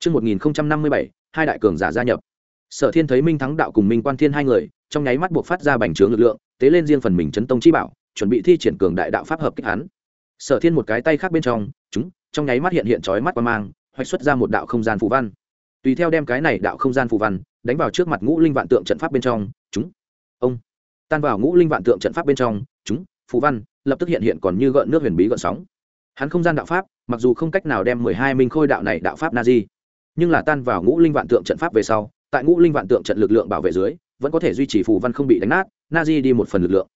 Trước 1057, hai đại cường giả gia nhập. Sở Thiên thấy Minh Thắng đạo cùng Minh Quan Thiên hai người, trong nháy mắt buộc phát ra bành trướng lực lượng, tế lên riêng phần mình chấn tông chi bảo, chuẩn bị thi triển cường đại đạo pháp hợp kích hắn. Sở Thiên một cái tay khác bên trong, chúng trong nháy mắt hiện hiện chói mắt qua mang, hoạch xuất ra một đạo không gian phù văn. Tùy theo đem cái này đạo không gian phù văn, đánh vào trước mặt Ngũ Linh Vạn Tượng trận pháp bên trong, chúng ông tan vào Ngũ Linh Vạn Tượng trận pháp bên trong, chúng phù văn lập tức hiện hiện còn như gợn nước huyền bí gợn sóng. Hắn không gian đạo pháp, mặc dù không cách nào đem mười hai minh khôi đạo này đạo pháp na di, nhưng là tan vào Ngũ Linh Vạn Tượng trận pháp về sau, tại Ngũ Linh Vạn Tượng trận lực lượng bảo vệ dưới, vẫn có thể duy trì phù văn không bị đánh nát, na di đi một phần lực lượng.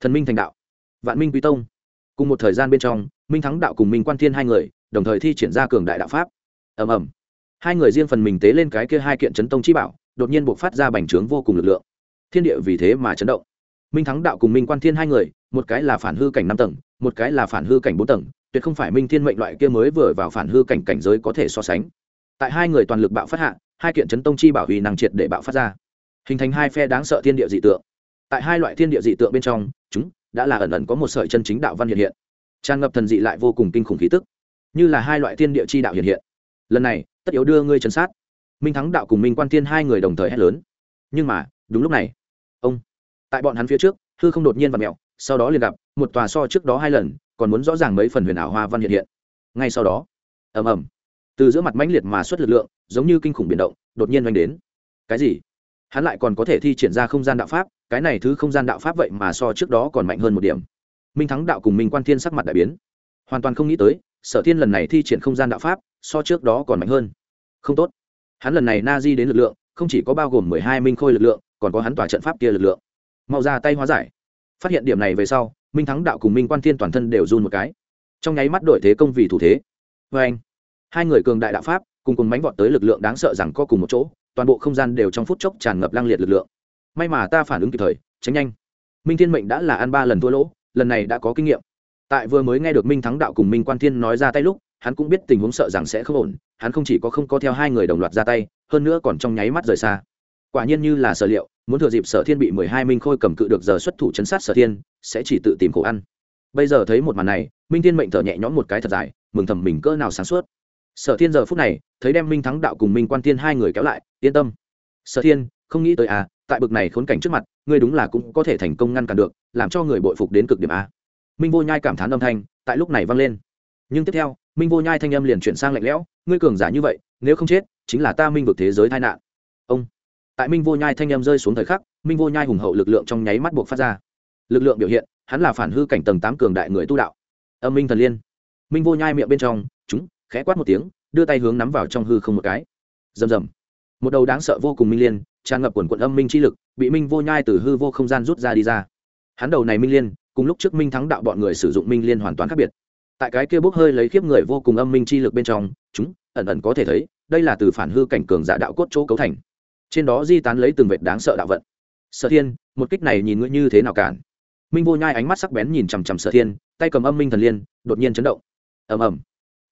Thần minh thành đạo, Vạn Minh Quý Tông. Cùng một thời gian bên trong, Minh Thắng đạo cùng Minh Quan Thiên hai người, đồng thời thi triển ra cường đại đạo pháp. Ầm ầm. Hai người riêng phần mình tế lên cái kia hai kiện chấn tông chi bảo, đột nhiên bộc phát ra bành trướng vô cùng lực lượng. Thiên địa vì thế mà chấn động. Minh Thắng đạo cùng Minh Quan Thiên hai người, một cái là phản hư cảnh năm tầng, một cái là phản hư cảnh bốn tầng, tuyệt không phải Minh Thiên mệnh loại kia mới vừa vào phản hư cảnh cảnh giới có thể so sánh. Tại hai người toàn lực bạo phát hạ, hai kiện chấn tông chi bảo huy năng triệt để bạo phát ra. Hình thành hai phe đáng sợ thiên địa dị tượng. Tại hai loại thiên địa dị tượng bên trong chúng đã là ẩn ẩn có một sợi chân chính đạo văn hiện hiện. Tràn ngập thần dị lại vô cùng kinh khủng khí tức như là hai loại thiên địa chi đạo hiện hiện. Lần này tất yếu đưa ngươi chấn sát. Minh thắng đạo cùng minh quan thiên hai người đồng thời hét lớn. Nhưng mà đúng lúc này ông tại bọn hắn phía trước hư không đột nhiên và mẹo sau đó liền gặp một tòa so trước đó hai lần còn muốn rõ ràng mấy phần huyền ảo hoa văn hiện hiện. Ngay sau đó ầm ầm từ giữa mặt mãnh liệt mà xuất lực lượng, giống như kinh khủng biển động, đột nhiên oanh đến. Cái gì? Hắn lại còn có thể thi triển ra không gian đạo pháp, cái này thứ không gian đạo pháp vậy mà so trước đó còn mạnh hơn một điểm. Minh thắng đạo cùng minh quan thiên sắc mặt đại biến. Hoàn toàn không nghĩ tới, sở thiên lần này thi triển không gian đạo pháp, so trước đó còn mạnh hơn. Không tốt. Hắn lần này na di đến lực lượng, không chỉ có bao gồm mười hai minh khôi lực lượng, còn có hắn tỏa trận pháp kia lực lượng. Mau ra tay hóa giải. Phát hiện điểm này về sau, minh thắng đạo cùng minh quan thiên toàn thân đều run một cái. Trong nháy mắt đổi thế công vì thủ thế. Vê anh hai người cường đại đạo pháp, cùng cùng mánh vọt tới lực lượng đáng sợ rằng có cùng một chỗ, toàn bộ không gian đều trong phút chốc tràn ngập lang liệt lực lượng. May mà ta phản ứng kịp thời, tránh nhanh. Minh thiên mệnh đã là ăn ba lần thua lỗ, lần này đã có kinh nghiệm. Tại vừa mới nghe được minh thắng đạo cùng minh quan thiên nói ra tay lúc, hắn cũng biết tình huống sợ rằng sẽ không ổn, hắn không chỉ có không có theo hai người đồng loạt ra tay, hơn nữa còn trong nháy mắt rời xa. Quả nhiên như là sở liệu, muốn thừa dịp sở thiên bị mười hai minh khôi cầm cự được giờ xuất thủ chấn sát sở thiên, sẽ chỉ tự tìm khổ ăn. Bây giờ thấy một màn này, minh thiên mệnh thở nhẹ nhõm một cái thật dài, mừng thầm mình cỡ nào sáng suốt sở thiên giờ phút này, thấy đem minh thắng đạo cùng minh quan thiên hai người kéo lại, yên tâm. Sở thiên, không nghĩ tới à tại bực này khốn cảnh trước mặt, ngươi đúng là cũng có thể thành công ngăn cản được, làm cho người bội phục đến cực điểm a minh vô nhai cảm thán âm thanh, tại lúc này vang lên. Nhưng tiếp theo, minh vô nhai thanh âm liền chuyển sang lạnh lẽo, ngươi cường giả như vậy, nếu không chết, chính là ta minh vực thế giới tai nạn. Ông. Tại minh vô nhai thanh âm rơi xuống thời khắc, minh vô nhai hùng hậu lực lượng trong nháy mắt buộc phát ra. Lực lượng biểu hiện, hắn là phản hư cảnh tầng tám cường đại người tu đạo. Âm minh thần liên. Minh vô nhai miệng bên trong, chúng khẽ quát một tiếng, đưa tay hướng nắm vào trong hư không một cái. Rầm rầm. Một đầu đáng sợ vô cùng minh liên, tràn ngập quần quận âm minh chi lực, bị minh vô nhai từ hư vô không gian rút ra đi ra. Hắn đầu này minh liên, cùng lúc trước minh thắng đạo bọn người sử dụng minh liên hoàn toàn khác biệt. Tại cái kia bốc hơi lấy khiếp người vô cùng âm minh chi lực bên trong, chúng, ẩn ẩn có thể thấy, đây là từ phản hư cảnh cường giả đạo cốt chỗ cấu thành. Trên đó di tán lấy từng vệt đáng sợ đạo vận. Sở thiên, một kích này nhìn ngươi như thế nào cản? Minh vô nhai ánh mắt sắc bén nhìn chằm chằm sở thiên, tay cầm âm minh thần liên, đột nhiên chấn động. Ầm ầm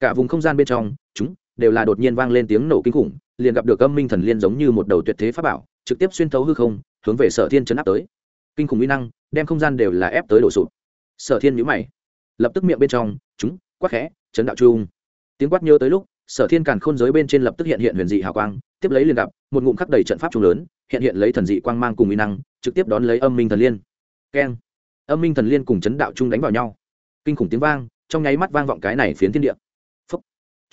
cả vùng không gian bên trong, chúng đều là đột nhiên vang lên tiếng nổ kinh khủng, liền gặp được âm minh thần liên giống như một đầu tuyệt thế pháp bảo, trực tiếp xuyên thấu hư không, hướng về sở thiên chấn áp tới. Kinh khủng uy năng, đem không gian đều là ép tới đổ sụp. Sở thiên nhũ mày, lập tức miệng bên trong, chúng, quát khẽ, chấn đạo trung. Tiếng quát nhớ tới lúc, sở thiên càn khôn giới bên trên lập tức hiện hiện huyền dị hào quang, tiếp lấy liền gặp một ngụm khắc đầy trận pháp trung lớn, hiện hiện lấy thần dị quang mang cùng uy năng, trực tiếp đón lấy âm minh thần liên. Keng. Âm minh thần liên cùng chấn đạo trung đánh vào nhau. Kinh khủng tiếng vang, trong nháy mắt vang vọng cái này phiến thiên địa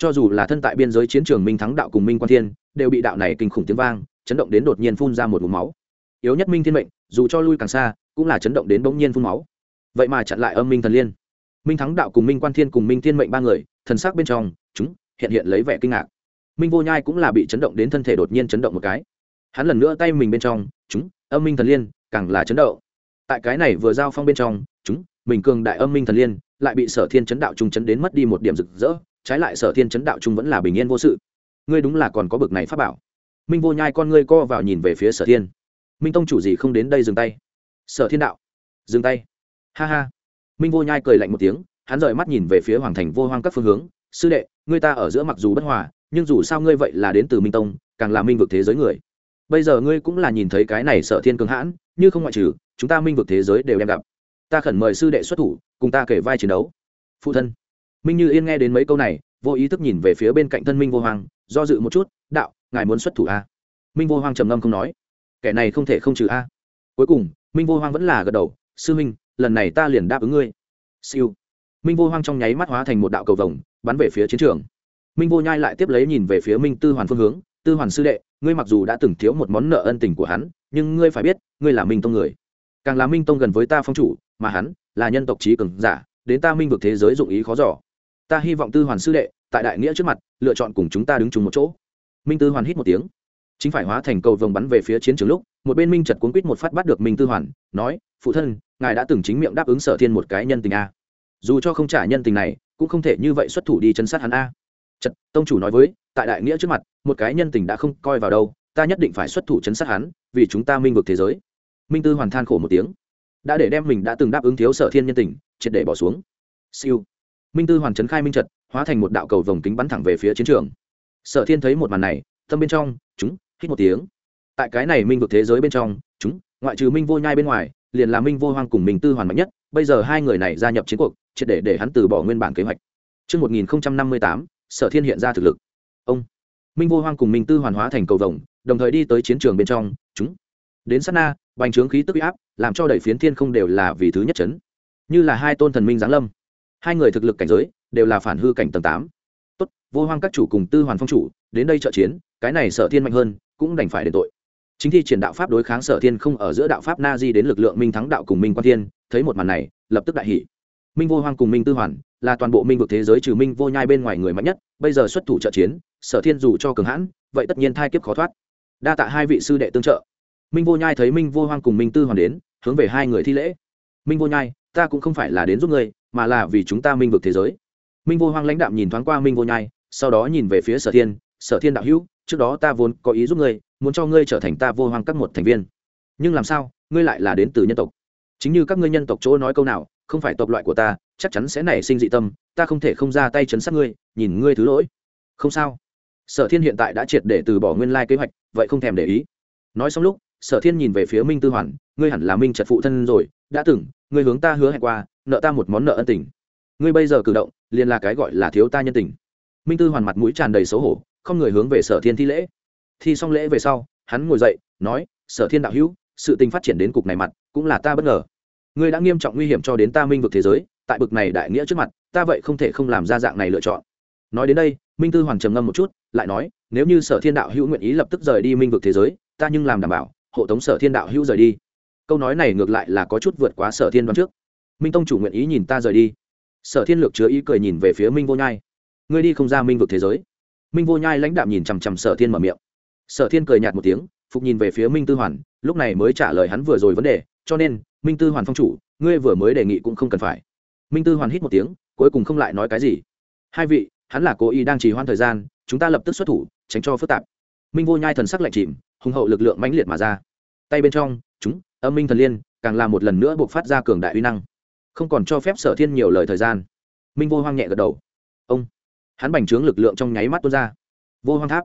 cho dù là thân tại biên giới chiến trường minh thắng đạo cùng minh quan thiên, đều bị đạo này kinh khủng tiếng vang, chấn động đến đột nhiên phun ra một vùng máu. Yếu nhất minh thiên mệnh, dù cho lui càng xa, cũng là chấn động đến bỗng nhiên phun máu. Vậy mà chặn lại âm minh thần liên. Minh thắng đạo cùng minh quan thiên cùng minh thiên mệnh ba người, thần sắc bên trong, chúng, hiện hiện lấy vẻ kinh ngạc. Minh vô nhai cũng là bị chấn động đến thân thể đột nhiên chấn động một cái. Hắn lần nữa tay mình bên trong, chúng, âm minh thần liên, càng là chấn động. Tại cái này vừa giao phong bên trong, chúng, mình cường đại âm minh thần liên, lại bị sở thiên chấn đạo trung chấn đến mất đi một điểm rực rỡ trái lại sở thiên chấn đạo trung vẫn là bình yên vô sự. Ngươi đúng là còn có bực này pháp bảo. Minh vô nhai con ngươi co vào nhìn về phía sở thiên. Minh tông chủ gì không đến đây dừng tay. Sở thiên đạo. Dừng tay. Ha ha. Minh vô nhai cười lạnh một tiếng, hắn rời mắt nhìn về phía hoàng thành vô hoang các phương hướng. Sư đệ, ngươi ta ở giữa mặc dù bất hòa, nhưng dù sao ngươi vậy là đến từ minh tông, càng là minh vực thế giới người. Bây giờ ngươi cũng là nhìn thấy cái này sở thiên cường hãn, như không ngoại trừ, chúng ta minh vực thế giới đều đem gặp. Ta khẩn mời sư đệ xuất thủ, cùng ta kể vai chiến đấu. Phụ thân minh như yên nghe đến mấy câu này vô ý thức nhìn về phía bên cạnh thân minh vô Hoàng, do dự một chút đạo ngài muốn xuất thủ a minh vô Hoàng trầm ngâm không nói kẻ này không thể không trừ a. Cuối cùng minh vô Hoàng vẫn là gật đầu sư minh lần này ta liền đáp ứng ngươi. Siêu. Minh vô Hoàng trong nháy mắt hóa thành một đạo cầu vồng bắn về phía chiến trường. Minh vô nhai lại tiếp lấy nhìn về phía minh tư hoàn phương hướng tư hoàn sư đệ ngươi mặc dù đã từng thiếu một món nợ ân tình của hắn nhưng ngươi phải biết ngươi là minh tông người. Càng là minh tông gần với ta phong chủ mà hắn là nhân tộc trí cường giả đến ta minh vực thế giới dụng ý khó giỏ ta hy vọng tư hoàn sư đệ, tại đại nghĩa trước mặt, lựa chọn cùng chúng ta đứng chung một chỗ. Minh tư hoàn hít một tiếng. Chính phải hóa thành cầu vồng bắn về phía chiến trường lúc, một bên minh chật cuốn quýt một phát bắt được minh tư hoàn, nói, phụ thân, ngài đã từng chính miệng đáp ứng sở thiên một cái nhân tình a. Dù cho không trả nhân tình này, cũng không thể như vậy xuất thủ đi chấn sát hắn a. Chật tông chủ nói với, tại đại nghĩa trước mặt, một cái nhân tình đã không coi vào đâu, ta nhất định phải xuất thủ chấn sát hắn, vì chúng ta minh vực thế giới. Minh tư hoàn than khổ một tiếng. Đã để đem mình đã từng đáp ứng thiếu sở thiên nhân tình, triệt để bỏ xuống. Siêu minh tư hoàn trấn khai minh trật hóa thành một đạo cầu vồng kính bắn thẳng về phía chiến trường. Sở thiên thấy một màn này tâm bên trong chúng hít một tiếng. Tại cái này minh vực thế giới bên trong chúng ngoại trừ minh vô nhai bên ngoài liền là minh vô hoang cùng minh tư hoàn mạnh nhất bây giờ hai người này gia nhập chiến cuộc triệt để để hắn từ bỏ nguyên bản kế hoạch. Trước 1058, sở thiên hiện ra thực lực. Ông, minh vô hoang cùng minh tư hoàn hóa thành cầu vồng đồng thời đi tới chiến trường bên trong chúng đến sát na bành trướng khí tức áp làm cho đẩy phiến thiên không đều là vì thứ nhất chấn. Như là hai tôn thần minh giáng lâm hai người thực lực cảnh giới đều là phản hư cảnh tầng tám. Tốt, vô hoang các chủ cùng tư hoàn phong chủ, đến đây trợ chiến, cái này sở thiên mạnh hơn, cũng đành phải đền tội. Chính thi triển đạo pháp đối kháng sở thiên không ở giữa đạo pháp na di đến lực lượng minh thắng đạo cùng minh quan thiên, thấy một màn này, lập tức đại hỷ minh vô hoang cùng minh tư hoàn là toàn bộ minh vực thế giới trừ minh vô nhai bên ngoài người mạnh nhất, bây giờ xuất thủ trợ chiến, sở thiên dù cho cường hãn, vậy tất nhiên thai kiếp khó thoát. Đa tạ hai vị sư đệ tương trợ. Minh vô nhai thấy minh vô hoang cùng minh tư hoàn đến, hướng về hai người thi lễ. Minh vô nhai, ta cũng không phải là đến giúp ngươi mà là vì chúng ta minh vực thế giới. Minh vô hoang lãnh đạm nhìn thoáng qua minh vô nhai, sau đó nhìn về phía sở thiên sở thiên đạo hữu, trước đó ta vốn có ý giúp ngươi, muốn cho ngươi trở thành ta vô hoang các một thành viên. Nhưng làm sao, ngươi lại là đến từ nhân tộc? Chính như các ngươi nhân tộc chỗ nói câu nào, không phải tộc loại của ta, chắc chắn sẽ nảy sinh dị tâm, ta không thể không ra tay chấn sát ngươi, nhìn ngươi thứ lỗi. Không sao. Sở thiên hiện tại đã triệt để từ bỏ nguyên lai kế hoạch, vậy không thèm để ý. Nói xong lúc, sở thiên nhìn về phía minh tư hoàn, ngươi hẳn là minh trật phụ thân rồi, đã từng, ngươi hướng ta hứa hẹn qua nợ ta một món nợ ân tình. Ngươi bây giờ cử động, liền là cái gọi là thiếu ta nhân tình. Minh tư hoàn mặt mũi tràn đầy xấu hổ, không người hướng về sở thiên thi lễ. Thi xong lễ về sau, hắn ngồi dậy, nói, sở thiên đạo hữu, sự tình phát triển đến cục này mặt, cũng là ta bất ngờ. Ngươi đã nghiêm trọng nguy hiểm cho đến ta minh vực thế giới, tại bực này đại nghĩa trước mặt, ta vậy không thể không làm ra dạng này lựa chọn. Nói đến đây, minh tư hoàn trầm ngâm một chút, lại nói, nếu như sở thiên đạo hữu nguyện ý lập tức rời đi minh vực thế giới, ta nhưng làm đảm bảo, hộ tống sở thiên đạo hữu rời đi. Câu nói này ngược lại là có chút vượt quá sở thiên đoán trước minh tông chủ nguyện ý nhìn ta rời đi. Sở thiên lược chứa ý cười nhìn về phía minh vô nhai. Ngươi đi không ra minh vực thế giới. Minh vô nhai lãnh đạm nhìn chằm chằm sở thiên mở miệng. Sở thiên cười nhạt một tiếng, phục nhìn về phía minh tư hoàn, lúc này mới trả lời hắn vừa rồi vấn đề, cho nên, minh tư hoàn phong chủ, ngươi vừa mới đề nghị cũng không cần phải. Minh tư hoàn hít một tiếng, cuối cùng không lại nói cái gì. Hai vị, hắn là cố ý đang trì hoãn thời gian, chúng ta lập tức xuất thủ, tránh cho phức tạp. Minh vô nhai thần sắc lạnh chìm, hùng hậu lực lượng mãnh liệt mà ra. Tay bên trong, chúng, âm minh thần liên, càng làm một lần nữa buộc phát ra cường đại uy năng không còn cho phép sở thiên nhiều lời thời gian. Minh vô hoang nhẹ gật đầu. Ông. Hắn bành trướng lực lượng trong nháy mắt tuôn ra. Vô hoang tháp.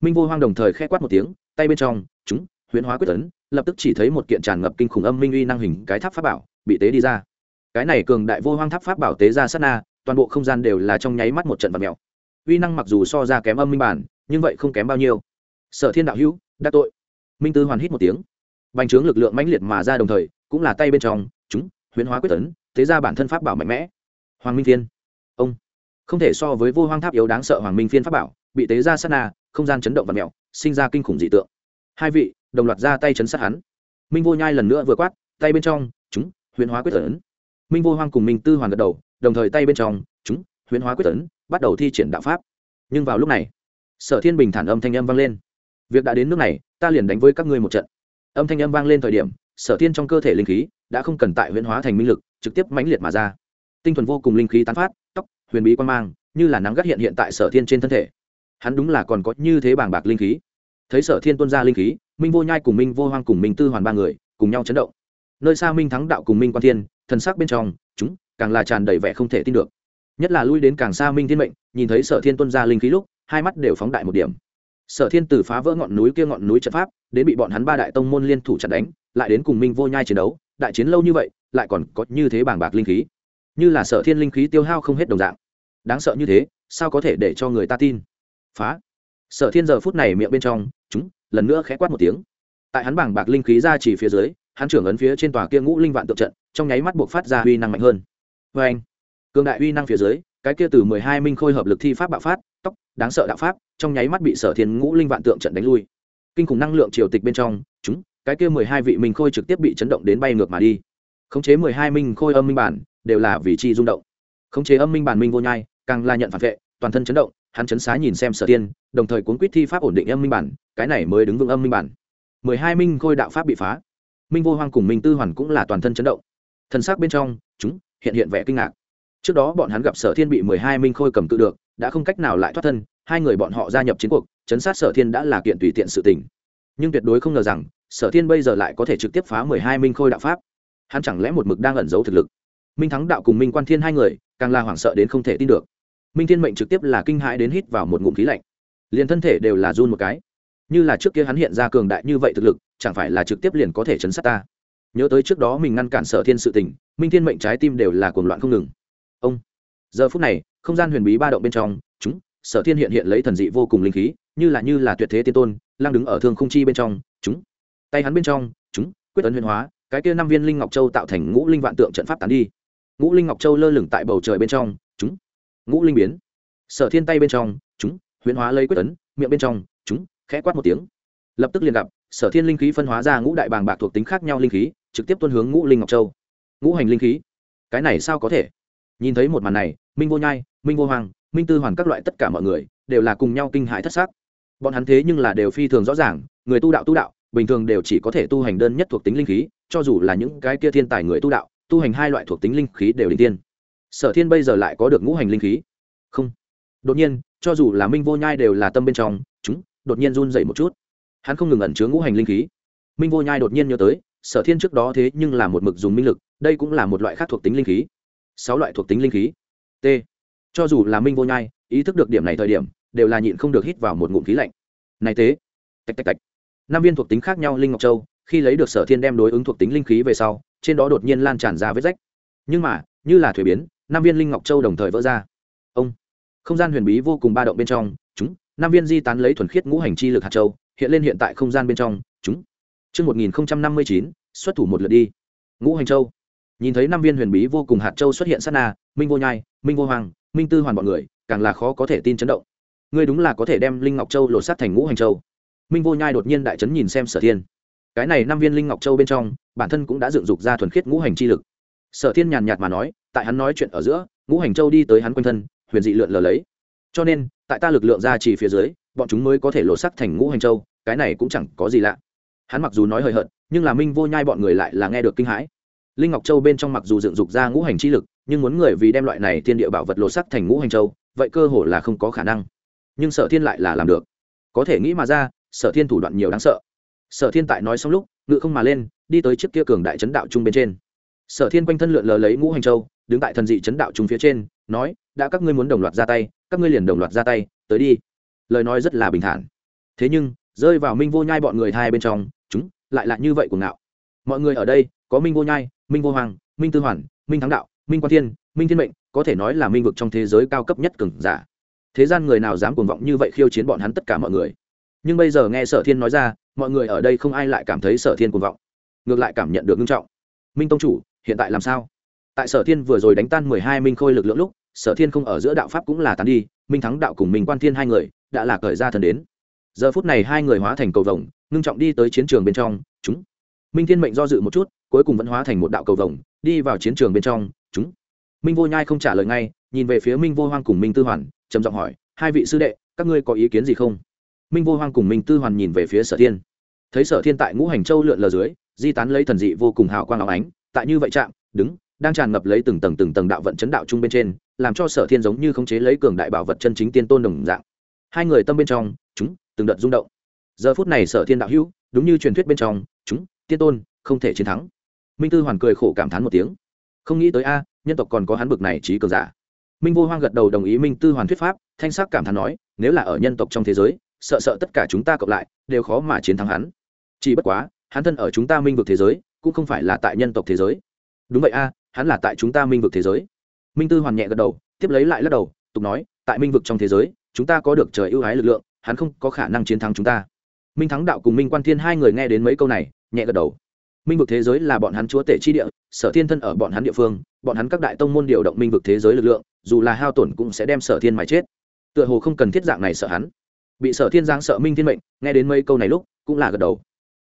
Minh vô hoang đồng thời k h ẽ quát một tiếng, tay bên trong, chúng, huyễn hóa quyết tấn lập tức chỉ thấy một kiện tràn ngập kinh khủng âm minh uy năng hình cái tháp pháp bảo, bị tế đi ra. Cái này cường đại vô hoang tháp pháp bảo tế ra sát na, toàn bộ không gian đều là trong nháy mắt một trận vật mèo. Uy năng mặc dù so ra kém âm minh bản, nhưng vậy không kém bao nhiêu. Sở thiên đạo hữu, đã tội. Minh tư hoàn hít một tiếng. Bành trướng lực lượng mãnh liệt mà ra đồng thời, cũng là tay bên trong, chúng, huyễn hóa quyết tấn tế ra bản thân pháp bảo mạnh mẽ. Hoàng minh phiên. Ông. Không thể so với vô hoang tháp yếu đáng sợ hoàng minh phiên pháp bảo, bị tế ra sát na, không gian chấn động và mẹo, sinh ra kinh khủng dị tượng. Hai vị, đồng loạt ra tay chấn sát hắn. Minh vô nhai lần nữa vừa quát, tay bên trong, chúng huyền hóa quyết tấn. Minh vô hoang cùng minh tư hoàn gật đầu, đồng thời tay bên trong, chúng huyền hóa quyết tấn, bắt đầu thi triển đạo pháp. Nhưng vào lúc này, sở thiên bình thản âm thanh âm vang lên. Việc đã đến nước này, ta liền đánh với các ngươi một trận. Âm thanh âm vang lên thời điểm, sở thiên trong cơ thể linh khí đã không cần tại huyễn hóa thành minh lực, trực tiếp mãnh liệt mà ra. Tinh thuần vô cùng linh khí tán phát, tóc, huyền bí quan mang, như là nắng gắt hiện hiện tại sở thiên trên thân thể. Hắn đúng là còn có như thế bảng bạc linh khí. Thấy sở thiên tuân ra linh khí, minh vô nhai cùng minh vô hoang cùng minh tư hoàn ba người cùng nhau chấn động. Nơi xa minh thắng đạo cùng minh quan thiên, thần sắc bên trong, chúng càng là tràn đầy vẻ không thể tin được. Nhất là lui đến càng xa minh thiên mệnh, nhìn thấy sở thiên tuân ra linh khí lúc, hai mắt đều phóng đại một điểm. Sở thiên từ phá vỡ ngọn núi kia ngọn núi trận pháp, đến bị bọn hắn ba đại tông môn liên thủ chặt đánh, lại đến cùng minh vô nhai chiến đấu đại chiến lâu như vậy, lại còn có như thế bảng bạc linh khí. Như là sở thiên linh khí tiêu hao không hết đồng dạng. Đáng sợ như thế, sao có thể để cho người ta tin? Phá. Sở thiên giờ phút này miệng bên trong, chúng, lần nữa khẽ quát một tiếng. Tại hắn bảng bạc linh khí ra chỉ phía dưới, hắn trưởng ấn phía trên tòa kia ngũ linh vạn tượng trận, trong nháy mắt buộc phát ra uy năng mạnh hơn. Vê anh cường đại uy năng phía dưới, cái kia từ mười hai minh khôi hợp lực thi pháp bạo phát tóc đáng sợ đạo pháp, trong nháy mắt bị sở thiên ngũ linh vạn tượng trận đánh lui. Kinh khủng năng lượng triều tịch bên trong, chúng cái kia mười hai vị minh khôi trực tiếp bị chấn động đến bay ngược mà đi. Khống chế mười hai minh khôi âm minh bản, đều là vì chi rung động. Khống chế âm minh bản minh vô nhai, càng là nhận phản vệ, toàn thân chấn động, hắn chấn xá nhìn xem sở tiên, đồng thời cuốn quýt thi pháp ổn định âm minh bản, cái này mới đứng vững âm minh bản. Mười hai minh khôi đạo pháp bị phá. Minh vô hoang cùng minh tư hoàn cũng là toàn thân chấn động. Thân xác bên trong, chúng, hiện hiện vẻ kinh ngạc. Trước đó bọn hắn gặp sở thiên bị mười hai minh khôi cầm cự được, đã không cách nào lại thoát thân, hai người bọn họ gia nhập chiến cuộc, chấn sát sở thiên đã là kiện tùy tiện sự tình. Nhưng tuyệt đối không ngờ rằng sở thiên bây giờ lại có thể trực tiếp phá mười hai minh khôi đạo pháp. Hắn chẳng lẽ một mực đang ẩn giấu thực lực? Minh thắng đạo cùng minh quan thiên hai người, càng là hoảng sợ đến không thể tin được. Minh thiên mệnh trực tiếp là kinh hãi đến hít vào một ngụm khí lạnh. Liền thân thể đều là run một cái. Như là trước kia hắn hiện ra cường đại như vậy thực lực, chẳng phải là trực tiếp liền có thể chấn sát ta? Nhớ tới trước đó mình ngăn cản sở thiên sự tình, minh thiên mệnh trái tim đều là cuồng loạn không ngừng. Ông! Giờ phút này, không gian huyền bí ba động bên trong, chúng, sở thiên hiện hiện lấy thần dị vô cùng linh khí, như là như là tuyệt thế tiên tôn lang đứng ở thương không chi bên trong, chúng tay hắn bên trong, chúng, quyết tấn huyền hóa, cái kia năm viên linh ngọc châu tạo thành ngũ linh vạn tượng trận pháp tán đi. Ngũ linh ngọc châu lơ lửng tại bầu trời bên trong, chúng, ngũ linh biến. Sở thiên tay bên trong, chúng, huyền hóa lấy quyết tấn miệng bên trong, chúng, khẽ quát một tiếng. Lập tức liền gặp, sở thiên linh khí phân hóa ra ngũ đại bàng bạc thuộc tính khác nhau linh khí, trực tiếp tuân hướng ngũ linh ngọc châu. Ngũ hành linh khí. Cái này sao có thể? Nhìn thấy một màn này, minh vô nhai, minh vô hoàng, minh tư hoàn các loại tất cả mọi người, đều là cùng nhau kinh hãi thất xác bọn hắn thế nhưng là đều phi thường rõ ràng, người tu đạo tu đạo bình thường đều chỉ có thể tu hành đơn nhất thuộc tính linh khí, cho dù là những cái kia thiên tài người tu đạo, tu hành hai loại thuộc tính linh khí đều đỉnh tiên. Sở thiên bây giờ lại có được ngũ hành linh khí. Không. Đột nhiên, cho dù là minh vô nhai đều là tâm bên trong, chúng đột nhiên run dậy một chút. Hắn không ngừng ẩn chứa ngũ hành linh khí. Minh vô nhai đột nhiên nhớ tới, sở thiên trước đó thế nhưng là một mực dùng minh lực, đây cũng là một loại khác thuộc tính linh khí. Sáu loại thuộc tính linh khí. T. Cho dù là minh vô nhai, ý thức được điểm này thời điểm, đều là nhịn không được hít vào một ngụm khí lạnh. Này tế tạch tạch tạch năm viên thuộc tính khác nhau linh ngọc châu khi lấy được sở thiên đem đối ứng thuộc tính linh khí về sau trên đó đột nhiên lan tràn ra vết rách nhưng mà như là thuế biến năm viên linh ngọc châu đồng thời vỡ ra ông không gian huyền bí vô cùng ba động bên trong chúng năm viên di tán lấy thuần khiết ngũ hành chi lực hạt châu hiện lên hiện tại không gian bên trong chúng chương một nghìn năm mươi chín xuất thủ một lượt đi. Ngũ hành châu. Nhìn thấy năm viên huyền bí vô cùng hạt châu xuất hiện sát na, Minh Vô Nhai, Minh Vô Hoàng, Minh Tư Hoàn bọn người, càng là khó có thể tin chấn động. Ngươi đúng là có thể đem linh ngọc châu lột sát thành ngũ hành châu. Minh Vô Nhai đột nhiên đại chấn nhìn xem Sở Thiên. Cái này năm viên linh ngọc châu bên trong, bản thân cũng đã dựng dục ra thuần khiết ngũ hành chi lực. Sở Thiên nhàn nhạt mà nói, tại hắn nói chuyện ở giữa, ngũ hành châu đi tới hắn quanh thân, huyền dị lượn lờ lấy. Cho nên, tại ta lực lượng ra chỉ phía dưới, bọn chúng mới có thể lột sắc thành ngũ hành châu, cái này cũng chẳng có gì lạ hắn mặc dù nói hời hợt nhưng là minh vô nhai bọn người lại là nghe được kinh hãi linh ngọc châu bên trong mặc dù dựng dục ra ngũ hành chi lực nhưng muốn người vì đem loại này thiên địa bảo vật lột sắc thành ngũ hành châu vậy cơ hồ là không có khả năng nhưng sở thiên lại là làm được có thể nghĩ mà ra sở thiên thủ đoạn nhiều đáng sợ. Sở thiên tại nói xong lúc, ngự không mà lên, đi tới chiếc kia cường đại chấn đạo trung bên trên. Sở thiên quanh thân lượn lờ lấy ngũ hành châu, đứng tại thần dị chấn đạo trung phía trên, nói, đã các ngươi muốn đồng loạt ra tay, các ngươi liền đồng loạt ra tay, tới đi. Lời nói rất là bình thản. Thế nhưng, rơi vào minh vô nhai bọn người hai bên trong, chúng lại là như vậy của ngạo. Mọi người ở đây, có minh vô nhai, minh vô hoàng, minh tư hoàn, minh thắng đạo, minh quan thiên, minh thiên mệnh, có thể nói là minh vực trong thế giới cao cấp nhất cường giả. Thế gian người nào dám cuồng vọng như vậy khiêu chiến bọn hắn tất cả mọi người? Nhưng bây giờ nghe sở thiên nói ra, mọi người ở đây không ai lại cảm thấy sở thiên cuồng vọng, ngược lại cảm nhận được nghiêm trọng. Minh tông chủ, hiện tại làm sao? Tại sở thiên vừa rồi đánh tan mười hai minh khôi lực lượng lúc, sở thiên không ở giữa đạo pháp cũng là tán đi, minh thắng đạo cùng minh quan thiên hai người đã là cởi ra thần đến. Giờ phút này hai người hóa thành cầu vồng, ngưng trọng đi tới chiến trường bên trong, chúng. Minh thiên mệnh do dự một chút, cuối cùng vẫn hóa thành một đạo cầu vồng, đi vào chiến trường bên trong, chúng. Minh vô nhai không trả lời ngay, nhìn về phía minh vô hoang cùng minh tư hoàn, trầm giọng hỏi, hai vị sư đệ, các ngươi có ý kiến gì không? Minh vô hoang cùng minh tư hoàn nhìn về phía sở thiên. Thấy sở thiên tại ngũ hành châu lượn lờ dưới, di tán lấy thần dị vô cùng hào quang áo ánh, tại như vậy chạm đứng, đang tràn ngập lấy từng tầng từng tầng đạo vận chấn đạo chung bên trên, làm cho sở thiên giống như khống chế lấy cường đại bảo vật chân chính tiên tôn đồng dạng. Hai người tâm bên trong, chúng, từng đợt rung động. Giờ phút này sở thiên đạo hữu, đúng như truyền thuyết bên trong, chúng, tiên tôn, không thể chiến thắng. Minh tư hoàn cười khổ cảm thán một tiếng. Không nghĩ tới a, nhân tộc còn có hắn bực này trí cường giả. Minh vô hoang gật đầu đồng ý minh tư hoàn thuyết pháp, thanh sắc cảm thán nói, nếu là ở nhân tộc trong thế giới sợ sợ tất cả chúng ta cộng lại, đều khó mà chiến thắng hắn. Chỉ bất quá, hắn thân ở chúng ta minh vực thế giới, cũng không phải là tại nhân tộc thế giới. Đúng vậy a, hắn là tại chúng ta minh vực thế giới. Minh tư hoàn nhẹ gật đầu, tiếp lấy lại lắc đầu, tục nói, tại minh vực trong thế giới, chúng ta có được trời ưu ái lực lượng, hắn không có khả năng chiến thắng chúng ta. Minh thắng đạo cùng minh quan thiên hai người nghe đến mấy câu này, nhẹ gật đầu. Minh vực thế giới là bọn hắn chúa tể chi địa, sở thiên thân ở bọn hắn địa phương, bọn hắn các đại tông môn điều động minh vực thế giới lực lượng, dù là hao tổn cũng sẽ đem sở thiên mà chết. Tựa hồ không cần thiết dạng này sợ hắn bị sở thiên giáng sợ minh thiên mệnh, nghe đến mấy câu này lúc, cũng là gật đầu.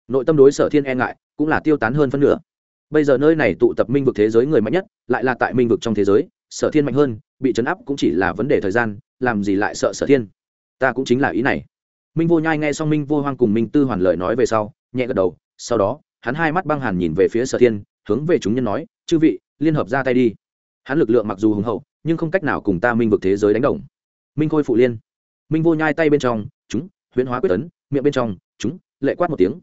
Nội tâm đối sở thiên e ngại, cũng là tiêu tán hơn phân nửa. Bây giờ nơi này tụ tập minh vực thế giới người mạnh nhất, lại là tại minh vực trong thế giới, sở thiên mạnh hơn, bị chấn áp cũng chỉ là vấn đề thời gian, làm gì lại sợ sở thiên? Ta cũng chính là ý này. Minh vô nhai nghe xong minh vô hoang cùng minh tư hoàn lời nói về sau, nhẹ gật đầu, sau đó, hắn hai mắt băng hàn nhìn về phía sở thiên, hướng về chúng nhân nói, chư vị, liên hợp ra tay đi. Hắn lực lượng mặc dù hùng hậu, nhưng không cách nào cùng ta minh vực thế giới đánh đồng. Minh khôi phụ liên minh vô nhai tay bên trong, chúng, huyễn hóa quyết tấn, miệng bên trong, chúng, lệ quát một tiếng.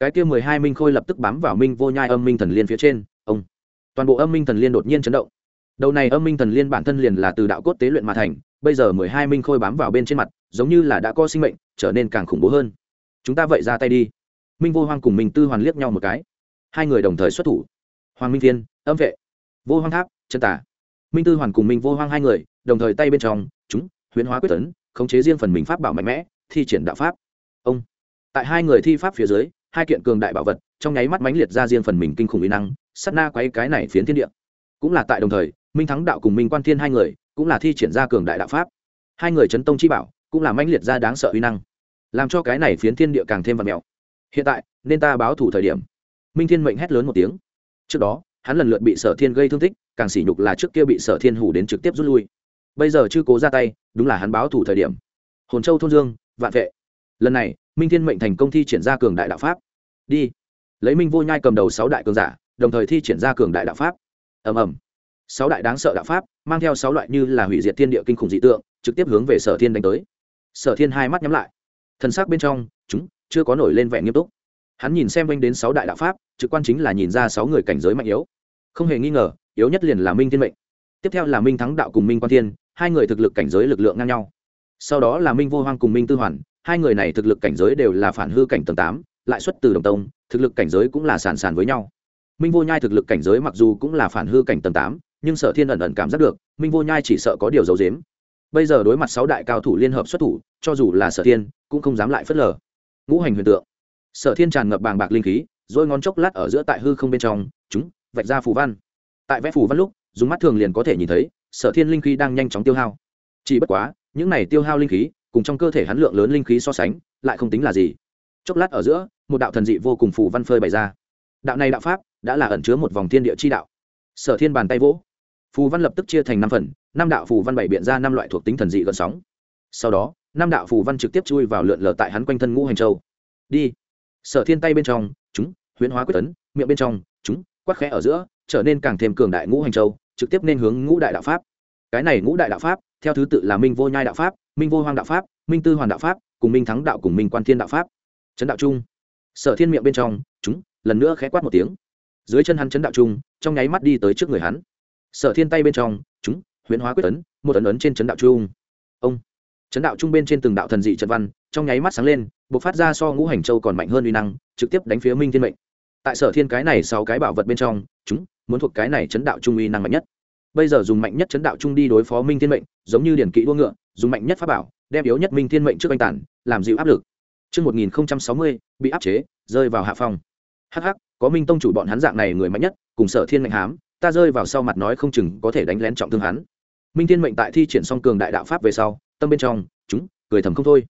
Cái kia mười hai minh khôi lập tức bám vào minh vô nhai âm minh thần liên phía trên, ông. Toàn bộ âm minh thần liên đột nhiên chấn động. Đầu này âm minh thần liên bản thân liền là từ đạo cốt tế luyện mà thành, bây giờ mười hai minh khôi bám vào bên trên mặt, giống như là đã có sinh mệnh, trở nên càng khủng bố hơn. Chúng ta vậy ra tay đi. Minh vô hoang cùng minh tư hoàn liếc nhau một cái. Hai người đồng thời xuất thủ. Hoàng minh thiên, âm vệ. Vô hoang tháp, chân tả. Minh tư hoàn cùng minh vô hoang hai người, đồng thời tay bên trong, chúng, huyễn hóa quyết tấn khống chế riêng phần mình pháp bảo mạnh mẽ, thi triển đạo pháp. Ông. Tại hai người thi pháp phía dưới, hai kiện cường đại bảo vật trong nháy mắt mãnh liệt ra riêng phần mình kinh khủng uy năng, sát na quấy cái này phiến thiên địa. Cũng là tại đồng thời, minh thắng đạo cùng minh quan thiên hai người cũng là thi triển ra cường đại đạo pháp. Hai người chấn tông chi bảo cũng là mãnh liệt ra đáng sợ uy năng, làm cho cái này phiến thiên địa càng thêm vật mèo. Hiện tại, nên ta báo thủ thời điểm. Minh thiên mệnh hét lớn một tiếng. Trước đó, hắn lần lượt bị sở thiên gây thương tích, càng sỉ nhục là trước kia bị sở thiên hủ đến trực tiếp rút lui bây giờ chư cố ra tay, đúng là hắn báo thủ thời điểm. Hồn châu thôn dương, vạn vệ. Lần này, minh thiên mệnh thành công thi triển ra cường đại đạo pháp. Đi. Lấy minh vô nhai cầm đầu sáu đại cường giả, đồng thời thi triển ra cường đại đạo pháp. Ầm ầm. Sáu đại đáng sợ đạo pháp, mang theo sáu loại như là hủy diệt thiên địa kinh khủng dị tượng, trực tiếp hướng về sở thiên đánh tới. Sở thiên hai mắt nhắm lại. Thân xác bên trong, chúng, chưa có nổi lên vẻ nghiêm túc. Hắn nhìn xem vanh đến sáu đại đạo pháp, trực quan chính là nhìn ra sáu người cảnh giới mạnh yếu. Không hề nghi ngờ, yếu nhất liền là minh thiên mệnh. Tiếp theo là minh thắng đạo cùng minh quan thiên hai người thực lực cảnh giới lực lượng ngang nhau. Sau đó là minh vô hoang cùng minh tư hoàn, hai người này thực lực cảnh giới đều là phản hư cảnh tầng tám, lại xuất từ đồng tông, thực lực cảnh giới cũng là sàn sàn với nhau. Minh vô nhai thực lực cảnh giới mặc dù cũng là phản hư cảnh tầng tám, nhưng sở thiên ẩn ẩn cảm giác được, minh vô nhai chỉ sợ có điều giấu dếm bây giờ đối mặt sáu đại cao thủ liên hợp xuất thủ, cho dù là sở thiên, cũng không dám lại phớt lờ. Ngũ hành huyền tượng. Sở thiên tràn ngập bàng bạc linh khí rồi ngón chốc lát ở giữa tại hư không bên trong, chúng, vạch ra phù văn. Tại vẽ phù văn lúc, dùng mắt thường liền có thể nhìn thấy sở thiên linh khí đang nhanh chóng tiêu hao. Chỉ bất quá, những này tiêu hao linh khí, cùng trong cơ thể hắn lượng lớn linh khí so sánh, lại không tính là gì. Chốc lát ở giữa, một đạo thần dị vô cùng phù văn phơi bày ra. Đạo này đạo pháp đã là ẩn chứa một vòng thiên địa chi đạo. Sở thiên bàn tay vỗ. Phù văn lập tức chia thành năm phần, năm đạo phù văn bảy biện ra năm loại thuộc tính thần dị gần sóng. Sau đó, năm đạo phù văn trực tiếp chui vào lượn lờ tại hắn quanh thân ngũ hành châu. Đi. Sở thiên tay bên trong, chúng, huyễn hóa quyết tấn, miệng bên trong, chúng quắc khẽ ở giữa, trở nên càng thêm cường đại ngũ hành châu trực tiếp nên hướng ngũ đại đạo pháp. Cái này ngũ đại đạo pháp, theo thứ tự là minh vô nhai đạo pháp, minh vô hoang đạo pháp, minh tư hoàn đạo pháp, cùng minh thắng đạo cùng minh quan thiên đạo pháp. Chấn đạo trung sở thiên miệng bên trong, chúng, lần nữa khẽ quát một tiếng. Dưới chân hắn chấn đạo trung trong nháy mắt đi tới trước người hắn. Sở thiên tay bên trong, chúng, huyễn hóa quyết tấn một ấn ấn trên chấn đạo trung ông. Chấn đạo trung bên trên từng đạo thần dị trận văn, trong nháy mắt sáng lên b ộ c phát ra so ngũ hành châu còn mạnh hơn uy năng, trực tiếp đánh phía minh thiên mệnh. Tại sở thiên cái này sau cái bảo vật bên trong, chúng, muốn thuộc cái này chấn đạo trung uy năng mạnh nhất bây giờ dùng mạnh nhất chấn đạo trung đi đối phó minh thiên mệnh giống như điển kỹ đua ngựa dùng mạnh nhất pháp bảo đem yếu nhất minh thiên mệnh trước anh tản làm dịu áp lực Trước 1060, bị áp chế, rơi vào hạ phong. Hắc hắc, có Minh Tông chủ bọn hắn dạng này người mạnh nhất, cùng Sở Thiên mạnh hám, ta rơi vào sau mặt nói không chừng có thể đánh lén trọng thương hắn. Minh Thiên mệnh tại thi triển xong cường đại đạo pháp về sau, tâm bên trong, chúng cười thầm không thôi.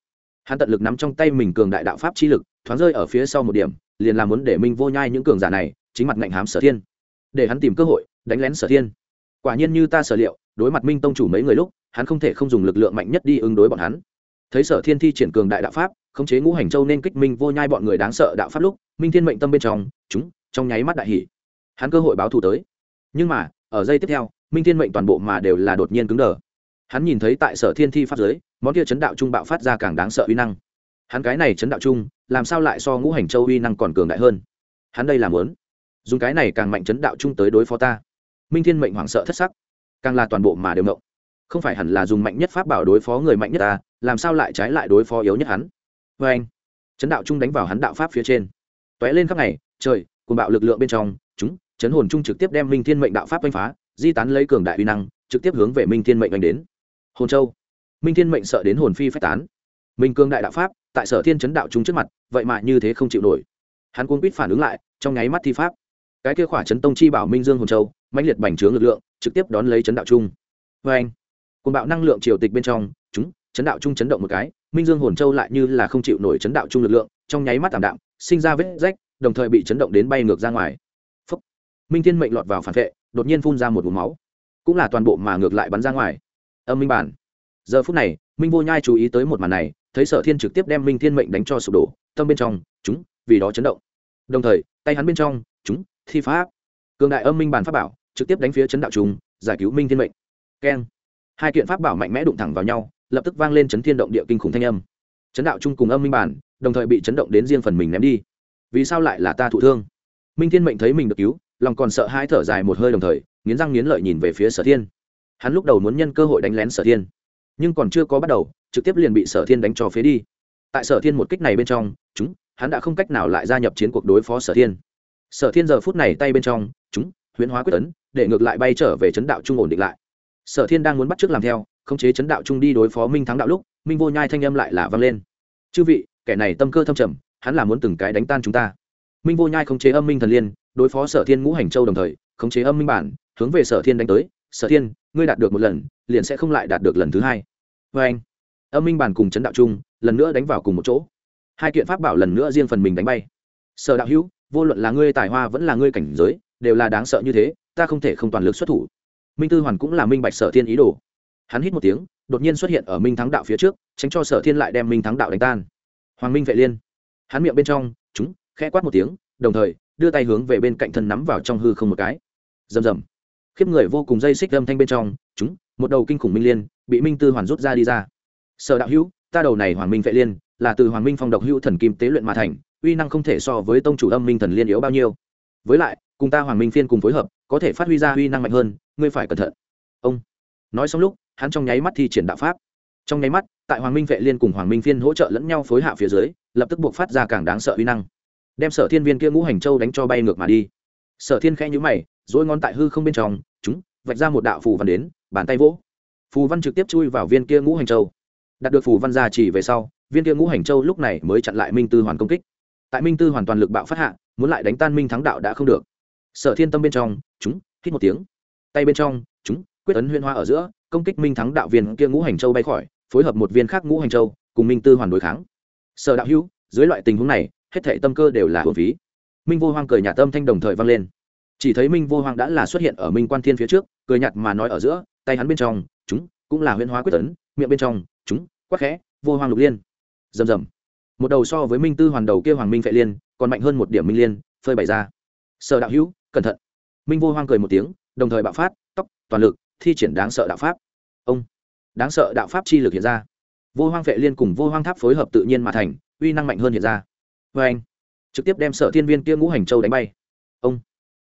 Hắn tận lực nắm trong tay mình cường đại đạo pháp chi lực, thoáng rơi ở phía sau một điểm, liền làm muốn để Minh vô nhai những cường giả này, chính mặt ngạnh hám Sở Thiên. Để hắn tìm cơ hội, đánh lén Sở Thiên. Quả nhiên như ta sở liệu, đối mặt Minh Tông chủ mấy người lúc, hắn không thể không dùng lực lượng mạnh nhất đi ứng đối bọn hắn. Thấy Sở Thiên thi triển cường đại đạo pháp, khống chế ngũ hành châu nên kích minh vô nhai bọn người đáng sợ đạo pháp lúc minh thiên mệnh tâm bên trong chúng trong nháy mắt đại hỷ hắn cơ hội báo thù tới. Nhưng mà ở giây tiếp theo minh thiên mệnh toàn bộ mà đều là đột nhiên cứng đờ. Hắn nhìn thấy tại sở thiên thi pháp giới món kia chấn đạo trung bạo phát ra càng đáng sợ uy năng. Hắn cái này chấn đạo trung làm sao lại so ngũ hành châu uy năng còn cường đại hơn? Hắn đây làm lớn dùng cái này càng mạnh chấn đạo trung tới đối phó ta minh thiên mệnh hoảng sợ thất sắc. Càng là toàn bộ mà đều mộng không phải hẳn là dùng mạnh nhất pháp bảo đối phó người mạnh nhất ta, làm sao lại trái lại đối phó yếu nhất hắn? Vê anh, chấn đạo trung đánh vào hắn đạo pháp phía trên. T ó é lên khắp ngày, trời cùng bạo lực lượng bên trong, chúng, chấn hồn trung trực tiếp đem minh thiên mệnh đạo pháp oanh phá, di tán lấy cường đại uy năng, trực tiếp hướng về minh thiên mệnh oanh đến. Hồn châu, minh thiên mệnh sợ đến hồn phi phách tán. Minh cương đại đạo pháp, tại sở thiên chấn đạo trung trước mặt, vậy mà như thế không chịu nổi. Hắn cuốn quýt phản ứng lại, trong nháy mắt thi pháp. Cái kia khỏa chấn tông chi bảo minh dương hồn châu mãnh liệt bành trướng lực lượng, trực tiếp đón lấy chấn đạo chung vê anh côn bạo năng lượng triều tịch bên trong, chúng, chấn đạo chung chấn động một cái, minh dương hồn châu lại như là không chịu nổi chấn đạo chung lực lượng, trong nháy mắt tảm đạm, sinh ra vết rách, đồng thời bị chấn động đến bay ngược ra ngoài. Phúc. minh thiên mệnh lọt vào phản vệ, đột nhiên phun ra một vùng máu. Cũng là toàn bộ mà ngược lại bắn ra ngoài. Âm minh bản. Giờ phút này, minh vô nhai chú ý tới một màn này, thấy sở thiên trực tiếp đem minh thiên mệnh đánh cho sụp đổ, tâm bên trong, chúng, vì đó chấn động. Đồng thời, tay hắn bên trong, chúng, thi pháp. Cường đại âm minh bản pháp bảo trực tiếp đánh phía chấn đạo trùng giải cứu minh thiên mệnh. Keng. Hai kiện pháp bảo mạnh mẽ đụng thẳng vào nhau, lập tức vang lên chấn thiên động địa kinh khủng thanh âm. Chấn đạo trung cùng âm minh bản, đồng thời bị chấn động đến riêng phần mình ném đi. Vì sao lại là ta thụ thương? Minh thiên mệnh thấy mình được cứu, lòng còn sợ hai thở dài một hơi đồng thời, nghiến răng nghiến lợi nhìn về phía sở thiên. Hắn lúc đầu muốn nhân cơ hội đánh lén sở thiên, nhưng còn chưa có bắt đầu, trực tiếp liền bị sở thiên đánh cho phế đi. Tại sở thiên một kích này bên trong, chúng, hắn đã không cách nào lại gia nhập chiến cuộc đối phó sở thiên. Sở thiên giờ phút này tay bên trong, chúng, huyễn hóa quyết tấn để ngược lại bay trở về chấn đạo trung ổn định lại. Sở thiên đang muốn bắt t r ư ớ c làm theo, khống chế chấn đạo trung đi đối phó minh thắng đạo lúc, minh vô nhai thanh âm lại là vang lên. Chư vị, kẻ này tâm cơ thâm trầm, hắn là muốn từng cái đánh tan chúng ta. Minh vô nhai khống chế âm minh thần liên, đối phó sở thiên ngũ hành châu đồng thời, khống chế âm minh bản, hướng về sở thiên đánh tới. Sở thiên, ngươi đạt được một lần, liền sẽ không lại đạt được lần thứ hai. Vê anh, âm minh bản cùng chấn đạo trung, lần nữa đánh vào cùng một chỗ. Hai kiện pháp bảo lần nữa riêng phần mình đánh bay. Sở đạo hữu, vô luận là ngươi tài hoa vẫn là ngươi cảnh giới, đều là đáng sợ như thế ta không thể không toàn lực xuất thủ. Minh tư hoàn cũng là minh bạch sở thiên ý đồ. Hắn hít một tiếng, đột nhiên xuất hiện ở minh thắng đạo phía trước, tránh cho sở thiên lại đem minh thắng đạo đánh tan. Hoàng minh vệ liên. Hắn miệng bên trong, chúng, khẽ quát một tiếng, đồng thời, đưa tay hướng về bên cạnh thân nắm vào trong hư không một cái. Rầm rầm. Khiếp người vô cùng dây xích âm thanh bên trong, chúng, một đầu kinh khủng minh liên, bị minh tư hoàn rút ra đi ra. Sở đạo hữu, ta đầu này hoàng minh vệ liên, là từ hoàng minh phong độc hữu thần kim tế luyện mà thành, uy năng không thể so với tông chủ âm minh thần liên yếu bao nhiêu. Với lại cùng ta hoàng minh phiên cùng phối hợp, có thể phát huy ra huy năng mạnh hơn, ngươi phải cẩn thận. Ông nói xong lúc, hắn trong nháy mắt thi triển đạo pháp. Trong nháy mắt, tại hoàng minh vệ liên cùng hoàng minh phiên hỗ trợ lẫn nhau phối hạ phía dưới, lập tức buộc phát ra càng đáng sợ huy năng. Đem sở thiên viên kia ngũ hành châu đánh cho bay ngược mà đi. Sở thiên khẽ nhữ mày dỗi ngón tại hư không bên trong, chúng, vạch ra một đạo phù văn đến, bàn tay vỗ. Phù văn trực tiếp chui vào viên kia ngũ hành châu. Đạt được phù văn ra chỉ về sau, viên kia ngũ hành châu lúc này mới chặn lại minh tư hoàn công kích. Tại minh tư hoàn toàn lực bạo phát hạ, muốn lại đánh tan minh thắng đạo đã không được sở thiên tâm bên trong, chúng, hít một tiếng. Tay bên trong, chúng, quyết ấn huyên hoa ở giữa, công kích minh thắng đạo viên kia ngũ hành châu bay khỏi, phối hợp một viên khác ngũ hành châu, cùng minh tư hoàn đối kháng. Sở đạo hữu, dưới loại tình huống này, hết thệ tâm cơ đều là hồn phí. Minh vô hoang cười nhà tâm thanh đồng thời vang lên. Chỉ thấy minh vô hoang đã là xuất hiện ở minh quan thiên phía trước, cười nhạt mà nói ở giữa, tay hắn bên trong, chúng, cũng là huyễn hóa quyết tấn miệng bên trong, chúng, quắc khẽ, vô hoang lục liên. Rầm rầm. Một đầu so với minh tư hoàn đầu kia hoàng minh vệ liên, còn mạnh hơn một điểm minh liên, phơi bày ra. Sở đạo hữu cẩn thận. Minh vô hoang cười một tiếng, đồng thời bạo phát, tóc, toàn lực, thi triển đáng sợ đạo pháp. Ông, đáng sợ đạo pháp chi lực hiện ra. Vô hoang vệ liên cùng vô hoang tháp phối hợp tự nhiên mà thành, uy năng mạnh hơn hiện ra. Vê anh, trực tiếp đem sở thiên viên kia ngũ hành châu đánh bay. Ông,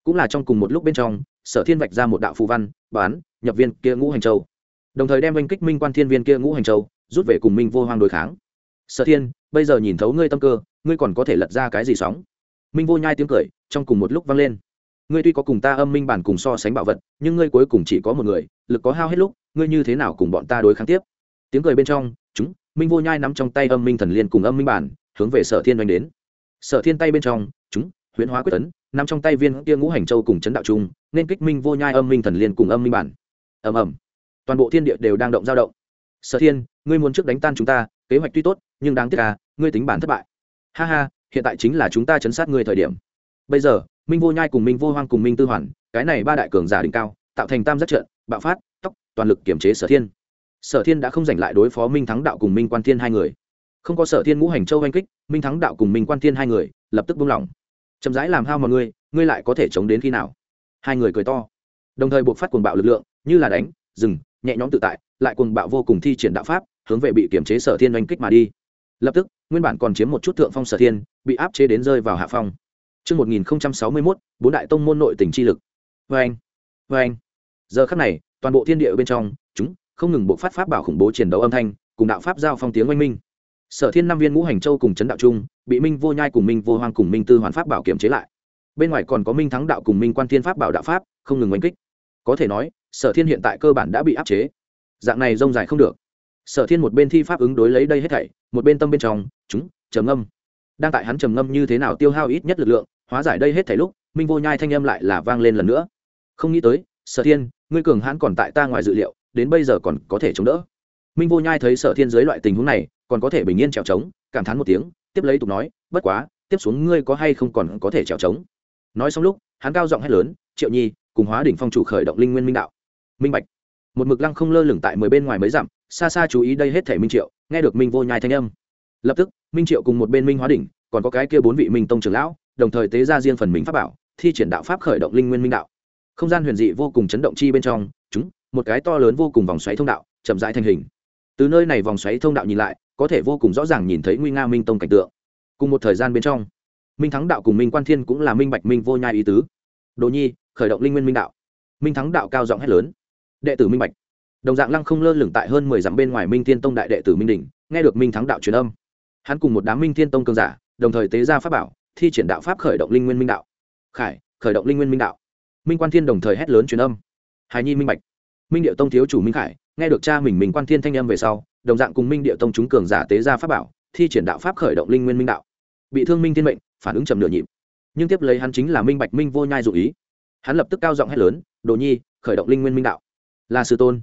cũng là trong cùng một lúc bên trong, sở thiên vạch ra một đạo phù văn, bán, nhập viên kia ngũ hành châu. Đồng thời đem oanh kích minh quan thiên viên kia ngũ hành châu, rút về cùng minh vô hoang đối kháng. Sở thiên, bây giờ nhìn thấu ngươi tâm cơ, ngươi còn có thể lật ra cái gì sóng? Minh vô nhai tiếng cười, trong cùng một lúc vang lên ngươi tuy có cùng ta âm minh bản cùng so sánh bảo vật, nhưng ngươi cuối cùng chỉ có một người, lực có hao hết lúc, ngươi như thế nào cùng bọn ta đối kháng tiếp? Tiếng cười bên trong, chúng, minh vô nhai nắm trong tay âm minh thần liên cùng âm minh bản, hướng về sở thiên đánh đến. Sở thiên tay bên trong, chúng, huyễn hóa quyết tấn nằm trong tay viên kia ngũ hành châu cùng chấn đạo trung, nên kích minh vô nhai âm minh thần liên cùng âm minh bản. Ầm ầm. Toàn bộ thiên địa đều đang động dao động. Sở thiên, ngươi muốn trước đánh tan chúng ta, kế hoạch tuy tốt, nhưng đáng tiếc là ngươi tính bản thất bại. Ha ha, hiện tại chính là chúng ta chấn sát ngươi thời điểm bây giờ, minh vô nhai cùng minh vô hoang cùng minh tư hoàn, cái này ba đại cường giả đỉnh cao, tạo thành tam giác trận, bạo phát tóc toàn lực kiểm chế sở thiên. Sở thiên đã không giành lại đối phó minh thắng đạo cùng minh quan thiên hai người. Không có sở thiên ngũ hành châu oanh kích, minh thắng đạo cùng minh quan thiên hai người lập tức buông lỏng. Chậm rãi làm hao mọi người ngươi lại có thể chống đến khi nào? Hai người cười to. Đồng thời buộc phát cuồng bạo lực lượng, như là đánh, dừng, nhẹ nhõm tự tại, lại cuồng bạo vô cùng thi triển đạo pháp, hướng về bị kiểm chế sở thiên oanh kích mà đi. Lập tức, nguyên bản còn chiếm một chút thượng phong sở thiên, bị áp chế đến rơi vào hạ phong. Trước 1061, bốn đại tông môn nội tình chi lực. Vâng! Vâng! Giờ khắc này, toàn bộ thiên địa bên trong, chúng không ngừng bộ phát pháp bảo khủng bố chiến đấu âm thanh, cùng đạo pháp giao phong tiếng oanh minh. Sở Thiên năm viên ngũ hành châu cùng chấn đạo trung, bị Minh Vô Nhai cùng Minh Vô Hoang cùng Minh Tư Hoàn pháp bảo kiểm chế lại. Bên ngoài còn có Minh Thắng đạo cùng Minh Quan Thiên pháp bảo đạo pháp, không ngừng oanh kích. Có thể nói, Sở Thiên hiện tại cơ bản đã bị áp chế. Dạng này rông dài không được sở thiên một bên thi pháp ứng đối lấy đây hết thảy một bên tâm bên trong chúng trầm ngâm đang tại hắn trầm ngâm như thế nào tiêu hao ít nhất lực lượng hóa giải đây hết thảy lúc, minh vô nhai thanh âm lại là vang lên lần nữa. Không nghĩ tới, sở thiên, ngươi cường hãn còn tại ta ngoài dự liệu, đến bây giờ còn có thể chống đỡ. Minh vô nhai thấy sở thiên dưới loại tình huống này, còn có thể bình yên trèo trống, cảm thán một tiếng, tiếp lấy tục nói, bất quá, tiếp xuống ngươi có hay không còn có thể trèo trống? Nói xong lúc, hắn cao giọng hét lớn, triệu nhi, cùng hóa đỉnh phong chủ khởi động linh nguyên minh đạo. Minh bạch. Một mực lăng không lơ lửng tại mười bên ngoài mấy dặm, xa xa chú ý đây hết thể minh triệu, nghe được minh vô nhai thanh âm. Lập tức, minh triệu cùng một bên minh hóa đỉnh, còn có cái kia bốn vị minh tông trưởng lão đồng thời tế ra riêng phần mình pháp bảo, thi triển đạo pháp khởi động linh nguyên minh đạo. Không gian huyền dị vô cùng chấn động chi bên trong, chúng, một cái to lớn vô cùng vòng xoáy thông đạo, chậm rãi thành hình. Từ nơi này vòng xoáy thông đạo nhìn lại, có thể vô cùng rõ ràng nhìn thấy nguy nga minh tông cảnh tượng. Cùng một thời gian bên trong, minh thắng đạo cùng minh quan thiên cũng là minh bạch minh vô nhai ý tứ. Đồ nhi, khởi động linh nguyên minh đạo. Minh thắng đạo cao giọng hét lớn. Đệ tử minh bạch. Đồng dạng lăng không lơ lửng tại hơn mười dặm bên ngoài minh thiên tông đại đệ tử minh đình nghe được minh thắng đạo truyền âm. Hắn cùng một đám minh thiên tông cường giả, đồng thời tế ra pháp bảo thi triển đạo pháp khởi động linh nguyên minh đạo. Khải, khởi động linh nguyên minh đạo. Minh quan thiên đồng thời hét lớn truyền âm. Hài nhi minh bạch. Minh điệu tông thiếu chủ minh khải, nghe được cha mình mình quan thiên thanh âm về sau, đồng dạng cùng minh điệu tông chúng cường giả tế ra pháp bảo, thi triển đạo pháp khởi động linh nguyên minh đạo. Bị thương minh thiên mệnh, phản ứng chậm nửa nhịp. Nhưng tiếp lấy hắn chính là minh bạch minh vô nhai dụ ý. Hắn lập tức cao giọng hét lớn, đồ nhi, khởi động linh nguyên minh đạo. Là sư tôn.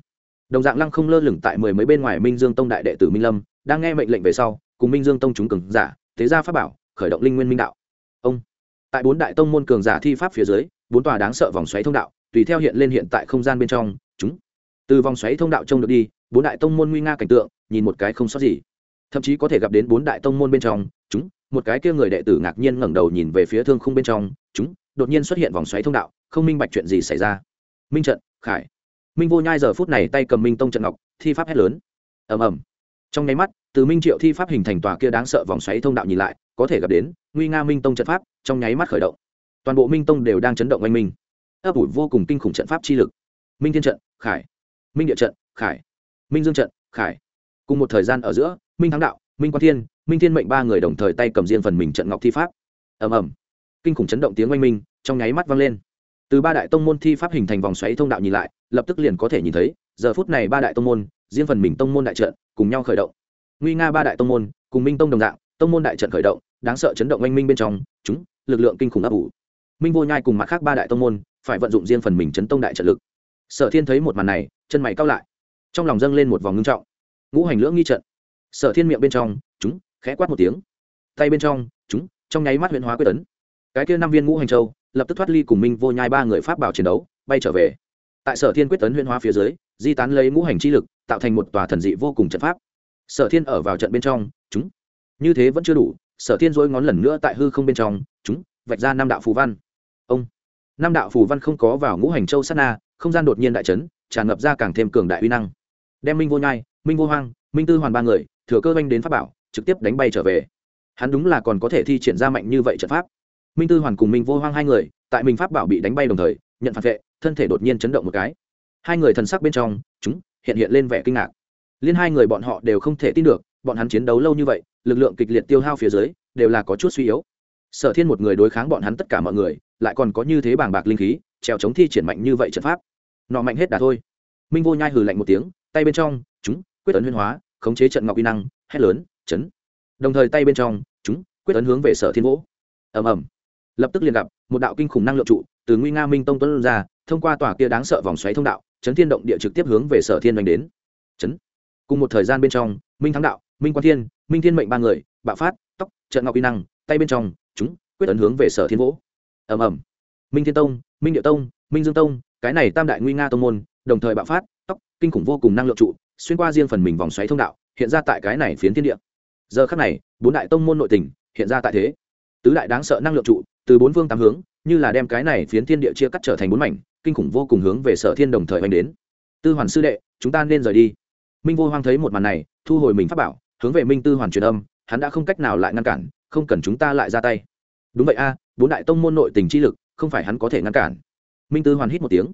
Đồng dạng lăng không lơ lửng tại mười mấy bên ngoài minh dương tông đại đệ tử minh lâm, đang nghe mệnh lệnh về sau, cùng minh dương tông chúng cường giả tế ra pháp bảo, khởi động linh nguyên minh đạo tại bốn đại tông môn cường giả thi pháp phía dưới, bốn tòa đáng sợ vòng xoáy thông đạo, tùy theo hiện lên hiện tại không gian bên trong, chúng. Từ vòng xoáy thông đạo trông được đi, bốn đại tông môn nguy nga cảnh tượng, nhìn một cái không sót gì. Thậm chí có thể gặp đến bốn đại tông môn bên trong, chúng. Một cái kia người đệ tử ngạc nhiên ngẩng đầu nhìn về phía thương khung bên trong, chúng. Đột nhiên xuất hiện vòng xoáy thông đạo, không minh bạch chuyện gì xảy ra. Minh trận, khải. Minh vô nhai giờ phút này tay cầm minh tông trận ngọc, thi pháp hét lớn. Ầm ầm. Trong nháy mắt, từ minh triệu thi pháp hình thành tòa kia đáng sợ vòng xoáy thông đạo nhìn lại, có thể gặp đến nguy nga minh tông trận pháp trong nháy mắt khởi động. Toàn bộ minh tông đều đang chấn động oanh minh. Ấp ủ vô cùng kinh khủng trận pháp chi lực. Minh thiên trận, khải. Minh địa trận, khải. Minh dương trận, khải. Cùng một thời gian ở giữa, minh thắng đạo, minh quan thiên, minh thiên mệnh ba người đồng thời tay cầm riêng phần mình trận ngọc thi pháp. Ầm ầm. Kinh khủng chấn động tiếng oanh minh trong nháy mắt vang lên. Từ ba đại tông môn thi pháp hình thành vòng xoáy thông đạo nhìn lại, lập tức liền có thể nhìn thấy, giờ phút này ba đại tông môn, riêng phần mình tông môn đại trận, cùng nhau khởi động. Nguy nga ba đại tông môn, cùng minh tông đồng dạng, tông môn đại trận khởi động, đáng sợ chấn động oanh minh bên trong, chúng lực lượng kinh khủng ấp ủ. Minh vô nhai cùng mặt khác ba đại tông môn phải vận dụng riêng phần mình chấn tông đại trận lực. Sở thiên thấy một màn này, chân mày cao lại. Trong lòng dâng lên một vòng ngưng trọng. Ngũ hành lưỡng nghi trận. Sở thiên miệng bên trong, chúng, khẽ quát một tiếng. Tay bên trong, chúng, trong nháy mắt huyện hóa quyết tấn. Cái kia năm viên ngũ hành châu, lập tức thoát ly cùng minh vô nhai ba người pháp bảo chiến đấu, bay trở về. Tại sở thiên quyết tấn huyện hóa phía dưới, di tán lấy ngũ hành chi lực, tạo thành một tòa thần dị vô cùng trận pháp. Sở thiên ở vào trận bên trong, chúng. Như thế vẫn chưa đủ sở thiên dối ngón lần nữa tại hư không bên trong, chúng, vạch ra năm đạo phù văn. Ông năm đạo phù văn không có vào ngũ hành châu sát na, không gian đột nhiên đại trấn tràn ngập ra càng thêm cường đại uy năng. Đem minh vô nhai, minh vô hoang, minh tư hoàn ba người, thừa cơ oanh đến pháp bảo, trực tiếp đánh bay trở về. Hắn đúng là còn có thể thi triển ra mạnh như vậy trận pháp. Minh tư hoàn cùng minh vô hoang hai người, tại minh pháp bảo bị đánh bay đồng thời, nhận phản vệ, thân thể đột nhiên chấn động một cái. Hai người thần sắc bên trong, chúng, hiện hiện lên vẻ kinh ngạc. Liên hai người bọn họ đều không thể tin được, bọn hắn chiến đấu lâu như vậy lực lượng kịch liệt tiêu hao phía dưới, đều là có chút suy yếu. Sở thiên một người đối kháng bọn hắn tất cả mọi người, lại còn có như thế bàng bạc linh khí, trèo chống thi triển mạnh như vậy trận pháp. Nọ mạnh hết đà thôi. Minh vô nhai hừ lạnh một tiếng, tay bên trong, chúng, quyết tấn huyên hóa, khống chế trận ngọc uy năng, hét lớn, chấn. Đồng thời tay bên trong, chúng, quyết tấn hướng về sở thiên vỗ ầm ầm. Lập tức liền gặp, một đạo kinh khủng năng lượng trụ, từ nguy nga minh tông tuấn ra, thông qua tòa kia đáng sợ vòng xoáy thông đạo, chấn thiên động địa trực tiếp hướng về sở thiên đánh đến. Chấn. Cùng một thời gian bên trong, minh thắng đạo, minh quan thiên minh thiên mệnh ba người, bạo phát, tóc trận ngọc y năng, tay bên trong, chúng, quyết ấn hướng về sở thiên vỗ ầm ầm. Minh thiên tông, minh địa tông, minh dương tông, cái này tam đại nguy nga tông môn, đồng thời bạo phát, tóc, kinh khủng vô cùng năng lượng trụ, xuyên qua riêng phần mình vòng xoáy thông đạo, hiện ra tại cái này phiến thiên địa. Giờ khắc này, bốn đại tông môn nội tình hiện ra tại thế. Tứ đại đáng sợ năng lượng trụ, từ bốn phương tám hướng, như là đem cái này phiến thiên địa chia cắt trở thành bốn mảnh, kinh khủng vô cùng hướng về sở thiên đồng thời oanh đến. Tư hoàn sư đệ, chúng ta nên rời đi. Minh vô hoang thấy một màn này, thu hồi mình pháp bảo hướng về minh tư hoàn truyền âm, hắn đã không cách nào lại ngăn cản, không cần chúng ta lại ra tay. Đúng vậy a, bốn đại tông môn nội tình chi lực, không phải hắn có thể ngăn cản. Minh tư hoàn hít một tiếng.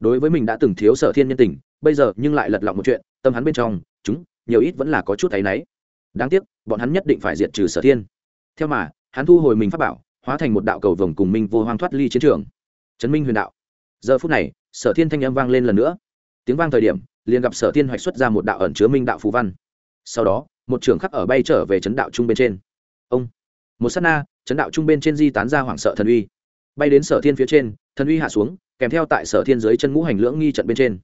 Đối với mình đã từng thiếu sở thiên nhân tình, bây giờ nhưng lại lật lọng một chuyện, tâm hắn bên trong, chúng, nhiều ít vẫn là có chút thấy náy. Đáng tiếc, bọn hắn nhất định phải diệt trừ sở thiên. Theo mà, hắn thu hồi mình pháp bảo, hóa thành một đạo cầu vồng cùng minh vô hoang thoát ly chiến trường. Chấn minh huyền đạo. Giờ phút này, sở thiên thanh âm vang lên lần nữa. Tiếng vang thời điểm, liền gặp sở thiên hoạch xuất ra một đạo ẩn chứa minh đạo phù văn. Sau đó một trường khắc ở bay trở về chấn đạo trung bên trên. Ông một s á t na chấn đạo trung bên trên di tán ra hoảng sợ thần uy. Bay đến sở thiên phía trên thần uy hạ xuống kèm theo tại sở thiên dưới chân ngũ hành lưỡng nghi trận bên trên.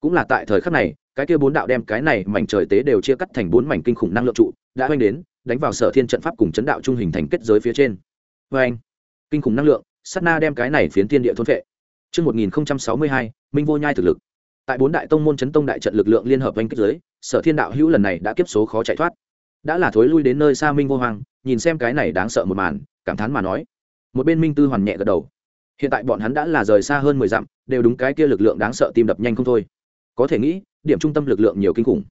Cũng là tại thời khắc này cái kia bốn đạo đem cái này mảnh trời tế đều chia cắt thành bốn mảnh kinh khủng năng lượng trụ đã oanh đến đánh vào sở thiên trận pháp cùng chấn đạo trung hình thành kết giới phía trên. Vê anh kinh khủng năng lượng s á t na đem cái này phiến thiên địa thôn vệ Trước 1062, Minh vô nhai thực lực. Tại bốn đại tông môn chấn tông đại trận lực lượng liên hợp oanh kích giới, sở thiên đạo hữu lần này đã kiếp số khó chạy thoát. Đã là thối lui đến nơi xa minh vô hoàng nhìn xem cái này đáng sợ một màn cảm thán mà nói. Một bên minh tư hoàn nhẹ gật đầu. Hiện tại bọn hắn đã là rời xa hơn mười dặm đều đúng cái kia lực lượng đáng sợ tim đập nhanh không thôi. Có thể nghĩ điểm trung tâm lực lượng nhiều kinh khủng.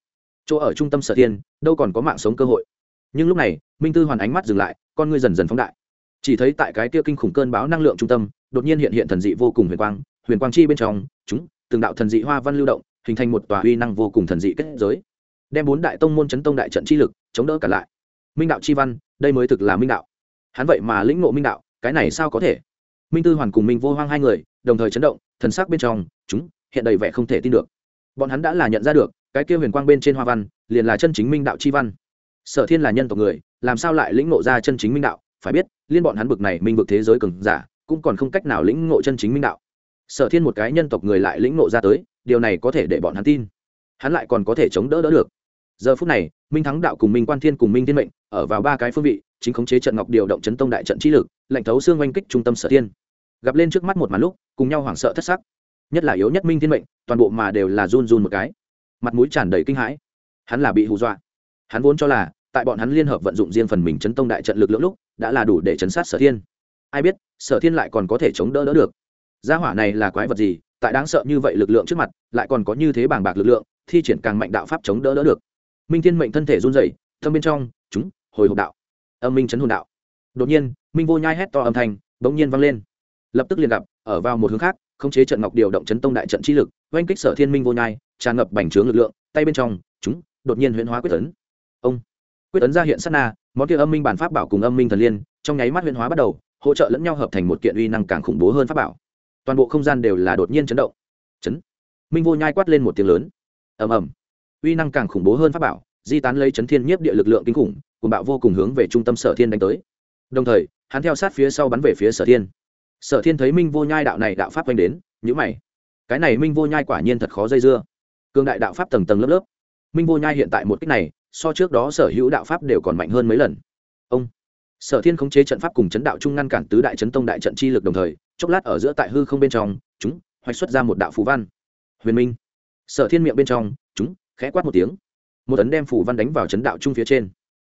Chỗ ở trung tâm sở thiên đâu còn có mạng sống cơ hội. Nhưng lúc này minh tư hoàn ánh mắt dừng lại con ngươi dần dần phóng đại. Chỉ thấy tại cái kia kinh khủng cơn báo năng lượng trung tâm đột nhiên hiện hiện thần dị vô cùng huyền quang huyền quang chi bên trong chúng từng đạo thần dị hoa văn lưu động, hình thành một tòa uy năng vô cùng thần dị kết giới. Đem bốn đại tông môn chấn tông đại trận chi lực chống đỡ cả lại. Minh đạo chi văn, đây mới thực là minh đạo. Hắn vậy mà lĩnh ngộ minh đạo, cái này sao có thể? Minh tư hoàn cùng minh vô hoang hai người, đồng thời chấn động, thần sắc bên trong, chúng, hiện đầy vẻ không thể tin được. Bọn hắn đã là nhận ra được, cái kia huyền quang bên trên hoa văn, liền là chân chính minh đạo chi văn. Sở thiên là nhân tộc người, làm sao lại lĩnh ngộ ra chân chính minh đạo? Phải biết, liên bọn hắn bực này minh vực thế giới cường giả, cũng còn không cách nào lĩnh ngộ chân chính minh đạo sở thiên một cái nhân tộc người lại lĩnh nộ ra tới, điều này có thể để bọn hắn tin. Hắn lại còn có thể chống đỡ đỡ được. Giờ phút này, minh thắng đạo cùng minh quan thiên cùng minh thiên mệnh, ở vào ba cái phương vị, chính khống chế trận ngọc điều động chấn tông đại trận trí lực lệnh thấu xương oanh kích trung tâm sở thiên. Gặp lên trước mắt một màn lúc, cùng nhau hoảng sợ thất sắc. Nhất là yếu nhất minh thiên mệnh, toàn bộ mà đều là run run một cái. Mặt mũi tràn đầy kinh hãi. Hắn là bị hù dọa. Hắn vốn cho là, tại bọn hắn liên hợp vận dụng riêng phần mình chấn tông đại trận lực lượng lúc, đã là đủ để chấn sát sở thiên. Ai biết, sở thiên lại còn có thể chống đỡ đỡ được gia hỏa này là quái vật gì? Tại đáng sợ như vậy lực lượng trước mặt, lại còn có như thế bảng bạc lực lượng, thi triển càng mạnh đạo pháp chống đỡ đỡ được. Minh thiên mệnh thân thể run rẩy, thâm bên trong, chúng, hồi hộp đạo. Âm minh chấn hồn đạo. Đột nhiên, minh vô nhai hét to âm thanh, bỗng nhiên vang lên. Lập tức liền gặp, ở vào một hướng khác, khống chế trận ngọc điều động chấn tông đại trận chi lực, oanh kích sở thiên minh vô nhai, tràn ngập bành trướng lực lượng, tay bên trong, chúng, đột nhiên huyễn hóa quyết tấn ông, quyết tấn ra hiện sát na, món kia âm minh bản pháp bảo cùng âm minh thần liên, trong nháy mắt huyễn hóa bắt đầu, hỗ trợ lẫn nhau hợp thành một kiện uy năng càng khủng bố hơn pháp bảo toàn bộ không gian đều là đột nhiên chấn động. Chấn. Minh vô nhai quát lên một tiếng lớn. Ầm ầm. Uy năng càng khủng bố hơn pháp bảo, di tán lấy chấn thiên nhiếp địa lực lượng kinh khủng cùng bạo vô cùng hướng về trung tâm sở thiên đánh tới. Đồng thời, hắn theo sát phía sau bắn về phía sở thiên. Sở thiên thấy minh vô nhai đạo này đạo pháp oanh đến nhữ mày. Cái này minh vô nhai quả nhiên thật khó dây dưa. Cương đại đạo pháp tầng tầng lớp lớp. Minh vô nhai hiện tại một cách này, so trước đó sở hữu đạo pháp đều còn mạnh hơn mấy lần. Ông sở thiên khống chế trận pháp cùng chấn đạo trung ngăn cản tứ đại chấn tông đại trận chi lực đồng thời, chốc lát ở giữa tại hư không bên trong, chúng, hoạch xuất ra một đạo phù văn. Huyền minh. Sở thiên miệng bên trong, chúng, khẽ quát một tiếng. Một ấn đem phủ văn đánh vào chấn đạo trung phía trên.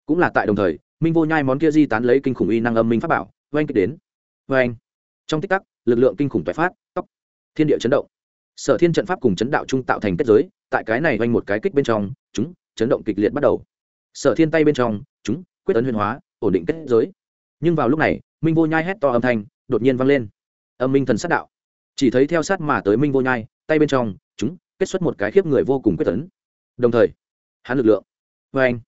Cũng là tại đồng thời, minh vô nhai món kia di tán lấy kinh khủng y năng âm minh pháp bảo, oanh kích đến. Oanh. Trong tích tắc, lực lượng kinh khủng tái phát tóc thiên địa chấn động. Sở thiên trận pháp cùng chấn đạo trung tạo thành kết giới, tại cái này oanh một cái kích bên trong, chúng, chấn động kịch liệt bắt đầu. Sở thiên tay bên trong, chúng, quyết ấn huyền hóa ổn định kết giới. Nhưng vào lúc này, minh vô nhai hét to âm thanh, đột nhiên vang lên. Âm minh thần sát đạo. Chỉ thấy theo sát mà tới minh vô nhai, tay bên trong, chúng, kết xuất một cái khiếp người vô cùng quyết tấn. Đồng thời, hắn lực lượng vê anh,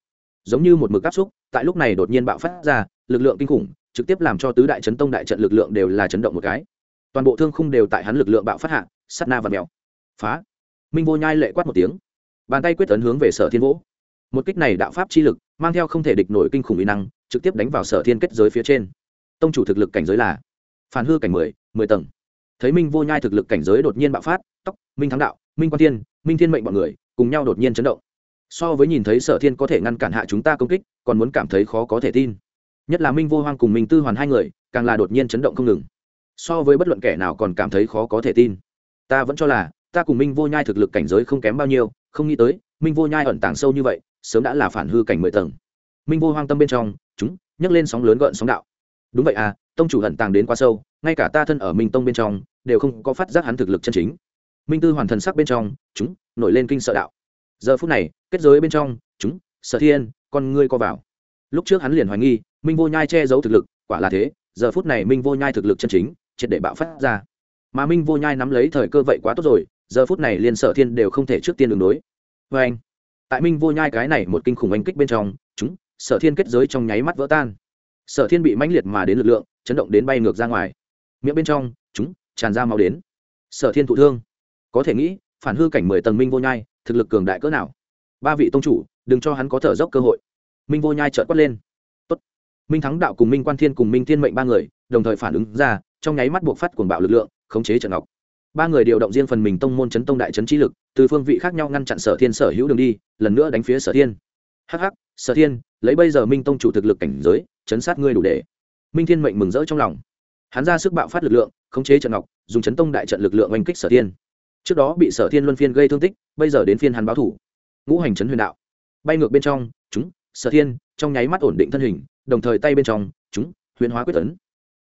giống như một mực áp xúc, tại lúc này đột nhiên bạo phát ra, lực lượng kinh khủng, trực tiếp làm cho tứ đại chấn tông đại trận lực lượng đều là chấn động một cái. Toàn bộ thương khung đều tại hắn lực lượng bạo phát hạ sắt na và mèo. Phá. Minh vô nhai lệ quát một tiếng. Bàn tay quyết tấn hướng về sở thiên vỗ một kích này đạo pháp chi lực mang theo không thể địch nổi kinh khủng uy năng, trực tiếp đánh vào sở thiên kết giới phía trên. Tông chủ thực lực cảnh giới là phản hư cảnh mười mười tầng. Thấy minh vô nhai thực lực cảnh giới đột nhiên bạo phát, tóc, minh thắng đạo, minh quan thiên, minh thiên mệnh bọn người cùng nhau đột nhiên chấn động. So với nhìn thấy sở thiên có thể ngăn cản hạ chúng ta công kích, còn muốn cảm thấy khó có thể tin. Nhất là minh vô hoang cùng minh tư hoàn hai người, càng là đột nhiên chấn động không ngừng. So với bất luận kẻ nào còn cảm thấy khó có thể tin. Ta vẫn cho là, ta cùng minh vô nhai thực lực cảnh giới không kém bao nhiêu, không nghĩ tới, minh vô nhai ẩn tàng sâu như vậy sớm đã là phản hư cảnh mười tầng. Minh vô hoang tâm bên trong, chúng, nhấc lên sóng lớn gợn sóng đạo. Đúng vậy à tông chủ hận tàng đến quá sâu, ngay cả ta thân ở minh tông bên trong, đều không có phát giác hắn thực lực chân chính. Minh tư hoàn thần sắc bên trong, chúng, nổi lên kinh sợ đạo. Giờ phút này, kết giới bên trong, chúng, sở thiên, con ngươi co vào. Lúc trước hắn liền hoài nghi, minh vô nhai che giấu thực lực, quả là thế, giờ phút này minh vô nhai thực lực chân chính, triệt để bạo phát ra. Mà minh vô nhai nắm lấy thời cơ vậy quá tốt rồi, giờ phút này liền sở thiên đều không thể trước tiên đường đối. Vê anh tại minh vô nhai cái này một kinh khủng oanh kích bên trong, chúng, sở thiên kết giới trong nháy mắt vỡ tan. Sở thiên bị mãnh liệt mà đến lực lượng, chấn động đến bay ngược ra ngoài. Miệng bên trong, chúng, tràn ra máu đến. Sở thiên thụ thương. Có thể nghĩ, phản hư cảnh mười tầng minh vô nhai, thực lực cường đại cỡ nào? Ba vị tông chủ, đừng cho hắn có thở dốc cơ hội. Minh vô nhai trợt quát lên. Tốt. minh thắng đạo cùng minh quan thiên cùng minh thiên mệnh ba người, đồng thời phản ứng ra, trong nháy mắt buộc phát cuồng bạo lực lượng, khống chế trận ngọc ba người điều động riêng phần mình tông môn chấn tông đại chấn trí lực, từ phương vị khác nhau ngăn chặn sở thiên sở hữu đường đi, lần nữa đánh phía sở thiên. Hh sở thiên, lấy bây giờ minh tông chủ thực lực cảnh giới, chấn sát ngươi đủ để. Minh thiên mệnh mừng rỡ trong lòng. Hắn ra sức bạo phát lực lượng, khống chế trận ngọc, dùng chấn tông đại trận lực lượng oanh kích sở thiên. Trước đó bị sở thiên luân phiên gây thương tích, bây giờ đến phiên hắn báo thủ. Ngũ hành chấn huyền đạo. Bay ngược bên trong, chúng, sở thiên, trong nháy mắt ổn định thân hình, đồng thời tay bên trong, chúng, huyền hóa quyết tấn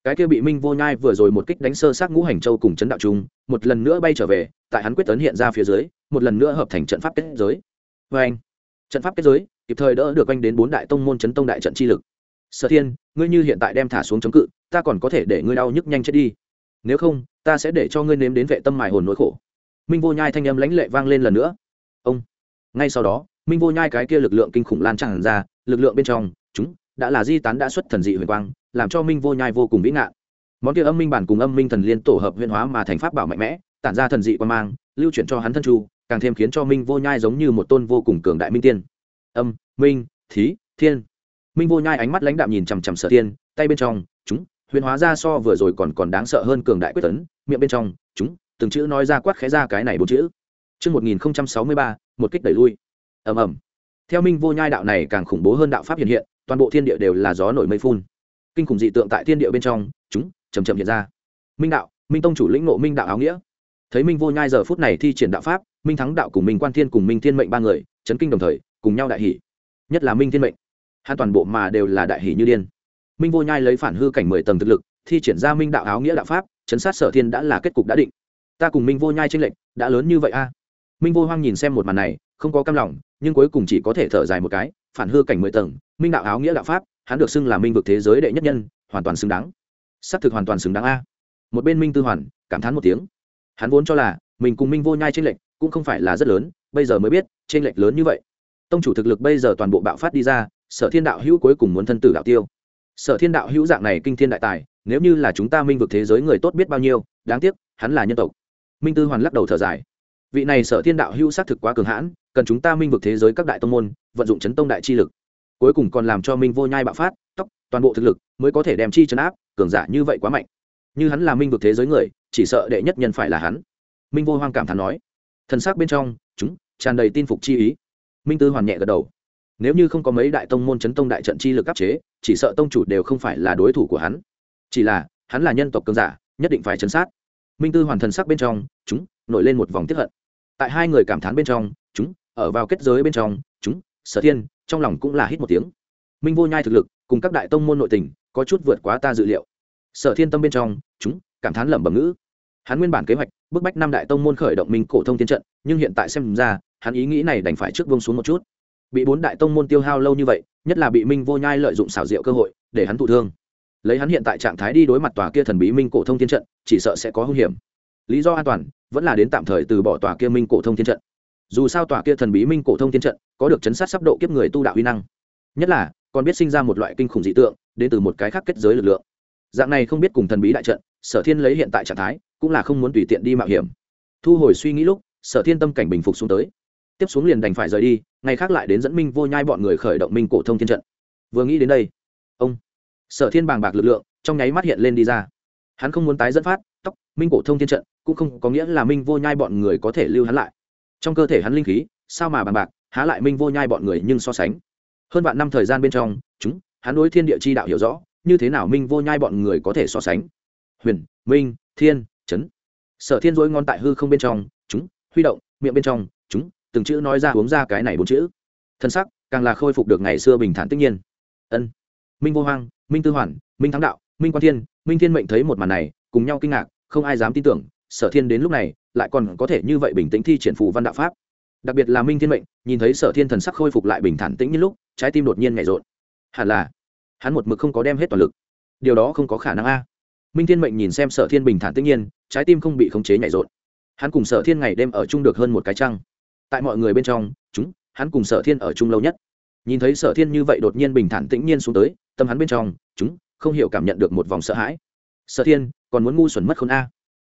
cái kia bị minh vô nhai vừa rồi một kích đánh sơ sát ngũ hành châu cùng chấn đạo trung, một lần nữa bay trở về, tại hắn quyết tấn hiện ra phía dưới, một lần nữa hợp thành trận pháp kết giới. Vê anh, trận pháp kết giới, kịp thời đỡ được anh đến bốn đại tông môn chấn tông đại trận chi lực. Sở thiên, ngươi như hiện tại đem thả xuống chống cự, ta còn có thể để ngươi đau nhức nhanh chết đi. Nếu không, ta sẽ để cho ngươi nếm đến vệ tâm mài hồn nỗi khổ. Minh vô nhai thanh âm lãnh lệ vang lên lần nữa. Ông. Ngay sau đó, minh vô nhai cái kia lực lượng kinh khủng lan tràn ra, lực lượng bên trong, chúng đã là di tán đã xuất thần dị huyền quang làm cho minh vô nhai vô cùng vĩ ngạn món kia âm minh bản cùng âm minh thần liên tổ hợp huyền hóa mà thành pháp bảo mạnh mẽ tản ra thần dị quan mang lưu chuyển cho hắn thân chu càng thêm khiến cho minh vô nhai giống như một tôn vô cùng cường đại minh tiên âm minh thí thiên minh vô nhai ánh mắt lãnh đạm nhìn chằm chằm sở tiên tay bên trong chúng huyền hóa ra so vừa rồi còn còn đáng sợ hơn cường đại quyết tấn miệng bên trong chúng từng chữ nói ra quát khẽ ra cái này bốn chữ Trước 1063, một kích đẩy lui. ầm ầm. Theo Minh Vô Nhai đạo này càng khủng bố hơn đạo pháp hiện hiện, toàn bộ thiên địa đều là gió nổi mây phun. Kinh khủng dị tượng tại thiên địa bên trong, chúng chầm chậm hiện ra. Minh đạo, Minh tông chủ lĩnh ngộ Minh đạo áo nghĩa. Thấy Minh Vô Nhai giờ phút này thi triển đạo pháp, Minh thắng đạo cùng Minh Quan Thiên cùng Minh Thiên mệnh ba người, chấn kinh đồng thời, cùng nhau đại hỉ. Nhất là Minh Thiên mệnh, hắn toàn bộ mà đều là đại hỉ như điên. Minh Vô Nhai lấy phản hư cảnh mười tầng thực lực, thi triển ra Minh đạo áo nghĩa đạo pháp, chấn sát Sở Thiên đã là kết cục đã định ta cùng minh vô nhai tranh lệch đã lớn như vậy a minh vô hoang nhìn xem một màn này không có cam lòng nhưng cuối cùng chỉ có thể thở dài một cái phản hư cảnh mười tầng, minh đạo áo nghĩa đạo pháp, hắn được xưng là minh vực thế giới đệ nhất nhân, hoàn toàn xứng đáng. Xác thực hoàn toàn xứng đáng a. Một bên minh tư hoàn cảm thán một tiếng. Hắn vốn cho là mình cùng minh vô nhai tranh lệch cũng không phải là rất lớn, bây giờ mới biết tranh lệch lớn như vậy. Tông chủ thực lực bây giờ toàn bộ bạo phát đi ra, sở thiên đạo hữu cuối cùng muốn thân tử đạo tiêu. Sở thiên đạo hữu dạng này kinh thiên đại tài, nếu như là chúng ta minh vực thế giới người tốt biết bao nhiêu, đáng tiếc, hắn là nhân tộc. Minh tư hoàn lắc đầu thở dài vị này sở thiên đạo hữu xác thực quá cường hãn, cần chúng ta minh vực thế giới các đại tông môn, vận dụng chấn tông đại chi lực. Cuối cùng còn làm cho minh vô nhai bạo phát, tóc, toàn bộ thực lực mới có thể đem chi chấn áp, cường giả như vậy quá mạnh. Như hắn là minh vực thế giới người, chỉ sợ đệ nhất nhân phải là hắn. Minh vô hoang cảm thán nói. Thần sắc bên trong, chúng, tràn đầy tin phục chi ý. Minh tư hoàn nhẹ gật đầu. Nếu như không có mấy đại tông môn chấn tông đại trận chi lực áp chế, chỉ sợ tông chủ đều không phải là đối thủ của hắn. Chỉ là, hắn là nhân tộc cường giả, nhất định phải chấn sát. Minh tư hoàn thần sắc bên trong, chúng, nổi lên một vòng tiếp hận tại hai người cảm thán bên trong, chúng, ở vào kết giới bên trong, chúng, sở thiên, trong lòng cũng là hít một tiếng. Minh vô nhai thực lực, cùng các đại tông môn nội tình, có chút vượt quá ta dự liệu. Sở thiên tâm bên trong, chúng, cảm thán lẩm bẩm ngữ. Hắn nguyên bản kế hoạch, bức bách năm đại tông môn khởi động minh cổ thông tiến trận, nhưng hiện tại xem ra, hắn ý nghĩ này đành phải trước vông xuống một chút. Bị bốn đại tông môn tiêu hao lâu như vậy, nhất là bị minh vô nhai lợi dụng xảo diệu cơ hội, để hắn thụ thương. Lấy hắn hiện tại trạng thái đi đối mặt tòa kia thần bí minh cổ thông thiên trận, chỉ sợ sẽ có hung hiểm. Lý do an toàn vẫn là đến tạm thời từ bỏ tòa kia minh cổ thông thiên trận. Dù sao tòa kia thần bí minh cổ thông thiên trận có được chấn sát sắp độ kiếp người tu đạo huy năng. Nhất là, còn biết sinh ra một loại kinh khủng dị tượng, đến từ một cái khác kết giới lực lượng. Dạng này không biết cùng thần bí đại trận, sở thiên lấy hiện tại trạng thái, cũng là không muốn tùy tiện đi mạo hiểm. Thu hồi suy nghĩ lúc, sở thiên tâm cảnh bình phục xuống tới. Tiếp xuống liền đành phải rời đi, ngày khác lại đến dẫn minh vô nhai bọn người khởi động minh cổ thông thiên trận. Vừa nghĩ đến đây, ông sở thiên bàng bạc lực lượng, trong nháy mắt hiện lên đi ra. Hắn không muốn tái dẫn phát, tóc, minh cổ thông thiên trận cũng không có nghĩa là minh vô nhai bọn người có thể lưu hắn lại. Trong cơ thể hắn linh khí, sao mà bàng bạc, há lại minh vô nhai bọn người nhưng so sánh. Hơn vạn năm thời gian bên trong, chúng, hắn đối thiên địa chi đạo hiểu rõ, như thế nào minh vô nhai bọn người có thể so sánh. Huyền, minh, thiên trấn sở thiên dối ngon tại hư không bên trong, chúng, huy động, miệng bên trong, chúng, từng chữ nói ra uống ra cái này bốn chữ. Thân sắc, càng là khôi phục được ngày xưa bình thản tất nhiên. Ân. Minh vô hoang, minh tư hoàn, minh thắng đạo, minh quan thiên, minh thiên mệnh thấy một màn này, cùng nhau kinh ngạc, không ai dám tin tưởng sở thiên đến lúc này, lại còn có thể như vậy bình tĩnh thi triển phù văn đạo pháp. Đặc biệt là minh thiên mệnh, nhìn thấy sở thiên thần sắc khôi phục lại bình thản tĩnh như lúc, trái tim đột nhiên nhảy rộn. Hẳn là, hắn một mực không có đem hết toàn lực. Điều đó không có khả năng a. Minh thiên mệnh nhìn xem sở thiên bình thản tĩnh nhiên, trái tim không bị khống chế nhảy rộn. Hắn cùng sở thiên ngày đêm ở chung được hơn một cái trăng tại mọi người bên trong, chúng, hắn cùng sở thiên ở chung lâu nhất. Nhìn thấy sở thiên như vậy đột nhiên bình thản tĩnh nhiên xuống tới, tâm hắn bên trong, chúng, không hiểu cảm nhận được một vòng sợ hãi. Sở thiên, còn muốn ngu xuẩn mất khôn a. À.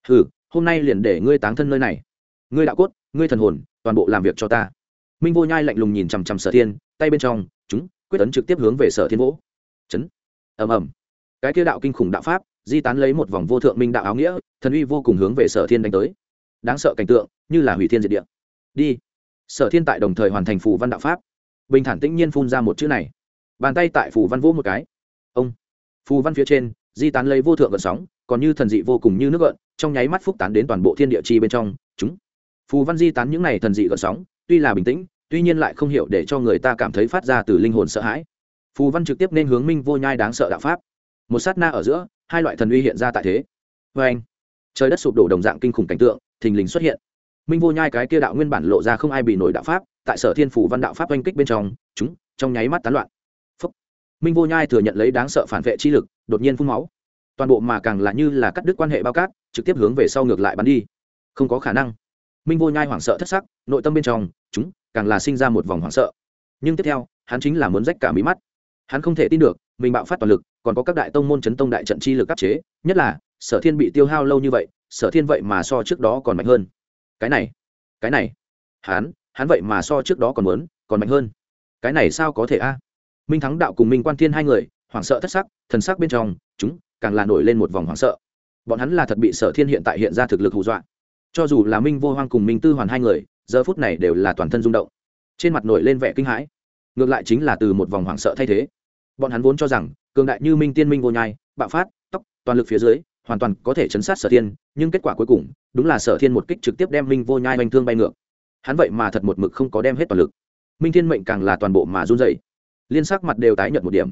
hừ hôm nay liền để ngươi táng thân nơi này. Ngươi đạo cốt, ngươi thần hồn, toàn bộ làm việc cho ta. Minh vô nhai lạnh lùng nhìn chằm chằm sở thiên, tay bên trong, chúng, quyết tấn trực tiếp hướng về sở thiên vỗ chấn. Ầm ầm. Cái kia đạo kinh khủng đạo pháp, di tán lấy một vòng vô thượng minh đạo áo nghĩa, thần uy vô cùng hướng về sở thiên đánh tới. Đáng sợ cảnh tượng, như là hủy thiên diệt địa. Đi. Sở thiên tại đồng thời hoàn thành phù văn đạo pháp. Bình thản tĩnh nhiên phun ra một chữ này. Bàn tay tại phù văn vỗ một cái. Ông. Phù văn phía trên, di tán lấy vô thượng vận sóng còn như thần dị vô cùng như nước gợn, trong nháy mắt phúc tán đến toàn bộ thiên địa chi bên trong, chúng. Phù văn di tán những này thần dị gợn sóng, tuy là bình tĩnh, tuy nhiên lại không hiểu để cho người ta cảm thấy phát ra từ linh hồn sợ hãi. Phù văn trực tiếp nên hướng minh vô nhai đáng sợ đạo pháp. Một sát na ở giữa, hai loại thần uy hiện ra tại thế. Vê anh, trời đất sụp đổ đồng dạng kinh khủng cảnh tượng, thình lình xuất hiện. Minh vô nhai cái kia đạo nguyên bản lộ ra không ai bị nổi đạo pháp, tại sở thiên phủ văn đạo pháp oanh kích bên trong, chúng, trong nháy mắt tán loạn. Phúc. minh vô nhai thừa nhận lấy đáng sợ phản vệ chi lực, đột nhiên phun máu toàn bộ mà càng là như là cắt đứt quan hệ bao cát, trực tiếp hướng về sau ngược lại bắn đi. Không có khả năng. Minh vô nhai hoảng sợ thất sắc, nội tâm bên trong, chúng, càng là sinh ra một vòng hoảng sợ. Nhưng tiếp theo, hắn chính là muốn rách cả mí mắt. Hắn không thể tin được, mình bạo phát toàn lực, còn có các đại tông môn chấn tông đại trận chi lực áp chế, nhất là, sở thiên bị tiêu hao lâu như vậy, sở thiên vậy mà so trước đó còn mạnh hơn. Cái này cái này, hắn hắn vậy mà so trước đó còn muốn, còn mạnh hơn. Cái này sao có thể a? Minh thắng đạo cùng minh quan thiên hai người, hoảng sợ thất sắc, thần sắc bên trong, chúng càng là nổi lên một vòng hoảng sợ. Bọn hắn là thật bị sở thiên hiện tại hiện ra thực lực hù dọa. Cho dù là minh vô hoang cùng minh tư hoàn hai người giờ phút này đều là toàn thân rung động. Trên mặt nổi lên vẻ kinh hãi. Ngược lại chính là từ một vòng hoảng sợ thay thế. Bọn hắn vốn cho rằng cường đại như minh tiên minh vô nhai bạo phát tóc toàn lực phía dưới hoàn toàn có thể chấn sát sở thiên nhưng kết quả cuối cùng đúng là sở thiên một kích trực tiếp đem minh vô nhai oanh thương bay ngược. Hắn vậy mà thật một mực không có đem hết toàn lực. Minh thiên mệnh càng là toàn bộ mà run rẩy, liên sắc mặt đều tái nhợt một điểm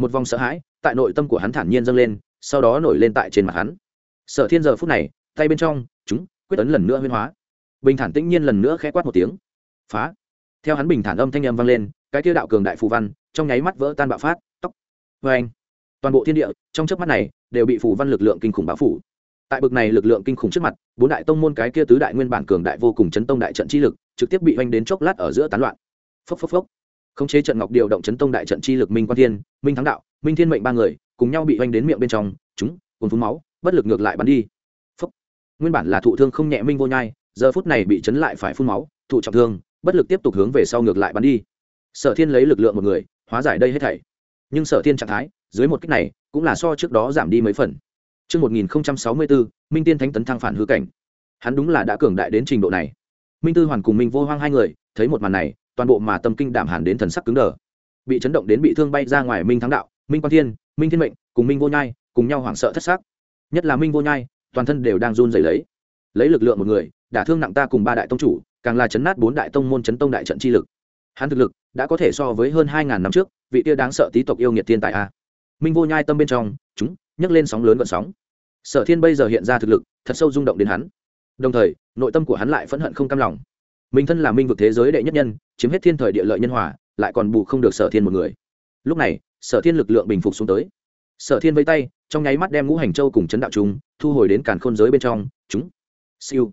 một vòng sợ hãi, tại nội tâm của hắn thản nhiên dâng lên, sau đó nổi lên tại trên mặt hắn. Sở thiên giờ phút này, tay bên trong, chúng, quyết tấn lần nữa huyên hóa. Bình thản tĩnh nhiên lần nữa khẽ quát một tiếng. Phá. Theo hắn bình thản âm thanh âm vang lên, cái kia đạo cường đại phù văn, trong nháy mắt vỡ tan bạo phát tóc vê anh toàn bộ thiên địa, trong chớp mắt này, đều bị phù văn lực lượng kinh khủng báo phủ. Tại bực này lực lượng kinh khủng trước mặt, bốn đại tông môn cái kia tứ đại nguyên bản cường đại vô cùng chấn tông đại trận chi lực, trực tiếp bị oanh đến chốc lát ở giữa tán loạn. Phốc phốc phốc khống chế trận ngọc điều động chấn tông đại trận chi lực minh quan thiên minh thắng đạo minh thiên mệnh ba người cùng nhau bị oanh đến miệng bên trong chúng cùng phun máu bất lực ngược lại bắn đi Phúc. nguyên bản là thụ thương không nhẹ minh vô nhai giờ phút này bị chấn lại phải phun máu thụ trọng thương bất lực tiếp tục hướng về sau ngược lại bắn đi sở thiên lấy lực lượng một người hóa giải đây hết thảy nhưng sở thiên trạng thái dưới một cách này cũng là so trước đó giảm đi mấy phần Trước 1064, Minh Tiên Thánh tấn thăng phản hư cảnh. Hắn đúng là đã cường đại đến trình độ này. Minh Tư Hoàn cùng Minh Vô Hoang hai người, thấy một màn này, toàn bộ mà tâm kinh đảm hàn đến thần sắc cứng đờ. Bị chấn động đến bị thương bay ra ngoài Minh Thắng Đạo, Minh Quan Thiên, Minh Thiên Mệnh, cùng Minh Vô Nhai, cùng nhau hoảng sợ thất sắc. Nhất là Minh Vô Nhai, toàn thân đều đang run rẩy lấy. Lấy lực lượng một người, đả thương nặng ta cùng ba đại tông chủ, càng là chấn nát bốn đại tông môn chấn tông đại trận chi lực. Hắn thực lực đã có thể so với hơn hai ngàn năm trước, vị tia đáng sợ tí tộc yêu nghiệt thiên tài a. Minh Vô Nhai tâm bên trong, chúng nhấc lên sóng lớn vận sóng sở thiên bây giờ hiện ra thực lực thật sâu rung động đến hắn đồng thời nội tâm của hắn lại phẫn hận không cam lòng mình thân là minh vực thế giới đệ nhất nhân, chiếm hết thiên thời địa lợi nhân hòa, lại còn bù không được sở thiên một người. Lúc này, sở thiên lực lượng bình phục xuống tới. Sở thiên vây tay, trong nháy mắt đem ngũ hành châu cùng chấn đạo chúng thu hồi đến càn khôn giới bên trong, chúng, siêu.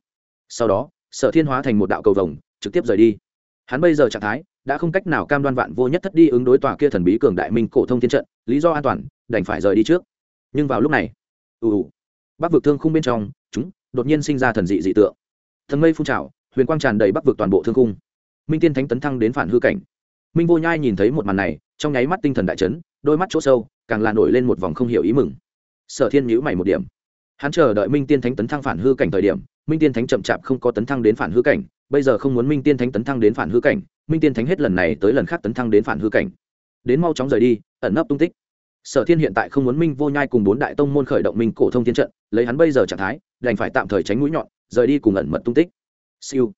Sau đó, sở thiên hóa thành một đạo cầu vồng, trực tiếp rời đi. Hắn bây giờ trạng thái, đã không cách nào cam đoan vạn vô nhất thất đi ứng đối tòa kia thần bí cường đại minh cổ thông thiên trận, lý do an toàn, đành phải rời đi trước. Nhưng vào lúc này, ù ù, bắc vực thương khung bên trong, chúng, đột nhiên sinh ra thần dị dị tượng. Thần mây phun trào huyền quang tràn đầy bắc vực toàn bộ thương cung, minh tiên thánh tấn thăng đến phản hư cảnh. Minh vô nhai nhìn thấy một màn này trong nháy mắt tinh thần đại chấn đôi mắt chỗ sâu càng là nổi lên một vòng không hiểu ý mừng. Sở thiên nhữ mày một điểm. Hắn chờ đợi minh tiên thánh tấn thăng phản hư cảnh thời điểm minh tiên thánh chậm chạp không có tấn thăng đến phản hư cảnh bây giờ không muốn minh tiên thánh tấn thăng đến phản hư cảnh minh tiên thánh hết lần này tới lần khác tấn thăng đến phản hư cảnh. Đến mau chóng rời đi ẩn nấp tung tích. Sở thiên hiện tại không muốn minh vô nhai cùng bốn đại tông môn khởi động minh cổ thông thiên trận lấy hắn bây giờ trạng thái đành phải tạm thời tránh mũi nhọn rời đi cùng ẩn mật tung tích siêu.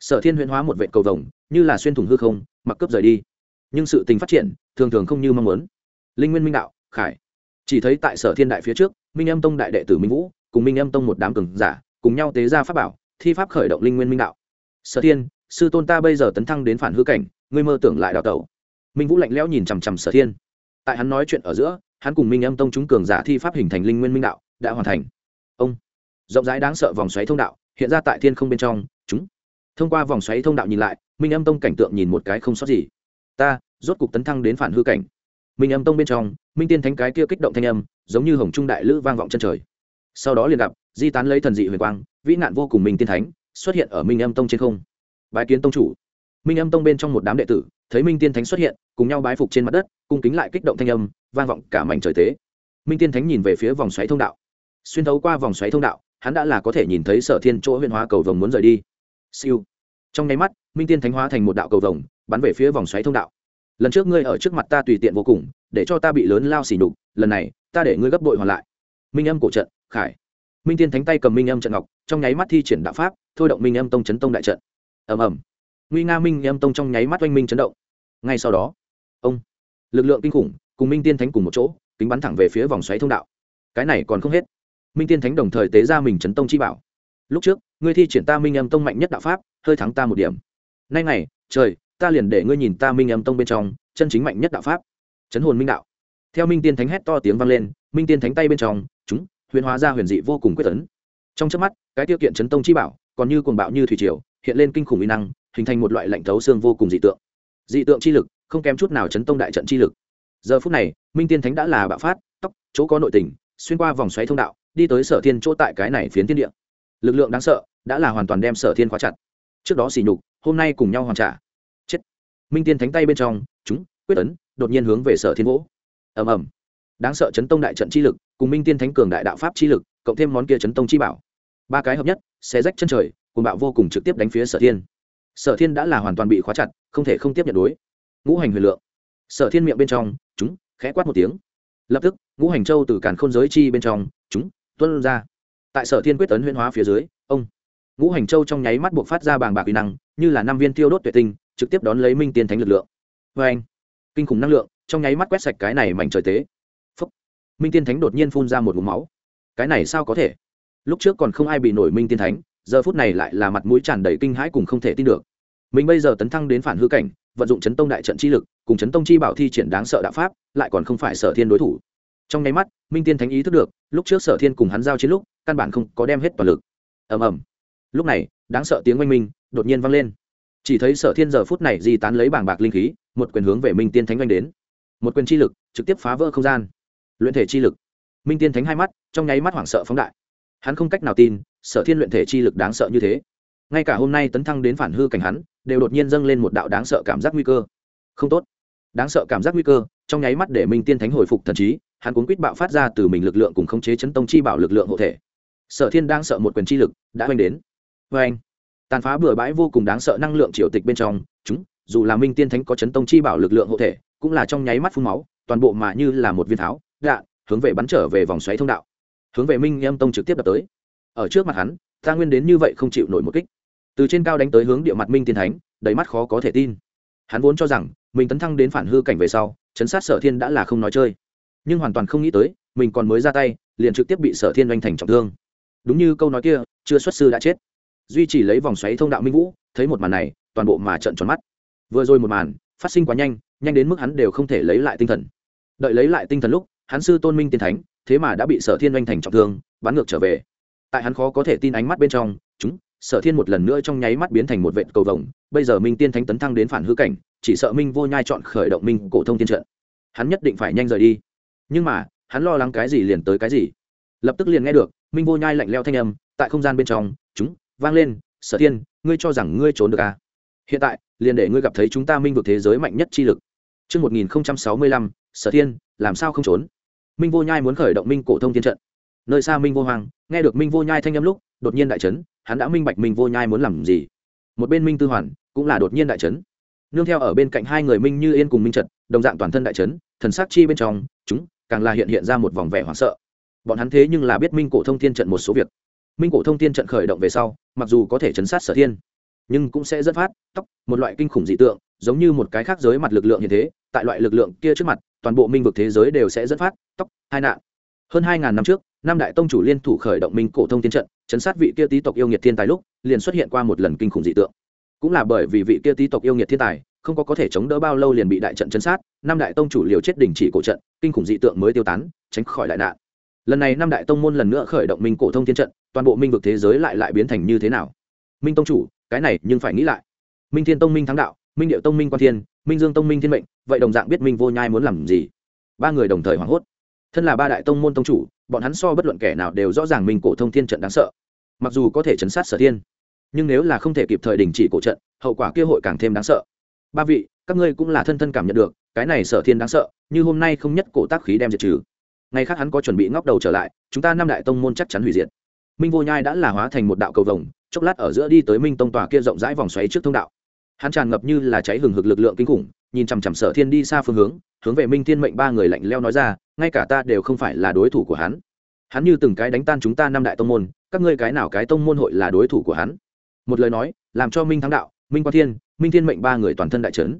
Sở thiên huyễn hóa một vệ cầu vồng, như là xuyên thủng hư không, mặc cướp rời đi. Nhưng sự tình phát triển, thường thường không như mong muốn. Linh nguyên minh đạo, khải. Chỉ thấy tại sở thiên đại phía trước, minh âm tông đại đệ tử minh vũ, cùng minh âm tông một đám cường giả, cùng nhau tế ra pháp bảo, thi pháp khởi động linh nguyên minh đạo. Sở thiên, sư tôn ta bây giờ tấn thăng đến phản hư cảnh, ngươi mơ tưởng lại đào tẩu. Minh vũ lạnh lẽo nhìn chằm chằm sở thiên. Tại hắn nói chuyện ở giữa, hắn cùng minh âm tông chúng cường giả thi pháp hình thành linh nguyên minh đạo, đã hoàn thành. Ông, rộng rãi đáng sợ vòng xoáy thông đạo, hiện ra tại thiên không bên trong chúng. Thông qua vòng xoáy thông đạo nhìn lại, minh âm tông cảnh tượng nhìn một cái không sót gì. Ta, rốt cục tấn thăng đến phản hư cảnh. Minh âm tông bên trong, minh tiên thánh cái kia kích động thanh âm, giống như hồng trung đại lữ vang vọng chân trời. Sau đó liền gặp, di tán lấy thần dị huyền quang, vĩ nạn vô cùng minh tiên thánh, xuất hiện ở minh âm tông trên không. Bái kiến tông chủ. Minh âm tông bên trong một đám đệ tử, thấy minh tiên thánh xuất hiện, cùng nhau bái phục trên mặt đất, cung kính lại kích động thanh âm, vang vọng cả mảnh trời tế. Minh tiên thánh nhìn về phía vòng xoáy thông đạo. Xuyên thấu qua vòng xoáy thông đạo, hắn đã là có thể nhìn thấy sở thiên chỗ huyền hóa cầu vồng muốn rời đi siêu. Trong nháy mắt, minh tiên thánh hóa thành một đạo cầu vồng, bắn về phía vòng xoáy thông đạo. Lần trước ngươi ở trước mặt ta tùy tiện vô cùng, để cho ta bị lớn lao xỉ nhục, lần này, ta để ngươi gấp bội hoàn lại. Minh âm cổ trận, khải. Minh tiên thánh tay cầm minh âm trận ngọc, trong nháy mắt thi triển đạo pháp, thôi động minh âm tông chấn tông đại trận. Ầm ầm. Nguy nga minh âm tông trong nháy mắt oanh minh chấn động. Ngay sau đó, ông, lực lượng kinh khủng, cùng minh tiên thánh cùng một chỗ, kính bắn thẳng về phía vòng xoáy thông đạo. Cái này còn không hết. Minh tiên thánh đồng thời tế ra mình chấn tông chi bảo. Lúc trước ngươi thi triển ta minh âm tông mạnh nhất đạo pháp, hơi thắng ta một điểm. Nay này trời, ta liền để ngươi nhìn ta minh âm tông bên trong, chân chính mạnh nhất đạo pháp. Chấn hồn minh đạo. Theo minh tiên thánh hét to tiếng vang lên, minh tiên thánh tay bên trong, chúng, huyền hóa ra huyền dị vô cùng quyết tấn trong trước mắt, cái tiêu kiện chấn tông chi bảo, còn như cuồng bạo như thủy triều, hiện lên kinh khủng uy năng, hình thành một loại lạnh thấu xương vô cùng dị tượng. Dị tượng chi lực, không kém chút nào chấn tông đại trận chi lực. Giờ phút này, minh tiên thánh đã là bạo phát, tóc, chỗ có nội tình, xuyên qua vòng xoáy thông đạo, đi tới sở thiên chỗ tại cái này phiến thiên địa lực lượng đáng sợ đã là hoàn toàn đem sở thiên khóa chặt. Trước đó xỉ nhục, hôm nay cùng nhau hoàn trả. Chết. Minh tiên thánh tay bên trong, chúng, quyết ấn, đột nhiên hướng về sở thiên vỗ. Ầm ầm. Đáng sợ chấn tông đại trận chi lực, cùng minh tiên thánh cường đại đạo pháp chi lực, cộng thêm món kia chấn tông chi bảo. Ba cái hợp nhất, xé rách chân trời cùng bạo vô cùng trực tiếp đánh phía sở thiên. Sở thiên đã là hoàn toàn bị khóa chặt, không thể không tiếp nhận đối. Ngũ hành huyền lượng. Sở thiên miệng bên trong, chúng, khẽ quát một tiếng. Lập tức, ngũ hành châu từ càn khôn giới chi bên trong, chúng tuân ra tại sở thiên quyết tấn huyễn hóa phía dưới, ông ngũ hành châu trong nháy mắt buộc phát ra bàng bạc uy năng, như là năm viên tiêu đốt tuyệt tinh, trực tiếp đón lấy minh tiên thánh lực lượng. Vê anh, kinh khủng năng lượng, trong nháy mắt quét sạch cái này mảnh trời tế. Phúc. minh tiên thánh đột nhiên phun ra một ngụm máu. Cái này sao có thể? Lúc trước còn không ai bị nổi minh tiên thánh, giờ phút này lại là mặt mũi tràn đầy kinh hãi cùng không thể tin được. Mình bây giờ tấn thăng đến phản hư cảnh, vận dụng chấn tông đại trận chi lực, cùng chấn tông chi bảo thi triển đáng sợ đạo pháp, lại còn không phải sở thiên đối thủ trong nháy mắt, minh tiên thánh ý thức được, lúc trước sở thiên cùng hắn giao chiến lúc, căn bản không có đem hết toàn lực. Ầm ầm. Lúc này, đáng sợ tiếng oanh minh đột nhiên vang lên. Chỉ thấy sở thiên giờ phút này di tán lấy bảng bạc linh khí, một quyền hướng về minh tiên thánh oanh đến. Một quyền chi lực trực tiếp phá vỡ không gian. Luyện thể chi lực. Minh tiên thánh hai mắt, trong nháy mắt hoảng sợ phóng đại. Hắn không cách nào tin, sở thiên luyện thể chi lực đáng sợ như thế. Ngay cả hôm nay tấn thăng đến phản hư cảnh hắn, đều đột nhiên dâng lên một đạo đáng sợ cảm giác nguy cơ. Không tốt. Đáng sợ cảm giác nguy cơ, trong nháy mắt để minh tiên thánh hồi phục thần trí hắn cuốn quýt bạo phát ra từ mình lực lượng cùng khống chế chấn tông chi bảo lực lượng hộ thể. Sở thiên đang sợ một quyền chi lực đã oanh đến. Vê anh, tàn phá bừa bãi vô cùng đáng sợ năng lượng triều tịch bên trong, chúng, dù là minh tiên thánh có chấn tông chi bảo lực lượng hộ thể, cũng là trong nháy mắt phun máu, toàn bộ mà như là một viên tháo, đạn, hướng về bắn trở về vòng xoáy thông đạo. Hướng về minh em tông trực tiếp đập tới. Ở trước mặt hắn, ta nguyên đến như vậy không chịu nổi một kích. Từ trên cao đánh tới hướng địa mặt minh tiên thánh, đầy mắt khó có thể tin. Hắn vốn cho rằng, mình tấn thăng đến phản hư cảnh về sau, chấn sát sở thiên đã là không nói chơi nhưng hoàn toàn không nghĩ tới, mình còn mới ra tay, liền trực tiếp bị sở thiên oanh thành trọng thương. Đúng như câu nói kia, chưa xuất sư đã chết. Duy chỉ lấy vòng xoáy thông đạo minh vũ, thấy một màn này, toàn bộ mà trận tròn mắt. Vừa rồi một màn, phát sinh quá nhanh nhanh đến mức hắn đều không thể lấy lại tinh thần. Đợi lấy lại tinh thần lúc, hắn sư tôn minh tiên thánh, thế mà đã bị sở thiên oanh thành trọng thương, bắn ngược trở về. Tại hắn khó có thể tin ánh mắt bên trong, chúng, sở thiên một lần nữa trong nháy mắt biến thành một vệ cầu vồng, bây giờ minh tiên thánh tấn thăng đến phản hư cảnh, chỉ sợ minh vô nhai chọn khởi động minh cổ thông tiên trận. Hắn nhất định phải nhanh rời đi nhưng mà hắn lo lắng cái gì liền tới cái gì. Lập tức liền nghe được minh vô nhai lạnh leo thanh âm tại không gian bên trong chúng vang lên sở thiên ngươi cho rằng ngươi trốn được à? hiện tại liền để ngươi gặp thấy chúng ta minh vực thế giới mạnh nhất chi lực. Trước 1065, sở thiên làm sao không trốn? Minh vô nhai muốn khởi động minh cổ thông tiên trận. Nơi xa minh vô hoàng nghe được minh vô nhai thanh âm lúc đột nhiên đại trấn hắn đã minh bạch minh vô nhai muốn làm gì. Một bên minh tư hoàn cũng là đột nhiên đại trấn nương theo ở bên cạnh hai người minh như yên cùng minh trật đồng dạng toàn thân đại trấn thần sắc chi bên trong chúng càng là hiện hiện ra một vòng vẻ hoảng sợ. Bọn hắn thế nhưng là biết minh cổ thông thiên trận một số việc. Minh cổ thông thiên trận khởi động về sau, mặc dù có thể chấn sát sở thiên, nhưng cũng sẽ dẫn phát, tóc, một loại kinh khủng dị tượng, giống như một cái khác giới mặt lực lượng như thế, tại loại lực lượng kia trước mặt, toàn bộ minh vực thế giới đều sẽ dẫn phát, tóc, hai nạn. Hơn hai ngàn năm trước, năm đại tông chủ liên thủ khởi động minh cổ thông thiên trận, chấn sát vị kia tý tộc yêu nghiệt thiên tài lúc, liền xuất hiện qua một lần kinh khủng dị tượng. Cũng là bởi vì vị kia tý tộc yêu nghiệt thiên tài không có có thể chống đỡ bao lâu liền bị đại trận chấn sát năm đại tông chủ liều chết đình chỉ cổ trận, kinh khủng dị tượng mới tiêu tán, tránh khỏi đại nạn. Lần này năm đại tông môn lần nữa khởi động minh cổ thông thiên trận, toàn bộ minh vực thế giới lại lại biến thành như thế nào? Minh tông chủ, cái này nhưng phải nghĩ lại. Minh thiên tông minh thắng đạo, minh điệu tông minh quan thiên, minh dương tông minh thiên mệnh, vậy đồng dạng biết minh vô nhai muốn làm gì? Ba người đồng thời hoảng hốt. Thân là ba đại tông môn tông chủ, bọn hắn so bất luận kẻ nào đều rõ ràng minh cổ thông thiên trận đáng sợ. Mặc dù có thể chấn sát sở thiên, nhưng nếu là không thể kịp thời đình chỉ cổ trận, hậu quả kia hội càng thêm đáng sợ ba vị, các ngươi cũng là thân thân cảm nhận được, cái này sở thiên đáng sợ, như hôm nay không nhất cổ tác khí đem diệt trừ. Ngày khác hắn có chuẩn bị ngóc đầu trở lại, chúng ta năm đại tông môn chắc chắn hủy diệt. Minh vô nhai đã là hóa thành một đạo cầu vồng, chốc lát ở giữa đi tới minh tông tòa kia rộng rãi vòng xoáy trước thông đạo. Hắn tràn ngập như là cháy hừng hực lực lượng kinh khủng, nhìn chằm chằm sở thiên đi xa phương hướng hướng về minh thiên mệnh ba người lạnh leo nói ra, ngay cả ta đều không phải là đối thủ của hắn. Hắn như từng cái đánh tan chúng ta năm đại tông môn, các ngươi cái nào cái tông môn hội là đối thủ của hắn? Một lời nói, làm cho minh thắng đạo minh quan thiên, minh thiên mệnh ba người toàn thân đại trấn.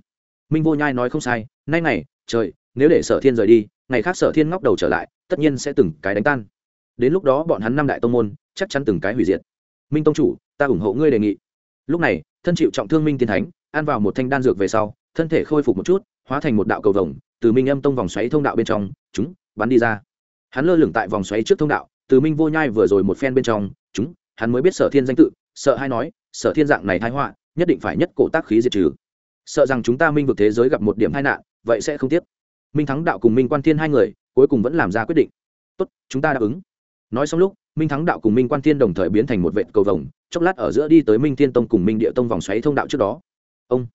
Minh vô nhai nói không sai, nay này trời, nếu để sở thiên rời đi, ngày khác sở thiên ngóc đầu trở lại, tất nhiên sẽ từng cái đánh tan. Đến lúc đó bọn hắn năm đại tông môn, chắc chắn từng cái hủy diệt. Minh tông chủ, ta ủng hộ ngươi đề nghị. Lúc này, thân chịu trọng thương minh tiên thánh ăn vào một thanh đan dược về sau, thân thể khôi phục một chút, hóa thành một đạo cầu vồng, từ minh âm tông vòng xoáy thông đạo bên trong, chúng, bắn đi ra. Hắn lơ lửng tại vòng xoáy trước thông đạo, từ minh vô nhai vừa rồi một phen bên trong, chúng, hắn mới biết sở thiên danh tự, sợ hay nói, sở thiên dạng này thái họa nhất định phải nhất cổ tác khí diệt trừ. Sợ rằng chúng ta minh vực thế giới gặp một điểm tai nạn, vậy sẽ không tiếc. Minh thắng đạo cùng minh quan thiên hai người, cuối cùng vẫn làm ra quyết định. Tốt, chúng ta đáp ứng. Nói xong lúc, minh thắng đạo cùng minh quan thiên đồng thời biến thành một vệ cầu vồng, chốc lát ở giữa đi tới minh thiên tông cùng minh địa tông vòng xoáy thông đạo trước đó. Ông,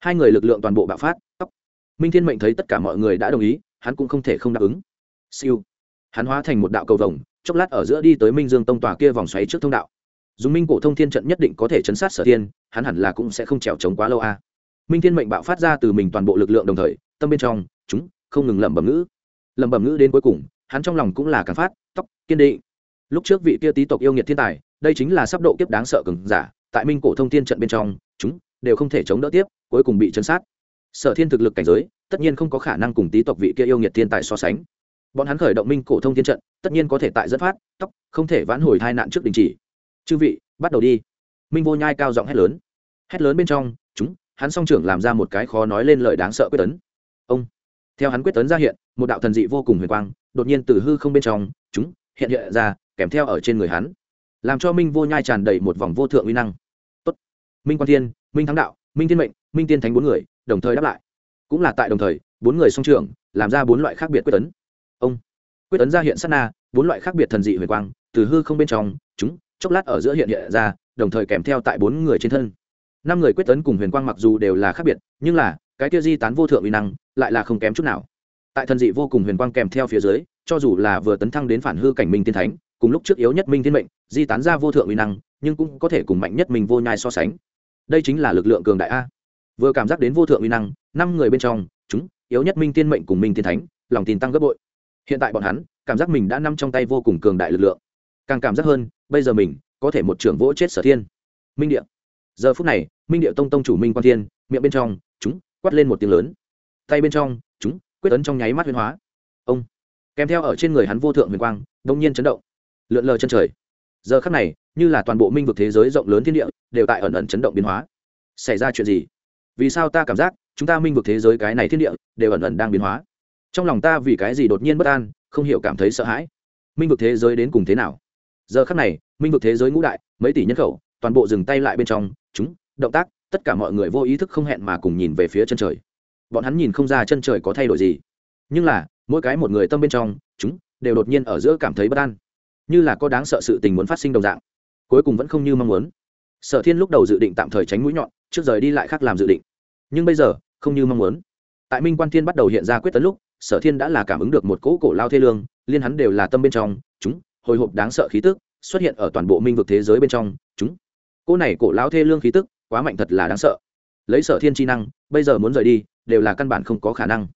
hai người lực lượng toàn bộ bạo phát, tóc. Minh thiên mệnh thấy tất cả mọi người đã đồng ý, hắn cũng không thể không đáp ứng. Siêu. Hắn hóa thành một đạo cầu vồng, chốc lát ở giữa đi tới minh dương tông tòa kia vòng xoáy trước thông đạo dùng minh cổ thông thiên trận nhất định có thể chấn sát sở thiên, hắn hẳn là cũng sẽ không trèo trống quá lâu a. Minh thiên mệnh bạo phát ra từ mình toàn bộ lực lượng đồng thời, tâm bên trong, chúng, không ngừng lẩm bẩm ngữ. Lẩm bẩm ngữ đến cuối cùng, hắn trong lòng cũng là càng phát, tóc, kiên định. Lúc trước vị kia tý tộc yêu nghiệt thiên tài, đây chính là sắp độ kiếp đáng sợ cứng giả, tại minh cổ thông thiên trận bên trong, chúng đều không thể chống đỡ tiếp, cuối cùng bị chấn sát. Sở thiên thực lực cảnh giới, tất nhiên không có khả năng cùng tý tộc vị kia yêu nghiệt thiên tài so sánh. Bọn hắn khởi động minh cổ thông thiên trận, tất nhiên có thể tại dẫn phát, tóc, không thể vãn hồi tai nạn trước đình chỉ chư vị, bắt đầu đi. Minh vô nhai cao giọng hét lớn. Hét lớn bên trong, chúng, hắn song trưởng làm ra một cái khó nói lên lời đáng sợ quyết tấn. Ông, theo hắn quyết tấn ra hiện, một đạo thần dị vô cùng huyền quang, đột nhiên từ hư không bên trong, chúng, hiện hiện ra, kèm theo ở trên người hắn, làm cho minh vô nhai tràn đầy một vòng vô thượng uy năng. Tốt. minh quan thiên, minh thắng đạo, minh thiên mệnh, minh tiên thánh bốn người, đồng thời đáp lại. Cũng là tại đồng thời, bốn người song trưởng, làm ra bốn loại khác biệt quyết tấn. Ông, quyết tấn ra hiện sát na, bốn loại khác biệt thần dị huyền quang, từ hư không bên trong, chúng chốc lát ở giữa hiện hiện ra, đồng thời kèm theo tại bốn người trên thân. Năm người quyết tấn cùng huyền quang mặc dù đều là khác biệt, nhưng là, cái kia di tán vô thượng uy năng, lại là không kém chút nào. Tại thần dị vô cùng huyền quang kèm theo phía dưới, cho dù là vừa tấn thăng đến phản hư cảnh minh tiên thánh, cùng lúc trước yếu nhất minh thiên mệnh, di tán ra vô thượng uy năng, nhưng cũng có thể cùng mạnh nhất mình vô nhai so sánh. Đây chính là lực lượng cường đại a. Vừa cảm giác đến vô thượng uy năng, năm người bên trong, chúng, yếu nhất minh tiên mệnh cùng minh tiên thánh, lòng tin tăng gấp bội. Hiện tại bọn hắn, cảm giác mình đã nằm trong tay vô cùng cường đại lực lượng càng cảm giác hơn, bây giờ mình có thể một trưởng vỗ chết sở thiên. Minh địa. Giờ phút này, minh địa tông tông chủ minh quan thiên, miệng bên trong, chúng, quát lên một tiếng lớn. Tay bên trong, chúng, quyết ấn trong nháy mắt huyền hóa. Ông. Kèm theo ở trên người hắn vô thượng huyền quang, đông nhiên chấn động. Lượn lờ chân trời. Giờ khắc này, như là toàn bộ minh vực thế giới rộng lớn thiên địa, đều tại ẩn ẩn chấn động biến hóa. Xảy ra chuyện gì? Vì sao ta cảm giác, chúng ta minh vực thế giới cái này thiên địa, đều ẩn ẩn đang biến hóa? Trong lòng ta vì cái gì đột nhiên bất an, không hiểu cảm thấy sợ hãi? Minh vực thế giới đến cùng thế nào? Giờ khắc này, minh vực thế giới ngũ đại, mấy tỷ nhân khẩu, toàn bộ dừng tay lại bên trong, chúng, động tác, tất cả mọi người vô ý thức không hẹn mà cùng nhìn về phía chân trời. Bọn hắn nhìn không ra chân trời có thay đổi gì. Nhưng là, mỗi cái một người tâm bên trong, chúng, đều đột nhiên ở giữa cảm thấy bất an. Như là có đáng sợ sự tình muốn phát sinh đồng dạng. Cuối cùng vẫn không như mong muốn. Sở thiên lúc đầu dự định tạm thời tránh mũi nhọn, trước rời đi lại khác làm dự định. Nhưng bây giờ, không như mong muốn. Tại minh quan thiên bắt đầu hiện ra quyết tấn lúc, sở thiên đã là cảm ứng được một cỗ cổ lao thê lương, liên hắn đều là tâm bên trong, chúng hồi hộp đáng sợ khí tức xuất hiện ở toàn bộ minh vực thế giới bên trong. Chúng cỗ này cổ lao thê lương khí tức quá mạnh thật là đáng sợ. Lấy sở thiên chi năng, bây giờ muốn rời đi, đều là căn bản không có khả năng.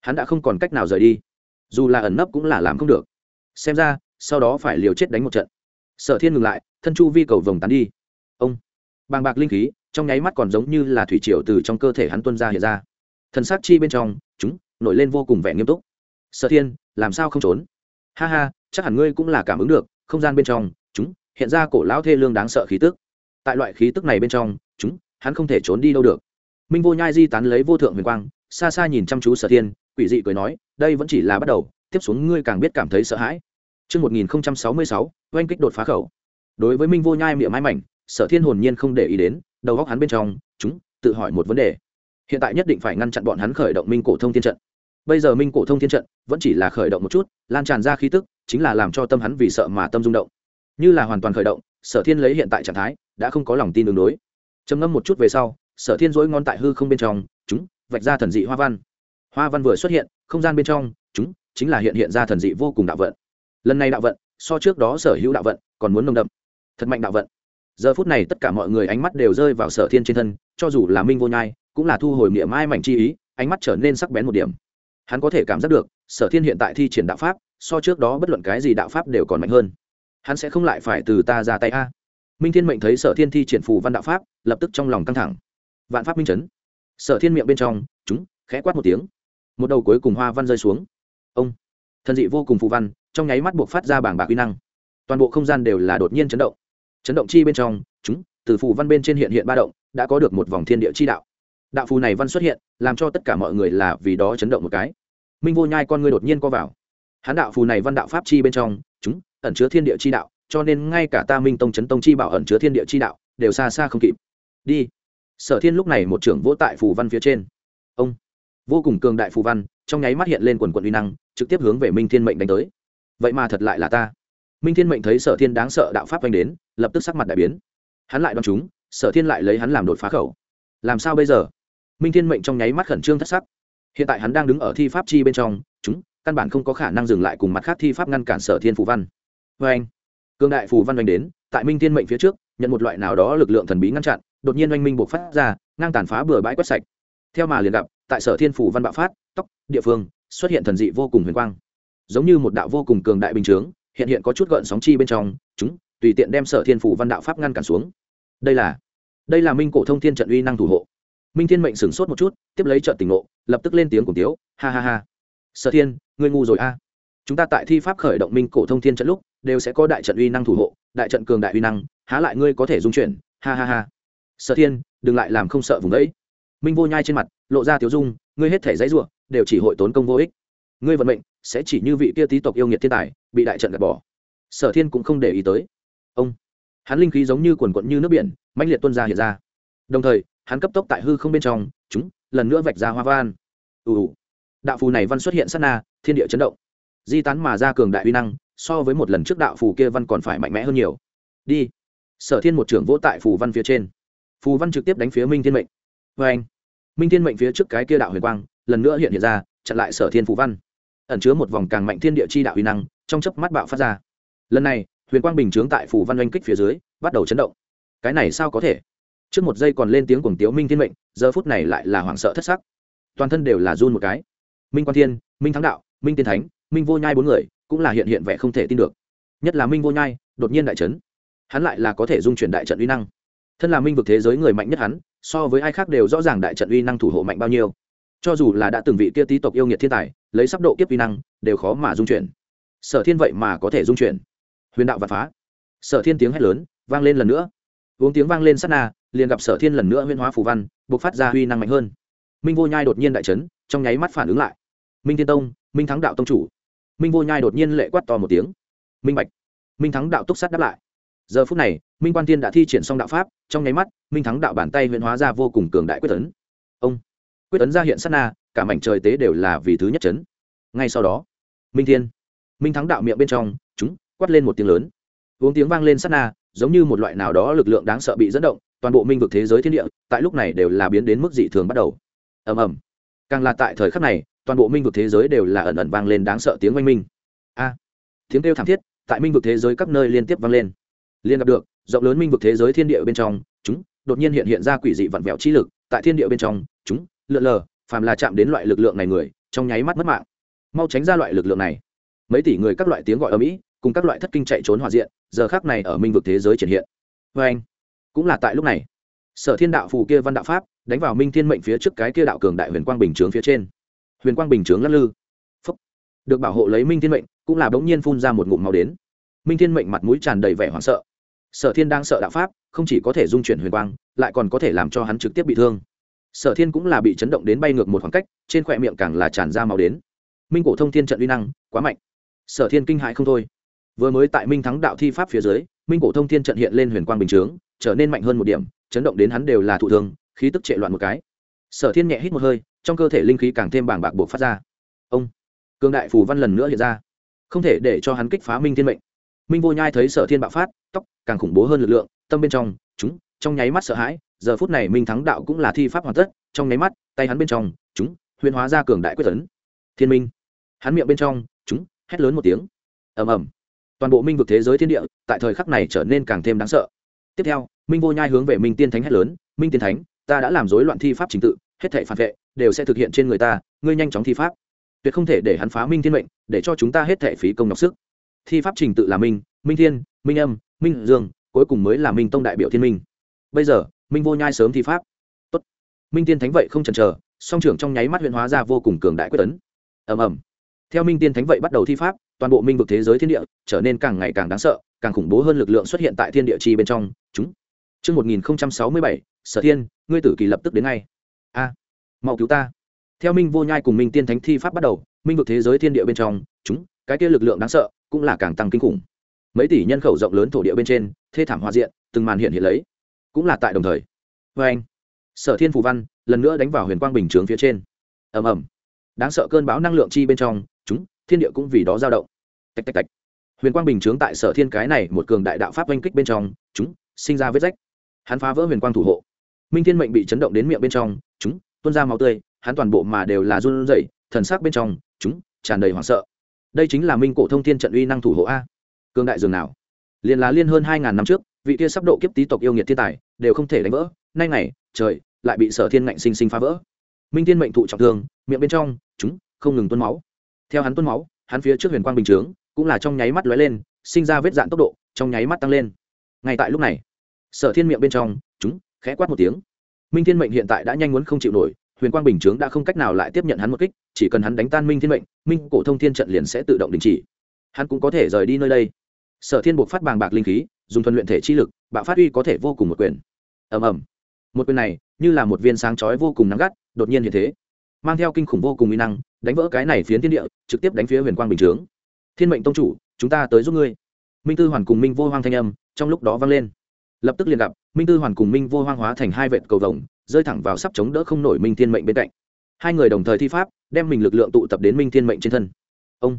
Hắn đã không còn cách nào rời đi. Dù là ẩn nấp cũng là làm không được. Xem ra, sau đó phải liều chết đánh một trận. Sở thiên ngừng lại, thân chu vi cầu vồng tán đi. Ông, bàng bạc linh khí, trong nháy mắt còn giống như là thủy triều từ trong cơ thể hắn tuân ra hiện ra. Thần s á c chi bên trong, chúng, nổi lên vô cùng vẻ nghiêm túc. Sở thiên, làm sao không trốn? Ha ha chắc hẳn ngươi cũng là cảm ứng được không gian bên trong chúng hiện ra cổ lão thê lương đáng sợ khí tức tại loại khí tức này bên trong chúng hắn không thể trốn đi đâu được minh vô nhai di tán lấy vô thượng huyền quang xa xa nhìn chăm chú sở thiên quỷ dị cười nói đây vẫn chỉ là bắt đầu tiếp xuống ngươi càng biết cảm thấy sợ hãi Trước 1066, oanh kích đột phá khẩu. Đối với Minh Vô Nhai miệng mái mảnh, Sở Thiên hồn nhiên không để ý đến, đầu góc hắn bên trong, chúng tự hỏi một vấn đề. Hiện tại nhất định phải ngăn chặn bọn hắn khởi động Minh Cổ Thông Thiên trận. Bây giờ Minh Cổ Thông Thiên trận vẫn chỉ là khởi động một chút, lan tràn ra khí tức, chính là làm cho tâm hắn vì sợ mà tâm rung động. Như là hoàn toàn khởi động, Sở Thiên lấy hiện tại trạng thái, đã không có lòng tin đường đối. Trầm ngâm một chút về sau sở thiên dối ngon tại hư không bên trong chúng vạch ra thần dị hoa văn. Hoa văn vừa xuất hiện không gian bên trong chúng chính là hiện hiện ra thần dị vô cùng đạo vận. Lần này đạo vận so trước đó sở hữu đạo vận còn muốn nồng đậm. Thật mạnh đạo vận. Giờ phút này tất cả mọi người ánh mắt đều rơi vào sở thiên trên thân cho dù là minh vô nhai cũng là thu hồi miệng mai mảnh chi ý ánh mắt trở nên sắc bén một điểm hắn có thể cảm giác được, sở thiên hiện tại thi triển đạo pháp, so trước đó bất luận cái gì đạo pháp đều còn mạnh hơn. Hắn sẽ không lại phải từ ta ra tay a. Minh thiên mệnh thấy sở thiên thi triển phù văn đạo pháp, lập tức trong lòng căng thẳng. Vạn pháp minh chấn. Sở thiên miệng bên trong, chúng, khẽ quát một tiếng. Một đầu cuối cùng hoa văn rơi xuống. Ông, thần dị vô cùng phù văn, trong nháy mắt buộc phát ra bảng bạc uy năng. Toàn bộ không gian đều là đột nhiên chấn động. Chấn động chi bên trong, chúng, từ phù văn bên trên hiện hiện ba động, đã có được một vòng thiên địa chi đạo. Đạo phù này văn xuất hiện, làm cho tất cả mọi người là vì đó chấn động một cái minh vô nhai con ngươi đột nhiên co vào. Hán đạo phù này văn đạo pháp chi bên trong, chúng, ẩn chứa thiên địa chi đạo, cho nên ngay cả ta minh tông chấn tông chi bảo ẩn chứa thiên địa chi đạo, đều xa xa không kịp. Đi. Sở thiên lúc này một trưởng vỗ tại phù văn phía trên. Ông. Vô cùng cường đại phù văn, trong nháy mắt hiện lên quần quận uy năng, trực tiếp hướng về minh thiên mệnh đánh tới. Vậy mà thật lại là ta. Minh thiên mệnh thấy sở thiên đáng sợ đạo pháp oanh đến, lập tức sắc mặt đại biến. Hắn lại đ o á n chúng, sở thiên lại lấy hắn làm đột phá khẩu. Làm sao bây giờ? Minh thiên mệnh trong nháy mắt khẩn trương thất sắc hiện tại hắn đang đứng ở thi pháp chi bên trong, chúng, căn bản không có khả năng dừng lại cùng mặt khác thi pháp ngăn cản sở thiên phù văn. Vê anh, cương đại phù văn oanh đến, tại minh thiên mệnh phía trước, nhận một loại nào đó lực lượng thần bí ngăn chặn, đột nhiên oanh minh buộc phát ra, ngang tàn phá bừa bãi quét sạch. Theo mà liền gặp, tại sở thiên phủ văn bạo phát, tóc, địa phương, xuất hiện thần dị vô cùng huyền quang. Giống như một đạo vô cùng cường đại bình chướng, hiện hiện có chút gợn sóng chi bên trong, chúng, tùy tiện đem sở thiên phủ văn đạo pháp ngăn cản xuống. Đây là đây là minh cổ thông thiên trận uy năng thủ hộ. Minh thiên mệnh sửng sốt một chút, tiếp lấy trận tỉnh ngộ lập tức lên tiếng cùng tiếu, ha ha ha. Sở thiên, ngươi ngu rồi a. Chúng ta tại thi pháp khởi động minh cổ thông thiên trận lúc, đều sẽ có đại trận uy năng thủ hộ, đại trận cường đại uy năng, há lại ngươi có thể dung chuyển, ha ha ha. Sở thiên, đừng lại làm không sợ vùng đấy. Minh vô nhai trên mặt, lộ ra tiếu dung, ngươi hết thể giấy ruộng đều chỉ hội tốn công vô ích. Ngươi vận mệnh, sẽ chỉ như vị kia tý tộc yêu nghiệt thiên tài, bị đại trận gạt bỏ. Sở thiên cũng không để ý tới. Ông, hắn linh khí giống như quần quận như nước biển, mãnh liệt tuân ra hiện ra. Đồng thời, hắn cấp tốc tại hư không bên trong, chúng lần nữa vạch ra hoa van ù ù. Đạo phù này văn xuất hiện sát na, thiên địa chấn động. Di tán mà ra cường đại uy năng, so với một lần trước đạo phù kia văn còn phải mạnh mẽ hơn nhiều. Đi. Sở thiên một trưởng vỗ tại phù văn phía trên. Phù văn trực tiếp đánh phía minh thiên mệnh. Vê anh, minh thiên mệnh phía trước cái kia đạo huyền quang, lần nữa hiện hiện ra, chặn lại sở thiên phù văn. Ẩn chứa một vòng càng mạnh thiên địa chi đạo uy năng, trong chớp mắt bạo phát ra. Lần này, huyền quang bình chướng tại phù văn oanh kích phía dưới, bắt đầu chấn động. Cái này sao có thể? Trước một giây còn lên tiếng cuồng tiếu minh thiên mệnh, giờ phút này lại là hoảng sợ thất sắc. Toàn thân đều là run một cái. Minh quan thiên, minh thắng đạo, minh tiên thánh, minh vô nhai bốn người, cũng là hiện hiện vẻ không thể tin được. Nhất là minh vô nhai, đột nhiên đại trấn hắn lại là có thể dung chuyển đại trận uy năng. Thân là minh vực thế giới người mạnh nhất hắn, so với ai khác đều rõ ràng đại trận uy năng thủ hộ mạnh bao nhiêu. Cho dù là đã từng vị kia tý tộc yêu nghiệt thiên tài, lấy sắp độ kiếp uy năng, đều khó mà dung chuyển. Sở thiên vậy mà có thể dung chuyển. Huyền đạo vạn phá. Sở thiên tiếng hét lớn, vang lên lần nữa. Uống tiếng vang lên sát na liền gặp sở thiên lần nữa huyên hóa phù văn buộc phát ra huy năng mạnh hơn. Minh vô nhai đột nhiên đại trấn trong nháy mắt phản ứng lại. Minh thiên tông, minh thắng đạo tông chủ. Minh vô nhai đột nhiên lệ quát to một tiếng. Minh bạch. Minh thắng đạo túc sát đáp lại. Giờ phút này, minh quan tiên đã thi triển xong đạo pháp, trong nháy mắt, minh thắng đạo bàn tay huyên hóa ra vô cùng cường đại quyết tấn ông. Quyết tấn ra hiện sát na, cả mảnh trời tế đều là vì thứ nhất chấn. Ngay sau đó, minh thiên. Minh thắng đạo miệng bên trong, chúng, quát lên một tiếng lớn. Uống tiếng vang lên sát na, giống như một loại nào đó lực lượng đáng sợ bị dẫn động toàn bộ minh vực thế giới thiên địa, tại lúc này đều là biến đến mức dị thường bắt đầu. Ầm ầm. Càng là tại thời khắc này, toàn bộ minh vực thế giới đều là ẩn ẩn vang lên đáng sợ tiếng oanh minh. A. Tiếng kêu thảm thiết tại minh vực thế giới các nơi liên tiếp vang lên. Liên gặp được, rộng lớn minh vực thế giới thiên địa bên trong, chúng đột nhiên hiện hiện ra quỷ dị vặn vẹo chi lực. Tại thiên địa bên trong, chúng lượn lờ, phàm là chạm đến loại lực lượng này người, trong nháy mắt mất mạng. Mau tránh ra loại lực lượng này. Mấy tỷ người các loại tiếng gọi ở mỹ, cùng các loại thất kinh chạy trốn hòa diện, giờ khác này ở minh vực thế giới triển hiện. Vê anh cũng là tại lúc này. Sở thiên đạo phù kia văn đạo pháp, đánh vào minh thiên mệnh phía trước cái kia đạo cường đại huyền quang bình chướng phía trên. Huyền quang bình chướng lắc lư. Phúc. được bảo hộ lấy minh thiên mệnh, cũng là bỗng nhiên phun ra một ngụm màu đến. Minh thiên mệnh mặt mũi tràn đầy vẻ hoảng sợ. Sở thiên đang sợ đạo pháp, không chỉ có thể dung chuyển huyền quang, lại còn có thể làm cho hắn trực tiếp bị thương. Sở thiên cũng là bị chấn động đến bay ngược một khoảng cách, trên khỏe miệng càng là tràn ra màu đến. Minh cổ thông thiên trận uy năng, quá mạnh. Sở thiên kinh hại không thôi. Vừa mới tại minh thắng đạo thi pháp phía dưới, minh cổ thông thiên trận hiện lên huyền quang bình chướng trở nên mạnh hơn một điểm, chấn động đến hắn đều là thụ thương, khí tức trệ loạn một cái. Sở thiên nhẹ hít một hơi, trong cơ thể linh khí càng thêm bảng bạc buộc phát ra. Ông cương đại phù văn lần nữa hiện ra, không thể để cho hắn kích phá minh thiên mệnh. Minh vô nhai thấy sở thiên bạo phát, tóc càng khủng bố hơn lực lượng, tâm bên trong, chúng, trong nháy mắt sợ hãi, giờ phút này minh thắng đạo cũng là thi pháp hoàn tất, trong nháy mắt, tay hắn bên trong, chúng, huyền hóa ra cường đại quyết tấn. Thiên minh, hắn miệng bên trong, chúng, hét lớn một tiếng. Ầm ầm. Toàn bộ minh vực thế giới thiên địa, tại thời khắc này trở nên càng thêm đáng sợ tiếp theo, minh vô nhai hướng về minh tiên thánh hét lớn, minh tiên thánh, ta đã làm rối loạn thi pháp trình tự, hết thảy phản vệ đều sẽ thực hiện trên người ta, ngươi nhanh chóng thi pháp. Tuyệt không thể để hắn phá minh thiên mệnh, để cho chúng ta hết thảy phí công nhọc sức. Thi pháp trình tự là minh minh thiên, minh âm, minh dương, cuối cùng mới là minh tông đại biểu thiên minh. Bây giờ, minh vô nhai sớm thi pháp. Tốt. minh tiên thánh vậy không chần chờ, song trưởng trong nháy mắt huyện hóa ra vô cùng cường đại quyết tấn. Ầm ầm. Theo minh tiên thánh vậy bắt đầu thi pháp, toàn bộ minh vực thế giới thiên địa trở nên càng ngày càng đáng sợ càng khủng bố hơn lực lượng xuất hiện tại thiên địa chi bên trong chúng. Trước 1067, sở thiên ngươi tử kỳ lập tức đến ngay. A à, mau cứu ta. Theo minh vô nhai cùng minh tiên thánh thi pháp bắt đầu minh vực thế giới thiên địa bên trong chúng cái kia lực lượng đáng sợ cũng là càng tăng kinh khủng. Mấy tỷ nhân khẩu rộng lớn thổ địa bên trên thê thảm hoa diện từng màn hiện hiện lấy cũng là tại đồng thời. Vê anh sở thiên phù văn lần nữa đánh vào huyền quang bình chướng phía trên. Ầm ầm. Đáng sợ cơn bão năng lượng chi bên trong chúng thiên địa cũng vì đó dao động. Tạch tạch tạch huyền quang bình chướng tại sở thiên cái này một cường đại đạo pháp oanh kích bên trong, chúng, sinh ra vết rách. Hắn phá vỡ huyền quang thủ hộ. Minh thiên mệnh bị chấn động đến miệng bên trong, chúng, tuôn ra máu tươi, hắn toàn bộ mà đều là run rẩy, thần sắc bên trong, chúng, tràn đầy hoảng sợ. Đây chính là minh cổ thông thiên trận uy năng thủ hộ a. Cường đại dường nào? Liền là liên hơn hai ngàn năm trước, vị kia sắp độ kiếp tý tộc yêu nghiệt thiên tài, đều không thể đánh vỡ, nay này trời, lại bị sở thiên ngạnh sinh sinh phá vỡ. Minh thiên mệnh thụ trọng thương, miệng bên trong, chúng, không ngừng tuôn máu. Theo hắn tuôn máu, hắn phía trước huyền quang bình chướng cũng là trong nháy mắt lóe lên, sinh ra vết dạn tốc độ, trong nháy mắt tăng lên. Ngay tại lúc này, sở thiên miệng bên trong, chúng, khẽ quát một tiếng. Minh thiên mệnh hiện tại đã nhanh muốn không chịu nổi, huyền quang bình chướng đã không cách nào lại tiếp nhận hắn một kích, chỉ cần hắn đánh tan minh thiên mệnh, minh cổ thông thiên trận liền sẽ tự động đình chỉ. Hắn cũng có thể rời đi nơi đây. Sở thiên buộc phát bàng bạc linh khí, dùng thuần luyện thể chi lực, bạo phát uy có thể vô cùng một quyền. Ầm ầm. Một quyền này, như là một viên sáng chói vô cùng nắng gắt, đột nhiên hiện thế, mang theo kinh khủng vô cùng uy năng, đánh vỡ cái này phiến thiên địa, trực tiếp đánh phía huyền quang bình chướng thiên mệnh tông chủ, chúng ta tới giúp ngươi. Minh tư hoàn cùng minh vô hoang thanh âm trong lúc đó vang lên. Lập tức liền gặp, minh tư hoàn cùng minh vô hoang hóa thành hai vệt cầu vồng, rơi thẳng vào sắp chống đỡ không nổi minh thiên mệnh bên cạnh. Hai người đồng thời thi pháp, đem mình lực lượng tụ tập đến minh thiên mệnh trên thân. Ông.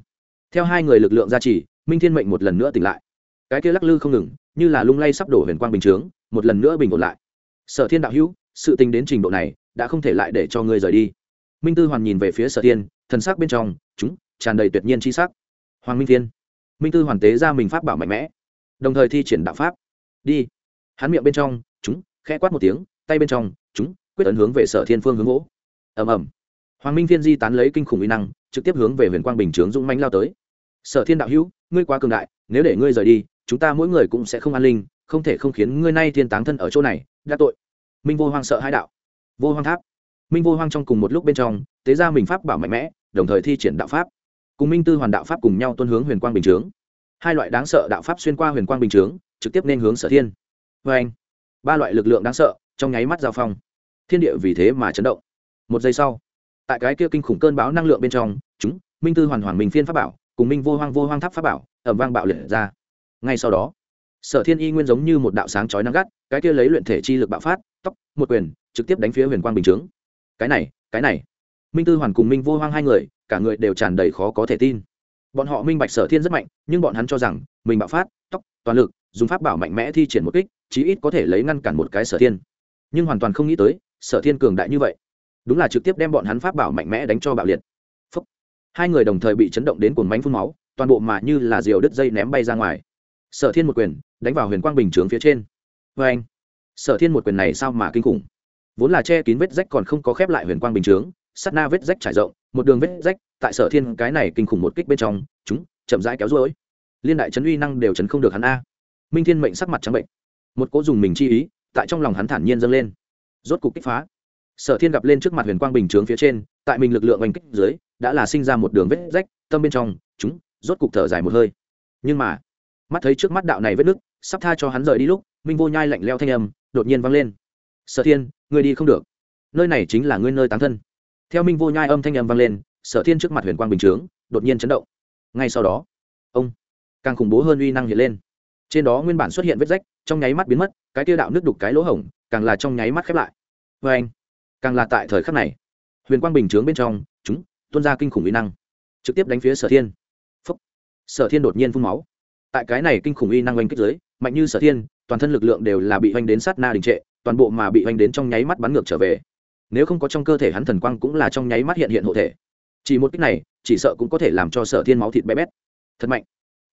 Theo hai người lực lượng gia trì, minh thiên mệnh một lần nữa tỉnh lại. Cái kia lắc lư không ngừng, như là lung lay sắp đổ huyền quang bình chướng, một lần nữa bình ổn lại. Sở thiên đạo hữu, sự tình đến trình độ này, đã không thể lại để cho ngươi rời đi. Minh tư hoàn nhìn về phía sở thiên, thần sắc bên trong, chúng, tràn đầy tuyệt nhiên chi sắc hoàng minh thiên. Minh tư hoàn tế ra mình pháp bảo mạnh mẽ, đồng thời thi triển đạo pháp. Đi. Hắn miệng bên trong, chúng, khẽ quát một tiếng, tay bên trong, chúng, quyết tấn hướng về sở thiên phương hướng gỗ. Ầm ầm. Hoàng minh thiên di tán lấy kinh khủng uy năng, trực tiếp hướng về huyền quang bình chướng dũng mánh lao tới. Sở thiên đạo hữu, ngươi quá cường đại, nếu để ngươi rời đi, chúng ta mỗi người cũng sẽ không an linh, không thể không khiến ngươi nay thiên táng thân ở chỗ này đã tội. Minh vô hoang sợ hai đạo. Vô hoang tháp. Minh vô hoang trong cùng một lúc bên trong, tế ra mình pháp bảo mạnh mẽ, đồng thời thi triển đạo pháp cùng minh tư hoàn đạo pháp cùng nhau tuân hướng huyền quang bình chướng. Hai loại đáng sợ đạo pháp xuyên qua huyền quang bình chướng, trực tiếp nên hướng sở thiên. Vê anh, ba loại lực lượng đáng sợ, trong nháy mắt giao phong. Thiên địa vì thế mà chấn động. Một giây sau, tại cái kia kinh khủng cơn báo năng lượng bên trong, chúng, minh tư hoàn hoàn minh phiên pháp bảo, cùng minh vô hoang vô hoang tháp pháp bảo, ẩm vang bạo liệt ra. Ngay sau đó, sở thiên y nguyên giống như một đạo sáng chói nắng gắt, cái kia lấy luyện thể chi lực bạo phát, tóc, một quyền, trực tiếp đánh phía huyền quang bình chướng. Cái này cái này minh tư hoàn cùng minh vô hoang hai người, cả người đều tràn đầy khó có thể tin. Bọn họ minh bạch sở thiên rất mạnh, nhưng bọn hắn cho rằng, mình bạo phát, tóc, toàn lực, dùng pháp bảo mạnh mẽ thi triển một kích, chí ít có thể lấy ngăn cản một cái sở thiên. Nhưng hoàn toàn không nghĩ tới, sở thiên cường đại như vậy. Đúng là trực tiếp đem bọn hắn pháp bảo mạnh mẽ đánh cho bạo liệt. Phúc. hai người đồng thời bị chấn động đến cuồng bánh phun máu, toàn bộ mà như là diều đứt dây ném bay ra ngoài. Sở thiên một quyền, đánh vào huyền quang bình chướng phía trên. Vê anh. Sở thiên một quyền này sao mà kinh khủng? Vốn là che kín vết rách còn không có khép lại huyền quang bình chướng sắt na vết rách trải rộng, một đường vết rách, tại sở thiên cái này kinh khủng một kích bên trong, chúng chậm rãi kéo rối liên đại chấn uy năng đều chấn không được hắn a. Minh thiên mệnh sắc mặt trắng bệnh. Một cố dùng mình chi ý, tại trong lòng hắn thản nhiên dâng lên. Rốt cục kích phá. Sở thiên gặp lên trước mặt huyền quang bình chướng phía trên, tại mình lực lượng oanh kích dưới, đã là sinh ra một đường vết rách, tâm bên trong, chúng rốt cục thở dài một hơi. Nhưng mà, mắt thấy trước mắt đạo này vết nứt, sắp tha cho hắn rời đi lúc, minh vô nhai lạnh leo thanh âm, đột nhiên vang lên. Sở thiên, ngươi đi không được. Nơi này chính là ngươi nơi tán thân theo minh vô nhai âm thanh âm vang lên, sở thiên trước mặt huyền quang bình chướng, đột nhiên chấn động. Ngay sau đó, ông càng khủng bố hơn uy năng hiện lên. Trên đó nguyên bản xuất hiện vết rách, trong nháy mắt biến mất, cái tiêu đạo nước đục cái lỗ hổng, càng là trong nháy mắt khép lại. Vê anh, càng là tại thời khắc này, huyền quang bình chướng bên trong, chúng tuôn ra kinh khủng uy năng, trực tiếp đánh phía sở thiên. Phúc. sở thiên đột nhiên phun máu. Tại cái này kinh khủng uy năng oanh kích giới mạnh như sở thiên, toàn thân lực lượng đều là bị oanh đến sát na đình trệ, toàn bộ mà bị oanh đến trong nháy mắt bắn ngược trở về nếu không có trong cơ thể hắn thần quang cũng là trong nháy mắt hiện hiện hộ thể. Chỉ một cách này, chỉ sợ cũng có thể làm cho sở thiên máu thịt bé bét. Thật mạnh.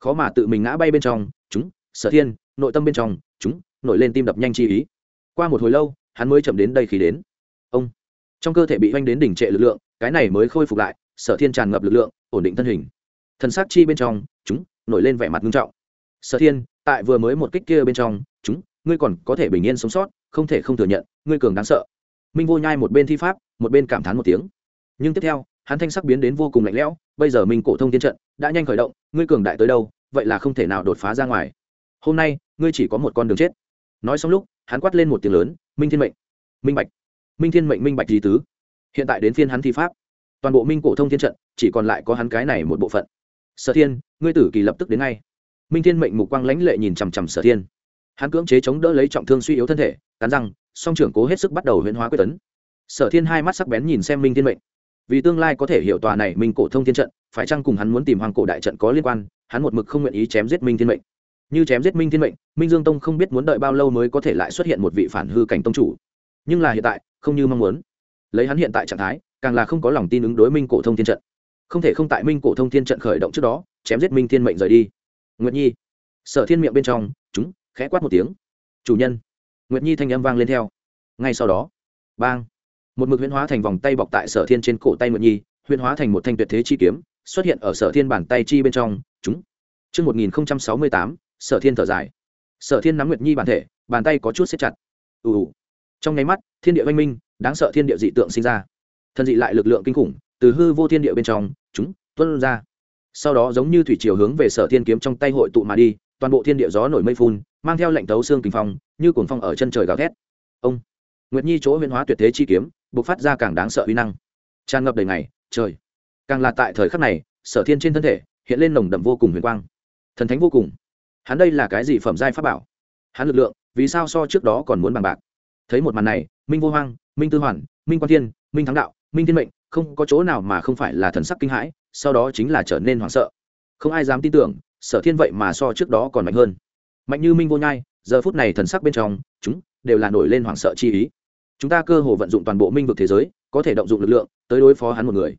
Khó mà tự mình ngã bay bên trong, chúng, sở thiên, nội tâm bên trong, chúng, nổi lên tim đập nhanh chi ý. Qua một hồi lâu, hắn mới chậm đến đây khi đến. Ông. Trong cơ thể bị oanh đến đỉnh trệ lực lượng, cái này mới khôi phục lại, sở thiên tràn ngập lực lượng, ổn định thân hình. Thần sát chi bên trong, chúng, nổi lên vẻ mặt nghiêm trọng. Sở thiên, tại vừa mới một kích kia bên trong, chúng, ngươi còn có thể bình yên sống sót, không thể không thừa nhận, ngươi cường đáng sợ minh vô nhai một bên thi pháp, một bên cảm thán một tiếng. Nhưng tiếp theo, hắn thanh sắc biến đến vô cùng lạnh lẽo, bây giờ minh cổ thông thiên trận, đã nhanh khởi động, ngươi cường đại tới đâu, vậy là không thể nào đột phá ra ngoài. Hôm nay, ngươi chỉ có một con đường chết. Nói xong lúc, hắn quát lên một tiếng lớn, minh thiên mệnh. Minh bạch. Minh thiên mệnh, minh bạch di tứ. Hiện tại đến phiên hắn thi pháp. Toàn bộ minh cổ thông thiên trận, chỉ còn lại có hắn cái này một bộ phận. Sở thiên, ngươi tử kỳ lập tức đến ngay. Minh thiên mệnh mục quang lãnh lệ nhìn chằm chằm sở thiên. Hắn cưỡng chế chống đỡ lấy trọng thương suy yếu thân thể, cắn răng song trưởng cố hết sức bắt đầu huyễn hóa quyết tấn. Sở thiên hai mắt sắc bén nhìn xem minh thiên mệnh. Vì tương lai có thể hiểu tòa này minh cổ thông thiên trận, phải chăng cùng hắn muốn tìm hoàng cổ đại trận có liên quan, hắn một mực không nguyện ý chém giết minh thiên mệnh. Như chém giết minh thiên mệnh, minh dương tông không biết muốn đợi bao lâu mới có thể lại xuất hiện một vị phản hư cảnh tông chủ. Nhưng là hiện tại, không như mong muốn. Lấy hắn hiện tại trạng thái, càng là không có lòng tin ứng đối minh cổ thông thiên trận. Không thể không tại minh cổ thông thiên trận khởi động trước đó, chém giết minh thiên mệnh rời đi. Nguyệt nhi, sở thiên miệng bên trong, chúng, khẽ quát một tiếng. Chủ nhân nguyệt nhi thanh âm vang lên theo. Ngay sau đó, bang, một mực huyễn hóa thành vòng tay bọc tại sở thiên trên cổ tay nguyệt nhi, huyễn hóa thành một thanh tuyệt thế chi kiếm, xuất hiện ở sở thiên bàn tay chi bên trong, chúng. Chương một nghìn sáu mươi tám, sở thiên thở dài. Sở thiên nắm nguyệt nhi bản thể, bàn tay có chút xếp chặt. Ù ù. Trong nháy mắt, thiên địa oanh minh, đáng sợ thiên địa dị tượng sinh ra. Thân dị lại lực lượng kinh khủng, từ hư vô thiên địa bên trong, chúng tuân ra. Sau đó giống như thủy chiều hướng về sở thiên kiếm trong tay hội tụ mà đi toàn bộ thiên địa gió nổi mây phun, mang theo lệnh tấu xương kinh phong, như cuồng phong ở chân trời gào thét. Ông nguyệt nhi chỗ huyên hóa tuyệt thế chi kiếm buộc phát ra càng đáng sợ uy năng. Tràn ngập đầy ngày, trời. Càng là tại thời khắc này, sở thiên trên thân thể, hiện lên nồng đậm vô cùng huyền quang. Thần thánh vô cùng. Hắn đây là cái gì phẩm giai pháp bảo? Hắn lực lượng, vì sao so trước đó còn muốn bằng bạc? Thấy một màn này, minh vô hoang, minh tư hoàn, minh quan thiên, minh thắng đạo, minh thiên mệnh, không có chỗ nào mà không phải là thần sắc kinh hãi, sau đó chính là trở nên hoảng sợ. Không ai dám tin tưởng sở thiên vậy mà so trước đó còn mạnh hơn. Mạnh như minh vô nhai, giờ phút này thần sắc bên trong, chúng đều là nổi lên hoảng sợ chi ý. Chúng ta cơ hồ vận dụng toàn bộ minh vực thế giới, có thể động dụng lực lượng tới đối phó hắn một người.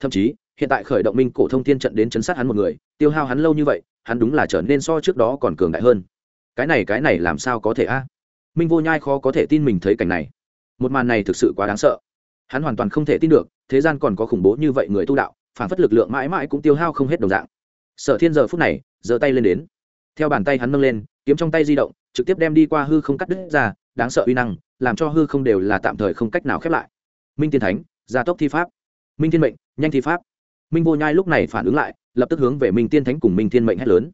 Thậm chí, hiện tại khởi động minh cổ thông thiên trận đến chấn sát hắn một người, tiêu hao hắn lâu như vậy, hắn đúng là trở nên so trước đó còn cường đại hơn. Cái này cái này làm sao có thể a? Minh vô nhai khó có thể tin mình thấy cảnh này. Một màn này thực sự quá đáng sợ. Hắn hoàn toàn không thể tin được, thế gian còn có khủng bố như vậy người tu đạo, phản phất lực lượng mãi mãi cũng tiêu hao không hết đồng dạng sở thiên giờ phút này, giơ tay lên đến. Theo bàn tay hắn nâng lên, kiếm trong tay di động, trực tiếp đem đi qua hư không cắt đứt ra, đáng sợ uy năng, làm cho hư không đều là tạm thời không cách nào khép lại. Minh tiên thánh, gia tốc thi pháp. Minh thiên mệnh, nhanh thi pháp. Minh vô nhai lúc này phản ứng lại, lập tức hướng về minh tiên thánh cùng minh thiên mệnh hét lớn.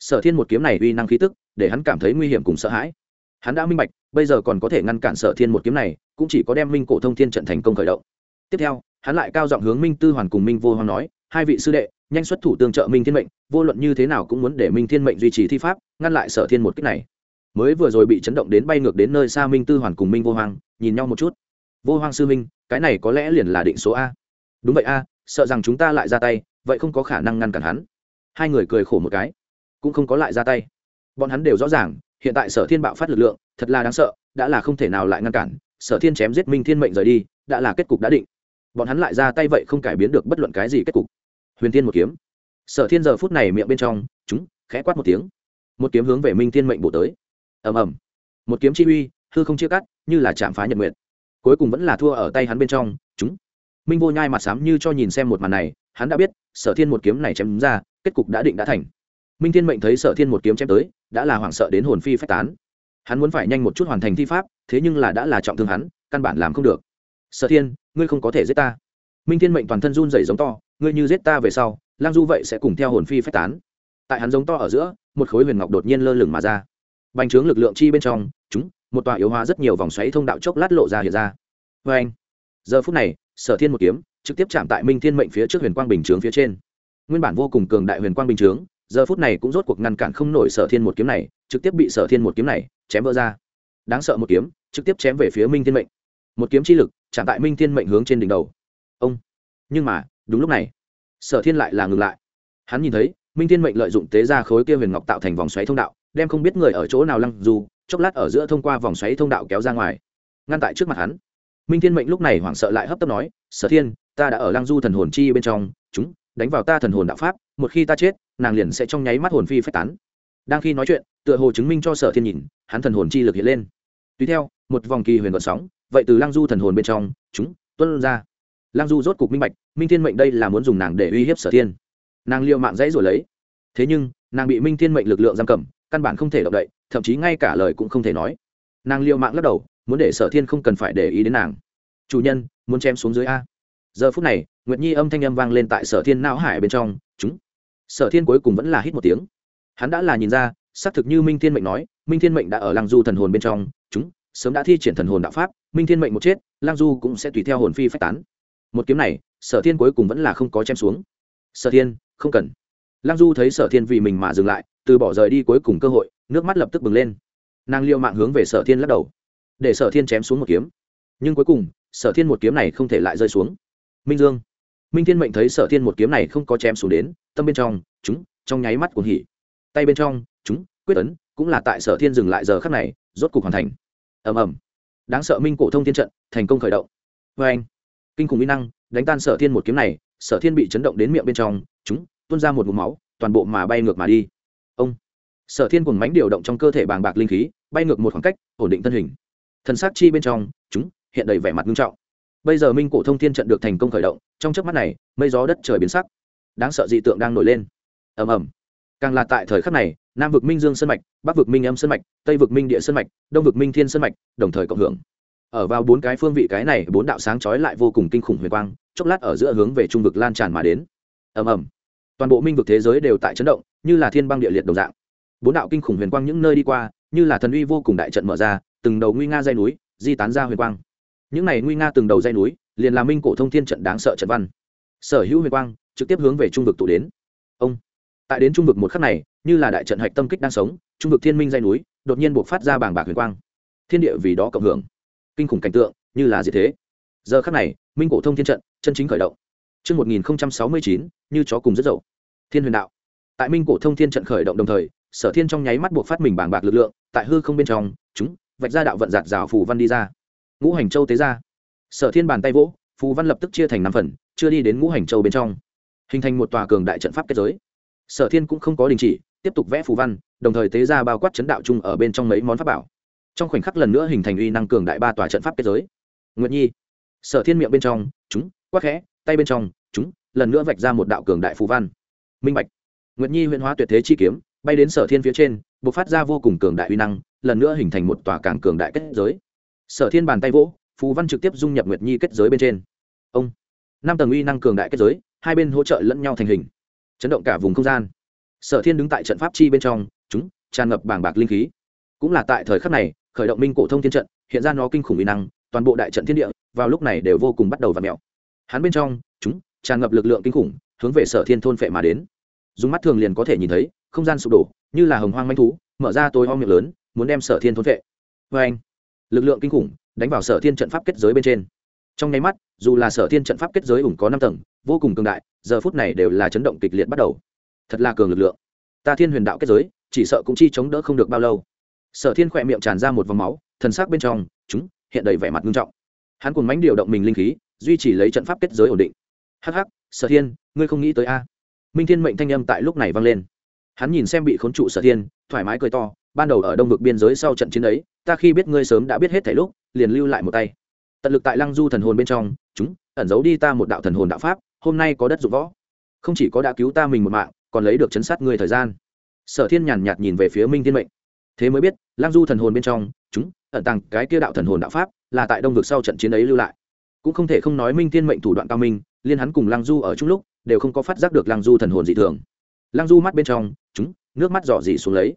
Sở thiên một kiếm này uy năng khí tức, để hắn cảm thấy nguy hiểm cùng sợ hãi. Hắn đã minh bạch, bây giờ còn có thể ngăn cản sở thiên một kiếm này, cũng chỉ có đem minh cổ thông thiên trận thành công khởi động. Tiếp theo, hắn lại cao giọng hướng minh tư hoàn cùng minh vô hoang nói hai vị sư đệ, nhanh xuất thủ tương trợ minh thiên mệnh, vô luận như thế nào cũng muốn để minh thiên mệnh duy trì thi pháp, ngăn lại sở thiên một cách này. Mới vừa rồi bị chấn động đến bay ngược đến nơi xa minh tư hoàn cùng minh vô hoang, nhìn nhau một chút. Vô hoang sư minh cái này có lẽ liền là định số a. Đúng vậy a, sợ rằng chúng ta lại ra tay, vậy không có khả năng ngăn cản hắn. Hai người cười khổ một cái. Cũng không có lại ra tay. Bọn hắn đều rõ ràng, hiện tại sở thiên bạo phát lực lượng, thật là đáng sợ, đã là không thể nào lại ngăn cản. Sở thiên chém giết minh thiên mệnh rời đi, đã là kết cục đã định. Bọn hắn lại ra tay vậy không cải biến được bất luận cái gì kết cục huyền thiên một kiếm. Sở thiên giờ phút này miệng bên trong, chúng, khẽ quát một tiếng. Một kiếm hướng về minh thiên mệnh bổ tới. Ầm ầm. Một kiếm chi uy, hư không chia cắt, như là chạm phá nhật nguyện cuối cùng vẫn là thua ở tay hắn bên trong, chúng. Minh vô nhai mặt sám như cho nhìn xem một màn này, hắn đã biết, sở thiên một kiếm này chém ra, kết cục đã định đã thành. Minh thiên mệnh thấy sở thiên một kiếm chém tới, đã là hoảng sợ đến hồn phi phách tán. Hắn muốn phải nhanh một chút hoàn thành thi pháp, thế nhưng là đã là trọng thương hắn, căn bản làm không được. Sở thiên, ngươi không có thể giết ta minh thiên mệnh toàn thân run rẩy giống to, ngươi như giết ta về sau, lang du vậy sẽ cùng theo hồn phi phách tán. Tại hắn giống to ở giữa, một khối huyền ngọc đột nhiên lơ lửng mà ra. Bành trướng lực lượng chi bên trong, chúng, một tòa yếu hóa rất nhiều vòng xoáy thông đạo chốc lát lộ ra hiện ra. Vê anh giờ phút này, sở thiên một kiếm, trực tiếp chạm tại minh thiên mệnh phía trước huyền quang bình chướng phía trên. Nguyên bản vô cùng cường đại huyền quang bình chướng, giờ phút này cũng rốt cuộc ngăn cản không nổi sở thiên một kiếm này, trực tiếp bị sở thiên một kiếm này chém vỡ ra. Đáng sợ một kiếm, trực tiếp chém về phía minh thiên mệnh. Một kiếm chi lực chạm tại minh thiên mệnh hướng trên đỉnh đầu ông. Nhưng mà, đúng lúc này, sở thiên lại là ngừng lại. Hắn nhìn thấy, minh thiên mệnh lợi dụng tế ra khối kia huyền ngọc tạo thành vòng xoáy thông đạo, đem không biết người ở chỗ nào lăng dù, chốc lát ở giữa thông qua vòng xoáy thông đạo kéo ra ngoài. Ngăn tại trước mặt hắn, minh thiên mệnh lúc này hoảng sợ lại hấp tấp nói, sở thiên, ta đã ở lăng du thần hồn chi bên trong, chúng, đánh vào ta thần hồn đạo pháp, một khi ta chết, nàng liền sẽ trong nháy mắt hồn phi phách tán. Đang khi nói chuyện, tựa hồ chứng minh cho sở thiên nhìn, hắn thần hồn chi lực hiện lên. Tùy theo, một vòng kỳ huyền vận sóng, vậy từ lăng du thần hồn bên trong, chúng tuân ra lăng du rốt cục minh bạch, minh thiên mệnh đây là muốn dùng nàng để uy hiếp sở thiên. Nàng liệu mạng dãy rồi lấy. Thế nhưng, nàng bị minh thiên mệnh lực lượng giam cầm, căn bản không thể động đậy, thậm chí ngay cả lời cũng không thể nói. Nàng liệu mạng lắc đầu, muốn để sở thiên không cần phải để ý đến nàng. Chủ nhân, muốn chém xuống dưới a. Giờ phút này, nguyệt nhi âm thanh âm vang lên tại sở thiên não hải bên trong, chúng. Sở thiên cuối cùng vẫn là hít một tiếng. Hắn đã là nhìn ra, xác thực như minh thiên mệnh nói, minh thiên mệnh đã ở lăng du thần hồn bên trong. Chúng, sớm đã thi triển thần hồn đạo pháp, minh thiên mệnh một chết lăng du cũng sẽ tùy theo hồn phi phách tán một kiếm này, sở thiên cuối cùng vẫn là không có chém xuống. Sở thiên, không cần. Lăng du thấy sở thiên vì mình mà dừng lại, từ bỏ rời đi cuối cùng cơ hội, nước mắt lập tức bừng lên. Nàng liệu mạng hướng về sở thiên lắc đầu. Để sở thiên chém xuống một kiếm. Nhưng cuối cùng, sở thiên một kiếm này không thể lại rơi xuống. Minh dương. Minh thiên mệnh thấy sở thiên một kiếm này không có chém xuống đến, tâm bên trong, chúng, trong nháy mắt cuồng hỉ. Tay bên trong, chúng, quyết tấn cũng là tại sở thiên dừng lại giờ khắc này, rốt cục hoàn thành. Ầm ầm. Đáng sợ minh cổ thông thiên trận, thành công khởi động. Vê anh kinh khủng mỹ năng, đánh tan sở thiên một kiếm này, sở thiên bị chấn động đến miệng bên trong, chúng, tuôn ra một mũ máu, toàn bộ mà bay ngược mà đi. Ông. Sở thiên cùng mánh điều động trong cơ thể bàng bạc linh khí, bay ngược một khoảng cách, ổn định thân hình. Thần sắc chi bên trong, chúng, hiện đầy vẻ mặt nghiêm trọng. Bây giờ minh cổ thông thiên trận được thành công khởi động, trong chớp mắt này, mây gió đất trời biến sắc. Đáng sợ dị tượng đang nổi lên. Ầm ầm. Càng là tại thời khắc này, nam vực minh dương sơn mạch, bắc vực minh âm sơn mạch, tây vực minh địa sơn mạch, đông vực minh thiên sơn mạch, đồng thời cộng hưởng ở vào bốn cái phương vị cái này, bốn đạo sáng chói lại vô cùng kinh khủng huyền quang, chốc lát ở giữa hướng về trung vực lan tràn mà đến. Ầm ầm. Toàn bộ minh vực thế giới đều tại chấn động, như là thiên băng địa liệt đồng dạng. Bốn đạo kinh khủng huyền quang những nơi đi qua, như là thần uy vô cùng đại trận mở ra, từng đầu nguy nga dây núi, di tán ra huyền quang. Những này nguy nga từng đầu dây núi, liền là minh cổ thông thiên trận đáng sợ trận văn. Sở hữu huyền quang, trực tiếp hướng về trung vực tụ đến. Ông. Tại đến trung vực một khắc này, như là đại trận hạch tâm kích đang sống, trung vực thiên minh dây núi, đột nhiên buộc phát ra bảng bạc huyền quang. Thiên địa vì đó cộng hưởng kinh khủng cảnh tượng như là gì thế giờ khắc này minh cổ thông thiên trận chân chính khởi động Trước 1069, như chó cùng rất dậu. Thiên huyền đạo. Tại minh cổ thông thiên trận khởi động đồng thời, sở thiên trong nháy mắt buộc phát mình bảng bạc lực lượng, tại hư không bên trong, chúng vạch ra đạo vận giạt rào phù văn đi ra. Ngũ hành châu tế ra. Sở thiên bàn tay vỗ, phù văn lập tức chia thành năm phần, chưa đi đến ngũ hành châu bên trong, hình thành một tòa cường đại trận pháp kết giới. Sở thiên cũng không có đình chỉ, tiếp tục vẽ phù văn, đồng thời tế ra bao quát chấn đạo chung ở bên trong mấy món pháp bảo trong khoảnh khắc lần nữa hình thành uy năng cường đại ba tòa trận pháp kết giới. Nguyệt nhi, sở thiên miệng bên trong, chúng quắc khẽ, tay bên trong, chúng, lần nữa vạch ra một đạo cường đại phù văn. Minh bạch. Nguyệt nhi huyễn hóa tuyệt thế chi kiếm, bay đến sở thiên phía trên b ộ c phát ra vô cùng cường đại uy năng, lần nữa hình thành một tòa càng cường đại kết giới. Sở thiên bàn tay vỗ, phù văn trực tiếp dung nhập nguyệt nhi kết giới bên trên. Ông. Năm tầng uy năng cường đại kết giới, hai bên hỗ trợ lẫn nhau thành hình. Chấn động cả vùng không gian. Sở thiên đứng tại trận pháp chi bên trong, chúng, tràn ngập bảng bạc linh khí. Cũng là tại thời khắc này khởi động minh cổ thông thiên trận, hiện ra nó kinh khủng uy năng, toàn bộ đại trận thiên địa vào lúc này đều vô cùng bắt đầu và mèo. Hắn bên trong, chúng, tràn ngập lực lượng kinh khủng, hướng về sở thiên thôn phệ mà đến. Dùng mắt thường liền có thể nhìn thấy, không gian sụp đổ, như là hồng hoang manh thú, mở ra tối ho miệng lớn, muốn đem sở thiên thôn phệ. Vê anh lực lượng kinh khủng đánh vào sở thiên trận pháp kết giới bên trên. Trong nháy mắt, dù là sở thiên trận pháp kết giới ủng có năm tầng, vô cùng cường đại, giờ phút này đều là chấn động kịch liệt bắt đầu. Thật là cường lực lượng. Ta thiên huyền đạo kết giới, chỉ sợ cũng chi chống đỡ không được bao lâu sở thiên khỏe miệng tràn ra một vòng máu, thần sắc bên trong, chúng, hiện đầy vẻ mặt nghiêm trọng. Hắn cùng mánh điều động mình linh khí, duy trì lấy trận pháp kết giới ổn định. Hắc hắc, sở thiên, ngươi không nghĩ tới a? Minh thiên mệnh thanh âm tại lúc này vang lên. Hắn nhìn xem bị khốn trụ sở thiên, thoải mái cười to, ban đầu ở đông vực biên giới sau trận chiến ấy, ta khi biết ngươi sớm đã biết hết thảy lúc, liền lưu lại một tay. Tận lực tại lăng du thần hồn bên trong, chúng, ẩn giấu đi ta một đạo thần hồn đạo pháp, hôm nay có đất dụng võ. Không chỉ có đã cứu ta mình một mạng, còn lấy được chấn sát ngươi thời gian. Sở thiên nhàn nhạt nhìn về phía minh thiên mệnh thế mới biết, lang du thần hồn bên trong, chúng, ẩn tàng cái kia đạo thần hồn đạo pháp, là tại đông vực sau trận chiến ấy lưu lại. Cũng không thể không nói minh tiên mệnh thủ đoạn cao minh, liên hắn cùng lang du ở chung lúc, đều không có phát giác được lang du thần hồn dị thường. Lang du mắt bên trong, chúng, nước mắt dò dỉ xuống lấy.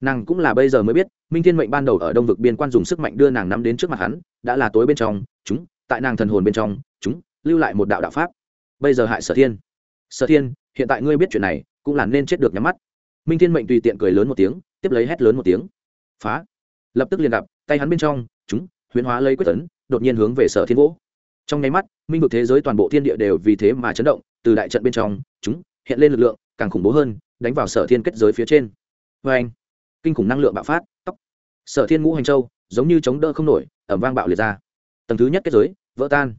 Nàng cũng là bây giờ mới biết, minh thiên mệnh ban đầu ở đông vực biên quan dùng sức mạnh đưa nàng nắm đến trước mặt hắn, đã là tối bên trong, chúng, tại nàng thần hồn bên trong, chúng, lưu lại một đạo đạo pháp. Bây giờ hại sở thiên. Sở thiên, hiện tại ngươi biết chuyện này, cũng là nên chết được nhắm mắt. Minh thiên mệnh tùy tiện cười lớn một tiếng tiếp lấy hét lớn một tiếng. Phá. Lập tức liền đạp tay hắn bên trong, chúng, huyễn hóa lấy quyết tấn, đột nhiên hướng về sở thiên vỗ trong nháy mắt, minh vực thế giới toàn bộ thiên địa đều vì thế mà chấn động, từ đại trận bên trong, chúng, hiện lên lực lượng, càng khủng bố hơn, đánh vào sở thiên kết giới phía trên. Vê anh kinh khủng năng lượng bạo phát tóc sở thiên ngũ hành châu, giống như chống đỡ không nổi ẩm vang bạo liệt ra. Tầng thứ nhất kết giới, vỡ tan.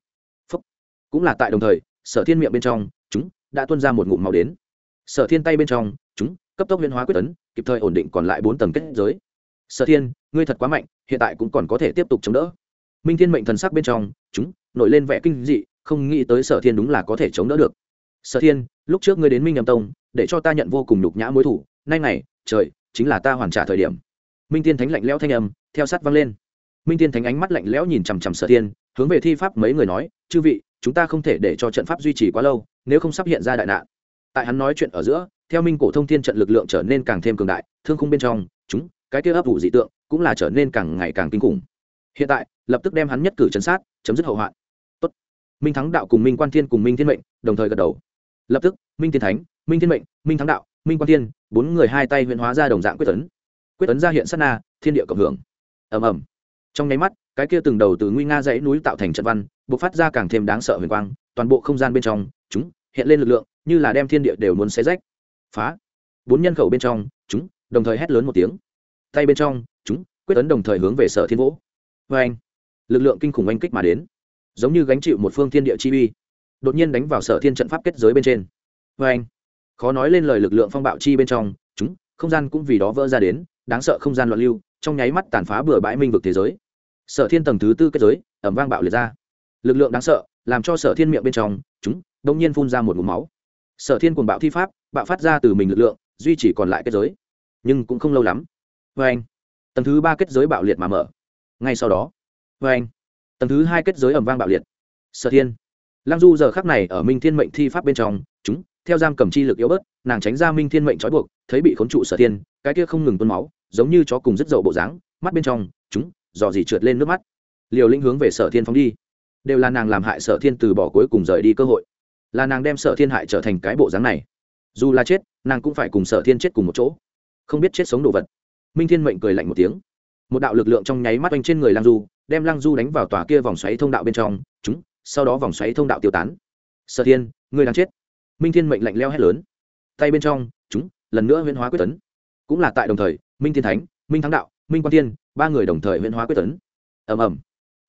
Phúc. cũng là tại đồng thời, sở thiên miệng bên trong, chúng, đã tuôn ra một ngụm màu đến. Sở thiên tay bên trong, chúng cấp tốc huyễn hóa quyết tấn, kịp thời ổn định còn lại bốn tầng kết giới. Sở thiên, ngươi thật quá mạnh, hiện tại cũng còn có thể tiếp tục chống đỡ. Minh thiên mệnh thần sắc bên trong, chúng, nổi lên vẻ kinh dị, không nghĩ tới sở thiên đúng là có thể chống đỡ được. Sở thiên, lúc trước ngươi đến minh nhầm tông, để cho ta nhận vô cùng nhục nhã mối thủ, nay này trời, chính là ta hoàn trả thời điểm. Minh tiên thánh lạnh lẽo thanh âm, theo sát vang lên. Minh tiên thánh ánh mắt lạnh lẽo nhìn chằm chằm sở thiên, hướng về thi pháp mấy người nói, chư vị, chúng ta không thể để cho trận pháp duy trì quá lâu, nếu không sắp hiện ra đại nạn tại hắn nói chuyện ở giữa, theo minh cổ thông thiên trận lực lượng trở nên càng thêm cường đại, thương khung bên trong, chúng, cái kia ấp ủ dị tượng, cũng là trở nên càng ngày càng kinh khủng. Hiện tại, lập tức đem hắn nhất cử chấn sát, chấm dứt hậu hoạn. Tốt. Minh thắng đạo cùng minh quan thiên cùng minh thiên mệnh, đồng thời gật đầu. Lập tức, minh thiên thánh, minh thiên mệnh, minh thắng đạo, minh quan thiên, bốn người hai tay huyện hóa ra đồng dạng quyết tấn quyết tấn ra hiện sát na, thiên địa cộng hưởng. Ầm ầm. Trong nháy mắt, cái kia từng đầu từ nguy nga dãy núi tạo thành trận văn, bộc phát ra càng thêm đáng sợ huyền quang, toàn bộ không gian bên trong, chúng hiện lên lực lượng, như là đem thiên địa đều muốn xé rách. Phá. Bốn nhân khẩu bên trong, chúng, đồng thời hét lớn một tiếng. Tay bên trong, chúng, quyết tấn đồng thời hướng về sở thiên vỗ vê anh lực lượng kinh khủng oanh kích mà đến. Giống như gánh chịu một phương thiên địa chi uy. Đột nhiên đánh vào sở thiên trận pháp kết giới bên trên. Vê anh khó nói lên lời lực lượng phong bạo chi bên trong, chúng, không gian cũng vì đó vỡ ra đến, đáng sợ không gian loạn lưu, trong nháy mắt tàn phá bừa bãi minh vực thế giới. Sở thiên tầng thứ tư kết giới, ẩm vang bạo liệt ra. Lực lượng đáng sợ, làm cho sở thiên miệng bên trong, chúng đông nhiên phun ra một mụm máu. Sở thiên cuồng bạo thi pháp, bạo phát ra từ mình lực lượng, duy chỉ còn lại kết giới. Nhưng cũng không lâu lắm. Vê anh, tầng thứ ba kết giới bạo liệt mà mở. Ngay sau đó vê anh, tầng thứ hai kết giới ẩm vang bạo liệt. Sở thiên, lăng du giờ khắc này ở minh thiên mệnh thi pháp bên trong, chúng, theo giam cầm chi lực yếu bớt, nàng tránh ra minh thiên mệnh trói buộc, thấy bị khốn trụ sở thiên, cái kia không ngừng tuôn máu, giống như chó cùng rất dậu bộ dáng, mắt bên trong, chúng, dò dỉ trượt lên nước mắt. Liều lĩnh hướng về sở thiên phóng đi. Đều là nàng làm hại sở thiên từ bỏ cuối cùng rời đi cơ hội là nàng đem sở thiên hại trở thành cái bộ dáng này. Dù là chết, nàng cũng phải cùng sở thiên chết cùng một chỗ. Không biết chết sống đồ vật. Minh thiên mệnh cười lạnh một tiếng. Một đạo lực lượng trong nháy mắt oanh trên người lang du, đem lang du đánh vào tòa kia vòng xoáy thông đạo bên trong. Chúng, sau đó vòng xoáy thông đạo tiêu tán. Sở thiên, ngươi đang chết. Minh thiên mệnh lạnh leo hét lớn. Tay bên trong, chúng, lần nữa huyễn hóa quyết tấn. Cũng là tại đồng thời, minh thiên thánh, minh thắng đạo, minh quan thiên, ba người đồng thời huyễn hóa quyết tấn. Ầm ầm.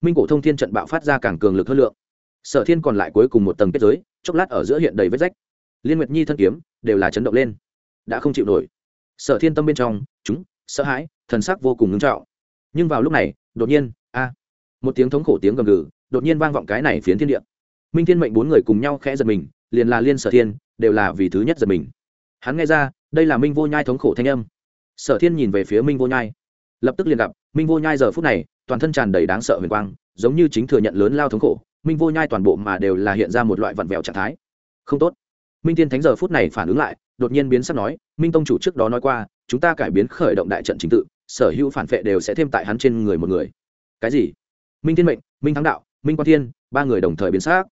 Minh cổ thông thiên trận bạo phát ra càng cường lực hơn lượng. Sở thiên còn lại cuối cùng một tầng kết giới chốc lát ở giữa hiện đầy vết rách. Liên nguyệt nhi thân kiếm đều là chấn động lên. Đã không chịu nổi. Sở thiên tâm bên trong, chúng, sợ hãi, thần sắc vô cùng ngưng trọng. Nhưng vào lúc này, đột nhiên, a, một tiếng thống khổ tiếng gầm gừ, đột nhiên vang vọng cái này phiến thiên địa. Minh thiên mệnh bốn người cùng nhau khẽ giật mình, liền là liên sở thiên, đều là vì thứ nhất giật mình. Hắn nghe ra, đây là minh vô nhai thống khổ thanh âm. Sở thiên nhìn về phía minh vô nhai, lập tức liền gặp, minh vô nhai giờ phút này, toàn thân tràn đầy đáng sợ huyền quang, giống như chính thừa nhận lớn lao thống khổ minh vô nhai toàn bộ mà đều là hiện ra một loại vặn vẹo trạng thái. Không tốt. Minh tiên thánh giờ phút này phản ứng lại, đột nhiên biến sắc nói, minh tông chủ trước đó nói qua, chúng ta cải biến khởi động đại trận chính tự, sở hữu phản vệ đều sẽ thêm tại hắn trên người một người. Cái gì? Minh thiên mệnh, minh thắng đạo, minh quan thiên, ba người đồng thời biến xác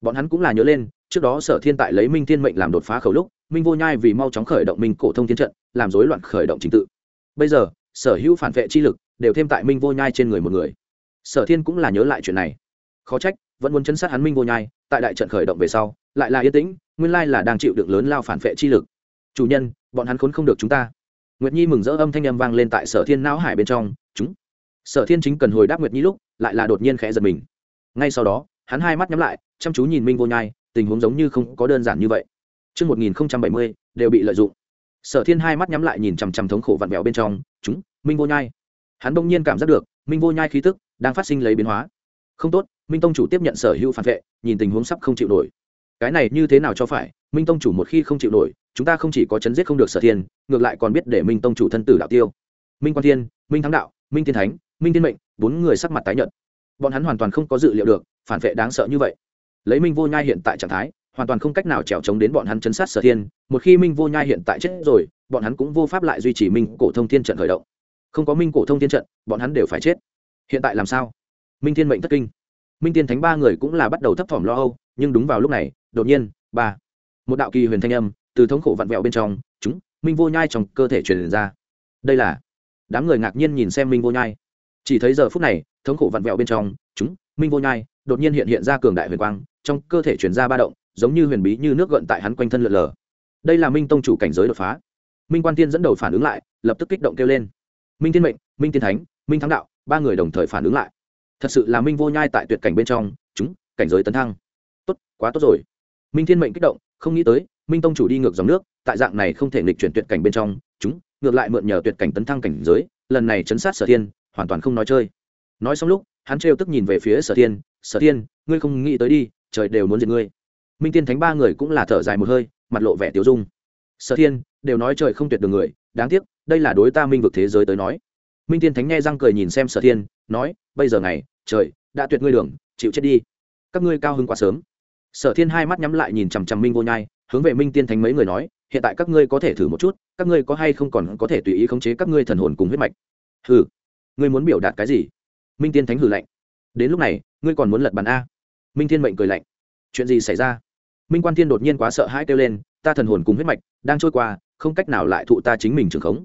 bọn hắn cũng là nhớ lên, trước đó sở thiên tại lấy minh thiên mệnh làm đột phá khẩu lúc, minh vô nhai vì mau chóng khởi động minh cổ thông thiên trận, làm rối loạn khởi động chính tự. Bây giờ, sở hữu phản vệ chi lực đều thêm tại minh vô nhai trên người một người. Sở thiên cũng là nhớ lại chuyện này. Khó trách vẫn muốn chấn sát hắn minh vô nhai tại đại trận khởi động về sau lại là yên tĩnh nguyên lai là đang chịu đựng lớn lao phản vệ chi lực chủ nhân bọn hắn khốn không được chúng ta nguyệt nhi mừng rỡ âm thanh âm vang lên tại sở thiên não hải bên trong chúng sở thiên chính cần hồi đáp nguyệt nhi lúc lại là đột nhiên khẽ giật mình ngay sau đó hắn hai mắt nhắm lại chăm chú nhìn minh vô nhai tình huống giống như không có đơn giản như vậy Trước 1070, đều bị lợi dụng. Sở Thiên hai mắt nhắm lại nhìn chằm chằm thống khổ vặn vẹo bên trong, chúng, Minh Vô Nhai. Hắn bỗng nhiên cảm giác được, Minh Vô Nhai khí tức đang phát sinh lấy biến hóa. Không tốt, Minh tông chủ tiếp nhận sở hữu phản vệ, nhìn tình huống sắp không chịu nổi. Cái này như thế nào cho phải? Minh tông chủ một khi không chịu nổi, chúng ta không chỉ có chấn giết không được Sở Thiên, ngược lại còn biết để Minh tông chủ thân tử đạo tiêu. Minh Quan Thiên, Minh Thắng Đạo, Minh Thiên Thánh, Minh Thiên Mệnh, bốn người sắc mặt tái nhợt. Bọn hắn hoàn toàn không có dự liệu được, phản vệ đáng sợ như vậy. Lấy Minh Vô Nhai hiện tại trạng thái, hoàn toàn không cách nào trèo chống đến bọn hắn chấn sát sở thiên một khi minh vô nhai hiện tại chết rồi bọn hắn cũng vô pháp lại duy trì minh cổ thông thiên trận khởi động không có minh cổ thông thiên trận bọn hắn đều phải chết hiện tại làm sao minh thiên mệnh thất kinh minh tiên thánh ba người cũng là bắt đầu thấp thỏm lo âu, nhưng đúng vào lúc này, đột nhiên, ba, một đạo kỳ huyền thanh âm từ thống khổ vặn vẹo bên trong, chúng, minh vô nhai trong cơ thể truyền ra. Đây là, đám người ngạc nhiên nhìn xem minh vô nhai. Chỉ thấy giờ phút này, thống khổ vặn vẹo bên trong, chúng, minh vô nhai, đột nhiên hiện hiện ra cường đại huyền quang, trong cơ thể chuyển ra ba động, giống như huyền bí như nước gợn tại hắn quanh thân lượn lờ. Đây là minh tông chủ cảnh giới đột phá. Minh quan tiên dẫn đầu phản ứng lại, lập tức kích động kêu lên. Minh tiên mệnh, minh tiên thánh, minh thắng đạo, ba người đồng thời phản ứng lại thật sự là minh vô nhai tại tuyệt cảnh bên trong, chúng, cảnh giới tấn thăng. Tốt, quá tốt rồi. Minh thiên mệnh kích động, không nghĩ tới, minh tông chủ đi ngược dòng nước, tại dạng này không thể nghịch chuyển tuyệt cảnh bên trong, chúng, ngược lại mượn nhờ tuyệt cảnh tấn thăng cảnh giới, lần này chấn sát sở thiên, hoàn toàn không nói chơi. Nói xong lúc, hắn trêu tức nhìn về phía sở thiên sở thiên, ngươi không nghĩ tới đi, trời đều muốn diệt ngươi. Minh tiên thánh ba người cũng là thở dài một hơi, mặt lộ vẻ tiêu dung. Sở thiên, đều nói trời không tuyệt được người, đáng tiếc, đây là đối ta minh vực thế giới tới nói. Minh tiên thánh nghe răng cười nhìn xem sở thiên, nói, bây giờ này trời, đã tuyệt ngươi đường, chịu chết đi. Các ngươi cao hứng quá sớm. Sở thiên hai mắt nhắm lại nhìn chằm chằm minh vô nhai, hướng về minh tiên thánh mấy người nói, hiện tại các ngươi có thể thử một chút, các ngươi có hay không còn có thể tùy ý khống chế các ngươi thần hồn cùng huyết mạch? Hừ, ngươi muốn biểu đạt cái gì? Minh tiên thánh hừ lạnh. Đến lúc này, ngươi còn muốn lật bàn a. Minh thiên mệnh cười lạnh. Chuyện gì xảy ra? Minh quan thiên đột nhiên quá sợ hãi kêu lên, ta thần hồn cùng huyết mạch đang trôi qua, không cách nào lại thụ ta chính mình trường khống.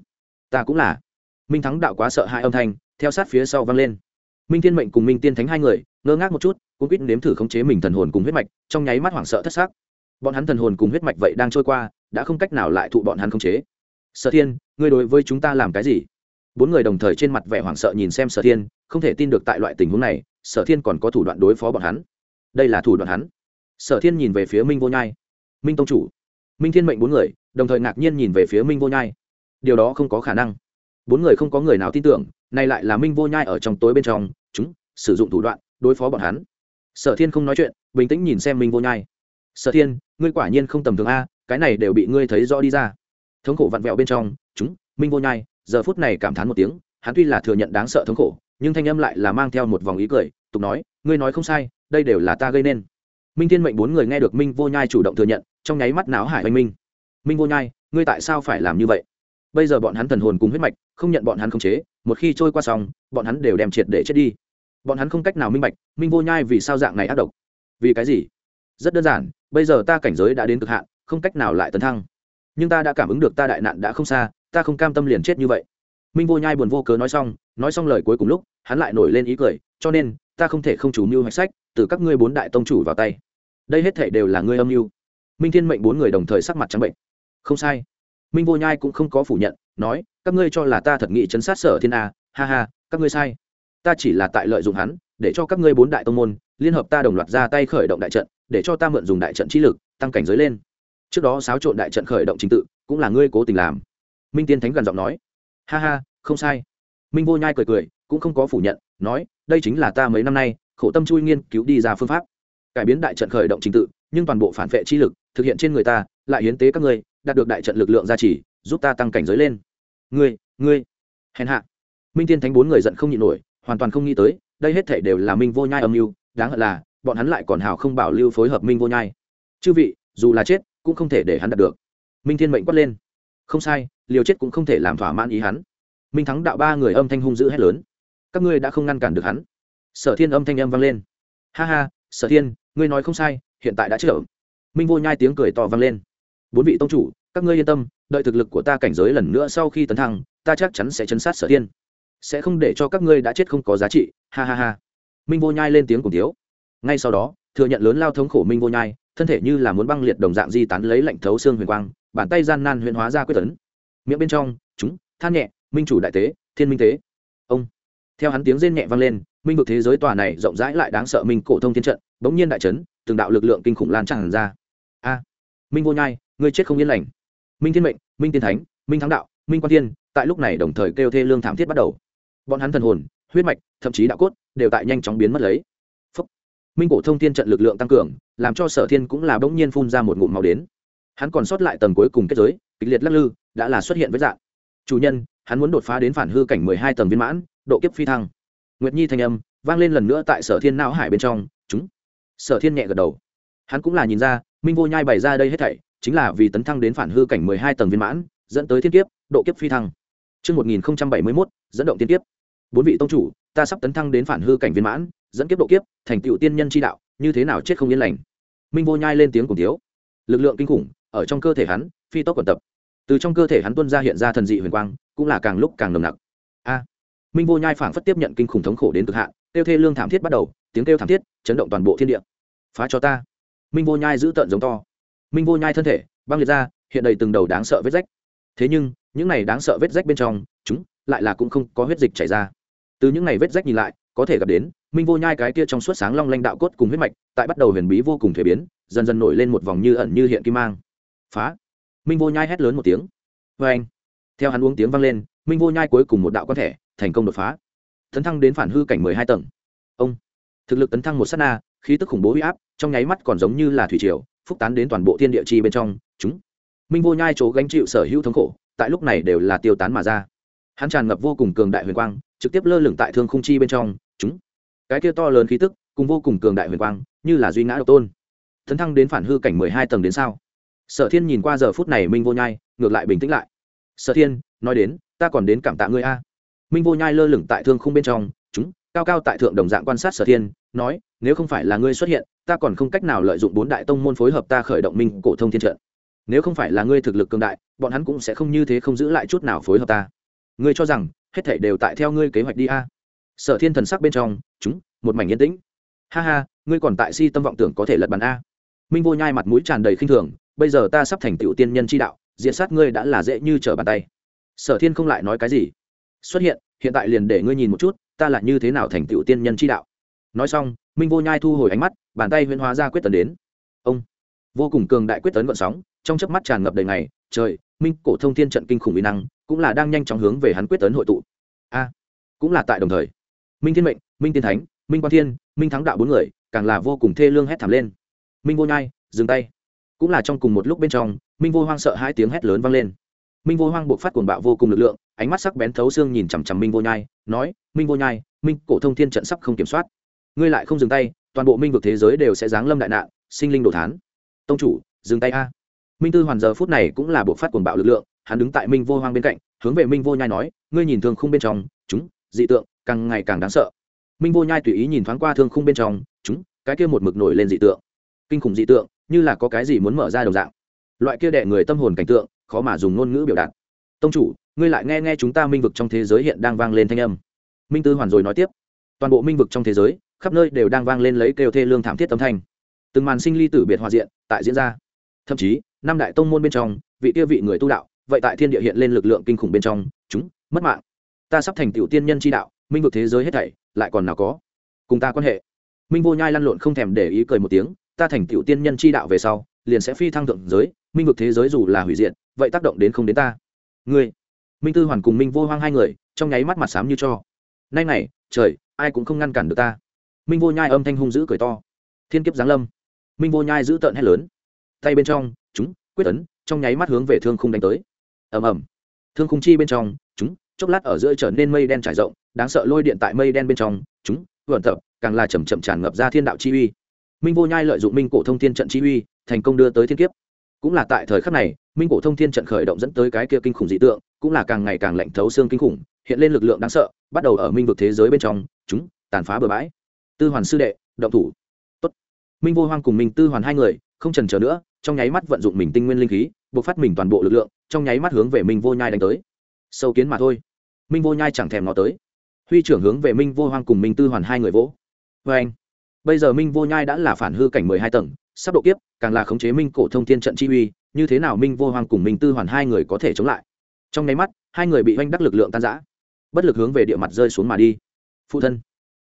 Ta cũng là. Minh thắng đạo quá sợ hãi âm thanh, theo sát phía sau vang lên minh thiên mệnh cùng minh tiên thánh hai người, ngơ ngác một chút, cũng quýt nếm thử khống chế mình thần hồn cùng huyết mạch, trong nháy mắt hoảng sợ thất xác bọn hắn thần hồn cùng huyết mạch vậy đang trôi qua, đã không cách nào lại thụ bọn hắn khống chế. Sở thiên, ngươi đối với chúng ta làm cái gì? Bốn người đồng thời trên mặt vẻ hoảng sợ nhìn xem sở thiên, không thể tin được tại loại tình huống này, sở thiên còn có thủ đoạn đối phó bọn hắn. Đây là thủ đoạn hắn. Sở thiên nhìn về phía minh vô nhai. Minh tông chủ. Minh thiên mệnh bốn người, đồng thời ngạc nhiên nhìn về phía minh vô nhai. Điều đó không có khả năng bốn người không có người nào tin tưởng, nay lại là minh vô nhai ở trong tối bên trong, chúng sử dụng thủ đoạn đối phó bọn hắn. Sở thiên không nói chuyện, bình tĩnh nhìn xem minh vô nhai. Sở thiên, ngươi quả nhiên không tầm thường a, cái này đều bị ngươi thấy rõ đi ra. Thống khổ vặn vẹo bên trong, chúng, minh vô nhai, giờ phút này cảm thán một tiếng, hắn tuy là thừa nhận đáng sợ thống khổ, nhưng thanh âm lại là mang theo một vòng ý cười, tục nói, ngươi nói không sai, đây đều là ta gây nên. Minh thiên mệnh bốn người nghe được minh vô nhai chủ động thừa nhận, trong nháy mắt náo hải oanh minh. Minh vô nhai, ngươi tại sao phải làm như vậy? Bây giờ bọn hắn thần hồn cùng huyết mạch, không nhận bọn hắn khống chế, một khi trôi qua xong, bọn hắn đều đem triệt để chết đi. Bọn hắn không cách nào minh bạch, minh vô nhai vì sao dạng này ác độc. Vì cái gì? Rất đơn giản, bây giờ ta cảnh giới đã đến cực hạn, không cách nào lại tấn thăng. Nhưng ta đã cảm ứng được ta đại nạn đã không xa, ta không cam tâm liền chết như vậy. Minh vô nhai buồn vô cớ nói xong nói xong lời cuối cùng lúc, hắn lại nổi lên ý cười, cho nên, ta không thể không chủ mưu hoạch sách, từ các ngươi bốn đại tông chủ vào tay. Đây hết thể đều là ngươi âm mưu. Minh thiên mệnh bốn người đồng thời sắc mặt trắng bệnh. Không sai minh vô nhai cũng không có phủ nhận, nói, các ngươi cho là ta thật nghị chấn sát sở thiên a, ha ha, các ngươi sai. Ta chỉ là tại lợi dụng hắn, để cho các ngươi bốn đại tông môn, liên hợp ta đồng loạt ra tay khởi động đại trận, để cho ta mượn dùng đại trận trí lực, tăng cảnh giới lên. Trước đó xáo trộn đại trận khởi động trình tự, cũng là ngươi cố tình làm. Minh tiên thánh gần giọng nói. Ha ha, không sai. Minh vô nhai cười cười, cũng không có phủ nhận, nói, đây chính là ta mấy năm nay, khổ tâm chui nghiên cứu đi ra phương pháp. Cải biến đại trận khởi động trình tự, nhưng toàn bộ phản vệ chi lực, thực hiện trên người ta, lại hiến tế các ngươi đạt được đại trận lực lượng gia trì, giúp ta tăng cảnh giới lên. Ngươi ngươi, hèn hạ. Minh tiên thánh bốn người giận không nhịn nổi, hoàn toàn không nghĩ tới, đây hết thể đều là minh vô nhai âm mưu, đáng hận là, bọn hắn lại còn hào không bảo lưu phối hợp minh vô nhai. Chư vị, dù là chết, cũng không thể để hắn đạt được. Minh thiên mệnh quát lên. Không sai, liều chết cũng không thể làm thỏa mãn ý hắn. Minh thắng đạo ba người âm thanh hung dữ hét lớn. Các ngươi đã không ngăn cản được hắn. Sở thiên âm thanh âm vang lên. Ha ha, sở thiên, ngươi nói không sai, hiện tại đã chữa minh vô nhai tiếng cười to vang lên bốn vị tông chủ, các ngươi yên tâm, đợi thực lực của ta cảnh giới lần nữa sau khi tấn thăng, ta chắc chắn sẽ chấn sát sở thiên. Sẽ không để cho các ngươi đã chết không có giá trị, ha ha ha. Minh vô nhai lên tiếng cùng thiếu. ngay sau đó, thừa nhận lớn lao thống khổ minh vô nhai, thân thể như là muốn băng liệt đồng dạng di tán lấy lạnh thấu xương huyền quang, bàn tay gian nan huyền hóa ra quyết tấn. Miệng bên trong, chúng, than nhẹ, minh chủ đại tế, thiên minh tế. Ông. Theo hắn tiếng rên nhẹ vang lên, minh vực thế giới tòa này rộng rãi lại đáng sợ minh cổ thông thiên trận, bỗng nhiên đại trấn từng đạo lực lượng kinh khủng lan tràn ra. A. Minh vô nhai ngươi chết không yên lành. Minh thiên mệnh, minh tiên thánh, minh thắng đạo, minh quan thiên, tại lúc này đồng thời kêu thê lương thảm thiết bắt đầu. Bọn hắn thần hồn, huyết mạch, thậm chí đạo cốt, đều tại nhanh chóng biến mất lấy. Phúc. minh cổ thông thiên trận lực lượng tăng cường, làm cho sở thiên cũng là bỗng nhiên phun ra một ngụm màu đến. Hắn còn sót lại tầng cuối cùng kết giới, kịch liệt lắc lư, đã là xuất hiện với dạng chủ nhân, hắn muốn đột phá đến phản hư cảnh mười hai tầng viên mãn, độ kiếp phi thăng. Nguyệt nhi thanh âm vang lên lần nữa tại sở thiên não hải bên trong. Chúng. Sở thiên nhẹ gật đầu. Hắn cũng là nhìn ra, minh vô nhai bày ra đây hết thảy chính là vì tấn thăng đến phản hư cảnh mười hai tầng viên mãn dẫn tới thiên kiếp độ kiếp phi thăng Trước 1071, dẫn động thiên kiếp. Bốn vị tông chủ, ta sắp tấn thăng đến phản hư cảnh viên mãn, dẫn kiếp độ kiếp, thành tựu tiên nhân chi đạo, như thế nào chết không yên lành. Minh Vô Nhai lên tiếng cùng thiếu. Lực lượng kinh khủng ở trong cơ thể hắn, phi tốc quần tập. Từ trong cơ thể hắn tuôn ra hiện ra thần dị huyền quang, cũng là càng lúc càng nồng nặc. A. Minh Vô Nhai phảng phất tiếp nhận kinh khủng thống khổ đến cực hạn, tiêu thê lương thảm thiết bắt đầu, tiếng kêu thảm thiết chấn động toàn bộ thiên địa. Phá cho ta. Minh Vô Nhai giữ tận giống to. Minh Vô Nhai thân thể băng liệt ra, hiện đầy từng đầu đáng sợ vết rách. Thế nhưng những này đáng sợ vết rách bên trong chúng lại là cũng không có huyết dịch chảy ra. Từ những này vết rách nhìn lại có thể gặp đến minh vô nhai cái kia trong suốt sáng long lanh đạo cốt cùng huyết mạch tại bắt đầu huyền bí vô cùng thuế biến dần dần nổi lên một vòng như ẩn như hiện kim mang. Phá! Minh vô nhai hét lớn một tiếng. Vê anh theo hắn uống tiếng vang lên minh vô nhai cuối cùng một đạo quan thể thành công đột phá. Tấn thăng đến phản hư cảnh mười hai tầng. Ông thực lực tấn thăng một s á t na khí tức khủng bố huy áp trong nháy mắt còn giống như là thủy triều phúc tán đến toàn bộ thiên địa chi bên trong, chúng minh vô nhai chỗ gánh chịu sở hữu thống khổ, tại lúc này đều là tiêu tán mà ra. Hắn tràn ngập vô cùng cường đại huyền quang, trực tiếp lơ lửng tại thương khung chi bên trong, chúng cái kia to lớn khí tức, cùng vô cùng cường đại huyền quang, như là duy ngã độc tôn. Thấn thăng đến phản hư cảnh mười hai tầng đến sao? Sở thiên nhìn qua giờ phút này minh vô nhai, ngược lại bình tĩnh lại. Sở thiên, nói đến, ta còn đến cảm tạ ngươi a. Minh vô nhai lơ lửng tại thương khung bên trong, chúng cao cao tại thượng đồng dạng quan sát sở thiên, nói, nếu không phải là ngươi xuất hiện ta còn không cách nào lợi dụng bốn đại tông môn phối hợp ta khởi động minh cổ thông thiên trận. Nếu không phải là ngươi thực lực cường đại, bọn hắn cũng sẽ không như thế không giữ lại chút nào phối hợp ta. Ngươi cho rằng, hết thảy đều tại theo ngươi kế hoạch đi a? Sở thiên thần sắc bên trong, chúng, một mảnh yên tĩnh. Ha ha, ngươi còn tại si tâm vọng tưởng có thể lật bàn a? Minh vô nhai mặt mũi tràn đầy khinh thường, bây giờ ta sắp thành tựu tiên nhân chi đạo diện sát ngươi đã là dễ như trở bàn tay. Sở thiên không lại nói cái gì. Xuất hiện hiện tại liền để ngươi nhìn một chút, ta là như thế nào thành tựu tiên nhân chi đạo. Nói xong, minh vô nhai thu hồi ánh mắt bàn tay huyễn hóa ra quyết tấn đến. Ông, vô cùng cường đại quyết tấn vận sóng, trong chớp mắt tràn ngập đầy ngày, trời, minh cổ thông thiên trận kinh khủng uy năng, cũng là đang nhanh chóng hướng về hắn quyết tấn hội tụ. A, cũng là tại đồng thời. Minh thiên mệnh, minh tiên thánh, minh quan thiên, minh thắng đạo bốn người, càng là vô cùng thê lương hét thảm lên. Minh vô nhai, dừng tay. Cũng là trong cùng một lúc bên trong, minh vô hoang sợ hai tiếng hét lớn vang lên. Minh vô hoang buộc phát cuồng bạo vô cùng lực lượng, ánh mắt sắc bén thấu xương nhìn chằm chằm minh vô nhai, nói, minh vô nhai, minh cổ thông thiên trận sắp không kiểm soát. Ngươi lại không dừng tay toàn bộ minh vực thế giới đều sẽ giáng lâm đại nạn, sinh linh đồ thán. Tông chủ, dừng tay a. Minh tư hoàn giờ phút này cũng là buộc phát cuồng bạo lực lượng, hắn đứng tại minh vô hoang bên cạnh, hướng về minh vô nhai nói, ngươi nhìn thương khung bên trong, chúng, dị tượng, càng ngày càng đáng sợ. Minh vô nhai tùy ý nhìn thoáng qua thương khung bên trong, chúng, cái kia một mực nổi lên dị tượng. Kinh khủng dị tượng, như là có cái gì muốn mở ra đồng dạng. Loại kia đệ người tâm hồn cảnh tượng, khó mà dùng ngôn ngữ biểu đạt. Tông chủ, ngươi lại nghe nghe chúng ta minh vực trong thế giới hiện đang vang lên thanh âm. Minh tư hoàn rồi nói tiếp, toàn bộ minh vực trong thế giới khắp nơi đều đang vang lên lấy kêu thê lương thảm thiết âm thanh. Từng màn sinh ly tử biệt hòa diện tại diễn ra. Thậm chí, năm đại tông môn bên trong, vị kia vị người tu đạo, vậy tại thiên địa hiện lên lực lượng kinh khủng bên trong, chúng, mất mạng. Ta sắp thành tiểu tiên nhân chi đạo, minh vực thế giới hết thảy, lại còn nào có? Cùng ta quan hệ. Minh vô nhai lăn lộn không thèm để ý cười một tiếng, ta thành tiểu tiên nhân chi đạo về sau, liền sẽ phi thăng thượng giới, minh vực thế giới dù là hủy diệt, vậy tác động đến không đến ta. Ngươi, minh tư hoàn cùng minh vô hoang hai người, trong nháy mắt mặt xám như cho. Nay này trời, ai cũng không ngăn cản được ta minh vô nhai âm thanh hung dữ cười to. Thiên kiếp giáng lâm. Minh vô nhai giữ tợn hét lớn. Tay bên trong, chúng, quyết ấn, trong nháy mắt hướng về thương khung đánh tới. Ầm ầm. Thương khung chi bên trong, chúng, chốc lát ở giữa trở nên mây đen trải rộng, đáng sợ lôi điện tại mây đen bên trong, chúng vận tập, càng là chầm chậm tràn ngập ra thiên đạo chi uy. Minh vô nhai lợi dụng minh cổ thông thiên trận chi uy, thành công đưa tới thiên kiếp. Cũng là tại thời khắc này, minh cổ thông thiên trận khởi động dẫn tới cái kia kinh khủng dị tượng, cũng là càng ngày càng lạnh thấu xương kinh khủng, hiện lên lực lượng đáng sợ, bắt đầu ở minh vực thế giới bên trong, chúng, tàn phá bừa bãi tư hoàn sư đệ, động thủ. Tốt. minh vô hoang cùng minh tư hoàn hai người, không trần chờ nữa, trong nháy mắt vận dụng mình tinh nguyên linh khí buộc phát mình toàn bộ lực lượng, trong nháy mắt hướng về minh vô nhai đánh tới. Sâu kiến mà thôi. Minh vô nhai chẳng thèm nó tới. Huy trưởng hướng về minh vô hoang cùng minh tư hoàn hai người vỗ. Vê anh bây giờ minh vô nhai đã là phản hư cảnh mười hai tầng, sắp độ kiếp, càng là khống chế minh cổ thông thiên trận chi uy, như thế nào minh vô hoang cùng minh tư hoàn hai người có thể chống lại? Trong nháy mắt, hai người bị oanh đắc lực lượng tan giã bất lực hướng về địa mặt rơi xuống mà đi. Phụ thân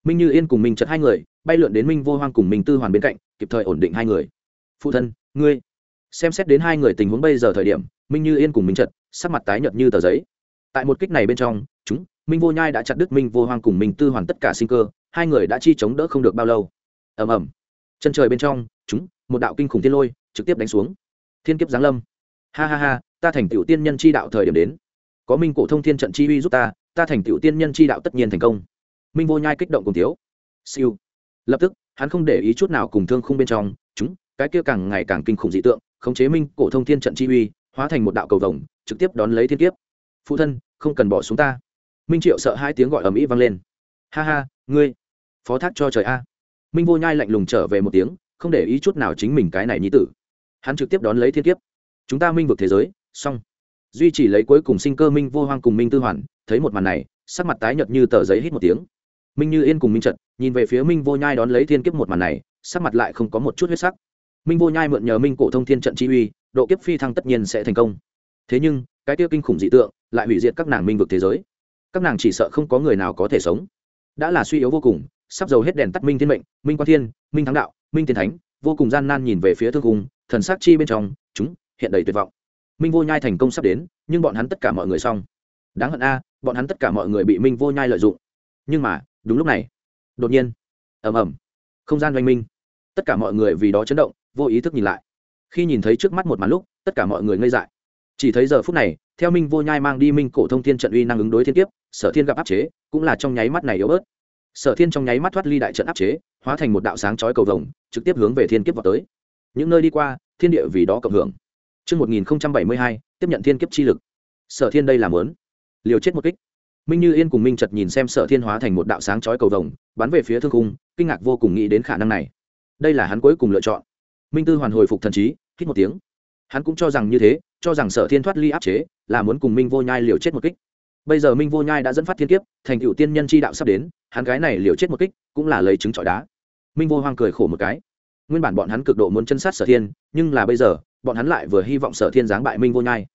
minh như yên cùng minh chật hai người, bay lượn đến minh vô hoang cùng minh tư hoàn bên cạnh, kịp thời ổn định hai người. Phụ thân, ngươi, xem xét đến hai người tình huống bây giờ thời điểm, minh như yên cùng minh chật sắc mặt tái nhợt như tờ giấy. Tại một kích này bên trong, chúng, minh vô nhai đã chặt đứt minh vô hoang cùng minh tư hoàn tất cả sinh cơ, hai người đã chi chống đỡ không được bao lâu. Ầm ầm. Chân trời bên trong, chúng, một đạo kinh khủng thiên lôi, trực tiếp đánh xuống. Thiên kiếp giáng lâm. Ha ha ha, ta thành tựu tiên nhân chi đạo thời điểm đến. Có minh cổ thông thiên trận chi uy giúp ta ta thành tựu tiên nhân chi đạo tất nhiên thành công minh vô nhai kích động cùng thiếu. Siêu. Lập tức, hắn không để ý chút nào cùng thương khung bên trong, chúng, cái kia càng ngày càng kinh khủng dị tượng, khống chế minh cổ thông thiên trận chi uy, hóa thành một đạo cầu vồng, trực tiếp đón lấy thiên kiếp. Phụ thân, không cần bỏ xuống ta. Minh triệu sợ hai tiếng gọi ầm ĩ vang lên. Ha ha, ngươi, phó thác cho trời a. Minh vô nhai lạnh lùng trở về một tiếng, không để ý chút nào chính mình cái này nhí tử. Hắn trực tiếp đón lấy thiên kiếp. Chúng ta minh vực thế giới, xong. Duy chỉ lấy cuối cùng sinh cơ minh vô hoang cùng minh tư hoàn, thấy một màn này, sắc mặt tái nhợt như tờ giấy hít một tiếng minh như yên cùng minh trận nhìn về phía minh vô nhai đón lấy thiên kiếp một màn này, sắc mặt lại không có một chút huyết sắc. Minh vô nhai mượn nhờ minh cổ thông thiên trận chi uy, độ kiếp phi thăng tất nhiên sẽ thành công. Thế nhưng, cái tiêu kinh khủng dị tượng lại hủy diệt các nàng minh vực thế giới. Các nàng chỉ sợ không có người nào có thể sống. Đã là suy yếu vô cùng, sắp dầu hết đèn tắt minh thiên mệnh, minh quan thiên, minh thắng đạo, minh tiên thánh, vô cùng gian nan nhìn về phía thương cung, thần sắc chi bên trong, chúng, hiện đầy tuyệt vọng. Minh vô nhai thành công sắp đến, nhưng bọn hắn tất cả mọi người xong. Đáng hận a, bọn hắn tất cả mọi người bị minh vô nhai lợi dụng. Nhưng mà đúng lúc này đột nhiên ầm ầm không gian oanh minh. Tất cả mọi người vì đó chấn động vô ý thức nhìn lại. Khi nhìn thấy trước mắt một màn lúc tất cả mọi người ngây dại. Chỉ thấy giờ phút này theo minh vô nhai mang đi minh cổ thông thiên trận uy năng ứng đối thiên kiếp sở thiên gặp áp chế cũng là trong nháy mắt này yếu bớt. Sở thiên trong nháy mắt thoát ly đại trận áp chế hóa thành một đạo sáng chói cầu vồng trực tiếp hướng về thiên kiếp vào tới. Những nơi đi qua thiên địa vì đó cộng hưởng. Trước 1072, tiếp nhận thiên kiếp chi lực. Sở thiên đây là muốn liều chết một kích. Minh Như Yên cùng Minh Chật nhìn xem Sở Thiên hóa thành một đạo sáng chói cầu vồng, bắn về phía thương cung, kinh ngạc vô cùng nghĩ đến khả năng này. Đây là hắn cuối cùng lựa chọn. Minh Tư hoàn hồi phục thần trí, hít một tiếng. Hắn cũng cho rằng như thế, cho rằng Sở Thiên thoát ly áp chế, là muốn cùng Minh Vô Nhai liều chết một kích bây giờ minh vô nhai đã dẫn phát thiên kiếp thành cựu tiên nhân chi đạo sắp đến hắn cái này liều chết một kích cũng là lấy trứng trọi đá minh vô hoang cười khổ một cái nguyên bản bọn hắn cực độ muốn chân sát sở thiên nhưng là bây giờ bọn hắn lại vừa hy vọng sở thiên giáng bại minh vô nhai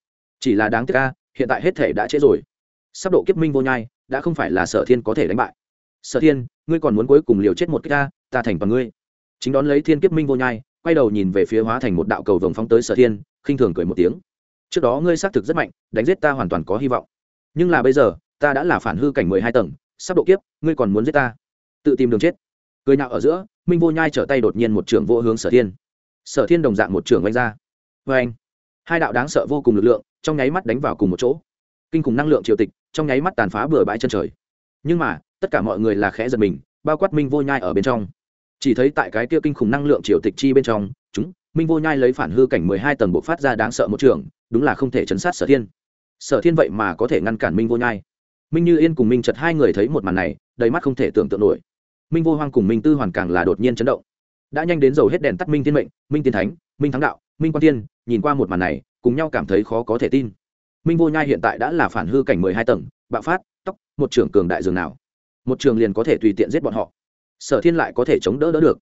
chỉ là đáng tiếc ca hiện tại hết thể đã trễ rồi sắp độ kiếp minh vô nhai đã không phải là sở thiên có thể đánh bại. Sở thiên ngươi còn muốn cuối cùng liều chết một cái ta, ta thành bằng ngươi. Chính đón lấy thiên kiếp minh vô nhai quay đầu nhìn về phía hóa thành một đạo cầu vồng phóng tới sở thiên khinh thường cười một tiếng. Trước đó ngươi xác thực rất mạnh đánh giết ta hoàn toàn có hy vọng. Nhưng là bây giờ ta đã là phản hư cảnh mười hai tầng sắp độ kiếp ngươi còn muốn giết ta? Tự tìm đường chết. Cười nhạo ở giữa minh vô nhai trở tay đột nhiên một trường vô hướng sở thiên. Sở thiên đồng dạng một trường oanh ra. Vê anh hai đạo đáng sợ vô cùng lực lượng trong nháy mắt đánh vào cùng một chỗ. Kinh khủng năng lượng triều tịch trong nháy mắt tàn phá bừa bãi chân trời. Nhưng mà, tất cả mọi người là khẽ giật mình, bao quát minh vô nhai ở bên trong. Chỉ thấy tại cái kia kinh khủng năng lượng triều tịch chi bên trong, chúng, minh vô nhai lấy phản hư cảnh mười hai tầng bộ phát ra đáng sợ một trường, đúng là không thể chấn sát sở thiên. Sở thiên vậy mà có thể ngăn cản minh vô nhai. Minh như yên cùng minh chật hai người thấy một màn này, đầy mắt không thể tưởng tượng nổi. Minh vô hoang cùng minh tư hoàn càng là đột nhiên chấn động. Đã nhanh đến dầu hết đèn tắt minh thiên mệnh, minh tiên thánh, minh thắng đạo, minh quan tiên nhìn qua một màn này, cùng nhau cảm thấy khó có thể tin minh vô nhai hiện tại đã là phản hư cảnh mười hai tầng, bạo phát, tóc, một trưởng cường đại dường nào. Một trường liền có thể tùy tiện giết bọn họ. Sở thiên lại có thể chống đỡ đỡ được.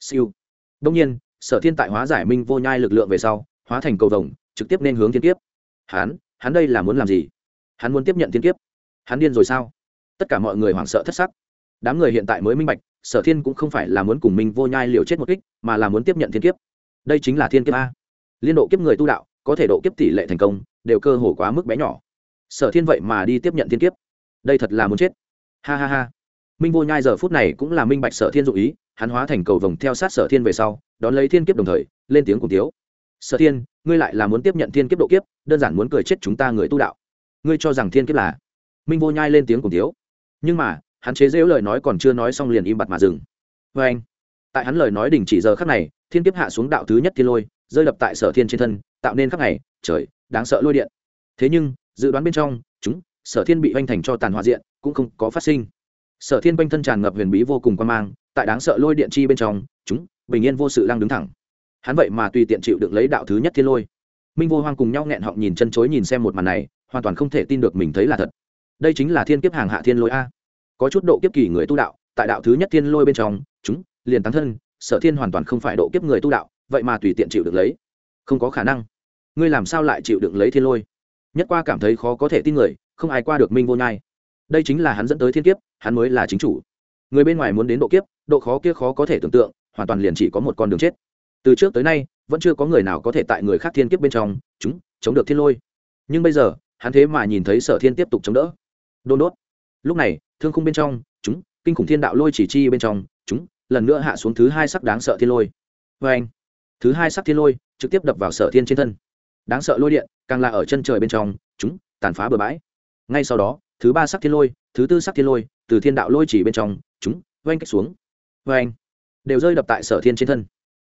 Siêu. Đông nhiên, sở thiên tại hóa giải minh vô nhai lực lượng về sau, hóa thành cầu vồng, trực tiếp nên hướng thiên kiếp. Hán hắn đây là muốn làm gì? Hắn muốn tiếp nhận thiên kiếp. Hắn điên rồi sao? Tất cả mọi người hoảng sợ thất sắc. Đám người hiện tại mới minh bạch, sở thiên cũng không phải là muốn cùng minh vô nhai liều chết một kích, mà là muốn tiếp nhận thiên kiếp. Đây chính là thiên kiếp a. Liên độ kiếp người tu đạo, có thể độ kiếp tỷ lệ thành công đều cơ hồ quá mức bé nhỏ. Sở thiên vậy mà đi tiếp nhận thiên kiếp. Đây thật là muốn chết. Ha ha ha. Minh vô nhai giờ phút này cũng là minh bạch sở thiên dụ ý, hắn hóa thành cầu vồng theo sát sở thiên về sau, đón lấy thiên kiếp đồng thời, lên tiếng cùng tiếu. Sở thiên, ngươi lại là muốn tiếp nhận thiên kiếp độ kiếp, đơn giản muốn cười chết chúng ta người tu đạo. Ngươi cho rằng thiên kiếp là? Minh vô nhai lên tiếng cùng thiếu nhưng mà, hắn chế dễu lời nói còn chưa nói xong liền im bặt mà dừng. Vê anh. Tại hắn lời nói đình chỉ giờ khắc này, thiên kiếp hạ xuống đạo thứ nhất thiên lôi, rơi đập tại sở thiên trên thân, tạo nên khắc này, trời đáng sợ lôi điện. Thế nhưng, dự đoán bên trong, chúng, sở thiên bị oanh thành cho tàn hòa diện, cũng không có phát sinh. Sở thiên quanh thân tràn ngập huyền bí vô cùng quan mang, tại đáng sợ lôi điện chi bên trong, chúng, bình yên vô sự đang đứng thẳng. Hắn vậy mà tùy tiện chịu được lấy đạo thứ nhất thiên lôi. Minh vô hoang cùng nhau nghẹn họng nhìn chân chối nhìn xem một màn này, hoàn toàn không thể tin được mình thấy là thật. Đây chính là thiên kiếp hàng hạ thiên lôi a. Có chút độ kiếp kỳ người tu đạo, tại đạo thứ nhất thiên lôi bên trong, chúng, liền tán thân, sở thiên hoàn toàn không phải độ kiếp người tu đạo, vậy mà tùy tiện chịu được lấy. Không có khả năng ngươi làm sao lại chịu đựng lấy thiên lôi? Nhất qua cảm thấy khó có thể tin người, không ai qua được minh vô nhai. Đây chính là hắn dẫn tới thiên kiếp, hắn mới là chính chủ. Người bên ngoài muốn đến độ kiếp, độ khó kia khó có thể tưởng tượng, hoàn toàn liền chỉ có một con đường chết. Từ trước tới nay, vẫn chưa có người nào có thể tại người khác thiên kiếp bên trong, chúng, chống được thiên lôi. Nhưng bây giờ, hắn thế mà nhìn thấy sở thiên tiếp tục chống đỡ. Đôn đốt. Lúc này, thương khung bên trong, chúng, kinh khủng thiên đạo lôi chỉ chi bên trong, chúng, lần nữa hạ xuống thứ hai sắc đáng sợ thiên lôi. Vê anh thứ hai sắc thiên lôi, trực tiếp đập vào sở thiên trên thân đáng sợ lôi điện, càng là ở chân trời bên trong, chúng, tàn phá bừa bãi. Ngay sau đó, thứ ba sắc thiên lôi, thứ tư sắc thiên lôi, từ thiên đạo lôi chỉ bên trong, chúng, oanh cách xuống. Oanh, đều rơi đập tại sở thiên trên thân.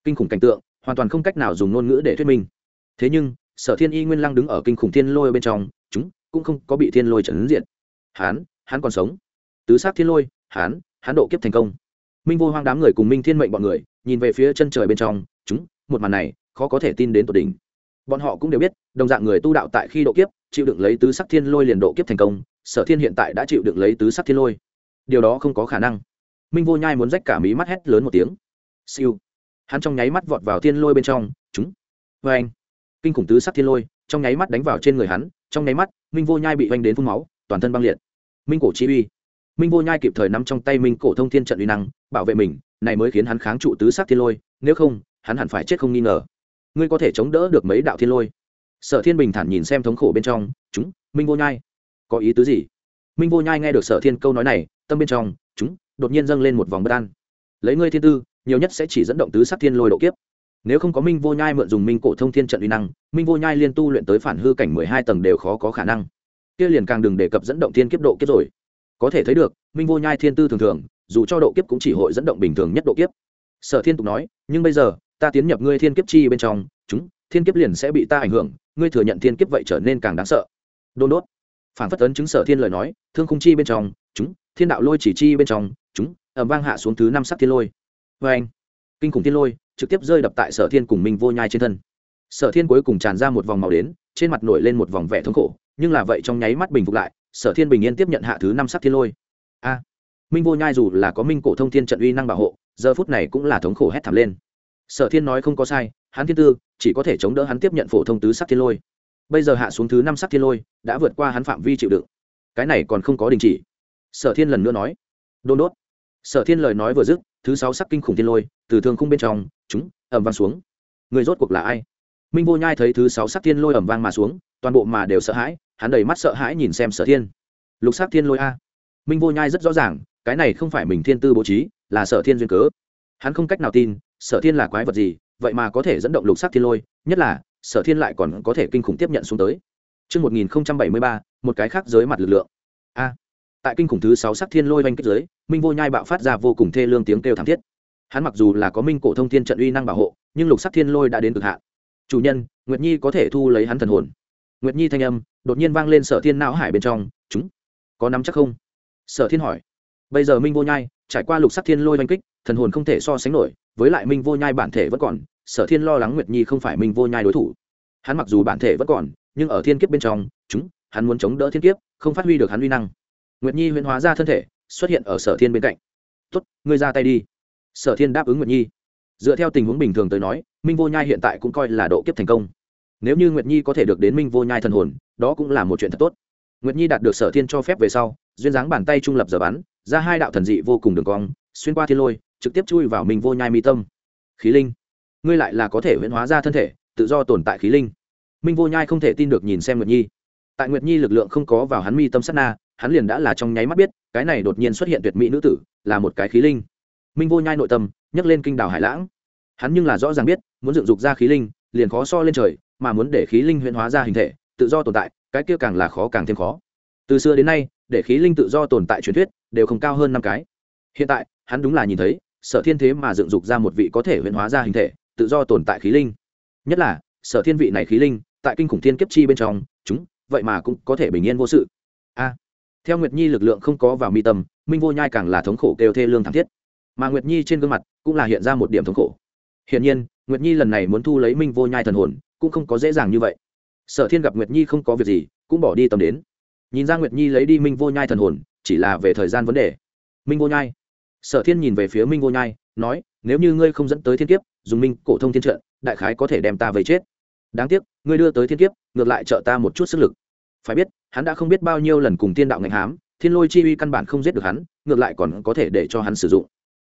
Kinh khủng cảnh tượng, hoàn toàn không cách nào dùng ngôn ngữ để thuyết minh. Thế nhưng, sở thiên y nguyên lăng đứng ở kinh khủng thiên lôi bên trong, chúng, cũng không có bị thiên lôi trấn diện hán, hắn còn sống. Tứ sát thiên lôi, hán hán độ kiếp thành công. Minh vô hoang đám người cùng minh thiên mệnh bọn người, nhìn về phía chân trời bên trong, chúng, một màn này, khó có thể tin đến tột đỉnh bọn họ cũng đều biết, đồng dạng người tu đạo tại khi độ kiếp, chịu đựng lấy tứ sắc thiên lôi liền độ kiếp thành công, sở thiên hiện tại đã chịu đựng lấy tứ sắc thiên lôi. Điều đó không có khả năng. Minh vô nhai muốn rách cả mí mắt hét lớn một tiếng. Siêu. Hắn trong nháy mắt vọt vào thiên lôi bên trong, chúng. Vê anh kinh khủng tứ sắc thiên lôi, trong nháy mắt đánh vào trên người hắn, trong nháy mắt, minh vô nhai bị oanh đến phun máu, toàn thân băng liệt. Minh cổ chi uy. Minh vô nhai kịp thời nắm trong tay minh cổ thông thiên trận uy năng, bảo vệ mình, này mới khiến hắn kháng trụ tứ sắc thiên lôi, nếu không, hắn hẳn phải chết không nghi ngờ ngươi có thể chống đỡ được mấy đạo thiên lôi? Sở thiên bình thản nhìn xem thống khổ bên trong, chúng, minh vô nhai, có ý tứ gì? Minh vô nhai nghe được sở thiên câu nói này, tâm bên trong, chúng, đột nhiên dâng lên một vòng bất an. Lấy ngươi thiên tư, nhiều nhất sẽ chỉ dẫn động tứ sắc thiên lôi độ kiếp. Nếu không có minh vô nhai mượn dùng minh cổ thông thiên trận uy năng, minh vô nhai liên tu luyện tới phản hư cảnh mười hai tầng đều khó có khả năng. Kia liền càng đừng đề cập dẫn động thiên kiếp độ kiếp rồi. Có thể thấy được, minh vô nhai thiên tư thường thường, dù cho độ kiếp cũng chỉ hội dẫn động bình thường nhất độ kiếp. Sở thiên tục nói, nhưng bây giờ ta tiến nhập ngươi thiên kiếp chi bên trong, chúng, thiên kiếp liền sẽ bị ta ảnh hưởng, ngươi thừa nhận thiên kiếp vậy trở nên càng đáng sợ. Đôn đốt. Phản phất tấn chứng sở thiên lời nói, thương khung chi bên trong, chúng, thiên đạo lôi chỉ chi bên trong, chúng ẩm vang hạ xuống thứ năm sắc thiên lôi. Vê anh kinh khủng thiên lôi, trực tiếp rơi đập tại sở thiên cùng minh vô nhai trên thân. Sở thiên cuối cùng tràn ra một vòng màu đến, trên mặt nổi lên một vòng vẻ thống khổ, nhưng là vậy trong nháy mắt bình phục lại, sở thiên bình yên tiếp nhận hạ thứ năm sắc thiên lôi. A. Minh vô nhai dù là có minh cổ thông thiên trận uy năng bảo hộ, giờ phút này cũng là thống khổ hét thảm lên sở thiên nói không có sai, hắn thiên tư, chỉ có thể chống đỡ hắn tiếp nhận phổ thông tứ sắc thiên lôi. Bây giờ hạ xuống thứ năm sắc thiên lôi, đã vượt qua hắn phạm vi chịu đựng. Cái này còn không có đình chỉ. Sở thiên lần nữa nói. Đôn đốt. Sở thiên lời nói vừa dứt, thứ sáu sắc kinh khủng thiên lôi, từ thương khung bên trong, chúng ẩm vang xuống. Người rốt cuộc là ai? Minh vô nhai thấy thứ sáu sắc thiên lôi ẩm vang mà xuống, toàn bộ mà đều sợ hãi, hắn đầy mắt sợ hãi nhìn xem sở thiên. Lục sắc thiên lôi a. Minh vô nhai rất rõ ràng, cái này không phải mình thiên tư bố trí, là sở thiên duyên cớ. Hắn không cách nào tin sở thiên là quái vật gì vậy mà có thể dẫn động lục sắc thiên lôi nhất là sở thiên lại còn có thể kinh khủng tiếp nhận xuống tới Trước 1073, một cái khác giới mặt lực lượng. A. tại kinh khủng thứ sáu sắc thiên lôi oanh kích giới, Minh Vô Nhai bạo phát ra vô cùng thê lương tiếng kêu thảm thiết. Hắn mặc dù là có Minh cổ thông thiên trận uy năng bảo hộ, nhưng lục sắc thiên lôi đã đến cực hạn. Chủ nhân, Nguyệt Nhi có thể thu lấy hắn thần hồn. Nguyệt Nhi thanh âm đột nhiên vang lên Sở Thiên não hải bên trong, "Chúng có nắm chắc không?" Sở Thiên hỏi. Bây giờ Minh Vô Nhai trải qua lục sắc thiên lôi oanh kích, thần hồn không thể so sánh nổi, với lại Minh Vô Nhai bản thể vẫn còn, Sở Thiên lo lắng Nguyệt Nhi không phải Minh Vô Nhai đối thủ. Hắn mặc dù bản thể vẫn còn nhưng ở thiên kiếp bên trong chúng hắn muốn chống đỡ thiên kiếp không phát huy được hắn uy năng. Nguyệt nhi huyễn hóa ra thân thể xuất hiện ở sở thiên bên cạnh. Tốt ngươi ra tay đi. Sở thiên đáp ứng nguyệt nhi. Dựa theo tình huống bình thường tới nói minh vô nhai hiện tại cũng coi là độ kiếp thành công. Nếu như nguyệt nhi có thể được đến minh vô nhai thần hồn đó cũng là một chuyện thật tốt. Nguyệt nhi đạt được sở thiên cho phép về sau duyên dáng bàn tay trung lập giờ bắn ra hai đạo thần dị vô cùng đường cong xuyên qua thiên lôi trực tiếp chui vào mình vô nhai mi tâm. Khí linh, ngươi lại là có thể huyễn hóa ra thân thể, tự do tồn tại khí linh. Minh vô nhai không thể tin được nhìn xem nguyệt nhi. Tại nguyệt nhi lực lượng không có vào hắn mi tâm sát na, hắn liền đã là trong nháy mắt biết, cái này đột nhiên xuất hiện tuyệt mỹ nữ tử, là một cái khí linh. Minh vô nhai nội tâm, nhấc lên kinh đảo hải lãng. Hắn nhưng là rõ ràng biết, muốn dựng dục ra khí linh, liền khó so lên trời, mà muốn để khí linh huyễn hóa ra hình thể, tự do tồn tại, cái kia càng là khó càng thêm khó. Từ xưa đến nay, để khí linh tự do tồn tại truyền thuyết, đều không cao hơn năm cái. Hiện tại, hắn đúng là nhìn thấy sở thiên thế mà dựng dục ra một vị có thể huyễn hóa ra hình thể, tự do tồn tại khí linh. Nhất là, sở thiên vị này khí linh, tại kinh khủng thiên kiếp chi bên trong, chúng, vậy mà cũng có thể bình yên vô sự. A. Theo nguyệt nhi lực lượng không có vào mi tâm, minh vô nhai càng là thống khổ kêu thê lương thảm thiết. Mà nguyệt nhi trên gương mặt cũng là hiện ra một điểm thống khổ. Hiển nhiên, nguyệt nhi lần này muốn thu lấy minh vô nhai thần hồn, cũng không có dễ dàng như vậy. Sở thiên gặp nguyệt nhi không có việc gì, cũng bỏ đi tầm đến. Nhìn ra nguyệt nhi lấy đi minh vô nhai thần hồn, chỉ là về thời gian vấn đề. Minh vô nhai sở thiên nhìn về phía minh vô nhai, nói, nếu như ngươi không dẫn tới thiên kiếp, dùng minh cổ thông thiên trận, đại khái có thể đem ta vây chết. Đáng tiếc, ngươi đưa tới thiên kiếp, ngược lại trợ ta một chút sức lực. Phải biết, hắn đã không biết bao nhiêu lần cùng tiên đạo ngạnh hám, thiên lôi chi uy căn bản không giết được hắn, ngược lại còn có thể để cho hắn sử dụng.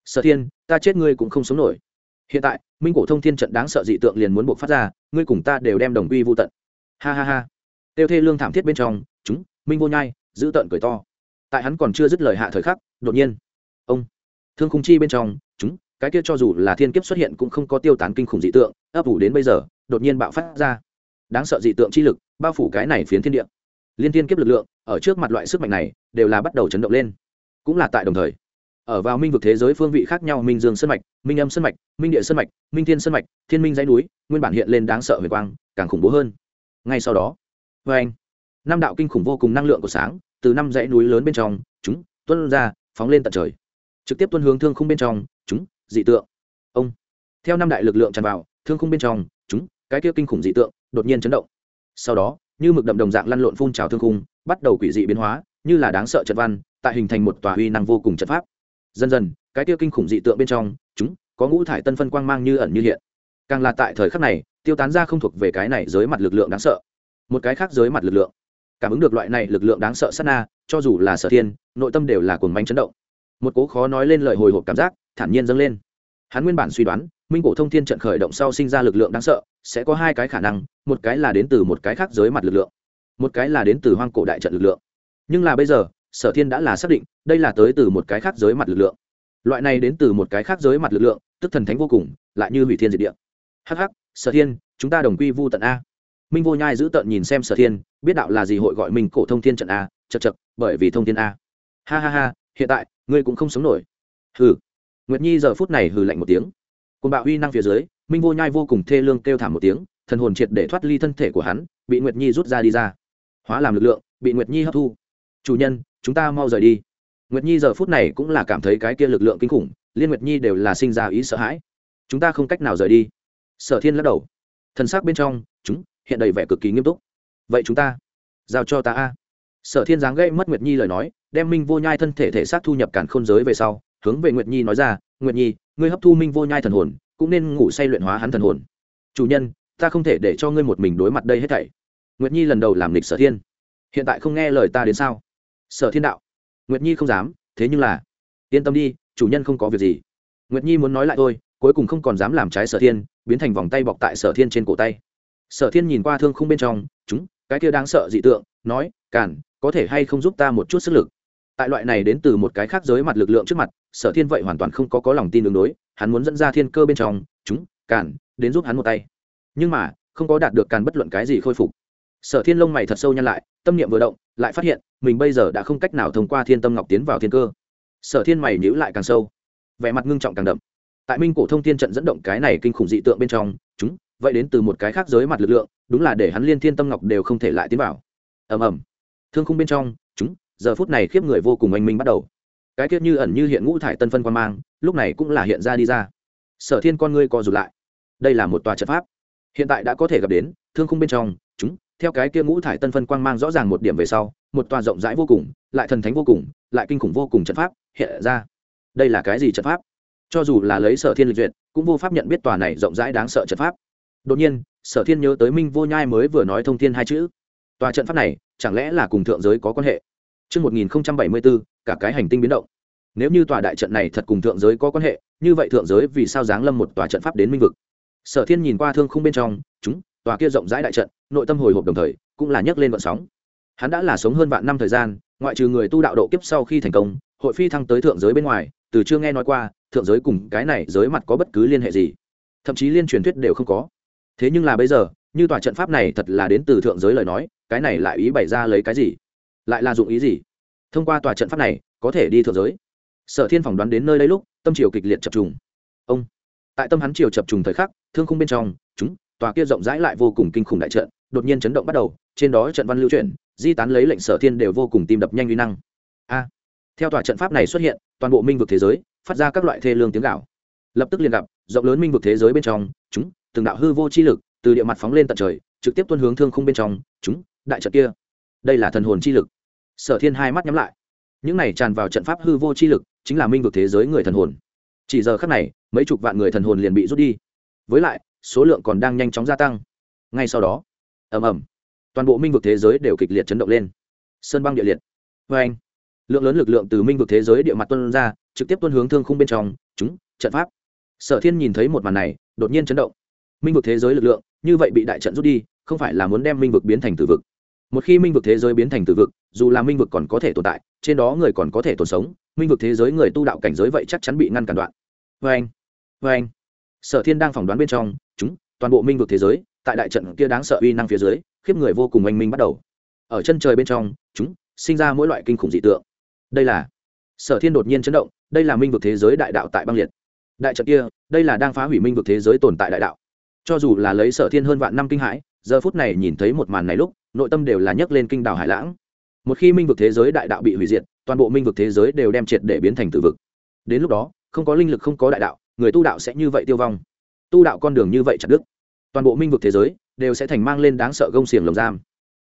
Sở thiên, ta chết ngươi cũng không sống nổi. Hiện tại, minh cổ thông thiên trận đáng sợ dị tượng liền muốn buộc phát ra, ngươi cùng ta đều đem đồng quy vô tận. Ha ha ha. Tiêu thê lương thảm thiết bên trong, chúng, minh vô nhai, giữ tận cười to. Tại hắn còn chưa dứt lời hạ thời khắc, đột nhiên, ông thương khung chi bên trong, chúng, cái kia cho dù là thiên kiếp xuất hiện cũng không có tiêu tán kinh khủng dị tượng, ấp ủ đến bây giờ, đột nhiên bạo phát ra. Đáng sợ dị tượng chi lực, bao phủ cái này phiến thiên địa. Liên thiên kiếp lực lượng, ở trước mặt loại sức mạnh này, đều là bắt đầu chấn động lên. Cũng là tại đồng thời, ở vào minh vực thế giới phương vị khác nhau, minh dương sân mạch, minh âm sân mạch, minh địa sân mạch, minh thiên sân mạch, thiên minh dãy núi, nguyên bản hiện lên đáng sợ huyền quang, càng khủng bố hơn. Ngay sau đó vê anh, năm đạo kinh khủng vô cùng năng lượng của sáng, từ năm dãy núi lớn bên trong, chúng tuân ra, phóng lên tận trời trực tiếp tuân hướng thương khung bên trong, chúng, dị tượng. Ông. Theo năm đại lực lượng tràn vào, thương khung bên trong, chúng, cái kia kinh khủng dị tượng, đột nhiên chấn động. Sau đó, như mực đậm đồng dạng lăn lộn phun trào thương khung, bắt đầu quỷ dị biến hóa, như là đáng sợ trận văn, tại hình thành một tòa uy năng vô cùng trận pháp. Dần dần, cái kia kinh khủng dị tượng bên trong, chúng, có ngũ thải tân phân quang mang như ẩn như hiện. Càng là tại thời khắc này, tiêu tán ra không thuộc về cái này dưới mặt lực lượng đáng sợ. Một cái khác dưới mặt lực lượng. Cảm ứng được loại này lực lượng đáng sợ sát na, cho dù là sở thiên, nội tâm đều là cuồng manh chấn động một cố khó nói lên lời hồi hộp cảm giác thản nhiên dâng lên. Hắn nguyên bản suy đoán, minh cổ thông thiên trận khởi động sau sinh ra lực lượng đáng sợ, sẽ có hai cái khả năng, một cái là đến từ một cái khác giới mặt lực lượng, một cái là đến từ hoang cổ đại trận lực lượng. Nhưng là bây giờ, sở thiên đã là xác định, đây là tới từ một cái khác giới mặt lực lượng. Loại này đến từ một cái khác giới mặt lực lượng, tức thần thánh vô cùng, lại như hủy thiên diệt địa. Hh sở thiên, chúng ta đồng quy vu tận a. Minh vô nhai giữ tận nhìn xem sở thiên, biết đạo là gì hội gọi mình cổ thông thiên trận a chật chật bởi vì thông thiên a. Ha ha ha, hiện tại ngươi cũng không sống nổi. Hừ. Nguyệt nhi giờ phút này hừ lạnh một tiếng. Côn bạo uy năng phía dưới, minh vô nhai vô cùng thê lương kêu thảm một tiếng, thần hồn triệt để thoát ly thân thể của hắn, bị nguyệt nhi rút ra đi ra. Hóa làm lực lượng, bị nguyệt nhi hấp thu. Chủ nhân, chúng ta mau rời đi. Nguyệt nhi giờ phút này cũng là cảm thấy cái kia lực lượng kinh khủng, liên nguyệt nhi đều là sinh ra ý sợ hãi. Chúng ta không cách nào rời đi. Sở thiên lắc đầu. Thần sắc bên trong, chúng, hiện đầy vẻ cực kỳ nghiêm túc. Vậy chúng ta giao cho ta a sở thiên giáng gây mất nguyệt nhi lời nói, đem minh vô nhai thân thể thể xác thu nhập cản khôn giới về sau, hướng về nguyệt nhi nói ra, nguyệt nhi, ngươi hấp thu minh vô nhai thần hồn, cũng nên ngủ say luyện hóa hắn thần hồn. Chủ nhân, ta không thể để cho ngươi một mình đối mặt đây hết thảy. Nguyệt nhi lần đầu làm lịch sở thiên. Hiện tại không nghe lời ta đến sao? Sở thiên đạo. Nguyệt nhi không dám, thế nhưng là, yên tâm đi, chủ nhân không có việc gì. Nguyệt nhi muốn nói lại thôi, cuối cùng không còn dám làm trái sở thiên, biến thành vòng tay bọc tại sở thiên trên cổ tay. Sở thiên nhìn qua thương không bên trong, chúng, cái kia đáng sợ dị tượng, nói cản có thể hay không giúp ta một chút sức lực? Tại loại này đến từ một cái khác giới mặt lực lượng trước mặt, sở thiên vậy hoàn toàn không có có lòng tin đường đối, hắn muốn dẫn ra thiên cơ bên trong, chúng cản đến giúp hắn một tay. Nhưng mà, không có đạt được càn bất luận cái gì khôi phục. Sở thiên lông mày thật sâu nhăn lại, tâm niệm vừa động, lại phát hiện, mình bây giờ đã không cách nào thông qua thiên tâm ngọc tiến vào thiên cơ. Sở thiên mày nhữ lại càng sâu, vẻ mặt ngưng trọng càng đậm. Tại minh cổ thông thiên trận dẫn động cái này kinh khủng dị tượng bên trong, chúng, vậy đến từ một cái khác giới mặt lực lượng, đúng là để hắn liên thiên tâm ngọc đều không thể lại tiến vào. Ầm ầm thương khung bên trong, chúng, giờ phút này khiếp người vô cùng oanh minh bắt đầu. Cái tiết như ẩn như hiện ngũ thải tân phân quan mang, lúc này cũng là hiện ra đi ra. Sở thiên con ngươi co rụt lại. Đây là một tòa trận pháp. Hiện tại đã có thể gặp đến, thương khung bên trong, chúng, theo cái kia ngũ thải tân phân quang mang rõ ràng một điểm về sau, một tòa rộng rãi vô cùng, lại thần thánh vô cùng, lại kinh khủng vô cùng trận pháp hiện ra. Đây là cái gì trận pháp? Cho dù là lấy sở thiên lịch duyệt, cũng vô pháp nhận biết tòa này rộng rãi đáng sợ trận pháp. Đột nhiên, sở thiên nhớ tới minh vô nhai mới vừa nói thông thiên hai chữ tòa trận pháp này chẳng lẽ là cùng thượng giới có quan hệ Trước 1074, cả cái hành tinh biến động. Nếu như tòa đại trận này thật cùng thượng giới có quan hệ, như vậy thượng giới vì sao giáng lâm một tòa trận pháp đến minh vực? Sở Thiên nhìn qua thương khung bên trong, chúng, tòa kia rộng rãi đại trận, nội tâm hồi hộp đồng thời, cũng là nhấc lên vận sóng. Hắn đã là sống hơn vạn năm thời gian, ngoại trừ người tu đạo độ kiếp sau khi thành công, hội phi thăng tới thượng giới bên ngoài, từ chưa nghe nói qua, thượng giới cùng cái này giới mặt có bất cứ liên hệ gì. Thậm chí liên truyền thuyết đều không có. Thế nhưng là bây giờ, như tòa trận pháp này thật là đến từ thượng giới lời nói, cái này lại ý bày ra lấy cái gì? Lại là dụng ý gì? Thông qua tòa trận pháp này, có thể đi thượng giới. Sở Thiên phỏng đoán đến nơi đây lúc, tâm triều kịch liệt chập trùng. Ông tại tâm hắn triều chập trùng thời khắc thương khung bên trong chúng tòa kia rộng rãi lại vô cùng kinh khủng đại trận đột nhiên chấn động bắt đầu trên đó trận văn lưu chuyển di tán lấy lệnh sở thiên đều vô cùng tim đập nhanh uy năng a theo tòa trận pháp này xuất hiện toàn bộ minh vực thế giới phát ra các loại thê lương tiếng gạo lập tức liền gặp rộng lớn minh vực thế giới bên trong chúng từng đạo hư vô chi lực từ địa mặt phóng lên tận trời trực tiếp tuân hướng thương khung bên trong chúng đại trận kia. Đây là thần hồn chi lực. Sở thiên hai mắt nhắm lại. Những này tràn vào trận pháp hư vô chi lực, chính là minh vực thế giới người thần hồn. Chỉ giờ khắc này, mấy chục vạn người thần hồn liền bị rút đi. Với lại, số lượng còn đang nhanh chóng gia tăng. Ngay sau đó, ầm ầm, toàn bộ minh vực thế giới đều kịch liệt chấn động lên. Sơn băng địa liệt. Vê anh, lượng lớn lực lượng từ minh vực thế giới địa mặt tuân ra, trực tiếp tuân hướng thương khung bên trong. Chúng, trận pháp. Sở thiên nhìn thấy một màn này, đột nhiên chấn động. Minh vực thế giới lực lượng, như vậy bị đại trận rút đi, không phải là muốn đem minh vực biến thành tử vực một khi minh vực thế giới biến thành tử vực, dù là minh vực còn có thể tồn tại, trên đó người còn có thể tồn sống, minh vực thế giới người tu đạo cảnh giới vậy chắc chắn bị ngăn cản đoạn. Vê anh vê anh. Sở thiên đang phỏng đoán bên trong, chúng, toàn bộ minh vực thế giới, tại đại trận kia đáng sợ uy năng phía dưới, khiếp người vô cùng oanh minh bắt đầu. Ở chân trời bên trong, chúng, sinh ra mỗi loại kinh khủng dị tượng. Đây là, sở thiên đột nhiên chấn động, đây là minh vực thế giới đại đạo tại băng liệt. Đại trận kia, đây là đang phá hủy minh vực thế giới tồn tại đại đạo. Cho dù là lấy sở thiên hơn vạn năm kinh hãi giờ phút này nhìn thấy một màn này lúc, nội tâm đều là nhấc lên kinh đảo hải lãng. Một khi minh vực thế giới đại đạo bị hủy diệt, toàn bộ minh vực thế giới đều đem triệt để biến thành tự vực. Đến lúc đó, không có linh lực, không có đại đạo, người tu đạo sẽ như vậy tiêu vong. Tu đạo con đường như vậy chặt đứt, toàn bộ minh vực thế giới đều sẽ thành mang lên đáng sợ gông xiềng lồng giam.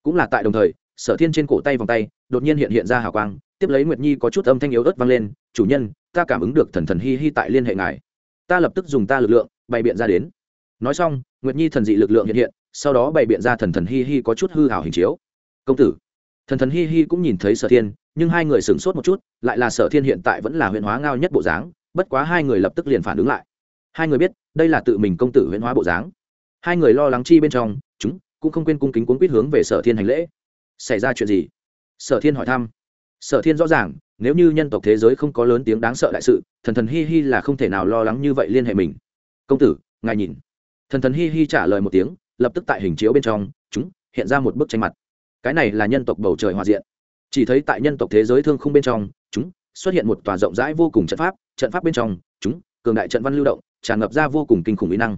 Cũng là tại đồng thời, sở thiên trên cổ tay vòng tay, đột nhiên hiện hiện ra hào quang, tiếp lấy nguyệt nhi có chút âm thanh yếu ớt vang lên, chủ nhân, ta cảm ứng được thần thần hi hi tại liên hệ ngài. Ta lập tức dùng ta lực lượng, bày biện ra đến. Nói xong, nguyệt nhi thần dị lực lượng hiện hiện sau đó bày biện ra thần thần hi hi có chút hư hảo hình chiếu. Công tử. Thần thần hi hi cũng nhìn thấy sở thiên, nhưng hai người sửng sốt một chút, lại là sở thiên hiện tại vẫn là huyện hóa ngao nhất bộ dáng, bất quá hai người lập tức liền phản ứng lại. Hai người biết, đây là tự mình công tử huyện hóa bộ dáng. Hai người lo lắng chi bên trong, chúng cũng không quên cung kính cuốn quýt hướng về sở thiên hành lễ. Xảy ra chuyện gì? Sở thiên hỏi thăm. Sở thiên rõ ràng, nếu như nhân tộc thế giới không có lớn tiếng đáng sợ đại sự, thần thần hi hi là không thể nào lo lắng như vậy liên hệ mình. Công tử, ngài nhìn. Thần thần hi hi trả lời một tiếng lập tức tại hình chiếu bên trong, chúng, hiện ra một bức tranh mặt. Cái này là nhân tộc bầu trời hòa diện. Chỉ thấy tại nhân tộc thế giới thương khung bên trong, chúng, xuất hiện một tòa rộng rãi vô cùng trận pháp trận pháp bên trong, chúng, cường đại trận văn lưu động, tràn ngập ra vô cùng kinh khủng uy năng.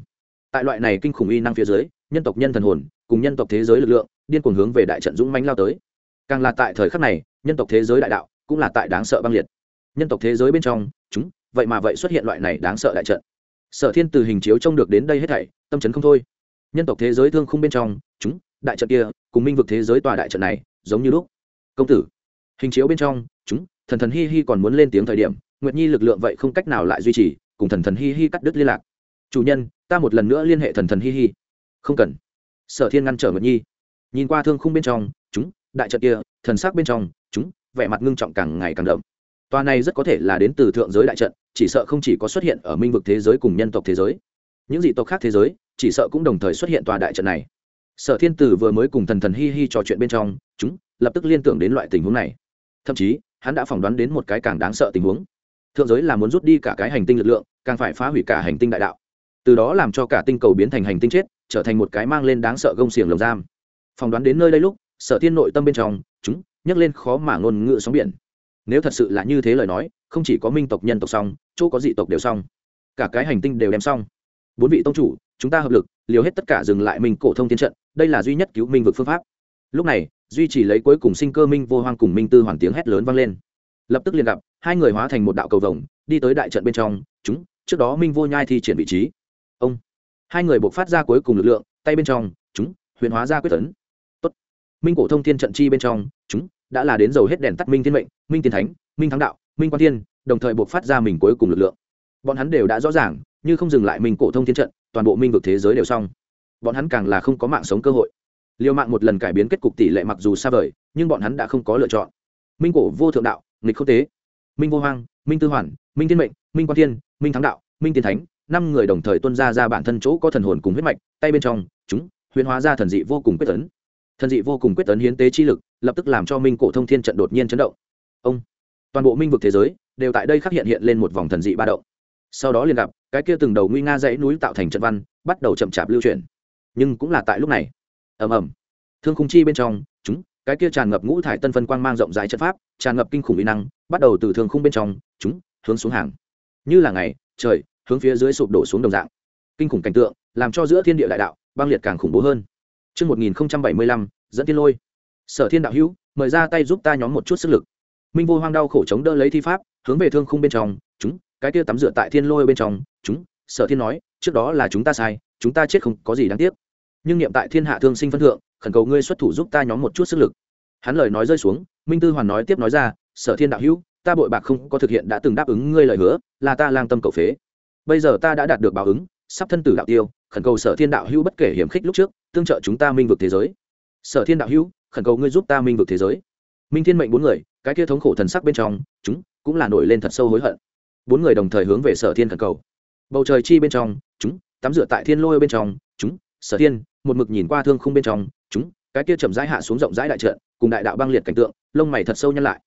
Tại loại này kinh khủng uy năng phía dưới, nhân tộc nhân thần hồn, cùng nhân tộc thế giới lực lượng, điên cuồng hướng về đại trận dũng mãnh lao tới. Càng là tại thời khắc này, nhân tộc thế giới đại đạo cũng là tại đáng sợ băng liệt. Nhân tộc thế giới bên trong, chúng, vậy mà vậy xuất hiện loại này đáng sợ đại trận. Sở thiên từ hình chiếu trông được đến đây hết thảy, tâm chấn không thôi nhân tộc thế giới thương khung bên trong, chúng, đại trận kia, cùng minh vực thế giới tòa đại trận này, giống như lúc. Công tử, hình chiếu bên trong, chúng, thần thần hi hi còn muốn lên tiếng thời điểm, nguyệt nhi lực lượng vậy không cách nào lại duy trì, cùng thần thần hi hi cắt đứt liên lạc. Chủ nhân, ta một lần nữa liên hệ thần thần hi hi. Không cần. Sở thiên ngăn trở nguyệt nhi. Nhìn qua thương khung bên trong, chúng, đại trận kia, thần sắc bên trong, chúng, vẻ mặt ngưng trọng càng ngày càng đậm. Tòa này rất có thể là đến từ thượng giới đại trận, chỉ sợ không chỉ có xuất hiện ở minh vực thế giới cùng nhân tộc thế giới những dị tộc khác thế giới, chỉ sợ cũng đồng thời xuất hiện tòa đại trận này. Sở thiên tử vừa mới cùng thần thần hi hi trò chuyện bên trong, chúng lập tức liên tưởng đến loại tình huống này. Thậm chí, hắn đã phỏng đoán đến một cái càng đáng sợ tình huống. Thượng giới là muốn rút đi cả cái hành tinh lực lượng, càng phải phá hủy cả hành tinh đại đạo. Từ đó làm cho cả tinh cầu biến thành hành tinh chết, trở thành một cái mang lên đáng sợ gông xiềng lồng giam. Phỏng đoán đến nơi đây lúc, sở thiên nội tâm bên trong, chúng nhấc lên khó mà ngôn ngữ sóng biển. Nếu thật sự là như thế lời nói, không chỉ có minh tộc nhân tộc xong, chỗ có dị tộc đều xong. Cả cái hành tinh đều đem xong bốn vị tông chủ, chúng ta hợp lực, liều hết tất cả dừng lại mình cổ thông tiên trận, đây là duy nhất cứu minh vực phương pháp. Lúc này, duy chỉ lấy cuối cùng sinh cơ minh vô hoang cùng minh tư hoàn tiếng hét lớn vang lên. Lập tức liền gặp, hai người hóa thành một đạo cầu vồng, đi tới đại trận bên trong, chúng, trước đó minh vô nhai thi triển vị trí. Ông, hai người buộc phát ra cuối cùng lực lượng, tay bên trong, chúng, huyền hóa ra quyết tấn. Tốt. Minh cổ thông thiên trận chi bên trong, chúng, đã là đến dầu hết đèn tắt minh thiên mệnh, minh tiên thánh, minh thắng đạo, minh quan thiên, đồng thời buộc phát ra mình cuối cùng lực lượng. Bọn hắn đều đã rõ ràng như không dừng lại minh cổ thông thiên trận, toàn bộ minh vực thế giới đều xong. Bọn hắn càng là không có mạng sống cơ hội. Liều mạng một lần cải biến kết cục tỷ lệ mặc dù xa vời, nhưng bọn hắn đã không có lựa chọn. Minh cổ vô thượng đạo, nghịch không tế. Minh vô hoang, minh tư hoàn, minh thiên mệnh, minh quan thiên, minh thắng đạo, minh tiên thánh, năm người đồng thời tuân ra ra bản thân chỗ có thần hồn cùng huyết mạch, tay bên trong, chúng huyễn hóa ra thần dị vô cùng quyết tấn. Thần dị vô cùng quyết tấn hiến tế chi lực, lập tức làm cho minh cổ thông thiên trận đột nhiên chấn động. Ông, toàn bộ minh vực thế giới, đều tại đây khắc hiện hiện lên một vòng thần dị ba động. Sau đó liền gặp cái kia từng đầu nguy nga dãy núi tạo thành trận văn bắt đầu chậm chạp lưu chuyển. Nhưng cũng là tại lúc này. Ầm ầm. Thương khung chi bên trong chúng cái kia tràn ngập ngũ thải tân phân quang mang rộng rãi trận pháp tràn ngập kinh khủng uy năng bắt đầu từ thương khung bên trong chúng hướng xuống hàng. Như là ngày trời hướng phía dưới sụp đổ xuống đồng dạng. Kinh khủng cảnh tượng làm cho giữa thiên địa đại đạo băng liệt càng khủng bố hơn. Trước 1075, dẫn thiên lôi. Sở thiên đạo hữu, mời ra tay giúp ta nhóm một chút sức lực. Minh vô hoang đau khổ chống đỡ lấy thi pháp, hướng về thương khung bên trong, chúng, cái kia tắm rửa tại thiên lôi bên trong, chúng, sở thiên nói, trước đó là chúng ta sai, chúng ta chết không có gì đáng tiếc. Nhưng niệm tại thiên hạ thương sinh phân thượng, khẩn cầu ngươi xuất thủ giúp ta nhóm một chút sức lực. Hắn lời nói rơi xuống, Minh Tư Hoàn nói tiếp nói ra, Sở Thiên đạo hữu, ta bội bạc không có thực hiện đã từng đáp ứng ngươi lời hứa, là ta lang tâm cầu phế. Bây giờ ta đã đạt được báo ứng, sắp thân tử đạo tiêu, khẩn cầu Sở Thiên đạo hữu bất kể hiểm khích lúc trước, tương trợ chúng ta minh vực thế giới sở thiên đạo hữu khẩn cầu ngươi giúp ta minh vực thế giới minh thiên mệnh bốn người cái kia thống khổ thần sắc bên trong chúng cũng là nổi lên thật sâu hối hận bốn người đồng thời hướng về sở thiên khẩn cầu bầu trời chi bên trong, chúng, tắm rửa tại thiên lôi bên trong, chúng, sở thiên, một mực nhìn qua thương không bên trong, chúng, cái kia chậm rãi hạ xuống rộng rãi đại trận, cùng đại đạo băng liệt cảnh tượng, lông mày thật sâu nhăn lại.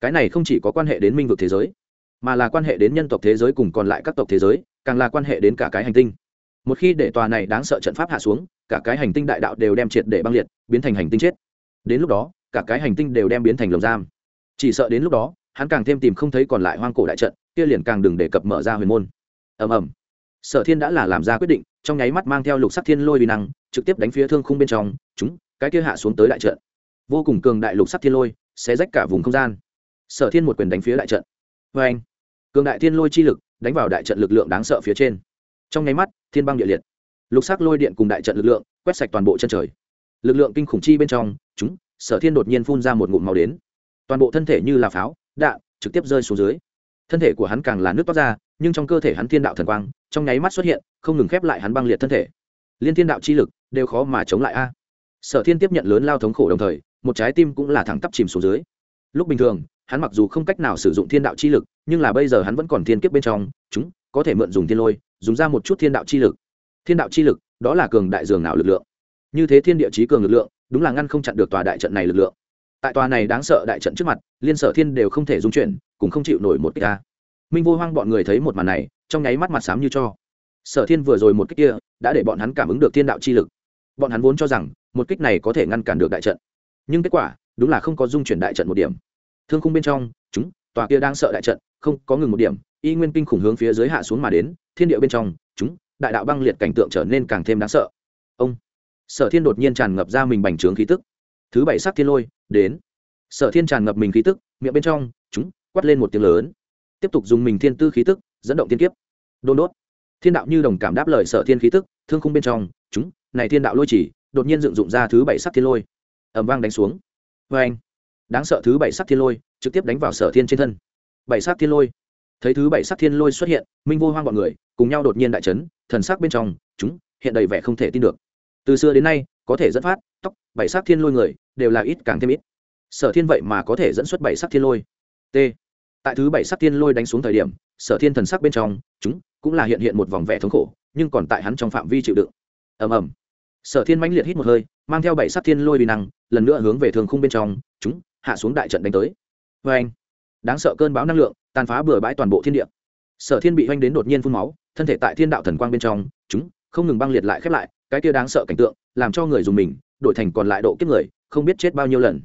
Cái này không chỉ có quan hệ đến minh vực thế giới, mà là quan hệ đến nhân tộc thế giới cùng còn lại các tộc thế giới, càng là quan hệ đến cả cái hành tinh. Một khi để tòa này đáng sợ trận pháp hạ xuống, cả cái hành tinh đại đạo đều đem triệt để băng liệt, biến thành hành tinh chết. Đến lúc đó, cả cái hành tinh đều đem biến thành lồng giam. Chỉ sợ đến lúc đó, hắn càng thêm tìm không thấy còn lại hoang cổ đại trận, kia liền càng đừng đề cập mở ra huyền môn ầm ầm. Sở thiên đã là làm ra quyết định, trong nháy mắt mang theo lục sắc thiên lôi vi năng, trực tiếp đánh phía thương khung bên trong, chúng, cái kia hạ xuống tới đại trận. Vô cùng cường đại lục sắc thiên lôi sẽ rách cả vùng không gian. Sở thiên một quyền đánh phía đại trận. Vê anh cường đại thiên lôi chi lực, đánh vào đại trận lực lượng đáng sợ phía trên. Trong nháy mắt, thiên băng địa liệt. Lục sắc lôi điện cùng đại trận lực lượng, quét sạch toàn bộ chân trời. Lực lượng kinh khủng chi bên trong, chúng, sở thiên đột nhiên phun ra một ngụm màu đến. Toàn bộ thân thể như là pháo, đạn, trực tiếp rơi xuống dưới. Thân thể của hắn càng là nước toát ra nhưng trong cơ thể hắn thiên đạo thần quang, trong nháy mắt xuất hiện, không ngừng khép lại hắn băng liệt thân thể. Liên thiên đạo chi lực đều khó mà chống lại a. Sở thiên tiếp nhận lớn lao thống khổ đồng thời, một trái tim cũng là thẳng tắp chìm xuống dưới. Lúc bình thường, hắn mặc dù không cách nào sử dụng thiên đạo chi lực, nhưng là bây giờ hắn vẫn còn thiên kiếp bên trong, chúng có thể mượn dùng thiên lôi, dùng ra một chút thiên đạo chi lực. Thiên đạo chi lực, đó là cường đại dường nào lực lượng. Như thế thiên địa chí cường lực lượng, đúng là ngăn không chặn được tòa đại trận này lực lượng. Tại tòa này đáng sợ đại trận trước mặt, liên sở thiên đều không thể dung chuyển, cũng không chịu nổi một cái ta minh vô hoang bọn người thấy một màn này, trong nháy mắt mặt xám như cho. Sở thiên vừa rồi một kích kia, đã để bọn hắn cảm ứng được thiên đạo chi lực. Bọn hắn vốn cho rằng, một kích này có thể ngăn cản được đại trận. Nhưng kết quả, đúng là không có dung chuyển đại trận một điểm. Thương khung bên trong, chúng, tòa kia đang sợ đại trận, không có ngừng một điểm, y nguyên kinh khủng hướng phía dưới hạ xuống mà đến, thiên địa bên trong, chúng, đại đạo băng liệt cảnh tượng trở nên càng thêm đáng sợ. Ông, sở thiên đột nhiên tràn ngập ra mình bành trướng khí tức. Thứ bảy sắc thiên lôi, đến. Sở thiên tràn ngập mình khí tức, miệng bên trong, chúng, quát lên một tiếng lớn tiếp tục dùng mình thiên tư khí tức, dẫn động thiên kiếp. Đôn đốt. Thiên đạo như đồng cảm đáp lời sở thiên khí tức, thương khung bên trong, chúng, này thiên đạo lôi chỉ, đột nhiên dựng dụng ra thứ bảy sắc thiên lôi. Ẩm vang đánh xuống. Vê anh, đáng sợ thứ bảy sắc thiên lôi, trực tiếp đánh vào sở thiên trên thân. Bảy sắc thiên lôi. Thấy thứ bảy sắc thiên lôi xuất hiện, minh vô hoang b ọ n người, cùng nhau đột nhiên đại trấn thần sắc bên trong, chúng, hiện đầy vẻ không thể tin được. Từ xưa đến nay, có thể dẫn phát, tóc, bảy sắc thiên lôi người, đều là ít càng thêm ít. Sở thiên vậy mà có thể dẫn xuất bảy sắc thiên lôi. T tại thứ bảy sắc tiên lôi đánh xuống thời điểm, sở thiên thần sắc bên trong, chúng cũng là hiện hiện một vòng vẻ thống khổ, nhưng còn tại hắn trong phạm vi chịu đựng. Ầm ầm. Sở thiên mãnh liệt hít một hơi, mang theo bảy sắc thiên lôi bị năng, lần nữa hướng về thường khung bên trong, chúng hạ xuống đại trận đánh tới. Vê anh, đáng sợ cơn bão năng lượng, tàn phá bừa bãi toàn bộ thiên địa. Sở thiên bị oanh đến đột nhiên phun máu, thân thể tại thiên đạo thần quang bên trong, chúng không ngừng băng liệt lại khép lại, cái kia đáng sợ cảnh tượng, làm cho người dùng mình, đổi thành còn lại độ kiếp người, không biết chết bao nhiêu lần.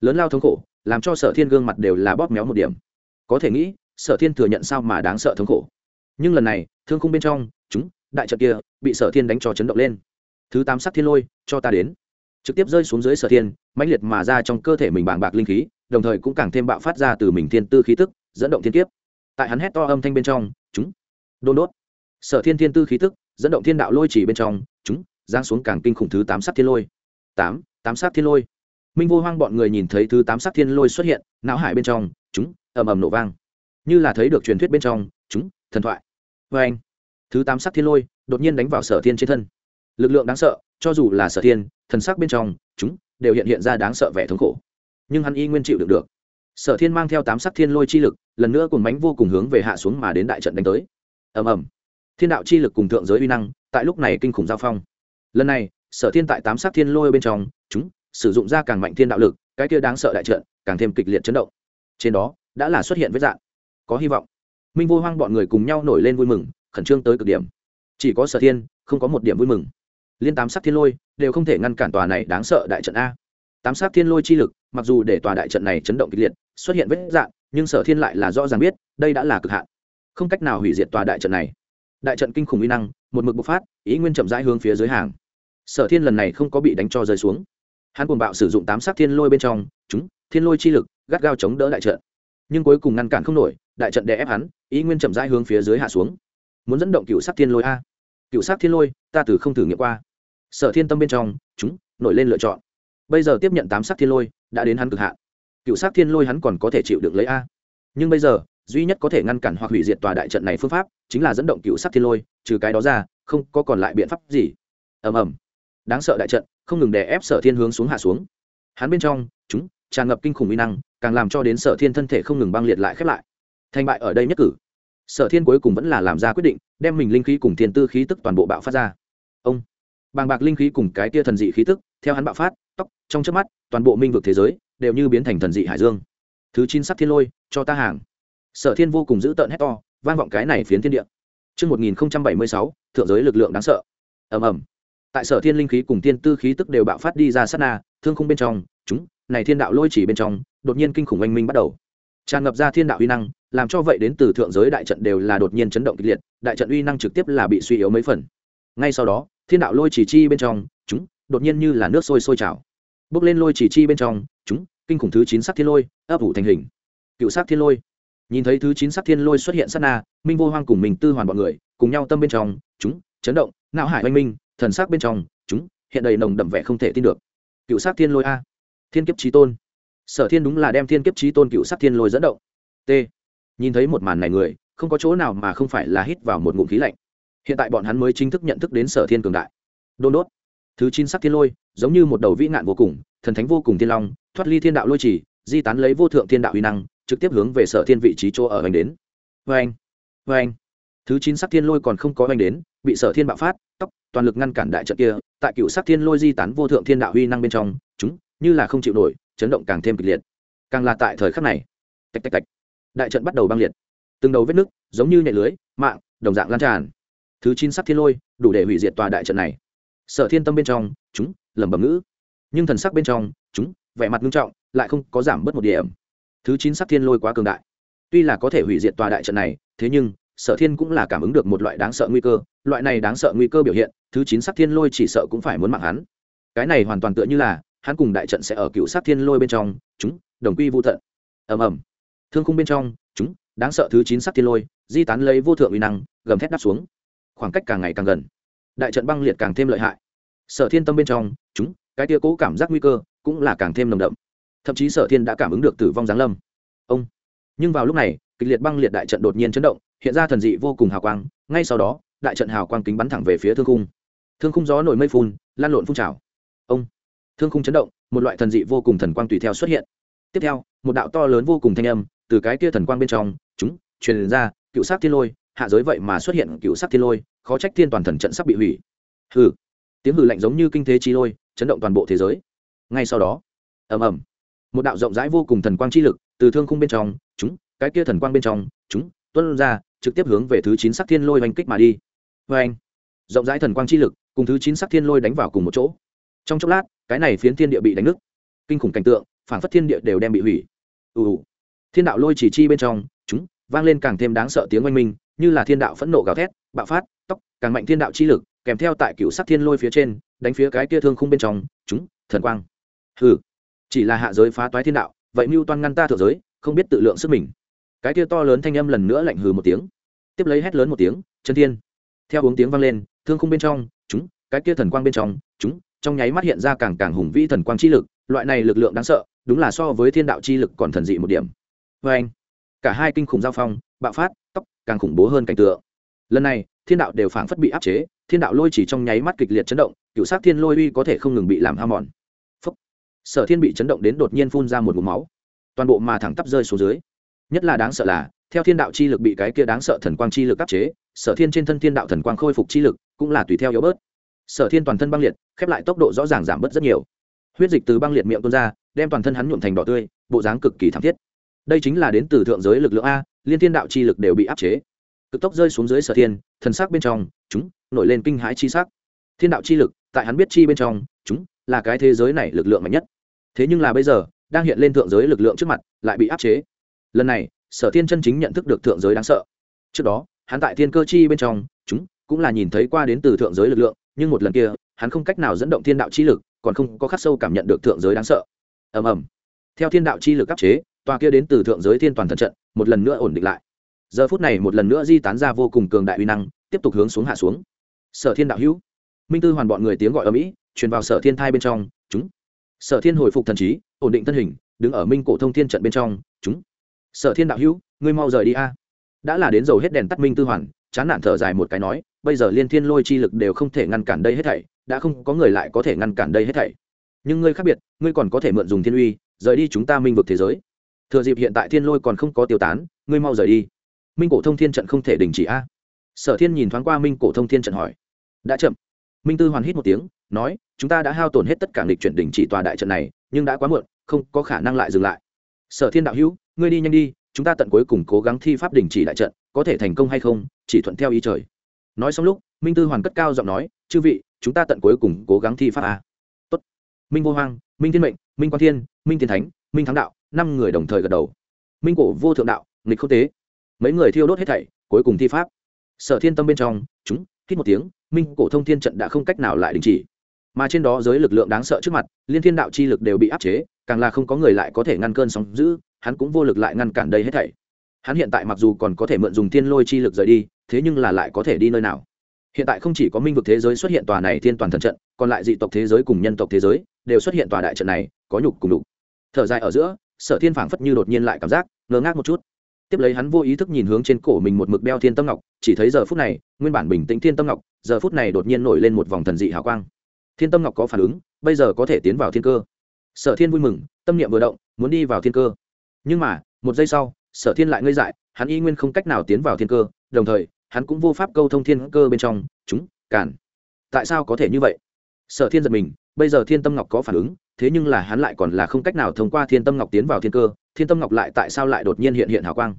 Lớn lao thống khổ, làm cho sở thiên gương mặt đều là bóp méo một điểm có thể nghĩ, sở thiên thừa nhận sao mà đáng sợ thống khổ. Nhưng lần này, thương khung bên trong, chúng, đại trận kia, bị sở thiên đánh cho chấn động lên. Thứ tám sắc thiên lôi, cho ta đến. Trực tiếp rơi xuống dưới sở thiên, mãnh liệt mà ra trong cơ thể mình bàng bạc linh khí, đồng thời cũng càng thêm bạo phát ra từ mình thiên tư khí tức, dẫn động thiên kiếp. Tại hắn hét to âm thanh bên trong, chúng, đôn đốt. Sở thiên thiên tư khí tức, dẫn động thiên đạo lôi chỉ bên trong, chúng giang xuống càng kinh khủng thứ tám sắc thiên lôi. Tám tám sắc thiên lôi. Minh vô hoang bọn người nhìn thấy thứ tám sắc thiên lôi xuất hiện, não hải bên trong, chúng ầm ầm nổ vang. Như là thấy được truyền thuyết bên trong, chúng, thần thoại. Vê anh, thứ tám sắc thiên lôi, đột nhiên đánh vào sở thiên trên thân. Lực lượng đáng sợ, cho dù là sở thiên, thần sắc bên trong, chúng, đều hiện hiện ra đáng sợ vẻ thống khổ. Nhưng hắn y nguyên chịu được được. Sở thiên mang theo tám sắc thiên lôi chi lực, lần nữa cùng bánh vô cùng hướng về hạ xuống mà đến đại trận đánh tới. Ầm ầm. Thiên đạo chi lực cùng thượng giới uy năng, tại lúc này kinh khủng giao phong. Lần này, sở thiên tại tám sắc thiên lôi bên trong, chúng, sử dụng ra càng mạnh thiên đạo lực, cái kia đáng sợ đại trận, càng thêm kịch liệt chấn động. Trên đó đã là xuất hiện với dạng. Có hy vọng. Minh vô hoang bọn người cùng nhau nổi lên vui mừng, khẩn trương tới cực điểm. Chỉ có sở thiên, không có một điểm vui mừng. Liên tám sắc thiên lôi đều không thể ngăn cản tòa này đáng sợ đại trận a. Tám sắc thiên lôi chi lực, mặc dù để tòa đại trận này chấn động kịch liệt, xuất hiện vết dạng, nhưng sở thiên lại là rõ ràng biết, đây đã là cực hạn. Không cách nào hủy diệt tòa đại trận này. Đại trận kinh khủng uy năng, một mực bộc phát, ý nguyên chậm rãi hướng phía dưới hàng. Sở thiên lần này không có bị đánh cho rơi xuống. Hắn cuồng bạo sử dụng tám sắc thiên lôi bên trong, chúng, thiên lôi chi lực, gắt gao chống đỡ đại trận nhưng cuối cùng ngăn cản không nổi, đại trận đè ép hắn, ý nguyên chậm rãi hướng phía dưới hạ xuống. Muốn dẫn động cựu sắc thiên lôi a? Cựu sắc thiên lôi, ta từ không thử nghiệm qua. Sở thiên tâm bên trong, chúng, nổi lên lựa chọn. Bây giờ tiếp nhận tám sắc thiên lôi, đã đến hắn cực hạn. Cựu sắc thiên lôi hắn còn có thể chịu được lấy a? Nhưng bây giờ, duy nhất có thể ngăn cản hoặc hủy diệt tòa đại trận này phương pháp, chính là dẫn động cựu sắc thiên lôi, trừ cái đó ra, không có còn lại biện pháp gì. Ầm ầm. Đáng sợ đại trận, không ngừng đè ép sở thiên hướng xuống hạ xuống. Hắn bên trong, chúng, tràn ngập kinh khủng uy năng càng làm cho đến sở thiên thân thể không ngừng băng liệt lại khép lại. Thành bại ở đây nhất cử. Sở thiên cuối cùng vẫn là làm ra quyết định đem mình linh khí cùng thiên tư khí tức toàn bộ bạo phát ra. Ông. Bàng bạc linh khí cùng cái tia thần dị khí tức theo hắn bạo phát tóc trong trước mắt toàn bộ minh vực thế giới đều như biến thành thần dị hải dương. Thứ chín sắc thiên lôi cho ta hàng. Sở thiên vô cùng dữ tợn hét to vang vọng cái này phiến thiên địa. Trước 1076, thượng giới lực lượng đáng sợ. ầm ầm. Tại sở thiên linh khí cùng tiên tư khí tức đều bạo phát đi ra sát na thương khung bên trong chúng này thiên đạo lôi chỉ bên trong, đột nhiên kinh khủng oanh minh bắt đầu. Tràn ngập ra thiên đạo uy năng, làm cho vậy đến từ thượng giới đại trận đều là đột nhiên chấn động kịch liệt, đại trận uy năng trực tiếp là bị suy yếu mấy phần. Ngay sau đó, thiên đạo lôi chỉ chi bên trong, chúng, đột nhiên như là nước sôi sôi trào. Bước lên lôi chỉ chi bên trong, chúng, kinh khủng thứ chín sắc thiên lôi, ấp ủ thành hình. Cựu sắc thiên lôi. Nhìn thấy thứ chín sắc thiên lôi xuất hiện sát na, minh vô hoang cùng mình tư hoàn bọn người, cùng nhau tâm bên trong, chúng, chấn động, não hải oanh minh, thần sắc bên trong, chúng, hiện đầy nồng đậm vẻ không thể tin được. Cựu sắc thiên lôi a thiên kiếp trí tôn. Sở thiên đúng là đem thiên kiếp trí tôn cựu sắc thiên lôi dẫn động. T. Nhìn thấy một màn này người, không có chỗ nào mà không phải là hít vào một ngụm khí lạnh. Hiện tại bọn hắn mới chính thức nhận thức đến sở thiên cường đại. Đôn đốt. Thứ chín sắc thiên lôi, giống như một đầu vĩ nạn vô cùng, thần thánh vô cùng thiên long, thoát ly thiên đạo lôi trì, di tán lấy vô thượng thiên đạo uy năng, trực tiếp hướng về sở thiên vị trí chỗ ở anh đến. Vê anh vê anh thứ chín sắc thiên lôi còn không có anh đến, bị sở thiên bạo phát, tóc, toàn lực ngăn cản đại trận kia, tại cựu sắc thiên lôi di tán vô thượng thiên đạo uy năng bên trong như là không chịu nổi, chấn động càng thêm kịch liệt. Càng là tại thời khắc này, tạch tạch tạch, đại trận bắt đầu băng liệt. Từng đầu vết nứt, giống như nhẹ lưới, mạng, đồng dạng lan tràn. Thứ chín sắc thiên lôi, đủ để hủy diệt tòa đại trận này. Sở thiên tâm bên trong, chúng, lẩm bẩm ngữ. Nhưng thần sắc bên trong, chúng, vẻ mặt nghiêm trọng, lại không có giảm bớt một điểm. Thứ chín sắc thiên lôi quá cường đại. Tuy là có thể hủy diệt tòa đại trận này, thế nhưng, sở thiên cũng là cảm ứng được một loại đáng sợ nguy cơ. Loại này đáng sợ nguy cơ biểu hiện, thứ chín sắc thiên lôi chỉ sợ cũng phải muốn mạng hắn. Cái này hoàn toàn tựa như là hắn cùng đại trận sẽ ở cựu sát thiên lôi bên trong, chúng, đồng quy vô thận ầm ầm. Thương khung bên trong, chúng, đáng sợ thứ chín sát thiên lôi, di tán lấy vô thượng uy năng, gầm thét đáp xuống. Khoảng cách càng ngày càng gần. Đại trận băng liệt càng thêm lợi hại. Sở thiên tâm bên trong, chúng, cái tia cố cảm giác nguy cơ, cũng là càng thêm nồng đậm. Thậm chí sở thiên đã cảm ứng được tử vong giáng lâm. Ông. Nhưng vào lúc này, kịch liệt băng liệt đại trận đột nhiên chấn động, hiện ra thần dị vô cùng hào quang, ngay sau đó, đại trận hào quang kính bắn thẳng về phía thương khung. Thương khung gió nổi mây phun, lan lộn phun trào. Ông thương khung chấn động, một loại thần dị vô cùng thần quang tùy theo xuất hiện. Tiếp theo, một đạo to lớn vô cùng thanh âm từ cái kia thần quang bên trong, chúng, truyền ra, cựu sát thiên lôi, hạ giới vậy mà xuất hiện cựu sát thiên lôi, khó trách thiên toàn thần trận sắp bị hủy. Hừ, tiếng hừ lạnh giống như kinh thế chi lôi, chấn động toàn bộ thế giới. Ngay sau đó, ầm ầm, một đạo rộng rãi vô cùng thần quang chi lực từ thương khung bên trong, chúng, cái kia thần quang bên trong, chúng tuân ra, trực tiếp hướng về thứ chín sắc thiên lôi oanh kích mà đi. Vê anh rộng rãi thần quang chi lực cùng thứ chín sắc thiên lôi đánh vào cùng một chỗ. Trong chốc lát cái này phiến thiên địa bị đánh nứt. Kinh khủng cảnh tượng phản phất thiên địa đều đem bị hủy. Ù ù. Thiên đạo lôi chỉ chi bên trong, chúng, vang lên càng thêm đáng sợ tiếng oanh minh, như là thiên đạo phẫn nộ gào thét, bạo phát tóc càng mạnh thiên đạo chi lực, kèm theo tại cựu sắc thiên lôi phía trên, đánh phía cái kia thương khung bên trong, chúng, thần quang. Hừ. Chỉ là hạ giới phá toái thiên đạo, vậy mưu toan ngăn ta thượng giới, không biết tự lượng sức mình. Cái kia to lớn thanh âm lần nữa lạnh hừ một tiếng. Tiếp lấy hét lớn một tiếng, chân thiên. Theo uống tiếng vang lên, thương khung bên trong, chúng, cái kia thần quang bên trong, chúng trong nháy mắt hiện ra càng càng hùng vĩ thần quang chi lực, loại này lực lượng đáng sợ, đúng là so với thiên đạo chi lực còn thần dị một điểm. Vê anh, cả hai kinh khủng giao phong, bạo phát tóc càng khủng bố hơn cảnh tượng. Lần này, thiên đạo đều phảng phất bị áp chế, thiên đạo lôi chỉ trong nháy mắt kịch liệt chấn động, cựu sát thiên lôi uy có thể không ngừng bị làm ham mòn. Phúc. sở thiên bị chấn động đến đột nhiên phun ra một mũ máu. Toàn bộ mà thẳng tắp rơi xuống dưới. Nhất là đáng sợ là, theo thiên đạo chi lực bị cái kia đáng sợ thần quang chi lực áp chế, sở thiên trên thân thiên đạo thần quang khôi phục chi lực cũng là tùy theo yếu bớt sở thiên toàn thân băng liệt, khép lại tốc độ rõ ràng giảm bớt rất nhiều. Huyết dịch từ băng liệt miệng tuôn ra, đem toàn thân hắn nhuộm thành đỏ tươi, bộ dáng cực kỳ thảm thiết. Đây chính là đến từ thượng giới lực lượng a, liên thiên đạo chi lực đều bị áp chế. Cực tốc rơi xuống dưới sở thiên, thần sắc bên trong, chúng, nổi lên kinh hãi chi sắc. Thiên đạo chi lực, tại hắn biết chi bên trong, chúng, là cái thế giới này lực lượng mạnh nhất. Thế nhưng là bây giờ, đang hiện lên thượng giới lực lượng trước mặt, lại bị áp chế. Lần này, sở thiên chân chính nhận thức được thượng giới đáng sợ. Trước đó, hắn tại thiên cơ chi bên trong, chúng, cũng là nhìn thấy qua đến từ thượng giới lực lượng nhưng một lần kia, hắn không cách nào dẫn động thiên đạo chi lực, còn không có khắc sâu cảm nhận được thượng giới đáng sợ. Ầm ầm. Theo thiên đạo chi lực áp chế, tòa kia đến từ thượng giới thiên toàn thần trận, một lần nữa ổn định lại. Giờ phút này một lần nữa di tán ra vô cùng cường đại uy năng, tiếp tục hướng xuống hạ xuống. Sở thiên đạo hữu. Minh tư hoàn bọn người tiếng gọi ở mỹ, truyền vào sở thiên thai bên trong, chúng. Sở thiên hồi phục thần trí, ổn định thân hình, đứng ở minh cổ thông thiên trận bên trong, chúng. Sở thiên đạo hữu, ngươi mau rời đi a đã là đến dầu hết đèn tắt minh tư hoàn, chán nản thở dài một cái nói, bây giờ liên thiên lôi chi lực đều không thể ngăn cản đây hết thảy, đã không có người lại có thể ngăn cản đây hết thảy. Nhưng ngươi khác biệt, ngươi còn có thể mượn dùng thiên uy, rời đi chúng ta minh vực thế giới. Thừa dịp hiện tại thiên lôi còn không có tiêu tán, ngươi mau rời đi. Minh cổ thông thiên trận không thể đình chỉ a. Sở thiên nhìn thoáng qua minh cổ thông thiên trận hỏi. Đã chậm. Minh tư hoàn hít một tiếng, nói, chúng ta đã hao tổn hết tất cả lịch chuyển đình chỉ tòa đại trận này, nhưng đã quá muộn, không có khả năng lại dừng lại. Sở thiên đạo hữu, ngươi đi nhanh đi chúng ta tận cuối cùng cố gắng thi pháp đình chỉ đại trận, có thể thành công hay không, chỉ thuận theo ý trời. Nói xong lúc, minh tư hoàn cất cao giọng nói, chư vị, chúng ta tận cuối cùng cố gắng thi pháp a tốt. Minh vô hoang, minh thiên mệnh, minh quan thiên, minh thiên thánh, minh thắng đạo, năm người đồng thời gật đầu. Minh cổ vô thượng đạo, nghịch không tế. Mấy người thiêu đốt hết thảy, cuối cùng thi pháp. Sở thiên tâm bên trong, chúng, hít một tiếng, minh cổ thông thiên trận đã không cách nào lại đình chỉ. Mà trên đó giới lực lượng đáng sợ trước mặt, liên thiên đạo chi lực đều bị áp chế, càng là không có người lại có thể ngăn cơn sóng giữ hắn cũng vô lực lại ngăn cản đây hết thảy. Hắn hiện tại mặc dù còn có thể mượn dùng thiên lôi chi lực rời đi, thế nhưng là lại có thể đi nơi nào? Hiện tại không chỉ có minh vực thế giới xuất hiện tòa này thiên toàn thần trận, còn lại dị tộc thế giới cùng nhân tộc thế giới đều xuất hiện tòa đại trận này, có nhục cùng đục thở dài ở giữa, sở thiên phảng phất như đột nhiên lại cảm giác, ngơ ngác một chút. Tiếp lấy hắn vô ý thức nhìn hướng trên cổ mình một mực beo thiên tâm ngọc, chỉ thấy giờ phút này, nguyên bản bình tĩnh thiên tâm ngọc, giờ phút này đột nhiên nổi lên một vòng thần dị hào quang. Thiên tâm ngọc có phản ứng, bây giờ có thể tiến vào thiên cơ. Sở thiên vui mừng, tâm niệm vừa động, muốn đi vào thiên cơ nhưng mà, một giây sau, sở thiên lại ngây dại, hắn y nguyên không cách nào tiến vào thiên cơ, đồng thời, hắn cũng vô pháp câu thông thiên cơ bên trong, chúng cản tại sao có thể như vậy? Sở thiên giật mình, bây giờ thiên tâm ngọc có phản ứng, thế nhưng là hắn lại còn là không cách nào thông qua thiên tâm ngọc tiến vào thiên cơ, thiên tâm ngọc lại tại sao lại đột nhiên hiện hiện hào quang?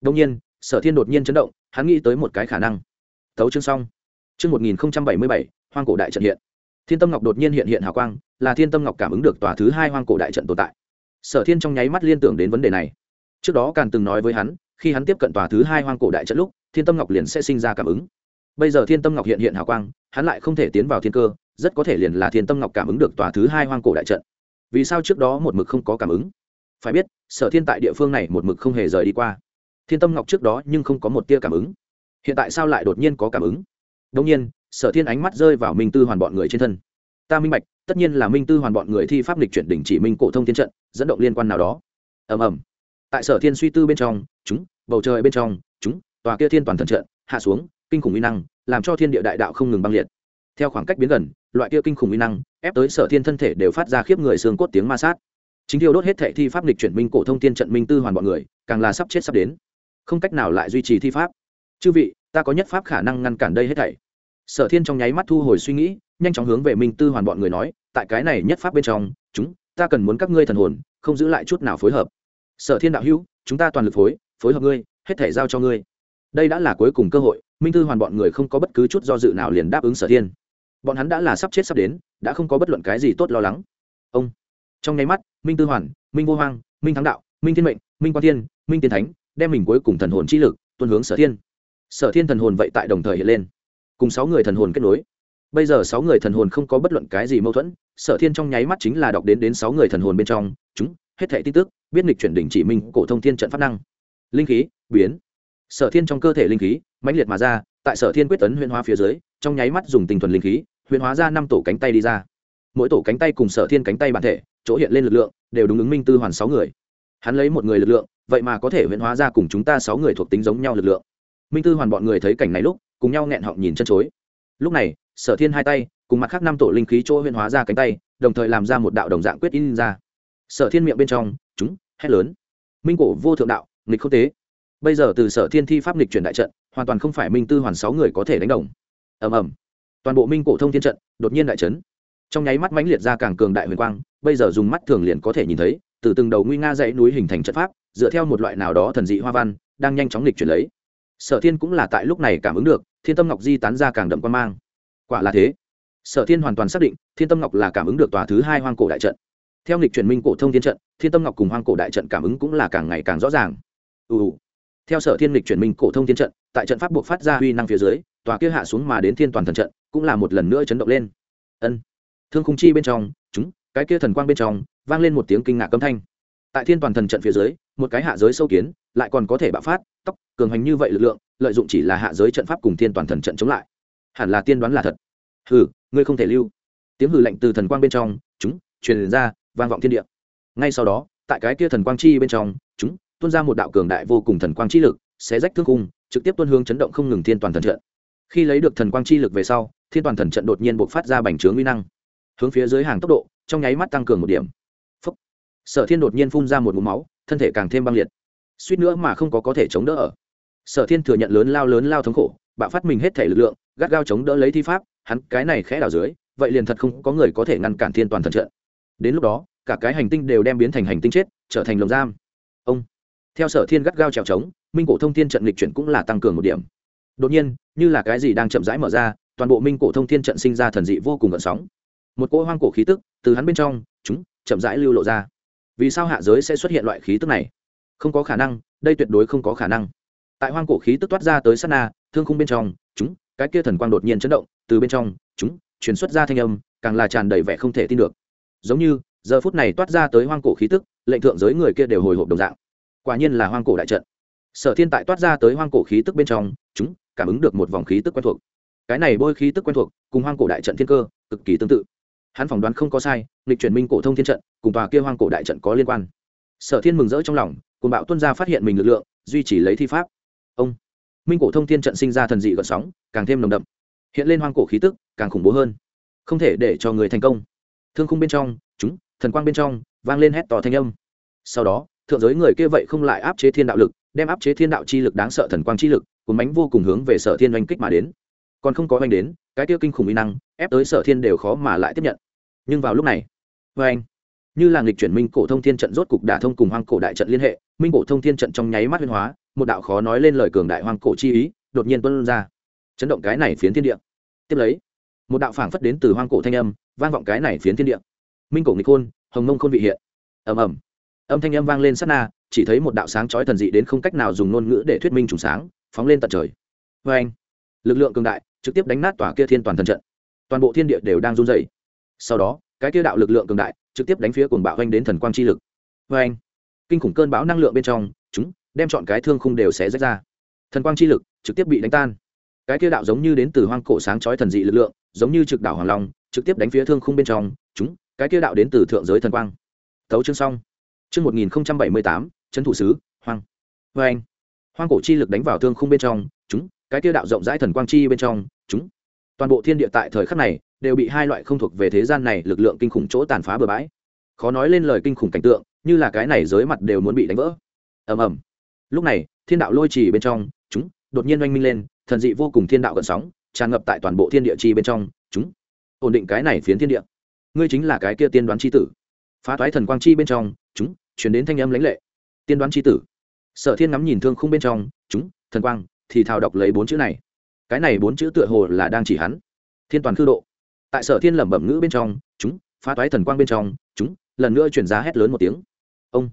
Đông nhiên, sở thiên đột nhiên chấn động, hắn nghĩ tới một cái khả năng. Thấu chương xong. Chương một nghìn bảy mươi bảy, hoang cổ đại trận hiện. Thiên tâm ngọc đột nhiên hiện hiện hào quang, là thiên tâm ngọc cảm ứng được tòa thứ hai hoang cổ đại trận tồn tại sở thiên trong nháy mắt liên tưởng đến vấn đề này. Trước đó càn từng nói với hắn, khi hắn tiếp cận tòa thứ hai hoang cổ đại trận lúc, thiên tâm ngọc liền sẽ sinh ra cảm ứng. Bây giờ thiên tâm ngọc hiện hiện hào quang, hắn lại không thể tiến vào thiên cơ, rất có thể liền là thiên tâm ngọc cảm ứng được tòa thứ hai hoang cổ đại trận. Vì sao trước đó một mực không có cảm ứng? Phải biết, sở thiên tại địa phương này một mực không hề rời đi qua. Thiên tâm ngọc trước đó nhưng không có một tia cảm ứng. Hiện tại sao lại đột nhiên có cảm ứng? Đông nhiên, sở thiên ánh mắt rơi vào minh tư hoàn bọn người trên thân. Ta minh bạch tất nhiên là minh tư hoàn bọn người thi pháp lịch chuyển đỉnh chỉ minh cổ thông thiên trận, dẫn động liên quan nào đó. Ầm ầm. Tại sở thiên suy tư bên trong, chúng, bầu trời bên trong, chúng, tòa kia thiên toàn thần trận, hạ xuống, kinh khủng uy năng, làm cho thiên địa đại đạo không ngừng băng liệt. Theo khoảng cách biến gần, loại kia kinh khủng uy năng, ép tới sở thiên thân thể đều phát ra khiếp người xương cốt tiếng ma sát. Chính thiêu đốt hết thệ thi pháp lịch chuyển minh cổ thông thiên trận minh tư hoàn bọn người, càng là sắp chết sắp đến. Không cách nào lại duy trì thi pháp. Chư vị, ta có nhất pháp khả năng ngăn cản đây hết thảy. Sở thiên trong nháy mắt thu hồi suy nghĩ nhanh chóng hướng về minh tư hoàn bọn người nói, tại cái này nhất pháp bên trong, chúng, ta cần muốn các ngươi thần hồn, không giữ lại chút nào phối hợp. Sở thiên đạo hữu, chúng ta toàn lực phối phối hợp ngươi, hết thể giao cho ngươi. Đây đã là cuối cùng cơ hội, minh tư hoàn bọn người không có bất cứ chút do dự nào liền đáp ứng sở thiên. Bọn hắn đã là sắp chết sắp đến, đã không có bất luận cái gì tốt lo lắng. Ông. Trong nháy mắt, minh tư hoàn, minh vô hoang, minh thắng đạo, minh thiên mệnh, minh quan thiên, minh tiên thánh, đem mình cuối cùng thần hồn chi lực tuân hướng sở thiên. Sở thiên thần hồn vậy tại đồng thời hiện lên. Cùng sáu người thần hồn kết nối bây giờ sáu người thần hồn không có bất luận cái gì mâu thuẫn, sở thiên trong nháy mắt chính là đọc đến đến sáu người thần hồn bên trong. Chúng, hết thảy tin tức, biết nghịch chuyển đỉnh chỉ minh cổ thông thiên trận pháp năng. Linh khí, biến. Sở thiên trong cơ thể linh khí, mãnh liệt mà ra, tại sở thiên quyết tấn huyễn hóa phía dưới, trong nháy mắt dùng tinh thuần linh khí huyễn hóa ra năm tổ cánh tay đi ra. Mỗi tổ cánh tay cùng sở thiên cánh tay bản thể, chỗ hiện lên lực lượng, đều đúng ứng minh tư hoàn sáu người. Hắn lấy một người lực lượng, vậy mà có thể huyễn hóa ra cùng chúng ta sáu người thuộc tính giống nhau lực lượng. Minh tư hoàn bọn người thấy cảnh này lúc, cùng nhau nghẹn họng nhìn chân chối. Lúc này sở thiên hai tay, cùng mặt khác năm tổ linh khí chỗ huyễn hóa ra cánh tay, đồng thời làm ra một đạo đồng dạng quyết in ra. Sở thiên miệng bên trong, chúng, hét lớn. Minh cổ vô thượng đạo, nghịch không tế. Bây giờ từ sở thiên thi pháp nghịch chuyển đại trận, hoàn toàn không phải minh tư hoàn sáu người có thể đánh đồng. Ầm ầm. Toàn bộ minh cổ thông thiên trận, đột nhiên đại trấn trong nháy mắt mãnh liệt ra càng cường đại huyền quang, bây giờ dùng mắt thường liền có thể nhìn thấy, từ từng đầu nguy nga dãy núi hình thành trận pháp, dựa theo một loại nào đó thần dị hoa văn, đang nhanh chóng lịch chuyển lấy. Sở thiên cũng là tại lúc này cảm ứng được, thiên tâm ngọc di tán ra càng đậm quan mang quả là thế. Sở thiên hoàn toàn xác định, thiên tâm ngọc là cảm ứng được tòa thứ hai hoang cổ đại trận. Theo lịch chuyển minh cổ thông thiên trận, thiên tâm ngọc cùng hoang cổ đại trận cảm ứng cũng là càng ngày càng rõ ràng. Ù theo sở thiên lịch chuyển minh cổ thông thiên trận, tại trận pháp buộc phát ra huy năng phía dưới, tòa kia hạ xuống mà đến thiên toàn thần trận cũng là một lần nữa chấn động lên. Ân. Thương khung chi bên trong, chúng, cái kia thần quang bên trong, vang lên một tiếng kinh ngạc âm thanh. Tại thiên toàn thần trận phía dưới, một cái hạ giới sâu kiến, lại còn có thể bạo phát tóc cường hành như vậy lực lượng, lợi dụng chỉ là hạ giới trận pháp cùng thiên toàn thần trận chống lại hẳn là tiên đoán là thật. Hừ, ngươi không thể lưu. Tiếng hừ lạnh từ thần quang bên trong, chúng, truyền ra, vang vọng thiên địa. Ngay sau đó, tại cái kia thần quang chi bên trong, chúng, tuôn ra một đạo cường đại vô cùng thần quang chi lực, xé rách thương cung trực tiếp tuôn hướng chấn động không ngừng thiên toàn thần trận. Khi lấy được thần quang chi lực về sau, thiên toàn thần trận đột nhiên bộc phát ra bành trướng uy năng. Hướng phía dưới hàng tốc độ, trong nháy mắt tăng cường một điểm. Phúc. sở thiên đột nhiên phun ra một mũ máu, thân thể càng thêm băng liệt. Suýt nữa mà không có có thể chống đỡ ở. Sở thiên thừa nhận lớn lao lớn lao thống khổ, bạo phát mình hết thể lực lượng gắt gao chống đỡ lấy thi pháp, hắn cái này khẽ đảo dưới, vậy liền thật không có người có thể ngăn cản thiên toàn thần trận. Đến lúc đó, cả cái hành tinh đều đem biến thành hành tinh chết, trở thành lồng giam. Ông, theo sở thiên gắt gao trèo trống, minh cổ thông thiên trận lịch chuyển cũng là tăng cường một điểm. Đột nhiên, như là cái gì đang chậm rãi mở ra, toàn bộ minh cổ thông thiên trận sinh ra thần dị vô cùng gợn sóng. Một cỗ hoang cổ khí tức từ hắn bên trong, chúng, chậm rãi lưu lộ ra. Vì sao hạ giới sẽ xuất hiện loại khí tức này? Không có khả năng, đây tuyệt đối không có khả năng. Tại hoang cổ khí tức toát ra tới sát na, thương khung bên trong, chúng cái kia thần quang đột nhiên chấn động, từ bên trong, chúng chuyển xuất ra thanh âm, càng là tràn đầy vẻ không thể tin được. Giống như, giờ phút này toát ra tới hoang cổ khí tức, lệnh thượng giới người kia đều hồi hộp đồng dạng. Quả nhiên là hoang cổ đại trận. Sở thiên tại toát ra tới hoang cổ khí tức bên trong, chúng, cảm ứng được một vòng khí tức quen thuộc. Cái này bôi khí tức quen thuộc, cùng hoang cổ đại trận thiên cơ, cực kỳ tương tự. Hắn phỏng đoán không có sai, lịch chuyển minh cổ thông thiên trận, cùng tòa kia hoang cổ đại trận có liên quan. Sở thiên mừng rỡ trong lòng cùng bạo tuân gia phát hiện mình lực lượng, duy trì lấy thi pháp. Ông minh cổ thông thiên trận sinh ra thần dị gợn sóng, càng thêm nồng đậm. Hiện lên hoang cổ khí tức, càng khủng bố hơn. Không thể để cho người thành công. Thương khung bên trong, chúng, thần quang bên trong, vang lên hét to thanh âm. Sau đó, thượng giới người kia vậy không lại áp chế thiên đạo lực, đem áp chế thiên đạo chi lực đáng sợ thần quang chi lực, cuốn bánh vô cùng hướng về sở thiên oanh kích mà đến. Còn không có oanh đến, cái tiêu kinh khủng uy năng, ép tới sở thiên đều khó mà lại tiếp nhận. Nhưng vào lúc này vê anh như là nghịch chuyển minh cổ thông thiên trận rốt cục đả thông cùng hoang cổ đại trận liên hệ, minh cổ thông thiên trận trong nháy mắt huyên hóa, một đạo khó nói lên lời cường đại hoang cổ chi ý đột nhiên tuân ra. Chấn động cái này phiến thiên địa. Tiếp lấy, một đạo phảng phất đến từ hoang cổ thanh âm vang vọng cái này phiến thiên địa. Minh cổ nghịch khôn hồng mông khôn vị hiện. Ầm ầm. Âm thanh âm vang lên sát na, chỉ thấy một đạo sáng chói thần dị đến không cách nào dùng ngôn ngữ để thuyết minh trùng sáng, phóng lên tận trời. Vê anh lực lượng cường đại trực tiếp đánh nát tòa kia thiên toàn thần trận. Toàn bộ thiên địa đều đang run rẩy. Sau đó, cái kia đạo lực lượng cường đại trực tiếp đánh phía cuồng bạo anh đến thần quang chi lực. Vê anh, kinh khủng cơn bão năng lượng bên trong, chúng đem chọn cái thương khung đều sẽ rách ra. Thần quang chi lực trực tiếp bị đánh tan. Cái kia đạo giống như đến từ hoang cổ sáng chói thần dị lực lượng, giống như trực đảo hoàng long, trực tiếp đánh phía thương khung bên trong, chúng, cái kia đạo đến từ thượng giới thần quang. Tấu chương xong. Chương một nghìn bảy mươi tám trấn thủ sứ, hoang. Vê anh, hoang cổ chi lực đánh vào thương khung bên trong, chúng, cái kia đạo rộng rãi thần quang chi bên trong, chúng. Toàn bộ thiên địa tại thời khắc này đều bị hai loại không thuộc về thế gian này lực lượng kinh khủng chỗ tàn phá bừa bãi. Khó nói lên lời kinh khủng cảnh tượng, như là cái này giới mặt đều muốn bị đánh vỡ. Ầm ầm. Lúc này, thiên đạo lôi trì bên trong, chúng, đột nhiên oanh minh lên, thần dị vô cùng thiên đạo gần sóng, tràn ngập tại toàn bộ thiên địa chi bên trong, chúng. Ổn định cái này phiến thiên địa. Ngươi chính là cái kia tiên đoán chi tử. Phá toái thần quang chi bên trong, chúng chuyển đến thanh âm lãnh lệ. Tiên đoán chi tử. Sở thiên ngắm nhìn thương khung bên trong, chúng, thần quang, thì thào đọc lấy bốn chữ này. Cái này bốn chữ tựa hồ là đang chỉ hắn. Thiên toàn khư độ tại sở thiên lẩm bẩm ngữ bên trong, chúng, phá toái thần quang bên trong, chúng, lần nữa chuyển ra hét lớn một tiếng. Ông,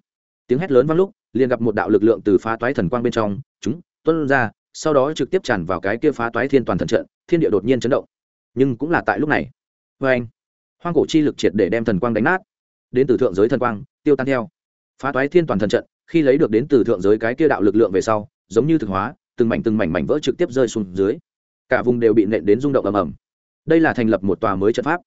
tiếng hét lớn vang lúc, liền gặp một đạo lực lượng từ phá toái thần quang bên trong, chúng tuân ra. Sau đó trực tiếp tràn vào cái kia phá toái thiên toàn thần trận, thiên địa đột nhiên chấn động. Nhưng cũng là tại lúc này. Vê anh, hoang cổ chi lực triệt để đem thần quang đánh nát. Đến từ thượng giới thần quang, tiêu tan theo. Phá toái thiên toàn thần trận, khi lấy được đến từ thượng giới cái kia đạo lực lượng về sau, giống như thực hóa, từng mảnh từng mảnh mảnh vỡ trực tiếp rơi xuống dưới. Cả vùng đều bị nện đến rung động ầm ầm đây là thành lập một tòa mới trận pháp.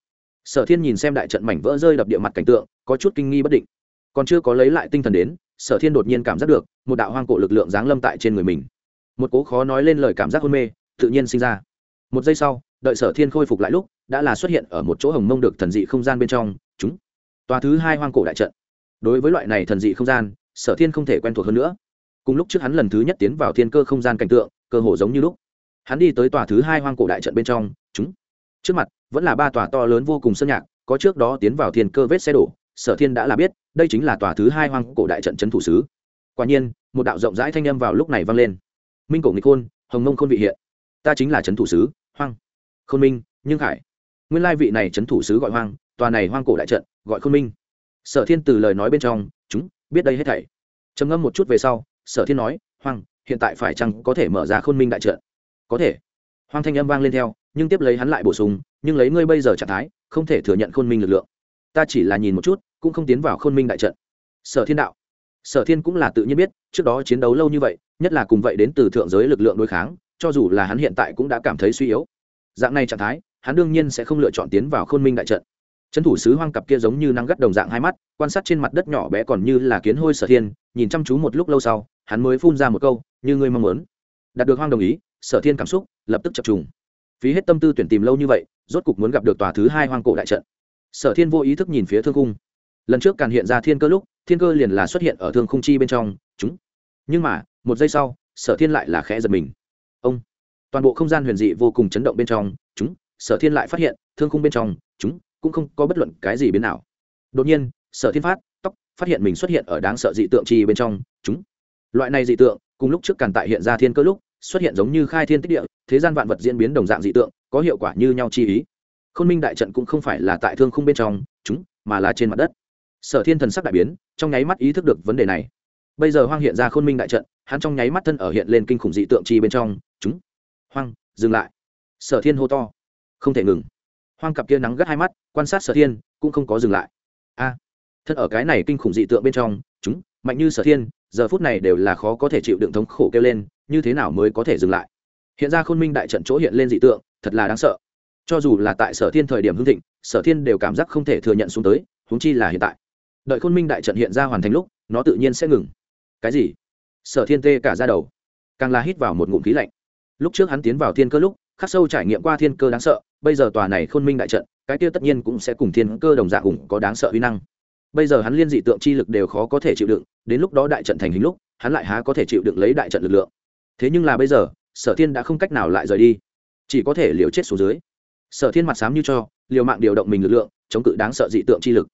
Sở thiên nhìn xem đại trận mảnh vỡ rơi đập địa mặt cảnh tượng, có chút kinh nghi bất định. Còn chưa có lấy lại tinh thần đến, sở thiên đột nhiên cảm giác được, một đạo hoang cổ lực lượng giáng lâm tại trên người mình. Một cố khó nói lên lời cảm giác hôn mê, tự nhiên sinh ra. Một giây sau, đợi sở thiên khôi phục lại lúc, đã là xuất hiện ở một chỗ hồng mông được thần dị không gian bên trong, chúng. Tòa thứ hai hoang cổ đại trận. Đối với loại này thần dị không gian, sở thiên không thể quen thuộc hơn nữa. Cùng lúc trước hắn lần thứ nhất tiến vào thiên cơ không gian cảnh tượng, cơ hồ giống như lúc. Hắn đi tới tòa thứ hai hoang cổ đại trận bên trong, chúng trước mặt, vẫn là ba tòa to lớn vô cùng sơn nhạc, có trước đó tiến vào thiên cơ vết xe đổ, sở thiên đã là biết, đây chính là tòa thứ hai hoang cổ đại trận trấn thủ sứ quả nhiên, một đạo rộng rãi thanh âm vào lúc này vang lên. Minh cổ nghịch khôn, hồng mông khôn vị hiện. Ta chính là trấn thủ sứ hoang. Khôn minh, nhưng khải. Nguyên lai vị này trấn thủ sứ gọi hoang, tòa này hoang cổ đại trận, gọi khôn minh. Sở thiên từ lời nói bên trong, chúng, biết đây hết thảy. Trầm ngâm một chút về sau, sở thiên nói, hoang, hiện tại phải chăng có thể mở ra khôn minh đại trận? Có thể. Hoang thanh âm vang lên theo nhưng tiếp lấy hắn lại bổ sung, nhưng lấy ngươi bây giờ trạng thái, không thể thừa nhận khôn minh lực lượng. Ta chỉ là nhìn một chút, cũng không tiến vào khôn minh đại trận. Sở thiên đạo. Sở thiên cũng là tự nhiên biết, trước đó chiến đấu lâu như vậy, nhất là cùng vậy đến từ thượng giới lực lượng đối kháng, cho dù là hắn hiện tại cũng đã cảm thấy suy yếu. Dạng này trạng thái, hắn đương nhiên sẽ không lựa chọn tiến vào khôn minh đại trận. Trấn thủ sứ hoang cặp kia giống như năng gắt đồng dạng hai mắt, quan sát trên mặt đất nhỏ bé còn như là kiến hôi sở thiên, nhìn chăm chú một lúc lâu sau, hắn mới phun ra một câu, như ngươi mong muốn. Đạt được hoang đồng ý, sở thiên cảm xúc lập tức chập trùng phí hết tâm tư tuyển tìm lâu như vậy, rốt cục muốn gặp được tòa thứ hai hoang cổ đại trận. Sở thiên vô ý thức nhìn phía thương cung lần trước càn hiện ra thiên cơ lúc, thiên cơ liền là xuất hiện ở thương khung chi bên trong, chúng. Nhưng mà, một giây sau, sở thiên lại là khẽ giật mình. Ông. Toàn bộ không gian huyền dị vô cùng chấn động bên trong, chúng. Sở thiên lại phát hiện, thương khung bên trong, chúng, cũng không có bất luận cái gì biến nào. Đột nhiên, sở thiên phát, tóc, phát hiện mình xuất hiện ở đáng sợ dị tượng chi bên trong, chúng. Loại này dị tượng, cùng lúc trước càn tại hiện ra thiên cơ lúc, xuất hiện giống như khai thiên tích địa thế gian vạn vật diễn biến đồng dạng dị tượng, có hiệu quả như nhau chi ý. Khôn minh đại trận cũng không phải là tại thương khung bên trong, chúng, mà là trên mặt đất. Sở thiên thần sắc đại biến, trong nháy mắt ý thức được vấn đề này. Bây giờ hoang hiện ra khôn minh đại trận, hắn trong nháy mắt thân ở hiện lên kinh khủng dị tượng chi bên trong, chúng. Hoang, dừng lại. Sở thiên hô to. Không thể ngừng. Hoang cặp kia nắng gắt hai mắt, quan sát sở thiên, cũng không có dừng lại. A, thân ở cái này kinh khủng dị tượng bên trong, chúng, mạnh như sở thiên, giờ phút này đều là khó có thể chịu đựng thống khổ kêu lên, như thế nào mới có thể dừng lại? Hiện ra khôn minh đại trận chỗ hiện lên dị tượng, thật là đáng sợ. Cho dù là tại sở thiên thời điểm hưng thịnh, sở thiên đều cảm giác không thể thừa nhận xuống tới húng chi là hiện tại. Đợi khôn minh đại trận hiện ra hoàn thành lúc, nó tự nhiên sẽ ngừng. Cái gì? Sở thiên tê cả ra đầu. Càng là hít vào một ngụm khí lạnh. Lúc trước hắn tiến vào thiên cơ lúc, khắc sâu trải nghiệm qua thiên cơ đáng sợ, bây giờ tòa này khôn minh đại trận, cái kia tất nhiên cũng sẽ cùng thiên cơ đồng dạng hùng có đáng sợ uy năng. Bây giờ hắn liên dị tượng chi lực đều khó có thể chịu đựng, đến lúc đó đại trận thành hình lúc, hắn lại há có thể chịu đựng lấy đại trận lực lượng. Thế nhưng là bây giờ sở thiên đã không cách nào lại rời đi. Chỉ có thể liều chết xuống dưới. Sở thiên mặt sám như cho, liều mạng điều động mình lực lượng, chống cự đáng sợ dị tượng chi lực.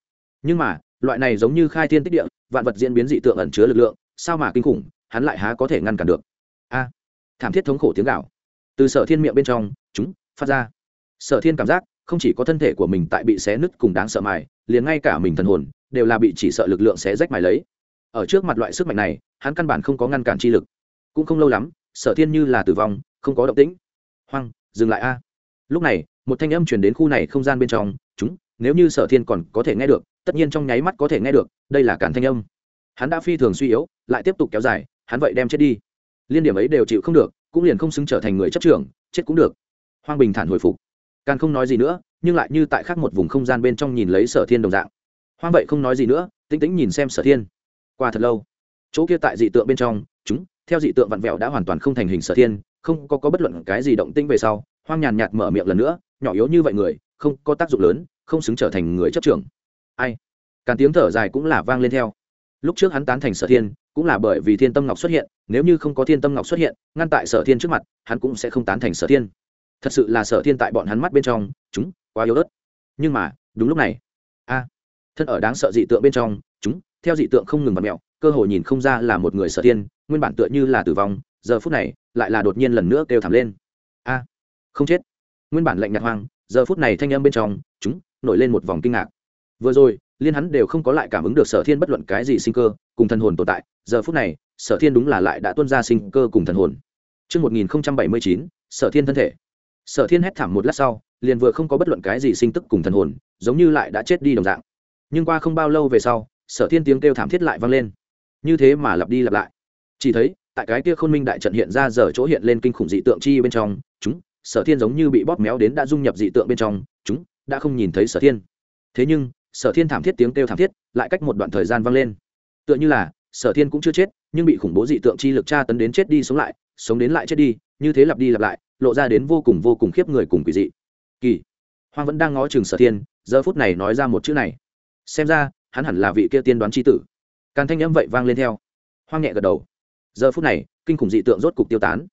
Nhưng mà, loại này giống như khai thiên tích địa, vạn vật diễn biến dị tượng ẩn chứa lực lượng, sao mà kinh khủng, hắn lại há có thể ngăn cản được? A! Thảm thiết thống khổ tiếng gạo từ sở thiên miệng bên trong, chúng, phát ra. Sở thiên cảm giác, không chỉ có thân thể của mình tại bị xé nứt cùng đáng sợ mài, liền ngay cả mình thần hồn, đều là bị chỉ sợ lực lượng xé rách mài lấy. Ở trước mặt loại sức mạnh này, hắn căn bản không có ngăn cản chi lực. Cũng không lâu lắm sở thiên như là tử vong, không có động tĩnh. Hoang, dừng lại a. Lúc này, một thanh âm truyền đến khu này không gian bên trong, chúng, nếu như sở thiên còn có thể nghe được, tất nhiên trong nháy mắt có thể nghe được, đây là cản thanh âm. Hắn đã phi thường suy yếu, lại tiếp tục kéo dài, hắn vậy đem chết đi. Liên điểm ấy đều chịu không được, cũng liền không xứng trở thành người chấp trưởng, chết cũng được. Hoang bình thản hồi phục. Càng không nói gì nữa, nhưng lại như tại khác một vùng không gian bên trong nhìn lấy sở thiên đồng dạng. Hoang vậy không nói gì nữa, tĩnh tĩnh nhìn xem sở thiên. Qua thật lâu, chỗ kia tại dị tượng bên trong, chúng theo dị tượng vặn vẹo đã hoàn toàn không thành hình sở thiên không có, có bất luận cái gì động tinh về sau hoang nhàn nhạt mở miệng lần nữa nhỏ yếu như vậy người không có tác dụng lớn không xứng trở thành người chấp trưởng. Ai? Càng tiếng thở dài cũng là vang lên theo. Lúc trước hắn tán thành sở thiên cũng là bởi vì thiên tâm ngọc xuất hiện nếu như không có thiên tâm ngọc xuất hiện ngăn tại sở thiên trước mặt hắn cũng sẽ không tán thành sở thiên. Thật sự là sở thiên tại bọn hắn mắt bên trong chúng quá yếu ớt. Nhưng mà đúng lúc này a thân ở đáng sợ dị tượng bên trong chúng theo dị tượng không ngừng bật mẹo cơ hội nhìn không ra là một người sở thiên nguyên bản tựa như là tử vong giờ phút này lại là đột nhiên lần nữa kêu thảm lên a không chết nguyên bản lạnh nhạt hoang giờ phút này thanh âm bên trong chúng nổi lên một vòng kinh ngạc vừa rồi liên hắn đều không có lại cảm ứng được sở thiên bất luận cái gì sinh cơ cùng thần hồn tồn tại giờ phút này sở thiên đúng là lại đã tuân ra sinh cơ cùng thần hồn Trước 1079, sở thiên thân thể. Sở thiên hét thảm một lát sau, liền vừa không có bất luận cái gì sinh tức cùng thần hồn, giống như lại đã chết đi đồng dạng. Nhưng qua không bao lâu về sau, sở thiên tiếng kêu thảm thiết lại vang lên. Như thế mà lặp đi lặp lại. Chỉ thấy, tại cái kia khôn minh đại trận hiện ra giờ chỗ hiện lên kinh khủng dị tượng chi bên trong, chúng, sở thiên giống như bị bóp méo đến đã dung nhập dị tượng bên trong, chúng đã không nhìn thấy sở thiên. Thế nhưng, sở thiên thảm thiết tiếng kêu thảm thiết lại cách một đoạn thời gian vang lên. Tựa như là sở thiên cũng chưa chết nhưng bị khủng bố dị tượng chi lực tra tấn đến chết đi sống lại sống đến lại chết đi như thế lặp đi lặp lại lộ ra đến vô cùng vô cùng khiếp người cùng quỷ dị. Kỳ hoang vẫn đang ngó chừng sở thiên giờ phút này nói ra một chữ này. Xem ra hắn hẳn là vị kia tiên đoán c tử. Càng thanh âm vậy vang lên theo. Hoang nhẹ gật đầu giờ phút này, kinh khủng dị tượng rốt cục tiêu tán.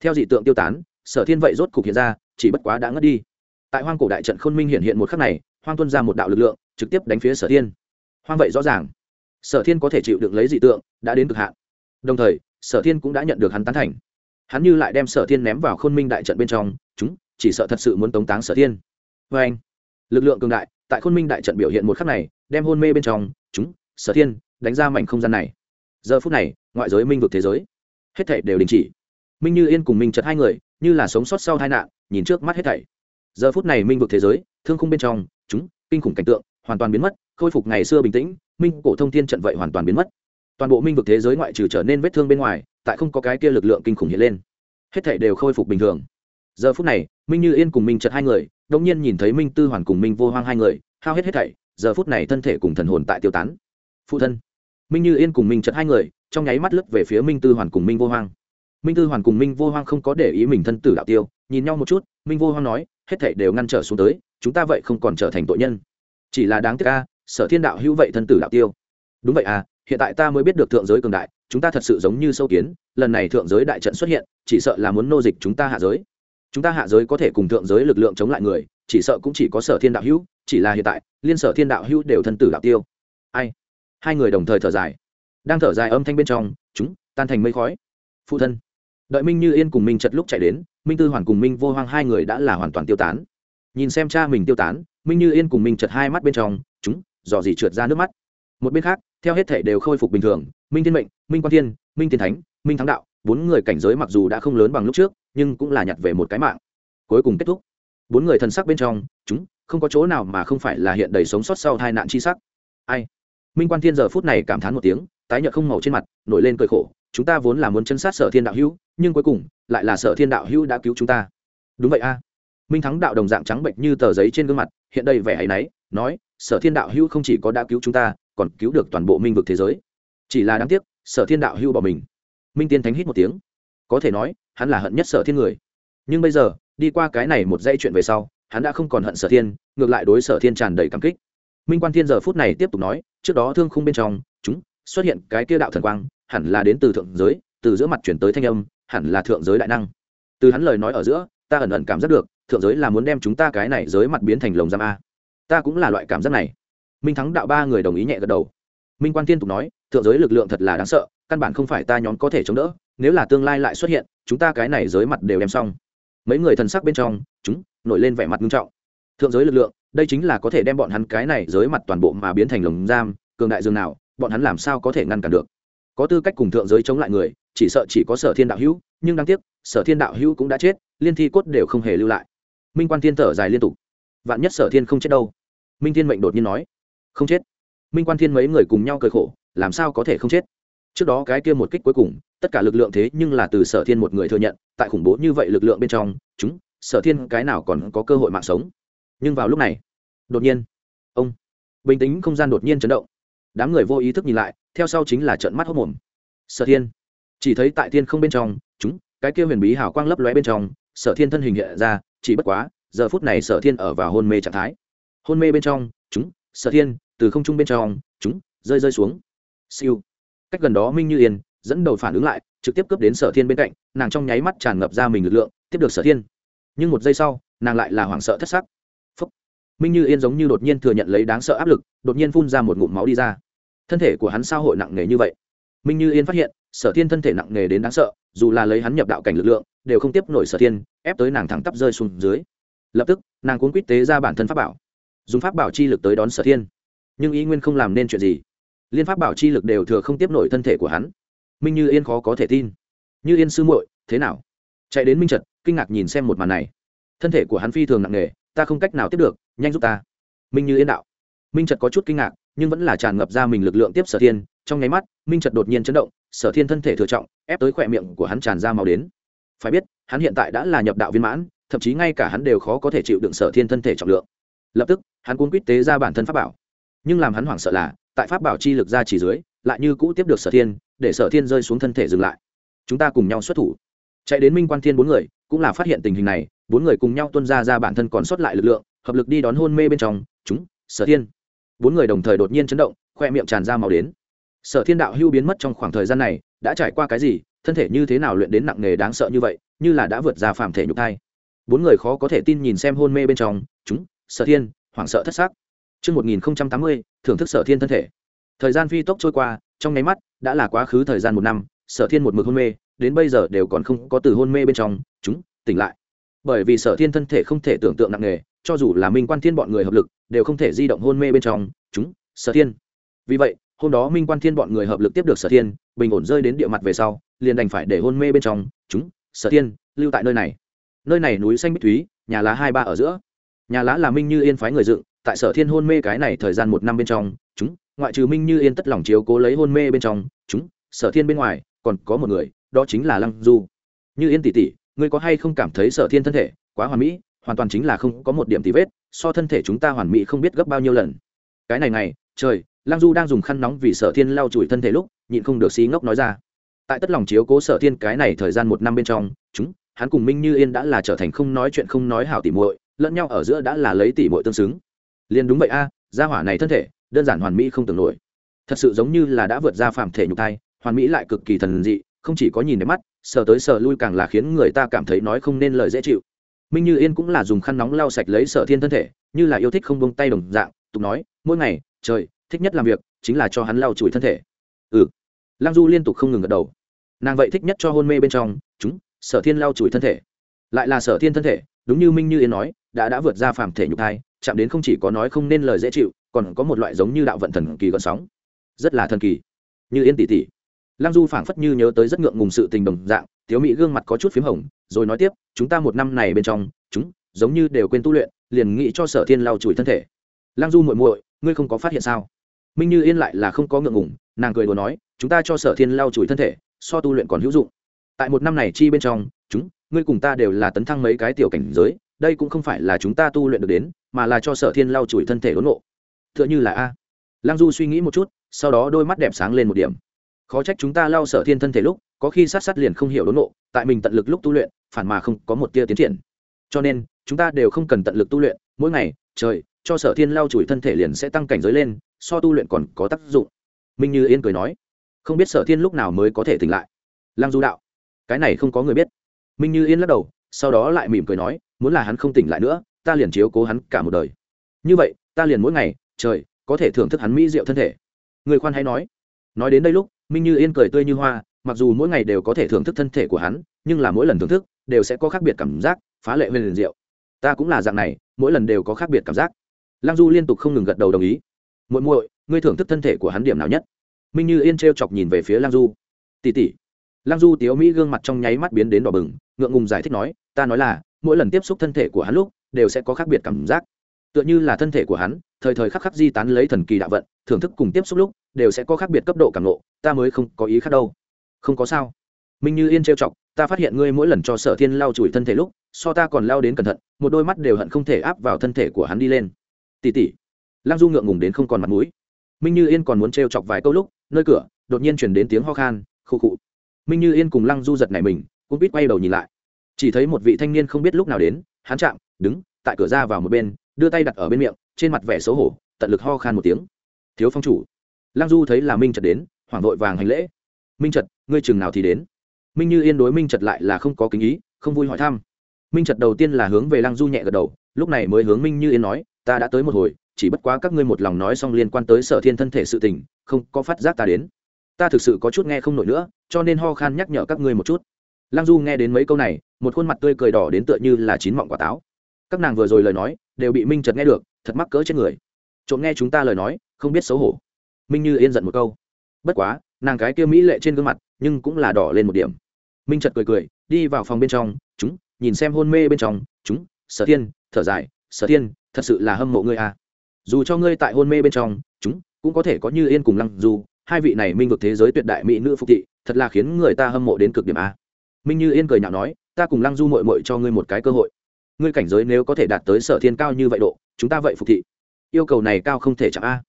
Theo dị tượng tiêu tán, sở thiên vậy rốt cục hiện ra, chỉ bất quá đã ngất đi. Tại hoang cổ đại trận khôn minh hiện hiện một khắc này, hoang tuân ra một đạo lực lượng, trực tiếp đánh phía sở thiên. Hoang vậy rõ ràng, sở thiên có thể chịu được lấy dị tượng, đã đến cực hạn. Đồng thời, sở thiên cũng đã nhận được hắn tán thành. Hắn như lại đem sở thiên ném vào khôn minh đại trận bên trong, chúng, chỉ sợ thật sự muốn tống táng sở thiên. Vê anh, lực lượng cường đại, tại khôn minh đại trận biểu hiện một khắc này, đem hôn mê bên trong, chúng, sở thiên, đánh ra mảnh không gian này giờ phút này, ngoại giới minh vực thế giới, hết thảy đều đình chỉ. Minh như yên cùng minh chật hai người, như là sống sót sau tai nạn, nhìn trước mắt hết thảy. Giờ phút này minh vực thế giới, thương khung bên trong, chúng, kinh khủng cảnh tượng, hoàn toàn biến mất, khôi phục ngày xưa bình tĩnh, minh cổ thông thiên trận vậy hoàn toàn biến mất. Toàn bộ minh vực thế giới ngoại trừ trở nên vết thương bên ngoài, tại không có cái kia lực lượng kinh khủng hiện lên. Hết thảy đều khôi phục bình thường. Giờ phút này, minh như yên cùng minh chật hai người đông nhiên nhìn thấy minh tư hoàn cùng minh vô hoang hai người, hao hết hết thảy, giờ phút này thân thể cùng thần hồn tại tiêu tán. Phụ thân minh như yên cùng minh chật hai người, trong nháy mắt lướt về phía minh tư hoàn cùng minh vô hoang. Minh tư hoàn cùng minh vô hoang không có để ý mình thân tử đạo tiêu, nhìn nhau một chút, minh vô hoang nói, hết thảy đều ngăn trở xuống tới, chúng ta vậy không còn trở thành tội nhân. Chỉ là đáng tiếc a, sở thiên đạo hữu vậy thân tử đạo tiêu. Đúng vậy à hiện tại ta mới biết được thượng giới cường đại, chúng ta thật sự giống như sâu kiến, lần này thượng giới đại trận xuất hiện, chỉ sợ là muốn nô dịch chúng ta hạ giới. Chúng ta hạ giới có thể cùng thượng giới lực lượng chống lại người, chỉ sợ cũng chỉ có sở thiên đạo hữu, chỉ là hiện tại, liên sở thiên đạo hữu đều thân tử đạo tiêu. Ai? Hai người đồng thời thở dài. Đang thở dài âm thanh bên trong, chúng tan thành mây khói. Phụ thân, đợi minh như yên cùng minh chật lúc chạy đến, minh tư hoàn cùng minh vô hoang hai người đã là hoàn toàn tiêu tán. Nhìn xem cha mình tiêu tán, minh như yên cùng minh chật hai mắt bên trong, chúng dò dỉ trượt ra nước mắt. Một bên khác, theo hết thể đều khôi phục bình thường, minh thiên mệnh, minh quan thiên, minh thiên thánh, minh thắng đạo, bốn người cảnh giới mặc dù đã không lớn bằng lúc trước, nhưng cũng là nhặt về một cái mạng. Cuối cùng kết thúc. Bốn người thần sắc bên trong, chúng không có chỗ nào mà không phải là hiện đầy sống sót sau hai nạn chi sắc. Ai? Minh quan thiên giờ phút này cảm thán một tiếng, tái nhợt không màu trên mặt, nổi lên cười khổ, chúng ta vốn là muốn chân sát sở thiên đạo hữu, nhưng cuối cùng lại là sở thiên đạo hữu đã cứu chúng ta. Đúng vậy a. Minh thắng đạo đồng dạng trắng bệnh như tờ giấy trên gương mặt, hiện đây vẻ hay náy, nói, sở thiên đạo hữu không chỉ có đã cứu chúng ta, còn cứu được toàn bộ minh vực thế giới. Chỉ là đáng tiếc, sở thiên đạo hữu bỏ mình. Minh tiên thánh hít một tiếng. Có thể nói, hắn là hận nhất sở thiên người. Nhưng bây giờ, đi qua cái này một dây chuyện về sau, hắn đã không còn hận sở thiên, ngược lại đối sở thiên tràn đầy cảm kích minh quan thiên giờ phút này tiếp tục nói, trước đó thương khung bên trong, chúng, xuất hiện cái kia đạo thần quang, hẳn là đến từ thượng giới, từ giữa mặt chuyển tới thanh âm, hẳn là thượng giới đại năng. Từ hắn lời nói ở giữa, ta ẩn ẩn cảm giác được, thượng giới là muốn đem chúng ta cái này giới mặt biến thành lồng giam a. Ta cũng là loại cảm giác này. Minh thắng đạo ba người đồng ý nhẹ gật đầu. Minh quan tiên tục nói, thượng giới lực lượng thật là đáng sợ, căn bản không phải ta nhóm có thể chống đỡ, nếu là tương lai lại xuất hiện, chúng ta cái này giới mặt đều đem xong. Mấy người thần sắc bên trong, chúng, nổi lên vẻ mặt nghiêm trọng. Thượng giới lực lượng đây chính là có thể đem bọn hắn cái này giới mặt toàn bộ mà biến thành lồng giam, cường đại dương nào, bọn hắn làm sao có thể ngăn cản được? Có tư cách cùng thượng giới chống lại người, chỉ sợ chỉ có sở thiên đạo hữu, nhưng đáng tiếc, sở thiên đạo hữu cũng đã chết, liên thi cốt đều không hề lưu lại. Minh quan thiên thở dài liên tục. Vạn nhất sở thiên không chết đâu? Minh thiên mệnh đột nhiên nói. Không chết. Minh quan thiên mấy người cùng nhau cười khổ, làm sao có thể không chết? Trước đó cái kia một kích cuối cùng, tất cả lực lượng thế nhưng là từ sở thiên một người thừa nhận, tại khủng bố như vậy lực lượng bên trong, chúng, sở thiên cái nào còn có cơ hội mạng sống? Nhưng vào lúc này đột nhiên, ông, bình tĩnh không gian đột nhiên chấn động. Đám người vô ý thức nhìn lại, theo sau chính là trận mắt hốc mồm. Sở thiên, chỉ thấy tại thiên không bên trong, chúng, cái kia huyền bí hào quang lấp lóe bên trong, sở thiên thân hình hiện ra, chỉ bất quá, giờ phút này sở thiên ở vào hôn mê trạng thái. Hôn mê bên trong, chúng, sở thiên, từ không trung bên trong, chúng, rơi rơi xuống. Siêu. Cách gần đó minh như yên, dẫn đầu phản ứng lại, trực tiếp cướp đến sở thiên bên cạnh, nàng trong nháy mắt tràn ngập ra mình lực lượng, tiếp được sở thiên. Nhưng một giây sau, nàng lại là hoảng sợ thất sắc minh như yên giống như đột nhiên thừa nhận lấy đáng sợ áp lực đột nhiên phun ra một ngụm máu đi ra thân thể của hắn sao hội nặng nề như vậy minh như yên phát hiện sở thiên thân thể nặng nề đến đáng sợ dù là lấy hắn nhập đạo cảnh lực lượng đều không tiếp nổi sở thiên ép tới nàng thẳng tắp rơi xuống dưới lập tức nàng cuốn quýt tế ra bản thân pháp bảo dùng pháp bảo chi lực tới đón sở thiên nhưng ý nguyên không làm nên chuyện gì liên pháp bảo chi lực đều thừa không tiếp nổi thân thể của hắn minh như yên khó có thể tin như yên sư muội thế nào chạy đến minh trật kinh ngạc nhìn xem một màn này thân thể của hắn phi thường nặng nề ta không cách nào tiếp được nhanh giúp ta. Minh như yên đạo. Minh trật có chút kinh ngạc, nhưng vẫn là tràn ngập ra mình lực lượng tiếp sở thiên. Trong nháy mắt, minh trật đột nhiên chấn động, sở thiên thân thể thừa trọng, ép tới khỏe miệng của hắn tràn ra màu đến. Phải biết, hắn hiện tại đã là nhập đạo viên mãn, thậm chí ngay cả hắn đều khó có thể chịu đựng sở thiên thân thể trọng lượng. Lập tức, hắn cuốn quýt tế ra bản thân pháp bảo. Nhưng làm hắn hoảng sợ là, tại pháp bảo chi lực ra chỉ dưới, lại như cũ tiếp được sở thiên, để sở thiên rơi xuống thân thể dừng lại. Chúng ta cùng nhau xuất thủ. Chạy đến minh quan thiên bốn người, cũng là phát hiện tình hình này, bốn người cùng nhau tuân ra ra bản thân còn sót lại lực lượng hợp lực đi đón hôn mê bên trong chúng sở thiên bốn người đồng thời đột nhiên chấn động khoe miệng tràn ra màu đến sở thiên đạo hưu biến mất trong khoảng thời gian này đã trải qua cái gì thân thể như thế nào luyện đến nặng nề đáng sợ như vậy như là đã vượt ra phàm thể nhục thai bốn người khó có thể tin nhìn xem hôn mê bên trong chúng sở thiên hoảng sợ thất xác Trước 1080, thưởng thức sở thiên thân thể. Thời gian phi tốc trôi qua, trong nháy mắt, đã là quá khứ thời gian một năm, sở thiên một mực hôn mê, đến bây giờ đều còn không có từ hôn mê bên trong, chúng, tỉnh lại. Bởi vì sở thiên thân thể không thể tưởng tượng nặng nề, cho dù là minh quan thiên bọn người hợp lực, đều không thể di động hôn mê bên trong, chúng, sở thiên. Vì vậy, hôm đó minh quan thiên bọn người hợp lực tiếp được sở thiên, bình ổn rơi đến địa mặt về sau, liền đành phải để hôn mê bên trong, chúng, sở thiên, lưu tại nơi này. Nơi này núi xanh bích thúy, nhà lá hai ba ở giữa. Nhà lá là minh như yên phái người dựng, tại sở thiên hôn mê cái này thời gian một năm bên trong chúng ngoại trừ minh như yên tất lòng chiếu cố lấy hôn mê bên trong chúng sở thiên bên ngoài còn có một người đó chính là lăng du như yên tỷ tỷ ngươi có hay không cảm thấy sở thiên thân thể quá hoàn mỹ hoàn toàn chính là không có một điểm tì vết, so thân thể chúng ta hoàn mỹ không biết gấp bao nhiêu lần. Cái này này trời, lăng du đang dùng khăn nóng vì sở thiên lau chùi thân thể lúc, nhịn không được xí ngốc nói ra. Tại tất lòng chiếu cố sở thiên cái này thời gian một năm bên trong, chúng, hắn cùng minh như yên đã là trở thành không nói chuyện không nói hảo tỉ muội, lẫn nhau ở giữa đã là lấy tỉ muội tương xứng. Liền đúng vậy a, gia hỏa này thân thể, đơn giản hoàn mỹ không tưởng nổi. Thật sự giống như là đã vượt ra phạm thể nhục thai, hoàn mỹ lại cực kỳ thần dị, không chỉ có nhìn đẹp mắt, sờ tới sờ lui càng là khiến người ta cảm thấy nói không nên lời dễ chịu minh như yên cũng là dùng khăn nóng lau sạch lấy sở thiên thân thể, như là yêu thích không bông tay đồng dạng, tục nói, mỗi ngày, trời, thích nhất làm việc chính là cho hắn lau chùi thân thể. Ừ. Lăng du liên tục không ngừng gật đầu. Nàng vậy thích nhất cho hôn mê bên trong, chúng, sở thiên lau chùi thân thể. Lại là sở thiên thân thể, đúng như minh như yên nói, đã đã vượt ra phàm thể nhục thai, chạm đến không chỉ có nói không nên lời dễ chịu, còn có một loại giống như đạo vận thần kỳ gợn sóng. Rất là thần kỳ. Như yên tỷ tỷ lăng du phảng phất như nhớ tới rất ngượng ngùng sự tình đồng dạng thiếu mỹ gương mặt có chút p h í m hồng, rồi nói tiếp, chúng ta một năm này bên trong, chúng giống như đều quên tu luyện, liền nghĩ cho sở thiên lau chùi thân thể. Lăng du muội muội, ngươi không có phát hiện sao? Minh như yên lại là không có ngượng ngùng, nàng cười đùa nói, chúng ta cho sở thiên lau chùi thân thể, so tu luyện còn hữu dụng. Tại một năm này chi bên trong, chúng, ngươi cùng ta đều là tấn thăng mấy cái tiểu cảnh giới, đây cũng không phải là chúng ta tu luyện được đến, mà là cho sở thiên lau chùi thân thể đốn nộ t h ư ợ n h ư là a. Lang du suy nghĩ một chút, sau đó đôi mắt đẹp sáng lên một điểm. Khó trách chúng ta lau sở thiên thân thể lúc có khi sát sát liền không hiểu đốn nộ, tại mình tận lực lúc tu luyện, phản mà không có một tia tiến triển. Cho nên, chúng ta đều không cần tận lực tu luyện, mỗi ngày, trời, cho sở thiên lau chùi thân thể liền sẽ tăng cảnh giới lên, so tu luyện còn có tác dụng. Minh như yên cười nói, không biết sở thiên lúc nào mới có thể tỉnh lại. Lăng du đạo, cái này không có người biết. Minh như yên lắc đầu, sau đó lại mỉm cười nói, muốn là hắn không tỉnh lại nữa, ta liền chiếu cố hắn cả một đời. Như vậy, ta liền mỗi ngày, trời, có thể thưởng thức hắn mỹ diệu thân thể. Người khoan hay nói nói đến đây lúc, minh như yên cười tươi như hoa mặc dù mỗi ngày đều có thể thưởng thức thân thể của hắn, nhưng là mỗi lần thưởng thức, đều sẽ có khác biệt cảm giác, phá lệ huyền liền diệu. Ta cũng là dạng này, mỗi lần đều có khác biệt cảm giác. Lăng du liên tục không ngừng gật đầu đồng ý. Muội muội, ngươi thưởng thức thân thể của hắn điểm nào nhất? Minh như yên t chọc nhìn về phía lăng du. Tỉ tỉ lăng du tiếu mỹ gương mặt trong nháy mắt biến đến đỏ bừng, ngượng ngùng giải thích nói, ta nói là, mỗi lần tiếp xúc thân thể của hắn lúc, đều sẽ có khác biệt cảm giác. Tựa như là thân thể của hắn, thời thời khắc khắc di tán lấy thần kỳ đạo vận, thưởng thức cùng tiếp xúc lúc, đều sẽ có khác biệt cấp độ cảm nộ ta mới không có ý khác đâu không có sao. Minh như yên trêu chọc, ta phát hiện ngươi mỗi lần cho sở thiên lau chùi thân thể lúc, so ta còn lao đến cẩn thận, một đôi mắt đều hận không thể áp vào thân thể của hắn đi lên. Tỉ tỉ lăng du ngượng ngùng đến không còn mặt mũi. Minh như yên còn muốn trêu chọc vài câu lúc, nơi cửa, đột nhiên chuyển đến tiếng ho khan, khụ khụ. Minh như yên cùng lăng du giật này mình, cũng biết quay đầu nhìn lại. Chỉ thấy một vị thanh niên không biết lúc nào đến, hắn chạm, đứng, tại cửa ra vào một bên, đưa tay đặt ở bên miệng, trên mặt vẻ xấu hổ, tận lực ho khan một tiếng. Thiếu phong chủ. Lăng du thấy là minh trật đến, hoảng vội vàng hành lễ. Minh trật ngươi chừng nào thì đến. Minh như yên đối minh trật lại là không có kính ý, không vui hỏi thăm. Minh trật đầu tiên là hướng về lăng du nhẹ gật đầu, lúc này mới hướng minh như yên nói, ta đã tới một hồi, chỉ bất quá các ngươi một lòng nói xong liên quan tới sở thiên thân thể sự tình, không có phát giác ta đến. Ta thực sự có chút nghe không nổi nữa, cho nên ho khan nhắc nhở các ngươi một chút. Lăng du nghe đến mấy câu này, một khuôn mặt tươi cười đỏ đến tựa như là chín mọng quả táo. Các nàng vừa rồi lời nói, đều bị minh trật nghe được, thật mắc cỡ trên người. Trộm nghe chúng ta lời nói, không biết xấu hổ. Minh như yên giận một câu. Bất quá nàng cái kia mỹ lệ trên gương mặt, nhưng cũng là đỏ lên một điểm. Minh trật cười cười, đi vào phòng bên trong, chúng, nhìn xem hôn mê bên trong. Chúng, sở thiên, thở dài, sở thiên, thật sự là hâm mộ ngươi à. Dù cho ngươi tại hôn mê bên trong, chúng cũng có thể có như yên cùng lăng dù. Hai vị này minh vực thế giới tuyệt đại mỹ nữ phục thị, thật là khiến người ta hâm mộ đến cực điểm a minh như yên cười nhạo nói, ta cùng lăng du mội mội cho ngươi một cái cơ hội. Ngươi cảnh giới nếu có thể đạt tới sở thiên cao như vậy độ, chúng ta vậy phục thị. Yêu cầu này cao không thể chạm a.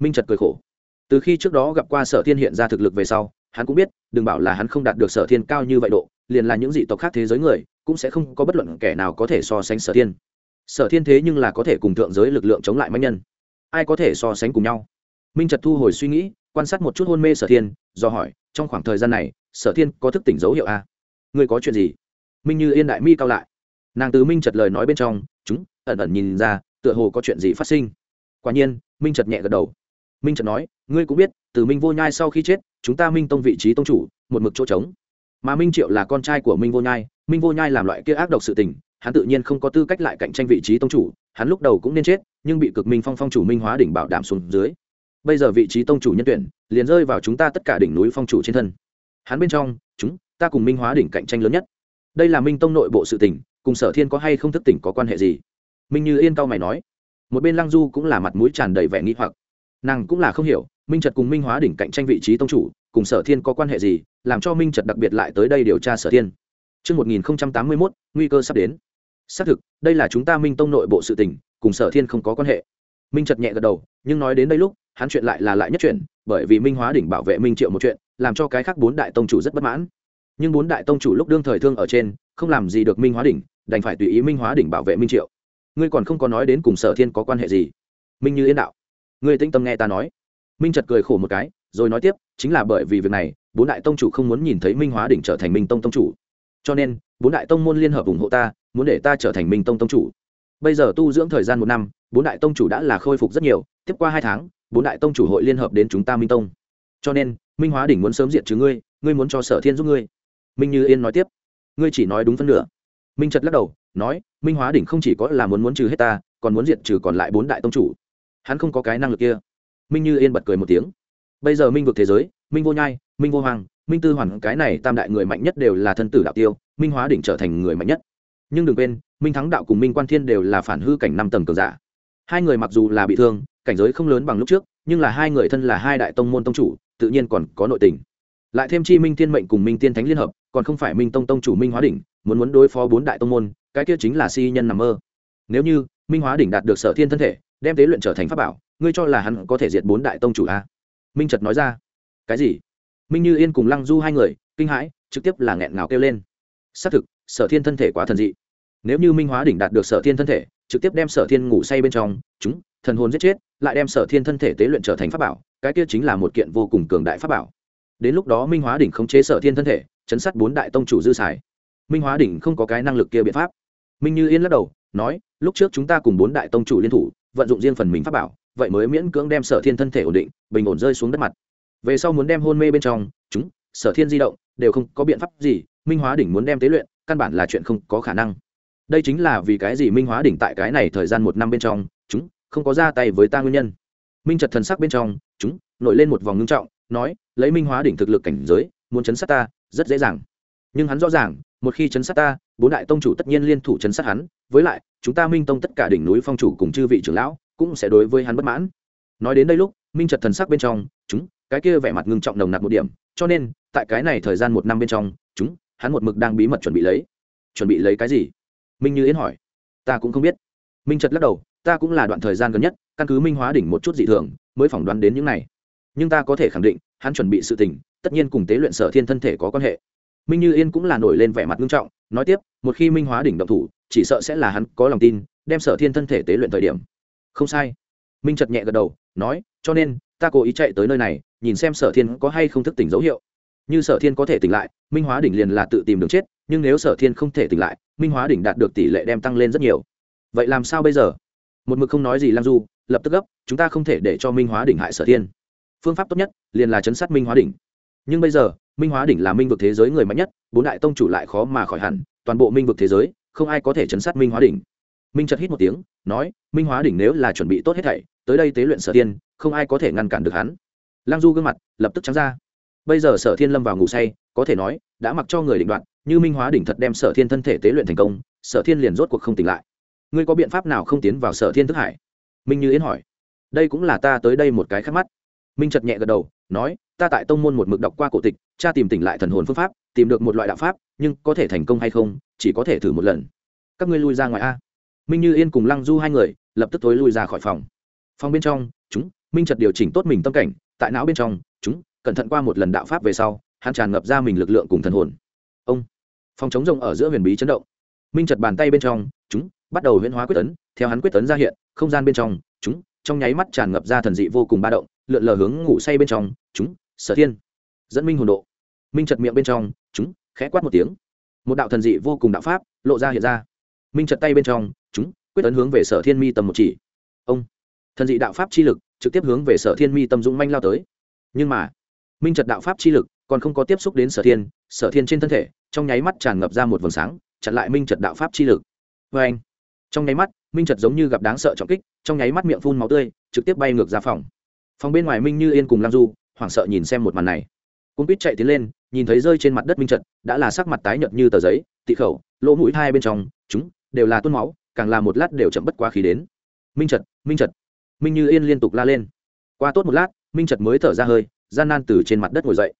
Minh trật cười khổ từ khi trước đó gặp qua sở thiên hiện ra thực lực về sau, hắn cũng biết, đừng bảo là hắn không đạt được sở thiên cao như vậy độ, liền là những dị tộc khác thế giới người, cũng sẽ không có bất luận kẻ nào có thể so sánh sở thiên. Sở thiên thế nhưng là có thể cùng thượng giới lực lượng chống lại mạnh nhân. Ai có thể so sánh cùng nhau? Minh trật thu hồi suy nghĩ, quan sát một chút hôn mê sở thiên, do hỏi, trong khoảng thời gian này, sở thiên có thức tỉnh dấu hiệu à? a ngươi có chuyện gì? Minh như yên đại mi cao lại. Nàng từ minh trật lời nói bên trong, chúng, ẩn ẩn nhìn ra, tựa hồ có chuyện gì phát sinh. Quả nhiên, minh trật nhẹ gật đầu minh Trận nói, ngươi cũng biết, từ minh vô nhai sau khi chết, chúng ta minh tông vị trí tông chủ, một mực chỗ trống. Mà minh triệu là con trai của minh vô nhai, minh vô nhai làm loại kia ác độc sự tình, hắn tự nhiên không có tư cách lại cạnh tranh vị trí tông chủ, hắn lúc đầu cũng nên chết, nhưng bị cực minh phong phong chủ minh hóa đỉnh bảo đảm xuống dưới. Bây giờ vị trí tông chủ nhân tuyển, liền rơi vào chúng ta tất cả đỉnh núi phong chủ trên thân. Hắn bên trong, chúng, ta cùng minh hóa đỉnh cạnh tranh lớn nhất. Đây là minh tông nội bộ sự tỉnh cùng sở thiên có hay không thức tỉnh có quan hệ gì? Minh như yên cao mày nói. Một bên lăng du cũng là mặt mũi tràn đầy vẻ nghi hoặc nàng cũng là không hiểu minh trật cùng minh hóa đỉnh cạnh tranh vị trí tông chủ cùng sở thiên có quan hệ gì làm cho minh trật đặc biệt lại tới đây điều tra sở thiên Trước 1081, nguy cơ sắp đến. Xác thực, đây là chúng ta minh tông nội bộ sự tình, cùng sở thiên không có quan hệ. Minh trật nhẹ gật đầu, nhưng nói đến đây lúc, hắn chuyện lại là lại nhất chuyện, bởi vì minh hóa đỉnh bảo vệ minh triệu một chuyện, làm cho cái khác bốn đại tông chủ rất bất mãn. Nhưng bốn đại tông chủ lúc đương thời thương ở trên, không làm gì được minh hóa đỉnh, đành phải tùy ý minh hóa đỉnh bảo vệ minh triệu. Ngươi còn không có nói đến cùng sở thiên có quan hệ gì? Minh Như Yên đạo. Ngươi tĩnh tâm nghe ta nói. Minh Trật cười khổ một cái, rồi nói tiếp, chính là bởi vì việc này, bốn đại tông chủ không muốn nhìn thấy minh hóa đỉnh trở thành minh tông tông chủ. Cho nên bốn đại tông môn liên hợp ủng hộ ta muốn để ta trở thành minh tông tông chủ. Bây giờ tu dưỡng thời gian một năm bốn đại tông chủ đã là khôi phục rất nhiều tiếp qua hai tháng bốn đại tông chủ hội liên hợp đến chúng ta minh tông. Cho nên minh hóa đỉnh muốn sớm diệt trừ ngươi ngươi muốn cho sở thiên giúp ngươi. Minh như yên nói tiếp ngươi chỉ nói đúng phân nửa. Minh trật lắc đầu nói minh hóa đỉnh không chỉ có là muốn muốn trừ hết ta còn muốn diệt trừ còn lại bốn đại tông chủ hắn không có cái năng lực kia. Minh như yên bật cười một tiếng. Bây giờ minh vực thế giới, minh vô nhai, minh vô hoàng minh tư hoàn, cái này tam đại người mạnh nhất đều là thân tử đạo tiêu, minh hóa đỉnh trở thành người mạnh nhất. Nhưng đừng quên, minh thắng đạo cùng minh quan thiên đều là phản hư cảnh năm tầng cường giả. Hai người mặc dù là bị thương, cảnh giới không lớn bằng lúc trước, nhưng là hai người thân là hai đại tông môn tông chủ, tự nhiên còn có nội tình. Lại thêm chi minh thiên mệnh cùng minh tiên thánh liên hợp, còn không phải minh tông tông chủ minh hóa đỉnh, muốn muốn đối phó bốn đại tông môn, cái kia chính là si nhân nằm mơ. Nếu như minh hóa đỉnh đạt được sở thiên thân thể đem tế luyện trở thành pháp bảo, ngươi cho là hắn có thể diệt bốn đại tông chủ a? Minh trật nói ra. Cái gì? Minh như yên cùng lăng du hai người, kinh hãi, trực tiếp là nghẹn ngào kêu lên. Xác thực, sở thiên thân thể quá thần dị. Nếu như minh hóa đỉnh đạt được sở thiên thân thể, trực tiếp đem sở thiên ngủ say bên trong, chúng, thần hồn giết chết, lại đem sở thiên thân thể tế luyện trở thành pháp bảo, cái kia chính là một kiện vô cùng cường đại pháp bảo. Đến lúc đó minh hóa đỉnh khống chế sở thiên thân thể, chấn sát bốn đại tông chủ dư xài. Minh hóa đỉnh không có cái năng lực kia biện pháp. Minh như yên lắc đầu, nói, lúc trước chúng ta cùng bốn đại tông chủ liên thủ vận dụng riêng phần mình pháp bảo, vậy mới miễn cưỡng đem sở thiên thân thể ổn định, bình ổn rơi xuống đất mặt. Về sau muốn đem hôn mê bên trong, chúng, sở thiên di động, đều không có biện pháp gì, minh hóa đỉnh muốn đem tế luyện, căn bản là chuyện không có khả năng. Đây chính là vì cái gì minh hóa đỉnh tại cái này thời gian một năm bên trong, chúng, không có ra tay với ta nguyên nhân. Minh trật thần sắc bên trong, chúng, nổi lên một vòng ngưng trọng, nói, lấy minh hóa đỉnh thực lực cảnh giới, muốn chấn sát ta, rất dễ dàng. Nhưng hắn rõ ràng, một khi chấn sát ta, bốn đại tông chủ tất nhiên liên thủ chấn sát hắn với lại, chúng ta minh tông tất cả đỉnh núi phong chủ cùng chư vị trưởng lão cũng sẽ đối với hắn bất mãn. Nói đến đây lúc, minh trật thần sắc bên trong, chúng, cái kia vẻ mặt ngưng trọng nồng nặc một điểm, cho nên, tại cái này thời gian một năm bên trong, chúng, hắn một mực đang bí mật chuẩn bị lấy. Chuẩn bị lấy cái gì? Minh như yến hỏi. Ta cũng không biết. Minh trật lắc đầu, ta cũng là đoạn thời gian gần nhất, căn cứ minh hóa đỉnh một chút dị thường, mới phỏng đoán đến những này. Nhưng ta có thể khẳng định, hắn chuẩn bị sự tình, tất nhiên cùng tế luyện sở thiên thân thể có quan hệ. Minh như yên cũng là nổi lên vẻ mặt nghiêm trọng, nói tiếp, một khi minh hóa đỉnh động thủ chỉ sợ sẽ là hắn có lòng tin, đem sở thiên thân thể tế luyện thời điểm. Không sai. Minh chật nhẹ gật đầu, nói, cho nên, ta cố ý chạy tới nơi này, nhìn xem sở thiên có hay không thức tỉnh dấu hiệu. Như sở thiên có thể tỉnh lại, minh hóa đỉnh liền là tự tìm đường chết, nhưng nếu sở thiên không thể tỉnh lại, minh hóa đỉnh đạt được tỷ lệ đem tăng lên rất nhiều. Vậy làm sao bây giờ? Một mực không nói gì lam du, lập tức gấp, chúng ta không thể để cho minh hóa đỉnh hại sở thiên. Phương pháp tốt nhất, liền là chấn sát minh hóa đỉnh. Nhưng bây giờ, minh hóa đỉnh là minh vực thế giới người mạnh nhất, bốn đại tông chủ lại khó mà khỏi hẳn, toàn bộ minh vực thế giới không ai có thể chấn sát minh hóa đỉnh. Minh chật hít một tiếng, nói, minh hóa đỉnh nếu là chuẩn bị tốt hết thảy, tới đây tế luyện sở thiên, không ai có thể ngăn cản được hắn. Lăng du gương mặt lập tức trắng ra. Bây giờ sở thiên lâm vào ngủ say, có thể nói, đã mặc cho người định đoạn như minh hóa đỉnh thật đem sở thiên thân thể tế luyện thành công, sở thiên liền rốt cuộc không tỉnh lại. Ngươi có biện pháp nào không tiến vào sở thiên thức hải? Minh như yến hỏi. Đây cũng là ta tới đây một cái khác mắt minh chật nhẹ gật đầu, nói, ta tại tông môn một mực đọc qua cổ tịch, cha tìm tỉnh lại thần hồn phương pháp, tìm được một loại đạo pháp, nhưng có thể thành công hay không, chỉ có thể thử một lần. Các ngươi lui ra ngoài a. Minh như yên cùng lăng du hai người lập tức tối lui ra khỏi phòng. Phòng bên trong, chúng, minh chật điều chỉnh tốt mình tâm cảnh, tại não bên trong, chúng, cẩn thận qua một lần đạo pháp về sau, hắn tràn ngập ra mình lực lượng cùng thần hồn. Ông, phòng chống rộng ở giữa huyền bí chấn động. Minh chật bàn tay bên trong, chúng, bắt đầu huyễn hóa quyết tấn theo hắn quyết tấn ra hiện, không gian bên trong, chúng trong nháy mắt tràn ngập ra thần dị vô cùng ba động, lượn lờ hướng ngủ say bên trong, chúng, sở thiên. Dẫn minh hồn độ. Minh chật miệng bên trong, chúng, khẽ quát một tiếng. Một đạo thần dị vô cùng đạo pháp lộ ra hiện ra. Minh chật tay bên trong, chúng, quyết tấn hướng về sở thiên mi tầm một chỉ. Ông. Thần dị đạo pháp chi lực trực tiếp hướng về sở thiên mi tâm dũng manh lao tới. Nhưng mà, minh trật đạo pháp chi lực còn không có tiếp xúc đến sở thiên sở thiên trên thân thể, trong nháy mắt tràn ngập ra một vầng sáng, chặn lại minh trật đạo pháp chi lực. Vê anh trong nháy mắt minh trật giống như gặp đáng sợ trọng kích, trong nháy mắt miệng phun máu tươi, trực tiếp bay ngược ra phòng. Phòng bên ngoài minh như yên cùng lam du, hoảng sợ nhìn xem một màn này. Cung quýt chạy tiến lên, nhìn thấy rơi trên mặt đất minh trật, đã là sắc mặt tái nhợt như tờ giấy, tị khẩu, lỗ mũi hai bên trong, chúng đều là tuôn máu, càng là một lát đều chậm bất quá khí đến. Minh trật minh trật. Minh như yên liên tục la lên. Qua tốt một lát, minh trật mới thở ra hơi, gian nan từ trên mặt đất ngồi dậy.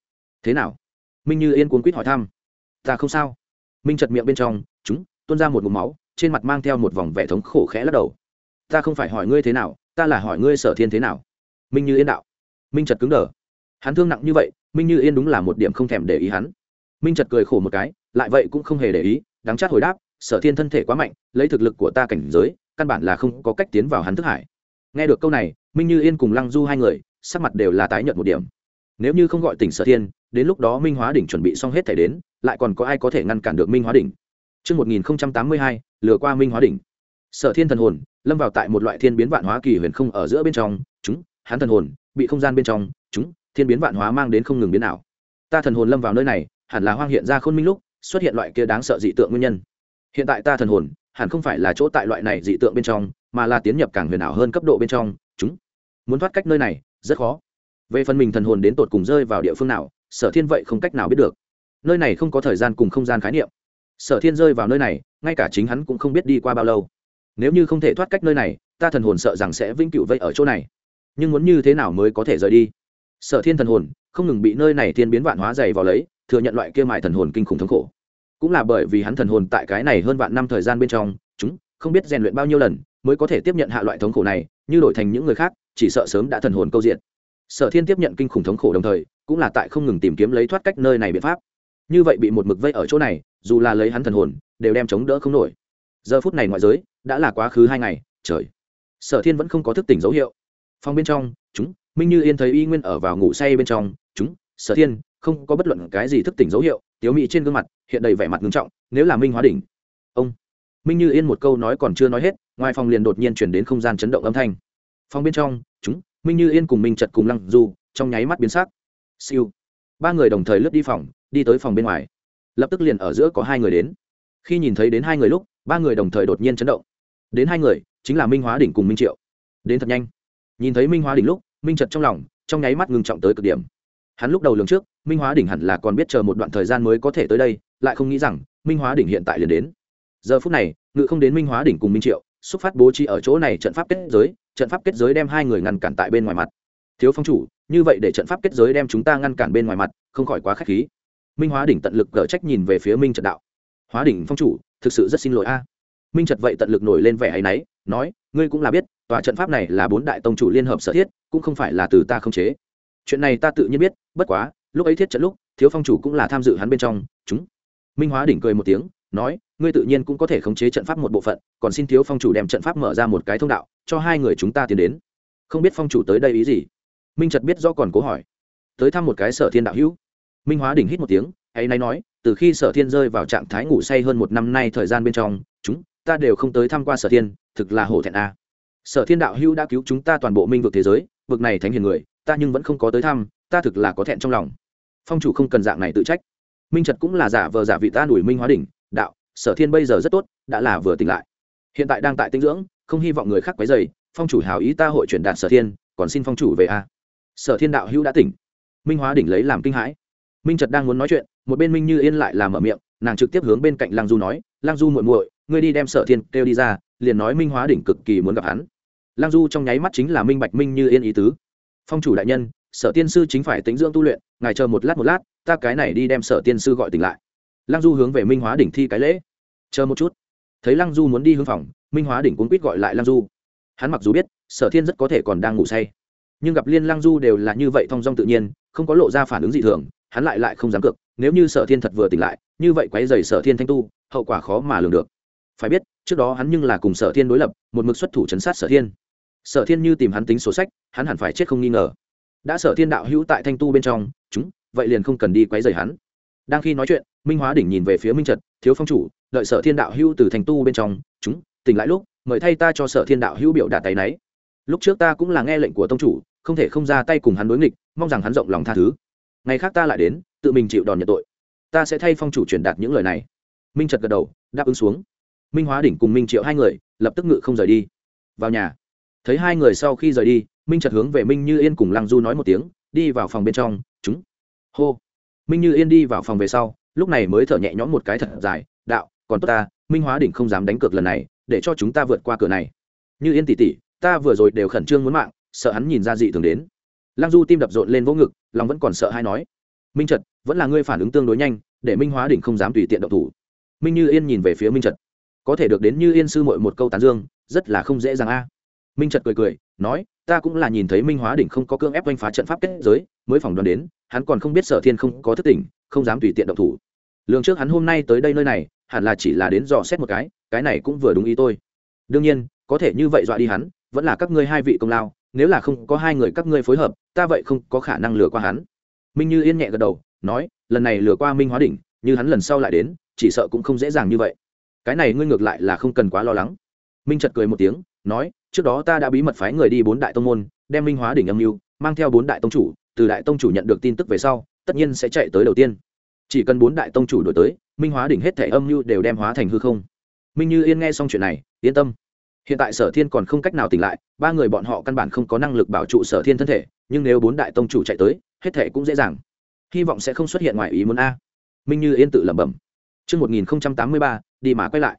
Thế nào? Minh như yên cuốn quýt hỏi thăm. Ta không sao. Minh trật miệng bên trong, chúng tuôn ra một ngụm máu trên mặt mang theo một vòng vẻ thống khổ khẽ lắc đầu. Ta không phải hỏi ngươi thế nào, ta là hỏi ngươi sở thiên thế nào. Minh như yên đạo. Minh trật cứng đờ. Hắn thương nặng như vậy, minh như yên đúng là một điểm không thèm để ý hắn. Minh trật cười khổ một cái, lại vậy cũng không hề để ý đáng chát hồi đáp, sở thiên thân thể quá mạnh, lấy thực lực của ta cảnh giới, căn bản là không có cách tiến vào hắn thức hải. Nghe được câu này, minh như yên cùng lăng du hai người, sắc mặt đều là tái nhợt một điểm. Nếu như không gọi tỉnh sở thiên, đến lúc đó minh hóa đỉnh chuẩn bị xong hết thể đến, lại còn có ai có thể ngăn cản được minh hóa đỉnh? Trước 1082, lừa qua minh hóa đỉnh. Sở thiên thần hồn, lâm vào tại một loại thiên biến vạn hóa kỳ huyền không ở giữa bên trong, chúng, hắn thần hồn, bị không gian bên trong, chúng, thiên biến vạn hóa mang đến không ngừng biến ảo. Ta thần hồn lâm vào nơi này, hẳn là hoang hiện ra khôn minh lúc, xuất hiện loại kia đáng sợ dị tượng nguyên nhân. Hiện tại ta thần hồn, hẳn không phải là chỗ tại loại này dị tượng bên trong, mà là tiến nhập càng huyền ảo hơn cấp độ bên trong, chúng. Muốn thoát cách nơi này, rất khó về phần mình thần hồn đến tột cùng rơi vào địa phương nào sở thiên vậy không cách nào biết được nơi này không có thời gian cùng không gian khái niệm sở thiên rơi vào nơi này, ngay cả chính hắn cũng không biết đi qua bao lâu. Nếu như không thể thoát cách nơi này, ta thần hồn sợ rằng sẽ vĩnh cựu vây ở chỗ này. Nhưng muốn như thế nào mới có thể rời đi? Sở thiên thần hồn, không ngừng bị nơi này thiên biến vạn hóa dày vào lấy, thừa nhận loại kia mại thần hồn kinh khủng thống khổ. Cũng là bởi vì hắn thần hồn tại cái này hơn vạn năm thời gian bên trong, chúng, không biết rèn luyện bao nhiêu lần, mới có thể tiếp nhận hạ loại thống khổ này, như đổi thành những người khác, chỉ sợ sớm đã thần hồn câu diện. Sở thiên tiếp nhận kinh khủng thống khổ đồng thời, cũng là tại không ngừng tìm kiếm lấy thoát cách nơi này biện pháp như vậy bị một mực vây ở chỗ này, dù là lấy hắn thần hồn, đều đem chống đỡ không nổi. Giờ phút này ngoại giới, đã là quá khứ hai ngày, trời. Sở thiên vẫn không có thức tỉnh dấu hiệu. Phòng bên trong, chúng, minh như yên thấy y nguyên ở vào ngủ say bên trong, chúng, sở thiên, không có bất luận cái gì thức tỉnh dấu hiệu, tiếu mị trên gương mặt hiện đầy vẻ mặt nghiêm trọng, nếu là minh hóa đỉnh. Ông. Minh như yên một câu nói còn chưa nói hết, ngoài phòng liền đột nhiên chuyển đến không gian chấn động âm thanh. Phòng bên trong, chúng, minh như yên cùng minh chật cùng lăng du, trong nháy mắt biến sắc. Siêu. Ba người đồng thời lướt đi phòng đi tới phòng bên ngoài. Lập tức liền ở giữa có hai người đến. Khi nhìn thấy đến hai người lúc, ba người đồng thời đột nhiên chấn động. Đến hai người, chính là minh hóa đỉnh cùng minh triệu. Đến thật nhanh. Nhìn thấy minh hóa đỉnh lúc, minh trật trong lòng, trong nháy mắt ngừng trọng tới cực điểm. Hắn lúc đầu lường trước, minh hóa đỉnh hẳn là còn biết chờ một đoạn thời gian mới có thể tới đây, lại không nghĩ rằng, minh hóa đỉnh hiện tại liền đến. Giờ phút này, ngự không đến minh hóa đỉnh cùng minh triệu, xúc phát bố trí ở chỗ này trận pháp kết giới, trận pháp kết giới đem hai người ngăn cản tại bên ngoài mặt. Thiếu phong chủ, như vậy để trận pháp kết giới đem chúng ta ngăn cản bên ngoài mặt, không khỏi quá k h á c h khí minh hóa đỉnh tận lực gỡ trách nhìn về phía minh trận đạo. Hóa đỉnh phong chủ, thực sự rất xin lỗi a. À. Minh trật vậy tận lực nổi lên vẻ hay náy, nói, ngươi cũng là biết, tòa trận pháp này là bốn đại tông chủ liên hợp sở thiết, cũng không phải là từ ta không chế. Chuyện này ta tự nhiên biết, bất quá, lúc ấy thiết trận lúc, thiếu phong chủ cũng là tham dự hắn bên trong, chúng. Minh hóa đỉnh cười một tiếng, nói, ngươi tự nhiên cũng có thể khống chế trận pháp một bộ phận, còn xin thiếu phong chủ đem trận pháp mở ra một cái thông đạo, cho hai người chúng ta tiến đến. Không biết phong chủ tới đây ý gì? Minh trật biết do còn cố hỏi. Tới thăm một cái sở thiên đạo hữu minh hóa đỉnh hít một tiếng, ấy nay nói, từ khi sở thiên rơi vào trạng thái ngủ say hơn một năm nay thời gian bên trong, chúng ta đều không tới thăm qua sở thiên, thực là hổ thẹn a. Sở thiên đạo hữu đã cứu chúng ta toàn bộ minh vực thế giới, vực này thánh hiền người, ta nhưng vẫn không có tới thăm, ta thực là có thẹn trong lòng. Phong chủ không cần dạng này tự trách. Minh trật cũng là giả vờ giả vị ta đuổi minh hóa đỉnh, đạo, sở thiên bây giờ rất tốt, đã là vừa tỉnh lại. Hiện tại đang tại tinh dưỡng, không hy vọng người khác quấy dày phong chủ hào ý ta hội chuyển đạt sở thiên, còn xin phong chủ về a. Sở thiên đạo hữu đã tỉnh. Minh hóa đỉnh lấy làm kinh hãi minh trật đang muốn nói chuyện, một bên minh như yên lại làm mở miệng, nàng trực tiếp hướng bên cạnh lăng du nói, lăng du muội muội, ngươi đi đem sở thiên kêu đi ra, liền nói minh hóa đỉnh cực kỳ muốn gặp hắn. Lăng du trong nháy mắt chính là minh bạch minh như yên ý tứ. Phong chủ đại nhân, sở tiên sư chính phải tính dưỡng tu luyện, ngài chờ một lát một lát, ta cái này đi đem sở tiên sư gọi tỉnh lại. Lăng du hướng về minh hóa đỉnh thi cái lễ. Chờ một chút. Thấy lăng du muốn đi hướng phòng, minh hóa đỉnh cũng quýt gọi lại lăng du. Hắn mặc dù biết, sở thiên rất có thể còn đang ngủ say nhưng gặp liên lang du đều là như vậy thong dong tự nhiên, không có lộ ra phản ứng gì thường, hắn lại lại không dám cược, nếu như sở thiên thật vừa tỉnh lại, như vậy quấy dày sở thiên thanh tu, hậu quả khó mà lường được. Phải biết, trước đó hắn nhưng là cùng sở thiên đối lập, một mực xuất thủ chấn sát sở thiên. Sở thiên như tìm hắn tính số sách, hắn hẳn phải chết không nghi ngờ. Đã sở thiên đạo hữu tại thanh tu bên trong, chúng, vậy liền không cần đi quấy dày hắn. Đang khi nói chuyện, minh hóa đỉnh nhìn về phía minh trật, thiếu phong chủ, đợi sở thiên đạo hữu từ thanh tu bên trong, chúng, tỉnh lại lúc, mời thay ta cho sở thiên đạo hữu biểu đạt tay náy. Lúc trước ta cũng là nghe lệnh của tông chủ không thể không ra tay cùng hắn đối nghịch, mong rằng hắn rộng lòng tha thứ. Ngày khác ta lại đến, tự mình chịu đòn nhận tội. Ta sẽ thay phong chủ truyền đạt những lời này. Minh trật gật đầu, đáp ứng xuống. Minh hóa đỉnh cùng minh triệu hai người lập tức ngự không rời đi. Vào nhà. Thấy hai người sau khi rời đi, minh trật hướng về minh như yên cùng lăng du nói một tiếng, đi vào phòng bên trong, chúng. Hô. Minh như yên đi vào phòng về sau, lúc này mới thở nhẹ nhõm một cái thật dài, đạo, còn tốt ta, minh hóa đỉnh không dám đánh cược lần này, để cho chúng ta vượt qua cửa này. Như yên tỉ tỉ ta vừa rồi đều khẩn trương muốn mạng sợ hắn nhìn ra dị thường đến. Lăng du tim đập rộn lên vỗ ngực, lòng vẫn còn sợ hay nói, minh trật, vẫn là ngươi phản ứng tương đối nhanh, để minh hóa đỉnh không dám tùy tiện động thủ. Minh như yên nhìn về phía minh trật, có thể được đến như yên sư mội một câu tán dương, rất là không dễ dàng a. Minh trật cười cười, nói, ta cũng là nhìn thấy minh hóa đỉnh không có cương ép oanh phá trận pháp kết giới, mới phỏng đoán đến, hắn còn không biết sở thiên không có thức tỉnh, không dám tùy tiện động thủ. Lường trước hắn hôm nay tới đây nơi này, hẳn là chỉ là đến dò xét một cái cái này cũng vừa đúng ý tôi. Đương nhiên, có thể như vậy dọa đi hắn, vẫn là các ngươi hai vị công lao nếu là không có hai người các ngươi phối hợp, ta vậy không có khả năng lừa qua hắn. Minh như yên nhẹ gật đầu, nói, lần này lừa qua minh hóa đỉnh, như hắn lần sau lại đến, chỉ sợ cũng không dễ dàng như vậy. Cái này ngươi ngược lại là không cần quá lo lắng. Minh chật cười một tiếng, nói, trước đó ta đã bí mật phái người đi bốn đại tông môn, đem minh hóa đỉnh âm mưu, mang theo bốn đại tông chủ, từ đại tông chủ nhận được tin tức về sau, tất nhiên sẽ chạy tới đầu tiên. Chỉ cần bốn đại tông chủ đổi tới, minh hóa đỉnh hết thẻ âm mưu đều đem hóa thành hư không. Minh như yên nghe xong chuyện này, yên tâm hiện tại sở thiên còn không cách nào tỉnh lại ba người bọn họ căn bản không có năng lực bảo trụ sở thiên thân thể nhưng nếu bốn đại tông chủ chạy tới hết thể cũng dễ dàng hy vọng sẽ không xuất hiện ngoài ý muốn a minh như yên tự lẩm bẩm Trước 1083, đi mà quay lại.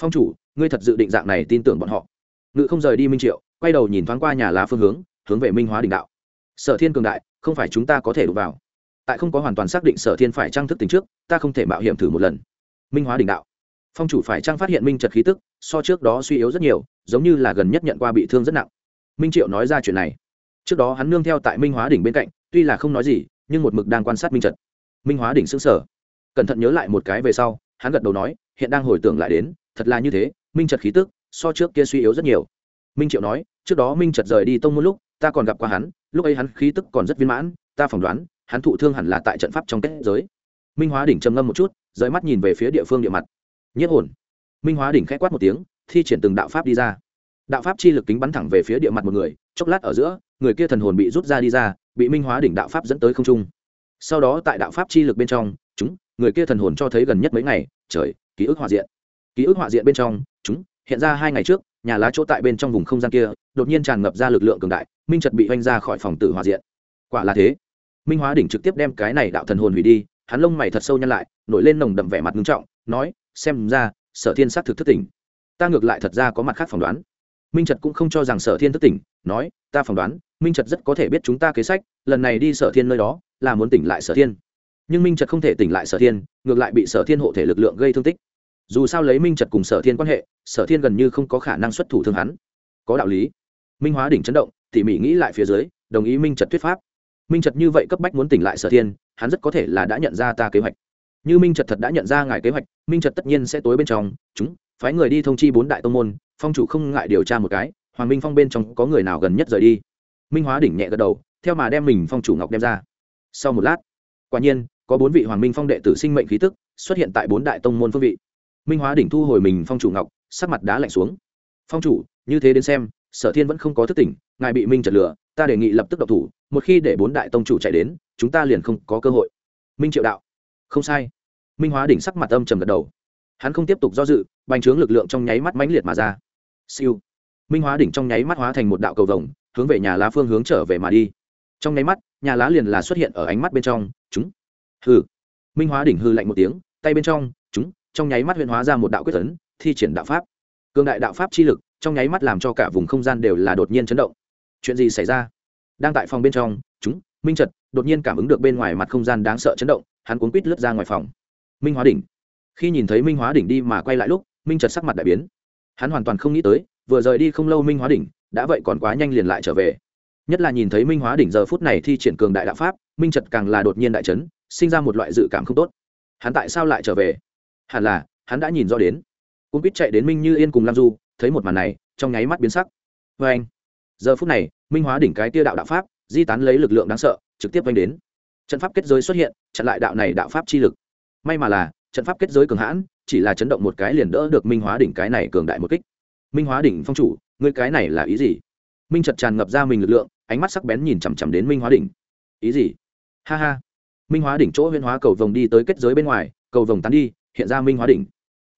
Phong chủ, ngươi thật dự định dạng này tin tưởng bọn họ. Ngự không rời đi Minh Triệu, quay đầu nhìn thoáng qua nhà lá phương hướng, hướng về Minh Hóa đỉnh đạo. Sở Thiên cường đại, không phải chúng ta có thể đụng vào. Tại không có hoàn toàn xác định Sở Thiên phải trang thức tình trước, ta không thể mạo hiểm thử một lần. Minh Hóa đỉnh đạo. Phong chủ phải trang phát hiện minh trật khí tức, so trước đó suy yếu rất nhiều, giống như là gần nhất nhận qua bị thương rất nặng. Minh Triệu nói ra chuyện này. Trước đó hắn nương theo tại Minh Hóa đỉnh bên cạnh, tuy là không nói gì, nhưng một mực đang quan sát Minh trật. Minh Hóa đỉnh xứng sở cẩn thận nhớ lại một cái về sau hắn gật đầu nói hiện đang hồi tưởng lại đến thật là như thế minh trật khí tức so trước kia suy yếu rất nhiều minh triệu nói trước đó minh trật rời đi tông môn lúc ta còn gặp qua hắn lúc ấy hắn khí tức còn rất viên mãn ta phỏng đoán hắn thụ thương hẳn là tại trận pháp trong kết giới minh hóa đỉnh trầm ngâm một chút rời mắt nhìn về phía địa phương địa mặt nhất hồn minh hóa đỉnh k h ẽ quát một tiếng, thi triển từng đạo pháp đi ra. Đạo pháp chi lực kính bắn thẳng về phía địa mặt một người, chốc lát ở giữa, người kia thần hồn bị rút ra đi ra, bị minh hóa đỉnh đạo pháp dẫn tới không trung. Sau đó tại đạo pháp chi lực bên trong, chúng, người kia thần hồn cho thấy gần nhất mấy ngày, trời, ký ức họa diện. Ký ức họa diện bên trong, chúng, hiện ra hai ngày trước, nhà lá chỗ tại bên trong vùng không gian kia, đột nhiên tràn ngập ra lực lượng cường đại, minh trật bị oanh ra khỏi phòng tử họa diện. Quả là thế. Minh hóa đỉnh trực tiếp đem cái này đạo thần hồn hủy đi, hắn lông mày thật sâu nhăn lại, nổi lên nồng đậm vẻ mặt nghiêm trọng, nói, xem ra sở thiên s á c thực thất tỉnh. Ta ngược lại thật ra có mặt khác phỏng đoán. Minh trật cũng không cho rằng sở thiên thất tỉnh, nói, ta phỏng đoán, minh trật rất có thể biết chúng ta kế sách, lần này đi sở thiên nơi đó, là muốn tỉnh lại sở thiên. Nhưng minh trật không thể tỉnh lại sở thiên, ngược lại bị sở thiên hộ thể lực lượng gây thương tích. Dù sao lấy minh trật cùng sở thiên quan hệ, sở thiên gần như không có khả năng xuất thủ thương hắn. Có đạo lý. Minh hóa đỉnh chấn động, tỉ mỉ nghĩ lại phía dưới, đồng ý minh trật thuyết pháp. Minh trật như vậy cấp bách muốn tỉnh lại sở thiên, hắn rất có thể là đã nhận ra ta kế hoạch như minh trật thật đã nhận ra ngài kế hoạch, minh trật tất nhiên sẽ tối bên trong. Chúng, phái người đi thông chi bốn đại tông môn, phong chủ không ngại điều tra một cái, hoàng minh phong bên trong có người nào gần nhất rời đi. Minh hóa đỉnh nhẹ gật đầu, theo mà đem mình phong chủ ngọc đem ra. Sau một lát, quả nhiên, có bốn vị hoàng minh phong đệ tử sinh mệnh khí tức xuất hiện tại bốn đại tông môn phương vị. Minh hóa đỉnh thu hồi mình phong chủ ngọc, sắc mặt đá lạnh xuống. Phong chủ, như thế đến xem, sở thiên vẫn không có thức tỉnh, ngài bị minh trật lửa ta đề nghị lập tức độc thủ, một khi để bốn đại tông chủ chạy đến, chúng ta liền không có cơ hội. Minh triệu đạo, không sai minh hóa đỉnh sắc mặt âm trầm gật đầu. Hắn không tiếp tục do dự, bành trướng lực lượng trong nháy mắt mãnh liệt mà ra. Siêu. Minh hóa đỉnh trong nháy mắt hóa thành một đạo cầu vồng, hướng về nhà lá phương hướng trở về mà đi. Trong nháy mắt, nhà lá liền là xuất hiện ở ánh mắt bên trong, chúng. Hư minh hóa đỉnh hư lạnh một tiếng, tay bên trong, chúng, trong nháy mắt huyện hóa ra một đạo quyết tấn thi triển đạo pháp. Cương đại đạo pháp chi lực, trong nháy mắt làm cho cả vùng không gian đều là đột nhiên chấn động. Chuyện gì xảy ra? Đang tại phòng bên trong, chúng, minh trật đột nhiên cảm ứng được bên ngoài mặt không gian đáng sợ chấn động, hắn cuốn quýt lướt ra ngoài phòng minh hóa đỉnh. Khi nhìn thấy minh hóa đỉnh đi mà quay lại lúc, minh trật sắc mặt đại biến. Hắn hoàn toàn không nghĩ tới, vừa rời đi không lâu minh hóa đỉnh, đã vậy còn quá nhanh liền lại trở về. Nhất là nhìn thấy minh hóa đỉnh giờ phút này thi triển cường đại đạo pháp, minh trật càng là đột nhiên đại trấn sinh ra một loại dự cảm không tốt. Hắn tại sao lại trở về? Hẳn là, hắn đã nhìn rõ đến. Cũng biết chạy đến minh như yên cùng lam du, thấy một màn này, trong nháy mắt biến sắc. Vê anh, giờ phút này, minh hóa đỉnh cái tia đạo đạo pháp, di tán lấy lực lượng đáng sợ, trực tiếp vanh đến. Trận pháp kết giới xuất hiện, chặn lại đạo này đạo pháp chi lực may mà là, trận pháp kết giới cường hãn, chỉ là chấn động một cái liền đỡ được minh hóa đỉnh cái này cường đại một kích. Minh hóa đỉnh phong chủ, ngươi cái này là ý gì? Minh chật tràn ngập ra mình lực lượng, ánh mắt sắc bén nhìn chằm chằm đến minh hóa đỉnh. Ý gì? Ha ha. Minh hóa đỉnh chỗ huyên hóa cầu vồng đi tới kết giới bên ngoài, cầu vồng tán đi, hiện ra minh hóa đỉnh.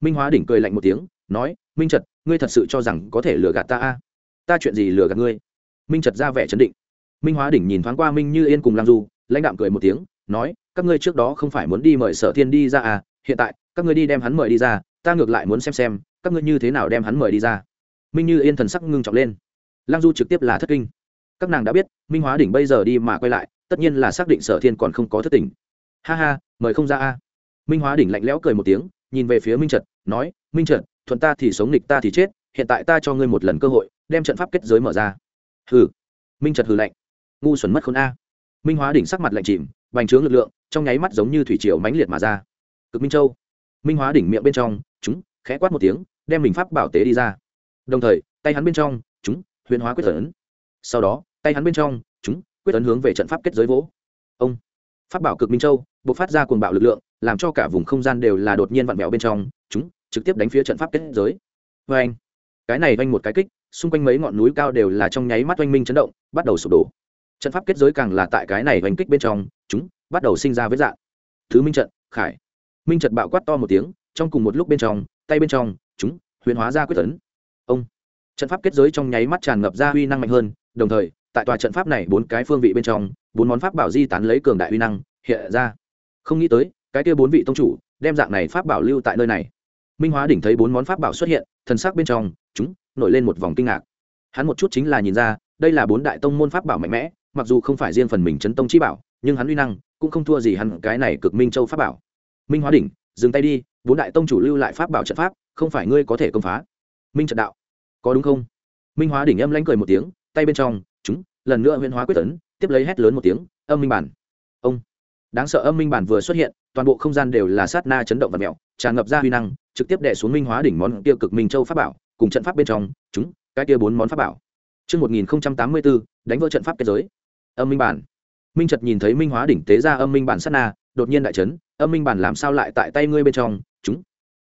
Minh hóa đỉnh cười lạnh một tiếng, nói, minh trật, ngươi thật sự cho rằng có thể lừa gạt ta a? Ta chuyện gì lừa gạt ngươi? Minh trật ra vẻ chấn định. Minh hóa đỉnh nhìn thoáng qua minh như yên cùng lam du, lãnh đạm cười một tiếng, nói các ngươi trước đó không phải muốn đi mời sở thiên đi ra à hiện tại, các ngươi đi đem hắn mời đi ra, ta ngược lại muốn xem xem, các ngươi như thế nào đem hắn mời đi ra. Minh như yên thần sắc ngưng trọng lên. Lang du trực tiếp là thất kinh. Các nàng đã biết, minh hóa đỉnh bây giờ đi mà quay lại, tất nhiên là xác định sở thiên còn không có thất tỉnh ha ha, mời không ra a. Minh hóa đỉnh lạnh lẽo cười một tiếng, nhìn về phía minh trật, nói, minh trật, thuận ta thì sống nghịch ta thì chết, hiện tại ta cho ngươi một lần cơ hội, đem trận pháp kết giới mở ra. Hừ. Minh trật hừ lạnh. Ngu xuẩn mất khôn a. Minh hóa đỉnh sắc mặt lạnh chìm, bành trướng lực lượng trong nháy mắt giống như thủy triều mãnh liệt mà ra. Cực minh châu, minh hóa đỉnh miệng bên trong, chúng, khẽ quát một tiếng, đem mình pháp bảo tế đi ra. Đồng thời, tay hắn bên trong, chúng, huyền hóa quyết tấn sau đó, tay hắn bên trong, chúng, quyết tấn hướng về trận pháp kết giới vỗ. Ông, pháp bảo cực minh châu, bộc phát ra cuồng bạo lực lượng, làm cho cả vùng không gian đều là đột nhiên vặn vẹo bên trong, chúng, trực tiếp đánh phía trận pháp kết giới. Vê anh cái này vanh một cái kích, xung quanh mấy ngọn núi cao đều là trong nháy mắt oanh minh chấn động, bắt đầu sụp đổ. Trận pháp kết giới càng là tại cái này oanh kích bên trong, chúng bắt đầu sinh ra với dạng. Thứ minh trận, khải. Minh trận bạo quát to một tiếng, trong cùng một lúc bên trong, tay bên trong, chúng, huyền hóa ra quyết tấn. Ông. Trận pháp kết giới trong nháy mắt tràn ngập ra uy năng mạnh hơn, đồng thời, tại tòa trận pháp này bốn cái phương vị bên trong, bốn món pháp bảo di tán lấy cường đại uy năng, hiện ra. Không nghĩ tới, cái kia bốn vị tông chủ, đem dạng này pháp bảo lưu tại nơi này. Minh hóa đỉnh thấy bốn món pháp bảo xuất hiện, thần sắc bên trong, chúng, nổi lên một vòng kinh ngạc. Hắn một chút chính là nhìn ra, đây là bốn đại tông môn pháp bảo mạnh mẽ, mặc dù không phải riêng phần mình chấn tông chi bảo, nhưng hắn uy năng cũng không thua gì hẳn cái này cực minh châu pháp bảo. Minh hóa đỉnh dừng tay đi bốn đại tông chủ lưu lại pháp bảo trận pháp không phải ngươi có thể công phá. Minh trận đạo có đúng không? Minh hóa đỉnh âm lánh cười một tiếng tay bên trong chúng lần nữa huyễn hóa quyết tấn tiếp lấy hét lớn một tiếng âm minh bản. Ông đáng sợ âm minh bản vừa xuất hiện toàn bộ không gian đều là sát na chấn động và mẹo tràn ngập ra huy năng trực tiếp đè xuống minh hóa đỉnh món tiêu cực minh châu pháp bảo cùng trận pháp bên trong chúng cái kia bốn món pháp bảo. Trước 1084, đánh vỡ trận pháp kết giới. Âm minh bản. Minh Trật nhìn thấy Minh Hóa đỉnh tế ra âm minh bản sát na, đột nhiên đại chấn, âm minh bản làm sao lại tại tay ngươi bên trong? Chúng.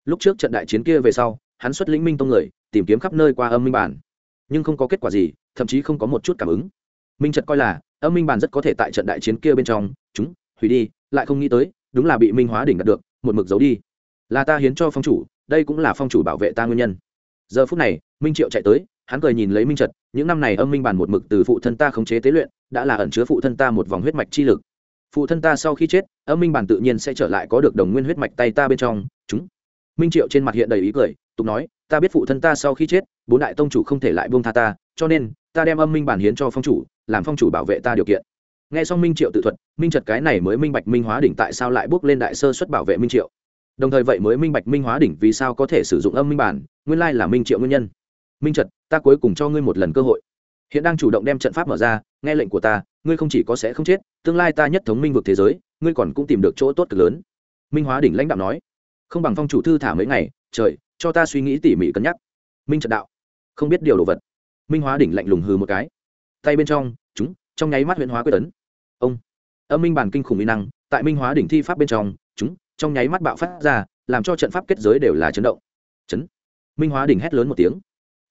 Lúc trước trận đại chiến kia về sau, hắn xuất lĩnh minh tông người, tìm kiếm khắp nơi qua âm minh bản, nhưng không có kết quả gì, thậm chí không có một chút cảm ứng. Minh Trật coi là âm minh bản rất có thể tại trận đại chiến kia bên trong, chúng hủy đi, lại không nghĩ tới, đúng là bị Minh Hóa đỉnh đạt được, một mực giấu đi. Là ta hiến cho phong chủ, đây cũng là phong chủ bảo vệ ta nguyên nhân. Giờ phút này, Minh Triệu chạy tới, hắn cười nhìn lấy minh trật, những năm này âm minh bản một mực từ phụ thân ta khống chế tế luyện, đã là ẩn chứa phụ thân ta một vòng huyết mạch chi lực. Phụ thân ta sau khi chết, âm minh bản tự nhiên sẽ trở lại có được đồng nguyên huyết mạch tay ta bên trong, chúng. Minh triệu trên mặt hiện đầy ý cười, tục nói, ta biết phụ thân ta sau khi chết, bốn đại tông chủ không thể lại buông tha ta, cho nên, ta đem âm minh bản hiến cho phong chủ, làm phong chủ bảo vệ ta điều kiện. Nghe xong minh triệu tự thuật, minh trật cái này mới minh bạch minh hóa đỉnh tại sao lại bước lên đại sơ xuất bảo vệ minh triệu. Đồng thời vậy mới minh bạch minh hóa đỉnh vì sao có thể sử dụng âm minh bản, nguyên lai là minh triệu nguyên nhân minh trật, ta cuối cùng cho ngươi một lần cơ hội. Hiện đang chủ động đem trận pháp mở ra, nghe lệnh của ta, ngươi không chỉ có sẽ không chết, tương lai ta nhất thống minh vực thế giới, ngươi còn cũng tìm được chỗ tốt cực lớn. Minh hóa đỉnh lãnh đạo nói. Không bằng phong chủ thư thả mấy ngày, trời, cho ta suy nghĩ tỉ mỉ cân nhắc. Minh trật đạo. Không biết điều đồ vật. Minh hóa đỉnh lạnh lùng hừ một cái. Tay bên trong, chúng, trong nháy mắt huyện hóa quyết tấn. Ông. Âm minh bản kinh khủng mỹ năng, tại minh hóa đỉnh thi pháp bên trong, chúng, trong nháy mắt bạo phát ra, làm cho trận pháp kết giới đều là chấn động. Chấn. Minh hóa đỉnh hét lớn một tiếng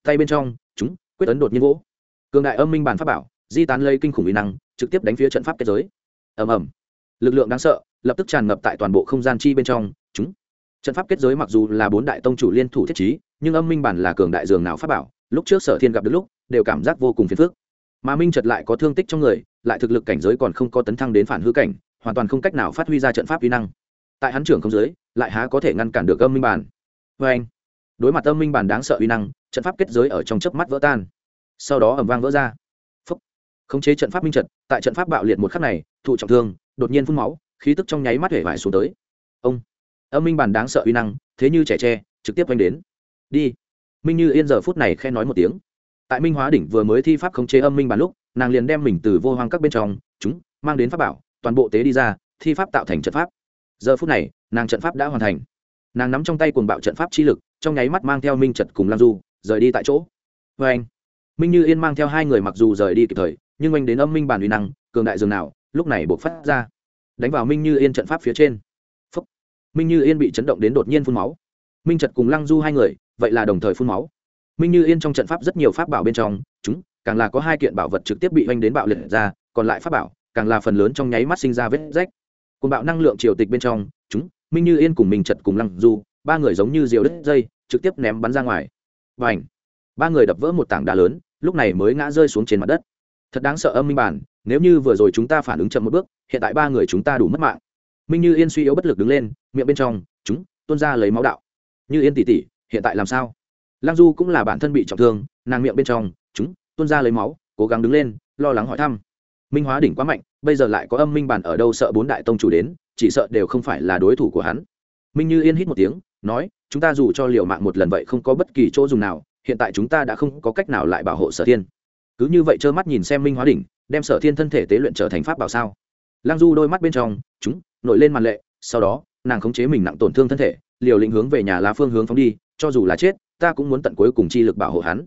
tay bên trong, chúng, quyết ấn đột nhiên vỗ. Cường đại âm minh bản pháp bảo, di tán lây kinh khủng uy năng, trực tiếp đánh phía trận pháp kết giới. Ầm ầm. Lực lượng đáng sợ, lập tức tràn ngập tại toàn bộ không gian chi bên trong, chúng. Trận pháp kết giới mặc dù là bốn đại tông chủ liên thủ thiết trí, nhưng âm minh bản là cường đại dường nào pháp bảo, lúc trước sở thiên gặp được lúc, đều cảm giác vô cùng phiền phức. Mà minh trật lại có thương tích trong người, lại thực lực cảnh giới còn không có tấn thăng đến phản hư cảnh, hoàn toàn không cách nào phát huy ra trận pháp uy năng. Tại hắn trưởng không giới, lại há có thể ngăn cản được âm minh bản. Vê anh đối mặt âm minh bản đáng sợ uy năng trận pháp kết giới ở trong chớp mắt vỡ tan. Sau đó ẩm vang vỡ ra. Phúc. Khống chế trận pháp minh trận, tại trận pháp bạo liệt một khắc này, thụ trọng thương, đột nhiên phun máu, khí tức trong nháy mắt hể vải xuống tới. Ông. Âm minh bản đáng sợ uy năng, thế như trẻ tre, trực tiếp oanh đến. Đi. Minh như yên giờ phút này khen nói một tiếng. Tại minh hóa đỉnh vừa mới thi pháp khống chế âm minh bản lúc, nàng liền đem mình từ vô hoang các bên trong, chúng, mang đến pháp bảo, toàn bộ tế đi ra, thi pháp tạo thành trận pháp. Giờ phút này, nàng trận pháp đã hoàn thành. Nàng nắm trong tay cuồng bạo trận pháp chi lực, trong nháy mắt mang theo minh trận cùng lam du rời đi tại chỗ. Vê anh, minh như yên mang theo hai người mặc dù rời đi kịp thời, nhưng anh đến âm minh bản uy năng, cường đại dường nào, lúc này buộc phát ra. Đánh vào minh như yên trận pháp phía trên. Phúc. minh như yên bị chấn động đến đột nhiên phun máu. Minh trật cùng lăng du hai người, vậy là đồng thời phun máu. Minh như yên trong trận pháp rất nhiều pháp bảo bên trong, chúng, càng là có hai kiện bảo vật trực tiếp bị oanh đến bạo liệt ra, còn lại pháp bảo, càng là phần lớn trong nháy mắt sinh ra vết rách. Cùng bạo năng lượng triều tịch bên trong, chúng, minh như yên cùng minh trật cùng lăng du, ba người giống như diều đứt dây, trực tiếp ném bắn ra ngoài và ảnh. Ba người đập vỡ một tảng đá lớn, lúc này mới ngã rơi xuống trên mặt đất. Thật đáng sợ âm minh bản, nếu như vừa rồi chúng ta phản ứng chậm một bước, hiện tại ba người chúng ta đủ mất mạng. Minh như yên suy yếu bất lực đứng lên, miệng bên trong, chúng, tuôn ra lấy máu đạo. Như yên tỉ tỉ, hiện tại làm sao? Lăng du cũng là bản thân bị trọng thương, nàng miệng bên trong, chúng, tuôn ra lấy máu, cố gắng đứng lên, lo lắng hỏi thăm. Minh hóa đỉnh quá mạnh, bây giờ lại có âm minh bản ở đâu sợ bốn đại tông chủ đến, chỉ sợ đều không phải là đối thủ của hắn. Minh như yên hít một tiếng nói, chúng ta dù cho liều mạng một lần vậy không có bất kỳ chỗ dùng nào, hiện tại chúng ta đã không có cách nào lại bảo hộ sở thiên. Cứ như vậy trơ mắt nhìn xem minh hóa đỉnh, đem sở thiên thân thể tế luyện trở thành pháp bảo sao? Lang du đôi mắt bên trong, chúng, nổi lên màn lệ, sau đó, nàng khống chế mình nặng tổn thương thân thể, liều lĩnh hướng về nhà lá phương hướng phóng đi, cho dù là chết, ta cũng muốn tận cuối cùng chi lực bảo hộ hắn.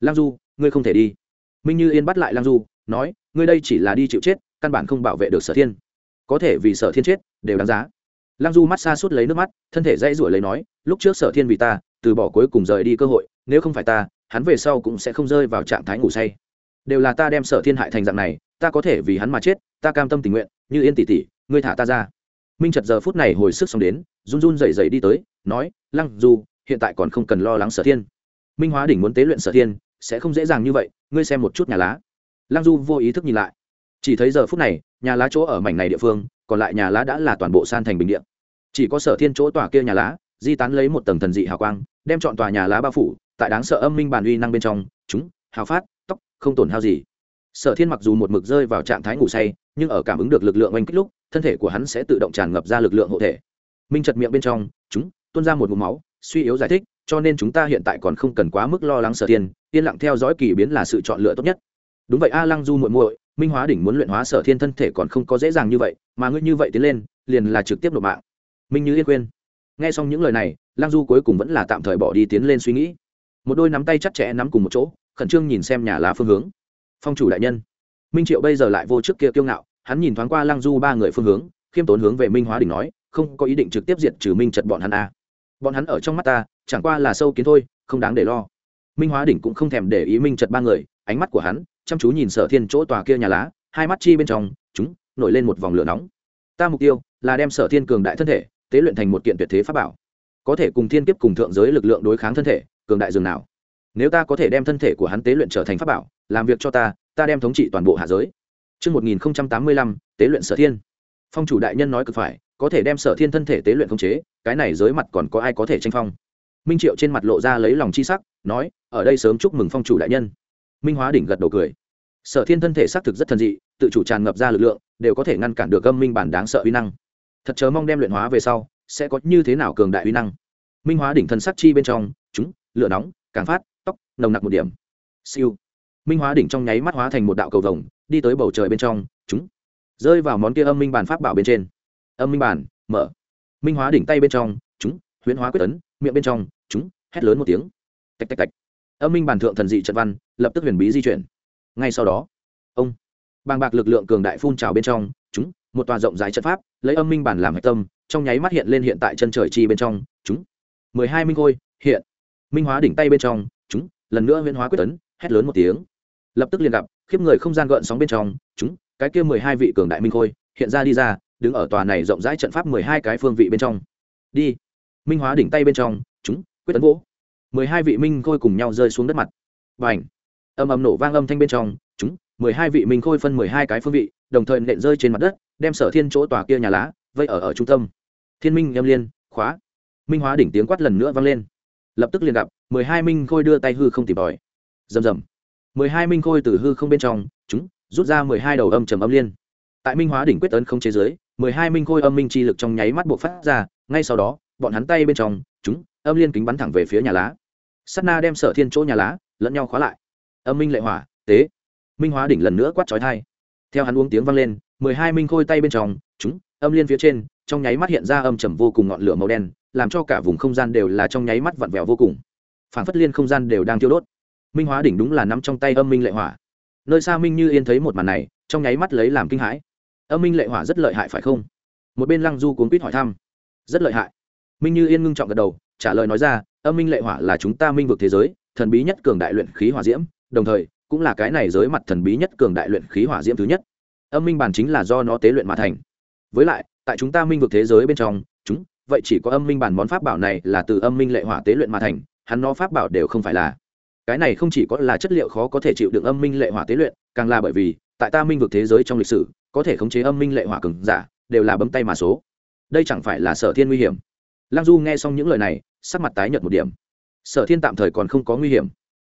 Lang du, ngươi không thể đi. Minh như yên bắt lại lang du, nói, ngươi đây chỉ là đi chịu chết, căn bản không bảo vệ được sở thiên. Có thể vì sở thiên chết, đều đáng giá lăng du mắt xa suốt lấy nước mắt, thân thể dãy rủi lấy nói, lúc trước sở thiên vì ta, từ bỏ cuối cùng rời đi cơ hội, nếu không phải ta, hắn về sau cũng sẽ không rơi vào trạng thái ngủ say. Đều là ta đem sở thiên hại thành dạng này, ta có thể vì hắn mà chết, ta cam tâm tình nguyện, như yên tỷ tỷ, ngươi thả ta ra. Minh trật giờ phút này hồi sức xong đến, run run dậy dậy đi tới, nói, lăng du, hiện tại còn không cần lo lắng sở thiên. Minh hóa đỉnh muốn tế luyện sở thiên, sẽ không dễ dàng như vậy, ngươi xem một chút nhà lá. Lăng du vô ý thức nhìn lại. Chỉ thấy giờ phút này, nhà lá chỗ ở mảnh này địa phương, còn lại nhà lá đã là toàn bộ san thành bình điện chỉ có sở thiên chỗ tòa kia nhà lá, di tán lấy một tầng thần dị hào quang, đem chọn tòa nhà lá bao phủ, tại đáng sợ âm minh bàn uy năng bên trong, chúng, hào phát, tóc, không tổn hao gì. Sở thiên mặc dù một mực rơi vào trạng thái ngủ say, nhưng ở cảm ứng được lực lượng oanh kích lúc, thân thể của hắn sẽ tự động tràn ngập ra lực lượng hộ thể. Minh chật miệng bên trong, chúng, tuôn ra một mũ máu, suy yếu giải thích, cho nên chúng ta hiện tại còn không cần quá mức lo lắng sở thiên, yên lặng theo dõi kỳ biến là sự chọn lựa tốt nhất. Đúng vậy a lăng du muội muội, minh hóa đỉnh muốn luyện hóa sở thiên thân thể còn không có dễ dàng như vậy, mà ngươi như vậy tiến lên, liền là trực tiếp nộp mạng minh như yên quên. Nghe xong những lời này, lang du cuối cùng vẫn là tạm thời bỏ đi tiến lên suy nghĩ. Một đôi nắm tay chặt chẽ nắm cùng một chỗ, khẩn trương nhìn xem nhà lá phương hướng. Phong chủ đại nhân. Minh triệu bây giờ lại vô trước kia kiêu ngạo, hắn nhìn thoáng qua lang du ba người phương hướng, khiêm tốn hướng về minh hóa đỉnh nói, không có ý định trực tiếp diệt trừ minh trật bọn hắn a à. bọn hắn ở trong mắt ta, chẳng qua là sâu kiến thôi, không đáng để lo. Minh hóa đỉnh cũng không thèm để ý minh trật ba người, ánh mắt của hắn chăm chú nhìn sở thiên chỗ tòa kia nhà lá, hai mắt chi bên trong, chúng, nổi lên một vòng lửa nóng. Ta mục tiêu là đem sở thiên cường đại thân thể tế luyện thành một kiện tuyệt thế pháp bảo có thể cùng thiên kiếp cùng thượng giới lực lượng đối kháng thân thể cường đại dường nào nếu ta có thể đem thân thể của hắn tế luyện trở thành pháp bảo làm việc cho ta ta đem thống trị toàn bộ hạ giới Trước 1085, tế luyện sở thiên. Phong chủ đại nhân nói cực phải, có thể đem sở thiên thân thể tế luyện khống chế, cái này giới mặt còn có ai có thể tranh phong. Minh Triệu trên mặt lộ ra lấy lòng chi sắc, nói, ở đây sớm chúc mừng phong chủ đại nhân. Minh Hóa đỉnh gật đầu cười. Sở thiên thân thể xác thực rất thần dị, tự chủ tràn ngập ra lực lượng, đều có thể ngăn cản được âm minh bản đáng sợ uy năng. Thật chớ mong đem luyện hóa về sau, sẽ có như thế nào cường đại uy năng. Minh Hóa đỉnh thần sắc chi bên trong, chúng, lửa nóng, càng phát, tóc, nồng nặc một điểm. Siêu. Minh hóa đỉnh trong nháy mắt hóa thành một đạo cầu vồng đi tới bầu trời bên trong chúng rơi vào món kia âm minh bản pháp bảo bên trên. Âm minh bản mở. Minh hóa đỉnh tay bên trong chúng huyễn hóa quyết tấn miệng bên trong chúng hét lớn một tiếng. Tạch tạch tạch. Âm minh bản thượng thần dị trận văn lập tức huyền bí di chuyển. Ngay sau đó ông bàng bạc lực lượng cường đại phun trào bên trong chúng một tòa rộng rãi trận pháp, lấy âm minh bản làm hạch tâm, trong nháy mắt hiện lên hiện tại chân trời chi bên trong, chúng. Mười hai minh khôi, hiện. Minh hóa đỉnh tay bên trong, chúng, lần nữa huyễn hóa quyết tấn, hét lớn một tiếng. Lập tức liền gặp, khiếp người không gian gợn sóng bên trong, chúng, cái kia mười hai vị cường đại minh khôi, hiện ra đi ra, đứng ở tòa này rộng rãi trận pháp mười hai cái phương vị bên trong. Đi. Minh hóa đỉnh tay bên trong, chúng, quyết tấn vỗ. Mười hai vị minh khôi cùng nhau rơi xuống đất mặt. Và ảnh âm ầm nổ vang âm thanh bên trong, chúng, mười hai vị minh khôi phân mười hai cái phương vị đồng thời nện rơi trên mặt đất, đem sở thiên chỗ tòa kia nhà lá vây ở ở trung tâm. Thiên minh âm liên, khóa. Minh hóa đỉnh tiếng quát lần nữa vang lên. Lập tức liền gặp mười hai minh khôi đưa tay hư không tìm tòi. Rầm rầm. mười hai minh khôi từ hư không bên trong, chúng, rút ra mười hai đầu âm trầm âm liên. Tại minh hóa đỉnh quyết tấn không chế giới mười hai minh khôi âm minh chi lực trong nháy mắt buộc phát ra, ngay sau đó, bọn hắn tay bên trong, chúng, âm liên kính bắn thẳng về phía nhà lá. Sắt na đem sở thiên chỗ nhà lá lẫn nhau khóa lại. Âm minh lệ hỏa, tế. Minh hóa đỉnh lần nữa quát trói thai theo hắn uống tiếng vang lên, mười hai minh khôi tay bên trong, chúng, âm liên phía trên, trong nháy mắt hiện ra âm trầm vô cùng ngọn lửa màu đen, làm cho cả vùng không gian đều là trong nháy mắt vặn vẹo vô cùng. Phản phất liên không gian đều đang tiêu đốt. Minh hóa đỉnh đúng là nắm trong tay âm minh lệ hỏa. Nơi xa minh như yên thấy một màn này, trong nháy mắt lấy làm kinh hãi. Âm minh lệ hỏa rất lợi hại phải không? Một bên lăng du cuốn quýt hỏi thăm. Rất lợi hại. Minh như yên ngưng trọng gật đầu, trả lời nói ra, âm minh lệ hỏa là chúng ta minh vực thế giới, thần bí nhất cường đại luyện khí hỏa diễm, đồng thời cũng là cái này giới mặt thần bí nhất cường đại luyện khí hỏa diễm thứ nhất. Âm minh bản chính là do nó tế luyện mà thành. Với lại, tại chúng ta minh vực thế giới bên trong, chúng, vậy chỉ có âm minh bản món pháp bảo này là từ âm minh lệ hỏa tế luyện mà thành, hắn nó pháp bảo đều không phải là. Cái này không chỉ có là chất liệu khó có thể chịu đựng âm minh lệ hỏa tế luyện, càng là bởi vì, tại ta minh vực thế giới trong lịch sử, có thể khống chế âm minh lệ hỏa cường giả, đều là bấm tay mà số. Đây chẳng phải là sở thiên nguy hiểm? Lăng du nghe xong những lời này, sắc mặt tái nhợt một điểm. Sở thiên tạm thời còn không có nguy hiểm.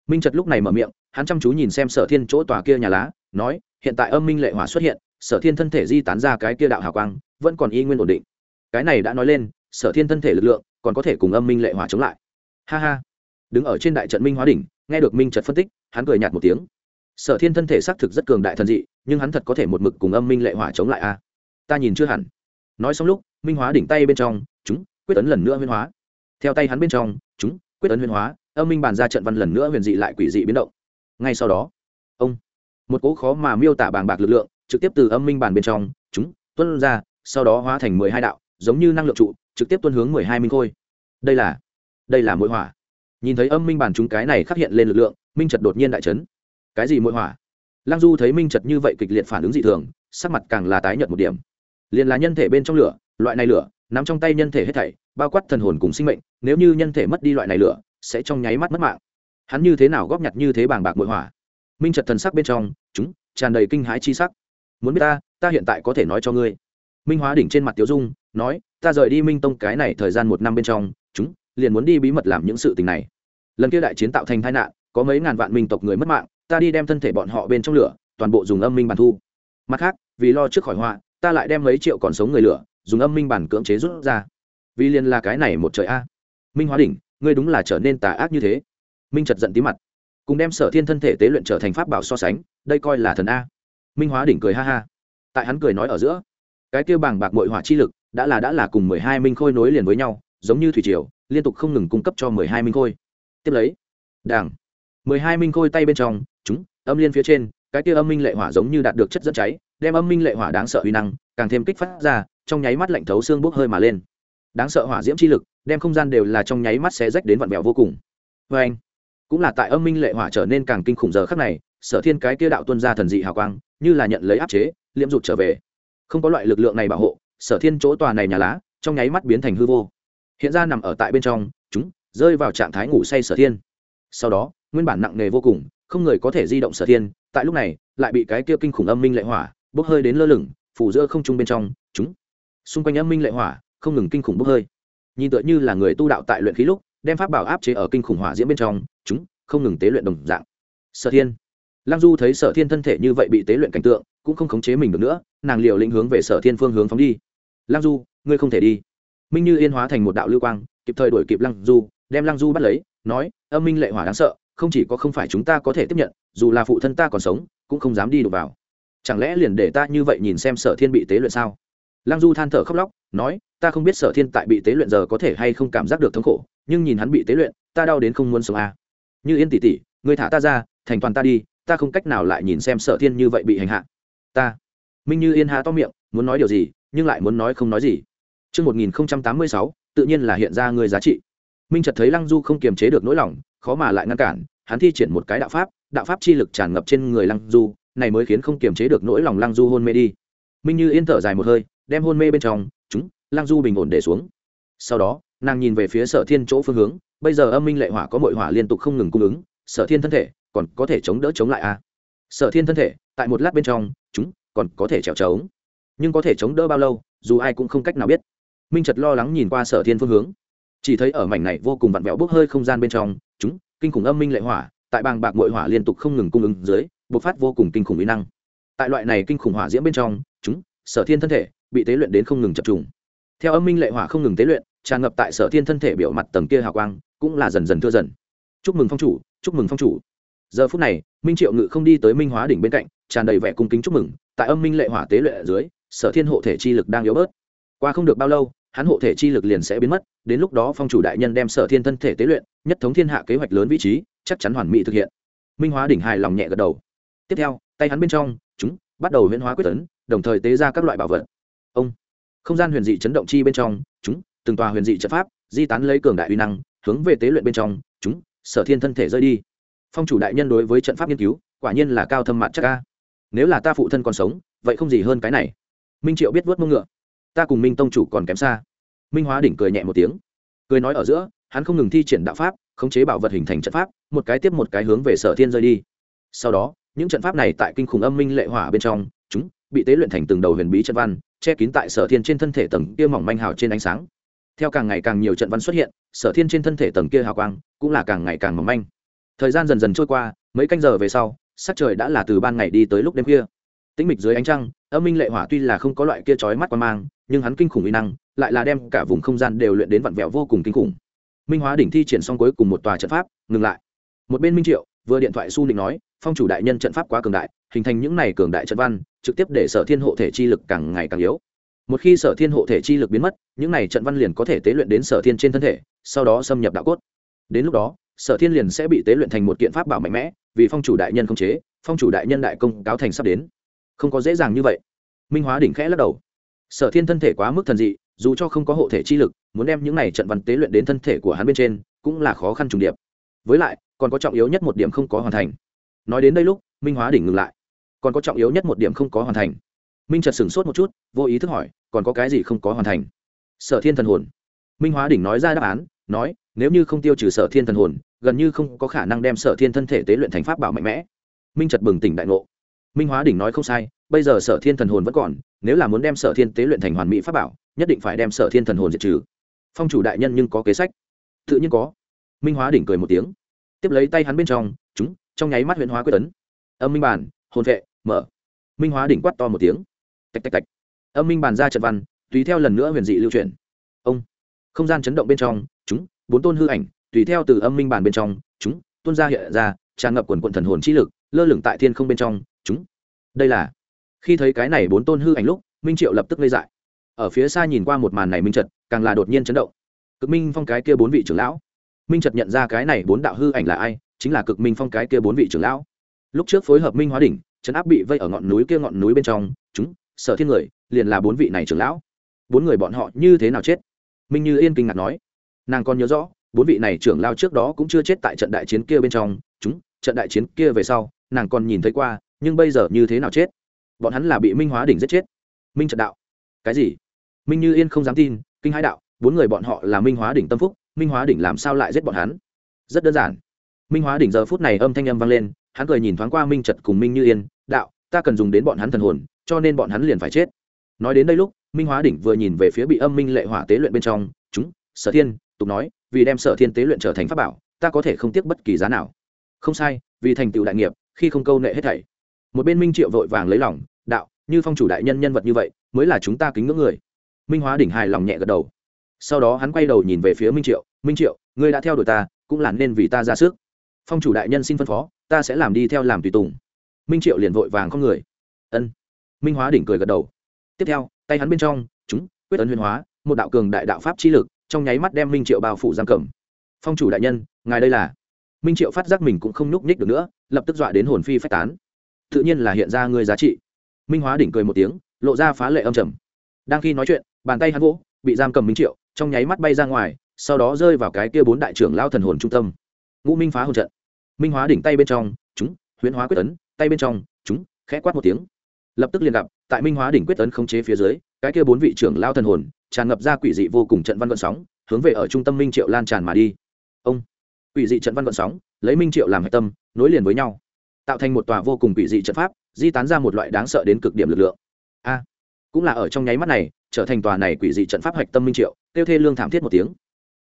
Minh trật lúc này mở miệng hắn chăm chú nhìn xem sở thiên chỗ tòa kia nhà lá, nói, hiện tại âm minh lệ hỏa xuất hiện, sở thiên thân thể di tán ra cái kia đạo hào quang, vẫn còn y nguyên ổn định. Cái này đã nói lên, sở thiên thân thể lực lượng còn có thể cùng âm minh lệ hỏa chống lại. Ha ha. Đứng ở trên đại trận minh hóa đỉnh, nghe được minh trật phân tích, hắn cười nhạt một tiếng. Sở thiên thân thể xác thực rất cường đại thần dị, nhưng hắn thật có thể một mực cùng âm minh lệ hỏa chống lại a ta nhìn chưa hẳn. Nói xong lúc, minh hóa đỉnh tay bên trong, chúng, quyết tấn lần nữa huyên hóa. Theo tay hắn bên trong, chúng, quyết tấn huyên hóa, âm minh bàn ra trận văn lần nữa huyền dị lại quỷ dị biến động ngay sau đó, ông, một cỗ khó mà miêu tả bàng bạc lực lượng, trực tiếp từ âm minh bàn bên trong, chúng tuân ra, sau đó hóa thành mười hai đạo, giống như năng lượng trụ, trực tiếp tuân hướng mười hai minh khôi. Đây là đây là mỗi hỏa. Nhìn thấy âm minh bản chúng cái này khắc hiện lên lực lượng, minh trật đột nhiên đại chấn. Cái gì mỗi hỏa? Lăng du thấy minh trật như vậy kịch liệt phản ứng dị thường, sắc mặt càng là tái nhợt một điểm. Liền là nhân thể bên trong lửa, loại này lửa, nắm trong tay nhân thể hết thảy, bao quát thần hồn cùng sinh mệnh, nếu như nhân thể mất đi loại này lửa, sẽ trong nháy mắt mất mạng hắn như thế nào góp nhặt như thế bàng bạc bội hỏa? Minh trật thần sắc bên trong, chúng, tràn đầy kinh hãi chi sắc. Muốn biết ta ta hiện tại có thể nói cho ngươi. Minh hóa đỉnh trên mặt tiểu dung, nói, ta rời đi minh tông cái này thời gian một năm bên trong, chúng, liền muốn đi bí mật làm những sự tình này. Lần kia đại chiến tạo thành tai nạn, có mấy ngàn vạn minh tộc người mất mạng, ta đi đem thân thể bọn họ bên trong lửa, toàn bộ dùng âm minh bản thu. Mặt khác, vì lo trước khỏi họa, ta lại đem mấy triệu còn sống người lửa, dùng âm minh bản cưỡng chế rút ra. Vì liền là cái này một trời a. Minh hóa đỉnh, ngươi đúng là trở nên tà ác như thế minh chật giận tí mặt, cùng đem sở thiên thân thể tế luyện trở thành pháp bảo so sánh, đây coi là thần a. Minh hóa đỉnh cười ha ha. Tại hắn cười nói ở giữa, cái kêu bàng bạc mội hỏa chi lực đã là đã là cùng mười hai minh khôi nối liền với nhau, giống như thủy triều, liên tục không ngừng cung cấp cho mười hai minh khôi. Tiếp lấy đảng mười hai minh khôi tay bên trong, chúng, âm liên phía trên, cái kia âm minh lệ hỏa giống như đạt được chất dẫn cháy, đem âm minh lệ hỏa đáng sợ uy năng, càng thêm kích phát ra, trong nháy mắt lạnh thấu xương bốc hơi mà lên. Đáng sợ hỏa diễm chi lực, đem không gian đều là trong nháy mắt xé rách đến vặn vẹo vô cùng. Vê anh cũng là tại âm minh lệ hỏa trở nên càng kinh khủng giờ khắc này, sở thiên cái kia đạo tuân ra thần dị hào quang, như là nhận lấy áp chế, liễm rụt trở về. Không có loại lực lượng này bảo hộ, sở thiên chỗ tòa này nhà lá, trong nháy mắt biến thành hư vô. Hiện ra nằm ở tại bên trong, chúng, rơi vào trạng thái ngủ say sở thiên. Sau đó, nguyên bản nặng nề vô cùng, không người có thể di động sở thiên, tại lúc này, lại bị cái kia kinh khủng âm minh lệ hỏa, bốc hơi đến lơ lửng, phủ giữa không trung bên trong, chúng. Xung quanh âm minh lệ hỏa, không ngừng kinh khủng bốc hơi. Nhìn tựa như là người tu đạo tại luyện khí lúc đem pháp bảo áp chế ở kinh khủng hỏa diễm bên trong, chúng, không ngừng tế luyện đồng dạng. Sở thiên. Lăng du thấy sở thiên thân thể như vậy bị tế luyện cảnh tượng, cũng không khống chế mình được nữa, nàng liều lĩnh hướng về sở thiên phương hướng phóng đi. Lăng du, ngươi không thể đi. Minh như yên hóa thành một đạo lưu quang, kịp thời đuổi kịp lăng du, đem lăng du bắt lấy, nói, âm minh lệ hỏa đáng sợ, không chỉ có không phải chúng ta có thể tiếp nhận, dù là phụ thân ta còn sống, cũng không dám đi đụng vào. Chẳng lẽ liền để ta như vậy nhìn xem sở thiên bị tế luyện sao? Lăng du than thở khóc lóc, nói, ta không biết sở thiên tại bị tế luyện giờ có thể hay không cảm giác được thống khổ nhưng nhìn hắn bị tế luyện ta đau đến không muốn sống à. như yên tỷ tỷ người thả ta ra thành toàn ta đi ta không cách nào lại nhìn xem sở thiên như vậy bị hành hạ ta minh như yên há to miệng muốn nói điều gì nhưng lại muốn nói không nói gì Trước 1086, tự nhiên là hiện ra người giá trị. Minh Chật thấy Lăng Du không kiềm chế được nỗi lòng, khó mà lại ngăn cản, hắn thi triển một cái đạo pháp, đạo pháp chi lực tràn ngập trên người Lăng Du, này mới khiến không kiềm chế được nỗi lòng Lăng Du hôn mê đi. Minh Như yên thở dài một hơi, đem hôn mê bên trong, chúng, Lăng Du bình ổn để xuống. Sau đó, nàng nhìn về phía Sở Thiên chỗ phương hướng, bây giờ âm minh lệ hỏa có Mội hỏa liên tục không ngừng cung ứng, Sở Thiên thân thể còn có thể chống đỡ chống lại a. À? Sở Thiên thân thể, tại một lát bên trong, chúng còn có thể trèo trống nhưng có thể chống đỡ bao lâu dù ai cũng không cách nào biết minh trật lo lắng nhìn qua sở thiên phương hướng chỉ thấy ở mảnh này vô cùng vặn vẹo bốc hơi không gian bên trong chúng kinh khủng âm minh lệ hỏa tại bàng bạc mội hỏa liên tục không ngừng cung ứng dưới bộc phát vô cùng kinh khủng mỹ năng tại loại này kinh khủng hỏa diễm bên trong chúng sở thiên thân thể bị tế luyện đến không ngừng chập trùng theo âm minh lệ hỏa không ngừng tế luyện tràn ngập tại sở thiên thân thể biểu mặt tầng kia hào quang, cũng là dần dần thưa dần. Chúc mừng phong chủ, chúc mừng phong chủ. Giờ phút này, minh triệu ngự không đi tới minh hóa đỉnh bên cạnh, tràn đầy vẻ cung kính chúc mừng, tại âm minh lệ hỏa tế luyện ở dưới, sở thiên hộ thể chi lực đang yếu bớt. Qua không được bao lâu, hắn hộ thể chi lực liền sẽ biến mất, đến lúc đó phong chủ đại nhân đem sở thiên thân thể tế luyện, nhất thống thiên hạ kế hoạch lớn vị trí, chắc chắn hoàn mỹ thực hiện. Minh hóa đỉnh hài lòng nhẹ gật đầu. Tiếp theo, tay hắn bên trong, chúng, bắt đầu huyễn hóa quyết tấn, đồng thời tế ra các loại bảo vật. Ông, không gian huyền dị chấn động chi bên trong, chúng từng tòa huyền dị trận pháp, di tán lấy cường đại uy năng, hướng về tế luyện bên trong, chúng, sở thiên thân thể rơi đi. Phong chủ đại nhân đối với trận pháp nghiên cứu, quả nhiên là cao thâm mặt chắc ca nếu là ta phụ thân còn sống, vậy không gì hơn cái này. Minh triệu biết vớt mông ngựa. Ta cùng minh tông chủ còn kém xa. Minh hóa đỉnh cười nhẹ một tiếng. Cười nói ở giữa, hắn không ngừng thi triển đạo pháp, khống chế bảo vật hình thành trận pháp, một cái tiếp một cái hướng về sở thiên rơi đi. Sau đó, những trận pháp này tại kinh khủng âm minh lệ hỏa bên trong, chúng, bị tế luyện thành từng đầu huyền bí trận văn, che kín tại sở thiên trên thân thể tầng kia mỏng manh hào trên ánh sáng theo càng ngày càng nhiều trận văn xuất hiện, sở thiên trên thân thể tầng kia hào quang cũng là càng ngày càng mỏng manh. Thời gian dần dần trôi qua, mấy canh giờ về sau, sắc trời đã là từ ban ngày đi tới lúc đêm kia. tĩnh mịch dưới ánh trăng, âm minh lệ hỏa tuy là không có loại kia chói mắt qua mang, nhưng hắn kinh khủng uy năng, lại là đem cả vùng không gian đều luyện đến vặn vẹo vô cùng kinh khủng. Minh hóa đỉnh thi triển xong cuối cùng một tòa trận pháp, ngừng lại. Một bên minh triệu, vừa điện thoại su định nói, phong chủ đại nhân trận pháp quá cường đại, hình thành những này cường đại trận văn, trực tiếp để sở thiên hộ thể chi lực càng ngày càng yếu một khi sở thiên hộ thể chi lực biến mất, những này trận văn liền có thể tế luyện đến sở thiên trên thân thể, sau đó xâm nhập đạo cốt. Đến lúc đó, sở thiên liền sẽ bị tế luyện thành một kiện pháp bảo mạnh mẽ, vì phong chủ đại nhân không chế, phong chủ đại nhân đại công cáo thành sắp đến. Không có dễ dàng như vậy. Minh hóa đỉnh khẽ lắc đầu. Sở thiên thân thể quá mức thần dị, dù cho không có hộ thể chi lực, muốn đem những này trận văn tế luyện đến thân thể của hắn bên trên, cũng là khó khăn trùng điệp. Với lại, còn có trọng yếu nhất một điểm không có hoàn thành. Nói đến đây lúc, minh hóa đỉnh ngừng lại. Còn có trọng yếu nhất một điểm không có hoàn thành. Minh trật sửng sốt một chút, vô ý thức hỏi còn có cái gì không có hoàn thành? Sở thiên thần hồn. Minh hóa đỉnh nói ra đáp án, nói, nếu như không tiêu trừ sở thiên thần hồn, gần như không có khả năng đem sở thiên thân thể tế luyện thành pháp bảo mạnh mẽ. Minh chợt bừng tỉnh đại ngộ. Minh hóa đỉnh nói không sai, bây giờ sở thiên thần hồn vẫn còn, nếu là muốn đem sở thiên tế luyện thành hoàn mỹ pháp bảo, nhất định phải đem sở thiên thần hồn diệt trừ. Phong chủ đại nhân nhưng có kế sách. Tự nhiên có. Minh hóa đỉnh cười một tiếng. Tiếp lấy tay hắn bên trong, chúng, trong nháy mắt huyện hóa quyết tấn. Âm minh bản hồn vệ, mở. Minh hóa đỉnh quát to một tiếng. Tạch tạch tạch âm minh bàn ra trận văn, tùy theo lần nữa huyền dị lưu truyền. Ông, không gian chấn động bên trong, chúng, bốn tôn hư ảnh, tùy theo từ âm minh bàn bên trong, chúng, tuôn ra hiện ra, tràn ngập quần quận thần hồn trí lực, lơ lửng tại thiên không bên trong, chúng. Đây là, khi thấy cái này bốn tôn hư ảnh lúc, minh triệu lập tức gây dại. Ở phía xa nhìn qua một màn này minh trật, càng là đột nhiên chấn động. Cực minh phong cái kia bốn vị trưởng lão. Minh trật nhận ra cái này bốn đạo hư ảnh là ai, chính là cực minh phong cái kia bốn vị trưởng lão. Lúc trước phối hợp minh hóa đỉnh, trấn áp bị vây ở ngọn núi kia ngọn núi bên trong, chúng, sở thiên người liền là bốn vị này trưởng lão. Bốn người bọn họ như thế nào chết? Minh như yên kinh ngạc nói. Nàng còn nhớ rõ, bốn vị này trưởng lao trước đó cũng chưa chết tại trận đại chiến kia bên trong. Chúng, trận đại chiến kia về sau, nàng còn nhìn thấy qua, nhưng bây giờ như thế nào chết? Bọn hắn là bị minh hóa đỉnh giết chết. Minh trận đạo. Cái gì? Minh như yên không dám tin, kinh hãi đạo, bốn người bọn họ là minh hóa đỉnh tâm phúc, minh hóa đỉnh làm sao lại giết bọn hắn? Rất đơn giản. Minh hóa đỉnh giờ phút này âm thanh âm vang lên, hắn cười nhìn thoáng qua minh trật cùng minh như yên, đạo, ta cần dùng đến bọn hắn thần hồn, cho nên bọn hắn liền phải chết nói đến đây lúc, minh hóa đỉnh vừa nhìn về phía bị âm minh lệ hỏa tế luyện bên trong, chúng, sở thiên, tục nói, vì đem sở thiên tế luyện trở thành pháp bảo, ta có thể không tiếc bất kỳ giá nào. Không sai, vì thành tựu đại nghiệp, khi không câu nệ hết thảy. Một bên minh triệu vội vàng lấy lòng, đạo, như phong chủ đại nhân nhân vật như vậy, mới là chúng ta kính ngưỡng người. Minh hóa đỉnh hài lòng nhẹ gật đầu. Sau đó hắn quay đầu nhìn về phía minh triệu minh triệu, ngươi đã theo đuổi ta, cũng là nên vì ta ra sức. Phong chủ đại nhân xin phân phó, ta sẽ làm đi theo làm tùy tùng. Minh triệu liền vội vàng không người. Ân. Minh hóa đỉnh cười gật đầu tiếp theo, tay hắn bên trong, chúng, quyết ấn huyền hóa, một đạo cường đại đạo pháp chi lực, trong nháy mắt đem minh triệu bao phủ giam cầm. Phong chủ đại nhân, ngài đây là? Minh triệu phát giác mình cũng không nhúc nhích được nữa, lập tức dọa đến hồn phi phách tán. Tự nhiên là hiện ra người giá trị. Minh hóa đỉnh cười một tiếng, lộ ra phá lệ âm trầm. Đang khi nói chuyện, bàn tay hắn vỗ, bị giam cầm minh triệu, trong nháy mắt bay ra ngoài, sau đó rơi vào cái kia bốn đại trưởng lao thần hồn trung tâm. Ngũ minh phá hồn trận. Minh hóa đỉnh tay bên trong, chúng huyễn hóa quyết tấn tay bên trong, chúng, khẽ quát một tiếng. Lập tức liền gặp tại minh hóa đỉnh quyết tấn khống chế phía dưới cái kia bốn vị trưởng lao thần hồn tràn ngập ra quỷ dị vô cùng trận văn vận sóng hướng về ở trung tâm minh triệu lan tràn mà đi ông quỷ dị trận văn vận sóng lấy minh triệu làm hạch tâm nối liền với nhau tạo thành một tòa vô cùng quỷ dị trận pháp di tán ra một loại đáng sợ đến cực điểm lực lượng a cũng là ở trong nháy mắt này trở thành tòa này quỷ dị trận pháp hạch tâm minh triệu tiêu thê lương thảm thiết một tiếng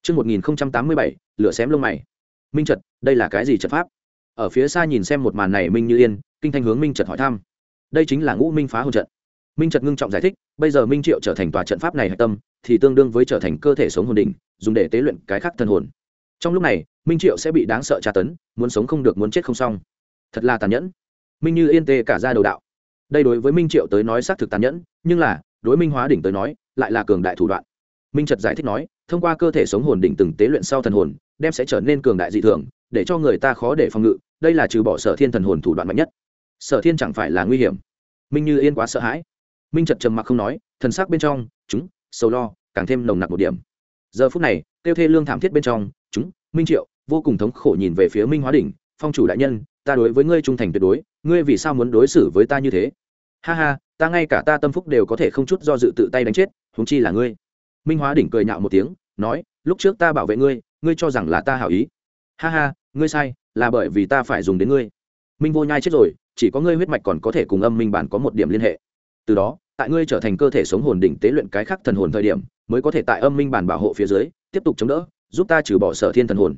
Trước 1087, lửa xém lông mày. Minh Trật, đây là cái gì trận pháp? Ở phía xa nhìn xem một màn này Minh Như Yên, kinh thanh hướng Minh Trật hỏi thăm. Đây chính là Ngũ Minh phá hồn trận. Minh Trật ngưng trọng giải thích, bây giờ Minh Triệu trở thành tòa trận pháp này hạch tâm, thì tương đương với trở thành cơ thể sống hồn đỉnh, dùng để tế luyện cái khác thần hồn. Trong lúc này, Minh Triệu sẽ bị đáng sợ tra tấn, muốn sống không được muốn chết không xong. Thật là tàn nhẫn. Minh Như Yên tê cả ra đầu đạo. Đây đối với Minh Triệu tới nói xác thực tàn nhẫn, nhưng là, đối Minh Hóa đỉnh tới nói, lại là cường đại thủ đoạn minh trật giải thích nói thông qua cơ thể sống hồn đỉnh từng tế luyện sau thần hồn đem sẽ trở nên cường đại dị thường để cho người ta khó để phòng ngự đây là trừ bỏ sở thiên thần hồn thủ đoạn mạnh nhất sở thiên chẳng phải là nguy hiểm. Minh như yên quá sợ hãi. Minh trật trầm mặc không nói, thần sắc bên trong, chúng, sầu lo, càng thêm nồng nặc một điểm. Giờ phút này, tiêu thê lương thảm thiết bên trong, chúng, minh triệu, vô cùng thống khổ nhìn về phía minh hóa đỉnh, phong chủ đại nhân, ta đối với ngươi trung thành tuyệt đối, ngươi vì sao muốn đối xử với ta như thế? Ha ha, ta ngay cả ta tâm phúc đều có thể không chút do dự tự tay đánh chết húng chi là ngươi. Minh hóa đỉnh cười nhạo một tiếng, nói, lúc trước ta bảo vệ ngươi ngươi cho rằng là ta hảo ý. Ha ha, ngươi sai, là bởi vì ta phải dùng đến ngươi minh vô nhai chết rồi, chỉ có ngươi huyết mạch còn có thể cùng âm minh bản có một điểm liên hệ. Từ đó, tại ngươi trở thành cơ thể sống hồn đỉnh tế luyện cái khác thần hồn thời điểm, mới có thể tại âm minh bản bảo hộ phía dưới, tiếp tục chống đỡ, giúp ta trừ bỏ sở thiên thần hồn.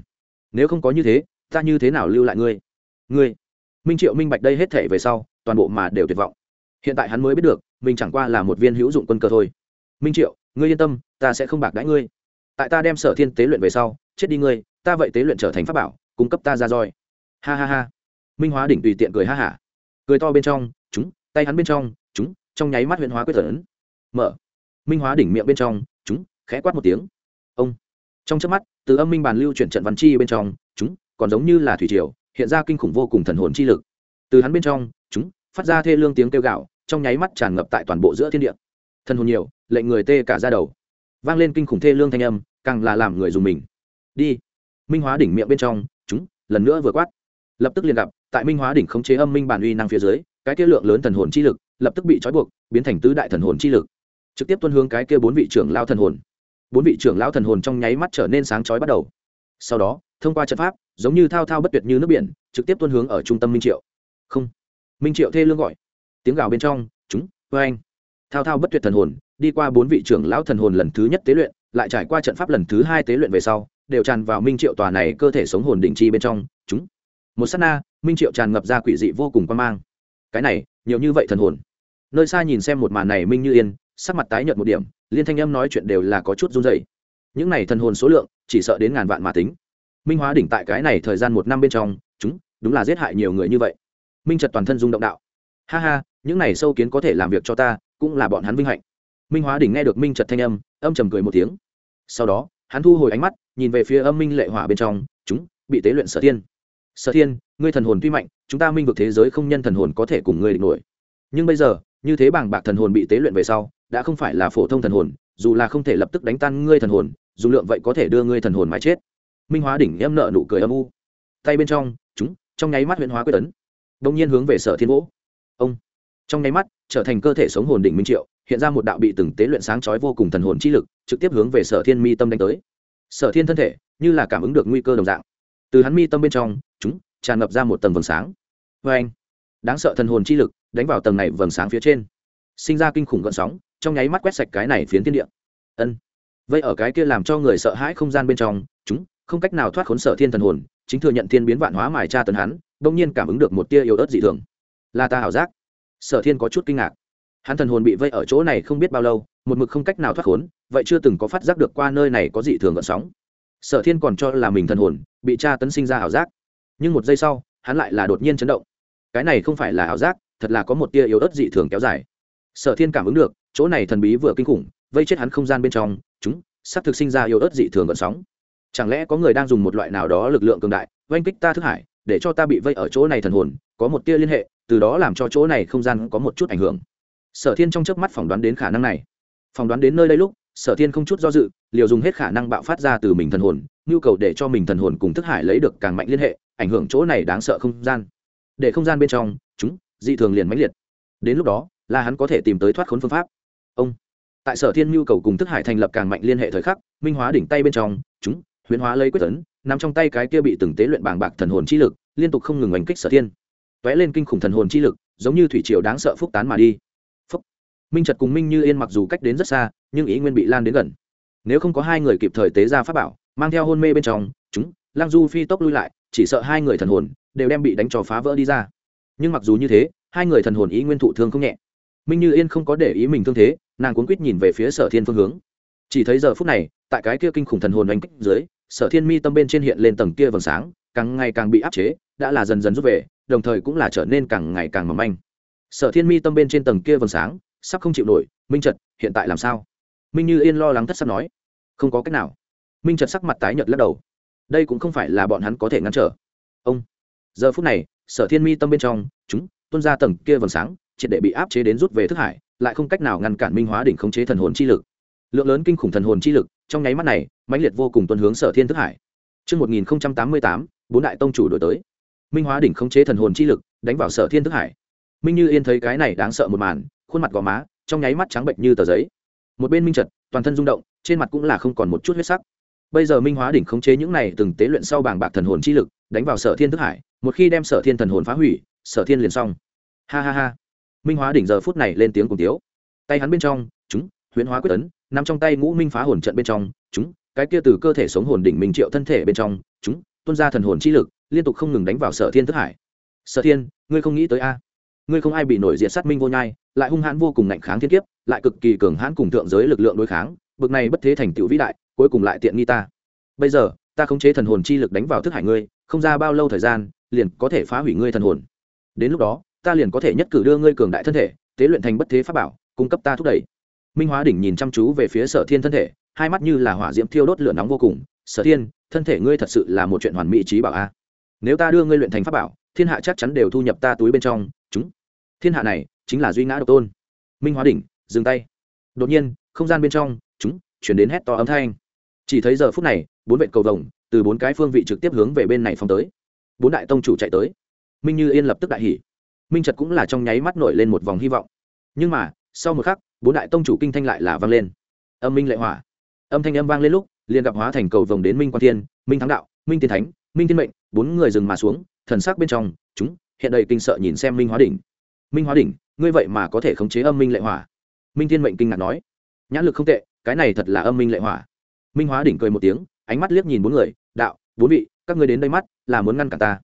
Nếu không có như thế, ta như thế nào lưu lại ngươi? Ngươi, minh triệu minh bạch đây hết thể về sau, toàn bộ mà đều tuyệt vọng. Hiện tại hắn mới biết được, mình chẳng qua là một viên hữu dụng quân cơ thôi. Minh triệu, ngươi yên tâm, ta sẽ không bạc đãi ngươi. Tại ta đem sở thiên tế luyện về sau, chết đi ngươi, ta vậy tế luyện trở thành pháp bảo, cung cấp ta ra roi. Ha ha ha minh hóa đỉnh tùy tiện cười ha hả. Cười to bên trong, chúng, tay hắn bên trong, chúng, trong nháy mắt huyện hóa quyết tấn mở. Minh hóa đỉnh miệng bên trong, chúng, khẽ quát một tiếng. Ông. Trong chớp mắt, từ âm minh bàn lưu chuyển trận văn chi bên trong, chúng, còn giống như là thủy triều, hiện ra kinh khủng vô cùng thần hồn chi lực. Từ hắn bên trong, chúng, phát ra thê lương tiếng kêu gạo trong nháy mắt tràn ngập tại toàn bộ giữa thiên địa. Thần hồn nhiều, lệnh người tê cả ra đầu. Vang lên kinh khủng thê lương thanh âm, càng là làm người dùng mình. Đi. Minh hóa đỉnh miệng bên trong, chúng, lần nữa vừa quát. Lập tức liền gặp tại minh hóa đỉnh khống chế âm minh bản uy năng phía dưới, cái kia lượng lớn thần hồn chi lực lập tức bị trói buộc, biến thành tứ đại thần hồn chi lực. Trực tiếp tuân hướng cái kia bốn vị trưởng lao thần hồn. Bốn vị trưởng lao thần hồn trong nháy mắt trở nên sáng chói bắt đầu. Sau đó, thông qua trận pháp, giống như thao thao bất tuyệt như nước biển, trực tiếp tuân hướng ở trung tâm minh triệu. Không. Minh triệu thê lương gọi. Tiếng gào bên trong, chúng vê anh thao thao bất tuyệt thần hồn, đi qua bốn vị trưởng lão thần hồn lần thứ nhất tế luyện, lại trải qua trận pháp lần thứ hai tế luyện về sau, đều tràn vào minh triệu tòa này cơ thể sống hồn đỉnh chi bên trong, chúng. Một s á t na minh triệu tràn ngập ra quỷ dị vô cùng quan mang cái này nhiều như vậy thần hồn nơi xa nhìn xem một màn này minh như yên sắc mặt tái nhợt một điểm liên thanh âm nói chuyện đều là có chút run dày những này thần hồn số lượng chỉ sợ đến ngàn vạn mà tính minh hóa đỉnh tại cái này thời gian một năm bên trong chúng đúng là giết hại nhiều người như vậy minh trật toàn thân dung động đạo ha ha những này sâu kiến có thể làm việc cho ta cũng là bọn hắn vinh hạnh minh hóa đỉnh nghe được minh trật thanh âm âm trầm cười một tiếng sau đó hắn thu hồi ánh mắt nhìn về phía âm minh lệ hỏa bên trong chúng bị tế luyện sở thiên sở thiên ngươi thần hồn tuy mạnh, chúng ta minh vực thế giới không nhân thần hồn có thể cùng ngươi địch nổi. Nhưng bây giờ, như thế bảng bạc thần hồn bị tế luyện về sau, đã không phải là phổ thông thần hồn, dù là không thể lập tức đánh tan ngươi thần hồn, dù lượng vậy có thể đưa ngươi thần hồn mãi chết. Minh hóa đỉnh em nợ nụ cười âm u. Tay bên trong, chúng, trong nháy mắt huyễn hóa quyết tấn. Đông nhiên hướng về sở thiên vỗ ông. Trong nháy mắt, trở thành cơ thể sống hồn đỉnh minh triệu, hiện ra một đạo bị từng tế luyện sáng chói vô cùng thần hồn chi lực, trực tiếp hướng về sở thiên mi tâm đánh tới. Sở thiên thân thể, như là cảm ứng được nguy cơ đồng dạng. Từ hắn mi tâm bên trong, chúng tràn ngập ra một tầng vầng sáng. Vê anh, đáng sợ thần hồn chi lực đánh vào tầng này vầng sáng phía trên, sinh ra kinh khủng gợn sóng, trong nháy mắt quét sạch cái này phiến thiên địa. Ân. Vậy ở cái kia làm cho người sợ hãi không gian bên trong, chúng không cách nào thoát khốn sở thiên thần hồn, chính thừa nhận thiên biến vạn hóa mài tra tấn hắn, bỗng nhiên cảm ứng được một tia yếu ớt dị thường. Là ta ảo giác. Sở thiên có chút kinh ngạc. Hắn thần hồn bị vây ở chỗ này không biết bao lâu, một mực không cách nào thoát khốn, vậy chưa từng có phát giác được qua nơi này có dị thường gợn sóng. Sở thiên còn cho là mình thần hồn bị tra tấn sinh ra ảo giác nhưng một giây sau, hắn lại là đột nhiên chấn động. Cái này không phải là ảo giác, thật là có một tia yếu ớt dị thường kéo dài. Sở thiên cảm ứng được, chỗ này thần bí vừa kinh khủng, vây chết hắn không gian bên trong, chúng, sắp thực sinh ra yếu ớt dị thường gợn sóng. Chẳng lẽ có người đang dùng một loại nào đó lực lượng cường đại, oanh kích ta thức hải, để cho ta bị vây ở chỗ này thần hồn, có một tia liên hệ, từ đó làm cho chỗ này không gian có một chút ảnh hưởng. Sở thiên trong chớp mắt phỏng đoán đến khả năng này. Phỏng đoán đến nơi đây lúc, sở thiên không chút do dự, liều dùng hết khả năng bạo phát ra từ mình thần hồn, nhu cầu để cho mình thần hồn cùng thức hải lấy được càng mạnh liên hệ ảnh hưởng chỗ này đáng sợ không gian. Để không gian bên trong, chúng, dị thường liền mãnh liệt. Đến lúc đó, là hắn có thể tìm tới thoát khốn phương pháp. Ông. Tại sở thiên nhu cầu cùng thức hải thành lập càng mạnh liên hệ thời khắc, minh hóa đỉnh tay bên trong, chúng, huyễn hóa lấy quyết tấn nằm trong tay cái kia bị từng tế luyện bàng bạc thần hồn chi lực, liên tục không ngừng oanh kích sở thiên. T lên kinh khủng thần hồn chi lực, giống như thủy triều đáng sợ phúc tán mà đi. Phúc. minh trật cùng minh như yên mặc dù cách đến rất xa, nhưng ý nguyên bị lan đến gần. Nếu không có hai người kịp thời tế ra pháp bảo, mang theo hôn mê bên trong, chúng lang du phi tốc lui lại chỉ sợ hai người thần hồn đều đem bị đánh trò phá vỡ đi ra. Nhưng mặc dù như thế, hai người thần hồn ý nguyên thụ thương không nhẹ. Minh như yên không có để ý mình thương thế, nàng cuốn quýt nhìn về phía sở thiên phương hướng. Chỉ thấy giờ phút này, tại cái kia kinh khủng thần hồn oanh kích dưới, sở thiên mi tâm bên trên hiện lên tầng kia vầng sáng, càng ngày càng bị áp chế, đã là dần dần rút về, đồng thời cũng là trở nên càng ngày càng mỏng manh. Sở thiên mi tâm bên trên tầng kia vầng sáng, sắp không chịu nổi, minh trật, hiện tại làm sao? Minh như yên lo lắng thất sắp nói, không có cách nào. Minh trật sắc mặt tái nhợt lắc đầu đây cũng không phải là bọn hắn có thể ngăn trở ông giờ phút này sở thiên mi tâm bên trong chúng tuân ra tầng kia vầng sáng triệt để bị áp chế đến rút về thức hải lại không cách nào ngăn cản minh hóa đỉnh khống chế thần hồn chi lực lượng lớn kinh khủng thần hồn chi lực trong nháy mắt này mãnh liệt vô cùng tuân hướng sở thiên thức hải Trước 1088, bốn đại tông chủ đổi tới. Minh hóa đỉnh khống chế thần hồn chi lực, đánh vào sở thiên thức hải. Minh Như Yên thấy cái này đáng sợ một màn, khuôn mặt gò má, trong nháy mắt trắng bệnh như tờ giấy. Một bên Minh Trật, toàn thân rung động, trên mặt cũng là không còn một chút huyết sắc. Bây giờ Minh hóa đỉnh khống chế những này từng tế luyện sau bảng bạc thần hồn chi lực, đánh vào sở thiên thức hải, một khi đem sở thiên thần hồn phá hủy, sở thiên liền xong. Ha ha ha. Minh hóa đỉnh giờ phút này lên tiếng cùng tiếu. Tay hắn bên trong, chúng, huyễn hóa quyết Tấn nằm trong tay ngũ minh phá hồn trận bên trong chúng cái kia từ cơ thể sống hồn đỉnh minh triệu thân thể bên trong chúng tuôn ra thần hồn chi lực liên tục không ngừng đánh vào sở thiên thức hải sở thiên ngươi không nghĩ tới a ngươi không ai bị nổi diệt sát minh vô nhai lại hung hãn vô cùng ngạnh kháng thiên kiếp lại cực kỳ cường hãn cùng thượng giới lực lượng đối kháng bực này bất thế thành tựu vĩ đại cuối cùng lại tiện nghi ta. Bây giờ, ta khống chế thần hồn chi lực đánh vào thức hải ngươi, không ra bao lâu thời gian, liền có thể phá hủy ngươi thần hồn. Đến lúc đó, ta liền có thể nhất cử đưa ngươi cường đại thân thể, tế luyện thành bất thế pháp bảo, cung cấp ta thúc đẩy. Minh hóa đỉnh nhìn chăm chú về phía sở thiên thân thể, hai mắt như là hỏa diễm thiêu đốt lửa nóng vô cùng. Sở thiên, thân thể ngươi thật sự là một chuyện hoàn mỹ trí bảo a. Nếu ta đưa ngươi luyện thành pháp bảo, thiên hạ chắc chắn đều thu nhập ta túi bên trong. Chúng, thiên hạ này chính là duy ngã độc tôn. Minh hóa đỉnh, dừng tay. Đột nhiên, không gian bên trong, chúng chuyển đến hét to âm thanh chỉ thấy giờ phút này, bốn vệ cầu vồng từ bốn cái phương vị trực tiếp hướng về bên này phong tới. Bốn đại tông chủ chạy tới. Minh như yên lập tức đại hỉ. Minh trật cũng là trong nháy mắt nổi lên một vòng hy vọng. Nhưng mà, sau một khắc, bốn đại tông chủ kinh thanh lại là vang lên. Âm minh lệ hỏa. Âm thanh âm vang lên lúc, liền gặp hóa thành cầu vồng đến minh quan thiên, minh thắng đạo, minh tiên thánh, minh tiên mệnh, bốn người dừng mà xuống, thần sắc bên trong, chúng, hiện đầy kinh sợ nhìn xem minh hóa đỉnh. Minh hóa đỉnh, ngươi vậy mà có thể khống chế âm minh lệ hỏa? Minh tiên mệnh kinh ngạc nói. Nhãn lực không tệ, cái này thật là âm minh lệ hỏa minh hóa đỉnh cười một tiếng, ánh mắt liếc nhìn bốn người, đạo, bốn vị, các ngươi đến đây mắt, là muốn ngăn cản ta.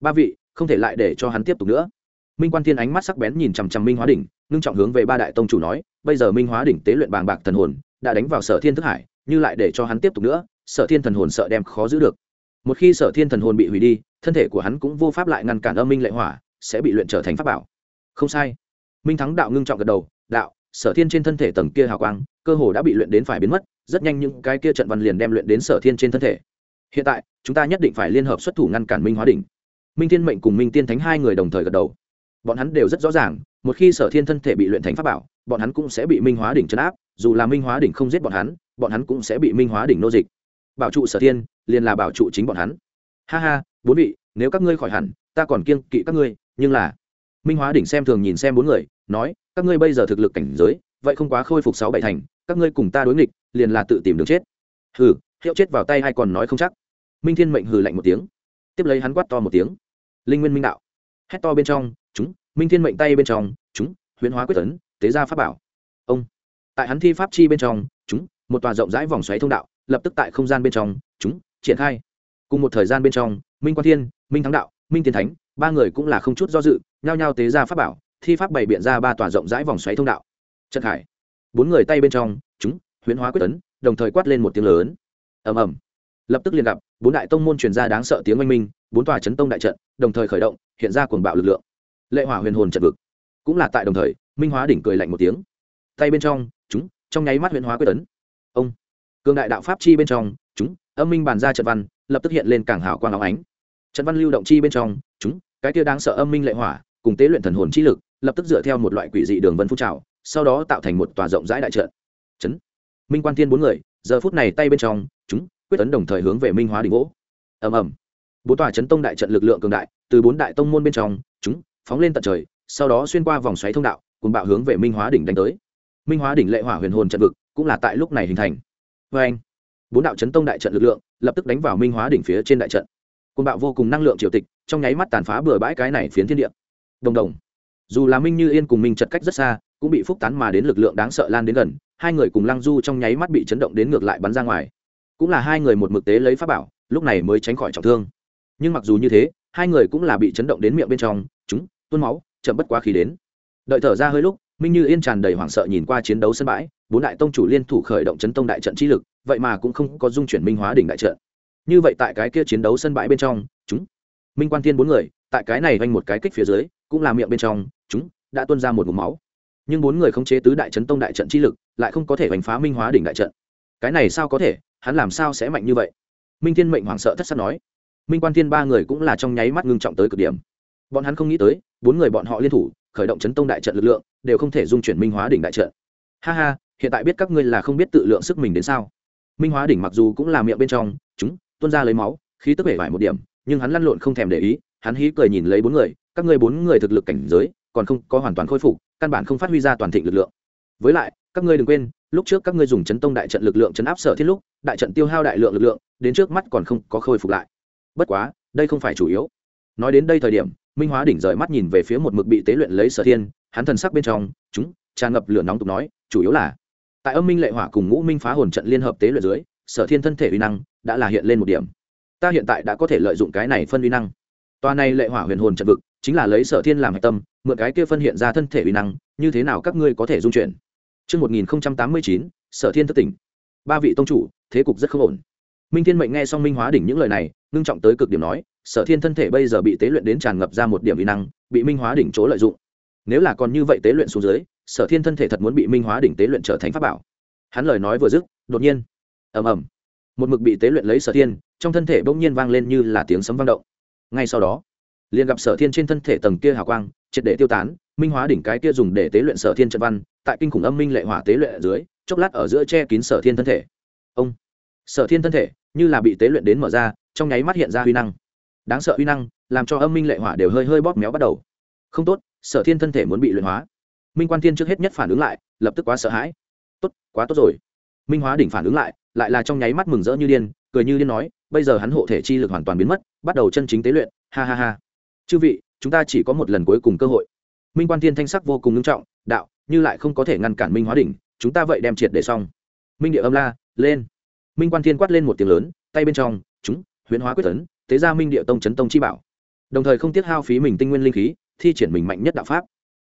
Ba vị, không thể lại để cho hắn tiếp tục nữa. Minh quan thiên ánh mắt sắc bén nhìn chằm chằm minh hóa đỉnh, ngưng trọng hướng về ba đại tông chủ nói, bây giờ minh hóa đỉnh tế luyện bàng bạc thần hồn, đã đánh vào sở thiên thức hải, như lại để cho hắn tiếp tục nữa, sở thiên thần hồn sợ đem khó giữ được. Một khi sở thiên thần hồn bị hủy đi, thân thể của hắn cũng vô pháp lại ngăn cản âm minh lệ hỏa, sẽ bị luyện trở thành pháp bảo. Không sai. Minh thắng đạo ngưng trọng gật đầu, đạo, sở thiên trên thân thể tầng kia hào quang, cơ hồ đã bị luyện đến phải biến mất rất nhanh những cái kia trận văn liền đem luyện đến sở thiên trên thân thể. Hiện tại, chúng ta nhất định phải liên hợp xuất thủ ngăn cản minh hóa đỉnh. Minh thiên mệnh cùng minh tiên thánh hai người đồng thời gật đầu. Bọn hắn đều rất rõ ràng, một khi sở thiên thân thể bị luyện thành pháp bảo, bọn hắn cũng sẽ bị minh hóa đỉnh chấn áp, dù là minh hóa đỉnh không giết bọn hắn bọn hắn cũng sẽ bị minh hóa đỉnh nô dịch. Bảo trụ sở thiên, liền là bảo trụ chính bọn hắn. Ha ha, bốn vị, nếu các ngươi khỏi hẳn, ta còn kiêng kỵ các ngươi, nhưng là minh hóa đỉnh xem thường nhìn xem bốn người, nói, các ngươi bây giờ thực lực cảnh giới vậy không quá khôi phục sáu bảy thành, các ngươi cùng ta đối nghịch, liền là tự tìm đường chết. Hừ, hiệu chết vào tay hay còn nói không chắc. Minh thiên mệnh hừ lạnh một tiếng. Tiếp lấy hắn quát to một tiếng. Linh nguyên minh đạo. Hét to bên trong, chúng, minh thiên mệnh tay bên trong, chúng huyễn hóa quyết tấn, tế ra pháp bảo. Ông. Tại hắn thi pháp chi bên trong, chúng, một tòa rộng rãi vòng xoáy thông đạo, lập tức tại không gian bên trong, chúng, triển khai. Cùng một thời gian bên trong, minh quan thiên, minh thắng đạo, minh tiến thánh, ba người cũng là không chút do dự, nhao nhao tế ra pháp bảo, thi pháp bày biện ra ba tòa rộng rãi vòng xoáy thông đạo trận khải. Bốn người tay bên trong, chúng, huyễn hóa quyết tấn đồng thời quát lên một tiếng lớn. Ầm ầm. Lập tức liền gặp, bốn đại tông môn truyền ra đáng sợ tiếng oanh minh, bốn tòa chấn tông đại trận, đồng thời khởi động, hiện ra cuồng bạo lực lượng. Lệ hỏa huyền hồn trận vực. Cũng là tại đồng thời, minh hóa đỉnh cười lạnh một tiếng. Tay bên trong, chúng, trong nháy mắt huyền hóa quyết tấn ông. Cường đại đạo pháp chi bên trong, chúng, âm minh bàn ra trận văn, lập tức hiện lên cảng hảo quang áo ánh. Trận văn lưu động chi bên trong, chúng, cái kia đáng sợ âm minh lệ hỏa, cùng tế luyện thần hồn chi lực, lập tức dựa theo một loại quỷ dị đường vân phun trào sau đó tạo thành một tòa rộng rãi đại trận. Chấn. Minh quan thiên bốn người, giờ phút này tay bên trong, chúng, quyết tấn đồng thời hướng về minh hóa đỉnh gỗ. Ầm ầm. Bốn tòa chấn tông đại trận lực lượng cường đại, từ bốn đại tông môn bên trong, chúng, phóng lên tận trời, sau đó xuyên qua vòng xoáy thông đạo, cùng bạo hướng về minh hóa đỉnh đánh tới. Minh hóa đỉnh lệ hỏa huyền hồn trận vực, cũng là tại lúc này hình thành. Vê anh, bốn đạo chấn tông đại trận lực lượng, lập tức đánh vào minh hóa đỉnh phía trên đại trận. Cùng bạo vô cùng năng lượng triều tịch, trong nháy mắt tàn phá bừa bãi cái này phiến thiên địa. Đồng đồng. Dù là minh như yên cùng minh chật cách rất xa cũng bị phúc tán mà đến lực lượng đáng sợ lan đến gần, hai người cùng lăng du trong nháy mắt bị chấn động đến ngược lại bắn ra ngoài. Cũng là hai người một mực tế lấy pháp bảo, lúc này mới tránh khỏi trọng thương. Nhưng mặc dù như thế, hai người cũng là bị chấn động đến miệng bên trong, chúng, tuôn máu, chậm bất quá khí đến. Đợi thở ra hơi lúc, minh như yên tràn đầy hoảng sợ nhìn qua chiến đấu sân bãi, bốn đại tông chủ liên thủ khởi động chấn tông đại trận chi lực, vậy mà cũng không có dung chuyển minh hóa đỉnh đại trận. Như vậy tại cái kia chiến đấu sân bãi bên trong, chúng, minh quan thiên bốn người, tại cái này vanh một cái kích phía dưới, cũng là miệng bên trong, chúng, đã tuôn ra một mục máu nhưng bốn người không chế tứ đại trấn tông đại trận chi lực, lại không có thể hoành phá minh hóa đỉnh đại trận. Cái này sao có thể? Hắn làm sao sẽ mạnh như vậy? Minh thiên mệnh hoảng sợ thất sắc nói. Minh quan thiên ba người cũng là trong nháy mắt ngưng trọng tới cực điểm. Bọn hắn không nghĩ tới, bốn người bọn họ liên thủ, khởi động chấn tông đại trận lực lượng, đều không thể dung chuyển minh hóa đỉnh đại trận. Ha ha, hiện tại biết các ngươi là không biết tự lượng sức mình đến sao? Minh hóa đỉnh mặc dù cũng là miệng bên trong, chúng, tuôn ra lấy máu, khí tức bể vải một điểm, nhưng hắn lăn lộn không thèm để ý, hắn hí cười nhìn lấy bốn người, các ngươi bốn người thực lực cảnh giới còn không có hoàn toàn khôi phục, căn bản không phát huy ra toàn thịnh lực lượng. Với lại, các ngươi đừng quên, lúc trước các ngươi dùng chấn tông đại trận lực lượng chấn áp sở thiết lúc, đại trận tiêu hao đại lượng lực lượng, đến trước mắt còn không có khôi phục lại. Bất quá, đây không phải chủ yếu. Nói đến đây thời điểm, minh hóa đỉnh rời mắt nhìn về phía một mực bị tế luyện lấy sở thiên, hắn thần sắc bên trong, chúng, tràn ngập lửa nóng tục nói, chủ yếu là, tại âm minh lệ hỏa cùng ngũ minh phá hồn trận liên hợp tế luyện dưới, sở thiên thân thể uy năng đã là hiện lên một điểm. Ta hiện tại đã có thể lợi dụng cái này phân uy năng. Toa này lệ hỏa huyền hồn trận vực chính là lấy sở thiên làm hạch tâm mượn cái kia phân hiện ra thân thể uy năng như thế nào các ngươi có thể dung chuyển Trước 1089, sở thiên thất tỉnh. Ba vị tông chủ, thế cục rất không ổn. Minh Thiên Mệnh nghe xong Minh Hóa đỉnh những lời này, ngưng trọng tới cực điểm nói, Sở Thiên thân thể bây giờ bị tế luyện đến tràn ngập ra một điểm uy năng, bị Minh Hóa đỉnh chỗ lợi dụng. Nếu là còn như vậy tế luyện xuống dưới, Sở Thiên thân thể thật muốn bị Minh Hóa đỉnh tế luyện trở thành pháp bảo. Hắn lời nói vừa dứt, đột nhiên, ầm ầm, một mực bị tế luyện lấy Sở Thiên, trong thân thể bỗng nhiên vang lên như là tiếng sấm vang động. Ngay sau đó, liền gặp Sở Thiên trên thân thể tầng kia hào quang, triệt để tiêu tán, Minh Hóa đỉnh cái kia dùng để tế luyện Sở Thiên trận văn, tại kinh khủng âm minh lệ hỏa tế luyện ở dưới, chốc lát ở giữa che kín Sở Thiên thân thể. Ông sở thiên thân thể như là bị tế luyện đến mở ra trong nháy mắt hiện ra huy năng. Đáng sợ huy năng làm cho âm minh lệ hỏa đều hơi hơi bóp méo bắt đầu. Không tốt sở thiên thân thể muốn bị luyện hóa. Minh quan thiên trước hết nhất phản ứng lại lập tức quá sợ hãi. Tốt quá tốt rồi. Minh hóa đỉnh phản ứng lại lại là trong nháy mắt mừng rỡ như điên cười như điên nói bây giờ hắn hộ thể chi lực hoàn toàn biến mất bắt đầu chân chính tế luyện ha ha ha chư vị, chúng ta chỉ có một lần cuối cùng cơ hội. Minh quan thiên thanh sắc vô cùng nghiêm trọng, đạo, như lại không có thể ngăn cản minh hóa đỉnh, chúng ta vậy đem triệt để xong. Minh địa âm la, lên. Minh quan thiên quát lên một tiếng lớn, tay bên trong, chúng, huyễn hóa quyết tấn, tế ra minh địa tông chấn tông chi bảo. Đồng thời không tiếc hao phí mình tinh nguyên linh khí, thi triển mình mạnh nhất đạo pháp.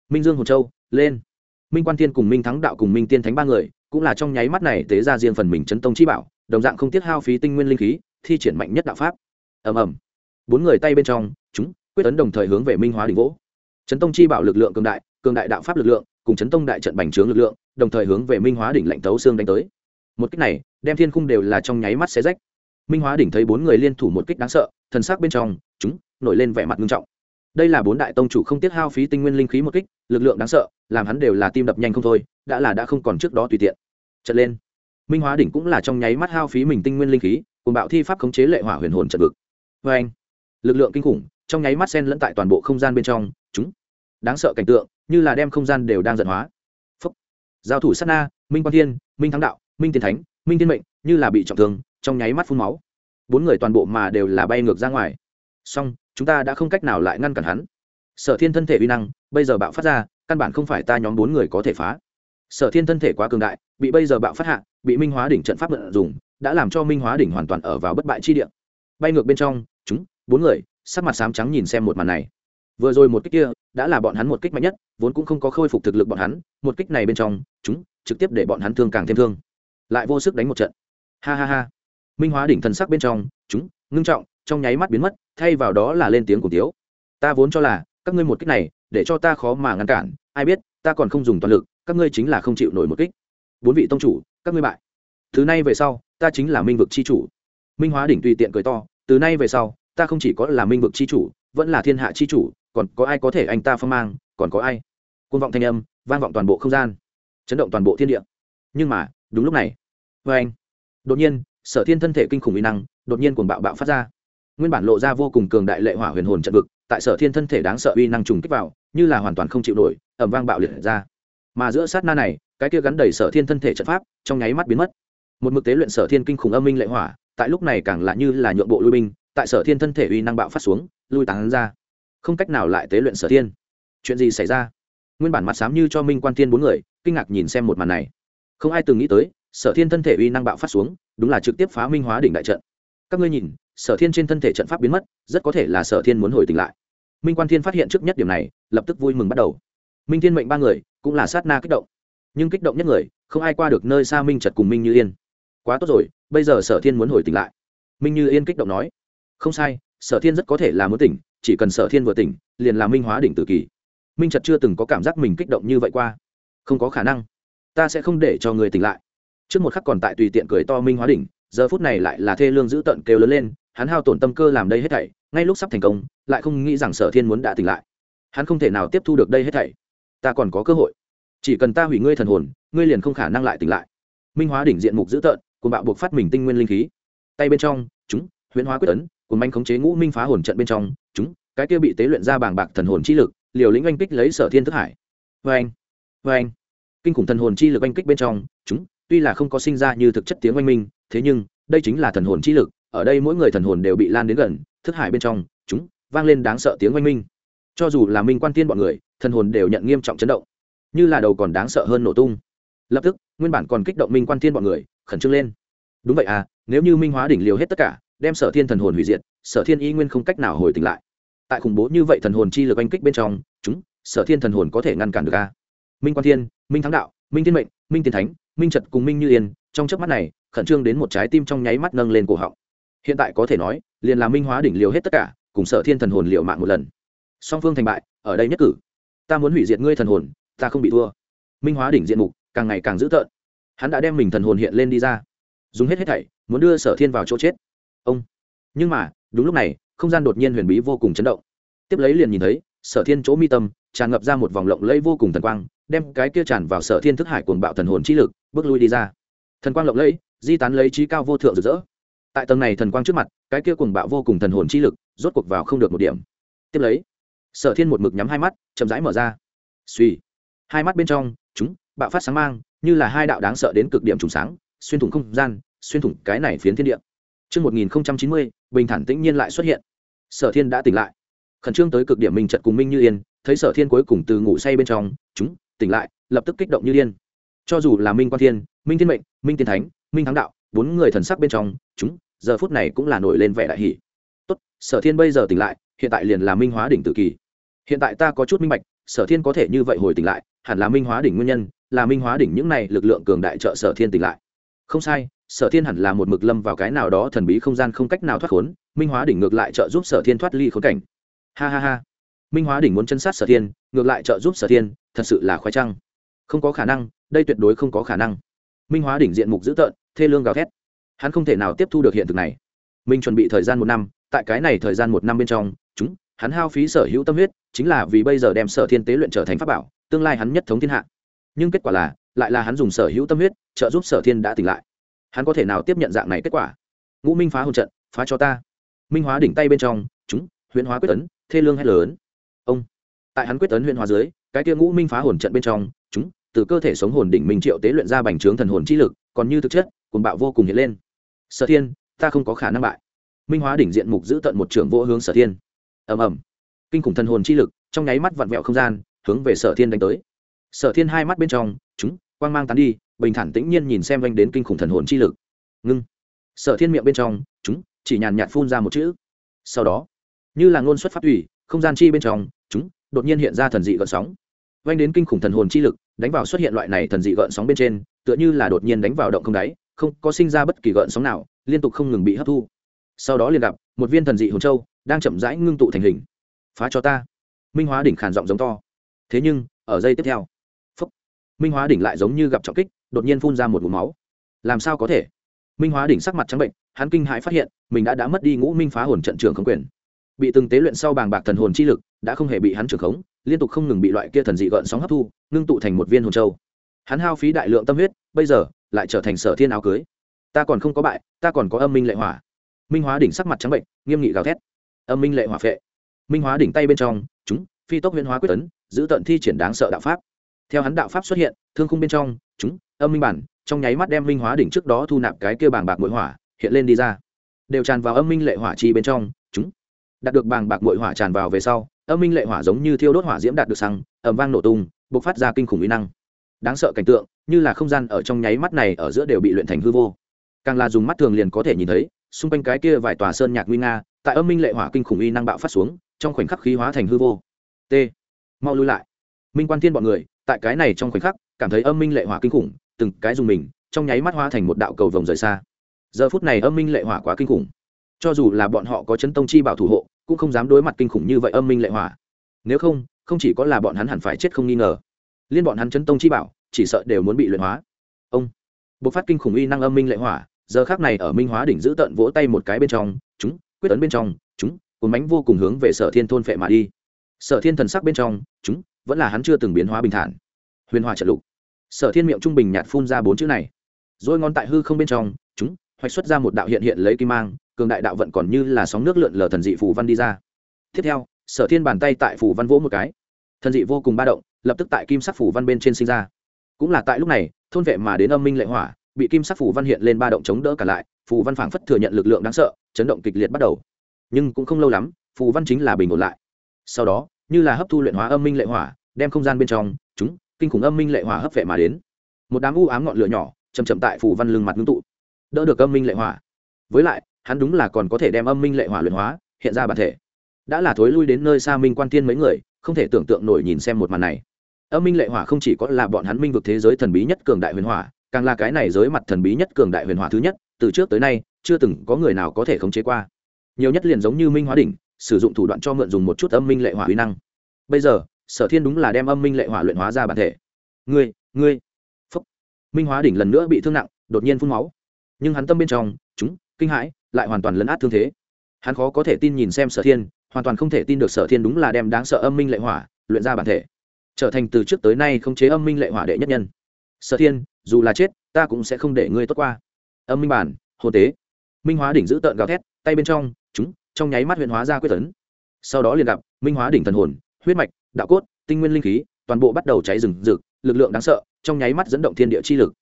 Minh dương hồ châu, lên. Minh quan thiên cùng minh thắng đạo cùng minh tiên thánh ba người, cũng là trong nháy mắt này tế ra riêng phần mình chấn tông chi bảo, đồng dạng không tiếc hao phí tinh nguyên linh khí, thi triển mạnh nhất đạo pháp. Ầm ầm. Bốn người tay bên trong, chúng quyết tấn đồng thời hướng về minh hóa đỉnh vỗ. Chấn tông chi bảo lực lượng cường đại cường đại đạo pháp lực lượng, cùng chấn tông đại trận bành trướng lực lượng, đồng thời hướng về minh hóa đỉnh lạnh tấu xương đánh tới. Một cách này, đem thiên khung đều là trong nháy mắt xé rách. Minh hóa đỉnh thấy bốn người liên thủ một kích đáng sợ, thần sắc bên trong, chúng, nổi lên vẻ mặt nghiêm trọng. Đây là bốn đại tông chủ không tiết hao phí tinh nguyên linh khí một kích, lực lượng đáng sợ, làm hắn đều là tim đập nhanh không thôi, đã là đã không còn trước đó tùy tiện. Trận lên. Minh hóa đỉnh cũng là trong nháy mắt hao phí mình tinh nguyên linh khí, cùng bạo thi pháp khống chế lệ hỏa huyền hồn trận vực. Vê anh lực lượng kinh khủng trong nháy mắt sen lẫn tại toàn bộ không gian bên trong, chúng, đáng sợ cảnh tượng, như là đem không gian đều đang giận hóa. Phúc. giao thủ sát na, minh quang thiên, minh thắng đạo, minh tiên thánh, minh tiên mệnh, như là bị trọng thương, trong nháy mắt phun máu. Bốn người toàn bộ mà đều là bay ngược ra ngoài. Song chúng ta đã không cách nào lại ngăn cản hắn. Sở thiên thân thể uy năng, bây giờ bạo phát ra, căn bản không phải ta nhóm bốn người có thể phá. Sở thiên thân thể quá cường đại, bị bây giờ bạo phát hạ, bị minh hóa đỉnh trận pháp vận dụng, đã làm cho minh hóa đỉnh hoàn toàn ở vào bất bại chi địa. Bay ngược bên trong, chúng, bốn người sắc mặt sám trắng nhìn xem một màn này. Vừa rồi một kích kia đã là bọn hắn một kích mạnh nhất, vốn cũng không có khôi phục thực lực bọn hắn, một kích này bên trong, chúng trực tiếp để bọn hắn thương càng thêm thương. Lại vô sức đánh một trận. Ha ha ha. Minh hóa đỉnh thần sắc bên trong, chúng, ngưng trọng, trong nháy mắt biến mất, thay vào đó là lên tiếng của tiếu. Ta vốn cho là, các ngươi một kích này, để cho ta khó mà ngăn cản, ai biết, ta còn không dùng toàn lực, các ngươi chính là không chịu nổi một kích. Bốn vị tông chủ, các ngươi bại. Từ nay về sau, ta chính là minh vực c h i chủ. Minh hóa đỉnh tùy tiện cười to, từ nay về sau ta không chỉ có là minh vực c h i chủ, vẫn là thiên hạ c h i chủ, còn có ai có thể anh ta phong mang, còn có ai? Côn vọng thanh âm, vang vọng toàn bộ không gian, chấn động toàn bộ thiên địa. Nhưng mà, đúng lúc này vê anh. Đột nhiên, sở thiên thân thể kinh khủng uy năng, đột nhiên cuồng bạo bạo phát ra. Nguyên bản lộ ra vô cùng cường đại lệ hỏa huyền hồn trận vực, tại sở thiên thân thể đáng sợ uy năng trùng kích vào, như là hoàn toàn không chịu nổi ẩm vang bạo liệt ra. Mà giữa sát na này, cái kia gắn đầy sở thiên thân thể trận pháp, trong nháy mắt biến mất. Một mực tế luyện sở thiên kinh khủng âm minh lệ hỏa, tại lúc này càng là như là nhượng bộ lui binh tại sở thiên thân thể uy năng bạo phát xuống, lui tán ra. Không cách nào lại tế luyện sở thiên. Chuyện gì xảy ra? Nguyên bản mặt sám như cho minh quan thiên bốn người, kinh ngạc nhìn xem một màn này. Không ai từng nghĩ tới, sở thiên thân thể uy năng bạo phát xuống, đúng là trực tiếp phá minh hóa đỉnh đại trận. Các ngươi nhìn, sở thiên trên thân thể trận pháp biến mất, rất có thể là sở thiên muốn hồi tỉnh lại. Minh quan thiên phát hiện trước nhất điểm này, lập tức vui mừng bắt đầu. Minh thiên mệnh ba người, cũng là sát na kích động. Nhưng kích động nhất người, không ai qua được nơi xa minh trật cùng minh như yên. Quá tốt rồi, bây giờ sở thiên muốn hồi tỉnh lại. Minh như yên kích động nói không sai, sở thiên rất có thể là muốn tỉnh, chỉ cần sở thiên vừa tỉnh, liền là minh hóa đỉnh tử kỳ. Minh trật chưa từng có cảm giác mình kích động như vậy qua. Không có khả năng. Ta sẽ không để cho người tỉnh lại. Trước một khắc còn tại tùy tiện cười to minh hóa đỉnh, giờ phút này lại là thê lương giữ tận kêu lớn lên, hắn hao tổn tâm cơ làm đây hết thảy, ngay lúc sắp thành công, lại không nghĩ rằng sở thiên muốn đã tỉnh lại. Hắn không thể nào tiếp thu được đây hết thảy. Ta còn có cơ hội. Chỉ cần ta hủy ngươi thần hồn, ngươi liền không khả năng lại tỉnh lại. Minh hóa đỉnh diện mục dữ tợn cùng bạo buộc phát mình tinh nguyên linh khí. Tay bên trong huyễn hóa quyết ấn cùng manh khống chế ngũ minh phá hồn trận bên trong, chúng, cái kia bị tế luyện ra bàng bạc thần hồn chi lực, liều lĩnh oanh kích lấy sở thiên thức hải. Vê anh vê anh kinh khủng thần hồn chi lực oanh kích bên trong, chúng, tuy là không có sinh ra như thực chất tiếng oanh minh, thế nhưng, đây chính là thần hồn chi lực, ở đây mỗi người thần hồn đều bị lan đến gần, thức hải bên trong, chúng, vang lên đáng sợ tiếng oanh minh. Cho dù là minh quan tiên bọn người, thần hồn đều nhận nghiêm trọng chấn động, như là đầu còn đáng sợ hơn nổ tung. Lập tức, nguyên bản còn kích động minh quan thiên bọn người, khẩn trương lên. Đúng vậy à nếu như minh hóa đỉnh liều hết tất cả đem sở thiên thần hồn hủy diệt, sở thiên y nguyên không cách nào hồi tỉnh lại. Tại khủng bố như vậy thần hồn chi lực oanh kích bên trong, chúng, sở thiên thần hồn có thể ngăn cản được a. Minh quan thiên, minh thắng đạo, minh thiên mệnh, minh tiên thánh, minh trật cùng minh như yên, trong chớp mắt này, khẩn trương đến một trái tim trong nháy mắt nâng lên cổ họng. Hiện tại có thể nói, liền là minh hóa đỉnh liều hết tất cả, cùng sở thiên thần hồn liều mạng một lần. Song phương thành bại, ở đây nhất cử. Ta muốn hủy diệt ngươi thần hồn, ta không bị thua. Minh hóa đỉnh diện mục, càng ngày càng dữ tợn. Hắn đã đem mình thần hồn hiện lên đi ra. Dùng hết hết thảy, muốn đưa sở thiên vào chỗ chết ông. Nhưng mà, đúng lúc này, không gian đột nhiên huyền bí vô cùng chấn động. Tiếp lấy liền nhìn thấy, sở thiên chỗ mi tâm, tràn ngập ra một vòng lộng lẫy vô cùng thần quang, đem cái kia tràn vào sở thiên thức hải cuồng bạo thần hồn chi lực, bước lui đi ra. Thần quang lộng lẫy, di tán lấy trí cao vô thượng rực rỡ. Tại tầng này thần quang trước mặt, cái kia cuồng bạo vô cùng thần hồn chi lực, rốt cuộc vào không được một điểm. Tiếp lấy, sở thiên một mực nhắm hai mắt, chậm rãi mở ra. Suy hai mắt bên trong, chúng, bạo phát sáng mang, như là hai đạo đáng sợ đến cực điểm trùng sáng, xuyên thủng không gian, xuyên thủng cái này phiến thiên địa. Trước 1090, bình thản tĩnh nhiên lại xuất hiện. Sở Thiên đã tỉnh lại. Khẩn trương tới cực điểm mình chợt cùng Minh Như Yên, thấy Sở Thiên cuối cùng từ ngủ say bên trong, chúng tỉnh lại, lập tức kích động như điên. Cho dù là Minh Quan Thiên, Minh Thiên Mệnh, Minh Thiên Thánh, Minh Thắng Đạo, bốn người thần sắc bên trong, chúng giờ phút này cũng là nổi lên vẻ đại hỉ. Tốt, Sở Thiên bây giờ tỉnh lại, hiện tại liền là Minh Hóa đỉnh tự kỳ. Hiện tại ta có chút minh bạch, Sở Thiên có thể như vậy hồi tỉnh lại, hẳn là Minh Hóa đỉnh nguyên nhân, là Minh Hóa đỉnh những này lực lượng cường đại trợ Sở Thiên tỉnh lại. Không sai, Sở Thiên hẳn là một mực lâm vào cái nào đó thần bí không gian không cách nào thoát khốn, Minh Hóa đỉnh ngược lại trợ giúp Sở Thiên thoát ly khốn cảnh. Ha ha ha. Minh Hóa đỉnh muốn chân sát Sở Thiên, ngược lại trợ giúp Sở Thiên, thật sự là khoái trăng. Không có khả năng, đây tuyệt đối không có khả năng. Minh Hóa đỉnh diện mục dữ tợn, thê lương gào thét hắn không thể nào tiếp thu được hiện thực này mình chuẩn bị thời gian một năm tại cái này thời gian một năm bên trong chúng hắn hao phí sở hữu tâm huyết chính là vì bây giờ đem sở thiên tế luyện trở thành pháp bảo tương lai hắn nhất thống thiên hạ nhưng kết quả là lại là hắn dùng sở hữu tâm huyết trợ giúp sở thiên đã tỉnh lại hắn có thể nào tiếp nhận dạng này kết quả? Ngũ minh phá hồn trận, phá cho ta. Minh hóa đỉnh tay bên trong, chúng huyễn hóa quyết tấn thê lương hay lớn. Ông. Tại hắn quyết tấn huyễn hóa dưới, cái kia ngũ minh phá hồn trận bên trong, chúng, từ cơ thể sống hồn đỉnh minh triệu tế luyện ra bành trướng thần hồn chi lực, còn như thực chất, cuồng bạo vô cùng hiện lên. Sở thiên, ta không có khả năng bại. Minh hóa đỉnh diện mục giữ tận một trường vô hướng sở thiên. Ầm ầm. Kinh khủng thần hồn chi lực, trong nháy mắt vặn vẹo không gian, hướng về sở thiên đánh tới. Sở thiên hai mắt bên trong, chúng, quang mang tán đi bình thản tĩnh nhiên nhìn xem vanh đến kinh khủng thần hồn chi lực. Ngưng. Sở thiên miệng bên trong chúng chỉ nhàn nhạt phun ra một chữ. Sau đó như là ngôn xuất phát thủy không gian chi bên trong chúng đột nhiên hiện ra thần dị gợn sóng. Vanh đến kinh khủng thần hồn chi lực đánh vào xuất hiện loại này thần dị gợn sóng bên trên tựa như là đột nhiên đánh vào động không đáy không có sinh ra bất kỳ gợn sóng nào liên tục không ngừng bị hấp thu. Sau đó liền gặp một viên thần dị hồn châu đang chậm rãi ngưng tụ thành hình. Phá cho ta. Minh hóa đỉnh khàn giọng giống to. Thế nhưng ở giây tiếp theo phúc, minh hóa đỉnh lại giống như gặp trọng kích đột nhiên phun ra một ngụm máu. Làm sao có thể? Minh hóa đỉnh sắc mặt trắng bệnh, hắn kinh hãi phát hiện, mình đã đã mất đi ngũ minh phá hồn trận trường khống quyền. Bị từng tế luyện sau bàng bạc thần hồn chi lực, đã không hề bị hắn trưởng khống, liên tục không ngừng bị loại kia thần dị gợn sóng hấp thu, ngưng tụ thành một viên hồn châu. Hắn hao phí đại lượng tâm huyết, bây giờ, lại trở thành sở thiên áo cưới. Ta còn không có bại, ta còn có âm minh lệ hỏa. Minh hóa đỉnh sắc mặt trắng bệnh, nghiêm nghị gào thét. Âm minh lệ hỏa phệ. Minh hóa đỉnh tay bên trong, chúng, phi tốc huyễn hóa quyết tấn, giữ tận thi triển đáng sợ đạo pháp. Theo hắn đạo pháp xuất hiện, thương khung bên trong, chúng âm minh bản, trong nháy mắt đem minh hóa đỉnh trước đó thu nạp cái kia bàng bạc mội hỏa, hiện lên đi ra. Đều tràn vào âm minh lệ hỏa chi bên trong, chúng, đạt được bàng bạc mội hỏa tràn vào về sau, âm minh lệ hỏa giống như thiêu đốt hỏa diễm đạt được xăng ẩm vang nổ tung, bộc phát ra kinh khủng uy năng. Đáng sợ cảnh tượng, như là không gian ở trong nháy mắt này ở giữa đều bị luyện thành hư vô. Càng là dùng mắt thường liền có thể nhìn thấy, xung quanh cái kia vài tòa sơn nhạc nguy nga, tại âm minh lệ hỏa kinh khủng uy năng bạo phát xuống, trong khoảnh khắc khí hóa thành hư vô. T. Mau lui lại. Minh quan thiên bọn người, tại cái này trong khoảnh khắc, cảm thấy âm minh lệ hỏa kinh khủng từng cái dùng mình, trong nháy mắt hóa thành một đạo cầu vồng rời xa. Giờ phút này âm minh lệ hỏa quá kinh khủng. Cho dù là bọn họ có chấn tông chi bảo thủ hộ, cũng không dám đối mặt kinh khủng như vậy âm minh lệ hỏa. Nếu không không chỉ có là bọn hắn hẳn phải chết không nghi ngờ. Liên bọn hắn chấn tông chi bảo, chỉ sợ đều muốn bị luyện hóa. Ông, bộc phát kinh khủng uy năng âm minh lệ hỏa, giờ khác này ở minh hóa đỉnh giữ tận vỗ tay một cái bên trong, chúng, quyết tấn bên trong, chúng, cuốn bánh vô cùng hướng về sở thiên thôn phệ mà đi. Sở thiên thần sắc bên trong, chúng, vẫn là hắn chưa từng biến hóa bình thản. Huyền hòa trận lục sở thiên miệng trung bình nhạt phun ra bốn chữ này. Rồi ngón tại hư không bên trong, chúng, hoạch xuất ra một đạo hiện hiện lấy kim mang, cường đại đạo vận còn như là sóng nước lượn lờ thần dị phù văn đi ra. Tiếp theo, sở thiên bàn tay tại phù văn vỗ một cái. Thần dị vô cùng ba động, lập tức tại kim sắc phù văn bên trên sinh ra. Cũng là tại lúc này, thôn vệ mà đến âm minh lệ hỏa, bị kim sắc phù văn hiện lên ba động chống đỡ cả lại, phù văn phảng phất thừa nhận lực lượng đáng sợ, chấn động kịch liệt bắt đầu. Nhưng cũng không lâu lắm, phù văn chính là bình ổn lại. Sau đó, như là hấp thu luyện hóa âm minh lệ hỏa, đem không gian bên trong, chúng kinh khủng âm minh lệ hỏa hấp vệ mà đến. Một đám u ám ngọn lửa nhỏ chầm chậm tại phủ văn lưng mặt ngưng tụ. Đỡ được âm minh lệ hỏa. Với lại, hắn đúng là còn có thể đem âm minh lệ hỏa luyện hóa, hiện ra bản thể. Đã là thối lui đến nơi xa minh quan tiên mấy người, không thể tưởng tượng nổi nhìn xem một màn này. Âm minh lệ hỏa không chỉ có là bọn hắn minh vực thế giới thần bí nhất cường đại huyền hỏa, càng là cái này giới mặt thần bí nhất cường đại huyền hỏa thứ nhất, từ trước tới nay, chưa từng có người nào có thể khống chế qua. Nhiều nhất liền giống như minh hóa đỉnh, sử dụng thủ đoạn cho mượn dùng một chút âm minh lệ hỏa uy năng. Bây giờ sở thiên đúng là đem âm minh lệ hỏa luyện hóa ra bản thể. Ngươi ngươi. Phúc. Minh hóa đỉnh lần nữa bị thương nặng, đột nhiên phun máu. Nhưng hắn tâm bên trong, chúng, kinh hãi, lại hoàn toàn lấn át thương thế. Hắn khó có thể tin nhìn xem sở thiên, hoàn toàn không thể tin được sở thiên đúng là đem đáng sợ âm minh lệ hỏa luyện ra bản thể. Trở thành từ trước tới nay không chế âm minh lệ hỏa đệ nhất nhân. Sở thiên, dù là chết, ta cũng sẽ không để ngươi tốt qua. Âm minh bản hồ tế. Minh hóa đỉnh giữ tợn gào thét, tay bên trong, chúng, trong nháy mắt huyện hóa ra quyết tấn. Sau đó liền gặp, minh hóa đỉnh thần hồn huyết mạch, đạo cốt, tinh nguyên linh khí, toàn bộ bắt đầu cháy rừng rực, lực lượng đáng sợ, trong nháy mắt dẫn động thiên địa chi lực.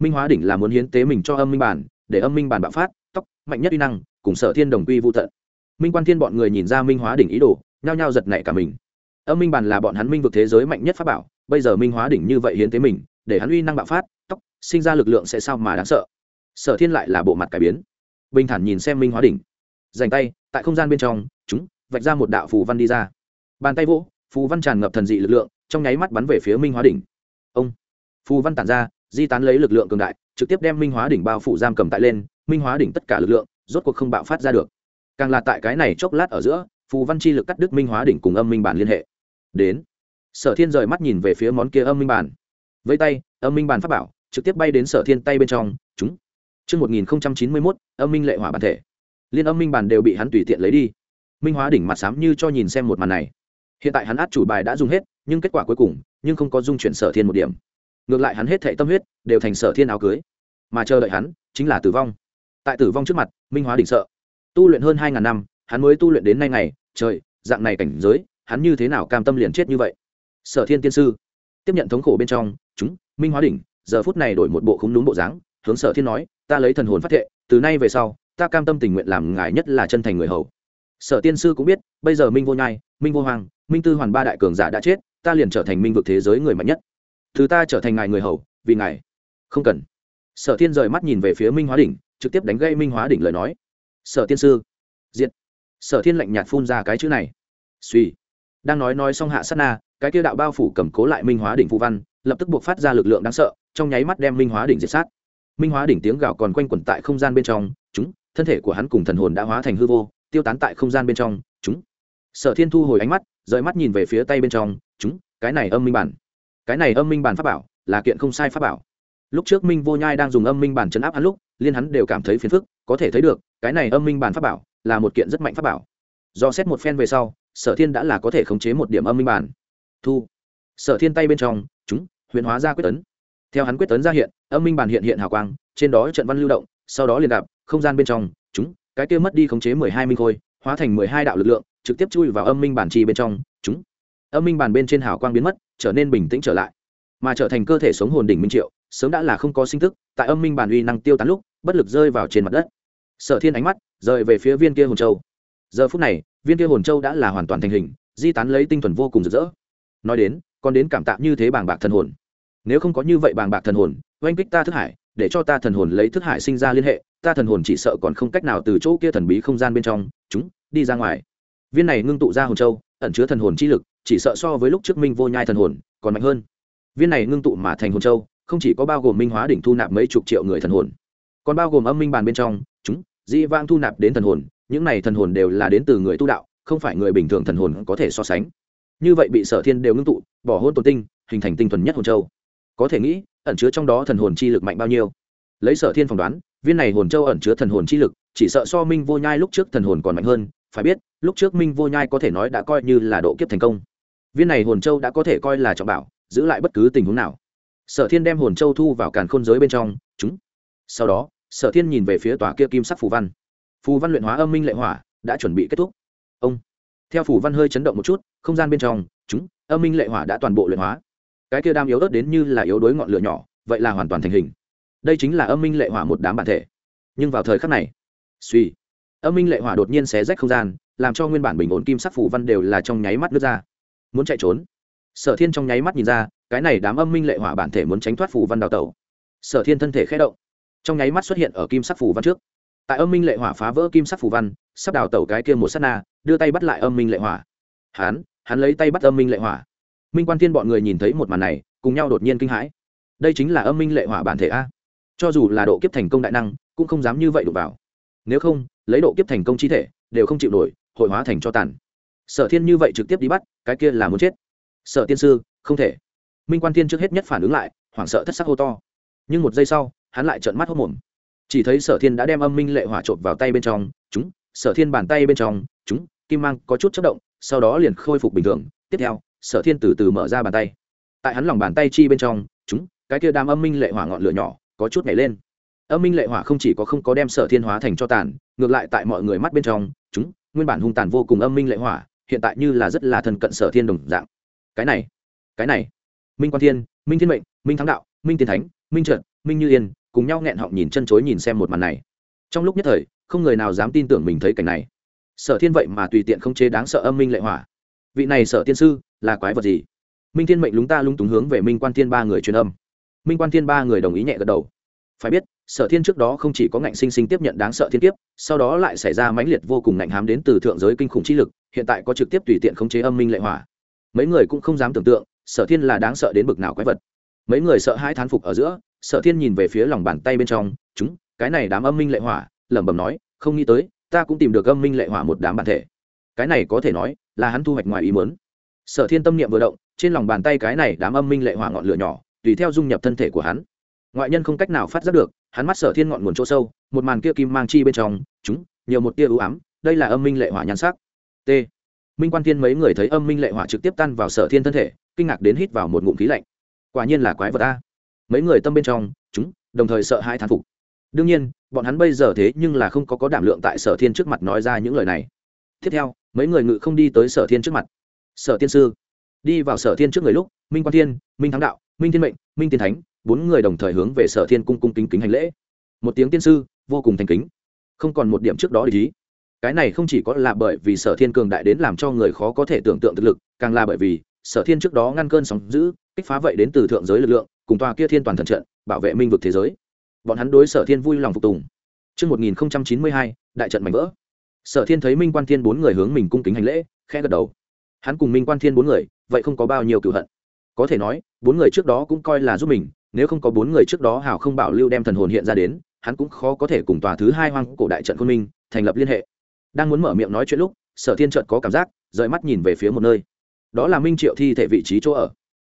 Minh hóa đỉnh là muốn hiến tế mình cho âm minh bản, để âm minh bản bạo phát, tóc, mạnh nhất uy năng, cùng sở thiên đồng quy vô tận. Minh quan thiên bọn người nhìn ra minh hóa đỉnh ý đồ, nhao nhao giật nảy cả mình. Âm minh bản là bọn hắn minh vực thế giới mạnh nhất pháp bảo, bây giờ minh hóa đỉnh như vậy hiến tế mình, để hắn uy năng bạo phát, tóc, sinh ra lực lượng sẽ sao mà đáng sợ? Sở thiên lại là bộ mặt cải biến. Bình thản nhìn xem minh hóa đỉnh. Dành tay, tại không gian bên trong, chúng, vạch ra một đạo phù văn đi ra bàn tay vỗ phù văn tràn ngập thần dị lực lượng trong nháy mắt bắn về phía minh hóa đỉnh. Ông! Phù văn tản ra di tán lấy lực lượng cường đại trực tiếp đem minh hóa đỉnh bao phủ giam cầm tại lên minh hóa đỉnh tất cả lực lượng rốt cuộc không bạo phát ra được. Càng là tại cái này chốc lát ở giữa phù văn chi lực cắt đứt minh hóa đỉnh cùng âm minh bản liên hệ. Đến! Sở thiên rời mắt nhìn về phía món kia âm minh bản. Với tay âm minh bản pháp bảo trực tiếp bay đến sở thiên tay bên trong chúng. Trước 1091, âm minh lệ hỏa bản thể. Liên âm minh bản đều bị hắn tùy tiện lấy đi. Minh hóa đỉnh mặt sám như cho nhìn xem một màn này. Hiện tại hắn át chủ bài đã dùng hết, nhưng kết quả cuối cùng, nhưng không có dung chuyển sở thiên một điểm. Ngược lại hắn hết thảy tâm huyết đều thành sở thiên áo cưới, mà chờ đợi hắn chính là tử vong. Tại tử vong trước mặt, Minh hóa đỉnh sợ. Tu luyện hơn hai ngàn năm, hắn mới tu luyện đến nay ngày, trời, dạng này cảnh giới, hắn như thế nào cam tâm liền chết như vậy? Sở Thiên tiên sư, tiếp nhận thống khổ bên trong, chúng, Minh hóa đỉnh, giờ phút này đổi một bộ không đúng bộ dáng, hướng Sở Thiên nói, ta lấy thần hồn phát thệ, từ nay về sau, ta cam tâm tình nguyện làm ngài nhất là chân thành người hầu. Sở Tiên sư cũng biết, bây giờ Minh Vô Nhai, Minh Vô Hoàng, Minh Tư Hoàn ba đại cường giả đã chết, ta liền trở thành minh vực thế giới người mạnh nhất. Thứ ta trở thành ngài người hầu, vì ngài. Không cần. Sở Thiên rời mắt nhìn về phía Minh Hóa đỉnh, trực tiếp đánh gây Minh Hóa đỉnh lời nói. Sở Tiên sư, diện. Sở Thiên lạnh nhạt phun ra cái chữ này. Suy. Đang nói nói xong hạ sát na, cái kia đạo bao phủ cầm cố lại Minh Hóa đỉnh phụ văn, lập tức buộc phát ra lực lượng đáng sợ, trong nháy mắt đem Minh Hóa đỉnh diệt sát minh hóa đỉnh tiếng gào còn quanh quẩn tại không gian bên trong chúng thân thể của hắn cùng thần hồn đã hóa thành hư vô tiêu tán tại không gian bên trong chúng sở thiên thu hồi ánh mắt, rời mắt nhìn về phía tay bên trong, chúng, cái này âm minh bản. Cái này âm minh bản pháp bảo là kiện không sai pháp bảo. Lúc trước minh vô nhai đang dùng âm minh bản chấn áp hắn lúc, liên hắn đều cảm thấy phiền phức, có thể thấy được, cái này âm minh bản pháp bảo là một kiện rất mạnh pháp bảo. Do xét một phen về sau, sở thiên đã là có thể khống chế một điểm âm minh bản. Thu. Sở thiên tay bên trong, chúng, huyền hóa ra quyết tấn. Theo hắn quyết tấn ra hiện, âm minh Bản hiện hiện hào quang, trên đó trận văn lưu động, sau đó liền đạp không gian bên trong, chúng, cái kia mất đi khống chế mười hai minh khôi, hóa thành mười hai đạo lực lượng trực tiếp chui vào âm minh bản trì bên trong, chúng âm minh bàn bên trên hào quang biến mất, trở nên bình tĩnh trở lại, mà trở thành cơ thể sống hồn đỉnh minh triệu, sớm đã là không có sinh thức, tại âm minh bàn uy năng tiêu tán lúc, bất lực rơi vào trên mặt đất. Sở thiên ánh mắt rời về phía viên kia hồn châu. Giờ phút này, viên kia hồn châu đã là hoàn toàn thành hình, di tán lấy tinh thuần vô cùng rực rỡ. Nói đến, còn đến cảm tạ như thế bàng bạc thần hồn. Nếu không có như vậy bàng bạc thần hồn, oanh kích ta thức hải, để cho ta thần hồn lấy thức hải sinh ra liên hệ, ta thần hồn chỉ sợ còn không cách nào từ chỗ kia thần bí không gian bên trong, chúng, đi ra ngoài viên này ngưng tụ ra hồn châu, ẩn chứa thần hồn chi lực, chỉ sợ so với lúc trước minh vô nhai thần hồn, còn mạnh hơn. Viên này ngưng tụ mà thành hồn châu, không chỉ có bao gồm minh hóa đỉnh thu nạp mấy chục triệu người thần hồn, còn bao gồm âm minh bàn bên trong, chúng, di vang thu nạp đến thần hồn, những này thần hồn đều là đến từ người tu đạo, không phải người bình thường thần hồn có thể so sánh. Như vậy bị sở thiên đều ngưng tụ, bỏ hôn tồn tinh, hình thành tinh thuần nhất hồn châu. Có thể nghĩ, ẩn chứa trong đó thần hồn chi lực mạnh bao nhiêu? Lấy sở thiên phỏng đoán, viên này hồn châu ẩn chứa thần hồn chi lực, chỉ sợ so minh vô nhai lúc trước thần hồn còn mạnh hơn phải biết, lúc trước minh vô nhai có thể nói đã coi như là độ kiếp thành công. Viên này hồn châu đã có thể coi là trọng bảo, giữ lại bất cứ tình huống nào. Sở thiên đem hồn châu thu vào càn khôn giới bên trong, chúng. Sau đó, sở thiên nhìn về phía tòa kia kim sắc phù văn. Phù văn luyện hóa âm minh lệ hỏa, đã chuẩn bị kết thúc. Ông. Theo phù văn hơi chấn động một chút, không gian bên trong, chúng, âm minh lệ hỏa đã toàn bộ luyện hóa. Cái kia đam yếu ớt đến như là yếu đuối ngọn lửa nhỏ, vậy là hoàn toàn thành hình. Đây chính là âm minh lệ hỏa một đám bản thể. Nhưng vào thời khắc này, suy âm minh lệ hỏa đột nhiên xé rách không gian làm cho nguyên bản bình ổn kim sắc phủ văn đều là trong nháy mắt nước ra. Muốn chạy trốn? Sở thiên trong nháy mắt nhìn ra cái này đám âm minh lệ hỏa bản thể muốn tránh thoát phủ văn đào tẩu. Sở thiên thân thể khé động trong nháy mắt xuất hiện ở kim sắc phủ văn trước. Tại âm minh lệ hỏa phá vỡ kim sắc phủ văn sắp đào tẩu cái kia một s á t na đưa tay bắt lại âm minh lệ hỏa. Hán, hắn lấy tay bắt âm minh lệ hỏa. Minh quan thiên bọn người nhìn thấy một màn này cùng nhau đột nhiên kinh hãi. Đây chính là âm minh lệ hỏa bản thể a. Cho dù là độ kiếp thành công đại năng cũng không dám như vậy đụng vào nếu không, lấy độ kiếp thành công chi thể, đều không chịu nổi, hội hóa thành cho tàn. Sở thiên như vậy trực tiếp đi bắt, cái kia là muốn chết. Sở tiên sư, không thể. Minh quan thiên trước hết nhất phản ứng lại, hoảng sợ thất sắc hô to. Nhưng một giây sau, hắn lại trợn mắt hốc mồm. Chỉ thấy sở thiên đã đem âm minh lệ hỏa trộm vào tay bên trong, chúng, sở thiên bàn tay bên trong, chúng, kim mang có chút chất động, sau đó liền khôi phục bình thường. Tiếp theo, sở thiên từ từ mở ra bàn tay. Tại hắn lòng bàn tay chi bên trong, chúng, cái kia đam âm minh lệ hỏa ngọn lửa nhỏ, có chút nhảy lên âm minh lệ hỏa không chỉ có không có đem sở thiên hóa thành cho tàn, ngược lại tại mọi người mắt bên trong, chúng, nguyên bản hung tàn vô cùng âm minh lệ hỏa, hiện tại như là rất là thần cận sở thiên đồng dạng. Cái này cái này. Minh quan thiên, minh thiên mệnh, minh thắng đạo, minh Tiên thánh, minh trợt minh như yên, cùng nhau nghẹn họng nhìn chân chối nhìn xem một màn này. Trong lúc nhất thời, không người nào dám tin tưởng mình thấy cảnh này. Sở thiên vậy mà tùy tiện không chế đáng sợ âm minh lệ hỏa. Vị này sở tiên sư, là quái vật gì? Minh thiên mệnh lúng ta lung túng hướng về minh quan thiên ba người truyền âm. Minh quan thiên ba người đồng ý nhẹ gật đầu. Phải biết sở thiên trước đó không chỉ có ngạnh sinh sinh tiếp nhận đáng sợ thiên kiếp, sau đó lại xảy ra mãnh liệt vô cùng ngạnh hám đến từ thượng giới kinh khủng chi lực, hiện tại có trực tiếp tùy tiện khống chế âm minh lệ hỏa. Mấy người cũng không dám tưởng tượng, sở thiên là đáng sợ đến bực nào quái vật. Mấy người sợ hai thán phục ở giữa, sở thiên nhìn về phía lòng bàn tay bên trong, chúng, cái này đám âm minh lệ hỏa, lẩm bẩm nói, không nghĩ tới, ta cũng tìm được âm minh lệ hỏa một đám bản thể. Cái này có thể nói là hắn thu hoạch ngoài ý muốn. Sở thiên tâm niệm vừa động, trên lòng bàn tay cái này đám âm minh lệ hỏa ngọn lửa nhỏ, tùy theo dung nhập thân thể của hắn. Ngoại nhân không cách nào phát giác được hắn mắt sở thiên ngọn nguồn chỗ sâu, một màn kia kim mang chi bên trong, chúng, nhiều một tia ưu ám, đây là âm minh lệ hỏa nhan sắc. T. Minh quan thiên mấy người thấy âm minh lệ hỏa trực tiếp tan vào sở thiên thân thể, kinh ngạc đến hít vào một ngụm khí lạnh. Quả nhiên là quái vật a. Mấy người tâm bên trong, chúng, đồng thời sợ hai thán phục. Đương nhiên, bọn hắn bây giờ thế nhưng là không có có đảm lượng tại sở thiên trước mặt nói ra những lời này. Tiếp theo, mấy người ngự không đi tới sở thiên trước mặt. Sở tiên sư, đi vào sở thiên trước người lúc, minh quan thiên, minh thắng đạo, minh thiên mệnh, minh tiên thánh bốn người đồng thời hướng về sở thiên cung cung kính kính hành lễ. Một tiếng tiên sư vô cùng thành kính. Không còn một điểm trước đó để ý. Cái này không chỉ có là bởi vì sở thiên cường đại đến làm cho người khó có thể tưởng tượng thực lực càng là bởi vì sở thiên trước đó ngăn cơn sóng giữ kích phá vậy đến từ thượng giới lực lượng cùng tòa kia thiên toàn thần trận bảo vệ minh vực thế giới. Bọn hắn đối sở thiên vui lòng phục tùng. Trước 1092, đại trận mảnh vỡ. Sở thiên thấy minh quan thiên bốn người hướng mình cung kính hành lễ khẽ gật đầu. Hắn cùng minh quan thiên bốn người vậy không có bao nhiêu cựu hận. Có thể nói bốn người trước đó cũng coi là giúp mình nếu không có bốn người trước đó hào không bảo lưu đem thần hồn hiện ra đến, hắn cũng khó có thể cùng tòa thứ hai hoang cổ đại trận khôn minh thành lập liên hệ. Đang muốn mở miệng nói chuyện lúc, sở thiên trợt có cảm giác, rời mắt nhìn về phía một nơi. Đó là minh triệu thi thể vị trí chỗ ở.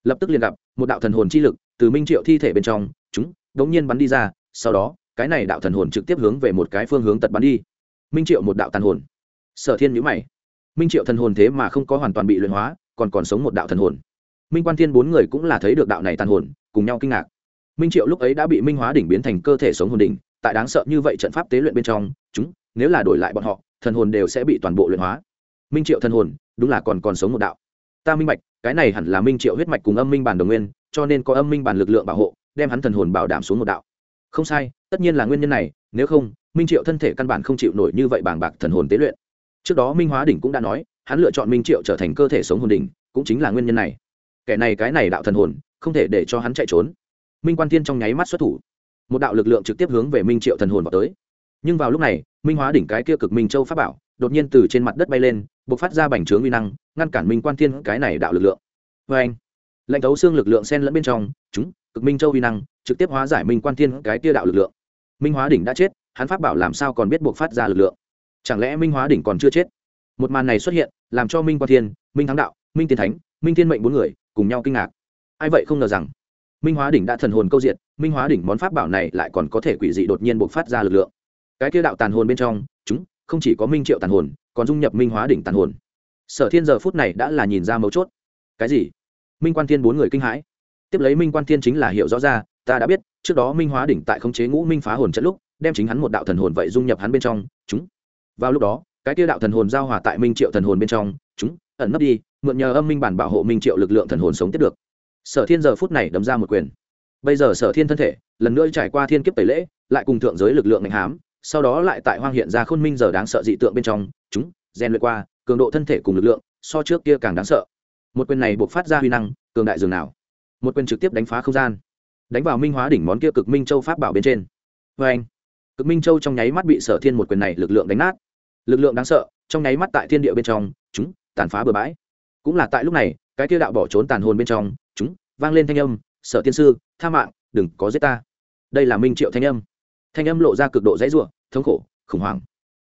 Lập tức liền gặp một đạo thần hồn chi lực từ minh triệu thi thể bên trong, chúng, đống nhiên bắn đi ra, sau đó, cái này đạo thần hồn trực tiếp hướng về một cái phương hướng tật bắn đi. Minh triệu một đạo tàn hồn. Sở thiên nhữ mày. Minh triệu thần hồn thế mà không có hoàn toàn bị luyện hóa, còn còn sống một đạo thần hồn minh quan thiên bốn người cũng là thấy được đạo này tàn hồn, cùng nhau kinh ngạc. Minh triệu lúc ấy đã bị minh hóa đỉnh biến thành cơ thể sống hồn đỉnh, tại đáng sợ như vậy trận pháp tế luyện bên trong, chúng, nếu là đổi lại bọn họ, thần hồn đều sẽ bị toàn bộ luyện hóa. Minh triệu thần hồn, đúng là còn còn sống một đạo. Ta minh bạch, cái này hẳn là minh triệu huyết mạch cùng âm minh bản đồng nguyên, cho nên có âm minh bản lực lượng bảo hộ, đem hắn thần hồn bảo đảm xuống một đạo. Không sai, tất nhiên là nguyên nhân này, nếu không, minh triệu thân thể căn bản không chịu nổi như vậy bàng bạc thần hồn tế luyện. Trước đó minh hóa đỉnh cũng đã nói, hắn lựa chọn minh triệu trở thành cơ thể sống hồn đỉnh, cũng chính là nguyên nhân này kẻ này cái này đạo thần hồn, không thể để cho hắn chạy trốn. Minh quan thiên trong nháy mắt xuất thủ. Một đạo lực lượng trực tiếp hướng về minh triệu thần hồn vào tới. Nhưng vào lúc này, minh hóa đỉnh cái kia cực minh châu pháp bảo, đột nhiên từ trên mặt đất bay lên b ộ c phát ra bành trướng uy năng, ngăn cản minh quan thiên cái này đạo lực lượng. Vê anh lệnh thấu xương lực lượng sen lẫn bên trong, chúng, cực minh châu uy năng, trực tiếp hóa giải minh quan thiên cái kia đạo lực lượng. Minh hóa đỉnh đã chết, hắn pháp bảo làm sao còn biết buộc phát ra lực lượng? Chẳng lẽ minh hóa đỉnh còn chưa chết? Một màn này xuất hiện, làm cho minh quan thiên, minh thắng đạo, minh tiên thánh, minh thiên mệnh bốn người cùng nhau kinh ngạc. Ai vậy không ngờ rằng, minh hóa đỉnh đã thần hồn câu diện minh hóa đỉnh món pháp bảo này lại còn có thể quỷ dị đột nhiên buộc phát ra lực lượng. Cái kia đạo tàn hồn bên trong, chúng, không chỉ có minh triệu tàn hồn, còn dung nhập minh hóa đỉnh tàn hồn. Sở thiên giờ phút này đã là nhìn ra mấu chốt. Cái gì? Minh quan thiên bốn người kinh hãi. Tiếp lấy minh quan thiên chính là hiểu rõ ra, ta đã biết, trước đó minh hóa đỉnh tại khống chế ngũ minh phá hồn trận lúc, đem chính hắn một đạo thần hồn vậy dung nhập hắn bên trong, chúng. Vào lúc đó, cái kia đạo thần hồn giao hòa tại minh triệu thần hồn bên trong, chúng, ẩn nấp đi mượn nhờ âm minh bản bảo hộ minh triệu lực lượng thần hồn sống tiếp được. Sở thiên giờ phút này đấm ra một quyền. Bây giờ sở thiên thân thể, lần nữa trải qua thiên kiếp tẩy lễ, lại cùng thượng giới lực lượng ngành hám, sau đó lại tại hoang hiện ra khôn minh giờ đáng sợ dị tượng bên trong, chúng, rèn luyện qua, cường độ thân thể cùng lực lượng, so trước kia càng đáng sợ. Một quyền này buộc phát ra huy năng, cường đại dường nào. Một quyền trực tiếp đánh phá không gian. Đánh vào minh hóa đỉnh món kia cực minh châu pháp bảo bên trên. Vê anh, cực minh châu trong nháy mắt bị sở thiên một quyền này lực lượng đánh nát. Lực lượng đáng sợ, trong nháy mắt tại thiên địa bên trong, chúng, tàn phá bừa bãi cũng là tại lúc này, cái kia đạo bỏ trốn tàn hồn bên trong, chúng, vang lên thanh âm, sở tiên sư, tha mạng, đừng có giết ta. Đây là minh triệu thanh âm. Thanh âm lộ ra cực độ dãy rủa, thống khổ, khủng hoảng.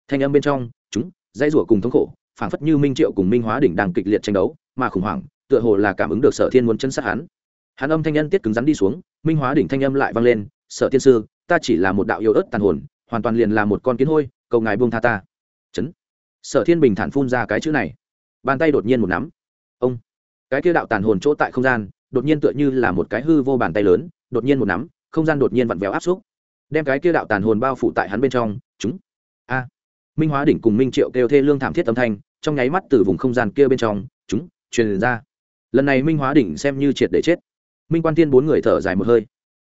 Thanh âm bên trong, chúng, dãy rủa cùng thống khổ, phảng phất như minh triệu cùng minh hóa đỉnh đang kịch liệt tranh đấu, mà khủng hoảng, tựa hồ là cảm ứng được sở thiên muốn chân sát hắn. Hắn âm thanh nhân tiết cứng rắn đi xuống, minh hóa đỉnh thanh âm lại vang lên, sở tiên sư, ta chỉ là một đạo yêu ớt tàn hồn, hoàn toàn liền là một con kiến hôi, cầu ngài buông tha ta. Chấn. Sở thiên bình thản phun ra cái chữ này. Bàn tay đột nhiên một nắm cái kia đạo tàn hồn chỗ tại không gian, đột nhiên tựa như là một cái hư vô bàn tay lớn, đột nhiên một nắm, không gian đột nhiên vặn vẹo áp xúc. Đem cái kia đạo tàn hồn bao phủ tại hắn bên trong, chúng. A. Minh hóa đỉnh cùng minh triệu kêu thê lương thảm thiết âm thanh, trong nháy mắt từ vùng không gian kia bên trong, chúng, truyền ra. Lần này minh hóa đỉnh xem như triệt để chết. Minh quan tiên bốn người thở dài một hơi.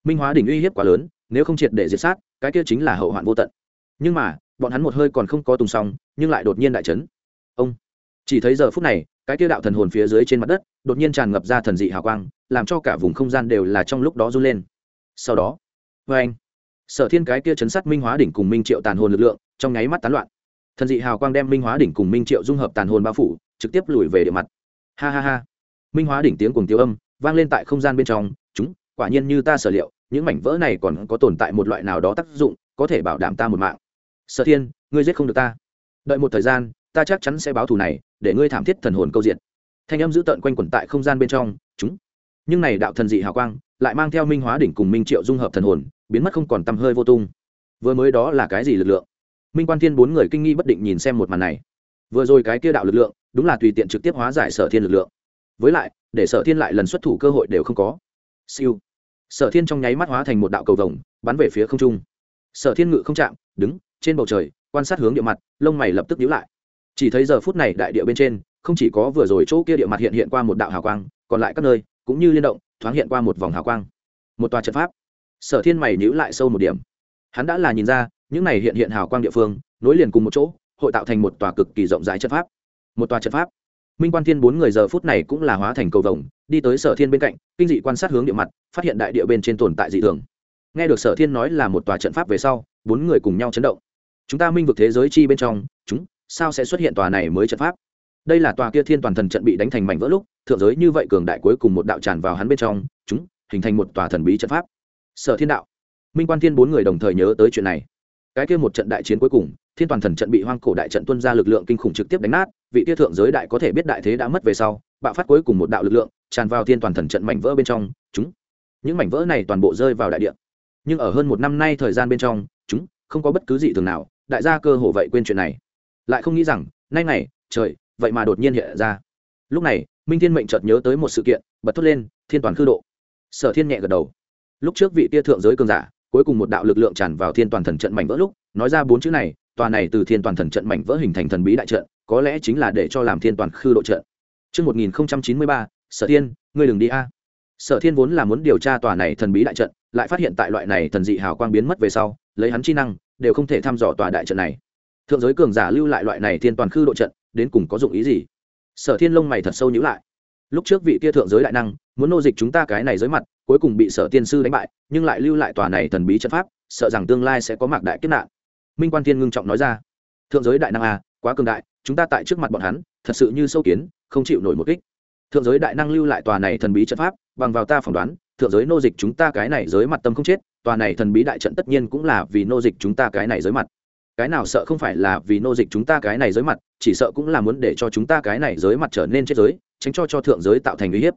Minh hóa đỉnh uy hiếp quá lớn, nếu không triệt để diệt sát, cái kia chính là hậu hoạn vô tận. Nhưng mà, bọn hắn một hơi còn không có tùng xong, nhưng lại đột nhiên đại chấn. Ông chỉ thấy giờ phút này, cái kia đạo thần hồn phía dưới trên mặt đất, đột nhiên tràn ngập ra thần dị hào quang, làm cho cả vùng không gian đều là trong lúc đó run lên. Sau đó vê anh, sở thiên cái kia chấn sát minh hóa đỉnh cùng minh triệu tàn hồn lực lượng, trong nháy mắt tán loạn. Thần dị hào quang đem minh hóa đỉnh cùng minh triệu dung hợp tàn hồn bao phủ, trực tiếp lùi về địa mặt. Ha ha ha. Minh hóa đỉnh tiếng cùng tiêu âm vang lên tại không gian bên trong, chúng, quả nhiên như ta sở liệu, những mảnh vỡ này còn có tồn tại một loại nào đó tác dụng, có thể bảo đảm ta một mạng. Sở thiên, ngươi giết không được ta. Đợi một thời gian, ta chắc chắn sẽ báo thù này để ngươi thảm thiết thần hồn câu diện thanh âm giữ tợn quanh quẩn tại không gian bên trong, chúng. Nhưng này đạo thần dị hào quang lại mang theo minh hóa đỉnh cùng minh triệu dung hợp thần hồn, biến mất không còn tăm hơi vô tung. Vừa mới đó là cái gì lực lượng? Minh quan thiên bốn người kinh nghi bất định nhìn xem một màn này. Vừa rồi cái kia đạo lực lượng, đúng là tùy tiện trực tiếp hóa giải sở thiên lực lượng. Với lại, để sở thiên lại lần xuất thủ cơ hội đều không có. Siêu. Sở thiên trong nháy mắt hóa thành một đạo cầu vồng, bắn về phía không trung. Sở thiên ngự không chạm, đứng, trên bầu trời, quan sát hướng địa mặt, lông mày lập tức nhíu lại chỉ thấy giờ phút này đại địa bên trên, không chỉ có vừa rồi chỗ kia địa mặt hiện hiện qua một đạo hào quang, còn lại các nơi cũng như liên động, thoáng hiện qua một vòng hào quang. Một tòa trận pháp. Sở thiên mày nhữ lại sâu một điểm. Hắn đã là nhìn ra, những này hiện hiện hào quang địa phương, nối liền cùng một chỗ, hội tạo thành một tòa cực kỳ rộng rãi trận pháp. Một tòa trận pháp. Minh quan thiên bốn người giờ phút này cũng là hóa thành cầu vồng, đi tới sở thiên bên cạnh, kinh dị quan sát hướng địa mặt, phát hiện đại địa bên trên tồn tại dị thường. Nghe được sở thiên nói là một tòa trận pháp về sau, bốn người cùng nhau chấn động. Chúng ta minh vực thế giới chi bên trong sao sẽ xuất hiện tòa này mới trận pháp? Đây là tòa kia thiên toàn thần trận bị đánh thành mảnh vỡ lúc, thượng giới như vậy cường đại cuối cùng một đạo tràn vào hắn bên trong, chúng, hình thành một tòa thần bí trận pháp. Sở thiên đạo, minh quan thiên bốn người đồng thời nhớ tới chuyện này. Cái kia một trận đại chiến cuối cùng, thiên toàn thần trận bị hoang cổ đại trận tuân ra lực lượng kinh khủng trực tiếp đánh nát, vị kia thượng giới đại có thể biết đại thế đã mất về sau, bạo phát cuối cùng một đạo lực lượng, tràn vào thiên toàn thần trận mảnh vỡ bên trong, chúng. Những mảnh vỡ này toàn bộ rơi vào đại địa. Nhưng ở hơn một năm nay thời gian bên trong, chúng, không có bất cứ gì thường nào, đại gia cơ hồ vậy quên chuyện này lại không nghĩ rằng nay này trời vậy mà đột nhiên hiện ra. Lúc này minh thiên mệnh chợt nhớ tới một sự kiện bật thốt lên thiên toàn khư độ. Sở thiên nhẹ gật đầu. Lúc trước vị tia thượng giới cường giả cuối cùng một đạo lực lượng tràn vào thiên toàn thần trận mảnh vỡ lúc nói ra bốn chữ này tòa này từ thiên toàn thần trận mảnh vỡ hình thành thần bí đại trận có lẽ chính là để cho làm thiên toàn khư độ trận. Trước 1093, sở thiên ngươi đừng đi a. Sở thiên vốn là muốn điều tra tòa này thần bí đại trận lại phát hiện tại loại này thần dị hào quang biến mất về sau lấy hắn chi năng đều không thể thăm dò tòa đại trận này thượng giới cường giả lưu lại loại này thiên toàn khư độ trận, đến cùng có dụng ý gì? Sở thiên lông mày thật sâu nhữ lại. Lúc trước vị kia thượng giới đại năng, muốn nô dịch chúng ta cái này dưới mặt, cuối cùng bị sở tiên sư đánh bại, nhưng lại lưu lại tòa này thần bí trận pháp, sợ rằng tương lai sẽ có mạc đại kết nạn. Minh quan thiên ngưng trọng nói ra. Thượng giới đại năng à quá cường đại, chúng ta tại trước mặt bọn hắn, thật sự như sâu kiến, không chịu nổi một kích. Thượng giới đại năng lưu lại tòa này thần bí trận pháp, bằng vào ta phỏng đoán, thượng giới nô dịch chúng ta cái này giới mặt tâm không chết, tòa này thần bí đại trận tất nhiên cũng là vì nô dịch chúng ta cái này giới mặt cái nào sợ không phải là vì nô dịch chúng ta cái này giới mặt, chỉ sợ cũng là muốn để cho chúng ta cái này giới mặt trở nên chết giới, tránh cho cho thượng giới tạo thành uy hiếp.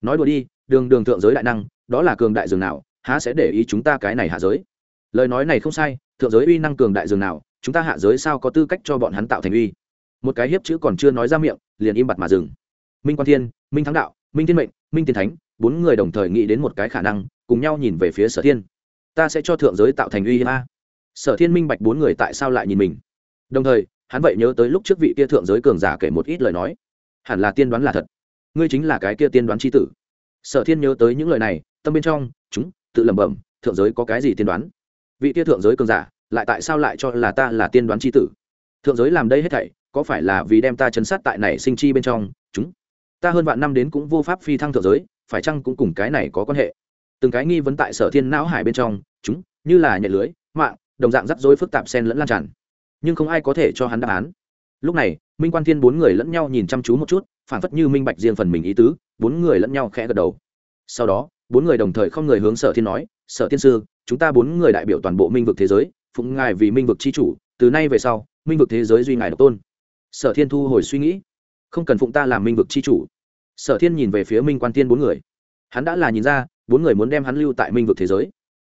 Nói đùa đi, đường đường thượng giới đại năng, đó là cường đại dường nào, há sẽ để ý chúng ta cái này hạ giới? Lời nói này không sai, thượng giới uy năng cường đại dường nào, chúng ta hạ giới sao có tư cách cho bọn hắn tạo thành uy? Một cái hiếp chữ còn chưa nói ra miệng, liền im bặt mà dừng. Minh quan thiên, minh thắng đạo, minh thiên mệnh, minh thiên thánh, bốn người đồng thời nghĩ đến một cái khả năng, cùng nhau nhìn về phía sở thiên. Ta sẽ cho thượng giới tạo thành uy hiếp a sở thiên minh bạch bốn người tại sao lại nhìn mình? Đồng thời, hắn vậy nhớ tới lúc trước vị kia thượng giới cường giả kể một ít lời nói. Hẳn là tiên đoán là thật. Ngươi chính là cái kia tiên đoán c h i tử. Sở thiên nhớ tới những lời này, tâm bên trong, chúng, tự lẩm bẩm, thượng giới có cái gì tiên đoán? Vị kia thượng giới cường giả, lại tại sao lại cho là ta là tiên đoán c h i tử? Thượng giới làm đây hết thảy, có phải là vì đem ta chấn sát tại này sinh chi bên trong? Chúng, ta hơn vạn năm đến cũng vô pháp phi thăng thượng giới, phải chăng cũng cùng cái này có quan hệ? Từng cái nghi vấn tại sở thiên não hải bên trong, chúng, như là nhẹ lưới, mạng đồng dạng rắc rối phức tạp xen lẫn lan tràn. Nhưng không ai có thể cho hắn đáp án. Lúc này, minh quan thiên bốn người lẫn nhau nhìn chăm chú một chút, phản phất như minh bạch riêng phần mình ý tứ, bốn người lẫn nhau khẽ gật đầu. Sau đó, bốn người đồng thời không người hướng sở thiên nói, sở thiên sư, chúng ta bốn người đại biểu toàn bộ minh vực thế giới, phụng ngài vì minh vực c h i chủ, từ nay về sau, minh vực thế giới duy ngài độc tôn. Sở thiên thu hồi suy nghĩ, không cần phụng ta làm minh vực c h i chủ. Sở thiên nhìn về phía minh quan tiên bốn người. Hắn đã là nhìn ra, bốn người muốn đem hắn lưu tại minh vực thế giới.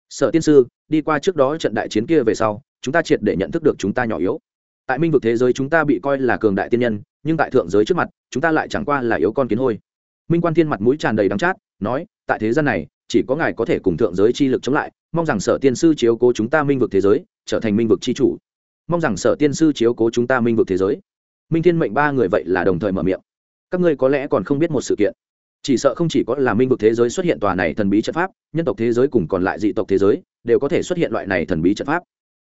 Sở tiên sư đi qua trước đó trận đại chiến kia về sau, chúng ta triệt để nhận thức được chúng ta nhỏ yếu. Tại minh vực thế giới chúng ta bị coi là cường đại tiên nhân, nhưng tại thượng giới trước mặt, chúng ta lại chẳng qua là yếu con kiến hôi. Minh quan thiên mặt mũi tràn đầy đắng chát, nói, tại thế gian này, chỉ có ngài có thể cùng thượng giới chi lực chống lại, mong rằng sở tiên sư chiếu cố chúng ta minh vực thế giới, trở thành minh vực chi chủ. Mong rằng sở tiên sư chiếu cố chúng ta minh vực thế giới. Minh thiên mệnh ba người vậy là đồng thời mở miệng. Các ngươi có lẽ còn không biết một sự kiện. Chỉ sợ không chỉ có là minh vực thế giới xuất hiện tòa này thần bí trận pháp, nhân tộc thế giới cùng còn lại dị tộc thế giới đều có thể xuất hiện loại này thần bí trận pháp.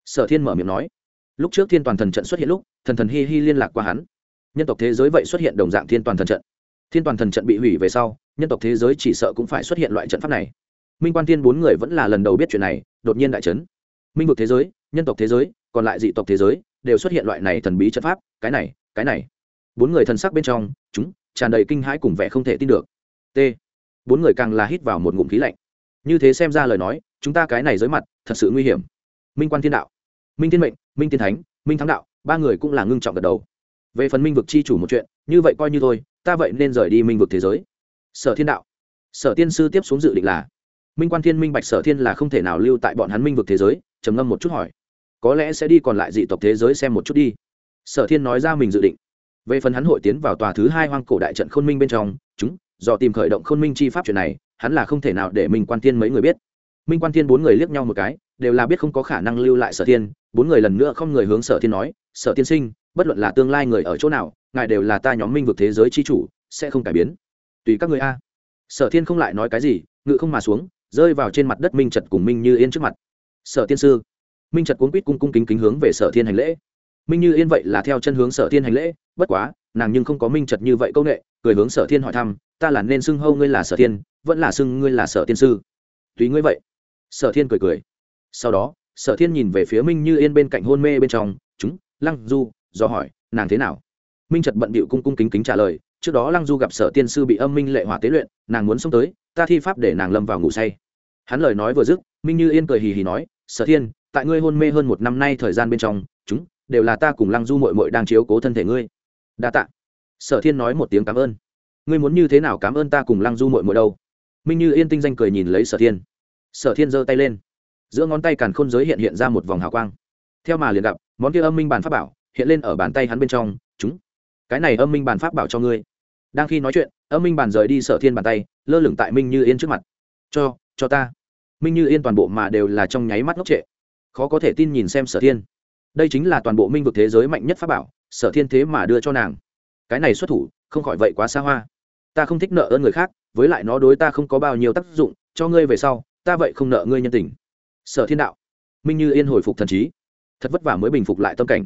Sở thiên mở miệng nói. Lúc trước thiên toàn thần trận xuất hiện lúc, thần thần hi hi liên lạc qua hắn. Nhân tộc thế giới vậy xuất hiện đồng dạng thiên toàn thần trận. Thiên toàn thần trận bị hủy về sau, nhân tộc thế giới chỉ sợ cũng phải xuất hiện loại trận pháp này. Minh quan thiên bốn người vẫn là lần đầu biết chuyện này, đột nhiên đại trấn minh vực thế giới, nhân tộc thế giới, còn lại dị tộc thế giới, đều xuất hiện loại này thần bí trận pháp, cái này cái này. Bốn người thần sắc bên trong, chúng, tràn đầy kinh hãi cùng vẻ không thể tin được. T. Bốn người càng là hít vào một ngụm khí lạnh như thế xem ra lời nói, chúng ta cái này dưới mặt, thật sự nguy hiểm. Minh quan thiên đạo, minh thiên mệnh, minh thiên thánh, minh thắng đạo, ba người cũng là ngưng trọng gật đầu. Về phần minh vực chi chủ một chuyện, như vậy coi như thôi, ta vậy nên rời đi minh vực thế giới. Sở thiên đạo, sở tiên sư tiếp xuống dự định là, minh quan thiên minh bạch sở thiên là không thể nào lưu tại bọn hắn minh vực thế giới, trầm ngâm một chút hỏi. Có lẽ sẽ đi còn lại dị tộc thế giới xem một chút đi. Sở thiên nói ra mình dự định. Về phần hắn hội tiến vào tòa thứ hai hoang cổ đại trận khôn minh bên trong, chúng, do tìm khởi động khôn minh chi pháp chuyện này hắn là không thể nào để minh quan thiên mấy người biết. Minh quan thiên bốn người liếc nhau một cái, đều là biết không có khả năng lưu lại sở thiên, bốn người lần nữa không người hướng sở thiên nói, sở tiên sinh, bất luận là tương lai người ở chỗ nào, ngài đều là ta nhóm minh vực thế giới chi chủ, sẽ không cải biến. Tùy các người a. Sở thiên không lại nói cái gì, ngự không mà xuống, rơi vào trên mặt đất minh trật cùng minh như yên trước mặt. Sở tiên sư. Minh trật cuốn quýt cung cung kính kính hướng về sở thiên hành lễ. Minh như yên vậy là theo chân hướng sở thiên hành lễ, bất quá nàng nhưng không có minh trật như vậy công nghệ cười hướng sở thiên hỏi thăm, ta là nên xưng hâu ngươi là sở thiên, vẫn là xưng ngươi là sở tiên sư? Tùy ngươi vậy. Sở thiên cười cười. Sau đó, sở thiên nhìn về phía minh như yên bên cạnh hôn mê bên trong, chúng, lăng du, do hỏi, nàng thế nào? Minh trật bận bịu cung cung kính kính trả lời, trước đó lăng du gặp sở tiên sư bị âm minh lệ hỏa tế luyện, nàng muốn xông tới, ta thi pháp để nàng lâm vào ngủ say. Hắn lời nói vừa dứt, minh như yên cười hì hì nói, sở thiên, tại ngươi hôn mê hơn một năm nay thời gian bên trong, chúng, đều là ta cùng lăng du mội mội đang chiếu cố thân thể ngươi đa tạ. sở thiên nói một tiếng cảm ơn. Ngươi muốn như thế nào cảm ơn ta cùng lăng du mội mội đâu? Minh như yên tinh danh cười nhìn lấy sở thiên. Sở thiên giơ tay lên. Giữa ngón tay càn khôn giới hiện hiện ra một vòng hào quang. Theo mà liền gặp, món kia âm minh bàn pháp bảo hiện lên ở bàn tay hắn bên trong. Chúng, cái này âm minh bàn pháp bảo cho ngươi. Đang khi nói chuyện, âm minh bàn rời đi sở thiên bàn tay, lơ lửng tại minh như yên trước mặt. Cho cho ta. Minh như yên toàn bộ mà đều là trong nháy mắt ngốc trệ. Khó có thể tin nhìn xem sở thiên. Đây chính là toàn bộ minh vực thế giới mạnh nhất pháp bảo sở thiên thế mà đưa cho nàng. Cái này xuất thủ, không khỏi vậy quá xa hoa. Ta không thích nợ ơn người khác, với lại nó đối ta không có bao nhiêu tác dụng, cho ngươi về sau, ta vậy không nợ ngươi nhân tình. Sở thiên đạo. Minh như yên hồi phục thần trí. Thật vất vả mới bình phục lại tâm cảnh.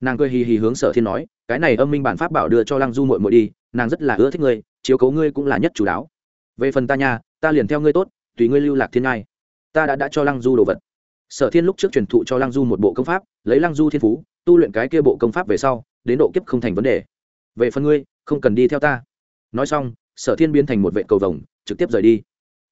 Nàng cười hì hì hướng sở thiên nói, cái này âm minh bản pháp bảo đưa cho lăng du mội mội đi, nàng rất là ưa thích ngươi, chiếu cấu ngươi cũng là nhất chủ đáo về phần ta nha, ta liền theo ngươi tốt, tùy ngươi lưu lạc thiên ngai. Ta đã đã cho lăng du đồ vật sở thiên lúc trước truyền thụ cho lăng du một bộ công pháp lấy lăng du thiên phú tu luyện cái kia bộ công pháp về sau đến độ kiếp không thành vấn đề. Về phần ngươi không cần đi theo ta. Nói xong sở thiên biến thành một vệ cầu vồng trực tiếp rời đi.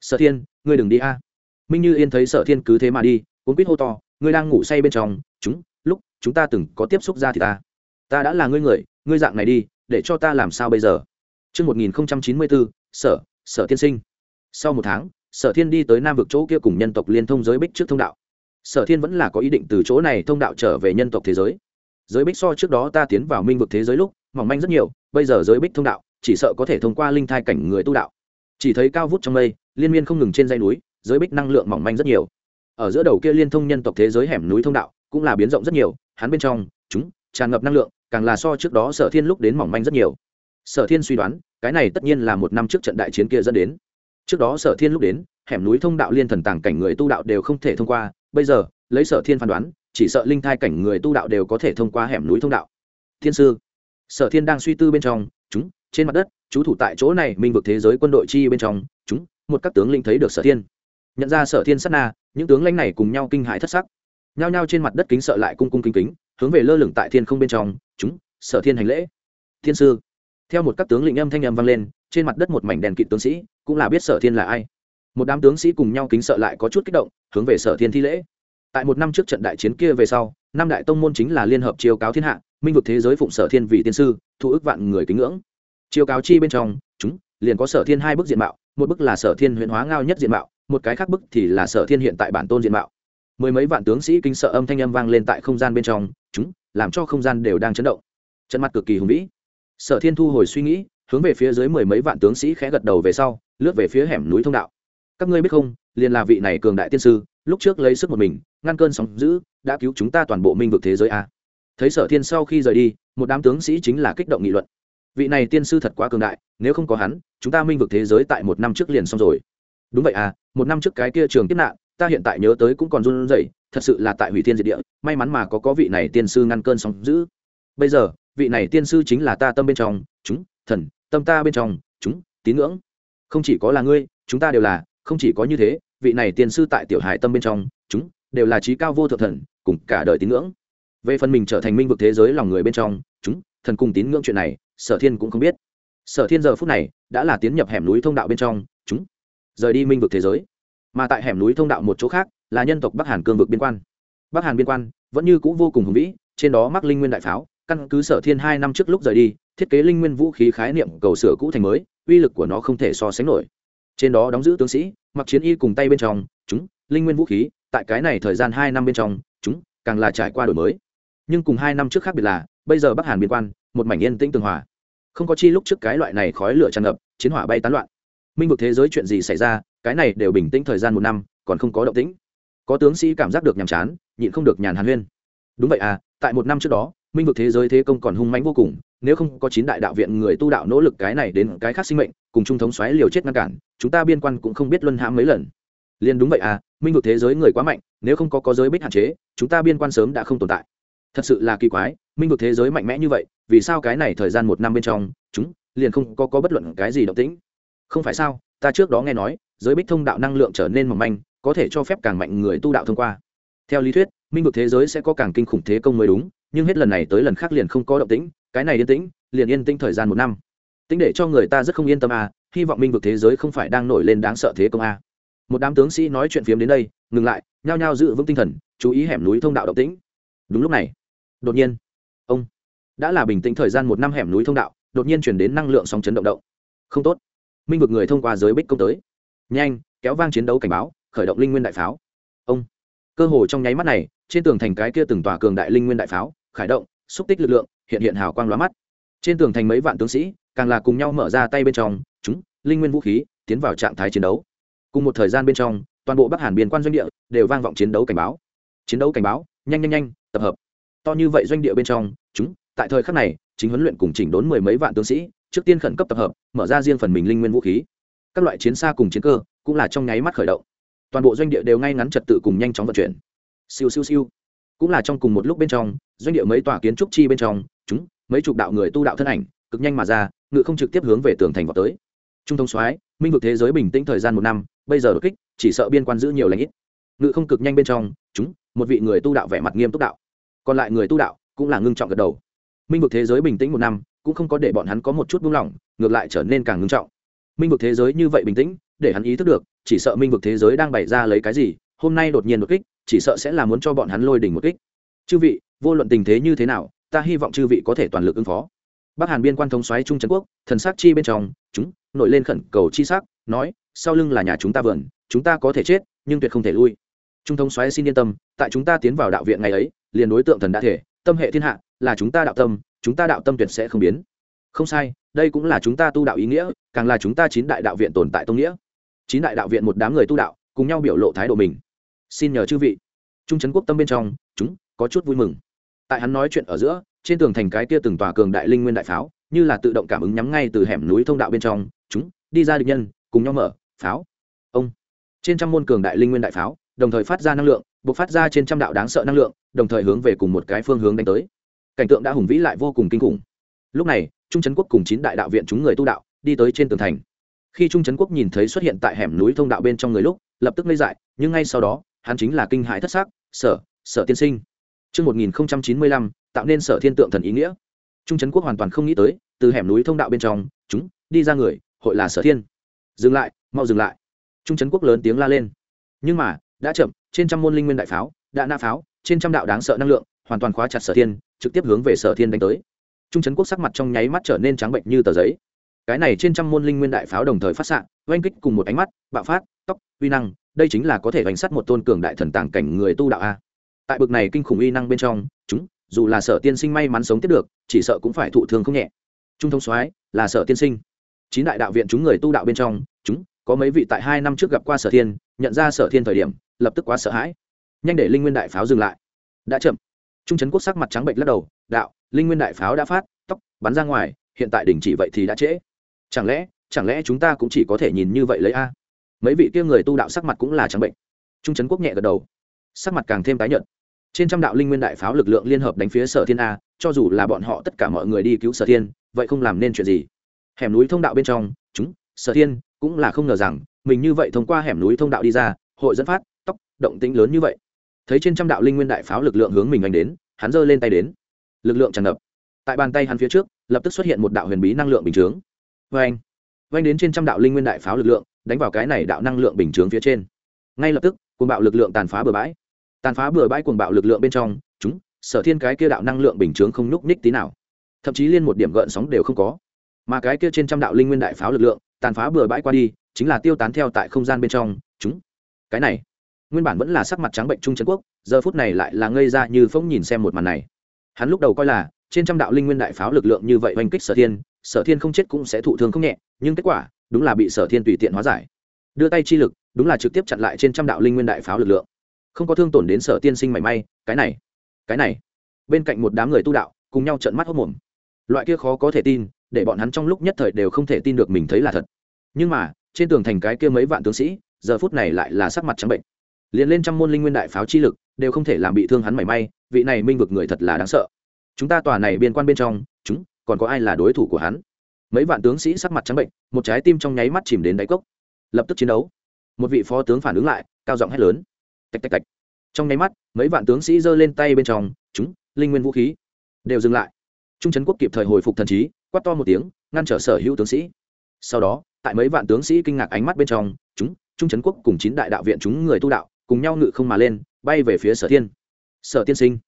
Sở thiên ngươi đừng đi a. Minh như yên thấy sở thiên cứ thế mà đi cuốn quýt hô to ngươi đang ngủ say bên trong chúng lúc chúng ta từng có tiếp xúc ra thì ta. Ta đã là ngươi người ngươi dạng này đi để cho ta làm sao bây giờ? Trước 1094, sở, sở tiên sinh. Sau một tháng, sở thiên đi tới nam vực chỗ kia cùng nhân tộc liên thông giới bích trước thông đạo sở thiên vẫn là có ý định từ chỗ này thông đạo trở về nhân tộc thế giới. Giới bích so trước đó ta tiến vào minh vực thế giới lúc, mỏng manh rất nhiều, bây giờ giới bích thông đạo, chỉ sợ có thể thông qua linh thai cảnh người tu đạo. Chỉ thấy cao vút trong mây, liên miên không ngừng trên dây núi, giới bích năng lượng mỏng manh rất nhiều. Ở giữa đầu kia liên thông nhân tộc thế giới hẻm núi thông đạo, cũng là biến rộng rất nhiều, hắn bên trong, chúng, tràn ngập năng lượng, càng là so trước đó sở thiên lúc đến mỏng manh rất nhiều. Sở thiên suy đoán, cái này tất nhiên là một năm trước trận đại chiến kia dẫn đến. Trước đó sở thiên lúc đến, hẻm núi thông đạo liên thần tàng cảnh người tu đạo đều không thể thông qua bây giờ, lấy sở thiên phán đoán, chỉ sợ linh thai cảnh người tu đạo đều có thể thông qua hẻm núi thông đạo. Thiên sư, sở thiên đang suy tư bên trong, chúng, trên mặt đất, chú thủ tại chỗ này, minh vực thế giới quân đội chi bên trong, chúng, một các tướng linh thấy được sở thiên. Nhận ra sở thiên sát na, những tướng lãnh này cùng nhau kinh hãi thất sắc. Nhao nhao trên mặt đất kính sợ lại cung cung kính kính, hướng về lơ lửng tại thiên không bên trong, chúng, sở thiên hành lễ. Thiên sư. Theo một các tướng lĩnh âm thanh âm vang lên, trên mặt đất một mảnh đèn kịt tướng sĩ, cũng là biết sở thiên là ai một đám tướng sĩ cùng nhau kính sợ lại có chút kích động, hướng về sở thiên thi lễ. Tại một năm trước trận đại chiến kia về sau, năm đại tông môn chính là liên hợp chiêu cáo thiên hạ, minh vực thế giới phụng sở thiên vị tiên sư, thu ước vạn người kính ngưỡng. Chiêu cáo chi bên trong, chúng, liền có sở thiên hai bức diện mạo, một bức là sở thiên huyện hóa ngao nhất diện mạo, một cái khác bức thì là sở thiên hiện tại bản tôn diện mạo. Mười mấy vạn tướng sĩ kính sợ âm thanh âm vang lên tại không gian bên trong, chúng, làm cho không gian đều đang chấn động. Trận mặt cực kỳ hùng vĩ. Sở thiên thu hồi suy nghĩ, hướng về phía dưới mười mấy vạn tướng sĩ khẽ gật đầu về sau, lướt về phía hẻm núi thông đạo các ngươi biết không, liền là vị này cường đại tiên sư, lúc trước lấy sức một mình, ngăn cơn sóng giữ đã cứu chúng ta toàn bộ minh vực thế giới a. Thấy sở thiên sau khi rời đi, một đám tướng sĩ chính là kích động nghị luận. Vị này tiên sư thật quá cường đại, nếu không có hắn, chúng ta minh vực thế giới tại một năm trước liền xong rồi. Đúng vậy à một năm trước cái kia trường kiếp nạn, ta hiện tại nhớ tới cũng còn run rẩy, thật sự là tại hủy thiên diệt địa, may mắn mà có có vị này tiên sư ngăn cơn sóng giữ bây giờ, vị này tiên sư chính là ta tâm bên trong, chúng, thần, tâm ta bên trong, chúng, tín ngưỡng. Không chỉ có là ngươi, chúng ta đều là không chỉ có như thế, vị này tiên sư tại tiểu hải tâm bên trong, chúng đều là trí cao vô thượng thần, cùng cả đời tín ngưỡng. Về phần mình trở thành minh vực thế giới lòng người bên trong, chúng thần cùng tín ngưỡng chuyện này, sở thiên cũng không biết. Sở thiên giờ phút này đã là tiến nhập hẻm núi thông đạo bên trong, chúng rời đi minh vực thế giới. Mà tại hẻm núi thông đạo một chỗ khác là nhân tộc bắc hàn cương vực biên quan. Bắc hàn biên quan vẫn như c ũ vô cùng hùng vĩ, trên đó mắc linh nguyên đại pháo, căn cứ sở thiên hai năm trước lúc rời đi, thiết kế linh nguyên vũ khí khái niệm cầu sửa cũ thành mới, uy lực của nó không thể so sánh nổi trên đó đóng giữ tướng sĩ, mặc chiến y cùng tay bên trong, chúng, linh nguyên vũ khí, tại cái này thời gian hai năm bên trong, chúng, càng là trải qua đổi mới. Nhưng cùng hai năm trước khác biệt là, bây giờ bắc hàn biên quan, một mảnh yên tĩnh tường hòa. Không có chi lúc trước cái loại này khói lửa tràn ngập, chiến hỏa bay tán loạn. Minh vực thế giới chuyện gì xảy ra, cái này đều bình tĩnh thời gian một năm, còn không có động tĩnh. Có tướng sĩ cảm giác được nhàm chán, nhịn không được nhàn hàn huyên. Đúng vậy à tại một năm trước đó minh vực thế giới thế công còn hung mãnh vô cùng nếu không có chín đại đạo viện người tu đạo nỗ lực cái này đến cái khác sinh mệnh cùng trung thống xoáy liều chết ngăn cản chúng ta biên quan cũng không biết luân hãm mấy lần. Liền đúng vậy à minh vực thế giới người quá mạnh nếu không có có giới bích hạn chế chúng ta biên quan sớm đã không tồn tại. Thật sự là kỳ quái minh vực thế giới mạnh mẽ như vậy vì sao cái này thời gian một năm bên trong chúng liền không có, có bất luận cái gì động tĩnh? Không phải sao ta trước đó nghe nói giới bích thông đạo năng lượng trở nên mỏng manh có thể cho phép càng mạnh người tu đạo thông qua. Theo lý thuyết minh vực thế giới sẽ có càng kinh khủng thế công mới đúng nhưng hết lần này tới lần khác liền không có động tĩnh, cái này yên tĩnh, liền yên tĩnh thời gian một năm. Tính để cho người ta rất không yên tâm à hy vọng minh vực thế giới không phải đang nổi lên đáng sợ thế công à. một đám tướng sĩ nói chuyện phiếm đến đây, ngừng lại, nhao nhao giữ vững tinh thần, chú ý hẻm núi thông đạo động tĩnh. Đúng lúc này, đột nhiên, ông, đã là bình tĩnh thời gian một năm hẻm núi thông đạo, đột nhiên chuyển đến năng lượng sóng chấn động động. Không tốt. Minh vực người thông qua giới bích công tới. Nhanh, kéo vang chiến đấu cảnh báo, khởi động linh nguyên đại pháo. Ông, cơ hồ trong nháy mắt này, trên tường thành cái kia từng tòa cường đại linh nguyên đại pháo khởi động, xúc tích lực lượng, hiện hiện hào quang lóa mắt. Trên tường thành mấy vạn tướng sĩ, càng là cùng nhau mở ra tay bên trong, chúng, linh nguyên vũ khí, tiến vào trạng thái chiến đấu. Cùng một thời gian bên trong, toàn bộ bắc hàn biên quan doanh địa đều vang vọng chiến đấu cảnh báo. Chiến đấu cảnh báo, nhanh nhanh nhanh, tập hợp. To như vậy doanh địa bên trong, chúng, tại thời khắc này, chính huấn luyện cùng chỉnh đốn mười mấy vạn tướng sĩ, trước tiên khẩn cấp tập hợp, mở ra riêng phần mình linh nguyên vũ khí. Các loại chiến xa cùng chiến cơ, cũng là trong nháy mắt khởi động. Toàn bộ doanh địa đều ngay ngắn trật tự cùng nhanh chóng vận chuyển. Siêu siêu siêu. Cũng là trong cùng một lúc bên trong doanh địa mấy tòa kiến trúc chi bên trong, chúng, mấy chục đạo người tu đạo thân ảnh, cực nhanh mà ra, ngự không trực tiếp hướng về tường thành vào tới. Trung thông soái, minh vực thế giới bình tĩnh thời gian một năm, bây giờ đột kích, chỉ sợ biên quan giữ nhiều lãnh ít. Ngự không cực nhanh bên trong, chúng, một vị người tu đạo vẻ mặt nghiêm túc đạo. Còn lại người tu đạo cũng là ngưng trọng gật đầu. Minh vực thế giới bình tĩnh một năm, cũng không có để bọn hắn có một chút buông lỏng, ngược lại trở nên càng ngưng trọng. Minh vực thế giới như vậy bình tĩnh, để hắn ý thức được, chỉ sợ minh vực thế giới đang bày ra lấy cái gì, hôm nay đột nhiên đột kích, chỉ sợ sẽ là muốn cho bọn hắn lôi đỉnh một kích. Chư vị vô luận tình thế như thế nào, ta hy vọng chư vị có thể toàn lực ứng phó. Bắc hàn biên quan thống xoáy trung trấn quốc, thần sắc chi bên trong, chúng, nổi lên khẩn cầu chi sắc, nói, sau lưng là nhà chúng ta vườn, chúng ta có thể chết, nhưng tuyệt không thể lui. Trung thống xoáy xin yên tâm, tại chúng ta tiến vào đạo viện ngày ấy, liền đối tượng thần đã thể, tâm hệ thiên hạ, là chúng ta đạo tâm, chúng ta đạo tâm tuyệt sẽ không biến. Không sai, đây cũng là chúng ta tu đạo ý nghĩa, càng là chúng ta chín đại đạo viện tồn tại tông nghĩa. Chín đại đạo viện một đám người tu đạo, cùng nhau biểu lộ thái độ mình. Xin nhờ chư vị. Trung trấn quốc tâm bên trong, chúng, có chút vui mừng tại hắn nói chuyện ở giữa, trên tường thành cái kia từng tòa cường đại linh nguyên đại pháo, như là tự động cảm ứng nhắm ngay từ hẻm núi thông đạo bên trong, chúng, đi ra địch nhân, cùng nhau mở, pháo. Ông. Trên trăm môn cường đại linh nguyên đại pháo, đồng thời phát ra năng lượng buộc phát ra trên trăm đạo đáng sợ năng lượng, đồng thời hướng về cùng một cái phương hướng đánh tới. Cảnh tượng đã hùng vĩ lại vô cùng kinh khủng. Lúc này, trung trấn quốc cùng chín đại đạo viện chúng người tu đạo, đi tới trên tường thành. Khi trung trấn quốc nhìn thấy xuất hiện tại hẻm núi thông đạo bên trong người lúc, lập tức ngây dại, nhưng ngay sau đó, hắn chính là kinh hãi thất xác sở sở tiên sinh. Trước 1095, tạo nên sở thiên tượng thần ý nghĩa. Trung Trấn Quốc hoàn toàn không nghĩ tới, từ hẻm núi thông đạo bên trong, chúng đi ra người, hội là sở thiên. Dừng lại, mau dừng lại. Trung Trấn Quốc lớn tiếng la lên. Nhưng mà, đã chậm, trên trăm môn linh nguyên đại pháo, đã na pháo, trên trăm đạo đáng sợ năng lượng, hoàn toàn khóa chặt sở thiên, trực tiếp hướng về sở thiên đánh tới. Trung Trấn Quốc sắc mặt trong nháy mắt trở nên trắng bệnh như tờ giấy. Cái này trên trăm môn linh nguyên đại pháo đồng thời phát xạ, oanh kích cùng một ánh mắt, bạo phát, tốc, uy năng, đây chính là có thể đánh sát một tôn cường đại thần tàng cảnh người tu đạo a tại bực này kinh khủng uy năng bên trong, chúng, dù là sở tiên sinh may mắn sống tiếp được, chỉ sợ cũng phải thụ thương không nhẹ. Trung thông soái, là sở tiên sinh. Chín đại đạo viện chúng người tu đạo bên trong, chúng, có mấy vị tại hai năm trước gặp qua sở thiên, nhận ra sở thiên thời điểm, lập tức quá sợ hãi. Nhanh để linh nguyên đại pháo dừng lại. Đã chậm. Trung trấn quốc sắc mặt trắng bệnh lắc đầu, đạo, linh nguyên đại pháo đã phát, tóc, bắn ra ngoài, hiện tại đình chỉ vậy thì đã trễ. Chẳng lẽ chẳng lẽ chúng ta cũng chỉ có thể nhìn như vậy lấy a? Mấy vị kia người tu đạo sắc mặt cũng là trắng bệnh. Trung trấn quốc nhẹ gật đầu. Sắc mặt càng thêm tái nhợt trên trăm đạo linh nguyên đại pháo lực lượng liên hợp đánh phía sở thiên a, cho dù là bọn họ tất cả mọi người đi cứu sở thiên, vậy không làm nên chuyện gì. Hẻm núi thông đạo bên trong, chúng, sở thiên, cũng là không ngờ rằng, mình như vậy thông qua hẻm núi thông đạo đi ra, hội dẫn phát, tóc, động tĩnh lớn như vậy. Thấy trên trăm đạo linh nguyên đại pháo lực lượng hướng mình anh đến, hắn giơ lên tay đến. Lực lượng tràn ngập. Tại bàn tay hắn phía trước, lập tức xuất hiện một đạo huyền bí năng lượng bình chướng. Vê anh vanh đến trên trăm đạo linh nguyên đại pháo lực lượng, đánh vào cái này đạo năng lượng bình chướng phía trên. Ngay lập tức, cuồng bạo lực lượng tàn phá bừa bãi tàn phá bừa bãi cuồng bạo lực lượng bên trong, chúng, sở thiên cái kia đạo năng lượng bình chướng không nhúc nhích tí nào. Thậm chí liên một điểm gợn sóng đều không có. Mà cái kia trên trăm đạo linh nguyên đại pháo lực lượng, tàn phá bừa bãi qua đi, chính là tiêu tán theo tại không gian bên trong, chúng. Cái này, nguyên bản vẫn là sắc mặt trắng bệnh trung trấn quốc, giờ phút này lại là ngây ra như phóng nhìn xem một màn này. Hắn lúc đầu coi là, trên trăm đạo linh nguyên đại pháo lực lượng như vậy oanh kích sở thiên sở thiên không chết cũng sẽ thụ thương không nhẹ, nhưng kết quả, đúng là bị sở thiên tùy tiện hóa giải. Đưa tay chi lực, đúng là trực tiếp chặn lại trên trăm đạo linh nguyên đại pháo lực lượng không có thương tổn đến sở tiên sinh mảy may, cái này cái này. Bên cạnh một đám người tu đạo, cùng nhau trận mắt hốc mồm. Loại kia khó có thể tin, để bọn hắn trong lúc nhất thời đều không thể tin được mình thấy là thật. Nhưng mà, trên tường thành cái kia mấy vạn tướng sĩ, giờ phút này lại là sắc mặt trắng bệnh. Liền lên trăm môn linh nguyên đại pháo chi lực, đều không thể làm bị thương hắn mảy may, vị này minh vực người thật là đáng sợ. Chúng ta tòa này biên quan bên trong, chúng, còn có ai là đối thủ của hắn? Mấy vạn tướng sĩ sắc mặt trắng bệnh, một trái tim trong nháy mắt chìm đến đáy cốc. Lập tức chiến đấu. Một vị phó tướng phản ứng lại, cao giọng hét lớn tạch tạch tạch. Trong nháy mắt, mấy vạn tướng sĩ giơ lên tay bên trong, chúng, linh nguyên vũ khí, đều dừng lại. Trung trấn quốc kịp thời hồi phục thần trí, quát to một tiếng, ngăn trở sở hữu tướng sĩ. Sau đó, tại mấy vạn tướng sĩ kinh ngạc ánh mắt bên trong, chúng, trung trấn quốc cùng chín đại đạo viện chúng người tu đạo, cùng nhau ngự không mà lên, bay về phía sở thiên. Sở tiên sinh.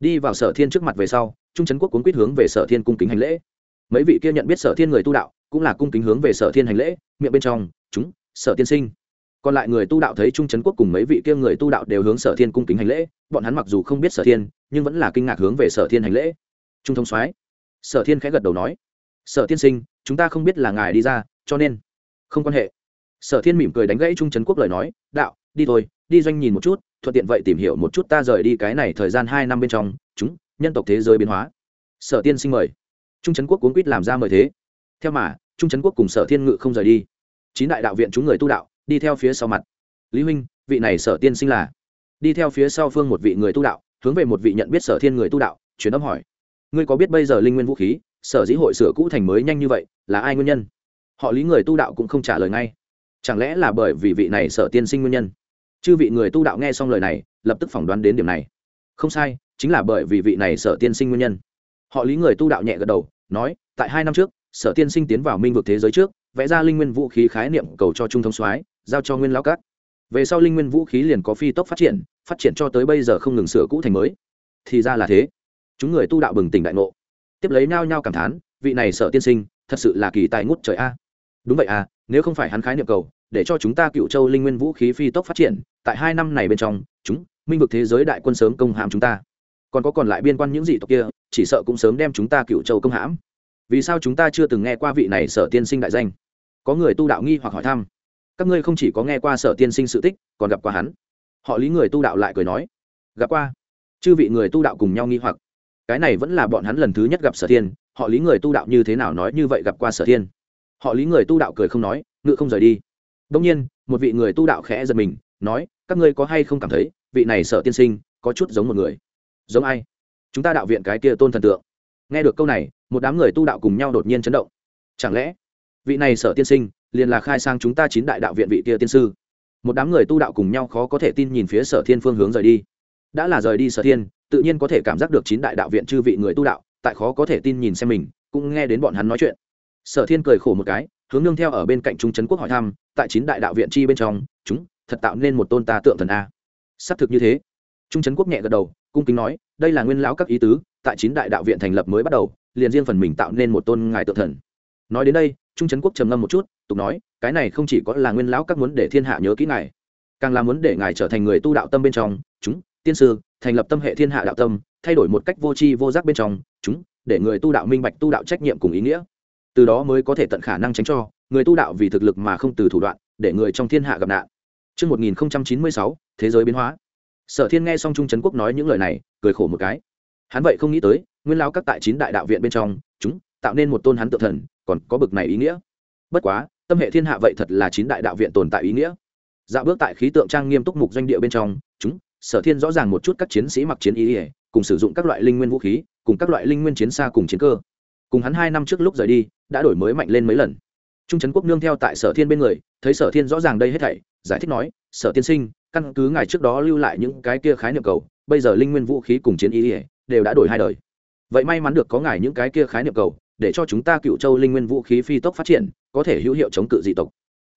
Đi vào sở thiên trước mặt về sau, trung trấn quốc cuốn quýt hướng về sở thiên cung kính hành lễ. Mấy vị kia nhận biết sở thiên người tu đạo, cũng là cung kính hướng về sở thiên hành lễ, miệng bên trong, chúng, sở tiên sinh còn lại người tu đạo thấy trung trấn quốc cùng mấy vị kia người tu đạo đều hướng sở thiên cung kính hành lễ, bọn hắn mặc dù không biết sở thiên, nhưng vẫn là kinh ngạc hướng về sở thiên hành lễ. Trung thông soái, sở thiên khẽ gật đầu nói, sở tiên sinh, chúng ta không biết là ngài đi ra, cho nên không quan hệ. Sở thiên mỉm cười đánh gãy trung trấn quốc lời nói, đạo, đi thôi, đi doanh nhìn một chút, thuận tiện vậy tìm hiểu một chút ta rời đi cái này thời gian hai năm bên trong, chúng, nhân tộc thế giới biến hóa. Sở tiên sinh mời. Trung trấn quốc cuốn quýt làm ra mời thế. Theo mà, trung trấn quốc cùng sở thiên ngự không rời đi. Chín đại đạo viện chúng người tu đạo đi theo phía sau mặt. Lý huynh, vị này sở tiên sinh là? Đi theo phía sau phương một vị người tu đạo, hướng về một vị nhận biết sở thiên người tu đạo chuyển âm hỏi. Ngươi có biết bây giờ linh nguyên vũ khí, sở dĩ hội sửa cũ thành mới nhanh như vậy, là ai nguyên nhân? Họ lý người tu đạo cũng không trả lời ngay. Chẳng lẽ là bởi vì vị này sở tiên sinh nguyên nhân? Chư vị người tu đạo nghe xong lời này, lập tức phỏng đoán đến điểm này. Không sai, chính là bởi vì vị này sở tiên sinh nguyên nhân. Họ lý người tu đạo nhẹ gật đầu, nói, tại hai năm trước, sở tiên sinh tiến vào minh vực thế giới trước, vẽ ra linh nguyên vũ khí khái niệm cầu cho trung thông soái giao cho nguyên lão cát. Về sau linh nguyên vũ khí liền có phi tốc phát triển phát triển cho tới bây giờ không ngừng sửa cũ thành mới. Thì ra là thế. Chúng người tu đạo bừng tỉnh đại ngộ. Tiếp lấy nhao nhao cảm thán, vị này sợ tiên sinh, thật sự là kỳ tài ngút trời a. Đúng vậy à nếu không phải hắn khái niệm cầu, để cho chúng ta cựu châu linh nguyên vũ khí phi tốc phát triển, tại hai năm này bên trong, chúng, minh vực thế giới đại quân sớm công hãm chúng ta. Còn có còn lại biên quan những dị tộc kia, chỉ sợ cũng sớm đem chúng ta cựu châu công hãm. Vì sao chúng ta chưa từng nghe qua vị này sở tiên sinh đại danh? Có người tu đạo nghi hoặc hỏi thăm các ngươi không chỉ có nghe qua sở tiên sinh sự tích, còn gặp qua hắn. Họ lý người tu đạo lại cười nói, gặp qua. Chư vị người tu đạo cùng nhau nghi hoặc. Cái này vẫn là bọn hắn lần thứ nhất gặp sở tiên. họ lý người tu đạo như thế nào nói như vậy gặp qua sở tiên. họ lý người tu đạo cười không nói ngự không rời đi. Đông nhiên, một vị người tu đạo khẽ giật mình, nói, các ngươi có hay không cảm thấy, vị này sở tiên sinh, có chút giống một người? Giống ai? Chúng ta đạo viện cái kia tôn thần tượng. Nghe được câu này, một đám người tu đạo cùng nhau đột nhiên chấn động. Chẳng lẽ, vị này sở tiên sinh liền là khai sang chúng ta chín đại đạo viện vị kia tiên sư. Một đám người tu đạo cùng nhau khó có thể tin nhìn phía sở thiên phương hướng rời đi. Đã là rời đi sở thiên, tự nhiên có thể cảm giác được chín đại đạo viện chư vị người tu đạo, tại khó có thể tin nhìn xem mình, cũng nghe đến bọn hắn nói chuyện. Sở thiên cười khổ một cái, hướng nương theo ở bên cạnh trung trấn quốc hỏi thăm, tại chín đại đạo viện chi bên trong, chúng, thật tạo nên một tôn ta tượng thần a. Xác thực như thế. Trung trấn quốc nhẹ gật đầu, cung kính nói, đây là nguyên lão các ý tứ, tại chín đại đạo viện thành lập mới bắt đầu, liền riêng phần mình tạo nên một tôn ngài tượng thần. Nói đến đây trung trấn quốc trầm ngâm một chút tục nói cái này không chỉ có là nguyên lão các muốn để thiên hạ nhớ kỹ ngài càng là muốn để ngài trở thành người tu đạo tâm bên trong chúng tiên sư thành lập tâm hệ thiên hạ đạo tâm thay đổi một cách vô tri vô giác bên trong chúng để người tu đạo minh bạch tu đạo trách nhiệm cùng ý nghĩa từ đó mới có thể tận khả năng tránh cho người tu đạo vì thực lực mà không từ thủ đoạn để người trong thiên hạ gặp nạn Trước 1096, thế giới biến hóa. Sở Thiên nghe xong Trung Trấn Quốc nói những lời này, cười khổ một cái. Hắn vậy không nghĩ tới, nguyên lão các tại chín đại đạo viện bên trong, chúng tạo nên một tôn hắn tự thần, còn có bực này ý nghĩa. Bất quá, tâm hệ thiên hạ vậy thật là chín đại đạo viện tồn tại ý nghĩa. Dạo bước tại khí tượng trang nghiêm túc mục doanh địa bên trong, chúng Sở Thiên rõ ràng một chút các chiến sĩ mặc chiến y, cùng sử dụng các loại linh nguyên vũ khí, cùng các loại linh nguyên chiến xa cùng chiến cơ. Cùng hắn hai năm trước lúc rời đi, đã đổi mới mạnh lên mấy lần trung trấn quốc nương theo tại sở thiên bên người thấy sở thiên rõ ràng đây hết thảy giải thích nói sở tiên sinh căn cứ ngài trước đó lưu lại những cái kia khái niệm cầu bây giờ linh nguyên vũ khí cùng chiến ý ỉa đều đã đổi hai đời vậy may mắn được có ngài những cái kia khái niệm cầu để cho chúng ta cựu châu linh nguyên vũ khí phi tốc phát triển, có thể hữu hiệu chống cự dị tộc.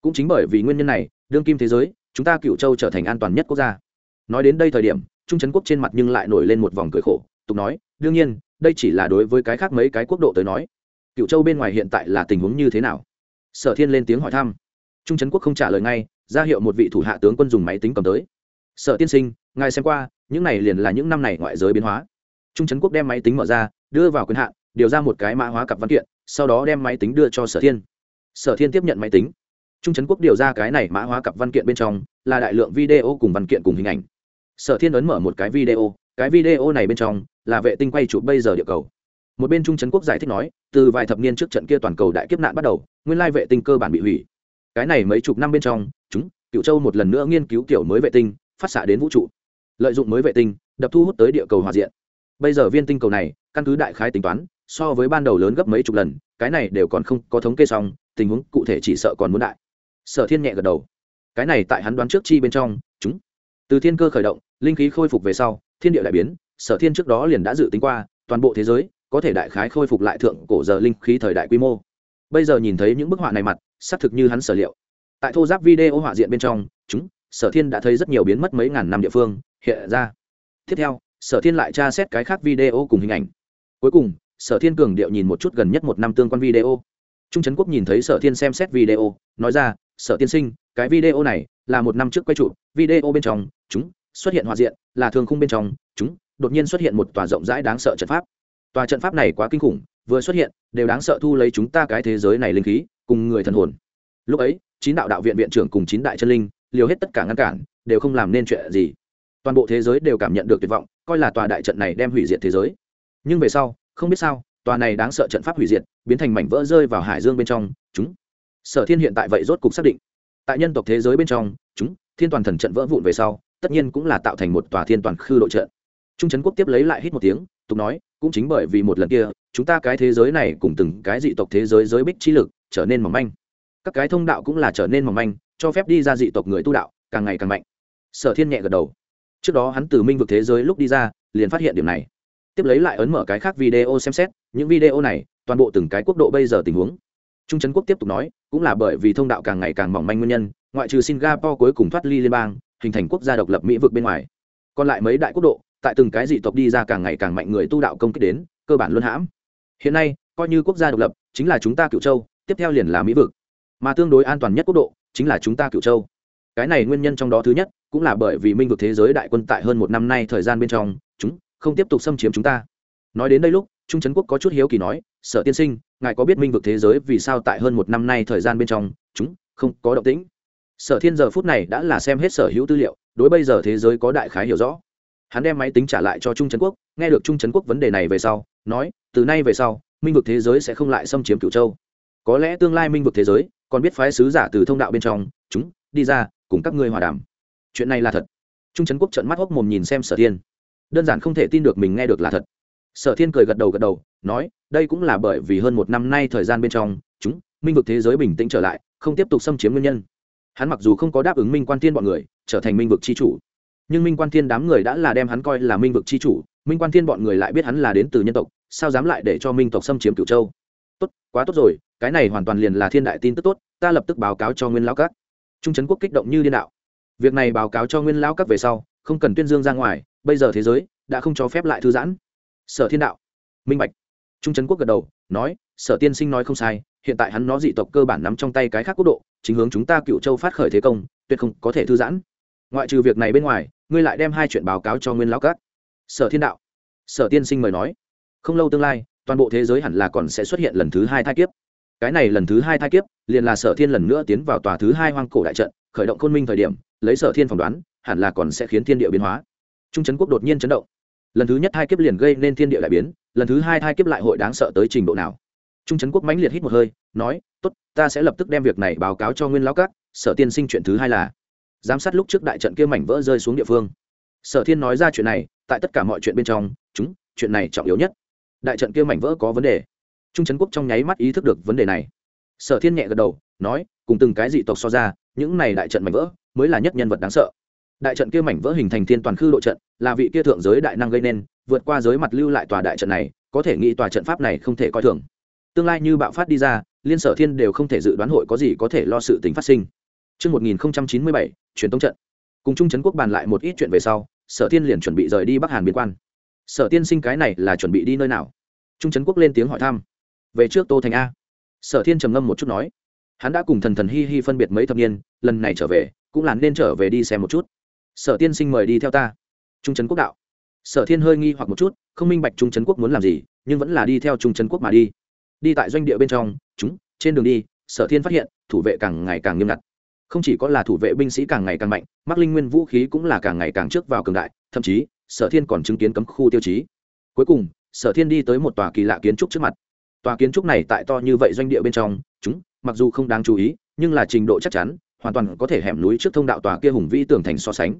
Cũng chính bởi vì nguyên nhân này, đương kim thế giới, chúng ta cựu châu trở thành an toàn nhất quốc gia. Nói đến đây thời điểm, trung trấn quốc trên mặt nhưng lại nổi lên một vòng cười khổ, tục nói, đương nhiên, đây chỉ là đối với cái khác mấy cái quốc độ tới nói. Cựu châu bên ngoài hiện tại là tình huống như thế nào? Sở thiên lên tiếng hỏi thăm. Trung trấn quốc không trả lời ngay, ra hiệu một vị thủ hạ tướng quân dùng máy tính cầm tới. Sở tiên sinh, ngài xem qua, những này liền là những năm này ngoại giới biến hóa. Trung trấn quốc đem máy tính mở ra, đưa vào quyền hạn điều ra một cái mã hóa cặp văn kiện, sau đó đem máy tính đưa cho sở thiên. Sở thiên tiếp nhận máy tính. Trung trấn quốc điều ra cái này mã hóa cặp văn kiện bên trong là đại lượng video cùng văn kiện cùng hình ảnh. Sở thiên ấn mở một cái video cái video này bên trong là vệ tinh quay chụp bây giờ địa cầu. Một bên trung trấn quốc giải thích nói, từ vài thập niên trước trận kia toàn cầu đại kiếp nạn bắt đầu, nguyên lai vệ tinh cơ bản bị hủy. Cái này mấy chục năm bên trong, chúng cựu châu một lần nữa nghiên cứu kiểu mới vệ tinh, phát xạ đến vũ trụ. Lợi dụng mới vệ tinh, đập thu hút tới địa cầu hòa diện. Bây giờ viên tinh cầu này, căn cứ đại khái tính toán so với ban đầu lớn gấp mấy chục lần, cái này đều còn không có thống kê xong, tình huống cụ thể chỉ sợ còn muốn đại. Sở thiên nhẹ gật đầu. Cái này tại hắn đoán trước chi bên trong, chúng. Từ thiên cơ khởi động, linh khí khôi phục về sau, thiên địa đại biến, sở thiên trước đó liền đã dự tính qua, toàn bộ thế giới, có thể đại khái khôi phục lại thượng cổ giờ linh khí thời đại quy mô. Bây giờ nhìn thấy những bức họa này mặt, xác thực như hắn sở liệu. Tại thô giáp video họa diện bên trong, chúng, sở thiên đã thấy rất nhiều biến mất mấy ngàn năm địa phương, hiện ra. Tiếp theo, sở thiên lại tra xét cái khác video cùng hình ảnh. Cuối cùng sở thiên cường điệu nhìn một chút gần nhất một năm tương quan video. Trung trấn quốc nhìn thấy sở thiên xem xét video, nói ra, sở tiên sinh, cái video này là một năm trước quay trụ video bên trong, chúng, xuất hiện hòa diện, là thường khung bên trong, chúng, đột nhiên xuất hiện một tòa rộng rãi đáng sợ trận pháp. Tòa trận pháp này quá kinh khủng, vừa xuất hiện, đều đáng sợ thu lấy chúng ta cái thế giới này linh khí, cùng người thần hồn. Lúc ấy, chín đạo đạo viện viện trưởng cùng chín đại chân linh, liều hết tất cả ngăn cản, đều không làm nên chuyện gì. Toàn bộ thế giới đều cảm nhận được tuyệt vọng, coi là tòa đại trận này đem hủy diệt thế giới. Nhưng về sau không biết sao, tòa này đáng sợ trận pháp hủy diệt, biến thành mảnh vỡ rơi vào hải dương bên trong, chúng. Sở thiên hiện tại vậy rốt cục xác định. Tại nhân tộc thế giới bên trong, chúng, thiên toàn thần trận vỡ vụn về sau, tất nhiên cũng là tạo thành một tòa thiên toàn khư đội trận. Trung trấn quốc tiếp lấy lại hít một tiếng, tục nói, cũng chính bởi vì một lần kia, chúng ta cái thế giới này cùng từng cái dị tộc thế giới giới bích trí lực, trở nên mỏng manh. Các cái thông đạo cũng là trở nên mỏng manh, cho phép đi ra dị tộc người tu đạo, càng ngày càng mạnh. Sở thiên nhẹ gật đầu. Trước đó hắn từ minh vực thế giới lúc đi ra, liền phát hiện điểm này tiếp lấy lại ấn mở cái khác video xem xét, những video này, toàn bộ từng cái quốc độ bây giờ tình huống. Trung trấn quốc tiếp tục nói, cũng là bởi vì thông đạo càng ngày càng mỏng manh nguyên nhân, ngoại trừ singapore cuối cùng thoát ly liên bang, hình thành quốc gia độc lập mỹ vực bên ngoài. Còn lại mấy đại quốc độ, tại từng cái dị tộc đi ra càng ngày càng mạnh người tu đạo công kích đến, cơ bản luôn hãm. Hiện nay, coi như quốc gia độc lập, chính là chúng ta cựu châu, tiếp theo liền là mỹ vực. Mà tương đối an toàn nhất quốc độ, chính là chúng ta cựu châu. Cái này nguyên nhân trong đó thứ nhất, cũng là bởi vì minh vực thế giới đại quân tại hơn một năm nay thời gian bên trong, chúng không tiếp tục xâm chiếm chúng ta. Nói đến đây lúc, trung trấn quốc có chút hiếu kỳ nói, sở tiên sinh, ngài có biết minh vực thế giới vì sao tại hơn một năm nay thời gian bên trong, chúng không có động tĩnh? Sở thiên giờ phút này đã là xem hết sở hữu tư liệu, đối bây giờ thế giới có đại khái hiểu rõ. Hắn đem máy tính trả lại cho trung trấn quốc, nghe được trung trấn quốc vấn đề này về sau, nói, từ nay về sau, minh vực thế giới sẽ không lại xâm chiếm cửu châu. Có lẽ tương lai minh vực thế giới, còn biết phái sứ giả từ thông đạo bên trong, chúng đi ra, cùng các ngươi hòa đàm. Chuyện này là thật. Trung trấn quốc trận mắt hốc mồm nhìn xem sở thiên đơn giản không thể tin được mình nghe được là thật. Sở thiên cười gật đầu gật đầu, nói, đây cũng là bởi vì hơn một năm nay thời gian bên trong, chúng, minh vực thế giới bình tĩnh trở lại, không tiếp tục xâm chiếm nguyên nhân. Hắn mặc dù không có đáp ứng minh quan thiên bọn người, trở thành minh vực c h i chủ. Nhưng minh quan thiên đám người đã là đem hắn coi là minh vực c h i chủ, minh quan thiên bọn người lại biết hắn là đến từ nhân tộc, sao dám lại để cho minh tộc xâm chiếm cửu châu? Tốt, quá tốt rồi, cái này hoàn toàn liền là thiên đại tin tức tốt, ta lập tức báo cáo cho nguyên lão các. Trung trấn quốc kích động như điên đạo. Việc này báo cáo cho nguyên lão các về sau, không cần tuyên dương ra ngoài bây giờ thế giới đã không cho phép lại thư giãn. Sở thiên đạo, minh bạch. Trung trấn quốc gật đầu, nói, sở tiên sinh nói không sai, hiện tại hắn nó dị tộc cơ bản nắm trong tay cái khác quốc độ, chính hướng chúng ta cựu châu phát khởi thế công, tuyệt không có thể thư giãn. Ngoại trừ việc này bên ngoài, ngươi lại đem hai chuyện báo cáo cho nguyên lão cát sở thiên đạo, sở tiên sinh mời nói, không lâu tương lai, toàn bộ thế giới hẳn là còn sẽ xuất hiện lần thứ hai thai kiếp. Cái này lần thứ hai thai kiếp, liền là sở thiên lần nữa tiến vào tòa thứ hai hoang cổ đại trận, khởi động khôn minh thời điểm, lấy sở thiên phỏng đoán, hẳn là còn sẽ khiến thiên địa biến hóa trung trấn quốc đột nhiên chấn động. Lần thứ nhất hai kiếp liền gây nên thiên địa đại biến, lần thứ hai hai kiếp lại hội đáng sợ tới trình độ nào? Trung trấn quốc mãnh liệt hít một hơi, nói, tốt, ta sẽ lập tức đem việc này báo cáo cho nguyên lão các, sở tiên sinh chuyện thứ hai là giám sát lúc trước đại trận kia mảnh vỡ rơi xuống địa phương. Sở thiên nói ra chuyện này, tại tất cả mọi chuyện bên trong, chúng, chuyện này trọng yếu nhất. Đại trận kia mảnh vỡ có vấn đề. Trung trấn quốc trong nháy mắt ý thức được vấn đề này. Sở thiên nhẹ gật đầu, nói, cùng từng cái dị tộc so ra, những này đại trận mảnh vỡ mới là nhất nhân vật đáng sợ đại trận kia mảnh vỡ hình thành thiên toàn khư độ trận là vị kia thượng giới đại năng gây nên vượt qua giới mặt lưu lại tòa đại trận này có thể nghĩ tòa trận pháp này không thể coi thường tương lai như bạo phát đi ra liên sở thiên đều không thể dự đoán hội có gì có thể lo sự tính phát sinh Trước 1097, truyền tống trận. Cùng Trung Trấn Quốc bàn lại một ít chuyện về sau, sở thiên liền chuẩn bị rời đi Bắc Hàn biên quan. Sở tiên sinh cái này là chuẩn bị đi nơi nào? Trung Trấn Quốc lên tiếng hỏi thăm. Về trước Tô Thành A. Sở thiên trầm ngâm một chút nói. hắn đã cùng thần thần hi hi phân biệt mấy thập niên lần này trở về cũng là nên trở về đi xem một chút sở tiên sinh mời đi theo ta. Trung trấn quốc đạo. Sở thiên hơi nghi hoặc một chút, không minh bạch trung trấn quốc muốn làm gì, nhưng vẫn là đi theo trung trấn quốc mà đi. Đi tại doanh địa bên trong, chúng, trên đường đi, sở thiên phát hiện, thủ vệ càng ngày càng nghiêm ngặt. Không chỉ có là thủ vệ binh sĩ càng ngày càng mạnh mắc linh nguyên vũ khí cũng là càng ngày càng trước vào cường đại, thậm chí, sở thiên còn chứng kiến cấm khu tiêu chí. Cuối cùng, sở thiên đi tới một tòa kỳ lạ kiến trúc trước mặt. Tòa kiến trúc này tại to như vậy doanh địa bên trong, chúng, mặc dù không đáng chú ý, nhưng là trình độ chắc chắn hoàn toàn có thể hẻm núi trước thông đạo tòa kia hùng vĩ tường thành so sánh.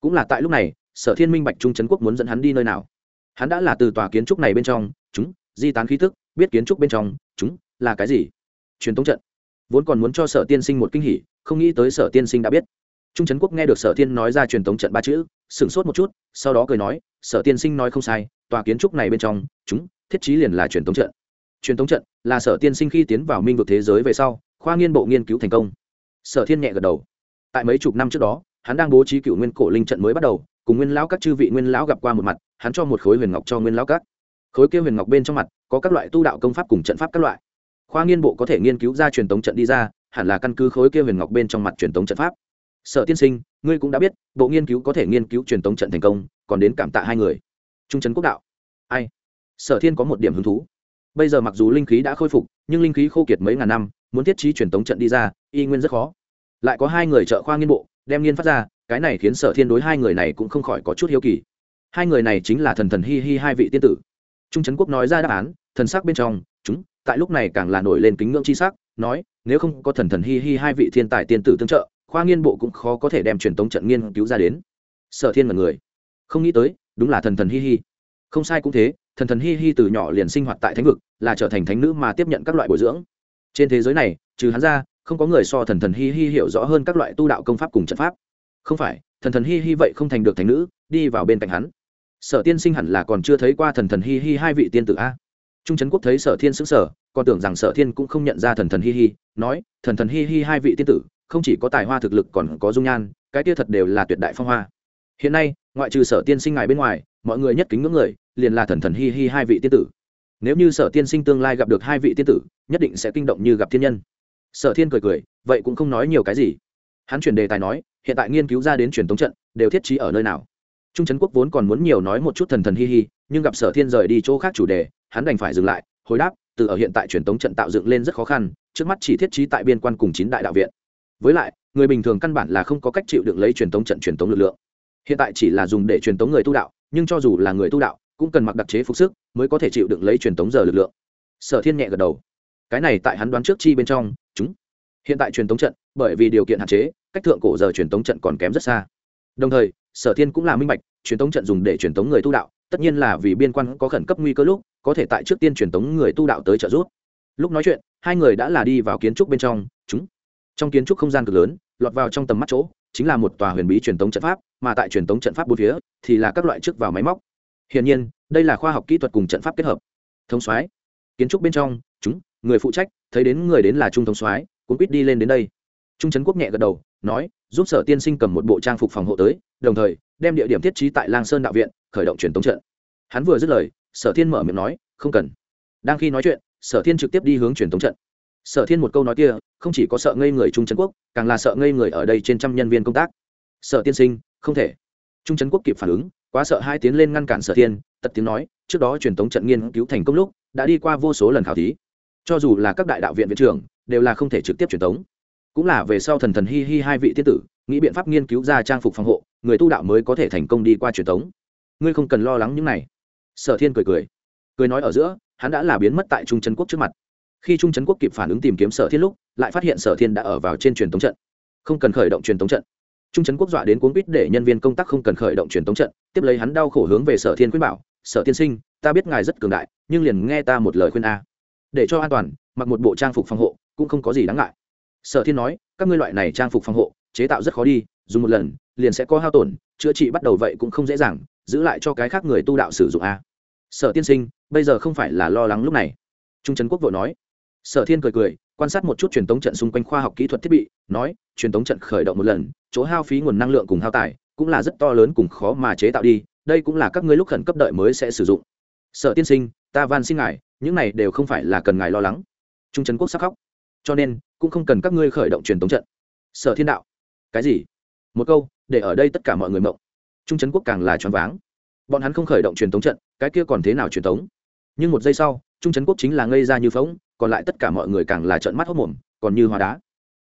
Cũng là tại lúc này, sở thiên minh bạch trung trấn quốc muốn dẫn hắn đi nơi nào. Hắn đã là từ tòa kiến trúc này bên trong, chúng, di tán khí thức biết kiến trúc bên trong, chúng, là cái gì? Truyền thống trận. Vốn còn muốn cho sở tiên sinh một kinh hỉ, không nghĩ tới sở tiên sinh đã biết. Trung trấn quốc nghe được sở tiên nói ra truyền thống trận ba chữ, sửng sốt một chút, sau đó cười nói, sở tiên sinh nói không sai, tòa kiến trúc này bên trong, chúng, thiết trí liền là truyền thống trận. Truyền thống trận là sở tiên sinh khi tiến vào minh vực thế giới về sau, khoa nghiên bộ nghiên cứu thành công sở thiên nhẹ gật đầu. Tại mấy chục năm trước đó, hắn đang bố trí cựu nguyên cổ linh trận mới bắt đầu, cùng nguyên lão các chư vị nguyên lão gặp qua một mặt, hắn cho một khối huyền ngọc cho nguyên lão các. Khối kia huyền ngọc bên trong mặt, có các loại tu đạo công pháp cùng trận pháp các loại. Khoa nghiên bộ có thể nghiên cứu ra truyền tống trận đi ra, hẳn là căn cứ khối kia huyền ngọc bên trong mặt truyền tống trận pháp. Sở tiên sinh, ngươi cũng đã biết, bộ nghiên cứu có thể nghiên cứu truyền tống trận thành công, còn đến cảm tạ hai người. Trung trấn quốc đạo. Ai? Sở thiên có một điểm hứng thú. Bây giờ mặc dù linh khí đã khôi phục, nhưng linh khí khô kiệt mấy ngàn năm muốn thiết trí truyền tống trận đi ra, y nguyên rất khó. Lại có hai người trợ khoa nghiên bộ, đem nghiên phát ra, cái này khiến sở thiên đối hai người này cũng không khỏi có chút hiếu kỳ. Hai người này chính là thần thần hi hi hai vị tiên tử. Trung trấn quốc nói ra đáp án, thần sắc bên trong, chúng, tại lúc này càng là nổi lên kính ngưỡng c h i sắc, nói, nếu không có thần thần hi hi hai vị thiên tài tiên tử tương trợ, khoa nghiên bộ cũng khó có thể đem truyền tống trận nghiên cứu ra đến. Sở thiên mật người. Không nghĩ tới, đúng là thần thần hi hi. Không sai cũng thế, thần thần hi hi từ nhỏ liền sinh hoạt tại thánh vực, là trở thành thánh nữ mà tiếp nhận các loại bồi dưỡng trên thế giới này, trừ hắn ra, không có người so thần thần hi hi hiểu rõ hơn các loại tu đạo công pháp cùng trận pháp. Không phải, thần thần hi hi vậy không thành được thành nữ, đi vào bên cạnh hắn. Sở tiên sinh hẳn là còn chưa thấy qua thần thần hi hi hai vị tiên tử a. Trung trấn quốc thấy sở thiên xứng sở còn tưởng rằng sở thiên cũng không nhận ra thần thần hi hi, nói, thần thần hi hi hai vị tiên tử, không chỉ có tài hoa thực lực còn có dung nhan, cái tia thật đều là tuyệt đại phong hoa. Hiện nay, ngoại trừ sở tiên sinh ngài bên ngoài, mọi người nhất kính ngưỡng người, liền là thần thần hi hi hai vị tiên tử nếu như sở tiên sinh tương lai gặp được hai vị tiên tử, nhất định sẽ kinh động như gặp thiên nhân. Sở thiên cười cười, vậy cũng không nói nhiều cái gì. Hắn chuyển đề tài nói, hiện tại nghiên cứu ra đến truyền tống trận, đều thiết trí ở nơi nào. Trung trấn quốc vốn còn muốn nhiều nói một chút thần thần hi hi, nhưng gặp sở thiên rời đi chỗ khác chủ đề, hắn đành phải dừng lại, hồi đáp, từ ở hiện tại truyền tống trận tạo dựng lên rất khó khăn, trước mắt chỉ thiết trí tại biên quan cùng chín đại đạo viện. Với lại, người bình thường căn bản là không có cách chịu đựng lấy truyền tống trận truyền tống lực lượng. Hiện tại chỉ là dùng để truyền tống người tu đạo, nhưng cho dù là người tu đạo cũng cần mặc đặc chế phục sức mới có thể chịu đựng lấy truyền tống giờ lực lượng. Sở thiên nhẹ gật đầu. Cái này tại hắn đoán trước chi bên trong, chúng. Hiện tại truyền tống trận, bởi vì điều kiện hạn chế, cách thượng cổ giờ truyền tống trận còn kém rất xa. Đồng thời, sở thiên cũng là minh bạch, truyền tống trận dùng để truyền tống người tu đạo, tất nhiên là vì biên quan có khẩn cấp nguy cơ lúc, có thể tại trước tiên truyền tống người tu đạo tới trợ giúp. Lúc nói chuyện, hai người đã là đi vào kiến trúc bên trong, chúng. Trong kiến trúc không gian cực lớn, lọt vào trong tầm mắt chỗ, chính là một tòa huyền bí truyền tống trận pháp, mà tại truyền tống trận pháp bốn phía, thì là các loại trước vào máy móc hiển nhiên, đây là khoa học kỹ thuật cùng trận pháp kết hợp. Thông soái, kiến trúc bên trong, chúng, người phụ trách, thấy đến người đến là trung thông soái cũng quýt đi lên đến đây. Trung trấn quốc nhẹ gật đầu, nói, giúp sở tiên sinh cầm một bộ trang phục phòng hộ tới, đồng thời, đem địa điểm thiết trí tại lang sơn đạo viện, khởi động truyền tống trận. Hắn vừa dứt lời, sở thiên mở miệng nói, không cần. Đang khi nói chuyện, sở thiên trực tiếp đi hướng truyền tống trận. Sở thiên một câu nói kia, không chỉ có sợ ngây người trung trấn quốc, càng là sợ ngây người ở đây trên trăm nhân viên công tác. Sở tiên sinh, không thể. Trung trấn quốc kịp phản ứng quá sợ hai tiến lên ngăn cản sở thiên tật tiếng nói, trước đó truyền tống trận nghiên cứu thành công lúc, đã đi qua vô số lần khảo thí. Cho dù là các đại đạo viện viện trưởng, đều là không thể trực tiếp truyền tống. Cũng là về sau thần thần hi hi hai vị tiết tử, nghĩ biện pháp nghiên cứu ra trang phục phòng hộ, người tu đạo mới có thể thành công đi qua truyền tống. Ngươi không cần lo lắng những này. Sở thiên cười cười. Cười nói ở giữa, hắn đã là biến mất tại trung trấn quốc trước mặt. Khi trung trấn quốc kịp phản ứng tìm kiếm sở thiên lúc, lại phát hiện sở thiên đã ở vào trên truyền tống trận. Không cần khởi động truyền tống trận trung trấn quốc dọa đến cuốn quýt để nhân viên công tác không cần khởi động truyền tống trận, tiếp lấy hắn đau khổ hướng về sở thiên khuyên bảo, sở tiên sinh, ta biết ngài rất cường đại, nhưng liền nghe ta một lời khuyên a. Để cho an toàn, mặc một bộ trang phục phòng hộ, cũng không có gì đáng ngại. Sở thiên nói, các ngươi loại này trang phục phòng hộ, chế tạo rất khó đi, dùng một lần, liền sẽ có hao tổn, chữa trị bắt đầu vậy cũng không dễ dàng, giữ lại cho cái khác người tu đạo sử dụng a. Sở tiên sinh, bây giờ không phải là lo lắng lúc này. Trung trấn quốc vội nói. Sở thiên cười cười, quan sát một chút truyền tống trận xung quanh khoa học kỹ thuật thiết bị, nói, truyền tống trận khởi động một lần chỗ hao phí nguồn năng lượng cùng hao tài, cũng là rất to lớn cùng khó mà chế tạo đi, đây cũng là các ngươi lúc khẩn cấp đợi mới sẽ sử dụng. Sở tiên sinh, ta van xin ngài, những này đều không phải là cần ngài lo lắng. Trung trấn quốc sắc khóc. Cho nên, cũng không cần các ngươi khởi động truyền tống trận. Sở thiên đạo. Cái gì? Một câu, để ở đây tất cả mọi người mộng. Trung trấn quốc càng là choáng váng. Bọn hắn không khởi động truyền tống trận, cái kia còn thế nào truyền tống? Nhưng một giây sau, trung trấn quốc chính là ngây ra như phóng còn lại tất cả mọi người càng là trợn mắt hốc mồm, còn như hóa đá.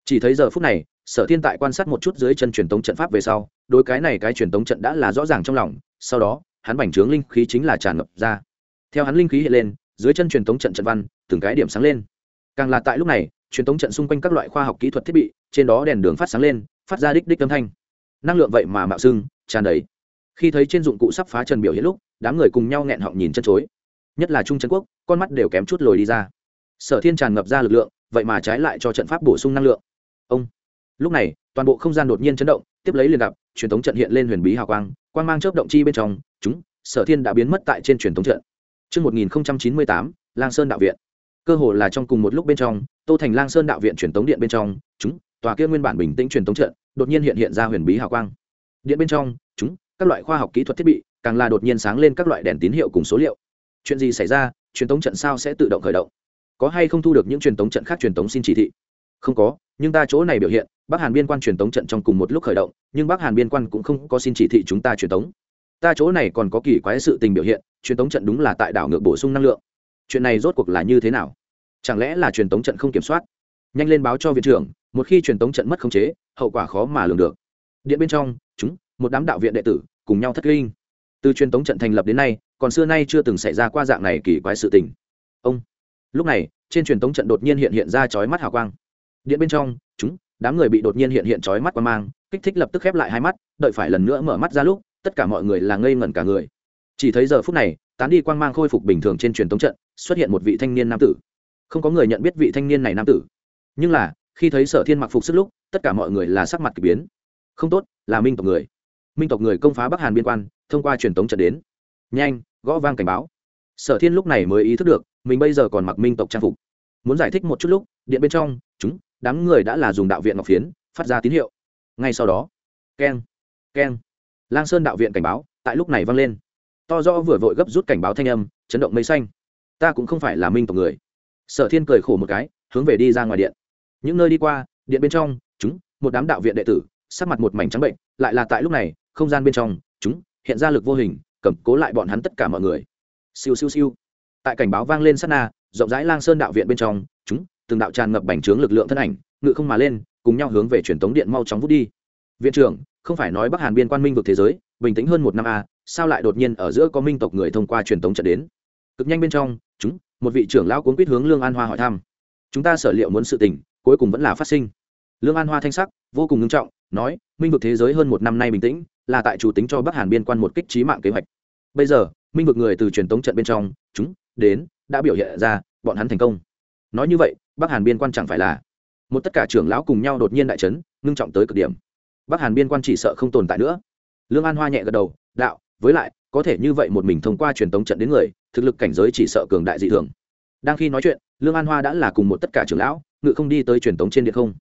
Chỉ thấy giờ phút này sở thiên tại quan sát một chút dưới chân truyền tống trận pháp về sau đôi cái này cái truyền tống trận đã là rõ ràng trong lòng, sau đó, hắn bành trướng linh khí chính là tràn ngập ra. Theo hắn linh khí hiện lên, dưới chân truyền tống trận trận văn, từng cái điểm sáng lên. Càng là tại lúc này, truyền tống trận xung quanh các loại khoa học kỹ thuật thiết bị, trên đó đèn đường phát sáng lên, phát ra đích đích âm thanh. Năng lượng vậy mà mạo xưng, tràn đầy. Khi thấy trên dụng cụ sắp phá trần biểu hiện lúc, đám người cùng nhau nghẹn họng nhìn chân chối. Nhất là trung trấn quốc, con mắt đều kém chút lồi đi ra. Sở thiên tràn ngập ra lực lượng, vậy mà trái lại cho trận pháp bổ sung năng lượng. Ông! Lúc này toàn bộ không gian đột nhiên chấn động tiếp lấy liền gặp truyền thống trận hiện lên huyền bí hào quang quang mang chớp động chi bên trong chúng sở thiên đã biến mất tại trên truyền thống trận Trước 1098, Lang Sơn Đạo Viện. Cơ hồ là trong cùng một lúc bên trong, Tô Thành Lang Sơn Đạo Viện truyền tống điện bên trong, chúng, tòa kia nguyên bản bình tĩnh truyền tống trận, đột nhiên hiện hiện ra huyền bí hào quang. Điện bên trong, chúng, các loại khoa học kỹ thuật thiết bị, càng là đột nhiên sáng lên các loại đèn tín hiệu cùng số liệu. Chuyện gì xảy ra, truyền tống trận sao sẽ tự động khởi động? Có hay không thu được những truyền tống trận khác truyền tống xin chỉ thị? Không có, nhưng ta chỗ này biểu hiện, Bắc Hàn biên quan truyền tống trận trong cùng một lúc khởi động, nhưng Bắc Hàn biên quan cũng không có xin chỉ thị chúng ta truyền tống. Ta chỗ này còn có kỳ quái sự tình biểu hiện truyền tống trận đúng là tại đảo ngược bổ sung năng lượng. Chuyện này rốt cuộc là như thế nào? Chẳng lẽ là truyền tống trận không kiểm soát? Nhanh lên báo cho viện trưởng một khi truyền tống trận mất khống chế hậu quả khó mà lường được. Điện bên trong chúng một đám đạo viện đệ tử cùng nhau thất linh từ truyền tống trận thành lập đến nay còn xưa nay chưa từng xảy ra qua dạng này kỳ quái sự tình. Ông lúc này trên truyền tống trận đột nhiên hiện hiện ra chói mắt hào quang điện bên trong, chúng, đám người bị đột nhiên hiện hiện chói mắt qua mang, kích thích lập tức khép lại hai mắt, đợi phải lần nữa mở mắt ra lúc, tất cả mọi người là ngây ngẩn cả người. Chỉ thấy giờ phút này, tán đi quang mang khôi phục bình thường trên truyền thống trận, xuất hiện một vị thanh niên nam tử. Không có người nhận biết vị thanh niên này nam tử. Nhưng là, khi thấy sở thiên mặc phục sức lúc, tất cả mọi người là sắc mặt k ỳ biến. Không tốt, là minh tộc người. Minh tộc người công phá bắc hàn biên quan, thông qua truyền thống trận đến. Nhanh, gõ vang cảnh báo. Sở thiên lúc này mới ý thức được, mình bây giờ còn mặc minh tộc trang phục. Muốn giải thích một chút lúc, điện bên trong, chúng đám người đã là dùng đạo viện ngọc phiến, phát ra tín hiệu. Ngay sau đó, keng keng. Lang sơn đạo viện cảnh báo, tại lúc này vang lên. To do vừa vội gấp rút cảnh báo thanh âm, chấn động mây xanh. Ta cũng không phải là minh tộc người. Sở thiên cười khổ một cái, hướng về đi ra ngoài điện. Những nơi đi qua, điện bên trong, chúng, một đám đạo viện đệ tử, sắc mặt một mảnh trắng bệnh, lại là tại lúc này, không gian bên trong, chúng, hiện ra lực vô hình, cầm cố lại bọn hắn tất cả mọi người. Siêu siêu siêu. Tại cảnh báo vang lên sát na, rộng rãi lang sơn đạo viện bên trong, chúng từng đạo tràn ngập bành trướng lực lượng thân ảnh, ngự không mà lên, cùng nhau hướng về truyền tống điện mau chóng vút đi. Viện trưởng, không phải nói bắc hàn biên quan minh vực thế giới, bình tĩnh hơn một năm a, sao lại đột nhiên ở giữa có minh tộc người thông qua truyền tống trận đến? Cực nhanh bên trong, chúng, một vị trưởng lão cuốn quýt hướng lương an hoa hỏi thăm. Chúng ta sở liệu muốn sự tình, cuối cùng vẫn là phát sinh. Lương an hoa thanh sắc, vô cùng nghiêm trọng, nói, minh vực thế giới hơn một năm nay bình tĩnh, là tại chủ tính cho bắc hàn biên quan một kích trí mạng kế hoạch. Bây giờ, minh vực người từ truyền tống trận bên trong, chúng, đến, đã biểu hiện ra, bọn hắn thành công. Nói như vậy bắc hàn biên quan chẳng phải là. Một tất cả trưởng lão cùng nhau đột nhiên đại trấn ngưng trọng tới cực điểm. Bắc hàn biên quan chỉ sợ không tồn tại nữa. Lương an hoa nhẹ gật đầu, đạo, với lại, có thể như vậy một mình thông qua truyền tống trận đến người, thực lực cảnh giới chỉ sợ cường đại dị thường. Đang khi nói chuyện, lương an hoa đã là cùng một tất cả trưởng lão, ngự không đi tới truyền tống trên điện không.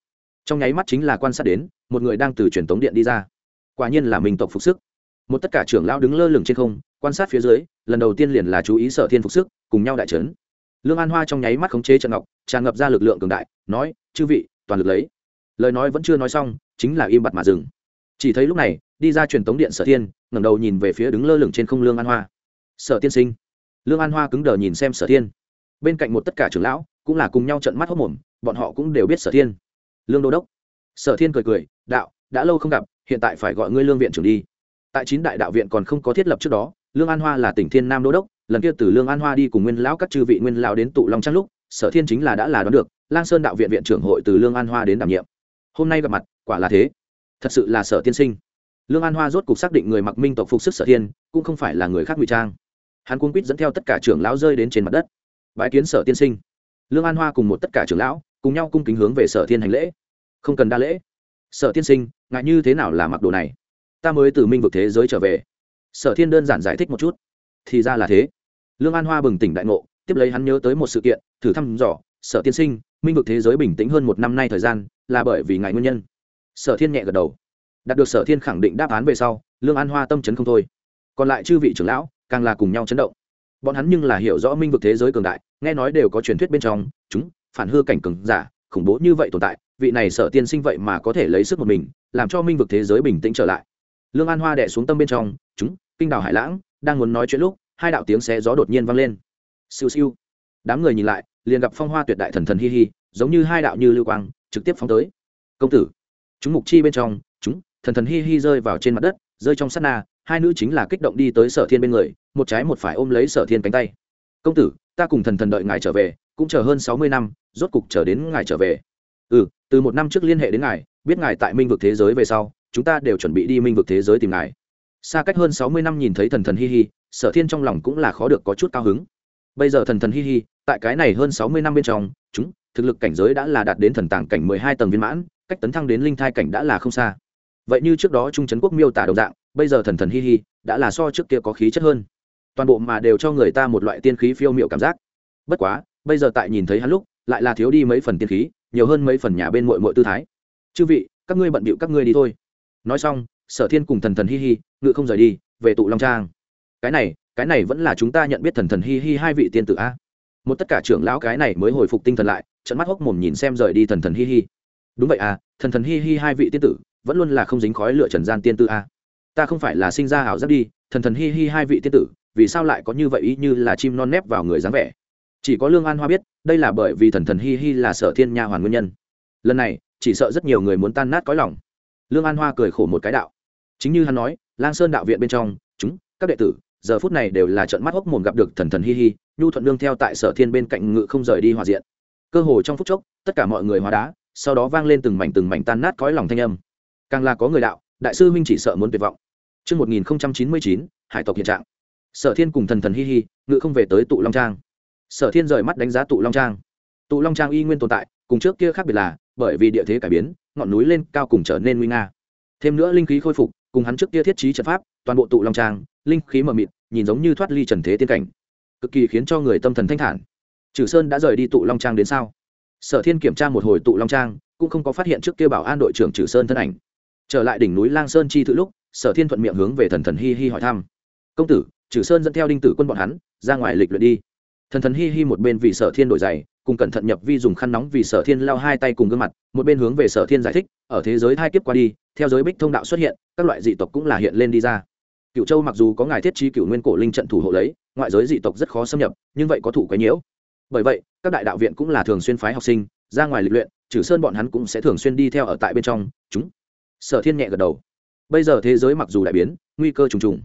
Trong nháy mắt chính là quan sát đến, một người đang từ truyền tống điện đi ra. Quả nhiên là minh tộc phục sức. Một tất cả trưởng lão đứng lơ lửng trên không, quan sát phía dưới, lần đầu tiên liền là chú ý sở thiên phục sức, cùng nhau đại trấn lương an hoa trong nháy mắt khống chế trận ngọc tràn ngập ra lực lượng cường đại, nói, chư vị, toàn lực lấy. Lời nói vẫn chưa nói xong, chính là im bặt mà dừng. Chỉ thấy lúc này, đi ra truyền tống điện sở thiên, ngẩng đầu nhìn về phía đứng lơ lửng trên không lương an hoa. Sở tiên sinh. Lương an hoa cứng đờ nhìn xem sở thiên. Bên cạnh một tất cả trưởng lão, cũng là cùng nhau trận mắt hốc mồm, bọn họ cũng đều biết sở thiên. Lương đô đốc. Sở thiên cười cười, đạo, đã lâu không gặp, hiện tại phải gọi ngươi lương viện trưởng đi. Tại chín đại đạo viện còn không có thiết lập trước đó, lương an hoa là tỉnh thiên nam đô đốc, lần kia từ lương an hoa đi cùng nguyên lão các chư vị nguyên lão đến tụ long trang lúc sở thiên chính là đã là đoán được, lang sơn đạo viện viện trưởng hội từ lương an hoa đến đảm nhiệm. Hôm nay gặp mặt, quả là thế. Thật sự là sở tiên sinh. Lương an hoa rốt cục xác định người mặc minh tộc phục sức sở thiên, cũng không phải là người khác ngụy trang. Hắn cung quýt dẫn theo tất cả trưởng lão rơi đến trên mặt đất. Bãi kiến sở tiên sinh. Lương an hoa cùng một tất cả trưởng lão, cùng nhau cung kính hướng về sở thiên hành lễ. Không cần đa lễ. Sở tiên sinh ngại như thế nào là mặc đồ này? Ta mới từ minh vực thế giới trở về. Sở thiên đơn giản giải thích một chút. Thì ra là thế. Lương an hoa bừng tỉnh đại ngộ tiếp lấy hắn nhớ tới một sự kiện, thử thăm dò, sở tiên sinh, minh vực thế giới bình tĩnh hơn một năm nay thời gian, là bởi vì ngại nguyên nhân. Sở thiên nhẹ gật đầu. Đạt được sở thiên khẳng định đáp án về sau, lương an hoa tâm chấn không thôi. Còn lại chư vị trưởng lão, càng là cùng nhau chấn động. Bọn hắn nhưng là hiểu rõ minh vực thế giới cường đại, nghe nói đều có truyền thuyết bên trong, chúng, phản hư cảnh cường giả, khủng bố như vậy tồn tại, vị này sở tiên sinh vậy mà có thể lấy sức một mình, làm cho minh vực thế giới bình tĩnh trở lại. Lương an hoa đẻ xuống tâm bên trong, chúng, kinh đảo hải lãng, đang muốn nói chuyện lúc, hai đạo tiếng xé gió đột nhiên vang lên siêu siêu. Đám người nhìn lại, liền gặp phong hoa tuyệt đại thần thần hi hi, giống như hai đạo như lưu quang, trực tiếp phóng tới. Công tử, chúng mục chi bên trong, chúng, thần thần hi hi rơi vào trên mặt đất, rơi trong sát na, hai nữ chính là kích động đi tới sở thiên bên người, một trái một phải ôm lấy sở thiên cánh tay. Công tử, ta cùng thần thần đợi ngài trở về, cũng chờ hơn sáu mươi năm, rốt cục chờ đến ngài trở về. Ừ từ một năm trước liên hệ đến ngài, biết ngài tại minh vực thế giới về sau, chúng ta đều chuẩn bị đi minh vực thế giới tìm ngài. Xa cách hơn sáu mươi năm nhìn thấy thần thần hi hi, sở thiên trong lòng cũng là khó được có chút cao hứng bây giờ thần thần hi hi, tại cái này hơn sáu mươi năm bên trong, chúng, thực lực cảnh giới đã là đạt đến thần tàng cảnh mười hai tầng viên mãn, cách tấn thăng đến linh thai cảnh đã là không xa. Vậy như trước đó trung trấn quốc miêu tả đồng dạng, bây giờ thần thần hi hi, đã là so trước kia có khí chất hơn. Toàn bộ mà đều cho người ta một loại tiên khí phiêu m i ệ u cảm giác. Bất quá, bây giờ tại nhìn thấy hắn lúc, lại là thiếu đi mấy phần tiên khí, nhiều hơn mấy phần nhà bên mội mội tư thái. Chư vị, các ngươi bận bịu các ngươi đi thôi. Nói xong, sở thiên cùng thần thần hi hi, ngự không rời đi, về tụ long trang. Cái này cái này vẫn là chúng ta nhận biết thần thần hi hi hai vị tiên tử a. Một tất cả trưởng lão cái này mới hồi phục tinh thần lại trận mắt hốc mồm nhìn xem rời đi thần thần hi hi. Đúng vậy à thần thần hi hi hai vị tiên tử, vẫn luôn là không dính khói lựa trần gian tiên tử a. Ta không phải là sinh ra ảo giác đi, thần thần hi hi hai vị tiên tử, vì sao lại có như vậy ý như là chim non nép vào người dáng vẻ? Chỉ có lương an hoa biết, đây là bởi vì thần thần hi hi là sở thiên nha hoàn nguyên nhân. Lần này, chỉ sợ rất nhiều người muốn tan nát cõi lòng. Lương an hoa cười khổ một cái đạo. Chính như hắn nói, lang sơn đạo viện bên trong, chúng, các đệ tử giờ phút này đều là trận mắt hốc mồm gặp được thần thần hi hi nhu thuận nương theo tại sở thiên bên cạnh ngự không rời đi hòa diện cơ hồ trong phút chốc tất cả mọi người hóa đá sau đó vang lên từng mảnh từng mảnh tan nát cõi lòng thanh âm càng là có người đạo đại sư huynh chỉ sợ muốn tuyệt vọng Trước 1099, hải tộc hiện trạng. Sở Thiên cùng thần thần hi hi, ngự không về tới tụ Long Trang. Sở Thiên rời mắt đánh giá tụ Long Trang. Tụ Long Trang y nguyên tồn tại, cùng trước kia khác biệt là, bởi vì địa thế cải biến, ngọn núi lên cao cùng trở nên nguy nga. Thêm nữa linh khí khôi phục, cùng hắn trước kia thiết trí trận pháp, toàn bộ tụ Long Trang, linh khí mờ mịt, nhìn giống như thoát ly trần thế tiên cảnh, cực kỳ khiến cho người tâm thần thanh thản. Trừ Sơn đã rời đi tụ Long Trang đến sao? Sở Thiên kiểm tra một hồi tụ Long Trang, cũng không có phát hiện trước kia bảo an đội trưởng Trừ Sơn thân ảnh. Trở lại đỉnh núi Lang Sơn chi thự lúc, Sở Thiên thuận miệng hướng về thần thần hi hi hỏi thăm. "Công tử, Trừ Sơn dẫn theo đinh tử quân bọn hắn, ra ngoài lịch luyện đi." Thần thần hi hi một bên vì Sở Thiên đổi giày, cùng cẩn thận nhập vi dùng khăn nóng vì Sở Thiên lau hai tay cùng gương mặt, một bên hướng về Sở Thiên giải thích, ở thế giới hai kiếp qua đi, theo giới bích thông đạo xuất hiện, các loại dị tộc cũng là hiện lên đi ra. Cựu Châu mặc dù có ngài thiết trí cựu nguyên cổ linh trận thủ hộ lấy, ngoại giới dị tộc rất khó xâm nhập, nhưng vậy có thủ quấy nhiễu. Bởi vậy, các đại đạo viện cũng là thường xuyên phái học sinh ra ngoài lịch luyện, Trừ Sơn bọn hắn cũng sẽ thường xuyên đi theo ở tại bên trong, chúng. Sở Thiên nhẹ gật đầu. Bây giờ thế giới mặc dù đại biến, nguy cơ trùng trùng,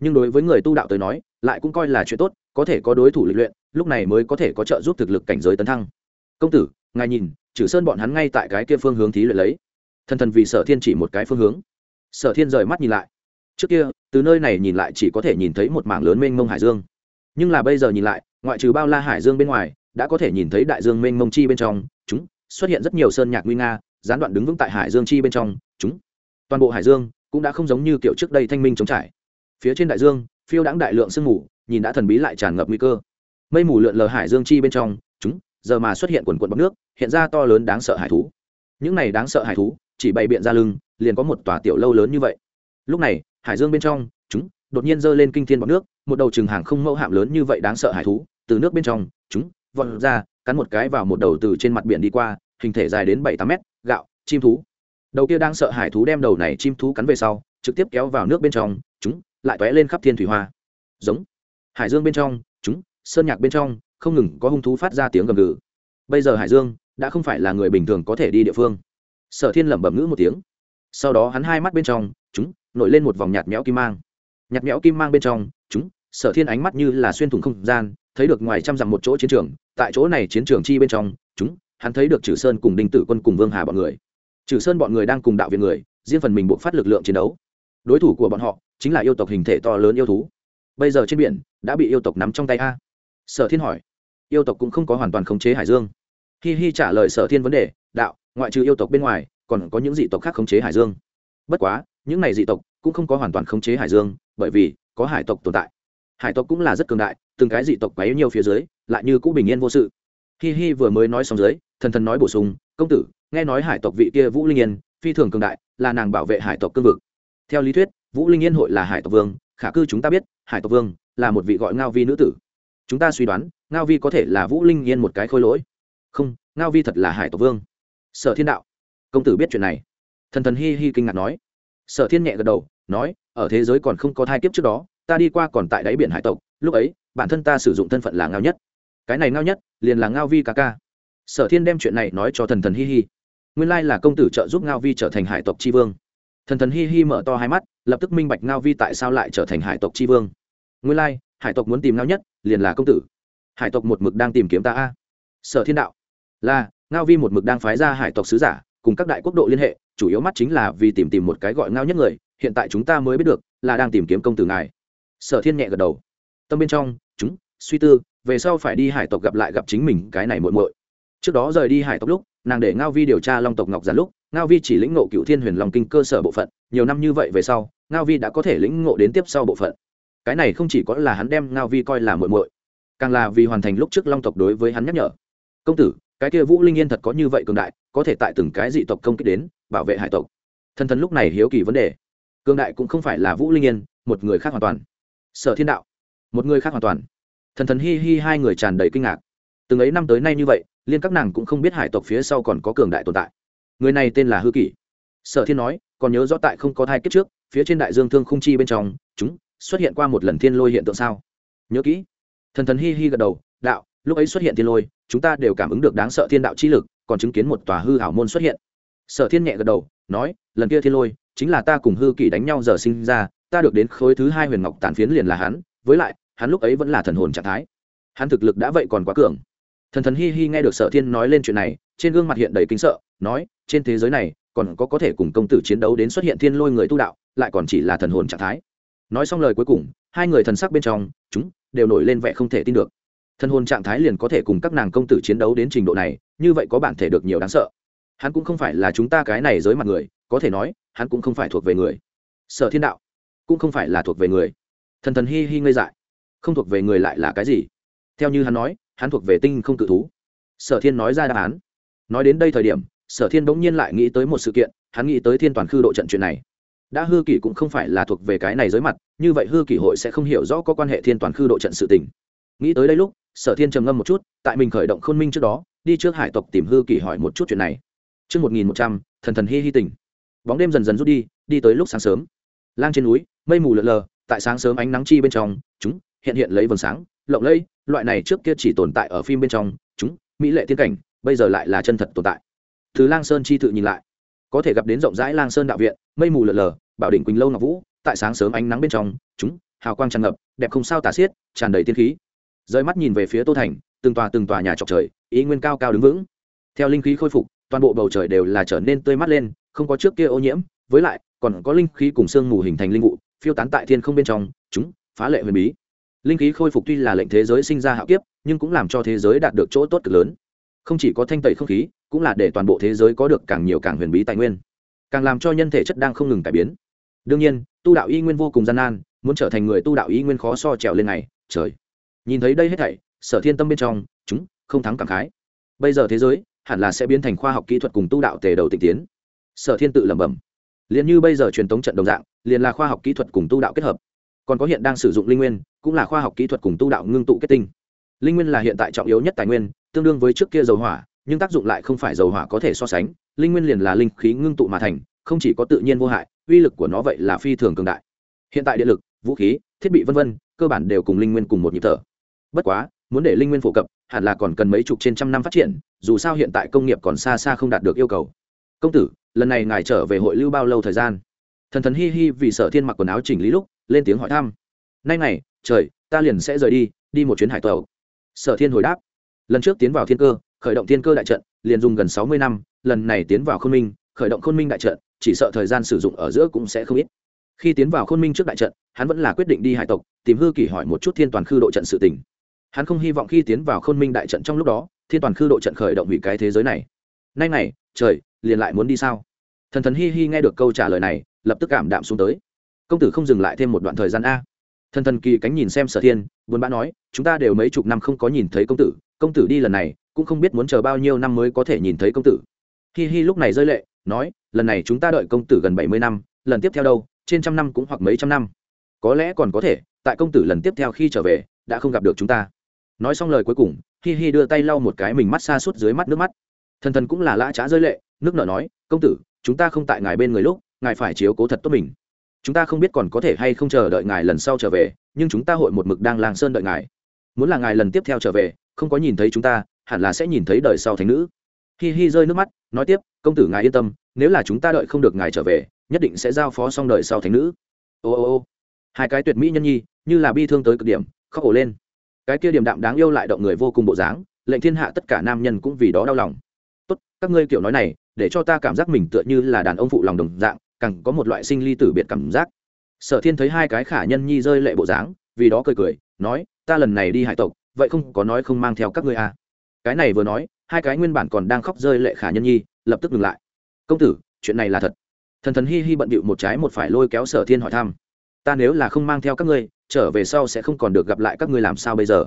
nhưng đối với người tu đạo tới nói, lại cũng coi là chuyện tốt, có thể có đối thủ lịch luyện, lúc này mới có thể có trợ giúp thực lực cảnh giới tấn thăng. Công tử, ngài nhìn, Trừ Sơn bọn hắn ngay tại cái kia phương hướng thí luyện lấy. Thần thần vì Sở Thiên chỉ một cái phương hướng. Sở Thiên rời mắt nhìn lại. Trước kia, từ nơi này nhìn lại chỉ có thể nhìn thấy một mảng lớn mênh mông hải dương. Nhưng là bây giờ nhìn lại, ngoại trừ bao la hải dương bên ngoài, đã có thể nhìn thấy đại dương mênh mông chi bên trong, chúng xuất hiện rất nhiều sơn nhạc nguy nga, gián đoạn đứng vững tại hải dương chi bên trong, chúng. Toàn bộ hải dương cũng đã không giống như kiểu trước đây thanh minh chống trải. Phía trên đại dương, phiêu đãng đại lượng sương mù, nhìn đã thần bí lại tràn ngập nguy cơ. Mây mù lượn lờ hải dương chi bên trong, chúng giờ mà xuất hiện quần quần bọc nước, hiện ra to lớn đáng sợ hải thú. Những này đáng sợ hải thú, chỉ bày biện ra lưng, liền có một tòa tiểu lâu lớn như vậy. Lúc này, hải dương bên trong, chúng đột nhiên giơ lên kinh thiên bọt nước, một đầu chừng hàng không mẫu hạm lớn như vậy đáng sợ hải thú, từ nước bên trong, chúng vọt ra, cắn một cái vào một đầu từ trên mặt biển đi qua, hình thể dài đến bảy tám mét, gạo, chim thú. Đầu kia đang sợ hải thú đem đầu này chim thú cắn về sau, trực tiếp kéo vào nước bên trong, chúng lại tóe lên khắp thiên thủy hoa. Giống. Hải dương bên trong, chúng sơn nhạc bên trong, không ngừng có hung thú phát ra tiếng gầm gừ. Bây giờ hải dương đã không phải là người bình thường có thể đi địa phương. Sở Thiên lẩm bẩm ngữ một tiếng. Sau đó hắn hai mắt bên trong, chúng nổi lên một vòng nhạt nhẽo kim mang. Nhạt nhẽo kim mang bên trong, chúng Sở Thiên ánh mắt như là xuyên thủng không gian, thấy được ngoài trăm dặm một chỗ chiến trường, tại chỗ này chiến trường chi bên trong, chúng hắn thấy được Trử Sơn cùng Đinh Tử Quân cùng Vương Hà bọn người. Trử Sơn bọn người đang cùng đạo viện người, riêng phần mình buộc phát lực lượng chiến đấu. Đối thủ của bọn họ chính là yêu tộc hình thể to lớn yêu thú. Bây giờ trên biển đã bị yêu tộc nắm trong tay a. Sở Thiên hỏi, yêu tộc cũng không có hoàn toàn khống chế Hải Dương. Hi Hi trả lời Sở Thiên vấn đề, đạo, ngoại trừ yêu tộc bên ngoài, còn có những dị tộc khác khống chế Hải Dương. Bất quá, những này dị tộc cũng không có hoàn toàn khống chế Hải Dương, bởi vì có hải tộc tồn tại. Hải tộc cũng là rất cường đại, từng cái dị tộc quá yếu nhiều phía dưới, lại như cũ bình yên vô sự. Hi hi vừa mới nói xong dưới thần thần nói bổ sung công tử nghe nói hải tộc vị kia vũ linh yên phi thường cường đại là nàng bảo vệ hải tộc cương vực. Theo lý thuyết vũ linh yên hội là hải tộc vương khả cư chúng ta biết hải tộc vương là một vị gọi ngao vi nữ tử. Chúng ta suy đoán ngao vi có thể là vũ linh yên một cái khôi lỗi. Không ngao vi thật là hải tộc vương. Sở thiên đạo công tử biết chuyện này. Thần thần hi hi kinh ngạc nói sở thiên nhẹ gật đầu, nói, ở thế giới còn không có thai kiếp trước đó, ta đi qua còn tại đáy biển hải tộc, lúc ấy, bản thân ta sử dụng thân phận là ngao nhất. Cái này ngao nhất, liền là ngao vi ca ca. Sở thiên đem chuyện này nói cho thần thần hi hi. Nguyên lai là công tử trợ giúp ngao vi trở thành hải tộc tri vương. Thần thần hi hi mở to hai mắt, lập tức minh bạch ngao vi tại sao lại trở thành hải tộc tri vương. Nguyên lai, hải tộc muốn tìm ngao nhất, liền là công tử. Hải tộc một mực đang tìm kiếm ta a. Sở thiên đạo, là, ngao vi một mực đang phái ra hải tộc sứ giả cùng các đại quốc độ liên hệ, chủ yếu mắt chính là vì tìm tìm một cái gọi ngao nhất người, hiện tại chúng ta mới biết được là đang tìm kiếm công tử ngài. Sở thiên nhẹ gật đầu. Tâm bên trong, chúng, suy tư, về sau phải đi hải tộc gặp lại gặp chính mình, cái này muộn muội. Trước đó rời đi hải tộc lúc, nàng để ngao vi điều tra long tộc ngọc giản lúc, ngao vi chỉ lĩnh ngộ cựu thiên huyền long kinh cơ sở bộ phận, nhiều năm như vậy về sau, ngao vi đã có thể lĩnh ngộ đến tiếp sau bộ phận. Cái này không chỉ có là hắn đem ngao vi coi là muội muội, càng là vì hoàn thành lúc trước long tộc đối với hắn nhắc nhở. Công tử cái kia vũ linh yên thật có như vậy cường đại, có thể tại từng cái dị tộc công kích đến, bảo vệ hải tộc. Thân thân lúc này hiếu kỳ vấn đề. Cường đại cũng không phải là vũ linh yên, một người khác hoàn toàn. Sở thiên đạo, một người khác hoàn toàn. Thần thần hi hi hai người tràn đầy kinh ngạc. Từng ấy năm tới nay như vậy, liên các nàng cũng không biết hải tộc phía sau còn có cường đại tồn tại. Người này tên là hư kỷ. Sở thiên nói, còn nhớ rõ tại không có thai kiếp trước, phía trên đại dương thương khung chi bên trong, chúng xuất hiện qua một lần thiên lôi hiện tượng sao? Nhớ kỹ. Thần thần hi hi gật đầu, đạo lúc ấy xuất hiện thiên lôi, chúng ta đều cảm ứng được đáng sợ thiên đạo chi lực, còn chứng kiến một tòa hư hảo môn xuất hiện. Sở thiên nhẹ gật đầu, nói, lần kia thiên lôi, chính là ta cùng hư kỷ đánh nhau giờ sinh ra, ta được đến khối thứ hai huyền ngọc tàn phiến liền là hắn, với lại, hắn lúc ấy vẫn là thần hồn trạng thái. Hắn thực lực đã vậy còn quá cường. Thần thần hi hi nghe được sở thiên nói lên chuyện này, trên gương mặt hiện đầy kính sợ, nói, trên thế giới này, còn có có thể cùng công tử chiến đấu đến xuất hiện thiên lôi người tu đạo, lại còn chỉ là thần hồn trạng thái. Nói xong lời cuối cùng, hai người thần sắc bên trong, chúng đều nổi lên vẻ không thể tin được thần hồn trạng thái liền có thể cùng các nàng công tử chiến đấu đến trình độ này, như vậy có bản thể được nhiều đáng sợ. Hắn cũng không phải là chúng ta cái này giới mặt người, có thể nói, hắn cũng không phải thuộc về người. Sở thiên đạo, cũng không phải là thuộc về người. Thần thần hi hi ngây dại, không thuộc về người lại là cái gì? Theo như hắn nói, hắn thuộc về tinh không cự thú. Sở thiên nói ra đáp án. Nói đến đây thời điểm, sở thiên bỗng nhiên lại nghĩ tới một sự kiện, hắn nghĩ tới thiên toàn khư độ trận chuyện này. Đã hư kỷ cũng không phải là thuộc về cái này giới mặt, như vậy hư kỷ hội sẽ không hiểu rõ có quan hệ thiên toàn khư độ trận sự tình. Nghĩ tới đây lúc sở thiên trầm ngâm một chút tại mình khởi động khôn minh trước đó đi trước hải tộc tìm hư kỳ hỏi một chút chuyện này Trước 1100, thần thần hi hi tỉnh. Bóng đêm dần dần rút đi, đi tới lúc sáng sớm. Lang trên núi, mây mù lờ lờ, tại sáng sớm ánh nắng chi bên trong, chúng hiện hiện lấy vầng sáng, lộng lẫy, loại này trước kia chỉ tồn tại ở phim bên trong, chúng mỹ lệ tiên cảnh, bây giờ lại là chân thật tồn tại. Thứ Lang Sơn chi tự nhìn lại, có thể gặp đến rộng rãi Lang Sơn đạo viện, mây mù lờ lờ, bảo đỉnh quỳnh lâu ngọc vũ, tại sáng sớm ánh nắng bên trong, chúng hào quang tràn ngập, đẹp không sao tả xiết, tràn đầy tiên khí rời mắt nhìn về phía Tô Thành, từng tòa từng tòa nhà trọc trời, ý nguyên cao cao đứng vững. Theo linh khí khôi phục, toàn bộ bầu trời đều là trở nên tươi mát lên, không có trước kia ô nhiễm, với lại còn có linh khí cùng sương mù hình thành linh vụ, phiêu tán tại thiên không bên trong, chúng phá lệ huyền bí. Linh khí khôi phục tuy là lệnh thế giới sinh ra hạo kiếp nhưng cũng làm cho thế giới đạt được chỗ tốt cực lớn. Không chỉ có thanh tẩy không khí cũng là để toàn bộ thế giới có được càng nhiều càng huyền bí tài nguyên. Càng làm cho nhân thể chất đang không ngừng cải biến. Đương nhiên tu đạo y nguyên vô cùng gian nan muốn trở thành người tu đạo y nguyên khó so trèo lên này trời nhìn thấy đây hết thảy, sở thiên tâm bên trong, chúng không thắng cảm khái. Bây giờ thế giới hẳn là sẽ biến thành khoa học kỹ thuật cùng tu đạo tề đầu tịnh tiến. Sở thiên tự lẩm bẩm. Liền như bây giờ truyền thống trận đồng dạng, liền là khoa học kỹ thuật cùng tu đạo kết hợp. Còn có hiện đang sử dụng linh nguyên, cũng là khoa học kỹ thuật cùng tu đạo ngưng tụ kết tinh. Linh nguyên là hiện tại trọng yếu nhất tài nguyên, tương đương với trước kia dầu hỏa, nhưng tác dụng lại không phải dầu hỏa có thể so sánh. Linh nguyên liền là linh khí ngưng tụ mà thành, không chỉ có tự nhiên vô hại, uy lực của nó vậy là phi thường cường đại. Hiện tại điện lực, vũ khí, thiết bị v v cơ bản đều cùng linh nguyên cùng một nhịp thở bất quá, muốn để linh nguyên phổ cập, hẳn là còn cần mấy chục trên trăm năm phát triển, dù sao hiện tại công nghiệp còn xa xa không đạt được yêu cầu. Công tử, lần này ngài trở về hội lưu bao lâu thời gian? Thần thần hi hi vì sở thiên mặc quần áo chỉnh lý lúc, lên tiếng hỏi thăm. Nay này trời, ta liền sẽ rời đi đi một chuyến hải tàu. Sở thiên hồi đáp. Lần trước tiến vào thiên cơ, khởi động thiên cơ đại trận, liền dùng gần sáu mươi năm, lần này tiến vào khôn minh, khởi động khôn minh đại trận, chỉ sợ thời gian sử dụng ở giữa cũng sẽ không ít. Khi tiến vào khôn minh trước đại trận, hắn vẫn là quyết định đi hải tộc, tìm hư kỷ hỏi một chút thiên toàn khư độ trận sự tình hắn không hy vọng khi tiến vào khôn minh đại trận trong lúc đó, thiên toàn khư độ trận khởi động hủy cái thế giới này. Nay này trời, liền lại muốn đi sao? Thần thần hi hi nghe được câu trả lời này, lập tức cảm đạm xuống tới. Công tử không dừng lại thêm một đoạn thời gian a. Thần thần kỳ cánh nhìn xem sở thiên, buồn bã nói, chúng ta đều mấy chục năm không có nhìn thấy công tử công tử đi lần này, cũng không biết muốn chờ bao nhiêu năm mới có thể nhìn thấy công tử. Hi hi lúc này rơi lệ, nói, lần này chúng ta đợi công tử gần bảy mươi năm, lần tiếp theo đâu, trên trăm năm cũng hoặc mấy trăm năm. Có lẽ còn có thể, tại công tử lần tiếp theo khi trở về, đã không gặp được chúng ta nói xong lời cuối cùng, hi hi đưa tay lau một cái mình mắt xa suốt dưới mắt nước mắt. Thần thần cũng là lã trá rơi lệ, nước nở nói, công tử, chúng ta không tại ngài bên người lúc, ngài phải chiếu cố thật tốt mình. Chúng ta không biết còn có thể hay không chờ đợi ngài lần sau trở về, nhưng chúng ta hội một mực đang làng sơn đợi ngài. Muốn là ngài lần tiếp theo trở về, không có nhìn thấy chúng ta, hẳn là sẽ nhìn thấy đời sau thánh nữ. Hi hi rơi nước mắt, nói tiếp, công tử ngài yên tâm, nếu là chúng ta đợi không được ngài trở về, nhất định sẽ giao phó xong đời sau thánh nữ. Ô ô ô, hai cái tuyệt mỹ nhân nhi, như là bi thương tới cực điểm, khóc ổ lên cái kia điểm đạm đáng yêu lại động người vô cùng bộ dáng, lệnh thiên hạ tất cả nam nhân cũng vì đó đau lòng. Tốt, các ngươi kiểu nói này, để cho ta cảm giác mình tựa như là đàn ông phụ lòng đồng dạng, càng có một loại sinh ly tử biệt cảm giác. Sở thiên thấy hai cái khả nhân nhi rơi lệ bộ dáng, vì đó cười cười, nói, ta lần này đi hải tộc, vậy không có nói không mang theo các ngươi à. cái này vừa nói, hai cái nguyên bản còn đang khóc rơi lệ khả nhân nhi, lập tức ngừng lại. Công tử, chuyện này là thật. Thần thần hi hi bận bịu một trái một phải lôi kéo sở thiên hỏi thăm ta nếu là không mang theo các ngươi, trở về sau sẽ không còn được gặp lại các ngươi làm sao bây giờ?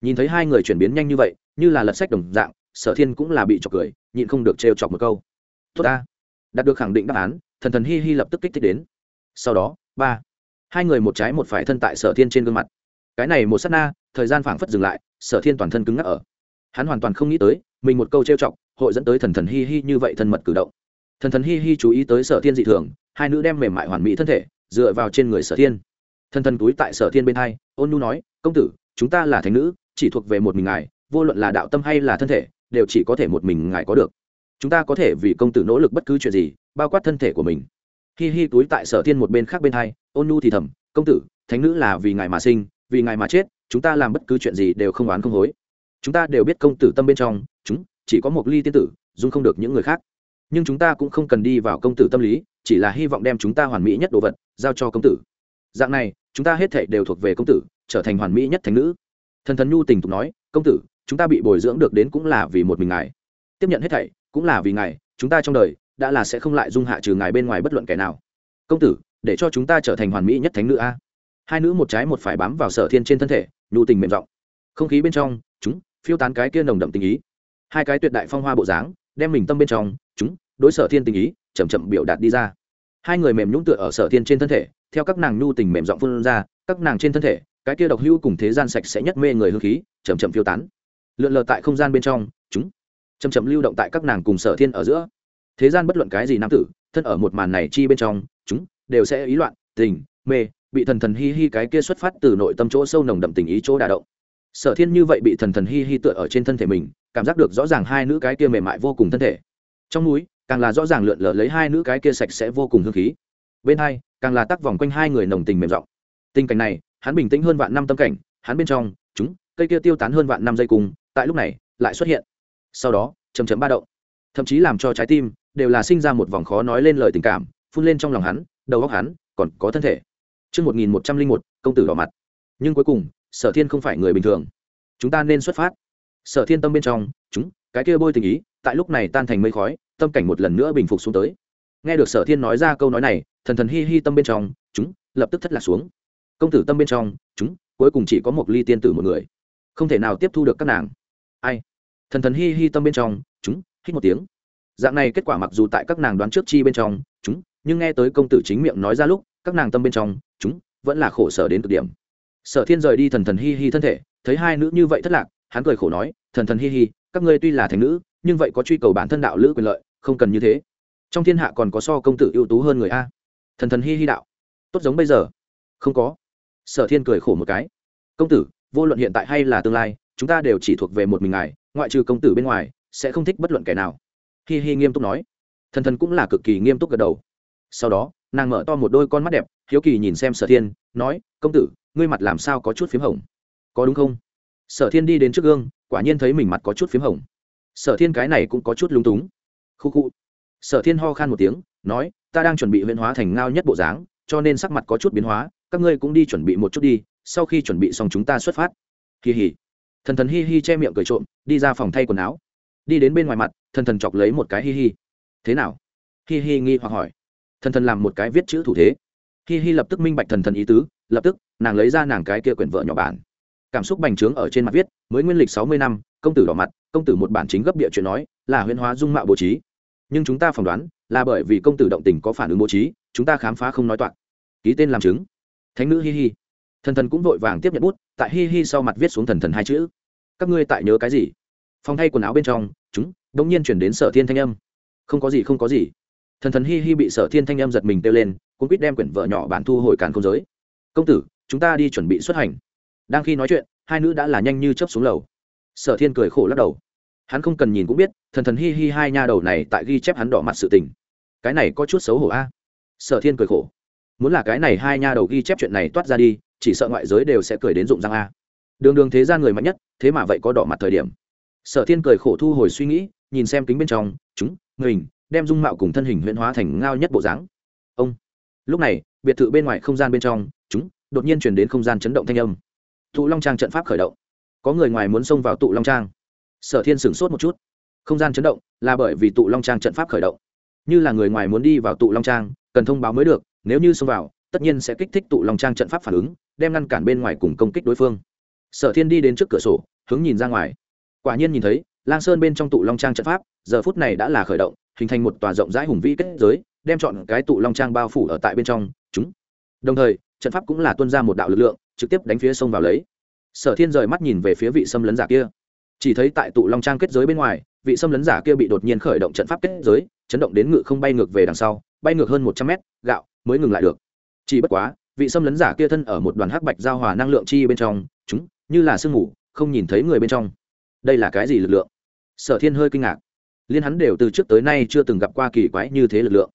Nhìn thấy hai người chuyển biến nhanh như vậy, như là lật sách đồng dạng, sở thiên cũng là bị chọc cười, nhịn không được trêu chọc một câu. Tốt ta. Đạt được khẳng định đáp án, thần thần hi hi lập tức kích thích đến. Sau đó, ba. Hai người một trái một phải thân tại sở thiên trên gương mặt. Cái này một s á t na, thời gian phảng phất dừng lại, sở thiên toàn thân cứng ngắc ở. Hắn hoàn toàn không nghĩ tới, mình một câu trêu chọc, hội dẫn tới thần thần hi hi như vậy thân mật cử động. Thần thần hi hi chú ý tới sở thiên dị thường, hai nữ đem mềm mại hoàn mỹ thân thể dựa vào trên người sở thiên. Thân thần túi tại sở thiên bên hai, ôn nu nói, công tử, chúng ta là thánh nữ, chỉ thuộc về một mình ngài, vô luận là đạo tâm hay là thân thể, đều chỉ có thể một mình ngài có được. Chúng ta có thể vì công tử nỗ lực bất cứ chuyện gì, bao quát thân thể của mình. Hi hi túi tại sở thiên một bên khác bên hai, ôn nu thì thầm, công tử, thánh nữ là vì ngài mà sinh, vì ngài mà chết, chúng ta làm bất cứ chuyện gì đều không oán không hối. Chúng ta đều biết công tử tâm bên trong, chúng, chỉ có một ly tiên tử, dung không được những người khác. Nhưng chúng ta cũng không cần đi vào công tử tâm lý, chỉ là hy vọng đem chúng ta hoàn mỹ nhất đồ vật giao cho công tử. Dạng này, chúng ta hết thể đều thuộc về công tử, trở thành hoàn mỹ nhất thành nữ. Thần thần nhu tình tục nói, công tử, chúng ta bị bồi dưỡng được đến cũng là vì một mình ngài. Tiếp nhận hết thảy, cũng là vì ngài, chúng ta trong đời, đã là sẽ không lại dung hạ trừ ngài bên ngoài bất luận kẻ nào. Công tử, để cho chúng ta trở thành hoàn mỹ nhất thánh nữ a. Hai nữ một trái một phải bám vào sở thiên trên thân thể, nhu tình mềm rộng không khí bên trong, chúng, phiêu tán cái kia nồng đậm tình ý. Hai cái tuyệt đại phong hoa bộ dáng, đem mình tâm bên trong, chúng, đối sở thiên tình ý chầm chậm biểu đạt đi ra hai người mềm nhũng tựa ở sở thiên trên thân thể, theo các nàng nhu tình mềm giọng phun ra, các nàng trên thân thể, cái kia độc hưu cùng thế gian sạch sẽ nhất mê người hương khí chầm chậm phiêu tán. Lượn lờ tại không gian bên trong, chúng chầm chậm lưu động tại các nàng cùng sở thiên ở giữa. Thế gian bất luận cái gì nam tử, thân ở một màn này chi bên trong, chúng đều sẽ ý loạn, tình, mê, bị thần thần hi hi cái kia xuất phát từ nội tâm chỗ sâu nồng đậm tình ý chỗ đà động. Sở thiên như vậy bị thần thần hi hi tựa ở trên thân thể mình, cảm giác được rõ ràng hai nữ cái kia mềm mại vô cùng thân thể. Trong núi càng là rõ ràng lượn lờ lấy hai nữ cái kia sạch sẽ vô cùng hương khí bên hai càng là tắc vòng quanh hai người nồng tình mềm rộng tình cảnh này hắn bình tĩnh hơn vạn năm tâm cảnh hắn bên trong chúng cây kia tiêu tán hơn vạn năm dây cùng tại lúc này lại xuất hiện sau đó chầm chấm ba động thậm chí làm cho trái tim đều là sinh ra một vòng khó nói lên lời tình cảm phun lên trong lòng hắn đầu óc hắn còn có thân thể Trước 1101, công tử đỏ mặt. Nhưng cuối cùng, sở thiên không phải người bình thường. Chúng ta nên xuất phát. Sở thiên tâm bên trong, chúng, cái kia bôi tình ý, tại lúc này tan thành mây khói, tâm cảnh một lần nữa bình phục xuống tới. Nghe được sở thiên nói ra câu nói này, thần thần hi hi tâm bên trong, chúng, lập tức thất lạc xuống. Công tử tâm bên trong, chúng, cuối cùng chỉ có một ly tiên tử một người. Không thể nào tiếp thu được các nàng. Ai? Thần thần hi hi tâm bên trong, chúng, hít một tiếng dạng này kết quả mặc dù tại các nàng đoán trước chi bên trong chúng nhưng nghe tới công tử chính miệng nói ra lúc các nàng tâm bên trong chúng vẫn là khổ sở đến cực điểm sở thiên rời đi thần thần hi hi thân thể thấy hai nữ như vậy thất lạc hắn cười khổ nói thần thần hi hi các ngươi tuy là thành nữ nhưng vậy có truy cầu bản thân đạo lữ quyền lợi không cần như thế. Trong thiên hạ còn có so công tử ưu tú hơn người a. Thần thần hi hi đạo. Tốt giống bây giờ. Không có. Sở thiên cười khổ một cái. Công tử, vô luận hiện tại hay là tương lai, chúng ta đều chỉ thuộc về một mình ngài, ngoại trừ công tử bên ngoài, sẽ không thích bất luận kẻ nào. Hi hi nghiêm túc nói. Thần thần cũng là cực kỳ nghiêm túc gật đầu. Sau đó, nàng mở to một đôi con mắt đẹp, hiếu kỳ nhìn xem sở thiên, nói, công tử, ngươi mặt làm sao có chút p h í m hồng? Có đúng không? Sở thiên đi đến trước gương, quả nhiên thấy mình mặt có chút p h í m hồng. Sở thiên cái này cũng có chút lúng túng khu khu. Sở thiên ho khan một tiếng, nói, ta đang chuẩn bị huyễn hóa thành ngao nhất bộ dáng, cho nên sắc mặt có chút biến hóa, các ngươi cũng đi chuẩn bị một chút đi, sau khi chuẩn bị xong chúng ta xuất phát. Kỳ hỉ. Thần thần hi hi che miệng cười trộm, đi ra phòng thay quần áo. Đi đến bên ngoài mặt, thần thần chọc lấy một cái hi hi. Thế nào? Hi hi nghi hoặc hỏi. Thần thần làm một cái viết chữ thủ thế. Hi hi lập tức minh bạch thần thần ý tứ, lập tức, nàng lấy ra nàng cái kia quyển vợ nhỏ bản cảm xúc bành trướng ở trên mặt viết, mới nguyên lịch sáu mươi năm, công tử đỏ mặt, công tử một bản chính gấp địa chuyện nói, là huyễn hóa dung mạo bố trí. Nhưng chúng ta phỏng đoán, là bởi vì công tử động tình có phản ứng bố trí, chúng ta khám phá không nói toạc. Ký tên làm chứng. Thánh nữ hi hi. Thần thần cũng vội vàng tiếp nhận bút, tại hi hi sau mặt viết xuống thần thần hai chữ. Các ngươi tại nhớ cái gì? Phòng thay quần áo bên trong, chúng đ ỗ n g nhiên chuyển đến sở thiên thanh âm. Không có gì, không có gì. Thần thần hi hi bị sở thiên thanh âm giật mình kêu lên cũng quýt đem quyển vợ nhỏ bản thu hồi càn không giới. Công tử, chúng ta đi chuẩn bị xuất hành đang khi nói chuyện, hai nữ đã là nhanh như chớp xuống lầu. Sở thiên cười khổ lắc đầu. Hắn không cần nhìn cũng biết, thần thần hi hi hai nha đầu này tại ghi chép hắn đỏ mặt sự tình. Cái này có chút xấu hổ a. Sở thiên cười khổ. Muốn là cái này hai nha đầu ghi chép chuyện này toát ra đi, chỉ sợ ngoại giới đều sẽ cười đến rụng răng a. Đường đường thế gian người mạnh nhất, thế mà vậy có đỏ mặt thời điểm. Sở thiên cười khổ thu hồi suy nghĩ, nhìn xem kính bên trong, chúng, mình, đem dung mạo cùng thân hình huyễn hóa thành ngao nhất bộ dáng. Ông. Lúc này, biệt thự bên ngoài không gian bên trong, chúng, đột nhiên chuyển đến không gian chấn động thanh âm tụ long trang trận pháp khởi động. Có người ngoài muốn xông vào tụ long trang. Sở thiên sửng sốt một chút. Không gian chấn động là bởi vì tụ long trang trận pháp khởi động. Như là người ngoài muốn đi vào tụ long trang, cần thông báo mới được, nếu như xông vào, tất nhiên sẽ kích thích tụ long trang trận pháp phản ứng, đem ngăn cản bên ngoài cùng công kích đối phương. Sở thiên đi đến trước cửa sổ, hướng nhìn ra ngoài. Quả nhiên nhìn thấy, lang sơn bên trong tụ long trang trận pháp, giờ phút này đã là khởi động, hình thành một tòa rộng rãi hùng vĩ kết giới, đem chọn cái tụ long trang bao phủ ở tại bên trong, chúng. Đồng thời, trận pháp cũng là tuân ra một đạo lực lượng trực tiếp đánh phía sông vào lấy. Sở thiên rời mắt nhìn về phía vị xâm lấn giả kia. Chỉ thấy tại tụ long trang kết giới bên ngoài, vị xâm lấn giả kia bị đột nhiên khởi động trận pháp kết giới, chấn động đến ngự không bay ngược về đằng sau, bay ngược hơn một trăm mét, gạo, mới ngừng lại được. Chỉ bất quá, vị xâm lấn giả kia thân ở một đoàn hắc bạch giao hòa năng lượng chi bên trong, chúng, như là sương mù, không nhìn thấy người bên trong. Đây là cái gì lực lượng? Sở thiên hơi kinh ngạc. Liên hắn đều từ trước tới nay chưa từng gặp qua kỳ quái như thế lực lượng.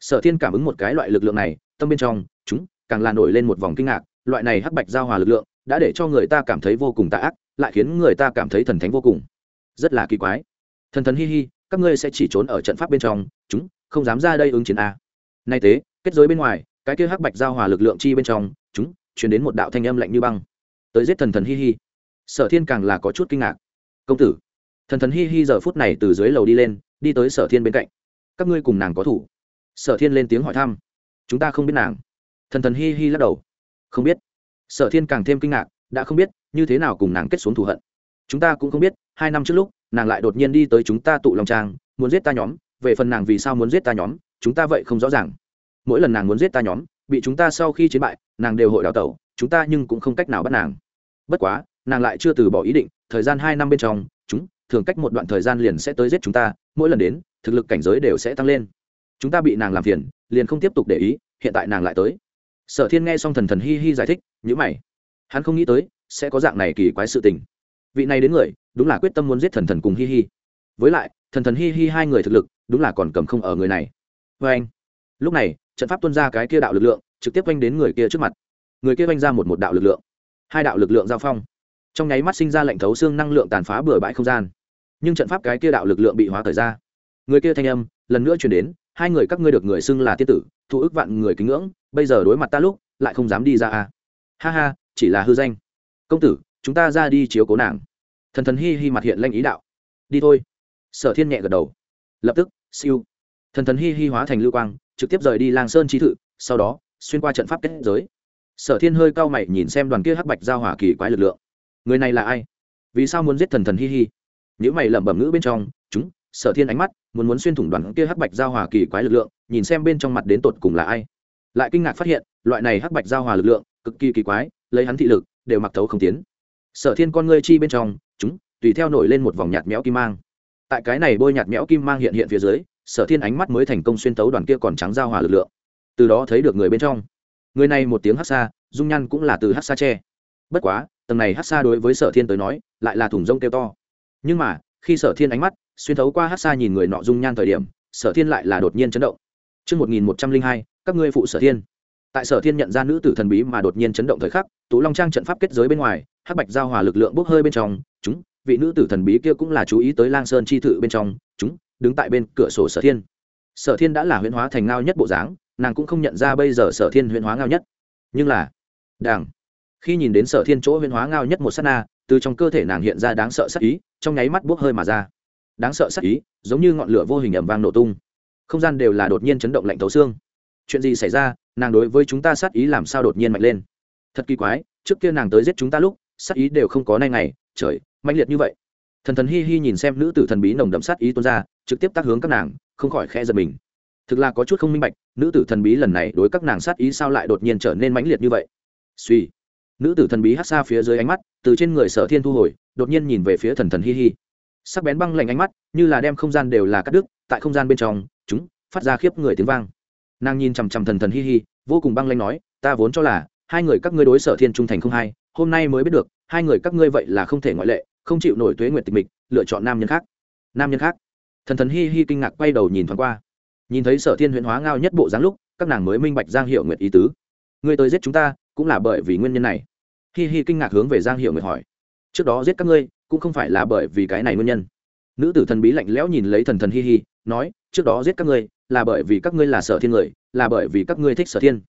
Sở thiên cảm ứng một cái loại lực lượng này, tâm bên trong, chúng, càng là nổi lên một vòng kinh ngạc loại này hắc bạch giao hòa lực lượng, đã để cho người ta cảm thấy vô cùng tà ác, lại khiến người ta cảm thấy thần thánh vô cùng. Rất là kỳ quái. Thần thần hi hi, các ngươi sẽ chỉ trốn ở trận pháp bên trong, chúng, không dám ra đây ứng chiến a. Nay thế kết giới bên ngoài, cái kia hắc bạch giao hòa lực lượng chi bên trong, chúng chuyển đến một đạo thanh âm lạnh như băng. Tới giết thần thần hi hi. Sở thiên càng là có chút kinh ngạc. Công tử, thần thần hi hi giờ phút này từ dưới lầu đi lên, đi tới sở thiên bên cạnh. Các ngươi cùng nàng có thủ. Sở thiên lên tiếng hỏi thăm. Chúng ta không biết nàng. Thần thần hi hi lắc đầu không biết. Sở thiên càng thêm kinh ngạc, đã không biết, như thế nào cùng nàng kết xuống thù hận. Chúng ta cũng không biết, hai năm trước lúc, nàng lại đột nhiên đi tới chúng ta tụ lòng trang, muốn giết ta nhóm, về phần nàng vì sao muốn giết ta nhóm, chúng ta vậy không rõ ràng. Mỗi lần nàng muốn giết ta nhóm, bị chúng ta sau khi chiến bại, nàng đều hội đào tẩu, chúng ta nhưng cũng không cách nào bắt nàng. Bất quá, nàng lại chưa từ bỏ ý định, thời gian hai năm bên trong, chúng, thường cách một đoạn thời gian liền sẽ tới giết chúng ta, mỗi lần đến, thực lực cảnh giới đều sẽ tăng lên. Chúng ta bị nàng làm phiền, liền không tiếp tục để ý, hiện tại nàng lại tới sở thiên nghe xong thần thần hi hi giải thích nhữ mày. Hắn không nghĩ tới, sẽ có dạng này kỳ quái sự tình. Vị này đến người, đúng là quyết tâm muốn giết thần thần cùng hi hi. Với lại, thần thần hi hi hai người thực lực, đúng là còn cầm không ở người này. Vê anh, lúc này, trận pháp tuân ra cái kia đạo lực lượng, trực tiếp oanh đến người kia trước mặt. Người kia oanh ra một một đạo lực lượng. Hai đạo lực lượng giao phong. Trong nháy mắt sinh ra lệnh thấu xương năng lượng tàn phá bừa bãi không gian. Nhưng trận pháp cái kia đạo lực lượng bị hóa thời ra. Người kia thanh âm, lần nữa chuyển đến, hai người các ngươi được người xưng là tiết tử, thu ức vạn người kính ngưỡng bây giờ đối mặt ta lúc, lại không dám đi ra à. ha ha, chỉ là hư danh. Công tử, chúng ta ra đi chiếu cố nàng. Thần thần hi hi mặt hiện lanh ý đạo. Đi thôi. Sở thiên nhẹ gật đầu. Lập tức, siêu. Thần thần hi hi hóa thành lưu quang, trực tiếp rời đi lang sơn trí thự, sau đó, xuyên qua trận pháp kết giới. Sở thiên hơi cao mày nhìn xem đoàn kia hắc bạch giao hỏa kỳ quái lực lượng. Người này là ai? Vì sao muốn giết thần thần hi hi? Những mày lẩm bẩm ngữ bên trong, chúng, sở thiên ánh mắt, muốn muốn xuyên thủng đoàn kia hắc bạch giao hỏa kỳ quái lực lượng, nhìn xem bên trong mặt đến tột cùng là ai lại kinh ngạc phát hiện loại này hắc bạch giao hòa lực lượng cực kỳ kỳ quái lấy hắn thị lực đều mặc thấu không tiến. Sở thiên con ngươi chi bên trong chúng tùy theo nổi lên một vòng nhạt méo kim mang. Tại cái này bôi nhạt méo kim mang hiện hiện phía dưới sở thiên ánh mắt mới thành công xuyên tấu đoàn kia còn trắng giao hòa lực lượng. Từ đó thấy được người bên trong. Người này một tiếng hát xa dung nhăn cũng là từ hát xa tre bất quá tầng này hát xa đối với sở thiên tới nói lại là thùng rông kêu to. Nhưng mà khi sở thiên ánh mắt xuyên thấu qua hát xa nhìn người nọ dung nhan thời điểm sở thiên lại là đột nhiên chấn động. Trước 1102, các ngươi phụ sở thiên. Tại sở thiên nhận ra nữ tử thần bí mà đột nhiên chấn động thời khắc, Tú Long Trang trận pháp kết giới bên ngoài, hắc bạch giao hòa lực lượng bốc hơi bên trong, chúng, vị nữ tử thần bí kia cũng là chú ý tới Lang Sơn chi thự bên trong, chúng, đứng tại bên cửa sổ sở thiên. Sở thiên đã là huyễn hóa thành ngao nhất bộ dáng, nàng cũng không nhận ra bây giờ sở thiên huyễn hóa ngao nhất. Nhưng là, đảng khi nhìn đến sở thiên chỗ huyễn hóa ngao nhất một s á t na từ trong cơ thể nàng hiện ra đáng sợ sắc ý trong nháy mắt bốc hơi mà ra đáng sợ sắc ý giống như ngọn lửa vô hình ẩm vang nổ tung không gian đều là đột nhiên chấn động lạnh thấu xương chuyện gì xảy ra, nàng đối với chúng ta sát ý làm sao đột nhiên mạnh lên. Thật kỳ quái, trước kia nàng tới giết chúng ta lúc, sát ý đều không có nay ngày, trời mạnh liệt như vậy. Thần thần hi hi nhìn xem nữ tử thần bí nồng đậm sát ý tuôn ra, trực tiếp tác hướng các nàng, không khỏi khẽ giật mình. Thực là có chút không minh bạch, nữ tử thần bí lần này đối các nàng sát ý sao lại đột nhiên trở nên mãnh liệt như vậy? Suy. Nữ tử thần bí hát xa phía dưới ánh mắt, từ trên người sở thiên thu hồi, đột nhiên nhìn về phía thần thần hi hi. Sắc bén băng lạnh ánh mắt, như là đem không gian đều là cắt đứt, tại không gian bên trong, chúng, phát ra khiếp người tiếng vang nàng nhìn chằm chằm thần thần hi hi, vô cùng băng lanh nói, ta vốn cho là hai người các ngươi đối sở thiên trung thành không hai, hôm nay mới biết được, hai người các ngươi vậy là không thể ngoại lệ, không chịu nổi tuế nguyện tịch mịch, lựa chọn nam nhân khác. Nam nhân khác? Thần thần hi hi kinh ngạc quay đầu nhìn thoáng qua. Nhìn thấy sở thiên huyễn hóa ngao nhất bộ dáng lúc, các nàng mới minh bạch giang hiệu nguyệt ý tứ. Ngươi tới giết chúng ta, cũng là bởi vì nguyên nhân này. Hi hi kinh ngạc hướng về giang hiệu nguyệt hỏi. Trước đó giết các ngươi, cũng không phải là bởi vì cái này nguyên nhân. Nữ tử thần bí lạnh lẽo nhìn lấy thần thần hi hi, nói, trước đó giết các ngươi là bởi vì các ngươi là sở thiên người, là bởi vì các ngươi thích sở thiên.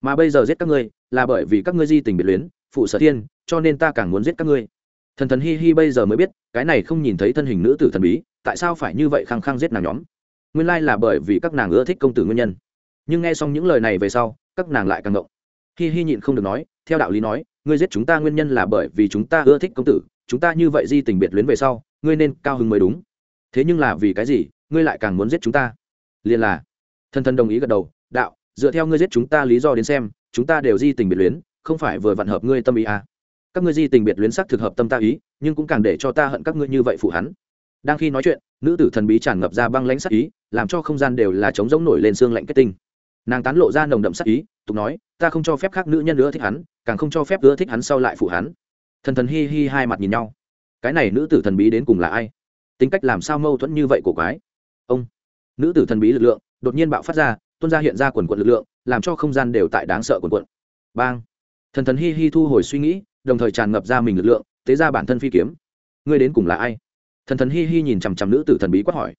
Mà bây giờ giết các ngươi, là bởi vì các ngươi di tình biệt luyến, phụ sở thiên, cho nên ta càng muốn giết các ngươi. Thần thần hi hi bây giờ mới biết, cái này không nhìn thấy thân hình nữ tử thần bí, tại sao phải như vậy khăng khăng giết nàng nhóm? Nguyên lai là bởi vì các nàng ưa thích công tử nguyên nhân. Nhưng nghe xong những lời này về sau, các nàng lại càng ngộng. Hi hi nhịn không được nói, theo đạo lý nói, ngươi giết chúng ta nguyên nhân là bởi vì chúng ta ưa thích công tử, chúng ta như vậy di tình biệt luyến về sau, ngươi nên cao hứng mới đúng. Thế nhưng là vì cái gì, ngươi lại càng muốn giết chúng ta? Liền là thân thân đồng ý gật đầu, đạo, dựa theo ngươi giết chúng ta lý do đến xem, chúng ta đều di tình biệt luyến, không phải vừa vặn hợp ngươi tâm ý à. các ngươi di tình biệt luyến sắc thực hợp tâm ta ý, nhưng cũng càng để cho ta hận các ngươi như vậy phụ hắn. Đang khi nói chuyện, nữ tử thần bí tràn ngập ra băng lãnh sắc ý, làm cho không gian đều là trống rỗng nổi lên xương lạnh kết tinh. Nàng tán lộ ra nồng đậm sắc ý, tục nói, ta không cho phép khác nữ nhân nữa thích hắn, càng không cho phép nữa thích hắn sau lại phụ hắn. Thần thần hi hi hai mặt nhìn nhau. Cái này nữ tử thần bí đến cùng là ai? Tính cách làm sao mâu thuẫn như vậy của quái? Ông nữ tử thần bí lực lượng đột nhiên bạo phát ra, tuôn ra hiện ra quần quận lực lượng, làm cho không gian đều tại đáng sợ quần quận. Bang! Thần thần hi hi thu hồi suy nghĩ, đồng thời tràn ngập ra mình lực lượng, tế ra bản thân phi kiếm. Ngươi đến cùng là ai? Thần thần hi hi nhìn chằm chằm nữ tử thần bí quát hỏi.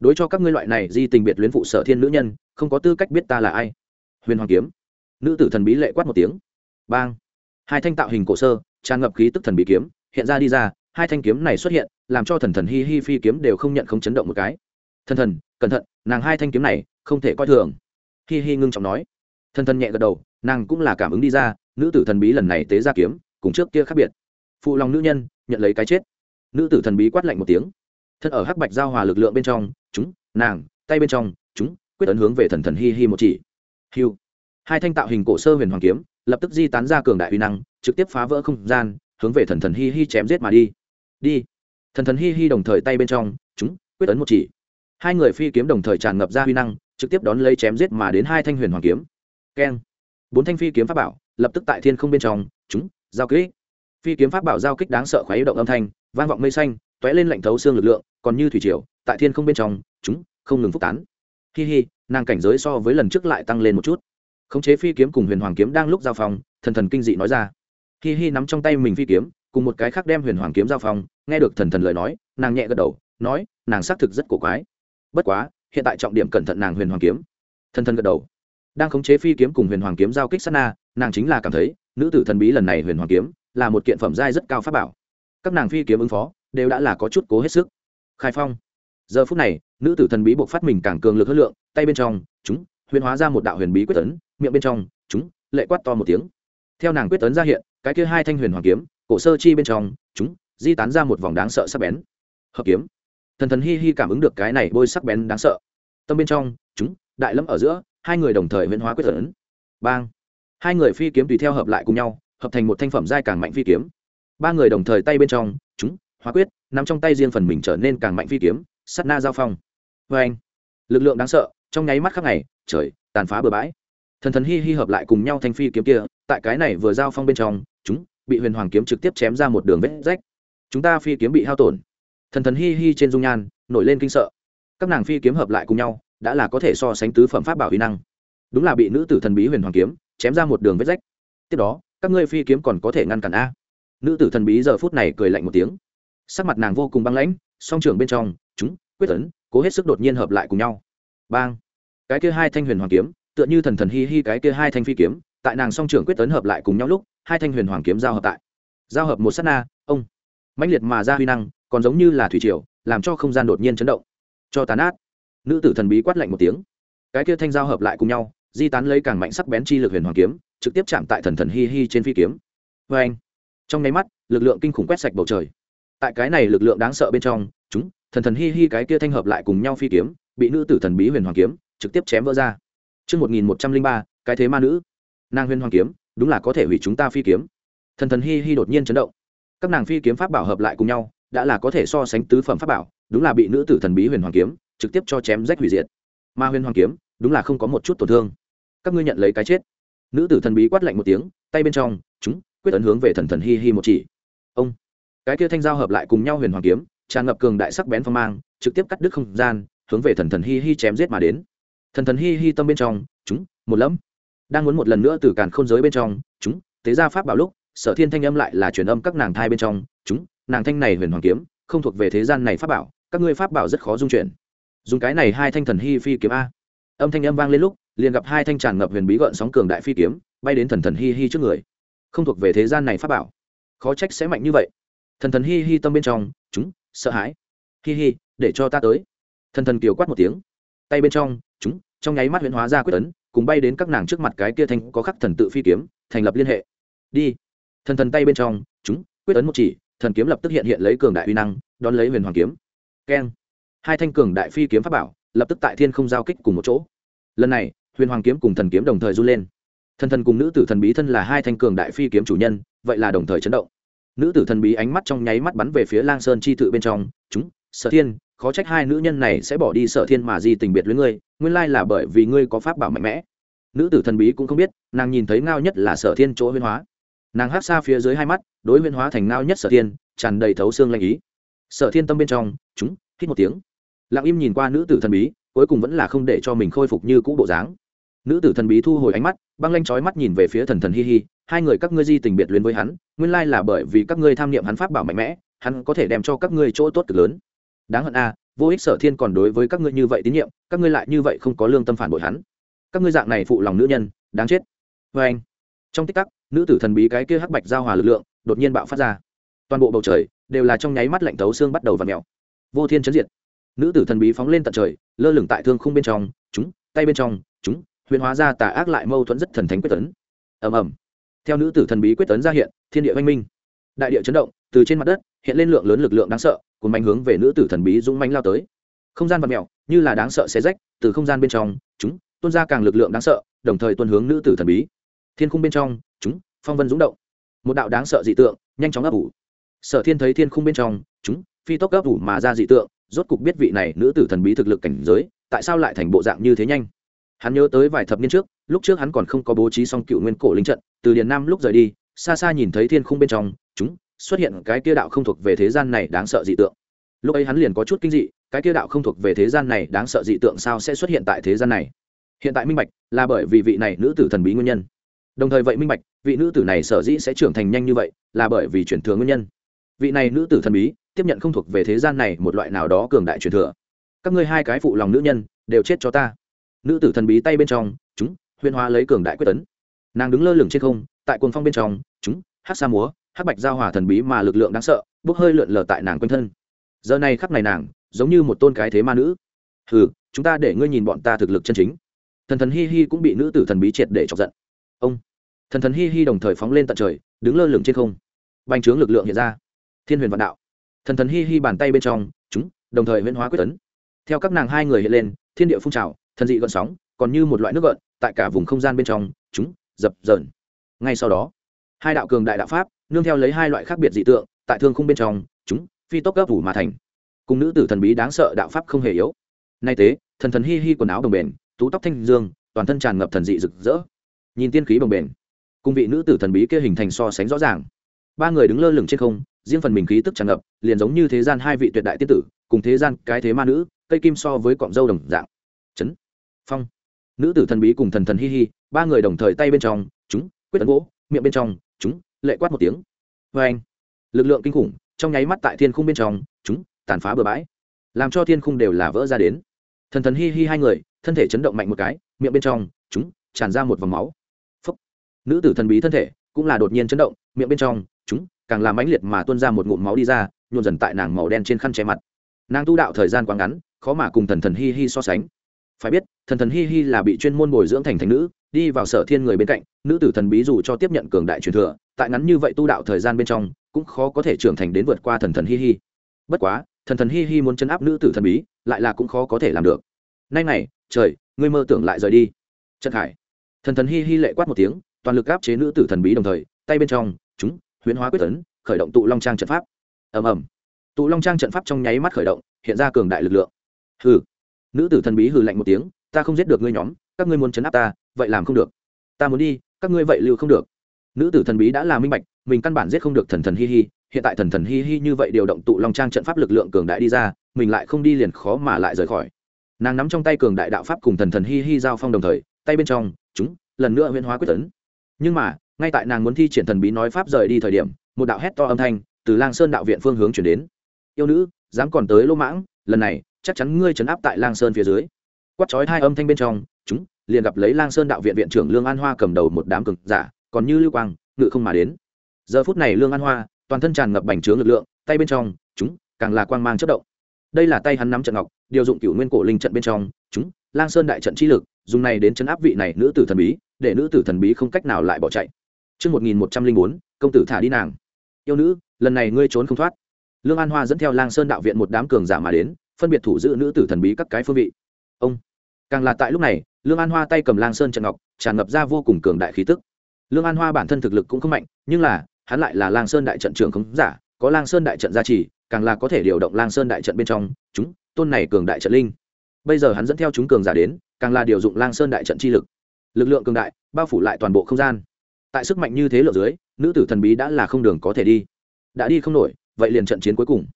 Đối cho các ngươi loại này di tình biệt luyến phụ sở thiên nữ nhân, không có tư cách biết ta là ai. Huyền hoàng kiếm. Nữ tử thần bí lệ quát một tiếng. Bang! Hai thanh tạo hình cổ sơ, tràn ngập khí tức thần bí kiếm, hiện ra đi ra, hai thanh kiếm này xuất hiện, làm cho thần thần hi hi phi kiếm đều không nhận không chấn động một cái thần thần, cẩn thận, nàng hai thanh kiếm này không thể coi thường. Hi hi ngưng trọng nói. Thần thần nhẹ gật đầu, nàng cũng là cảm ứng đi ra, nữ tử thần bí lần này tế ra kiếm, cùng trước kia khác biệt. Phụ lòng nữ nhân, nhận lấy cái chết. Nữ tử thần bí quát lạnh một tiếng. Thân ở hắc bạch giao hòa lực lượng bên trong, chúng, nàng, tay bên trong, chúng, quyết tấn hướng về thần thần hi hi một chỉ. Hiu. Hai thanh tạo hình cổ sơ huyền hoàng kiếm, lập tức di tán ra cường đại uy năng, trực tiếp phá vỡ không gian, hướng về thần thần hi hi chém giết mà đi. Đi. Thần thần hi hi đồng thời tay bên trong, chúng, quyết tấn một chỉ hai người phi kiếm đồng thời tràn ngập ra huy năng, trực tiếp đón lấy chém giết mà đến hai thanh huyền hoàng kiếm. Keng. Bốn thanh phi kiếm pháp bảo, lập tức tại thiên không bên trong, chúng, giao kích. Phi kiếm pháp bảo giao kích đáng sợ khoái động âm thanh, vang vọng mây xanh t ó é lên lạnh thấu xương lực lượng, còn như thủy triều, tại thiên không bên trong, chúng, không ngừng phúc tán. Hi hi, nàng cảnh giới so với lần trước lại tăng lên một chút. Khống chế phi kiếm cùng huyền hoàng kiếm đang lúc giao phong, thần thần kinh dị nói ra. Hi hi nắm trong tay mình phi kiếm, cùng một cái khác đem huyền hoàng kiếm giao phong, nghe được thần thần lời nói, nàng nhẹ gật đầu, nói, nàng xác thực rất cổ quái bất quá, hiện tại trọng điểm cẩn thận nàng huyền hoàng kiếm. Thân thân gật đầu. Đang khống chế phi kiếm cùng huyền hoàng kiếm giao kích sát na, nàng chính là cảm thấy, nữ tử thần bí lần này huyền hoàng kiếm là một kiện phẩm giai rất cao pháp bảo. Các nàng phi kiếm ứng phó, đều đã là có chút cố hết sức. Khai phong. Giờ phút này, nữ tử thần bí buộc phát mình càng cường lực hơn lượng, tay bên trong, chúng, huyền hóa ra một đạo huyền bí quyết tấn, miệng bên trong, chúng, lệ quát to một tiếng. Theo nàng quyết tấn ra hiện, cái kia hai thanh huyền hoàng kiếm, cổ sơ chi bên trong, chúng, di tán ra một vòng đáng sợ sắc bén. Hợp kiếm thần thần hi hi cảm ứng được cái này bôi sắc bén đáng sợ. Tâm bên trong, chúng, đại lâm ở giữa, hai người đồng thời huyễn hóa quyết tấn bang. Hai người phi kiếm tùy theo hợp lại cùng nhau, hợp thành một thanh phẩm giai càng mạnh phi kiếm. Ba người đồng thời tay bên trong, chúng, hóa quyết nằm trong tay riêng phần mình trở nên càng mạnh phi kiếm sắt na giao phong. Vê anh lực lượng đáng sợ, trong nháy mắt khắc ngày trời, tàn phá bừa bãi. Thần thần hi hi hợp lại cùng nhau thanh phi kiếm kia, tại cái này vừa giao phong bên trong, chúng, bị huyền hoàng kiếm trực tiếp chém ra một đường vết rách. Chúng ta phi kiếm bị hao tổn thần thần hi hi trên dung nhan, nổi lên kinh sợ. Các nàng phi kiếm hợp lại cùng nhau, đã là có thể so sánh tứ phẩm pháp bảo huy năng. Đúng là bị nữ tử thần bí huyền hoàng kiếm, chém ra một đường vết rách. Tiếp đó, các ngươi phi kiếm còn có thể ngăn cản a. Nữ tử thần bí giờ phút này cười lạnh một tiếng. Sắc mặt nàng vô cùng băng lãnh, song trưởng bên trong, chúng, quyết tấn cố hết sức đột nhiên hợp lại cùng nhau. Bang! Cái kia hai thanh huyền hoàng kiếm, tựa như thần thần hi hi cái kia hai thanh phi kiếm, tại nàng song trưởng quyết tấn hợp lại cùng nhau lúc, hai thanh huyền hoàng kiếm giao hợp tại. Giao hợp một s á t na, ông. Mãnh liệt mà ra huy năng còn giống như là thủy triều làm cho không gian đột nhiên chấn động cho tán át nữ tử thần bí quát lạnh một tiếng cái kia thanh giao hợp lại cùng nhau di tán lấy càng mạnh sắc bén chi lực huyền hoàng kiếm trực tiếp chạm tại thần thần hi hi trên phi kiếm vê anh trong nháy mắt lực lượng kinh khủng quét sạch bầu trời tại cái này lực lượng đáng sợ bên trong chúng thần thần hi hi cái kia thanh hợp lại cùng nhau phi kiếm bị nữ tử thần bí huyền hoàng kiếm trực tiếp chém vỡ ra Trước 1103, cái thế ma nữ. Nàng huyền hoàng kiếm, đúng là có thể hủy chúng ta phi kiếm. Thần thần hi hi đột nhiên chấn động. Các nàng phi kiếm pháp bảo hợp lại cùng nhau, đã là có thể so sánh tứ phẩm pháp bảo, đúng là bị nữ tử thần bí huyền hoàng kiếm trực tiếp cho chém rách hủy diệt. Mà huyền hoàng kiếm, đúng là không có một chút tổn thương. Các ngươi nhận lấy cái chết. Nữ tử thần bí quát lạnh một tiếng, tay bên trong, chúng, quyết ấn hướng về thần thần hi hi một chỉ. Ông. Cái kia thanh giao hợp lại cùng nhau huyền hoàng kiếm, tràn ngập cường đại sắc bén phong mang, trực tiếp cắt đứt không gian, hướng về thần thần hi hi chém giết mà đến. Thần thần hi hi tâm bên trong, chúng, một lẫm. Đang muốn một lần nữa từ càn khôn giới bên trong, chúng, tế ra pháp bảo lúc, sở thiên thanh âm lại là truyền âm các nàng thai bên trong, chúng nàng thanh này huyền hoàng kiếm, không thuộc về thế gian này pháp bảo, các ngươi pháp bảo rất khó dung chuyển. Dùng cái này hai thanh thần hi phi kiếm a. Âm thanh âm vang lên lúc, liền gặp hai thanh tràn ngập huyền bí gợn sóng cường đại phi kiếm, bay đến thần thần hi hi trước người. Không thuộc về thế gian này pháp bảo. Khó trách sẽ mạnh như vậy. Thần thần hi hi tâm bên trong, chúng, sợ hãi. Hi hi, để cho ta tới. Thần thần kiều quát một tiếng. Tay bên trong, chúng, trong nháy mắt huyễn hóa ra quyết tấn, cùng bay đến các nàng trước mặt cái kia thanh có khắc thần tự phi kiếm, thành lập liên hệ. Đi. Thần thần tay bên trong, chúng, quyết tấn một chỉ thần kiếm lập tức hiện hiện lấy cường đại uy năng, đón lấy huyền hoàng kiếm. Keng. Hai thanh cường đại phi kiếm pháp bảo, lập tức tại thiên không giao kích cùng một chỗ. Lần này, huyền hoàng kiếm cùng thần kiếm đồng thời run lên. Thần thần cùng nữ tử thần bí thân là hai thanh cường đại phi kiếm chủ nhân, vậy là đồng thời chấn động. Nữ tử thần bí ánh mắt trong nháy mắt bắn về phía lang sơn chi tự bên trong, chúng, sở thiên, khó trách hai nữ nhân này sẽ bỏ đi sở thiên mà di tình biệt với ngươi, nguyên lai là bởi vì ngươi có pháp bảo mạnh mẽ. Nữ tử thần bí cũng không biết, nàng nhìn thấy ngao nhất là sở thiên chỗ huyên hóa nàng hát xa phía dưới hai mắt, đối huyên hóa thành nao nhất sở thiên, tràn đầy thấu xương lanh ý. Sở thiên tâm bên trong, chúng, hít một tiếng. Lặng im nhìn qua nữ tử thần bí, cuối cùng vẫn là không để cho mình khôi phục như cũ bộ dáng. Nữ tử thần bí thu hồi ánh mắt, băng lanh chói mắt nhìn về phía thần thần hi hi, hai người các ngươi di tình biệt luyến với hắn, nguyên lai là bởi vì các ngươi tham niệm hắn pháp bảo mạnh mẽ, hắn có thể đem cho các ngươi chỗ tốt cực lớn. Đáng hận a, vô ích sở thiên còn đối với các ngươi như vậy tín nhiệm, các ngươi lại như vậy không có lương tâm phản bội hắn. Các ngươi dạng này phụ lòng nữ nhân, đáng chết. Vê anh trong tích tắc nữ tử thần bí cái kia hắc bạch giao hòa lực lượng đột nhiên bạo phát ra. Toàn bộ bầu trời đều là trong nháy mắt lạnh thấu xương bắt đầu và mèo. Vô thiên chấn diệt. Nữ tử thần bí phóng lên tận trời, lơ lửng tại thương khung bên trong, chúng, tay bên trong, chúng, huyền hóa ra tà ác lại mâu thuẫn rất thần thánh quyết tấn. Ầm ầm. Theo nữ tử thần bí quyết tấn ra hiện, thiên địa văn minh. Đại địa chấn động, từ trên mặt đất hiện lên lượng lớn lực lượng đáng sợ cùng mạnh hướng về nữ tử thần bí dũng manh lao tới. Không gian vật mèo, như là đáng sợ xé rách, từ không gian bên trong, chúng, tuôn ra càng lực lượng đáng sợ, đồng thời tuân hướng nữ tử thần bí. Thiên khung bên trong chúng, phong vân dũng động. Một đạo đáng sợ dị tượng, nhanh chóng ấp ủ. Sở thiên thấy thiên khung bên trong, chúng, phi tốc ấp ủ mà ra dị tượng, rốt cục biết vị này nữ tử thần bí thực lực cảnh giới, tại sao lại thành bộ dạng như thế nhanh? Hắn nhớ tới vài thập niên trước, lúc trước hắn còn không có bố trí xong cựu nguyên cổ linh trận, từ điền nam lúc rời đi, xa xa nhìn thấy thiên khung bên trong, chúng, xuất hiện cái kia đạo không thuộc về thế gian này đáng sợ dị tượng. Lúc ấy hắn liền có chút kinh dị, cái kia đạo không thuộc về thế gian này đáng sợ dị tượng sao sẽ xuất hiện tại thế gian này? Hiện tại minh bạch, là bởi vì vị này nữ tử thần bí nguyên nhân đồng thời vậy minh bạch, vị nữ tử này sở dĩ sẽ trưởng thành nhanh như vậy là bởi vì chuyển thừa nguyên nhân. Vị này nữ tử thần bí, tiếp nhận không thuộc về thế gian này một loại nào đó cường đại truyền thừa. Các ngươi hai cái phụ lòng nữ nhân, đều chết cho ta. Nữ tử thần bí tay bên trong, chúng huyên hóa lấy cường đại quyết tấn. Nàng đứng lơ lửng trên không, tại cuồng phong bên trong, chúng, hát xa múa, hát bạch giao hòa thần bí mà lực lượng đáng sợ, bốc hơi lượn lờ tại nàng quanh thân. Giờ này khắp này nàng, giống như một tôn cái thế ma nữ. Hừ, chúng ta để ngươi nhìn bọn ta thực lực chân chính. Thần thần hi hi cũng bị nữ tử thần bí triệt để chọc giận ông. Thần thần hi hi đồng thời phóng lên tận trời, đứng lơ lửng trên không. Bành trướng lực lượng hiện ra. Thiên huyền vạn đạo. Thần thần hi hi bàn tay bên trong, chúng, đồng thời huyễn hóa quyết tấn. Theo các nàng hai người hiện lên, thiên địa phun trào, thần dị gợn sóng, còn như một loại nước gợn, tại cả vùng không gian bên trong, chúng, dập, dờn. Ngay sau đó, hai đạo cường đại đạo pháp, nương theo lấy hai loại khác biệt dị tượng, tại thương khung bên trong, chúng, phi tốc gấp thủ mà thành. Cùng nữ tử thần bí đáng sợ đạo pháp không hề yếu. Nay tế, thần thần hi hi quần áo đồng bền, tú tóc thanh dương, toàn thân tràn ngập thần dị rực rỡ nhìn tiên khí bồng bềnh, cùng vị nữ tử thần bí kia hình thành so sánh rõ ràng. Ba người đứng lơ lửng trên không riêng phần mình khí tức tràn ngập liền giống như thế gian hai vị tuyệt đại tiên tử cùng thế gian cái thế ma nữ cây kim so với cọng dâu đồng dạng. Chấn. Phong. Nữ tử thần bí cùng thần thần hi hi ba người đồng thời tay bên trong chúng quyết tấn gỗ miệng bên trong chúng lệ quát một tiếng. Vê anh lực lượng kinh khủng trong nháy mắt tại thiên khung bên trong chúng tàn phá bừa bãi. Làm cho thiên khung đều là vỡ ra đến. Thần thần hi hi hai người thân thể chấn động mạnh một cái miệng bên trong chúng tràn ra một vòng máu nữ tử thần bí thân thể cũng là đột nhiên chấn động, miệng bên trong, chúng, càng làm mãnh liệt mà tuôn ra một ngụm máu đi ra, nhuộn dần tại nàng màu đen trên khăn che mặt. Nàng tu đạo thời gian quá ngắn, khó mà cùng thần thần hi hi so sánh. Phải biết, thần thần hi hi là bị chuyên môn bồi dưỡng thành thành nữ, đi vào sở thiên người bên cạnh, nữ tử thần bí dù cho tiếp nhận cường đại truyền thừa, tại ngắn như vậy tu đạo thời gian bên trong, cũng khó có thể trưởng thành đến vượt qua thần thần hi hi. Bất quá, thần thần hi hi muốn chấn áp nữ tử thần bí, lại là cũng khó có thể làm được. Nay này, trời, ngươi mơ tưởng lại rời đi. Trần hải. Thần thần hi hi lệ quát một tiếng toàn lực áp chế nữ tử thần bí đồng thời, tay bên trong, chúng, huyễn hóa quyết tấn khởi động tụ long trang trận pháp. Ầm ầm. Tụ long trang trận pháp trong nháy mắt khởi động, hiện ra cường đại lực lượng. Hừ. Nữ tử thần bí hừ lạnh một tiếng, ta không giết được ngươi nhóm, các ngươi muốn chấn áp ta, vậy làm không được. Ta muốn đi, các ngươi vậy lưu không được. Nữ tử thần bí đã là minh bạch, mình căn bản giết không được thần thần hi hi, hiện tại thần thần hi hi như vậy điều động tụ long trang trận pháp lực lượng cường đại đi ra, mình lại không đi liền khó mà lại rời khỏi. Nàng nắm trong tay cường đại đạo pháp cùng thần thần hi hi giao phong đồng thời, tay bên trong, chúng, lần nữa huyễn hóa quyết tấn nhưng mà, ngay tại nàng muốn thi triển thần bí nói pháp rời đi thời điểm, một đạo hét to âm thanh từ lang sơn đạo viện phương hướng chuyển đến. Yêu nữ, dám còn tới lỗ mãng, lần này, chắc chắn ngươi trấn áp tại lang sơn phía dưới. Quát chói hai âm thanh bên trong, chúng liền gặp lấy lang sơn đạo viện viện trưởng lương an hoa cầm đầu một đám cực giả, còn như lưu quang, ngự không mà đến. Giờ phút này lương an hoa, toàn thân tràn ngập bành trướng lực lượng, tay bên trong, chúng, càng là quang mang chất động. Đây là tay hắn nắm trận ngọc, điều dụng cựu nguyên cổ linh trận bên trong, chúng, lang sơn đại trận chi lực dùng này đến chấn áp vị này nữ tử thần bí để nữ tử thần bí không cách nào lại bỏ chạy Trước 1104, công tử thả đi nàng. Yêu nữ, lần này ngươi trốn không thoát. Lương An Hoa dẫn theo Lang Sơn đạo viện một đám cường giả mà đến, phân biệt thủ giữ nữ tử thần bí các cái phương vị. Ông. Càng là tại lúc này, Lương An Hoa tay cầm Lang Sơn trận ngọc, tràn ngập ra vô cùng cường đại khí tức. Lương An Hoa bản thân thực lực cũng không mạnh, nhưng là, hắn lại là Lang Sơn đại trận trưởng khống giả, có Lang Sơn đại trận gia trì, càng là có thể điều động Lang Sơn đại trận bên trong, chúng, tôn này cường đại trận linh. Bây giờ hắn dẫn theo chúng cường giả đến, càng là điều dụng Lang Sơn đại trận chi lực. Lực lượng cường đại, bao phủ lại toàn bộ không gian. Tại sức mạnh như thế lượng dưới nữ tử thần bí đã là không đường có thể đi. Đã đi không nổi vậy liền trận chiến cuối cùng.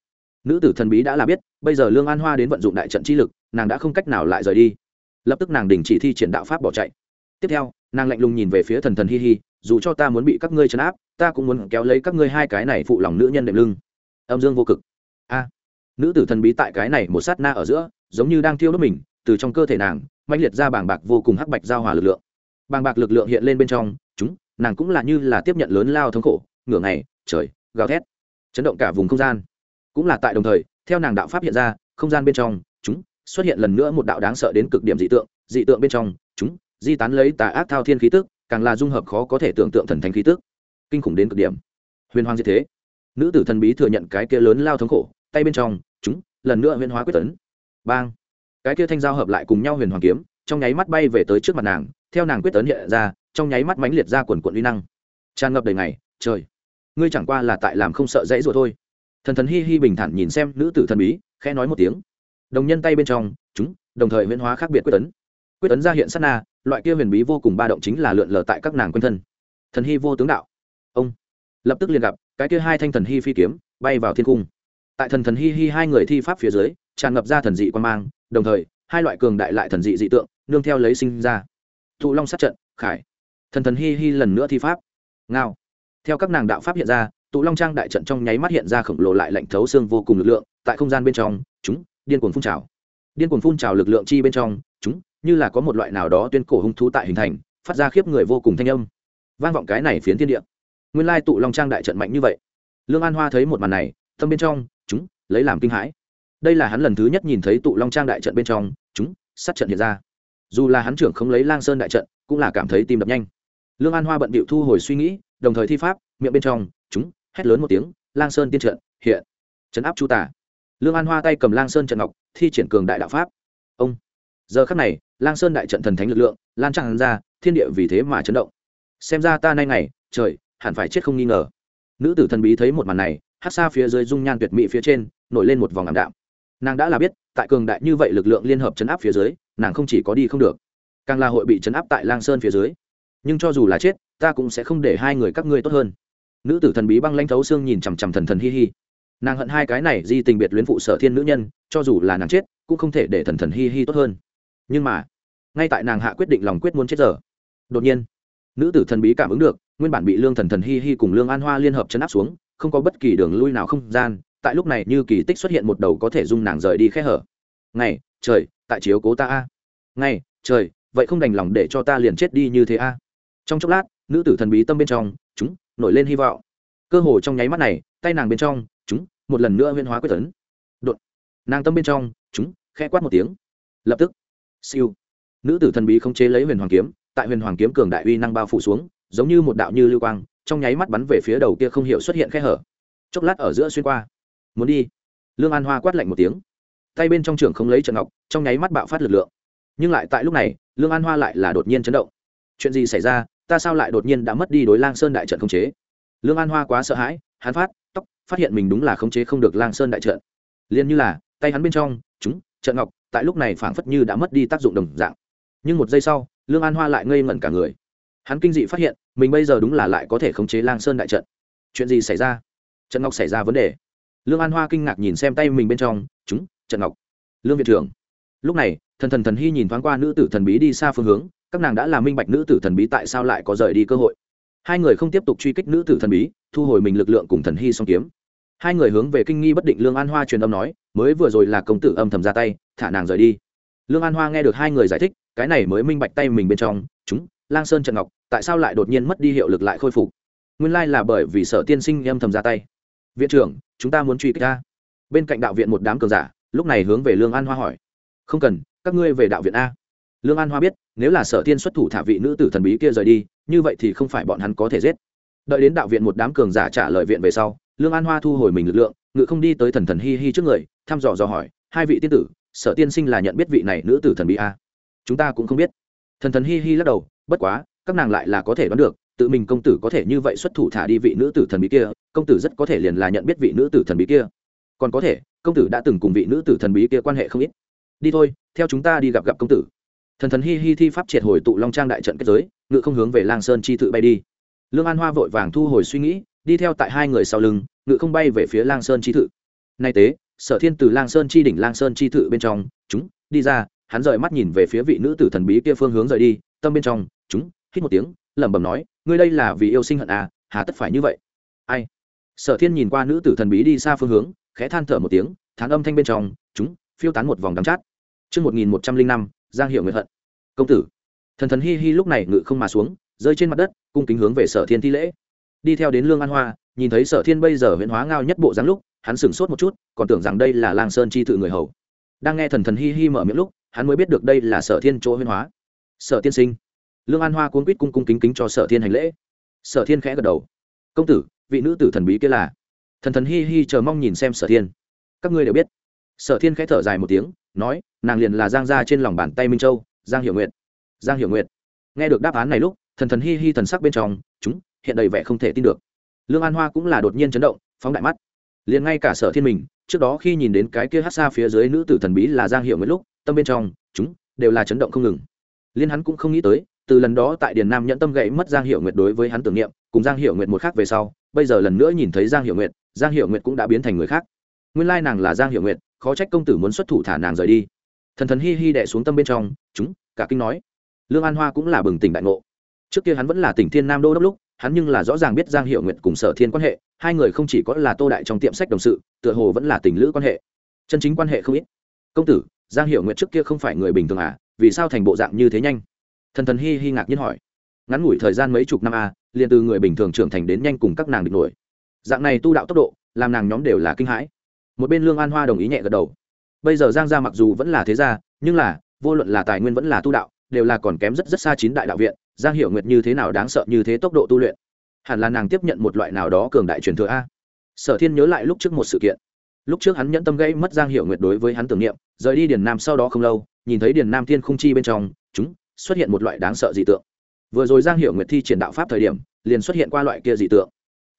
Nữ tử thần bí đã là biết bây giờ lương an hoa đến vận dụng đại trận chi lực nàng đã không cách nào lại rời đi. Lập tức nàng đình chỉ thi triển đạo pháp bỏ chạy. Tiếp theo nàng lạnh lùng nhìn về phía thần thần hi hi dù cho ta muốn bị các ngươi chấn áp ta cũng muốn kéo lấy các ngươi hai cái này phụ lòng nữ nhân đệm lưng. Âm dương vô cực. A. Nữ tử thần bí tại cái này một sát na ở giữa giống như đang thiêu đốt mình từ trong cơ thể nàng mạnh liệt ra bảng bạc vô cùng hắc bạch giao hòa lực lượng. Bàng bạc lực lượng hiện lên bên trong, chúng, nàng cũng là như là tiếp nhận lớn lao thống khổ, ngửa ngày, trời, gào thét, chấn động cả vùng không gian. Cũng là tại đồng thời, theo nàng đạo pháp hiện ra, không gian bên trong, chúng, xuất hiện lần nữa một đạo đáng sợ đến cực điểm dị tượng dị tượng bên trong, chúng, di tán lấy tà ác thao thiên khí tức, càng là dung hợp khó có thể tưởng tượng thần thánh khí tức. Kinh khủng đến cực điểm. Huyền hoàng như thế. Nữ tử thần bí thừa nhận cái kia lớn lao thống khổ, tay bên trong, chúng, lần nữa huyền hóa quyết tấn. Bang cái kia thanh giao hợp lại cùng nhau huyền hoàng kiếm, trong nháy mắt bay về tới trước mặt nàng, theo nàng quyết tấn hiện ra, trong nháy mắt mãnh liệt ra quần quận uy năng. Tràn ngập đầy ngày, trời, ngươi chẳng qua là tại làm không sợ dãy rồi thôi. Thần thần hi hi bình thản nhìn xem nữ tử thần bí, khẽ nói một tiếng. Đồng nhân tay bên trong, chúng, đồng thời huyễn hóa khác biệt quyết tấn. Quyết tấn ra hiện sát na, loại kia huyền bí vô cùng ba động chính là lượn lờ tại các nàng quanh thân. Thần hi vô tướng đạo. Ông, lập tức liền gặp, cái kia hai thanh thần hi phi kiếm, bay vào thiên cung. Tại thần thần hi hi hai người thi pháp phía dưới, tràn ngập ra thần dị quan mang đồng thời, hai loại cường đại lại thần dị dị tượng nương theo lấy sinh ra. Thụ long sát trận, khải. Thần thần hi hi lần nữa thi pháp. Ngao. Theo các nàng đạo pháp hiện ra tụ long trang đại trận trong nháy mắt hiện ra khổng lồ lại lạnh thấu xương vô cùng lực lượng, tại không gian bên trong, chúng, điên cuồng phun trào. Điên cuồng phun trào lực lượng chi bên trong, chúng, như là có một loại nào đó tuyên cổ hung thú tại hình thành, phát ra khiếp người vô cùng thanh âm. Vang vọng cái này phiến thiên địa. Nguyên lai tụ long trang đại trận mạnh như vậy. Lương an hoa thấy một màn này, tâm bên trong, chúng, lấy làm kinh hãi đây là hắn lần thứ nhất nhìn thấy tụ long trang đại trận bên trong, chúng, sát trận hiện ra. Dù là hắn trưởng không lấy lang sơn đại trận, cũng là cảm thấy tim đập nhanh. Lương an hoa bận bịu thu hồi suy nghĩ, đồng thời thi pháp, miệng bên trong, chúng, hét lớn một tiếng, lang sơn tiên trận, hiện. Trấn áp chu tả lương an hoa tay cầm lang sơn trận ngọc, thi triển cường đại đạo pháp. Ông. Giờ khắc này, lang sơn đại trận thần thánh lực lượng, lan tràn ra, thiên địa vì thế mà chấn động. Xem ra ta nay ngày, trời, hẳn phải chết không nghi ngờ. Nữ tử thần bí thấy một màn này, hát xa phía dưới dung nhan tuyệt mỹ phía trên, nổi lên một vòng ảm đạm nàng đã là biết, tại cường đại như vậy lực lượng liên hợp chấn áp phía dưới, nàng không chỉ có đi không được, càng là hội bị chấn áp tại lang sơn phía dưới. Nhưng cho dù là chết, ta cũng sẽ không để hai người các ngươi tốt hơn. Nữ tử thần bí băng lanh thấu xương nhìn chằm chằm thần thần hi hi. Nàng hận hai cái này di tình biệt luyến phụ sở thiên nữ nhân, cho dù là nàng chết, cũng không thể để thần thần hi hi tốt hơn. Nhưng mà, ngay tại nàng hạ quyết định lòng quyết muốn chết giờ, đột nhiên, nữ tử thần bí cảm ứng được, nguyên bản bị lương thần thần hi hi cùng lương an hoa liên hợp chấn áp xuống, không có bất kỳ đường lui nào không gian tại lúc này như kỳ tích xuất hiện một đầu có thể dung nàng rời đi khe hở. Ngày, trời, tại chiếu cố ta a. Ngày, trời, vậy không đành lòng để cho ta liền chết đi như thế a. Trong chốc lát, nữ tử thần bí tâm bên trong, chúng, nổi lên hy vọng. Cơ hồ trong nháy mắt này, tay nàng bên trong, chúng, một lần nữa huyên hóa quyết tấn. Đột. Nàng tâm bên trong, chúng, khẽ quát một tiếng. Lập tức. Siêu. Nữ tử thần bí không chế lấy huyền hoàng kiếm, tại huyền hoàng kiếm cường đại uy năng bao phủ xuống, giống như một đạo như lưu quang, trong nháy mắt bắn về phía đầu kia không hiểu xuất hiện khe hở. Chốc lát ở giữa xuyên qua muốn đi. Lương an hoa quát lạnh một tiếng. Tay bên trong trường không lấy trận ngọc, trong nháy mắt bạo phát lực lượng. Nhưng lại tại lúc này, lương an hoa lại là đột nhiên chấn động. Chuyện gì xảy ra? Ta sao lại đột nhiên đã mất đi đối lang sơn đại trận không chế? Lương an hoa quá sợ hãi, hắn phát, tóc, phát hiện mình đúng là khống chế không được lang sơn đại trận. Liền như là, tay hắn bên trong, chúng, trận ngọc, tại lúc này phảng phất như đã mất đi tác dụng đồng dạng. Nhưng một giây sau, lương an hoa lại ngây ngẩn cả người. Hắn kinh dị phát hiện, mình bây giờ đúng là lại có thể khống chế lang sơn đại trận. Chuyện gì xảy ra? Trận ngọc xảy ra vấn đề lương an hoa kinh ngạc nhìn xem tay mình bên trong, chúng, trận ngọc, lương viện trưởng lúc này, thần thần thần hy nhìn thoáng qua nữ tử thần bí đi xa phương hướng, các nàng đã làm minh bạch nữ tử thần bí tại sao lại có rời đi cơ hội. Hai người không tiếp tục truy kích nữ tử thần bí, thu hồi mình lực lượng cùng thần hy song kiếm. Hai người hướng về kinh nghi bất định lương an hoa truyền âm nói, mới vừa rồi là công tử âm thầm ra tay, thả nàng rời đi. Lương an hoa nghe được hai người giải thích, cái này mới minh bạch tay mình bên trong, chúng, lang sơn Trần ngọc, tại sao lại đột nhiên mất đi hiệu lực lại khôi phục? Nguyên lai là bởi vì sở tiên sinh âm thầm ra tay viện trưởng, chúng ta muốn truy kích ta. Bên cạnh đạo viện một đám cường giả, lúc này hướng về lương an hoa hỏi. Không cần, các ngươi về đạo viện a. Lương an hoa biết, nếu là sở Thiên xuất thủ thả vị nữ tử thần bí kia rời đi, như vậy thì không phải bọn hắn có thể giết. Đợi đến đạo viện một đám cường giả trả lời viện về sau, lương an hoa thu hồi mình lực lượng, ngự không đi tới thần thần hi hi trước người, thăm dò dò hỏi, hai vị tiên tử, sở tiên sinh là nhận biết vị này nữ tử thần bí a? Chúng ta cũng không biết. Thần thần hi hi lắc đầu, bất quá, các nàng lại là có thể đoán được tự mình công tử có thể như vậy xuất thủ thả đi vị nữ tử thần bí kia, công tử rất có thể liền là nhận biết vị nữ tử thần bí kia. Còn có thể, công tử đã từng cùng vị nữ tử thần bí kia quan hệ không ít. Đi thôi, theo chúng ta đi gặp gặp công tử. Thần thần hi hi thi pháp triệt hồi tụ long trang đại trận kết giới, ngự không hướng về lang sơn chi tự bay đi. Lương an hoa vội vàng thu hồi suy nghĩ, đi theo tại hai người sau lưng, ngự không bay về phía lang sơn chi tự. Nay tế, sở thiên từ lang sơn chi đỉnh lang sơn chi tự bên trong, chúng, đi ra. Hắn rời mắt nhìn về phía vị nữ tử thần bí kia phương hướng rời đi, tâm bên trong, chúng, hít một tiếng lẩm bẩm nói ngươi đây là vì yêu sinh hận à hà tất phải như vậy ai sở thiên nhìn qua nữ tử thần bí đi xa phương hướng khẽ than thở một tiếng thán âm thanh bên trong chúng phiêu tán một vòng đắm chát Chương 1105, Giang Hiểu Nguyệt hận. Công tử. Thần thần hi hi lúc này ngự không mà xuống, rơi trên mặt đất, cung kính hướng về Sở Thiên thi lễ. Đi theo đến Lương An Hoa, nhìn thấy Sở Thiên bây giờ huyễn hóa ngao nhất bộ dáng lúc, hắn sửng sốt một chút, còn tưởng rằng đây là Lang Sơn chi tự người hầu. Đang nghe thần thần hi hi mở miệng lúc, hắn mới biết được đây là Sở Thiên chỗ huyễn hóa. Sở Tiên sinh. Lương An Hoa cuốn quýt cung cung kính kính cho Sở Thiên hành lễ. Sở Thiên khẽ gật đầu. "Công tử, vị nữ tử thần bí kia là?" Thần thần hi hi chờ mong nhìn xem Sở Thiên. "Các ngươi đều biết." Sở Thiên khẽ thở dài một tiếng, nói nàng liền là giang gia trên lòng bàn tay minh châu giang hiểu nguyệt giang hiểu nguyệt nghe được đáp án này lúc thần thần hi hi thần sắc bên trong chúng hiện đầy vẻ không thể tin được lương an hoa cũng là đột nhiên chấn động phóng đại mắt liền ngay cả sở thiên mình trước đó khi nhìn đến cái kia hát xa phía dưới nữ tử thần bí là giang hiệu nguyệt lúc tâm bên trong chúng đều là chấn động không ngừng liên hắn cũng không nghĩ tới từ lần đó tại điền nam Nhẫn tâm gãy mất giang hiệu nguyệt đối với hắn tưởng niệm, cùng giang hiệu nguyệt một khác về sau, bây giờ lần nữa nhìn thấy giang hiệu nguyệt, giang hiệu nguyệt cũng đã biến thành người khác. Nguyên lai nàng là giang hiệu nguyệt, khó trách công tử muốn xuất thủ thả nàng rời đi. Thần thần hi hi đệ xuống tâm bên trong, chúng, cả kinh nói. Lương an hoa cũng là bừng tỉnh đại ngộ. Trước kia hắn vẫn là tỉnh thiên nam đô đốc lúc, hắn nhưng là rõ ràng biết giang hiệu nguyệt cùng sở thiên quan hệ, hai người không chỉ có là tô đại trong tiệm sách đồng sự, tựa hồ vẫn là tình lữ quan hệ. Chân chính quan hệ không ít. Công tử, giang hiệu nguyệt trước kia không phải người bình thường à vì sao thành bộ dạng như thế nhanh? Thần thần hi hi ngạc nhiên hỏi. Ngắn ngủi thời gian mấy chục năm à liền từ người bình thường trưởng thành đến nhanh cùng các nàng địch nổi. Dạng này tu đạo tốc độ, làm nàng nhóm đều là kinh hãi. Một bên lương an hoa đồng ý nhẹ gật đầu. Bây giờ giang gia mặc dù vẫn là thế gia, nhưng là, vô luận là tài nguyên vẫn là tu đạo, đều là còn kém rất rất xa chín đại đạo viện, giang hiểu nguyệt như thế nào đáng sợ như thế tốc độ tu luyện. Hẳn là nàng tiếp nhận một loại nào đó cường đại truyền thừa a. Sở thiên nhớ lại lúc trước một sự kiện. Lúc trước hắn nhẫn tâm gây mất giang hiểu nguyệt đối với hắn tưởng niệm, rời đi điền nam sau đó không lâu, nhìn thấy điền nam thiên khung chi bên trong, chúng xuất hiện một loại đáng sợ dị tượng. Vừa rồi giang hiểu nguyệt thi triển đạo pháp thời điểm, liền xuất hiện qua loại kia dị tượng.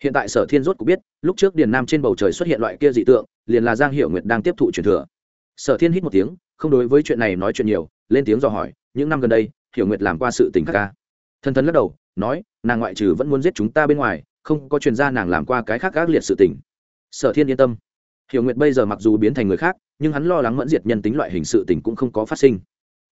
Hiện tại sở thiên rốt cũng biết, lúc trước điền nam trên bầu trời xuất hiện loại kia dị tượng, liền là giang hiệu nguyệt đang tiếp thụ truyền thừa. Sở thiên hít một tiếng, không đối với chuyện này nói chuyện nhiều, lên tiếng dò hỏi, những năm gần đây, hiểu nguyệt làm qua sự tình ca à? thân thân lắc đầu, nói, nàng ngoại trừ vẫn muốn giết chúng ta bên ngoài, không có chuyên gia nàng làm qua cái khác ác liệt sự tình. Sở thiên yên tâm. Hiểu nguyệt bây giờ mặc dù biến thành người khác, nhưng hắn lo lắng mẫn diệt nhân tính loại hình sự tình cũng không có phát sinh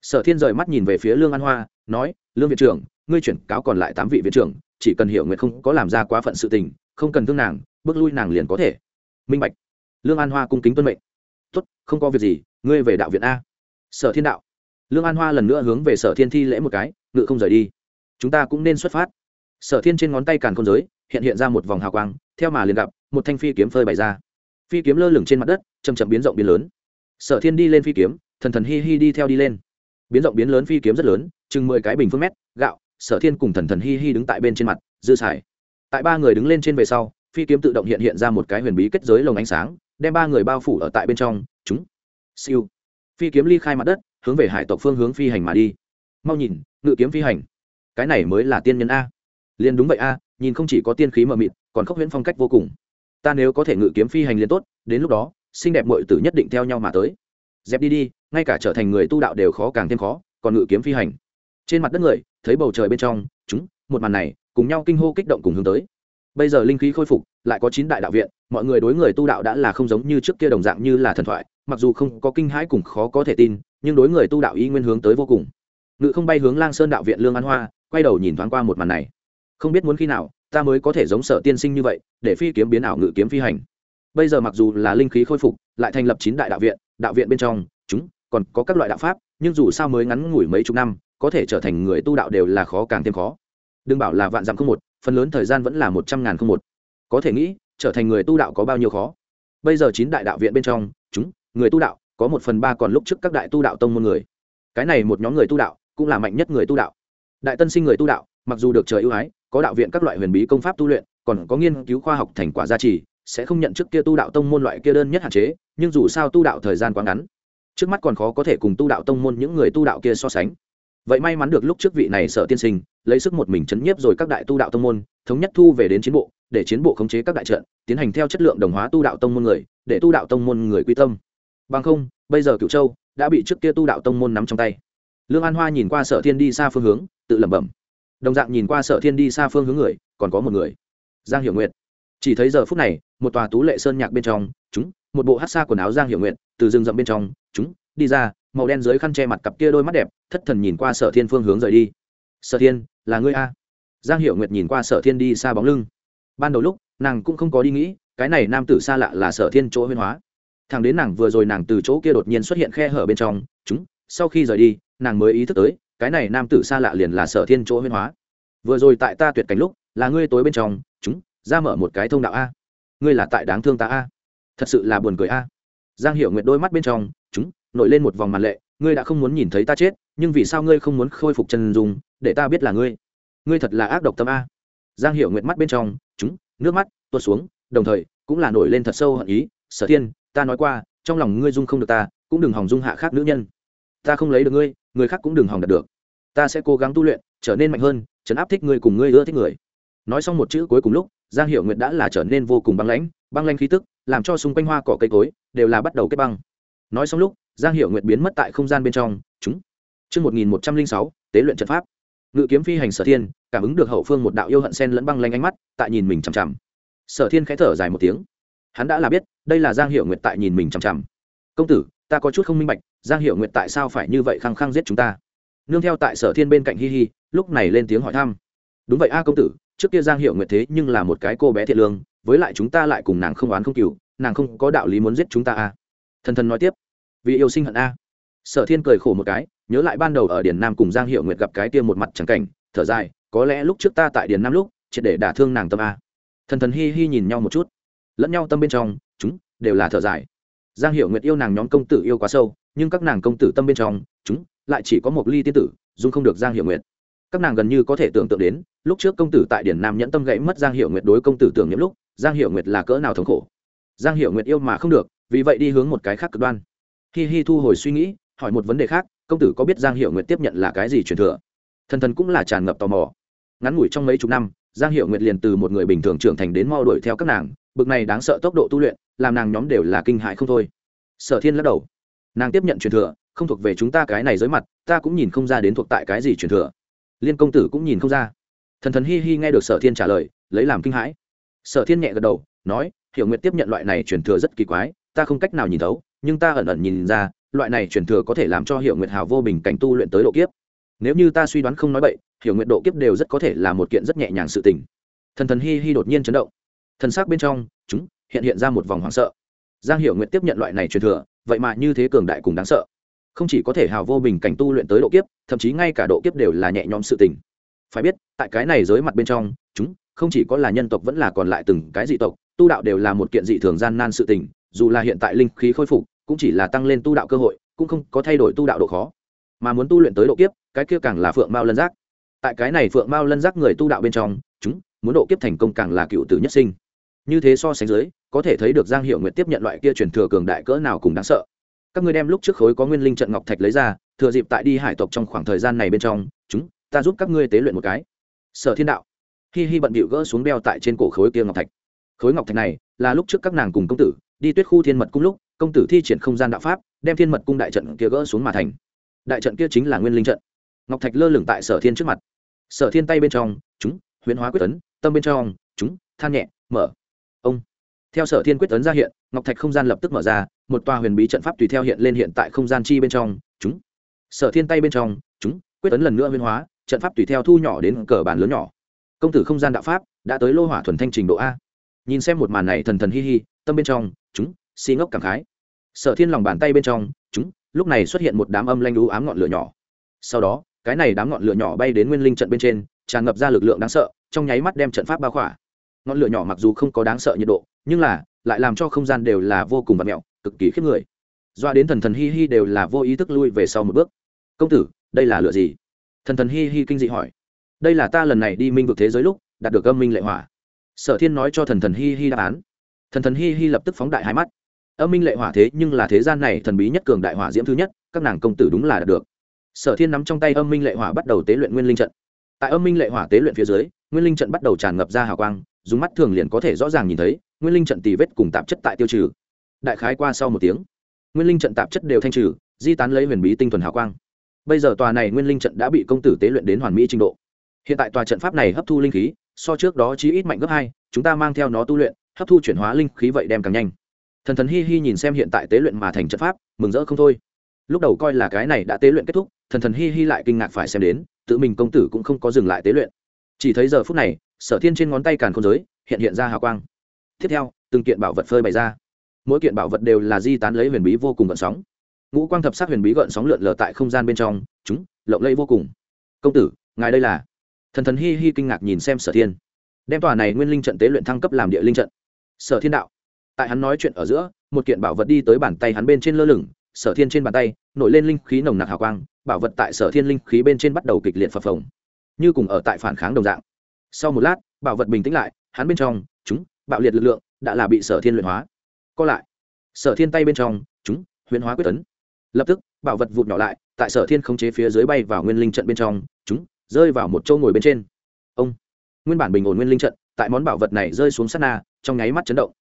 sở thiên rời mắt nhìn về phía lương an hoa, nói, lương viện trưởng, ngươi chuyển cáo còn lại tám vị viện trưởng, chỉ cần hiểu nguyệt không có làm ra quá phận sự tình, không cần thương nàng, bước lui nàng liền có thể. Minh bạch. Lương an hoa cung kính tuân mệnh. Tuất không có việc gì, ngươi về đạo viện a. Sở thiên đạo. Lương an hoa lần nữa hướng về sở thiên thi lễ một cái, ngự không rời đi. Chúng ta cũng nên xuất phát. Sở thiên trên ngón tay càn con giới, hiện hiện ra một vòng hào quang, theo mà liền gặp, một thanh phi kiếm phơi bày ra. Phi kiếm lơ lửng trên mặt đất chầm chậm biến rộng biến lớn. Sở thiên đi lên phi kiếm, thần thần hi hi đi theo đi lên biến rộng biến lớn phi kiếm rất lớn, chừng mười cái bình phương mét, gạo, sở thiên cùng thần thần hi hi đứng tại bên trên mặt, dư xài. Tại ba người đứng lên trên về sau, phi kiếm tự động hiện hiện ra một cái huyền bí kết giới lồng ánh sáng, đem ba người bao phủ ở tại bên trong, chúng. Siêu. Phi kiếm ly khai mặt đất, hướng về hải tộc phương hướng phi hành mà đi. Mau nhìn, ngự kiếm phi hành. Cái này mới là tiên nhân a. Liền đúng vậy a, nhìn không chỉ có tiên khí mờ mịt, còn khốc huyễn phong cách vô cùng. Ta nếu có thể ngự kiếm phi hành liền tốt, đến lúc đó, xinh đẹp mọi tử nhất định theo nhau mà tới. Dẹp đi đi ngay cả trở thành người tu đạo đều khó càng thêm khó, còn ngự kiếm phi hành. Trên mặt đất người, thấy bầu trời bên trong, chúng, một màn này, cùng nhau kinh hô kích động cùng hướng tới. Bây giờ linh khí khôi phục, lại có chín đại đạo viện, mọi người đối người tu đạo đã là không giống như trước kia đồng dạng như là thần thoại, mặc dù không có kinh hãi cùng khó có thể tin, nhưng đối người tu đạo y nguyên hướng tới vô cùng. Ngự không bay hướng lang sơn đạo viện lương an hoa, quay đầu nhìn thoáng qua một màn này. Không biết muốn khi nào, ta mới có thể giống sở tiên sinh như vậy, để phi kiếm biến ảo ngự kiếm phi hành. Bây giờ mặc dù là linh khí khôi phục, lại thành lập chín đại đạo viện đạo viện bên trong, chúng còn có các loại đạo pháp, nhưng dù sao mới ngắn ngủi mấy chục năm, có thể trở thành người tu đạo đều là khó càng thêm khó. Đừng bảo là vạn dặm không một, phần lớn thời gian vẫn là một trăm ngàn không một. Có thể nghĩ, trở thành người tu đạo có bao nhiêu khó? Bây giờ chín đại đạo viện bên trong, chúng, người tu đạo, có một phần ba còn lúc trước các đại tu đạo tông môn người. Cái này một nhóm người tu đạo, cũng là mạnh nhất người tu đạo. Đại tân sinh người tu đạo, mặc dù được trời ưu ái, có đạo viện các loại huyền bí công pháp tu luyện, còn có nghiên cứu khoa học thành quả gia trì, sẽ không nhận trước kia tu đạo tông môn loại kia đơn nhất hạn chế, nhưng dù sao tu đạo thời gian quá ngắn trước mắt còn khó có thể cùng tu đạo tông môn những người tu đạo kia so sánh. Vậy may mắn được lúc trước vị này sợ tiên sinh, lấy sức một mình chấn nhiếp rồi các đại tu đạo tông môn, thống nhất thu về đến chiến bộ, để chiến bộ khống chế các đại trận, tiến hành theo chất lượng đồng hóa tu đạo tông môn người, để tu đạo tông môn người quy tâm. Bằng không, bây giờ cựu châu đã bị trước kia tu đạo tông môn nắm trong tay. Lương an hoa nhìn qua sở thiên đi xa phương hướng, tự lẩm bẩm. Đồng dạng nhìn qua sở thiên đi xa phương hướng người, còn có một người. Giang hiểu nguyệt. Chỉ thấy giờ phút này, một tòa tú lệ sơn nhạc bên trong, chúng một bộ hát xa quần áo giang hiểu nguyện từ rừng rậm bên trong, chúng, đi ra, màu đen dưới khăn che mặt cặp kia đôi mắt đẹp, thất thần nhìn qua sở thiên phương hướng rời đi. Sở thiên, là ngươi a? Giang hiểu nguyệt nhìn qua sở thiên đi xa bóng lưng. Ban đầu lúc, nàng cũng không có đi nghĩ, cái này nam tử xa lạ là sở thiên chỗ huyên hóa. Thằng đến nàng vừa rồi nàng từ chỗ kia đột nhiên xuất hiện khe hở bên trong, chúng, sau khi rời đi, nàng mới ý thức tới, cái này nam tử xa lạ liền là sở thiên chỗ huyên hóa. Vừa rồi tại ta tuyệt cảnh lúc, là ngươi tối bên trong, chúng, ra mở một cái thông đạo a. Ngươi là tại đáng thương ta a thật sự là buồn cười a. Giang hiểu nguyệt đôi mắt bên trong, chúng, nổi lên một vòng màn lệ, ngươi đã không muốn nhìn thấy ta chết, nhưng vì sao ngươi không muốn khôi phục chân dung, để ta biết là ngươi? Ngươi thật là ác độc tâm a. Giang hiểu nguyệt mắt bên trong, chúng, nước mắt tuột xuống, đồng thời, cũng là nổi lên thật sâu hận ý. Sở thiên, ta nói qua, trong lòng ngươi dung không được ta, cũng đừng hòng dung hạ khác nữ nhân. Ta không lấy được ngươi, người khác cũng đừng hòng đạt được. Ta sẽ cố gắng tu luyện, trở nên mạnh hơn, chấn áp thích ngươi cùng ngươi ưa thích người. Nói xong một chữ cuối cùng lúc giang hiệu nguyệt đã là trở nên vô cùng băng lãnh băng lãnh khí tức, làm cho xung quanh hoa cỏ cây cối đều là bắt đầu kết băng. Nói xong lúc, giang hiệu nguyệt biến mất tại không gian bên trong, chúng. Chương một nghìn một trăm linh sáu, tế luyện trận pháp. Ngự kiếm phi hành sở thiên, cảm ứng được hậu phương một đạo yêu hận sen lẫn băng lanh ánh mắt, tại nhìn mình chằm chằm. Sở thiên khẽ thở dài một tiếng. Hắn đã là biết, đây là giang hiệu nguyệt tại nhìn mình chằm chằm. Công tử, ta có chút không minh bạch, giang hiệu nguyệt tại sao phải như vậy khăng khăng giết chúng ta? Nương theo tại sở thiên bên cạnh hi hi, lúc này lên tiếng hỏi thăm đúng vậy a công tử, trước kia giang hiệu nguyệt thế nhưng là một cái cô bé thiện lương, với lại chúng ta lại cùng nàng không oán không cừu, nàng không có đạo lý muốn giết chúng ta a. Thần thần nói tiếp, vì yêu sinh hận a. Sở thiên cười khổ một cái, nhớ lại ban đầu ở điền nam cùng giang hiệu nguyệt gặp cái kia một mặt chẳng cảnh, thở dài, có lẽ lúc trước ta tại điền nam lúc, triệt để đả thương nàng tâm a. Thần thần hi hi nhìn nhau một chút, lẫn nhau tâm bên trong, chúng đều là thở dài. Giang hiệu nguyệt yêu nàng nhóm công tử yêu quá sâu, nhưng các nàng công tử tâm bên trong, chúng lại chỉ có một ly tiên tử, dung không được giang hiệu nguyệt các nàng gần như có thể tưởng tượng đến, lúc trước công tử tại điển nam nhẫn tâm gãy mất giang hiệu nguyệt đối công tử tưởng nhiễm lúc, giang hiệu nguyệt là cỡ nào thống khổ. Giang hiệu nguyệt yêu mà không được, vì vậy đi hướng một cái khác cực đoan. Hi hi thu hồi suy nghĩ, hỏi một vấn đề khác, công tử có biết giang hiệu nguyệt tiếp nhận là cái gì truyền thừa? Thần thần cũng là tràn ngập tò mò. Ngắn ngủi trong mấy chục năm, giang hiệu nguyệt liền từ một người bình thường trưởng thành đến mo đuổi theo các nàng, bực này đáng sợ tốc độ tu luyện, làm nàng nhóm đều là kinh hại không thôi. Sở thiên lắc đầu. Nàng tiếp nhận truyền thừa, không thuộc về chúng ta cái này dưới mặt, ta cũng nhìn không ra đến thuộc tại cái gì truyền thừa liên công tử cũng nhìn không ra. Thần thần hi hi nghe được sở thiên trả lời, lấy làm kinh hãi. Sở thiên nhẹ gật đầu, nói, hiểu nguyệt tiếp nhận loại này truyền thừa rất kỳ quái, ta không cách nào nhìn thấu, nhưng ta ẩn ẩn nhìn ra, loại này truyền thừa có thể làm cho hiểu nguyệt hào vô bình cảnh tu luyện tới độ kiếp. Nếu như ta suy đoán không nói bậy, hiểu nguyệt độ kiếp đều rất có thể là một kiện rất nhẹ nhàng sự tình. Thần thần hi hi đột nhiên chấn động. Thần sắc bên trong, chúng, hiện hiện ra một vòng hoảng sợ. Giang hiểu nguyệt tiếp nhận loại này truyền thừa, vậy mà như thế cường đại cùng đáng sợ không chỉ có thể hào vô bình cảnh tu luyện tới độ kiếp, thậm chí ngay cả độ kiếp đều là nhẹ nhõm sự tình. Phải biết, tại cái này giới mặt bên trong, chúng, không chỉ có là nhân tộc vẫn là còn lại từng cái dị tộc, tu đạo đều là một kiện dị thường gian nan sự tình, dù là hiện tại linh khí khôi phục, cũng chỉ là tăng lên tu đạo cơ hội, cũng không có thay đổi tu đạo độ khó. Mà muốn tu luyện tới độ kiếp, cái kia càng là phượng mao lân giác. Tại cái này phượng mao lân giác người tu đạo bên trong, chúng, muốn độ kiếp thành công càng là cựu tử nhất sinh. Như thế so sánh dưới, có thể thấy được giang hiệu nguyện tiếp nhận loại kia truyền thừa cường đại cỡ nào cùng đáng sợ các ngươi đem lúc trước khối có nguyên linh trận ngọc thạch lấy ra, thừa dịp tại đi hải tộc trong khoảng thời gian này bên trong, chúng, ta giúp các ngươi tế luyện một cái. Sở thiên đạo. Hi hi bận bịu gỡ xuống đeo tại trên cổ khối kia ngọc thạch. Khối ngọc thạch này là lúc trước các nàng cùng công tử đi tuyết khu thiên mật cung lúc, công tử thi triển không gian đạo pháp, đem thiên mật cung đại trận kia gỡ xuống mà thành. Đại trận kia chính là nguyên linh trận. Ngọc thạch lơ lửng tại sở thiên trước mặt. Sở thiên tay bên trong, chúng, huyễn hóa quyết tấn tâm bên trong, chúng, than nhẹ, mở. Ông. Theo sở thiên quyết tấn ra hiện ngọc thạch không gian lập tức mở ra, một tòa huyền bí trận pháp tùy theo hiện lên hiện tại không gian chi bên trong, chúng, sở thiên tay bên trong, chúng, quyết tấn lần nữa huyên hóa, trận pháp tùy theo thu nhỏ đến cờ bản lớn nhỏ. Công tử không gian đạo pháp đã tới lô hỏa thuần thanh trình độ a. Nhìn xem một màn này thần thần hi hi, tâm bên trong, chúng xi ngốc cảm khái. Sở thiên lòng bàn tay bên trong, chúng, lúc này xuất hiện một đám âm lanh đú ám ngọn lửa nhỏ. Sau đó, cái này đám ngọn lửa nhỏ bay đến nguyên linh trận bên trên, tràn ngập ra lực lượng đáng sợ, trong nháy mắt đem trận pháp bao khỏa. Ngọn lửa nhỏ mặc dù không có đáng sợ nhiệt độ, nhưng là lại làm cho không gian đều là vô cùng vật mẹo, cực kỳ khiếp người. Doa đến thần thần hi hi đều là vô ý thức lui về sau một bước. Công tử, đây là lựa gì? Thần thần hi hi kinh dị hỏi. Đây là ta lần này đi minh vực thế giới lúc, đạt được âm minh lệ hỏa. Sở thiên nói cho thần thần hi hi đáp án. Thần thần hi hi lập tức phóng đại hai mắt. Âm minh lệ hỏa thế nhưng là thế gian này thần bí nhất cường đại hỏa diễm thứ nhất, các nàng công tử đúng là đạt được. Sở thiên nắm trong tay âm minh lệ hỏa bắt đầu tế luyện nguyên linh trận. Tại âm minh lệ hỏa tế luyện phía dưới, nguyên linh trận bắt đầu tràn ngập ra hào quang dùng mắt thường liền có thể rõ ràng nhìn thấy, nguyên linh trận tì vết cùng tạp chất tại tiêu trừ. Đại khái qua sau một tiếng, nguyên linh trận tạp chất đều thanh trừ, di tán lấy huyền bí tinh thuần hào quang. Bây giờ tòa này nguyên linh trận đã bị công tử tế luyện đến hoàn mỹ trình độ. Hiện tại tòa trận pháp này hấp thu linh khí, so trước đó chí ít mạnh gấp hai, chúng ta mang theo nó tu luyện, hấp thu chuyển hóa linh khí vậy đem càng nhanh. Thần thần hi hi nhìn xem hiện tại tế luyện mà thành trận pháp, mừng rỡ không thôi. Lúc đầu coi là cái này đã tế luyện kết thúc, thần thần hi hi lại kinh ngạc phải xem đến, tự mình công tử cũng không có dừng lại tế luyện. Chỉ thấy giờ phút này sở thiên trên ngón tay càn không giới, hiện hiện ra hào quang. Tiếp theo, từng kiện bảo vật phơi bày ra. Mỗi kiện bảo vật đều là di tán lấy huyền bí vô cùng gợn sóng. Ngũ quang thập sát huyền bí gợn sóng lượn lờ tại không gian bên trong, chúng, lộng lẫy vô cùng. Công tử, ngài đây là? Thần thần hi hi kinh ngạc nhìn xem sở thiên. Đem tòa này nguyên linh trận tế luyện thăng cấp làm địa linh trận. Sở thiên đạo. Tại hắn nói chuyện ở giữa, một kiện bảo vật đi tới bàn tay hắn bên trên lơ lửng, sở thiên trên bàn tay, nổi lên linh khí nồng nặc hào quang, bảo vật tại sở thiên linh khí bên trên bắt đầu kịch liệt phập phồng. Như cùng ở tại phản kháng đồng dạng sau một lát bảo vật bình tĩnh lại, hắn bên trong, chúng, bạo liệt lực lượng, đã là bị sở thiên luyện hóa. Co lại. Sở thiên tay bên trong, chúng huyền hóa quyết tấn. Lập tức bảo vật vụt nhỏ lại, tại sở thiên khống chế phía dưới bay vào nguyên linh trận bên trong, chúng, rơi vào một châu ngồi bên trên. Ông. Nguyên bản bình ổn nguyên linh trận, tại món bảo vật này rơi xuống sát na, trong nháy mắt chấn động.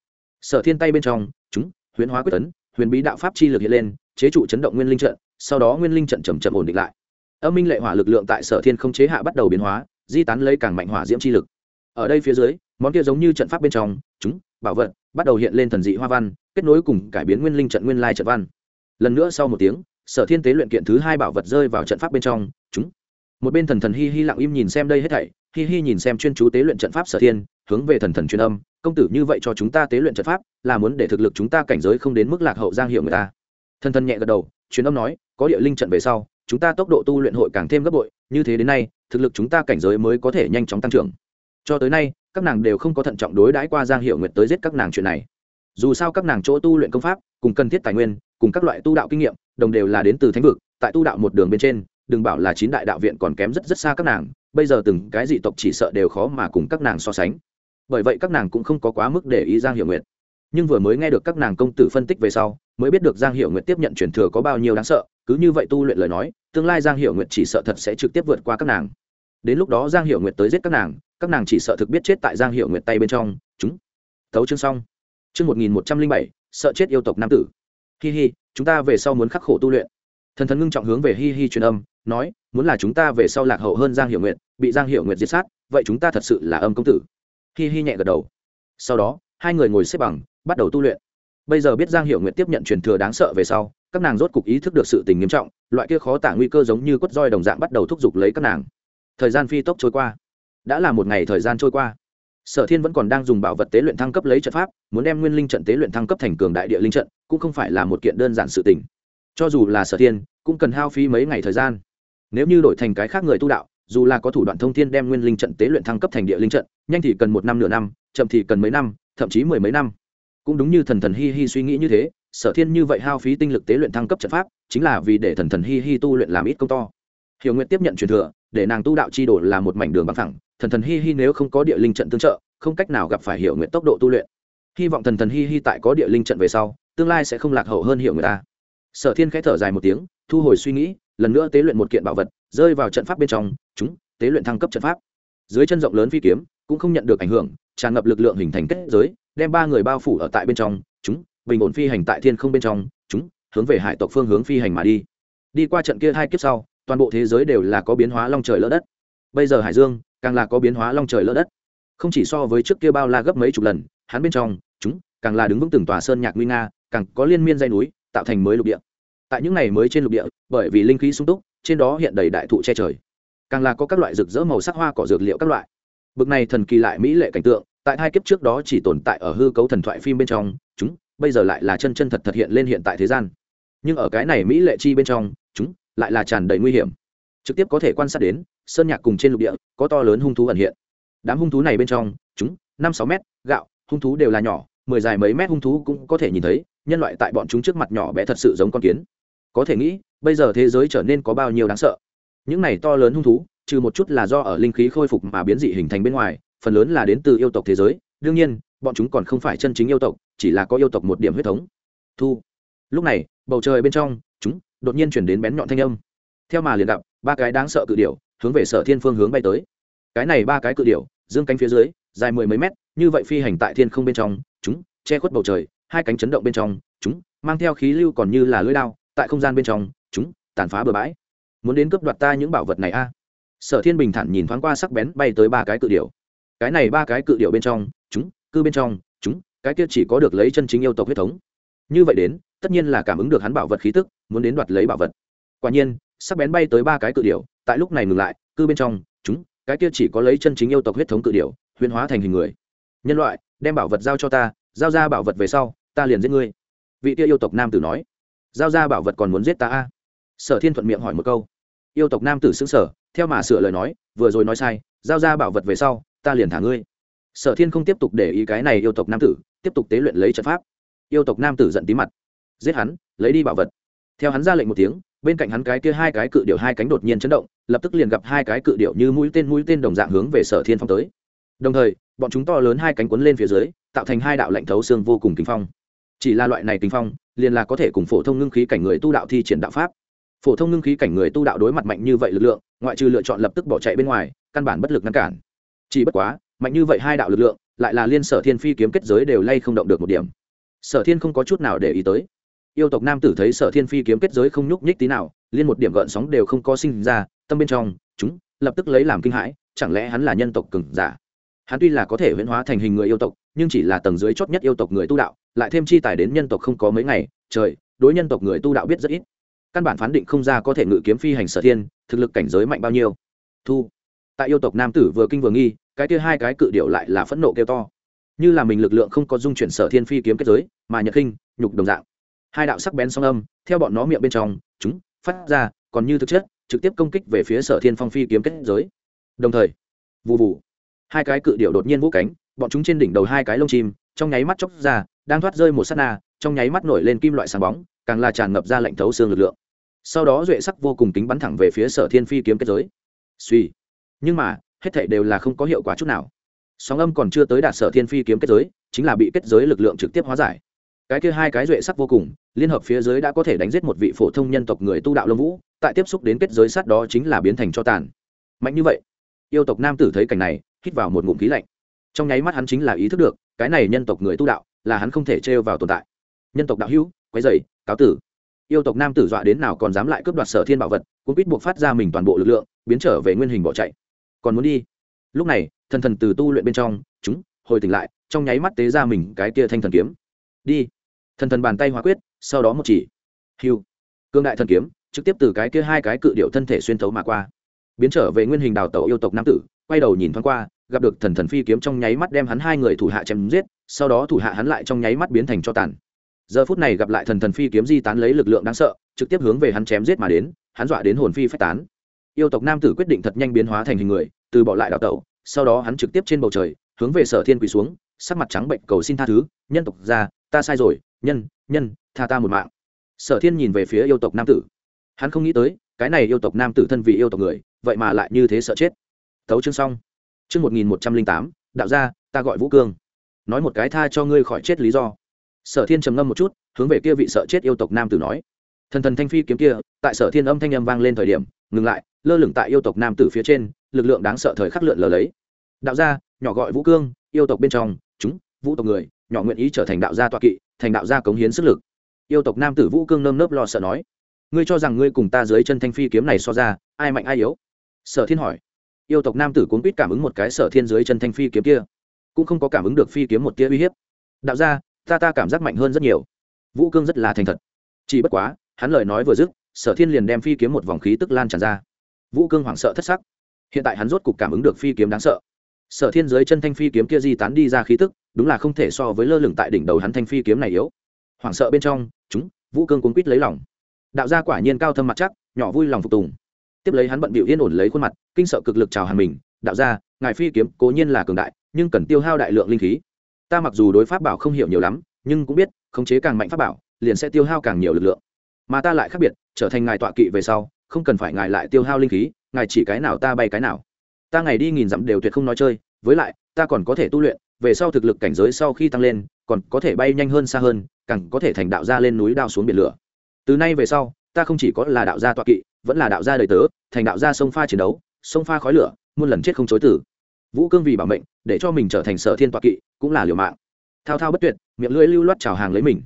Sở thiên tay bên trong, chúng huyền hóa quyết tấn, huyền bí đạo pháp chi lực hiện lên, chế trụ chấn động nguyên linh trận, sau đó nguyên linh trận chầm chậm ổn định lại. Âm minh lệ hỏa lực lượng tại sở thiên không chế hạ bắt đầu biến hóa di tán lấy càng mạnh hỏa diễm chi lực. Ở đây phía dưới, món kia giống như trận pháp bên trong, chúng, bảo vật, bắt đầu hiện lên thần dị hoa văn, kết nối cùng cải biến nguyên linh trận nguyên lai trận văn. Lần nữa sau một tiếng, sở thiên tế luyện kiện thứ hai bảo vật rơi vào trận pháp bên trong, chúng. Một bên thần thần hi hi lặng im nhìn xem đây hết thảy, hi hi nhìn xem chuyên chú tế luyện trận pháp sở thiên, hướng về thần thần truyền âm, công tử, như vậy cho chúng ta tế luyện trận pháp, là muốn để thực lực chúng ta cảnh giới không đến mức lạc hậu giang hiệu người ta. Thần thần nhẹ gật đầu, truyền âm nói, có địa linh trận về sau chúng ta tốc độ tu luyện hội càng thêm gấp bội, như thế đến nay, thực lực chúng ta cảnh giới mới có thể nhanh chóng tăng trưởng. Cho tới nay, các nàng đều không có thận trọng đối đãi qua giang hiệu nguyệt tới giết các nàng chuyện này. Dù sao các nàng chỗ tu luyện công pháp, cùng cần thiết tài nguyên, cùng các loại tu đạo kinh nghiệm, đồng đều là đến từ thánh vực, tại tu đạo một đường bên trên, đừng bảo là chín đại đạo viện còn kém rất rất xa các nàng, bây giờ từng cái dị tộc chỉ sợ đều khó mà cùng các nàng so sánh. Bởi vậy các nàng cũng không có quá mức để ý giang hiệu nguyệt. Nhưng vừa mới nghe được các nàng công tử phân tích về sau, mới biết được giang hiệu nguyệt tiếp nhận truyền thừa có bao nhiêu đáng sợ cứ như vậy tu luyện lời nói, tương lai giang hiệu nguyệt chỉ sợ thật sẽ trực tiếp vượt qua các nàng. Đến lúc đó giang hiệu nguyệt tới giết các nàng các nàng chỉ sợ thực biết chết tại giang hiệu nguyệt tay bên trong. Chúng, thấu chương xong. Chương một nghìn một trăm linh bảy, sợ chết yêu tộc nam tử. Hi hi, chúng ta về sau muốn khắc khổ tu luyện. Thần thần ngưng trọng hướng về hi hi truyền âm, nói, muốn là chúng ta về sau lạc hậu hơn giang hiệu nguyệt, bị giang hiệu nguyệt diệt sát, vậy chúng ta thật sự là âm công tử. Hi hi nhẹ gật đầu. Sau đó, hai người ngồi xếp bằng, bắt đầu tu luyện. Bây giờ biết giang hiệu nguyệt tiếp nhận truyền thừa đáng sợ về sau các nàng rốt cục ý thức được sự tình nghiêm trọng, loại kia khó tả nguy cơ giống như quất roi đồng dạng bắt đầu thúc giục lấy các nàng. Thời gian phi tốc trôi qua. Đã là một ngày thời gian trôi qua. Sở thiên vẫn còn đang dùng bảo vật tế luyện thăng cấp lấy trận pháp, muốn đem nguyên linh trận tế luyện thăng cấp thành cường đại địa linh trận, cũng không phải là một kiện đơn giản sự tình. Cho dù là sở thiên, cũng cần hao phí mấy ngày thời gian. Nếu như đổi thành cái khác người tu đạo, dù là có thủ đoạn thông thiên đem nguyên linh trận tế luyện thăng cấp thành địa linh trận, nhanh thì cần một năm nửa năm, chậm thì cần mấy năm, thậm chí mười mấy năm. Cũng đúng như thần thần hi hi suy nghĩ như thế sở thiên như vậy hao phí tinh lực tế luyện thăng cấp trận pháp, chính là vì để thần thần hi hi tu luyện làm ít công to. Hiểu nguyện tiếp nhận truyền thừa, để nàng tu đạo chi đổ là một mảnh đường bằng thẳng thần thần hi hi nếu không có địa linh trận tương trợ, không cách nào gặp phải hiểu nguyện tốc độ tu luyện. Hy vọng thần thần hi hi tại có địa linh trận về sau, tương lai sẽ không lạc hậu hơn hiểu người ta. Sở thiên khẽ thở dài một tiếng, thu hồi suy nghĩ, lần nữa tế luyện một kiện bảo vật, rơi vào trận pháp bên trong, chúng, tế luyện thăng cấp trận pháp. Dưới chân rộng lớn phi kiếm, cũng không nhận được ảnh hưởng, tràn ngập lực lượng hình thành kết giới, đem ba người bao phủ ở tại bên trong, chúng bình ổn phi hành tại thiên không bên trong, chúng hướng về hải tộc phương hướng phi hành mà đi. Đi qua trận kia hai kiếp sau, toàn bộ thế giới đều là có biến hóa long trời lỡ đất. Bây giờ hải dương càng là có biến hóa long trời lỡ đất. Không chỉ so với trước kia bao la gấp mấy chục lần, hắn bên trong, chúng càng là đứng vững từng tòa sơn nhạc nguy nga, càng có liên miên dây núi, tạo thành mới lục địa. Tại những ngày mới trên lục địa, bởi vì linh khí sung túc, trên đó hiện đầy đại thụ che trời. Càng là có các loại rực rỡ màu sắc hoa cỏ dược liệu các loại. Bực này thần kỳ lại mỹ lệ cảnh tượng, tại hai kiếp trước đó chỉ tồn tại ở hư cấu thần thoại phim bên trong bây giờ lại là chân chân thật thật hiện lên hiện tại thế gian. Nhưng ở cái này mỹ lệ chi bên trong, chúng lại là tràn đầy nguy hiểm. Trực tiếp có thể quan sát đến, sơn nhạc cùng trên lục địa có to lớn hung thú ẩn hiện. Đám hung thú này bên trong, chúng năm sáu mét, gạo, hung thú đều là nhỏ, mười dài mấy mét hung thú cũng có thể nhìn thấy, nhân loại tại bọn chúng trước mặt nhỏ bé thật sự giống con kiến. Có thể nghĩ, bây giờ thế giới trở nên có bao nhiêu đáng sợ. Những này to lớn hung thú, trừ một chút là do ở linh khí khôi phục mà biến dị hình thành bên ngoài, phần lớn là đến từ yêu tộc thế giới. Đương nhiên bọn chúng còn không phải chân chính yêu tộc, chỉ là có yêu tộc một điểm huyết thống. Thu. Lúc này, bầu trời bên trong, chúng, đột nhiên chuyển đến bén nhọn thanh âm. Theo mà liền gặp, ba cái đáng sợ cự điểu hướng về sở thiên phương hướng bay tới. Cái này ba cái cự điểu, dương cánh phía dưới, dài mười mấy mét, như vậy phi hành tại thiên không bên trong, chúng, che khuất bầu trời, hai cánh chấn động bên trong, chúng, mang theo khí lưu còn như là lưỡi lao, tại không gian bên trong, chúng, tàn phá bừa bãi. Muốn đến cướp đoạt ta những bảo vật này a? Sở thiên bình thản nhìn thoáng qua sắc bén bay tới ba cái cự điểu. Cái này ba cái cự điểu bên trong, chúng cư bên trong, chúng, cái kia chỉ có được lấy chân chính yêu tộc huyết thống. Như vậy đến, tất nhiên là cảm ứng được hắn bảo vật khí tức, muốn đến đoạt lấy bảo vật. Quả nhiên, sắc bén bay tới ba cái cự điểu, tại lúc này ngừng lại, cư bên trong, chúng, cái kia chỉ có lấy chân chính yêu tộc huyết thống cự điểu, huyền hóa thành hình người. Nhân loại, đem bảo vật giao cho ta, giao ra bảo vật về sau, ta liền giết ngươi. Vị kia yêu tộc nam tử nói. Giao ra bảo vật còn muốn giết ta a? Sở thiên thuận miệng hỏi một câu. Yêu tộc nam tử xứng sở theo mà sửa lời nói, vừa rồi nói sai, giao ra bảo vật về sau, ta liền thả ngươi sở thiên không tiếp tục để ý cái này yêu tộc nam tử, tiếp tục tế luyện lấy trận pháp. Yêu tộc nam tử giận tí mặt, giết hắn, lấy đi bảo vật. Theo hắn ra lệnh một tiếng, bên cạnh hắn cái kia hai cái cự điệu hai cánh đột nhiên chấn động, lập tức liền gặp hai cái cự điệu như mũi tên mũi tên đồng dạng hướng về sở thiên phong tới. Đồng thời, bọn chúng to lớn hai cánh quấn lên phía dưới, tạo thành hai đạo lạnh thấu xương vô cùng kinh phong. Chỉ là loại này kinh phong, liền là có thể cùng phổ thông ngưng khí cảnh người tu đạo thi triển đạo pháp. Phổ thông ngưng khí cảnh người tu đạo đối mặt mạnh như vậy lực lượng, ngoại trừ lựa chọn lập tức bỏ chạy bên ngoài, căn bản bất lực ngăn cản. Chỉ bất quá mạnh như vậy hai đạo lực lượng, lại là liên sở thiên phi kiếm kết giới đều lay không động được một điểm. Sở thiên không có chút nào để ý tới. Yêu tộc nam tử thấy sở thiên phi kiếm kết giới không nhúc nhích tí nào, liên một điểm gợn sóng đều không có sinh ra, tâm bên trong, chúng, lập tức lấy làm kinh hãi, chẳng lẽ hắn là nhân tộc cừng giả? Hắn tuy là có thể huyễn hóa thành hình người yêu tộc, nhưng chỉ là tầng dưới chót nhất yêu tộc người tu đạo, lại thêm chi tài đến nhân tộc không có mấy ngày, trời, đối nhân tộc người tu đạo biết rất ít. Căn bản phán định không ra có thể ngự kiếm phi hành sở thiên, thực lực cảnh giới mạnh bao nhiêu. Thu. Tại yêu tộc nam tử vừa kinh vừa nghi cái kia hai cái cự điệu lại là phẫn nộ kêu to. Như là mình lực lượng không có dung chuyển sở thiên phi kiếm kết giới, mà nhật khinh nhục đồng dạng. Hai đạo sắc bén song âm, theo bọn nó miệng bên trong, chúng, phát ra, còn như thực chất, trực tiếp công kích về phía sở thiên phong phi kiếm kết giới. Đồng thời vụ vụ hai cái cự điệu đột nhiên vũ cánh, bọn chúng trên đỉnh đầu hai cái lông chim, trong nháy mắt chóc ra, đang thoát rơi một s á t na, trong nháy mắt nổi lên kim loại sáng bóng, càng là tràn ngập ra lệnh thấu xương lực lượng. Sau đó duệ sắc vô cùng tính bắn thẳng về phía sở thiên phi kiếm kết giới. Suy nhưng mà hết thảy đều là không có hiệu quả chút nào. Sóng âm còn chưa tới đạt sở thiên phi kiếm kết giới, chính là bị kết giới lực lượng trực tiếp hóa giải. Cái kia hai cái duệ sắc vô cùng, liên hợp phía dưới đã có thể đánh giết một vị phổ thông nhân tộc người tu đạo lâm vũ, tại tiếp xúc đến kết giới sát đó chính là biến thành cho tàn. Mạnh như vậy, yêu tộc nam tử thấy cảnh này, hít vào một ngụm khí lạnh. Trong nháy mắt hắn chính là ý thức được, cái này nhân tộc người tu đạo, là hắn không thể trêu vào tồn tại. Nhân tộc đạo hữu, quấy dày cáo tử. Yêu tộc nam tử dọa đến nào còn dám lại cướp đoạt sở thiên bảo vật, cũng quýt buộc phát ra mình toàn bộ lực lượng, biến trở về nguyên hình bỏ chạy còn muốn đi. Lúc này, thần thần từ tu luyện bên trong, chúng, hồi tỉnh lại, trong nháy mắt tế ra mình cái kia thanh thần kiếm. Đi. Thần thần bàn tay hóa quyết, sau đó một chỉ. Hiu cương đại thần kiếm, trực tiếp từ cái kia hai cái cự điệu thân thể xuyên thấu mà qua. Biến trở về nguyên hình đào tẩu yêu tộc nam tử, quay đầu nhìn thoáng qua, gặp được thần thần phi kiếm trong nháy mắt đem hắn hai người thủ hạ chém giết, sau đó thủ hạ hắn lại trong nháy mắt biến thành cho tàn. Giờ phút này gặp lại thần thần phi kiếm di tán lấy lực lượng đáng sợ, trực tiếp hướng về hắn chém giết mà đến, hắn dọa đến hồn phi phách tán yêu tộc nam tử quyết định thật nhanh biến hóa thành hình người, từ bỏ lại đào tẩu, sau đó hắn trực tiếp trên bầu trời, hướng về sở thiên quỳ xuống, sắc mặt trắng bệnh cầu xin tha thứ, nhân tộc ra, ta sai rồi, nhân nhân, tha ta một mạng. Sở thiên nhìn về phía yêu tộc nam tử. Hắn không nghĩ tới, cái này yêu tộc nam tử thân vì yêu tộc người, vậy mà lại như thế sợ chết. Tấu chương xong. Chương một nghìn một trăm linh tám, đạo gia, ta gọi vũ cương. Nói một cái tha cho ngươi khỏi chết lý do. Sở thiên trầm ngâm một chút, hướng về kia vị sợ chết yêu tộc nam tử nói. Thần thần thanh phi kiếm kia, tại sở thiên âm thanh âm vang lên thời điểm ngừng lại, lơ lửng tại yêu tộc nam tử phía trên, lực lượng đáng sợ thời khắc lượn lờ lấy. Đạo gia, nhỏ gọi vũ cương, yêu tộc bên trong, chúng, vũ tộc người, nhỏ nguyện ý trở thành đạo gia toạ kỵ, thành đạo gia cống hiến sức lực. Yêu tộc nam tử vũ cương nơm nớp lo sợ nói, ngươi cho rằng ngươi cùng ta dưới chân thanh phi kiếm này so ra, ai mạnh ai yếu? Sở thiên hỏi. Yêu tộc nam tử cuốn quýt cảm ứng một cái sở thiên dưới chân thanh phi kiếm kia, cũng không có cảm ứng được phi kiếm một tia uy hiếp. Đạo gia, ta ta cảm giác mạnh hơn rất nhiều. Vũ cương rất là thành thật. Chỉ bất quá, hắn lời nói vừa dứt sở thiên liền đem phi kiếm một vòng khí tức lan tràn ra. Vũ cương hoảng sợ thất sắc. Hiện tại hắn rốt cục cảm ứng được phi kiếm đáng sợ. Sở thiên dưới chân thanh phi kiếm kia di tán đi ra khí tức, đúng là không thể so với lơ lửng tại đỉnh đầu hắn thanh phi kiếm này yếu. Hoảng sợ bên trong, chúng, vũ cương cuốn quýt lấy lòng. Đạo gia quả nhiên cao thâm mặt chắc, nhỏ vui lòng phục tùng. Tiếp lấy hắn bận bịu yên ổn lấy khuôn mặt, kinh sợ cực lực chào hàng mình, đạo gia, ngài phi kiếm cố nhiên là cường đại, nhưng cần tiêu hao đại lượng linh khí. Ta mặc dù đối pháp bảo không hiểu nhiều lắm, nhưng cũng biết, khống chế càng mạnh pháp bảo, liền sẽ tiêu hao càng nhiều lực lượng mà ta lại khác biệt, trở thành ngài tọa kỵ về sau, không cần phải ngài lại tiêu hao linh khí, ngài chỉ cái nào ta bay cái nào. Ta ngày đi nghìn dặm đều tuyệt không nói chơi, với lại, ta còn có thể tu luyện, về sau thực lực cảnh giới sau khi tăng lên, còn có thể bay nhanh hơn xa hơn, càng có thể thành đạo gia lên núi đao xuống biển lửa. Từ nay về sau, ta không chỉ có là đạo gia tọa kỵ, vẫn là đạo gia đời tớ, thành đạo gia sông pha chiến đấu, sông pha khói lửa, muôn lần chết không chối tử vũ cương vì bảo mệnh, để cho mình trở thành sở thiên tọa kỵ, cũng là liều mạng. Thao thao bất tuyệt, miệng lưỡi lưu loát chào hàng lấy mình.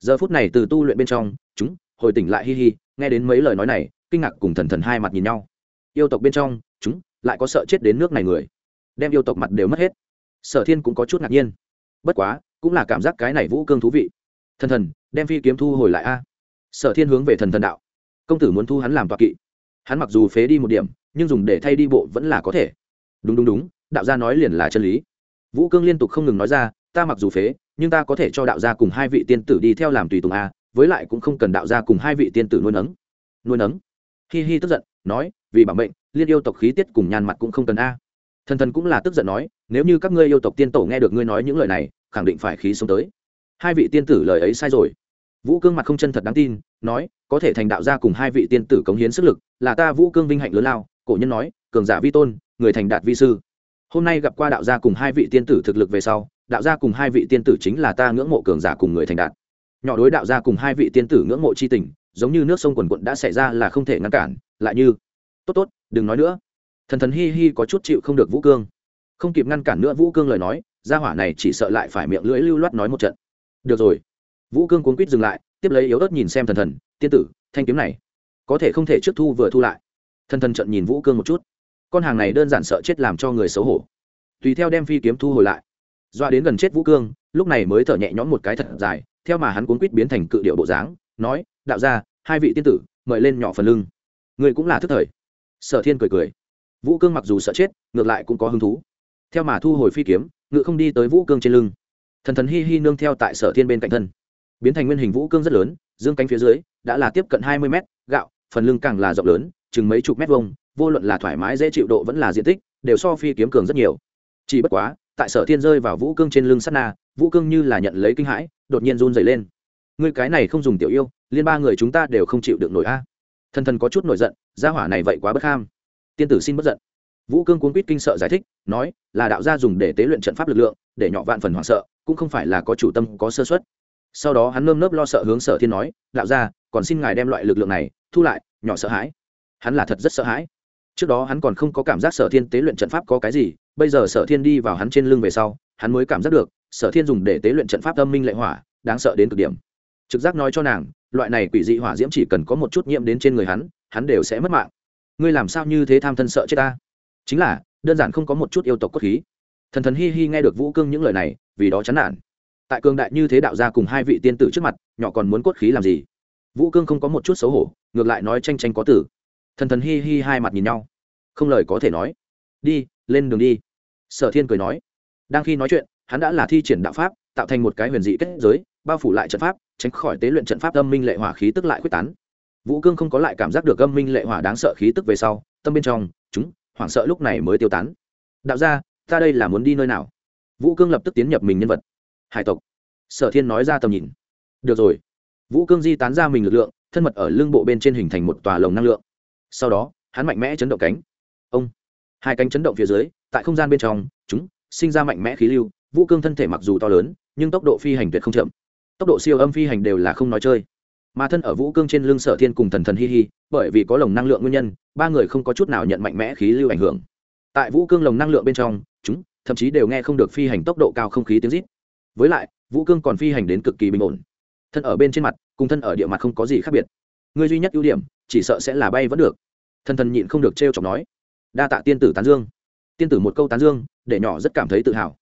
Giờ phút này từ tu luyện bên trong, chúng hồi tỉnh lại hi hi, nghe đến mấy lời nói này, kinh ngạc cùng thần thần hai mặt nhìn nhau. Yêu tộc bên trong, chúng lại có sợ chết đến nước này người. Đem yêu tộc mặt đều mất hết. Sở thiên cũng có chút ngạc nhiên. Bất quá, cũng là cảm giác cái này vũ cương thú vị. Thần thần, đem phi kiếm thu hồi lại a. Sở thiên hướng về thần thần đạo. Công tử muốn thu hắn làm toạc kỵ. Hắn mặc dù phế đi một điểm, nhưng dùng để thay đi bộ vẫn là có thể. Đúng đúng đúng, đạo gia nói liền là chân lý. Vũ cương liên tục không ngừng nói ra, ta mặc dù phế, nhưng ta có thể cho đạo gia cùng hai vị tiên tử đi theo làm tùy tùng a với lại cũng không cần đạo gia cùng hai vị tiên tử nuôi nấng. Nuôi nấng? Hi hi tức giận, nói, vì bảo mệnh, liên yêu tộc khí tiết cùng nhàn mặt cũng không cần a. Thần thần cũng là tức giận nói, nếu như các ngươi yêu tộc tiên tổ nghe được ngươi nói những lời này, khẳng định phải khí sống tới. Hai vị tiên tử lời ấy sai rồi. Vũ cương mặt không chân thật đáng tin, nói, có thể thành đạo gia cùng hai vị tiên tử cống hiến sức lực, là ta vũ cương vinh hạnh lớn lao, cổ nhân nói, cường giả vi tôn, người thành đạt vi sư. Hôm nay gặp qua đạo gia cùng hai vị tiên tử thực lực về sau, đạo gia cùng hai vị tiên tử chính là ta ngưỡng mộ cường giả cùng người thành đạt nhỏ đối đạo gia cùng hai vị tiên tử ngưỡng mộ c h i tình, giống như nước sông quần quận đã xảy ra là không thể ngăn cản, lại như, tốt tốt, đừng nói nữa. Thần thần hi hi có chút chịu không được vũ cương. Không kịp ngăn cản nữa vũ cương lời nói, gia hỏa này chỉ sợ lại phải miệng lưỡi lưu loát nói một trận. Được rồi. Vũ cương cuốn quýt dừng lại, tiếp lấy yếu ớt nhìn xem thần thần, tiên tử, thanh kiếm này, có thể không thể trước thu vừa thu lại. Thần thần trận nhìn vũ cương một chút. Con hàng này đơn giản sợ chết làm cho người xấu hổ. Tùy theo đem phi kiếm thu hồi lại. Doa đến gần chết vũ cương lúc này mới thở nhẹ nhõm một cái thật dài, theo mà hắn cuốn quýt biến thành cự điệu bộ dáng, nói, đạo ra hai vị tiên tử, mời lên nhỏ phần lưng. Người cũng là thức thời. Sở thiên cười cười. Vũ cương mặc dù sợ chết, ngược lại cũng có hứng thú. Theo mà thu hồi phi kiếm ngự không đi tới vũ cương trên lưng. Thần thần hi hi nương theo tại sở thiên bên cạnh thân. Biến thành nguyên hình vũ cương rất lớn, dương cánh phía dưới, đã là tiếp cận hai mươi mét, gạo, phần lưng càng là rộng lớn, chừng mấy chục mét vông vô luận là thoải mái, dễ chịu độ vẫn là diện tích, đều so phi kiếm cường rất nhiều. Chỉ bất quá, tại sở thiên rơi vào vũ cương trên lưng sắt na vũ cương như là nhận lấy kinh hãi, đột nhiên run dày lên. Ngươi cái này không dùng tiểu yêu, liên ba người chúng ta đều không chịu được nổi a. Thần thần có chút nổi giận, gia hỏa này vậy quá bất ham. Tiên tử xin bất giận. Vũ cương cuốn quýt kinh sợ giải thích, nói, là đạo gia dùng để tế luyện trận pháp lực lượng, để nhỏ vạn phần hoảng sợ, cũng không phải là có chủ tâm, có sơ xuất sau đó hắn nơm nớp lo sợ hướng sở thiên nói, đạo gia, còn xin ngài đem loại lực lượng này, thu lại, nhỏ sợ hãi. Hắn là thật rất sợ hãi. Trước đó hắn còn không có cảm giác sở thiên tế luyện trận pháp có cái gì, bây giờ sở thiên đi vào hắn trên lưng về sau, hắn mới cảm giác được sở thiên dùng để tế luyện trận pháp âm minh lệ hỏa, đáng sợ đến cực điểm. Trực giác nói cho nàng, loại này quỷ dị hỏa diễm chỉ cần có một chút nhiễm đến trên người hắn hắn đều sẽ mất mạng. Ngươi làm sao như thế tham thân sợ chết ta? Chính là, đơn giản không có một chút yêu tộc cốt khí. Thần thần hi hi nghe được vũ cương những lời này, vì đó chán nản. Tại cường đại như thế đạo gia cùng hai vị tiên tử trước mặt, nhỏ còn muốn cốt khí làm gì? Vũ cương không có một chút xấu hổ, ngược lại nói tranh tranh có tử. Thần thần hi hi hai mặt nhìn nhau. Không lời có thể nói. Đi, lên đường đi. Sở thiên cười nói. Đang khi nói chuyện hắn đã là thi triển đạo pháp, tạo thành một cái huyền dị kết giới, bao phủ lại trận pháp, tránh khỏi tế luyện trận pháp âm minh lệ hỏa khí tức lại quyết tán. Vũ cương không có lại cảm giác được âm minh lệ hỏa đáng sợ khí tức về sau, tâm bên trong, chúng, hoảng sợ lúc này mới tiêu tán. Đạo ra ta đây là muốn đi nơi nào? Vũ cương lập tức tiến nhập mình nhân vật. Hải tộc. Sở thiên nói ra tầm nhìn. Được rồi. Vũ cương di tán ra mình lực lượng, thân mật ở lưng bộ bên trên hình thành một tòa lồng năng lượng. Sau đó, hắn mạnh mẽ chấn động cánh. Ông. Hai cánh chấn động phía dưới, tại không gian bên trong, chúng, sinh ra mạnh mẽ khí lưu vũ cương thân thể mặc dù to lớn, nhưng tốc độ phi hành tuyệt không chậm. Tốc độ siêu âm phi hành đều là không nói chơi. Mà thân ở vũ cương trên lưng sở thiên cùng thần thần hi hi, bởi vì có lồng năng lượng nguyên nhân, ba người không có chút nào nhận mạnh mẽ khí lưu ảnh hưởng. Tại vũ cương lồng năng lượng bên trong, chúng thậm chí đều nghe không được phi hành tốc độ cao không khí tiếng rít. Với lại, vũ cương còn phi hành đến cực kỳ bình ổn. Thân ở bên trên mặt, cùng thân ở địa mặt không có gì khác biệt. Người duy nhất ưu điểm, chỉ sợ sẽ là bay vẫn được. Thần thần nhịn không được t r e o chọc nói. Đa tạ tiên tử tán dương. Tiên tử một câu tán dương, để nhỏ rất cảm thấy tự hào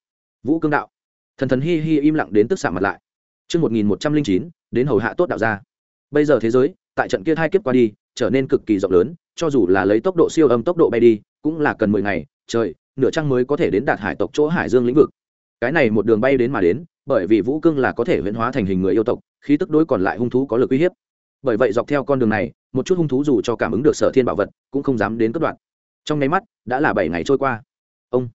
vũ cương đạo thần thần hi hi im lặng đến tức xạ mặt lại Trước 1109, đến hầu hạ tốt đạo gia. Bây giờ thế giới, tại trận kia hai kiếp qua đi, trở nên cực kỳ rộng lớn, cho dù là lấy tốc độ siêu âm tốc độ bay đi, cũng là cần mười ngày, trời, nửa trăng mới có thể đến đạt hải tộc chỗ Hải Dương lĩnh vực. Cái này một đường bay đến mà đến, bởi vì Vũ Cương là có thể huyễn hóa thành hình người yêu tộc, khí tức đối còn lại hung thú có lực uy hiếp. Bởi vậy dọc theo con đường này, một chút hung thú dù cho cảm ứng được Sở Thiên bảo vật, cũng không dám đến cất đoạn. Trong nháy mắt, đã là bảy ngày trôi qua. Ông